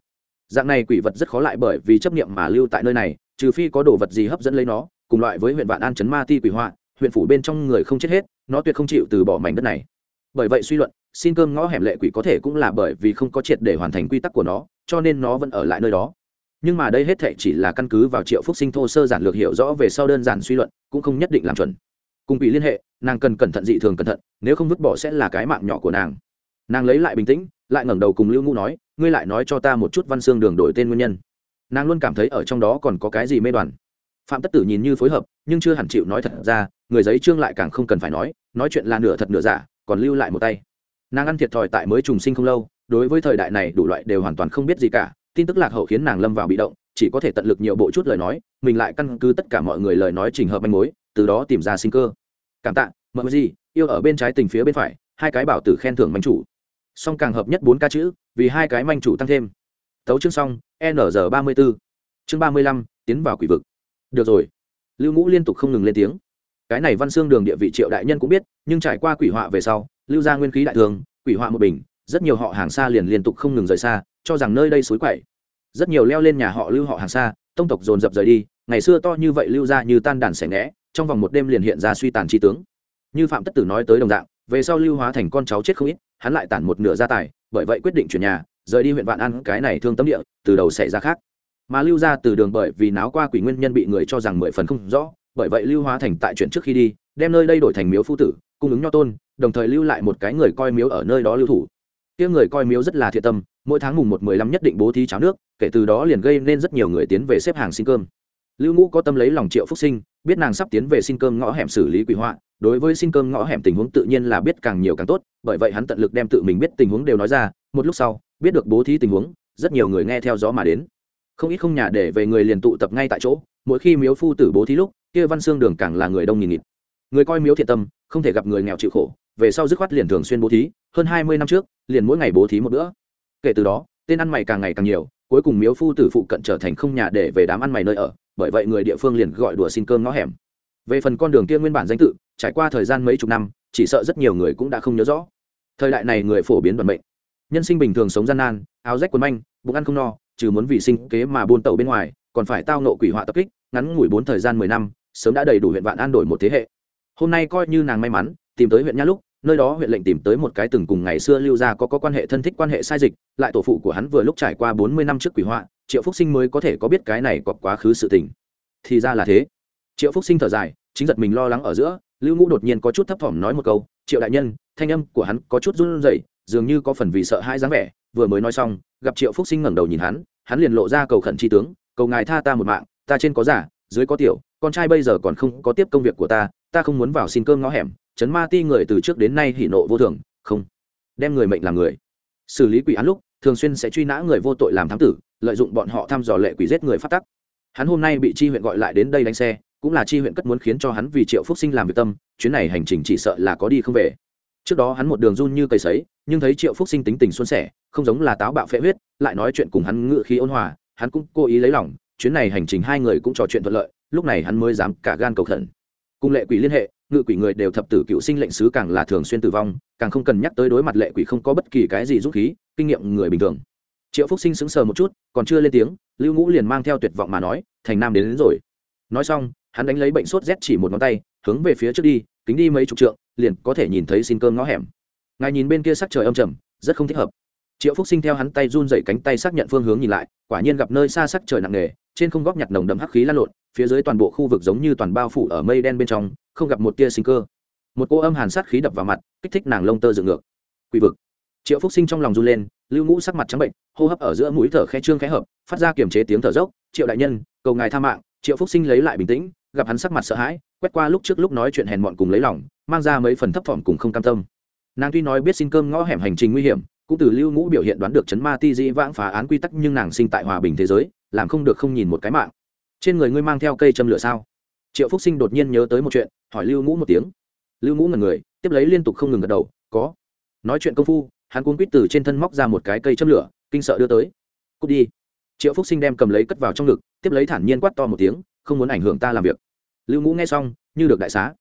Dạng này quỷ vật rất khó lại bởi vì chấp niệm mà lưu tại nơi này, trừ phi có đồ vật gì hấp dẫn lấy nó, cùng loại với huyện vạn an chấn ma ti quỷ họa, huyện phủ bên trong người không chết hết, nó tuyệt không chịu từ bỏ mảnh đất này. Bởi vậy suy luận, xin cơm ngõ hẻm lệ quỷ có thể cũng là bởi vì không có triệt để hoàn thành quy tắc của nó, cho nên nó vẫn ở lại nơi đó nhưng mà đây hết thệ chỉ là căn cứ vào triệu phúc sinh thô sơ giản lược hiểu rõ về sau đơn giản suy luận, cũng không nhất định làm chuẩn. Cùng bị liên hệ, nàng cần cẩn thận dị thường cẩn thận, nếu không vứt bỏ sẽ là cái mạng nhỏ của nàng. Nàng lấy lại bình tĩnh, lại ngẩng đầu cùng lưu ngũ nói, ngươi lại nói cho ta một chút văn xương đường đổi tên nguyên nhân. Nàng luôn cảm thấy ở trong đó còn có cái gì mê đoàn. Phạm tất tử nhìn như phối hợp, nhưng chưa hẳn chịu nói thật ra, người giấy trương lại càng không cần phải nói nói chuyện là nửa thật nửa giả, còn lưu lại một tay. Nàng ăn thiệt thòi tại mới trùng sinh không lâu, đối với thời đại này đủ loại đều hoàn toàn không biết gì cả tin tức lạc hậu khiến nàng lâm vào bị động, chỉ có thể tận lực nhiều bộ chút lời nói, mình lại căn cứ tất cả mọi người lời nói trình hợp manh mối, từ đó tìm ra sinh cơ. Cảm tạ mợ gì, yêu ở bên trái tình phía bên phải, hai cái bảo tử khen thưởng manh chủ. Song càng hợp nhất bốn ca chữ, vì hai cái manh chủ tăng thêm. Tấu chương xong, n ba mươi b ố chương ba mươi lăm, tiến vào quỷ vực. Được rồi. Lưu ngũ liên tục không ngừng lên tiếng. Cái này văn xương đường địa vị triệu đại nhân cũng biết, nhưng trải qua quỷ họa về sau, lưu ra nguyên khí đại thường, quỷ họa một bình, rất nhiều họ hàng xa liền liên tục không ngừng rời xa cho rằng nơi đây suối quậy. Rất nhiều leo lên nhà họ lưu họ hàng xa, tông tộc dồn dập rời đi, ngày xưa to như vậy lưu ra như tan đàn xẻ ngẽ, trong vòng một đêm liền hiện ra suy tàn tri tướng. Như phạm tất tử nói tới đồng dạng, về sau lưu hóa thành con cháu chết không ít, hắn lại tản một nửa gia tài, bởi vậy quyết định chuyển nhà, rời đi huyện vạn an, cái này thương tâm địa, từ đầu xảy ra khác. Mà lưu ra từ đường bởi vì náo qua quỷ nguyên nhân bị người cho rằng mười phần không rõ, bởi vậy lưu hóa thành tại chuyện trước khi đi, đem nơi đây đổi thành miếu phu tử, cung ứng nho tôn, đồng thời lưu lại một cái người coi miếu ở nơi đó lưu thủ. Kia người coi miếu rất là thiện tâm mỗi tháng mùng một mười lăm nhất định bố thí cháo nước, kể từ đó liền gây nên rất nhiều người tiến về xếp hàng xin cơm. Lưu ngũ có tâm lấy lòng triệu phúc sinh, biết nàng sắp tiến về xin cơm ngõ hẻm xử lý quỷ họa, đối với xin cơm ngõ hẻm tình huống tự nhiên là biết càng nhiều càng tốt, bởi vậy hắn tận lực đem tự mình biết tình huống đều nói ra, một lúc sau, biết được bố thí tình huống, rất nhiều người nghe theo gió mà đến. Không ít không nhà để về người liền tụ tập ngay tại chỗ, mỗi khi miếu phu tử bố thí lúc, kia văn xương đường càng là người đông nghìn nghịt. Người coi miếu thiện tâm, không thể gặp người nghèo chịu khổ, về sau dứt khoát liền thường xuyên bố thí, hơn hai mươi năm trước, liền mỗi ngày bố thí một bữa kể từ đó, tên ăn mày càng ngày càng nhiều, cuối cùng miếu phu tử phụ cận trở thành không nhà để về đám ăn mày nơi ở, bởi vậy người địa phương liền gọi đùa xin cơm ngõ hẻm. Về phần con đường kia nguyên bản danh tự, trải qua thời gian mấy chục năm, chỉ sợ rất nhiều người cũng đã không nhớ rõ. Thời đại này người phổ biến vận mệnh. Nhân sinh bình thường sống gian nan, áo rách quần manh, bụng ăn không no, trừ muốn vì sinh kế mà buôn tàu bên ngoài, còn phải tao nộ quỷ họa tập kích, ngắn ngủi bốn thời gian mười năm, sớm đã đầy đủ huyện vạn an đổi một thế hệ. Hôm nay coi như nàng may mắn, tìm tới huyện nha lúc nơi đó huyện lệnh tìm tới một cái từng cùng ngày xưa lưu gia có có quan hệ thân thích quan hệ sai dịch, lại tổ phụ của hắn vừa lúc trải qua bốn mươi năm trước quỷ họa, triệu phúc sinh mới có thể có biết cái này có quá khứ sự tình. Thì ra là thế. Triệu phúc sinh thở dài, chính giật mình lo lắng ở giữa, lưu ngũ đột nhiên có chút thấp thỏm nói một câu, triệu đại nhân, thanh âm của hắn có chút run rẩy, dường như có phần vì sợ hãi dáng vẻ. Vừa mới nói xong, gặp triệu phúc sinh ngẩng đầu nhìn hắn hắn liền lộ ra cầu khẩn tri tướng, cầu ngài tha ta một mạng, ta trên có giả, dưới có tiểu, con trai bây giờ còn không có tiếp công việc của ta ta không muốn vào xin cơm ngõ hẻm chấn ma ti người từ trước đến nay hỉ nộ vô thường không đem người mệnh làm người. Xử lý quỷ án lúc thường xuyên sẽ truy nã người vô tội làm thám tử lợi dụng bọn họ thăm dò lệ quỷ giết người phát tắc. Hắn hôm nay bị chi huyện gọi lại đến đây đánh xe cũng là chi huyện cất muốn khiến cho hắn vì triệu phúc sinh làm việc tâm chuyến này hành trình chỉ sợ là có đi không về. Trước đó hắn một đường run như cây sấy nhưng thấy triệu phúc sinh tính tình xuân sẻ không giống là táo bạo phệ huyết lại nói chuyện cùng hắn ngự khí ôn hòa hắn cũng cố ý lấy lòng chuyến này hành trình hai người cũng trò chuyện thuận lợi lúc này hắn mới dám cả gan cầu thần, cùng lệ quỷ liên hệ ngự quỷ người đều thập tử cựu sinh lệnh sứ càng là thường xuyên tử vong càng không cần nhắc tới đối mặt lệ quỷ không có bất kỳ cái gì rút khí kinh nghiệm người bình thường. Triệu phúc sinh sững sờ một chút còn chưa lên tiếng lưu ngũ liền mang theo tuyệt vọng mà nói thành nam đến, đến rồi. Nói xong hắn đánh lấy bệnh sốt rét chỉ một ngón tay hướng về phía trước đi kính đi mấy chục trượng liền có thể nhìn thấy xin cơm ngõ hẻm. Ngài nhìn bên kia sắc trời âm trầm rất không thích hợp. Triệu phúc sinh theo hắn tay run dậy cánh tay xác nhận phương hướng nhìn lại quả nhiên gặp nơi xa sắc trời nặng nề trên không góc nhặt nồng đậm hắc khí lan lộn phía dưới toàn bộ khu vực giống như toàn bao phủ ở mây đen bên trong không gặp một tia sinh cơ. Một cô âm hàn sát khí đập vào mặt, kích thích nàng lông tơ dựng ngược. Quỷ vực. Triệu phúc sinh trong lòng run lên, lưu ngũ sắc mặt trắng bệnh, hô hấp ở giữa mũi thở khe trương khẽ hợp, phát ra kiềm chế tiếng thở dốc, triệu đại nhân, cầu ngài tha mạng. Triệu phúc sinh lấy lại bình tĩnh, gặp hắn sắc mặt sợ hãi, quét qua lúc trước lúc nói chuyện hèn mọn cùng lấy lòng, mang ra mấy phần thấp thỏm cùng không cam tâm. Nàng tuy nói biết xin cơm ngõ hẻm hành trình nguy hiểm, cũng từ lưu ngũ biểu hiện đoán được chấn ma ti dĩ vãng phá án quy tắc nhưng nàng sinh tại hòa bình thế giới, làm không được không nhìn một cái mạng. Trên người ngươi mang theo cây châm lửa sao? Triệu phúc sinh đột nhiên nhớ tới một chuyện, hỏi lưu ngũ một tiếng. Lưu ngũ ngần người, tiếp lấy liên tục không ngừng gật đầu, có. Nói chuyện công phu, hắn cuốn quýt từ trên thân móc ra một cái cây châm lửa, kinh sợ đưa tới. Cút đi. Triệu phúc sinh đem cầm lấy cất vào trong ngực, tiếp lấy thản nhiên quát to một tiếng, không muốn ảnh hưởng ta làm việc. Lưu ngũ nghe xong, như được đại xá.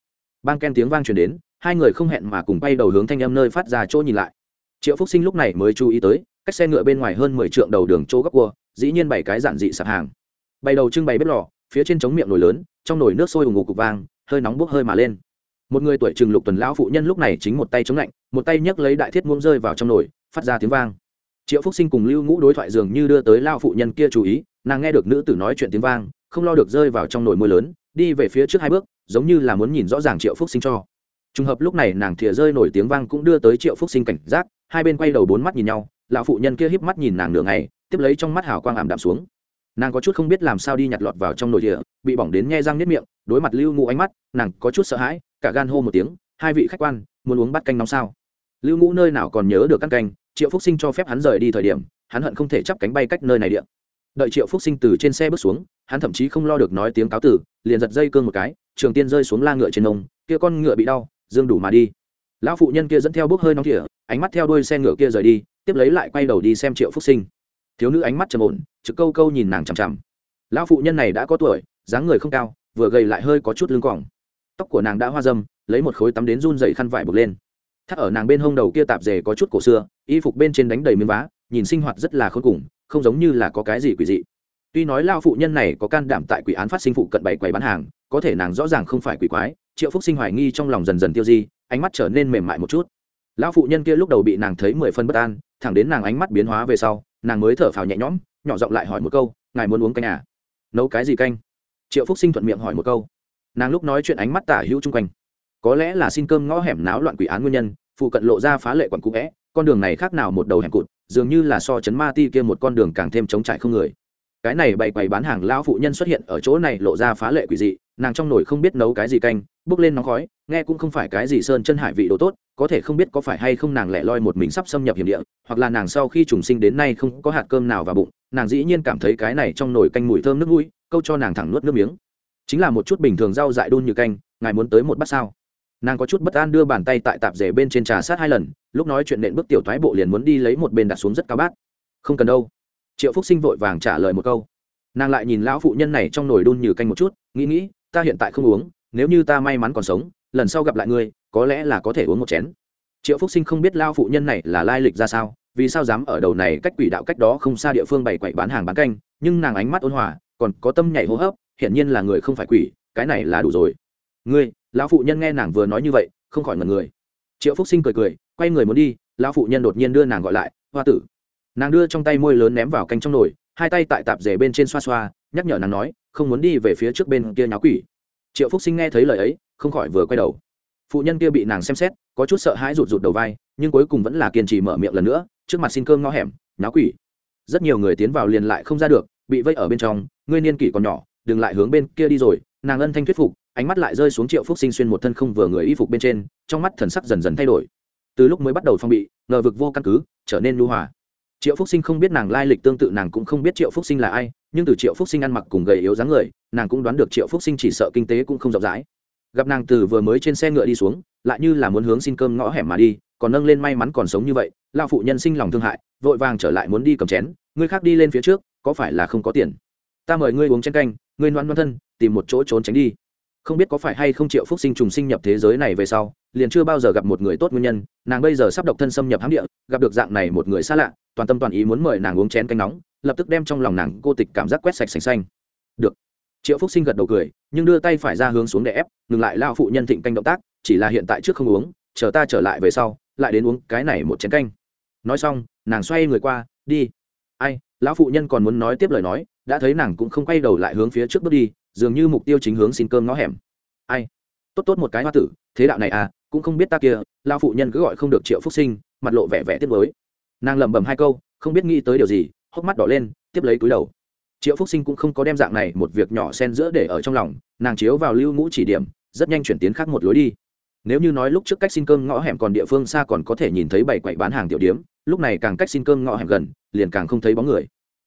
Bang ken tiếng vang truyền đến, hai người không hẹn mà cùng bay đầu hướng thanh âm nơi phát ra chỗ nhìn lại. Triệu phúc sinh lúc này mới chú ý tới, cách xe ngựa bên ngoài hơn mười trượng đầu đường chỗ góc cua, dĩ nhiên bảy cái giản dị sạp hàng. Bày đầu trưng bày bếp lò phía trên trống miệng nồi lớn, trong nồi nước sôi ủng ngủ cục vang, hơi nóng bốc hơi mà lên. Một người tuổi trừng lục tuần lão phụ nhân lúc này chính một tay chống lạnh, một tay nhấc lấy đại thiết muông rơi vào trong nồi, phát ra tiếng vang. Triệu phúc sinh cùng lưu ngũ đối thoại dường như đưa tới lao phụ nhân kia chú ý, nàng nghe được nữ tử nói chuyện tiếng vang, không lo được rơi vào trong nồi mưa lớn, đi về phía trước hai bước, giống như là muốn nhìn rõ ràng triệu phúc sinh cho. Trùng hợp lúc này nàng thìa rơi nổi tiếng vang cũng đưa tới triệu phúc sinh cảnh giác, hai bên quay đầu bốn mắt nhìn nhau, lão phụ nhân kia híp mắt nhìn nàng nửa ngày, tiếp lấy trong mắt hào quang ảm đạm xuống nàng có chút không biết làm sao đi nhặt lọt vào trong nồi địa bị bỏng đến nhe răng nếp miệng, đối mặt lưu ngũ ánh mắt, nàng có chút sợ hãi, cả gan hô một tiếng, hai vị khách quan, muốn uống bát canh nóng sao? Lưu ngũ nơi nào còn nhớ được căn canh, triệu phúc sinh cho phép hắn rời đi thời điểm, hắn hận không thể chắp cánh bay cách nơi này điện đợi triệu phúc sinh từ trên xe bước xuống, hắn thậm chí không lo được nói tiếng cáo tử, liền giật dây cương một cái, trường tiên rơi xuống la ngựa trên nông, kia con ngựa bị đau, dương đủ mà đi. Lão phụ nhân kia dẫn theo bước hơi nóng thỉa ánh mắt theo đuôi xe ngựa kia rời đi, tiếp lấy lại quay đầu đi xem triệu phúc sinh. Thiếu nữ ánh mắt trầm ổn trực câu câu nhìn nàng chằm chằm. Lão phụ nhân này đã có tuổi, dáng người không cao, vừa gầy lại hơi có chút lưng cỏng tóc của nàng đã hoa dâm, lấy một khối tắm đến run dày khăn vải buộc lên. Thắt ở nàng bên hông đầu kia tạp dề có chút cổ xưa, y phục bên trên đánh đầy miếng vá, nhìn sinh hoạt rất là khôn cùng, không giống như là có cái gì quỷ dị. Tuy nói lao phụ nhân này có can đảm tại quỷ án phát sinh phụ cận bảy quầy bán hàng, có thể nàng rõ ràng không phải quỷ quái, triệu phúc sinh hoài nghi trong lòng dần dần tiêu di, ánh mắt trở nên mềm mại một chút. Lão phụ nhân kia lúc đầu bị nàng thấy mười phân bất an, thẳng đến nàng ánh mắt biến hóa về sau, nàng mới thở phào nhẹ nhõm nhỏ giọng lại hỏi một câu, ngài muốn uống canh à? Nấu cái gì canh? Triệu phúc sinh thuận miệng hỏi một câu. Nàng lúc nói chuyện ánh mắt tả hữu chung quanh. Có lẽ là xin cơm ngõ hẻm náo loạn quỷ án nguyên nhân, phụ cận lộ ra phá lệ quặn cũ vẽ, con đường này khác nào một đầu hẻm cụt, dường như là so chấn ma ti kia một con đường càng thêm chống trải không người cái này bày quầy bán hàng lão phụ nhân xuất hiện ở chỗ này lộ ra phá lệ quỷ dị, nàng trong nồi không biết nấu cái gì canh, bước lên nóng khói, nghe cũng không phải cái gì sơn chân hải vị đồ tốt, có thể không biết có phải hay không nàng lẻ loi một mình sắp xâm nhập hiểm địa, hoặc là nàng sau khi trùng sinh đến nay không có hạt cơm nào vào bụng, nàng dĩ nhiên cảm thấy cái này trong nồi canh mùi thơm nước mũi, câu cho nàng thẳng nuốt nước miếng. Chính là một chút bình thường rau dại đun như canh, ngài muốn tới một bát sao? Nàng có chút bất an đưa bàn tay tại tạp rể bên trên trà sát hai lần, lúc nói chuyện nện bước tiểu thoái bộ liền muốn đi lấy một bên đặt xuống rất cao bát. Không cần đâu triệu phúc sinh vội vàng trả lời một câu. Nàng lại nhìn lão phụ nhân này trong nồi đun như canh một chút, nghĩ nghĩ, ta hiện tại không uống, nếu như ta may mắn còn sống, lần sau gặp lại ngươi, có lẽ là có thể uống một chén. Triệu phúc sinh không biết lao phụ nhân này là lai lịch ra sao, vì sao dám ở đầu này cách quỷ đạo cách đó không xa địa phương bày quậy bán hàng bán canh, nhưng nàng ánh mắt ôn hòa, còn có tâm nhảy hô hấp, hiển nhiên là người không phải quỷ, cái này là đủ rồi. Ngươi, lão phụ nhân nghe nàng vừa nói như vậy, không khỏi ngần người. Triệu phúc sinh cười cười, quay người muốn đi, lão phụ nhân đột nhiên đưa nàng gọi lại, hoa tử nàng đưa trong tay môi lớn ném vào canh trong nồi, hai tay tại tạp rể bên trên xoa xoa, nhắc nhở nàng nói, không muốn đi về phía trước bên kia nháo quỷ. Triệu phúc sinh nghe thấy lời ấy, không khỏi vừa quay đầu. Phụ nhân kia bị nàng xem xét, có chút sợ hãi rụt rụt đầu vai, nhưng cuối cùng vẫn là kiên trì mở miệng lần nữa, trước mặt xin cơm ngõ hẻm, nháo quỷ. Rất nhiều người tiến vào liền lại không ra được, bị vây ở bên trong, ngươi niên kỷ còn nhỏ, đừng lại hướng bên kia đi rồi, nàng ân thanh thuyết phục, ánh mắt lại rơi xuống triệu phúc sinh xuyên một thân không vừa người y phục bên trên, trong mắt thần sắc dần dần thay đổi. Từ lúc mới bắt đầu phong bị, ngờ vực vô căn cứ, trở nên lưu hòa triệu phúc sinh không biết nàng lai lịch tương tự nàng cũng không biết triệu phúc sinh là ai, nhưng từ triệu phúc sinh ăn mặc cùng gầy yếu dáng người, nàng cũng đoán được triệu phúc sinh chỉ sợ kinh tế cũng không rộng rãi. Gặp nàng từ vừa mới trên xe ngựa đi xuống, lại như là muốn hướng xin cơm ngõ hẻm mà đi, còn nâng lên may mắn còn sống như vậy lao phụ nhân sinh lòng thương hại, vội vàng trở lại muốn đi cầm chén ngươi khác đi lên phía trước, có phải là không có tiền? Ta mời ngươi uống chén canh, ngươi noan noan thân, tìm một chỗ trốn tránh đi không biết có phải hay không triệu phúc sinh trùng sinh nhập thế giới này về sau, liền chưa bao giờ gặp một người tốt nguyên nhân, nàng bây giờ sắp độc thân xâm nhập hám địa, gặp được dạng này một người xa lạ, toàn tâm toàn ý muốn mời nàng uống chén canh nóng, lập tức đem trong lòng nàng cô tịch cảm giác quét sạch sành xanh. Được. Triệu phúc sinh gật đầu cười, nhưng đưa tay phải ra hướng xuống để ép, ngừng lại lao phụ nhân thịnh canh động tác, chỉ là hiện tại trước không uống, chờ ta trở lại về sau, lại đến uống cái này một chén canh. Nói xong, nàng xoay người qua, đi. Ai, lão phụ nhân còn muốn nói tiếp lời nói, đã thấy nàng cũng không quay đầu lại hướng phía trước bước đi dường như mục tiêu chính hướng xin cơm ngõ hẻm. Ai? Tốt tốt một cái hoa tử, thế đạo này à cũng không biết ta kia lao phụ nhân cứ gọi không được triệu phúc sinh, mặt lộ vẻ vẻ tiếp với nàng lẩm bẩm hai câu, không biết nghĩ tới điều gì, hốc mắt đỏ lên, tiếp lấy túi đầu. Triệu phúc sinh cũng không có đem dạng này một việc nhỏ xen giữa để ở trong lòng, nàng chiếu vào lưu ngũ chỉ điểm, rất nhanh chuyển tiến khác một lối đi. Nếu như nói lúc trước cách xin cơm ngõ hẻm còn địa phương xa còn có thể nhìn thấy bảy quậy bán hàng tiểu điếm, lúc này càng cách xin cơm ngõ hẻm gần, liền càng không thấy bóng người.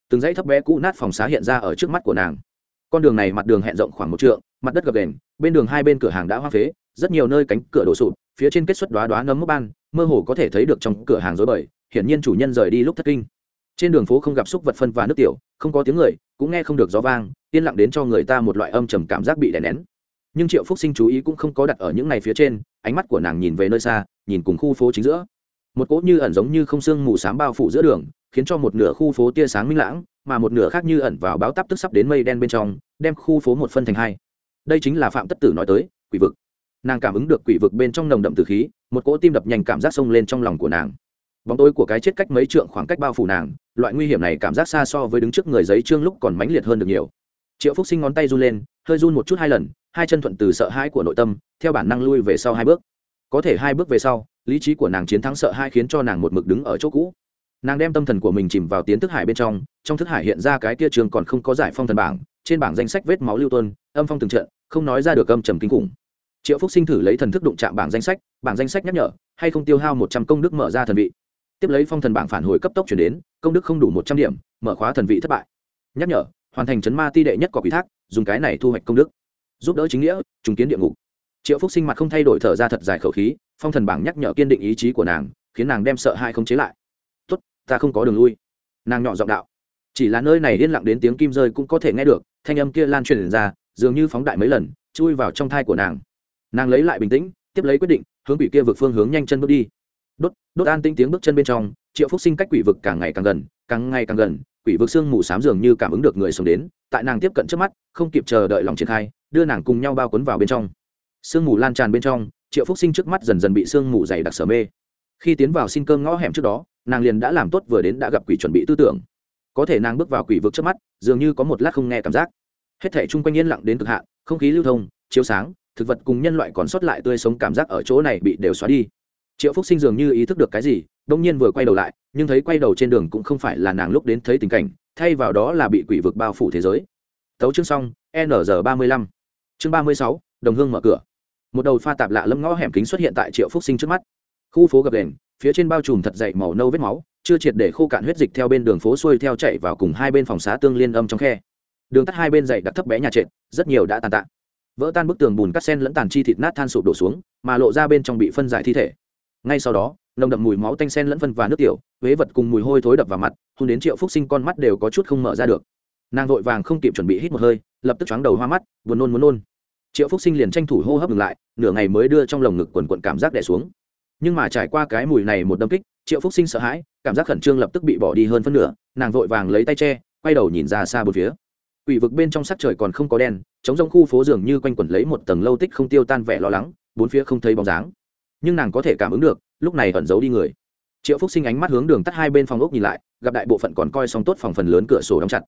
Từng dãy thấp bé cũ nát phòng xá hiện ra ở trước mắt của nàng con đường này mặt đường hẹn rộng khoảng một trượng, mặt đất gập đền bên đường hai bên cửa hàng đã hoa phế, rất nhiều nơi cánh cửa đổ sụp, phía trên kết xuất đoá đoá nấm mốc ban, mơ hồ có thể thấy được trong cửa hàng dối bời, hiển nhiên chủ nhân rời đi lúc thất kinh. Trên đường phố không gặp xúc vật phân và nước tiểu, không có tiếng người, cũng nghe không được gió vang, yên lặng đến cho người ta một loại âm trầm cảm giác bị đè nén. Nhưng triệu phúc sinh chú ý cũng không có đặt ở những ngày phía trên, ánh mắt của nàng nhìn về nơi xa, nhìn cùng khu phố chính giữa. Một cỗ như ẩn giống như không sương mù s á m bao phủ giữa đường, khiến cho một nửa khu phố tia sáng minh lãng mà một nửa khác như ẩn vào báo táp tức sắp đến mây đen bên trong, đem khu phố một phân thành hai. Đây chính là phạm tất tử nói tới, quỷ vực. Nàng cảm ứng được quỷ vực bên trong nồng đậm từ khí, một cỗ tim đập nhanh cảm giác sông lên trong lòng của nàng. Bóng tối của cái chết cách mấy trượng khoảng cách bao phủ nàng, loại nguy hiểm này cảm giác xa so với đứng trước người giấy trương lúc còn mãnh liệt hơn được nhiều. Triệu phúc sinh ngón tay run lên, hơi run một chút hai lần, hai chân thuận từ sợ hãi của nội tâm, theo bản năng lui về sau hai bước. Có thể hai bước về sau, lý trí của nàng chiến thắng sợ hãi khiến cho nàng một mực đứng ở chỗ cũ nàng đem tâm thần của mình chìm vào tiến thức hải bên trong trong thức hải hiện ra cái kia trường còn không có giải phong thần bảng, trên bảng danh sách vết máu lưu tuân âm phong từng trận, không nói ra được âm trầm kinh khủng. Triệu phúc sinh thử lấy thần thức đụng chạm bảng danh sách, bảng danh sách nhắc nhở, hay không tiêu hao một trăm công đức mở ra thần vị. Tiếp lấy phong thần bảng phản hồi cấp tốc chuyển đến, công đức không đủ một trăm điểm, mở khóa thần vị thất bại. Nhắc nhở, hoàn thành chấn ma ti đệ nhất có quỷ thác, dùng cái này thu hoạch công đức. Giúp đỡ chính nghĩa, trùng kiến địa ngục. Triệu phúc sinh mặt không thay đổi thở ra thật dài khẩu khí, phong thần bảng nhắc nhở kiên định ý chí của nàng, khiến nàng đem sợ hai không chế lại ta không có đường lui. Nàng nhỏ giọng đạo. Chỉ là nơi này yên lặng đến tiếng kim rơi cũng có thể nghe được, thanh âm kia lan truyền ra, dường như phóng đại mấy lần, chui vào trong thai của nàng. Nàng lấy lại bình tĩnh, tiếp lấy quyết định, hướng quỷ kia vực phương hướng nhanh chân bước đi. Đốt đốt an tinh tiếng bước chân bên trong, triệu phúc sinh cách quỷ vực càng ngày càng gần, càng ngày càng gần, quỷ vực xương mù s á m dường như cảm ứng được người sống đến, tại nàng tiếp cận trước mắt, không kịp chờ đợi lòng triển khai, đưa nàng cùng nhau bao quấn vào bên trong. Sương mù lan tràn bên trong, triệu phúc sinh trước mắt dần dần bị sương mù dày đặc sở mê. Khi tiến vào xin cơm ngõ hẻm trước đó nàng liền đã làm tốt vừa đến đã gặp quỷ chuẩn bị tư tưởng. Có thể nàng bước vào quỷ vực trước mắt, dường như có một lát không nghe cảm giác. Hết thể chung quanh yên lặng đến cực hạn, không khí lưu thông, chiếu sáng, thực vật cùng nhân loại còn sót lại tươi sống cảm giác ở chỗ này bị đều xóa đi. Triệu phúc sinh dường như ý thức được cái gì đông nhiên vừa quay đầu lại, nhưng thấy quay đầu trên đường cũng không phải là nàng lúc đến thấy tình cảnh, thay vào đó là bị quỷ vực bao phủ thế giới. Tấu chương xong, n ba mươi lăm. Chương ba mươi sáu, đồng hương mở cửa. Một đầu pha tạp lạ lẫm ngõ hẻm kính xuất hiện tại triệu phúc sinh trước mắt. Khu phố gập đền phía trên bao trùm thật dậy màu nâu vết máu, chưa triệt để khô cạn huyết dịch theo bên đường phố xuôi theo chạy vào cùng hai bên phòng xá tương liên âm trong khe. Đường tắt hai bên dậy đặc thấp bé nhà trệt, rất nhiều đã tàn tạ. Vỡ tan bức tường bùn cắt sen lẫn tàn chi thịt nát than sụp đổ xuống, mà lộ ra bên trong bị phân giải thi thể. Ngay sau đó, nồng đậm mùi máu tanh sen lẫn phân và nước tiểu, huế vật cùng mùi hôi thối đập vào mặt hôn đến triệu phúc sinh con mắt đều có chút không mở ra được. Nàng vội vàng không kịp chuẩn bị hít một hơi, lập tức chóng đầu hoa mắt, buồn nôn muốn nôn. Triệu phúc sinh liền tranh thủ hô hấp ngừng lại, nửa ngày mới đưa trong lồng ngực quần quận cảm giác đẻ xuống nhưng mà trải qua cái mùi này một đâm kích, triệu phúc sinh sợ hãi, cảm giác khẩn trương lập tức bị bỏ đi hơn phân nửa, nàng vội vàng lấy tay che, quay đầu nhìn ra xa bốn phía. Quỷ vực bên trong sắc trời còn không có đen chống rông khu phố dường như quanh quẩn lấy một tầng lâu tích không tiêu tan vẻ lo lắng, bốn phía không thấy bóng dáng. Nhưng nàng có thể cảm ứng được, lúc này ẩn giấu đi người. Triệu phúc sinh ánh mắt hướng đường tắt hai bên phòng ốc nhìn lại, gặp đại bộ phận còn coi xong tốt phòng phần lớn cửa sổ đóng chặt.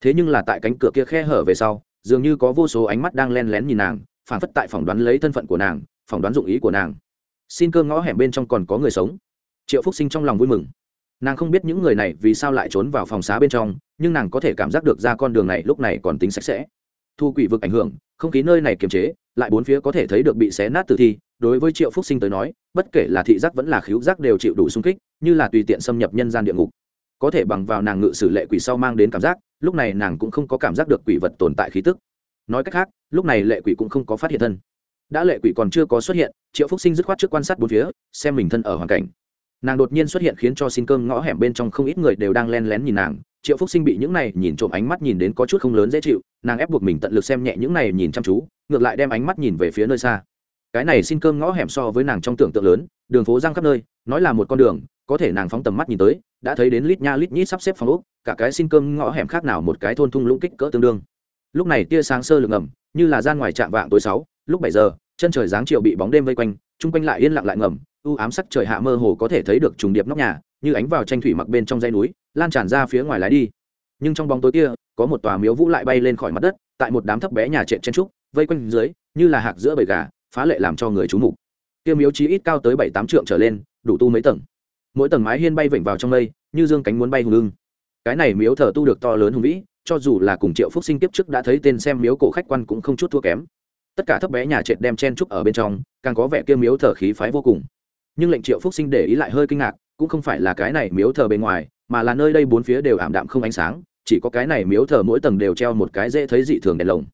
Thế nhưng là tại cánh cửa kia khe hở về sau, dường như có vô số ánh mắt đang len lén nhìn nàng phản phất tại phỏng đoán lấy thân phận của nàng, phỏng đoán dụng ý của nàng xin cơ ngõ hẻm bên trong còn có người sống. Triệu phúc sinh trong lòng vui mừng. Nàng không biết những người này vì sao lại trốn vào phòng xá bên trong, nhưng nàng có thể cảm giác được ra con đường này lúc này còn tính sạch sẽ. Thu quỷ vực ảnh hưởng, không khí nơi này kiềm chế, lại bốn phía có thể thấy được bị xé nát tử thi, đối với triệu phúc sinh tới nói, bất kể là thị giác vẫn là khíu giác đều chịu đủ sung kích, như là tùy tiện xâm nhập nhân gian địa ngục. Có thể bằng vào nàng ngự sử lệ quỷ sau mang đến cảm giác, lúc này nàng cũng không có cảm giác được quỷ vật tồn tại khí tức. Nói cách khác, lúc này lệ quỷ cũng không có phát hiện thân đã lệ quỷ còn chưa có xuất hiện, triệu phúc sinh dứt khoát trước quan sát bốn phía, xem mình thân ở hoàn cảnh. Nàng đột nhiên xuất hiện khiến cho xin cơm ngõ hẻm bên trong không ít người đều đang len lén nhìn nàng. Triệu phúc sinh bị những này nhìn trộm ánh mắt nhìn đến có chút không lớn dễ chịu, nàng ép buộc mình tận lực xem nhẹ những này nhìn chăm chú, ngược lại đem ánh mắt nhìn về phía nơi xa. Cái này xin cơm ngõ hẻm so với nàng trong tưởng tượng lớn, đường phố giang khắp nơi, nói là một con đường, có thể nàng phóng tầm mắt nhìn tới, đã thấy đến lít nha lít nhít sắp xếp phòng ốc, cả cái xin cơm ngõ hẻm khác nào một cái thôn thung lũng kích cỡ tương đương. Lúc này tia sáng sơ lược ngầm như là gian ngoài trạm vạng tối sáu lúc bảy giờ, chân trời dáng chiều bị bóng đêm vây quanh, chung quanh lại yên lặng lại ngầm, u ám sắc trời hạ mơ hồ có thể thấy được trùng điệp nóc nhà, như ánh vào tranh thủy mặc bên trong dây núi, lan tràn ra phía ngoài lái đi. Nhưng trong bóng tối kia, có một tòa miếu vũ lại bay lên khỏi mặt đất, tại một đám thấp bé nhà trệt chen trúc, vây quanh dưới, như là hạc giữa bầy gà, phá lệ làm cho người trú mục. Kia miếu chí ít cao tới bảy tám trượng trở lên, đủ tu mấy tầng. Mỗi tầng mái hiên bay vểnh vào trong mây, như dương cánh muốn bay hùng lưng cái này miếu thờ tu được to lớn hùng vĩ, cho dù là cùng triệu phúc sinh tiếp trước đã thấy tên xem miếu cổ khách quan cũng không chút thua kém tất cả thấp bé nhà trệt đem chen trúc ở bên trong, càng có vẻ kia miếu thờ khí phái vô cùng. Nhưng lệnh triệu phúc sinh để ý lại hơi kinh ngạc, cũng không phải là cái này miếu thờ bên ngoài, mà là nơi đây bốn phía đều ảm đạm không ánh sáng, chỉ có cái này miếu thờ mỗi tầng đều treo một cái dễ thấy dị thường đèn lồng.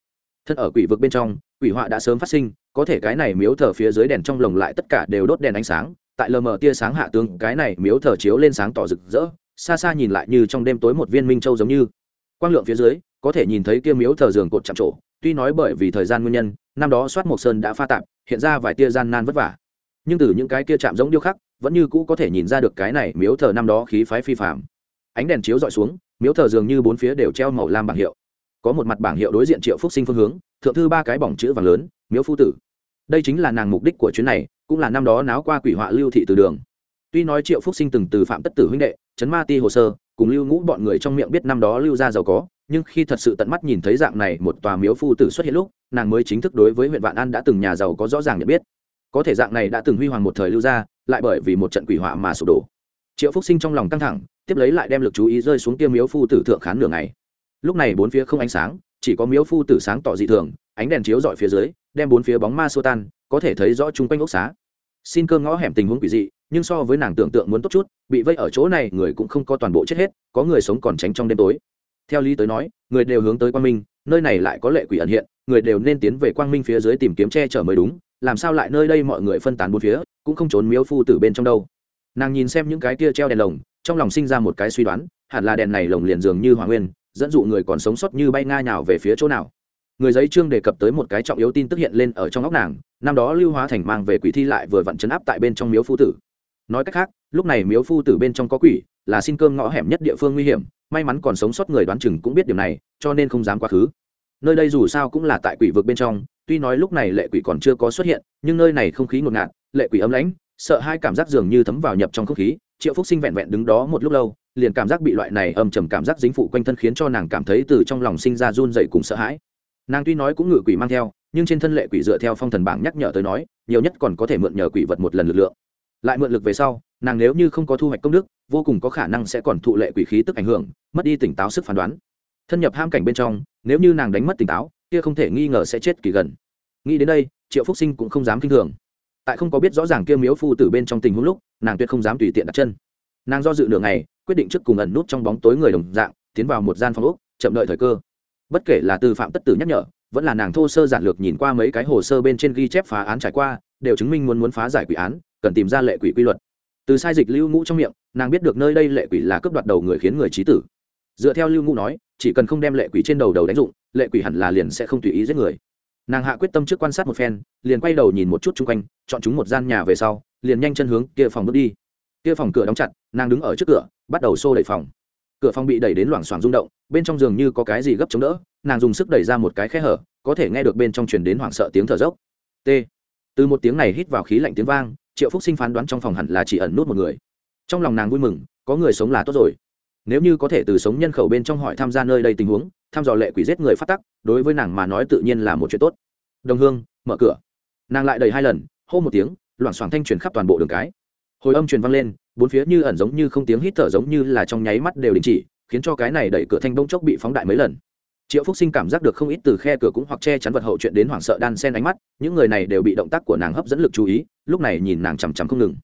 Thân ở quỷ vực bên trong, quỷ họa đã sớm phát sinh, có thể cái này miếu thờ phía dưới đèn trong lồng lại tất cả đều đốt đèn ánh sáng, tại lờ mờ tia sáng hạ tướng, cái này miếu thờ chiếu lên sáng tỏ rực rỡ, xa xa nhìn lại như trong đêm tối một viên minh châu giống như. Quang lượng phía dưới, có thể nhìn thấy kia miếu thờ giường cột chạm trổ, tuy nói bởi vì thời gian nguyên nhân năm đó soát mộc sơn đã pha tạp, hiện ra vài tia gian nan vất vả. Nhưng từ những cái kia chạm giống điêu khắc, vẫn như cũ có thể nhìn ra được cái này miếu thờ năm đó khí phái phi phạm ánh đèn chiếu dọi xuống, miếu thờ dường như bốn phía đều treo màu lam bảng hiệu. Có một mặt bảng hiệu đối diện triệu phúc sinh phương hướng, thượng thư ba cái bỏng chữ vàng lớn, miếu phu tử. Đây chính là nàng mục đích của chuyến này, cũng là năm đó náo qua quỷ họa lưu thị từ đường. Tuy nói triệu phúc sinh từng từ phạm tất tử huynh đệ chấn ma ti hồ sơ, cùng lưu ngũ bọn người trong miệng biết năm đó lưu ra giàu có nhưng khi thật sự tận mắt nhìn thấy dạng này một tòa miếu phu tử xuất hiện lúc, nàng mới chính thức đối với huyện vạn an đã từng nhà giàu có rõ ràng nhận biết. Có thể dạng này đã từng huy hoàng một thời lưu ra lại bởi vì một trận quỷ họa mà sụp đổ. Triệu phúc sinh trong lòng căng thẳng, tiếp lấy lại đem lực chú ý rơi xuống kia miếu phu tử thượng khán nửa ngày. Lúc này bốn phía không ánh sáng, chỉ có miếu phu tử sáng tỏ dị thường, ánh đèn chiếu dọi phía dưới, đem bốn phía bóng ma xô tan, có thể thấy rõ chung quanh ốc xá. Xin cơ ngõ hẻm tình huống quỷ dị, nhưng so với nàng tưởng tượng muốn tốt chút, bị vây ở chỗ này người cũng không có toàn bộ chết hết, có người sống còn tránh trong đêm tối theo lý tới nói, người đều hướng tới quang minh, nơi này lại có lệ quỷ ẩn hiện, người đều nên tiến về quang minh phía dưới tìm kiếm che chở mới đúng, làm sao lại nơi đây mọi người phân tán bốn phía, cũng không trốn miếu phu tử bên trong đâu. Nàng nhìn xem những cái kia treo đèn lồng, trong lòng sinh ra một cái suy đoán, hẳn là đèn này lồng liền dường như hoàng nguyên, dẫn dụ người còn sống sót như bay nga nhào về phía chỗ nào. Người giấy trương đề cập tới một cái trọng yếu tin tức hiện lên ở trong óc nàng, năm đó lưu hóa thành mang về quỷ thi lại vừa vặn chấn áp tại bên trong miếu phu tử. Nói cách khác, lúc này miếu phu tử bên trong có quỷ là xin cơm ngõ hẻm nhất địa phương nguy hiểm, may mắn còn sống sót người đoán chừng cũng biết điều này, cho nên không dám quá khứ. Nơi đây dù sao cũng là tại quỷ vực bên trong, tuy nói lúc này lệ quỷ còn chưa có xuất hiện, nhưng nơi này không khí ngột ngạt, lệ quỷ ấm lãnh, sợ hai cảm giác dường như thấm vào nhập trong không khí, triệu phúc sinh vẹn vẹn đứng đó một lúc lâu, liền cảm giác bị loại này âm trầm cảm giác dính phụ quanh thân khiến cho nàng cảm thấy từ trong lòng sinh ra run dậy cùng sợ hãi. Nàng tuy nói cũng ngự quỷ mang theo, nhưng trên thân lệ quỷ dựa theo phong thần bảng nhắc nhở tới nói, nhiều nhất còn có thể mượn nhờ quỷ vật một lần lực lượng lại mượn lực về sau, nàng nếu như không có thu hoạch công đức, vô cùng có khả năng sẽ còn thụ lệ quỷ khí tức ảnh hưởng, mất đi tỉnh táo sức phán đoán. Thân nhập ham cảnh bên trong, nếu như nàng đánh mất tỉnh táo, kia không thể nghi ngờ sẽ chết kỳ gần. Nghĩ đến đây, triệu phúc sinh cũng không dám k i n h thường. Tại không có biết rõ ràng kia miếu phu từ bên trong tình huống lúc, nàng tuyệt không dám tùy tiện đặt chân. Nàng do dự nửa ngày, quyết định trước cùng ẩn nút trong bóng tối người đồng dạng, tiến vào một gian phòng úc chậm đợi thời cơ. Bất kể là từ phạm tất tử nhắc nhở, vẫn là nàng thô sơ giản lược nhìn qua mấy cái hồ sơ bên trên ghi chép phá án trải qua đều chứng minh muốn muốn phá giải quỷ án, cần tìm ra lệ quỷ quy luật. Từ sai dịch lưu ngũ trong miệng, nàng biết được nơi đây lệ quỷ là cướp đoạt đầu người khiến người trí tử. Dựa theo lưu ngũ nói, chỉ cần không đem lệ quỷ trên đầu đầu đánh dụng, lệ quỷ hẳn là liền sẽ không tùy ý giết người. Nàng hạ quyết tâm trước quan sát một phen, liền quay đầu nhìn một chút chung quanh, chọn chúng một gian nhà về sau, liền nhanh chân hướng kia phòng bước đi. Kia phòng cửa đóng chặt, nàng đứng ở trước cửa, bắt đầu xô đẩy phòng. Cửa phòng bị đẩy đến loảng xoảng rung động, bên trong giường như có cái gì gấp chống đỡ, nàng dùng sức đẩy ra một cái khe hở, có thể nghe được bên trong truyền đến hoảng sợ tiếng thở dốc. T từ một tiếng này hít vào khí lạnh tiếng vang, triệu phúc sinh phán đoán trong phòng hẳn là chỉ ẩn nút một người. Trong lòng nàng vui mừng, có người sống là tốt rồi. Nếu như có thể từ sống nhân khẩu bên trong hỏi tham gia nơi đây tình huống, tham dò lệ quỷ giết người phát tắc, đối với nàng mà nói tự nhiên là một chuyện tốt. Đồng hương, mở cửa. Nàng lại đầy hai lần, hô một tiếng, loảng xoảng thanh truyền khắp toàn bộ đường cái. Hồi âm truyền vang lên, bốn phía như ẩn giống như không tiếng hít thở giống như là trong nháy mắt đều đình chỉ, khiến cho cái này đẩy cửa thanh bông chốc bị phóng đại mấy lần triệu phúc sinh cảm giác được không ít từ khe cửa cũng hoặc che chắn vật hậu chuyện đến hoảng sợ đan sen ánh mắt, những người này đều bị động tác của nàng hấp dẫn lực chú ý, lúc này nhìn nàng chằm chằm không ngừng.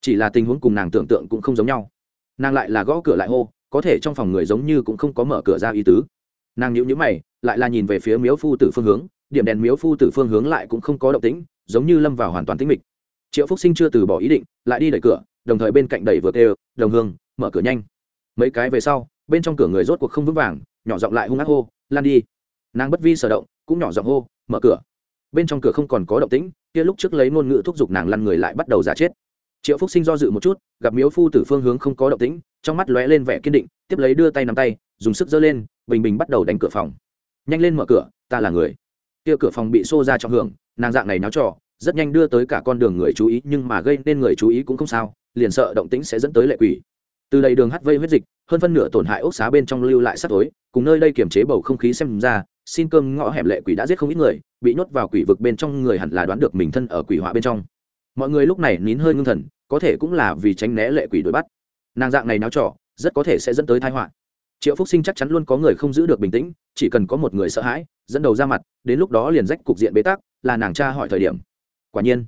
Chỉ là tình huống cùng nàng tưởng tượng cũng không giống nhau. Nàng lại là gõ cửa lại hô, có thể trong phòng người giống như cũng không có mở cửa ra ý tứ. Nàng nhíu nhíu mày, lại là nhìn về phía miếu phu tử phương hướng, điểm đèn miếu phu tử phương hướng lại cũng không có động tĩnh, giống như lâm vào hoàn toàn tĩnh mịch. Triệu phúc sinh chưa từ bỏ ý định, lại đi đẩy cửa, đồng thời bên cạnh đẩy vượt đều đồng hương, mở cửa nhanh. Mấy cái về sau, bên trong cửa người rốt cuộc không vững vàng nhỏ giọng lại hung ác hô, lan đi. Nàng bất vi sở động, cũng nhỏ giọng hô, mở cửa. Bên trong cửa không còn có động tĩnh, kia lúc trước lấy ngôn ngữ thúc giục nàng lăn người lại bắt đầu giả chết. Triệu phúc sinh do dự một chút, gặp miếu phu tử phương hướng không có động tĩnh, trong mắt lóe lên vẻ kiên định, tiếp lấy đưa tay nắm tay, dùng sức giơ lên, bình bình bắt đầu đánh cửa phòng. Nhanh lên mở cửa, ta là người. Kia cửa phòng bị xô ra trong hưởng, nàng dạng này náo trò, rất nhanh đưa tới cả con đường người chú ý, nhưng mà gây nên người chú ý cũng không sao, liền sợ động tĩnh sẽ dẫn tới lệ quỷ từ đây đường hắt vây huyết dịch, hơn phân nửa tổn hại ốc xá bên trong lưu lại sắt tối cùng nơi đây kiềm chế bầu không khí xem ra, xin cơm ngõ hẻm lệ quỷ đã giết không ít người, bị nhốt vào quỷ vực bên trong người hẳn là đoán được mình thân ở quỷ họa bên trong. Mọi người lúc này nín hơi ngưng thần, có thể cũng là vì tránh né lệ quỷ đuổi bắt. Nàng dạng này náo trọ rất có thể sẽ dẫn tới thái họa. Triệu phúc sinh chắc chắn luôn có người không giữ được bình tĩnh, chỉ cần có một người sợ hãi, dẫn đầu ra mặt, đến lúc đó liền rách cục diện bế tắc, là nàng cha hỏi thời điểm. Quả nhiên,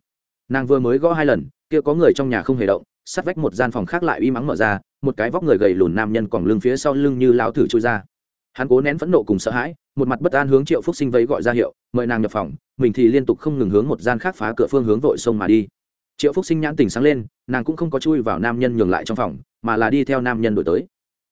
nàng vừa mới gõ hai lần, kia có người trong nhà không hề động sát vách một gian phòng khác lại uy mắng mở ra, một cái vóc người gầy lùn nam nhân còn lưng phía sau lưng như lao thử trôi ra. Hắn cố nén phẫn nộ cùng sợ hãi, một mặt bất an hướng triệu phúc sinh vấy gọi ra hiệu, mời nàng nhập phòng, mình thì liên tục không ngừng hướng một gian khác phá cửa phương hướng vội sông mà đi. Triệu phúc sinh nhãn tình sáng lên, nàng cũng không có chui vào nam nhân nhường lại trong phòng, mà là đi theo nam nhân đổi tới.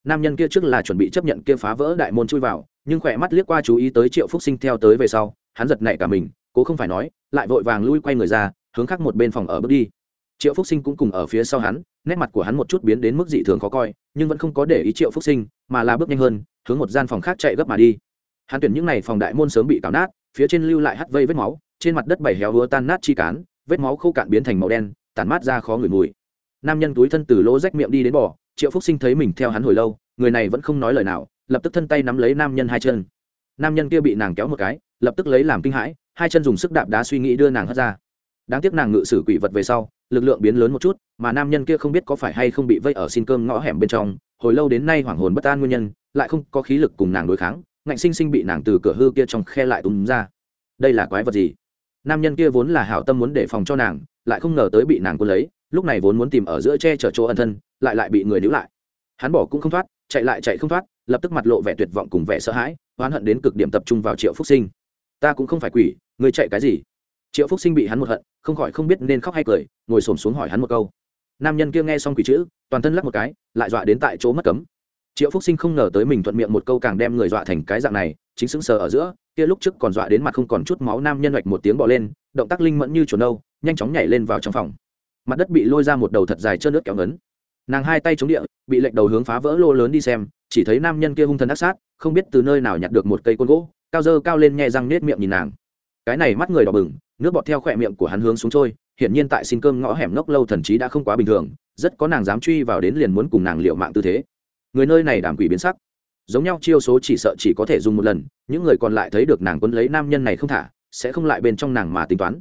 Nam nhân kia trước là chuẩn bị chấp nhận kia phá vỡ đại môn chui vào, nhưng khỏe mắt liếc qua chú ý tới triệu phúc sinh theo tới về sau, hắn giật nảy cả mình, cố không phải nói, lại vội vàng lui quay người ra, hướng khác một bên phòng ở bước đi triệu phúc sinh cũng cùng ở phía sau hắn, nét mặt của hắn một chút biến đến mức dị thường khó coi, nhưng vẫn không có để ý triệu phúc sinh, mà là bước nhanh hơn, hướng một gian phòng khác chạy gấp mà đi. Hắn tuyển những n à y phòng đại môn sớm bị cào nát, phía trên lưu lại hắt vây vết máu, trên mặt đất bảy héo hứa tan nát chi cán, vết máu khô cạn biến thành màu đen, tản mát ra khó ngửi mùi. Nam nhân túi thân từ lỗ rách miệng đi đến bỏ triệu phúc sinh thấy mình theo hắn hồi lâu, người này vẫn không nói lời nào, lập tức thân tay nắm lấy nam nhân hai chân. Nam nhân kia bị nàng kéo một cái, lập tức lấy làm kinh hãi, hai chân dùng sức đạp đá suy nghĩ đưa nàng hất ra. Đáng tiếc nàng ngự sử quỷ vật về sau lực lượng biến lớn một chút, mà nam nhân kia không biết có phải hay không bị vây ở xin cơm ngõ hẻm bên trong, hồi lâu đến nay hoảng hồn bất an nguyên nhân, lại không có khí lực cùng nàng đối kháng, ngạnh sinh sinh bị nàng từ cửa hư kia trong khe lại túm ra. Đây là quái vật gì? Nam nhân kia vốn là hảo tâm muốn để phòng cho nàng, lại không ngờ tới bị nàng quân lấy, lúc này vốn muốn tìm ở giữa che chở chỗ ẩn thân, lại lại bị người níu lại. Hắn bỏ cũng không thoát, chạy lại chạy không thoát, lập tức mặt lộ vẻ tuyệt vọng cùng vẻ sợ hãi, oán hận đến cực điểm tập trung vào triệu phúc sinh. Ta cũng không phải quỷ người chạy cái gì? Triệu phúc sinh bị hắn một hận, không khỏi không biết nên khóc hay cười, ngồi s ổ m xuống hỏi hắn một câu. Nam nhân kia nghe xong quỷ chữ, toàn thân lắc một cái, lại dọa đến tại chỗ mất cấm. Triệu phúc sinh không ngờ tới mình thuận miệng một câu càng đem người dọa thành cái dạng này, chính sững sờ ở giữa, kia lúc trước còn dọa đến mặt không còn chút máu nam nhân hoạch một tiếng bỏ lên, động tác linh mẫn như chuồn nâu, nhanh chóng nhảy lên vào trong phòng. Mặt đất bị lôi ra một đầu thật dài trơn nước kéo ngấn. Nàng hai tay chống địa, bị lệnh đầu hướng phá vỡ lô lớn đi xem, chỉ thấy nam nhân kia hung thần ác sát, không biết từ nơi nào nhặt được một cây côn gỗ, cao dơ cao lên nhẹ răng nết miệng nhìn nàng. Cái này mắt người đỏ bừng nước bọt theo khỏe miệng của hắn hướng xuống trôi, hiển nhiên tại xin cơm ngõ hẻm ngốc lâu thần trí đã không quá bình thường, rất có nàng dám truy vào đến liền muốn cùng nàng liệu mạng tư thế. Người nơi này đảm quỷ biến sắc. Giống nhau chiêu số chỉ sợ chỉ có thể dùng một lần, những người còn lại thấy được nàng quấn lấy nam nhân này không thả, sẽ không lại bên trong nàng mà tính toán.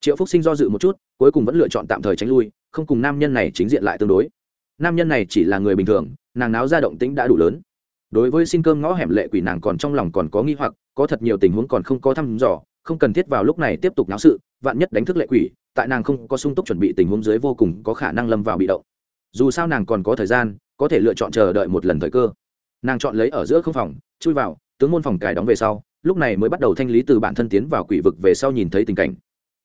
Triệu phúc sinh do dự một chút, cuối cùng vẫn lựa chọn tạm thời tránh lui, không cùng nam nhân này chính diện lại tương đối. Nam nhân này chỉ là người bình thường, nàng náo ra động tĩnh đã đủ lớn. Đối với xin cơm ngõ hẻm lệ quỷ nàng còn trong lòng còn có nghi hoặc, có thật nhiều tình huống còn không có thăm dò không cần thiết vào lúc này tiếp tục náo sự, vạn nhất đánh thức lệ quỷ, tại nàng không có sung túc chuẩn bị tình huống dưới vô cùng có khả năng lâm vào bị động. Dù sao nàng còn có thời gian, có thể lựa chọn chờ đợi một lần thời cơ. Nàng chọn lấy ở giữa không phòng, chui vào, tướng môn phòng cài đóng về sau, lúc này mới bắt đầu thanh lý từ bản thân tiến vào quỷ vực về sau nhìn thấy tình cảnh.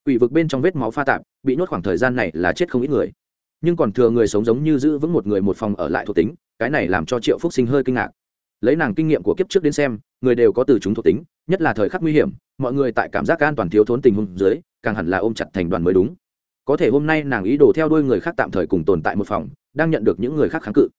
Quỷ vực bên trong vết máu pha tạp, bị nhốt khoảng thời gian này là chết không ít người. Nhưng còn thừa người sống giống như giữ vững một người một phòng ở lại thuộc tính, cái này làm cho triệu phúc sinh hơi kinh ngạc. Lấy nàng kinh nghiệm của kiếp trước đến xem, người đều có từ chúng thuộc tính, nhất là thời khắc nguy hiểm mọi người tại cảm giác an toàn thiếu thốn tình huống dưới, càng hẳn là ôm chặt thành đoàn mới đúng. Có thể hôm nay nàng ý đồ theo đuôi người khác tạm thời cùng tồn tại một phòng, đang nhận được những người khác kháng cự.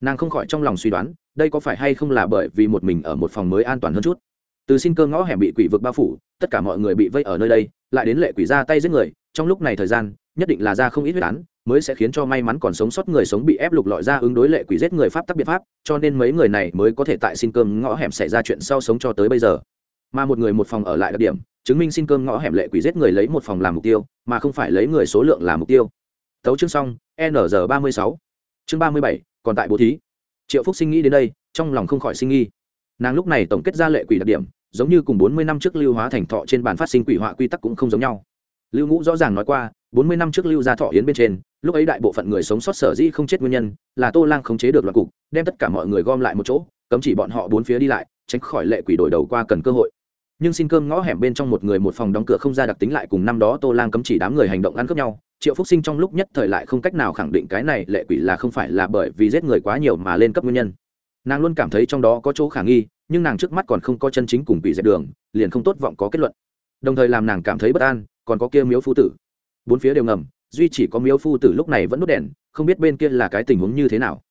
Nàng không khỏi trong lòng suy đoán, đây có phải hay không là bởi vì một mình ở một phòng mới an toàn hơn chút. Từ xin cơ ngõ hẻm bị quỷ vực bao phủ, tất cả mọi người bị vây ở nơi đây, lại đến lệ quỷ ra tay giết người, trong lúc này thời gian, nhất định là ra không ít huyết án, mới sẽ khiến cho may mắn còn sống sót người sống bị ép lục lọi ra ứng đối lệ quỷ giết người pháp tắc biện pháp, cho nên mấy người này mới có thể tại xin cơm ngõ hẻm xảy ra chuyện sau sống cho tới bây giờ mà một người một phòng ở lại đặc điểm, chứng minh xin cơm ngõ hẻm lệ quỷ giết người lấy một phòng làm mục tiêu, mà không phải lấy người số lượng làm mục tiêu. Tấu chương xong nr ba mươi sáu. Chương ba mươi bảy, còn tại bố thí. Triệu phúc sinh nghĩ đến đây, trong lòng không khỏi sinh nghi nàng lúc này tổng kết ra lệ quỷ đặc điểm, giống như cùng bốn mươi năm trước lưu hóa thành thọ trên bàn phát sinh quỷ họa quy tắc cũng không giống nhau. Lưu ngũ rõ ràng nói qua, bốn mươi năm trước lưu gia thọ yến bên trên, lúc ấy đại bộ phận người sống sót sở dĩ không chết nguyên nhân là tô lang khống chế được loạt cục, đem tất cả mọi người gom lại một chỗ, cấm chỉ bọn họ bốn phía đi lại, tránh khỏi lệ quỷ đổi đầu qua cần cơ hội nhưng xin cơm ngõ hẻm bên trong một người một phòng đóng cửa không ra đặc tính lại cùng năm đó tô lang cấm chỉ đám người hành động ăn cướp nhau. Triệu phúc sinh trong lúc nhất thời lại không cách nào khẳng định cái này lệ quỷ là không phải là bởi vì giết người quá nhiều mà lên cấp nguyên nhân. Nàng luôn cảm thấy trong đó có chỗ khả nghi, nhưng nàng trước mắt còn không có chân chính cùng quỷ dẹp đường, liền không tốt vọng có kết luận. Đồng thời làm nàng cảm thấy bất an, còn có kia miếu phu tử. Bốn phía đều ngầm, duy chỉ có miếu phu tử lúc này vẫn đốt đèn, không biết bên kia là cái tình huống như thế nào.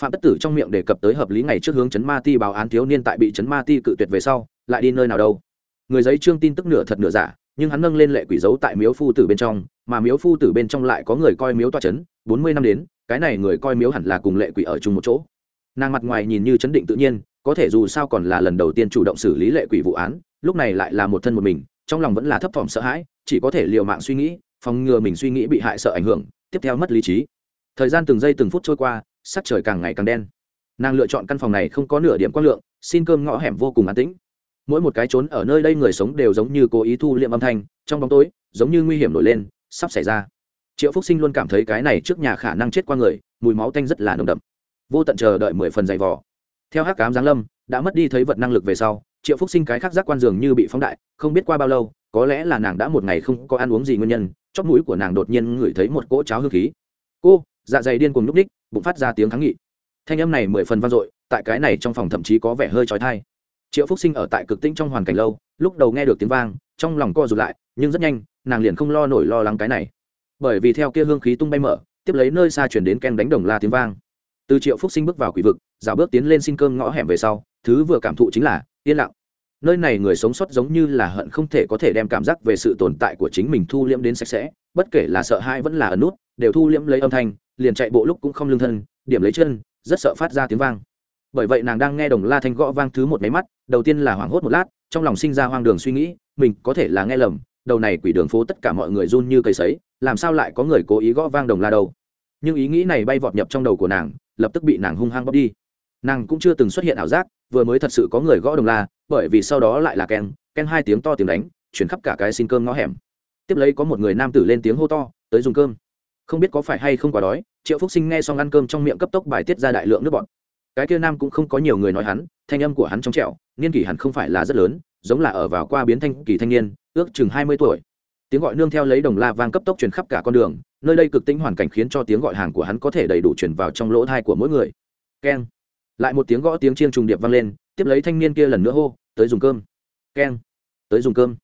Phạm tất tử trong miệng đề cập tới hợp lý ngày trước hướng chấn ma ti báo án thiếu niên tại bị chấn ma ti cự tuyệt về sau, lại đi nơi nào đâu người giấy trương tin tức nửa thật nửa giả, nhưng hắn nâng lên lệ quỷ dấu tại miếu phu tử bên trong, mà miếu phu tử bên trong lại có người coi miếu toa chấn, bốn mươi năm đến, cái này người coi miếu hẳn là cùng lệ quỷ ở chung một chỗ. Nàng mặt ngoài nhìn như chấn định tự nhiên, có thể dù sao còn là lần đầu tiên chủ động xử lý lệ quỷ vụ án, lúc này lại là một thân một mình, trong lòng vẫn là thấp thỏm sợ hãi, chỉ có thể l i ề u mạng suy nghĩ, phòng ngừa mình suy nghĩ bị hại sợ ảnh hưởng, tiếp theo mất lý trí. Thời gian từng giây từng phút trôi qua, sắc trời càng ngày càng đen. Nàng lựa chọn căn phòng này không có nửa điểm quang lượng, xin cơm ngõ hẻm vô cùng an tĩnh mỗi một cái trốn ở nơi đây người sống đều giống như cố ý thu liệm âm thanh, trong bóng tối, giống như nguy hiểm nổi lên, sắp xảy ra. Triệu phúc sinh luôn cảm thấy cái này trước nhà khả năng chết qua người, mùi máu tanh rất là nồng đậm. Vô tận chờ đợi mười phần dày vỏ theo hắc cám giáng lâm, đã mất đi thấy vật năng lực về sau, triệu phúc sinh cái khác giác quan dường như bị phóng đại, không biết qua bao lâu, có lẽ là nàng đã một ngày không có ăn uống gì nguyên nhân, chóp mũi của nàng đột nhiên ngửi thấy một cỗ cháo hương khí. Cô! Dạ dày điên cuồng núp ních, bụng phát ra tiếng kháng nghị. Thanh âm này mười phần vang dội, tại cái này trong phòng thậm chí có vẻ hơi trói thai triệu phúc sinh ở tại cực tĩnh trong hoàn cảnh lâu, lúc đầu nghe được tiếng vang, trong lòng co rụt lại, nhưng rất nhanh, nàng liền không lo nổi lo lắng cái này. Bởi vì theo kia hương khí tung bay mở, tiếp lấy nơi xa chuyển đến ken đánh đồng la tiếng vang. Từ triệu phúc sinh bước vào quỷ vực, dạo bước tiến lên xin cơm ngõ hẻm về sau, thứ vừa cảm thụ chính là, yên lặng. Nơi này người sống sót giống như là hận không thể có thể đem cảm giác về sự tồn tại của chính mình thu liễm đến sạch sẽ, bất kể là sợ hãi vẫn là ẩn nút, đều thu liễm lấy âm thanh, liền chạy bộ lúc cũng không lương thân, điểm lấy chân, rất sợ phát ra tiếng vang bởi vậy nàng đang nghe đồng la thanh gõ vang thứ một máy mắt, đầu tiên là hoảng hốt một lát, trong lòng sinh ra hoang đường suy nghĩ, mình có thể là nghe lầm, đầu này quỷ đường phố tất cả mọi người run như cây sấy, làm sao lại có người cố ý gõ vang đồng la đâu. Nhưng ý nghĩ này bay vọt nhập trong đầu của nàng, lập tức bị nàng hung hăng bóp đi. Nàng cũng chưa từng xuất hiện ảo giác, vừa mới thật sự có người gõ đồng la, bởi vì sau đó lại là ken ken hai tiếng to tiếng đánh, chuyển khắp cả cái xin cơm ngõ hẻm. Tiếp lấy có một người nam tử lên tiếng hô to, tới dùng cơm. Không biết có phải hay không quá đói, triệu phúc sinh nghe xong ăn cơm trong miệng cấp tốc bài tiết ra đại lượng nước bọt cái kia nam cũng không có nhiều người nói hắn, thanh âm của hắn trong trẹo niên kỷ hẳn không phải là rất lớn, giống là ở vào qua biến thanh kỳ thanh niên, ước chừng hai mươi tuổi. Tiếng gọi nương theo lấy đồng la vang cấp tốc truyền khắp cả con đường, nơi đây cực tính hoàn cảnh khiến cho tiếng gọi hàng của hắn có thể đầy đủ truyền vào trong lỗ thai của mỗi người. Keng. Lại một tiếng gõ tiếng chiêng trùng điệp vang lên, tiếp lấy thanh niên kia lần nữa hô, tới dùng cơm. Keng. Tới dùng cơm.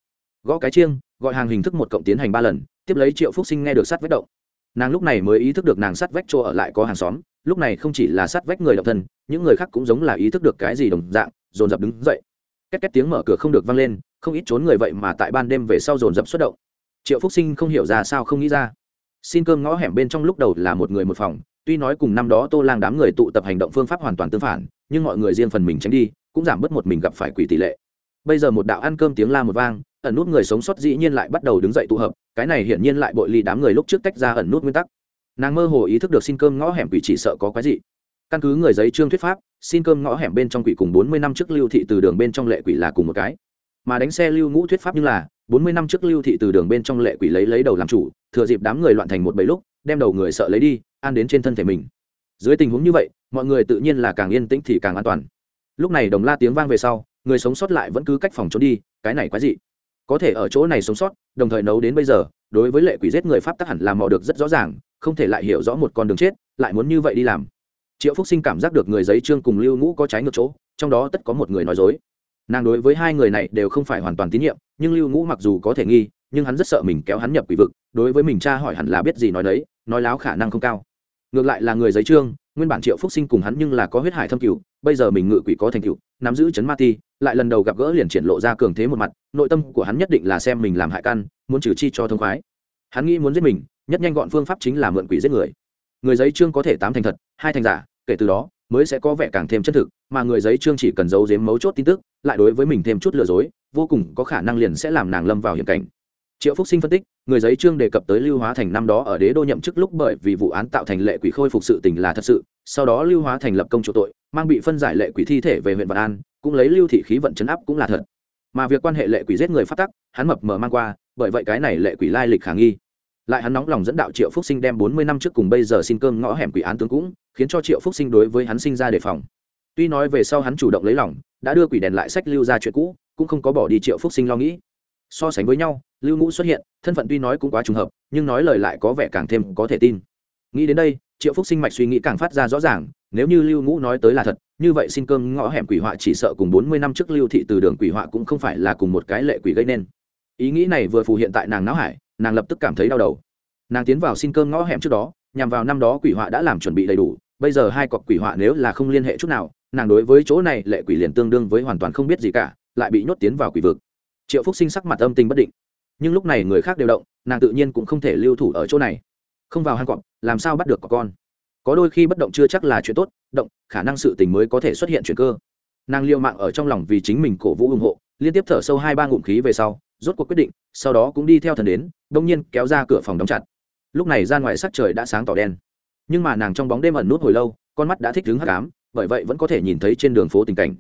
Gõ cái chiêng, gọi hàng hình thức một cộng tiến hành ba lần, tiếp lấy triệu phúc sinh nghe được sát vết động. Nàng lúc này mới ý thức được nàng sát vách chỗ ở lại có hàng xóm lúc này không chỉ là sát vách người độc thân, những người khác cũng giống là ý thức được cái gì đồng dạng, dồn dập đứng dậy. Két két tiếng mở cửa không được vang lên, không ít trốn người vậy mà tại ban đêm về sau dồn dập xuất động. Triệu phúc sinh không hiểu ra sao không nghĩ ra. Xin cơm ngõ hẻm bên trong lúc đầu là một người một phòng, tuy nói cùng năm đó tô lang đám người tụ tập hành động phương pháp hoàn toàn tương phản, nhưng mọi người riêng phần mình tránh đi, cũng giảm bớt một mình gặp phải quỷ tỷ lệ. Bây giờ một đạo ăn cơm tiếng la một vang, ẩn nút người sống sót dĩ nhiên lại bắt đầu đứng dậy tụ hợp, cái này hiển nhiên lại bội ly đám người lúc trước tách ra ẩn nút nguyên tắc nàng mơ hồ ý thức được xin cơm ngõ hẻm quỷ chỉ sợ có quái gì căn cứ người giấy trương thuyết pháp, xin cơm ngõ hẻm bên trong quỷ cùng bốn mươi năm trước lưu thị từ đường bên trong lệ quỷ là cùng một cái. Mà đánh xe lưu ngũ thuyết pháp như là, bốn mươi năm trước lưu thị từ đường bên trong lệ quỷ lấy lấy đầu làm chủ, thừa dịp đám người loạn thành một bầy lúc, đem đầu người sợ lấy đi an đến trên thân thể mình. Dưới tình huống như vậy, mọi người tự nhiên là càng yên tĩnh thì càng an toàn. Lúc này đồng la tiếng vang về sau, người sống sót lại vẫn cứ cách phòng trốn đi, cái này quái dị có thể ở chỗ này sống sót, đồng thời nấu đến bây giờ, đối với lệ quỷ giết người pháp tắc hẳn làm mò được rất rõ ràng, không thể lại hiểu rõ một con đường chết, lại muốn như vậy đi làm. Triệu phúc sinh cảm giác được người giấy trương cùng lưu ngũ có trái ngược chỗ, trong đó tất có một người nói dối. Nàng đối với hai người này đều không phải hoàn toàn tín nhiệm, nhưng lưu ngũ mặc dù có thể nghi, nhưng hắn rất sợ mình kéo hắn nhập quỷ vực, đối với mình cha hỏi hẳn là biết gì nói đấy nói láo khả năng không cao. Ngược lại là người giấy trương, nguyên bản triệu phúc sinh cùng hắn nhưng là có huyết hải thâm cửu, bây giờ mình ngự quỷ có thành cửu nắm giữ chấn ma ti lại lần đầu gặp gỡ liền triển lộ ra cường thế một mặt, nội tâm của hắn nhất định là xem mình làm hại căn muốn trừ chi cho thông khoái. Hắn nghĩ muốn giết mình, nhất nhanh gọn phương pháp chính là mượn quỷ giết người. Người giấy trương có thể tám thành thật, hai thành giả, kể từ đó, mới sẽ có vẻ càng thêm chân thực, mà người giấy trương chỉ cần giấu giếm mấu chốt tin tức, lại đối với mình thêm chút lừa dối, vô cùng có khả năng liền sẽ làm nàng lâm vào hiểm cảnh. Triệu phúc sinh phân tích, người giấy trương đề cập tới lưu hóa thành năm đó ở đế đô nhậm chức lúc bởi vì vụ án tạo thành lệ quỷ khôi phục sự tình là thật sự, sau đó lưu hóa thành lập công chỗ tội, mang bị phân giải lệ quỷ thi thể về huyện vạn an cũng lấy lưu thị khí vận chấn áp cũng là thật. Mà việc quan hệ lệ quỷ giết người phát tắc, hắn mập mờ mang qua, bởi vậy cái này lệ quỷ lai lịch khả nghi. Lại hắn nóng lòng dẫn đạo triệu phúc sinh đem bốn mươi năm trước cùng bây giờ xin cơm ngõ hẻm quỷ án tướng cũng, khiến cho triệu phúc sinh đối với hắn sinh ra đề phòng. Tuy nói về sau hắn chủ động lấy lòng, đã đưa quỷ đèn lại sách lưu ra chuyện cũ, cũng không có bỏ đi triệu phúc sinh lo nghĩ. So sánh với nhau, lưu ngũ xuất hiện, thân phận tuy nói cũng quá trùng hợp, nhưng nói lời lại có vẻ càng thêm có thể tin. Nghĩ đến đây triệu phúc sinh mạch suy nghĩ càng phát ra rõ ràng, nếu như lưu ngũ nói tới là thật, như vậy xin cơm ngõ hẻm quỷ họa chỉ sợ cùng bốn mươi năm trước lưu thị từ đường quỷ họa cũng không phải là cùng một cái lệ quỷ gây nên. Ý nghĩ này vừa phù hiện tại nàng não hải, nàng lập tức cảm thấy đau đầu. Nàng tiến vào xin cơm ngõ hẻm trước đó, nhằm vào năm đó quỷ họa đã làm chuẩn bị đầy đủ, bây giờ hai cọc quỷ họa nếu là không liên hệ chút nào, nàng đối với chỗ này lệ quỷ liền tương đương với hoàn toàn không biết gì cả, lại bị nhốt tiến vào quỷ vực. Triệu phúc sinh sắc mặt âm tình bất định. Nhưng lúc này người khác đều động, nàng tự nhiên cũng không thể lưu thủ ở chỗ này không vào hang cọp, làm sao bắt được có con? Có đôi khi bất động chưa chắc là chuyện tốt, động, khả năng sự tình mới có thể xuất hiện chuyện cơ. Nàng liêu mạng ở trong lòng vì chính mình cổ vũ ủng hộ, liên tiếp thở sâu hai ba ngụm khí về sau, rốt cuộc quyết định, sau đó cũng đi theo thần đến đông nhiên kéo ra cửa phòng đóng chặt. Lúc này ra ngoài sắc trời đã sáng tỏ đen. Nhưng mà nàng trong bóng đêm ẩn nút hồi lâu, con mắt đã thích đứng hắc ám, bởi vậy vẫn có thể nhìn thấy trên đường phố tình cảnh.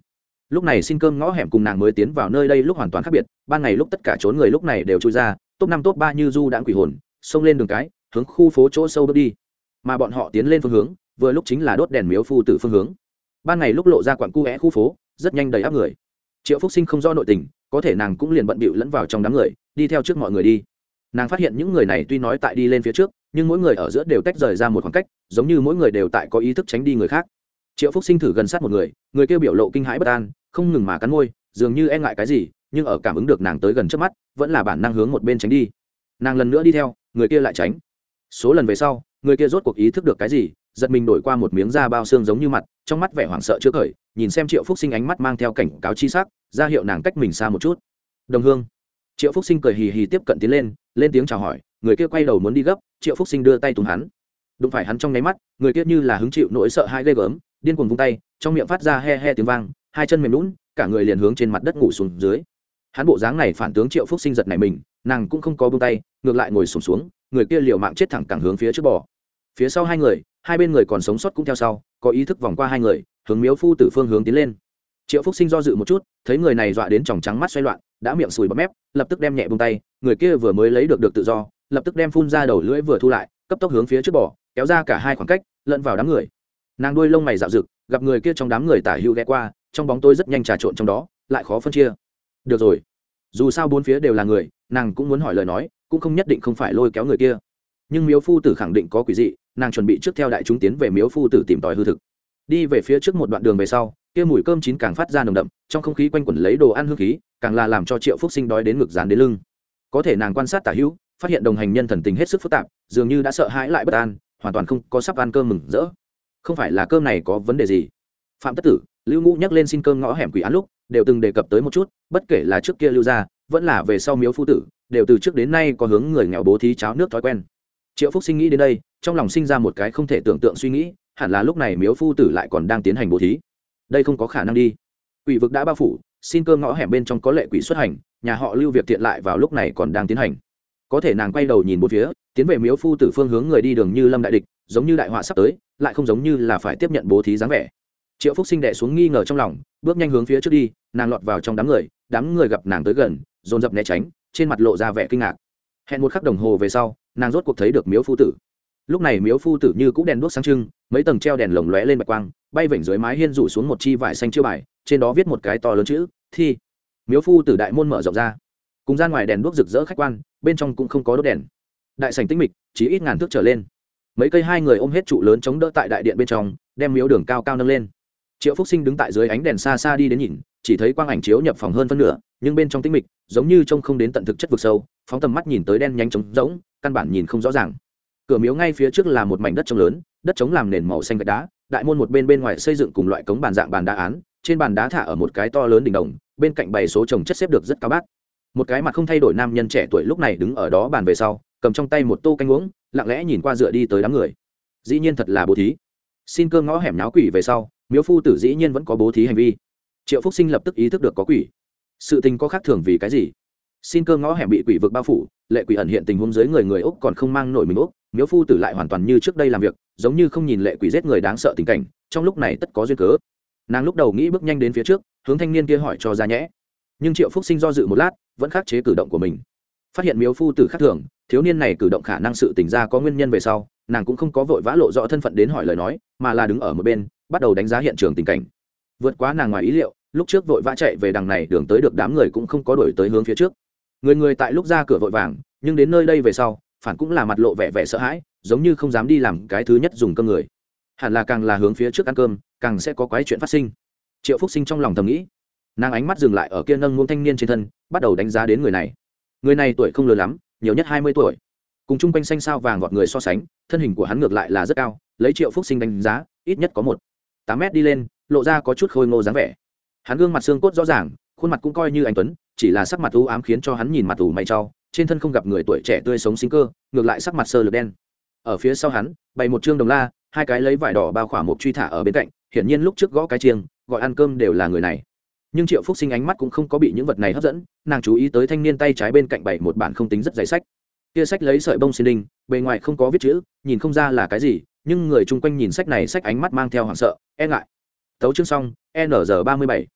Lúc này xin cơm ngõ hẻm cùng nàng mới tiến vào nơi đây lúc hoàn toàn khác biệt, ban ngày lúc tất cả trốn người lúc này đều trôi ra, top năm top ba như du đãng quỷ hồn, xông lên đường cái hướng khu phố chỗ sâu bước đi. Mà bọn họ tiến lên phương hướng, vừa lúc chính là đốt đèn miếu phu tử phương hướng. Ban ngày lúc lộ ra quặng cu é khu phố, rất nhanh đầy áp người. Triệu phúc sinh không do nội tình, có thể nàng cũng liền bận bịu lẫn vào trong đám người, đi theo trước mọi người đi. Nàng phát hiện những người này tuy nói tại đi lên phía trước, nhưng mỗi người ở giữa đều tách rời ra một khoảng cách, giống như mỗi người đều tại có ý thức tránh đi người khác. Triệu phúc sinh thử gần sát một người người kêu biểu lộ kinh hãi bất an, không ngừng mà cắn môi, dường như e ngại cái gì, nhưng ở cảm ứng được nàng tới gần trước mắt, vẫn là bản năng hướng một bên tránh đi. Nàng lần nữa đi theo, người kia lại tránh số lần về sau người kia rốt cuộc ý thức được cái gì giật mình đổi qua một miếng da bao xương giống như mặt trong mắt vẻ hoảng sợ chưa khởi nhìn xem triệu phúc sinh ánh mắt mang theo cảnh cáo chi sắc ra hiệu nàng cách mình xa một chút. Đồng hương. Triệu phúc sinh cười hì hì tiếp cận tiến lên lên tiếng chào hỏi người kia quay đầu muốn đi gấp triệu phúc sinh đưa tay tùng hắn. Đụng phải hắn trong nháy mắt người kia như là hứng chịu nỗi sợ hai ghê gớm điên cuồng vung tay trong miệng phát ra he he tiếng vang hai chân mềm lún cả người liền hướng trên mặt đất ngủ xuống dưới. Hắn bộ dáng này phản tướng triệu phúc sinh giật này mình nàng cũng không có bông tay ngược lại ngồi sùng xuống, xuống người kia liều mạng chết thẳng cẳng hướng phía trước bò. Phía sau hai người, hai bên người còn sống sót cũng theo sau, có ý thức vòng qua hai người, hướng miếu phu tử phương hướng tiến lên. Triệu phúc sinh do dự một chút, thấy người này dọa đến tròng trắng mắt xoay loạn, đã miệng sùi bọt mép, lập tức đem nhẹ bông tay, người kia vừa mới lấy được được tự do, lập tức đem phun ra đầu lưỡi vừa thu lại, cấp tốc hướng phía trước bỏ kéo ra cả hai khoảng cách, lẫn vào đám người. Nàng đuôi lông mày dạo rực gặp người kia trong đám người tả hữu ghé qua, trong bóng tôi rất nhanh trà trộn trong đó, lại khó phân chia. Được rồi. Dù sao bốn phía đều là người nàng cũng muốn hỏi lời nói, cũng không nhất định không phải lôi kéo người kia. Nhưng miếu phu tử khẳng định có quỷ dị, nàng chuẩn bị trước theo đại chúng tiến về miếu phu tử tìm tòi hư thực. Đi về phía trước một đoạn đường về sau, kia mùi cơm chín càng phát ra nồng đậm, trong không khí quanh quẩn lấy đồ ăn hương khí, càng là làm cho triệu phúc sinh đói đến ngực dán đến lưng. Có thể nàng quan sát tả hữu, phát hiện đồng hành nhân thần tình hết sức phức tạp, dường như đã sợ hãi lại bất an, hoàn toàn không có sắp ăn cơm mừng rỡ. Không phải là cơm này có vấn đề gì? Phạm tất tử, lưu ngũ nhắc lên xin cơm ngõ hẻm quỷ án lúc, đều từng đề cập tới một chút, bất kể là trước kia lưu ra vẫn là về sau miếu phu tử, đều từ trước đến nay có hướng người nghèo bố thí cháo nước thói quen. Triệu phúc sinh nghĩ đến đây, trong lòng sinh ra một cái không thể tưởng tượng suy nghĩ, hẳn là lúc này miếu phu tử lại còn đang tiến hành bố thí. Đây không có khả năng đi. Quỷ vực đã bao phủ, xin cơ ngõ hẻm bên trong có lệ quỷ xuất hành, nhà họ lưu việc tiện lại vào lúc này còn đang tiến hành. Có thể nàng quay đầu nhìn một phía, tiến về miếu phu tử phương hướng người đi đường như lâm đại địch, giống như đại họa sắp tới, lại không giống như là phải tiếp nhận bố thí dáng vẻ. Triệu phúc sinh đệ xuống nghi ngờ trong lòng, bước nhanh hướng phía trước đi, nàng lọt vào trong đám người đám người gặp nàng tới gần dồn dập né tránh, trên mặt lộ ra vẻ kinh ngạc. Hẹn một khắc đồng hồ về sau, nàng rốt cuộc thấy được miếu phu tử. Lúc này miếu phu tử như cũng đèn đuốc sáng trưng, mấy tầng treo đèn lồng lóe lên bạch quang, bay vểnh dưới mái hiên rủ xuống một chi vải xanh chiêu bài, trên đó viết một cái to lớn chữ, thi. Miếu phu tử đại môn mở rộng ra. Cùng ra ngoài đèn đuốc rực rỡ khách quan, bên trong cũng không có đốt đèn. Đại sành tinh mịch, chỉ ít ngàn thước trở lên. Mấy cây hai người ôm hết trụ lớn chống đỡ tại đại điện bên trong, đem miếu đường cao cao nâng lên. Triệu phúc sinh đứng tại dưới ánh đèn xa xa đi đến nhìn chỉ thấy quang ảnh chiếu nhập phòng hơn phân nửa, nhưng bên trong tĩnh mịch, giống như trông không đến tận thực chất vực sâu, phóng tầm mắt nhìn tới đen nhanh trống rỗng, căn bản nhìn không rõ ràng. Cửa miếu ngay phía trước là một mảnh đất trống lớn, đất trống làm nền màu xanh gạch đá, đại môn một bên bên ngoài xây dựng cùng loại cống bàn dạng bàn đá án, trên bàn đá thả ở một cái to lớn đỉnh đồng, bên cạnh bày số trồng chất xếp được rất cao bát. Một cái mặt không thay đổi nam nhân trẻ tuổi lúc này đứng ở đó bàn về sau, cầm trong tay một tô canh uống, lặng lẽ nhìn qua dựa đi tới đám người. Dĩ nhiên thật là bố thí. Xin cơ ngõ hẻm náo quỷ về sau, miếu phu tử dĩ nhiên vẫn có bố thí hành vi triệu phúc sinh lập tức ý thức được có quỷ. Sự tình có khác thường vì cái gì? Xin cơ ngõ hẻm bị quỷ vực bao phủ, lệ quỷ ẩn hiện tình huống dưới người người úc còn không mang nổi mình úc. Miếu phu tử lại hoàn toàn như trước đây làm việc, giống như không nhìn lệ quỷ giết người đáng sợ tình cảnh, trong lúc này tất có duyên cớ. Nàng lúc đầu nghĩ bước nhanh đến phía trước, hướng thanh niên kia hỏi cho ra nhẽ. Nhưng triệu phúc sinh do dự một lát, vẫn khắc chế cử động của mình. Phát hiện miếu phu tử khác thường, thiếu niên này cử động khả năng sự tỉnh ra có nguyên nhân về sau, nàng cũng không có vội vã lộ rõ thân phận đến hỏi lời nói, mà là đứng ở một bên, bắt đầu đánh giá hiện trường tình cảnh vượt quá nàng ngoài ý liệu, lúc trước vội vã chạy về đằng này, đường tới được đám người cũng không có đổi tới hướng phía trước. Người người tại lúc ra cửa vội vàng, nhưng đến nơi đây về sau, phản cũng là mặt lộ vẻ vẻ sợ hãi, giống như không dám đi làm cái thứ nhất dùng cơm người. Hẳn là càng là hướng phía trước ăn cơm, càng sẽ có quái chuyện phát sinh. Triệu phúc sinh trong lòng thầm nghĩ. Nàng ánh mắt dừng lại ở kia nâng ngôn thanh niên trên thân, bắt đầu đánh giá đến người này. Người này tuổi không lớn lắm, nhiều nhất hai mươi tuổi. Cùng chung quanh xanh sao vàng vọt người so sánh, thân hình của hắn ngược lại là rất cao, lấy triệu phúc sinh đánh giá, ít nhất có một tám mét đi lên lộ ra có chút khôi ngô dáng vẻ. Hắn gương mặt xương cốt rõ ràng, khuôn mặt cũng coi như anh tuấn, chỉ là sắc mặt u ám khiến cho hắn nhìn mặt ủ mày trau trên thân không gặp người tuổi trẻ tươi sống sinh cơ, ngược lại sắc mặt sơ lược đen. Ở phía sau hắn, bày một chương đồng la, hai cái lấy vải đỏ bao khỏa một truy thả ở bên cạnh, hiển nhiên lúc trước gõ cái chiêng, gọi ăn cơm đều là người này. Nhưng triệu phúc sinh ánh mắt cũng không có bị những vật này hấp dẫn, nàng chú ý tới thanh niên tay trái bên cạnh bày một bản không tính rất dày sách. Kia sách lấy sợi bông xin đinh, bề ngoài không có viết chữ, nhìn không ra là cái gì, nhưng người chung quanh nhìn sách này sách ánh mắt mang theo hoảng sợ e ngại tấu chương xong n G ba mươi bảy.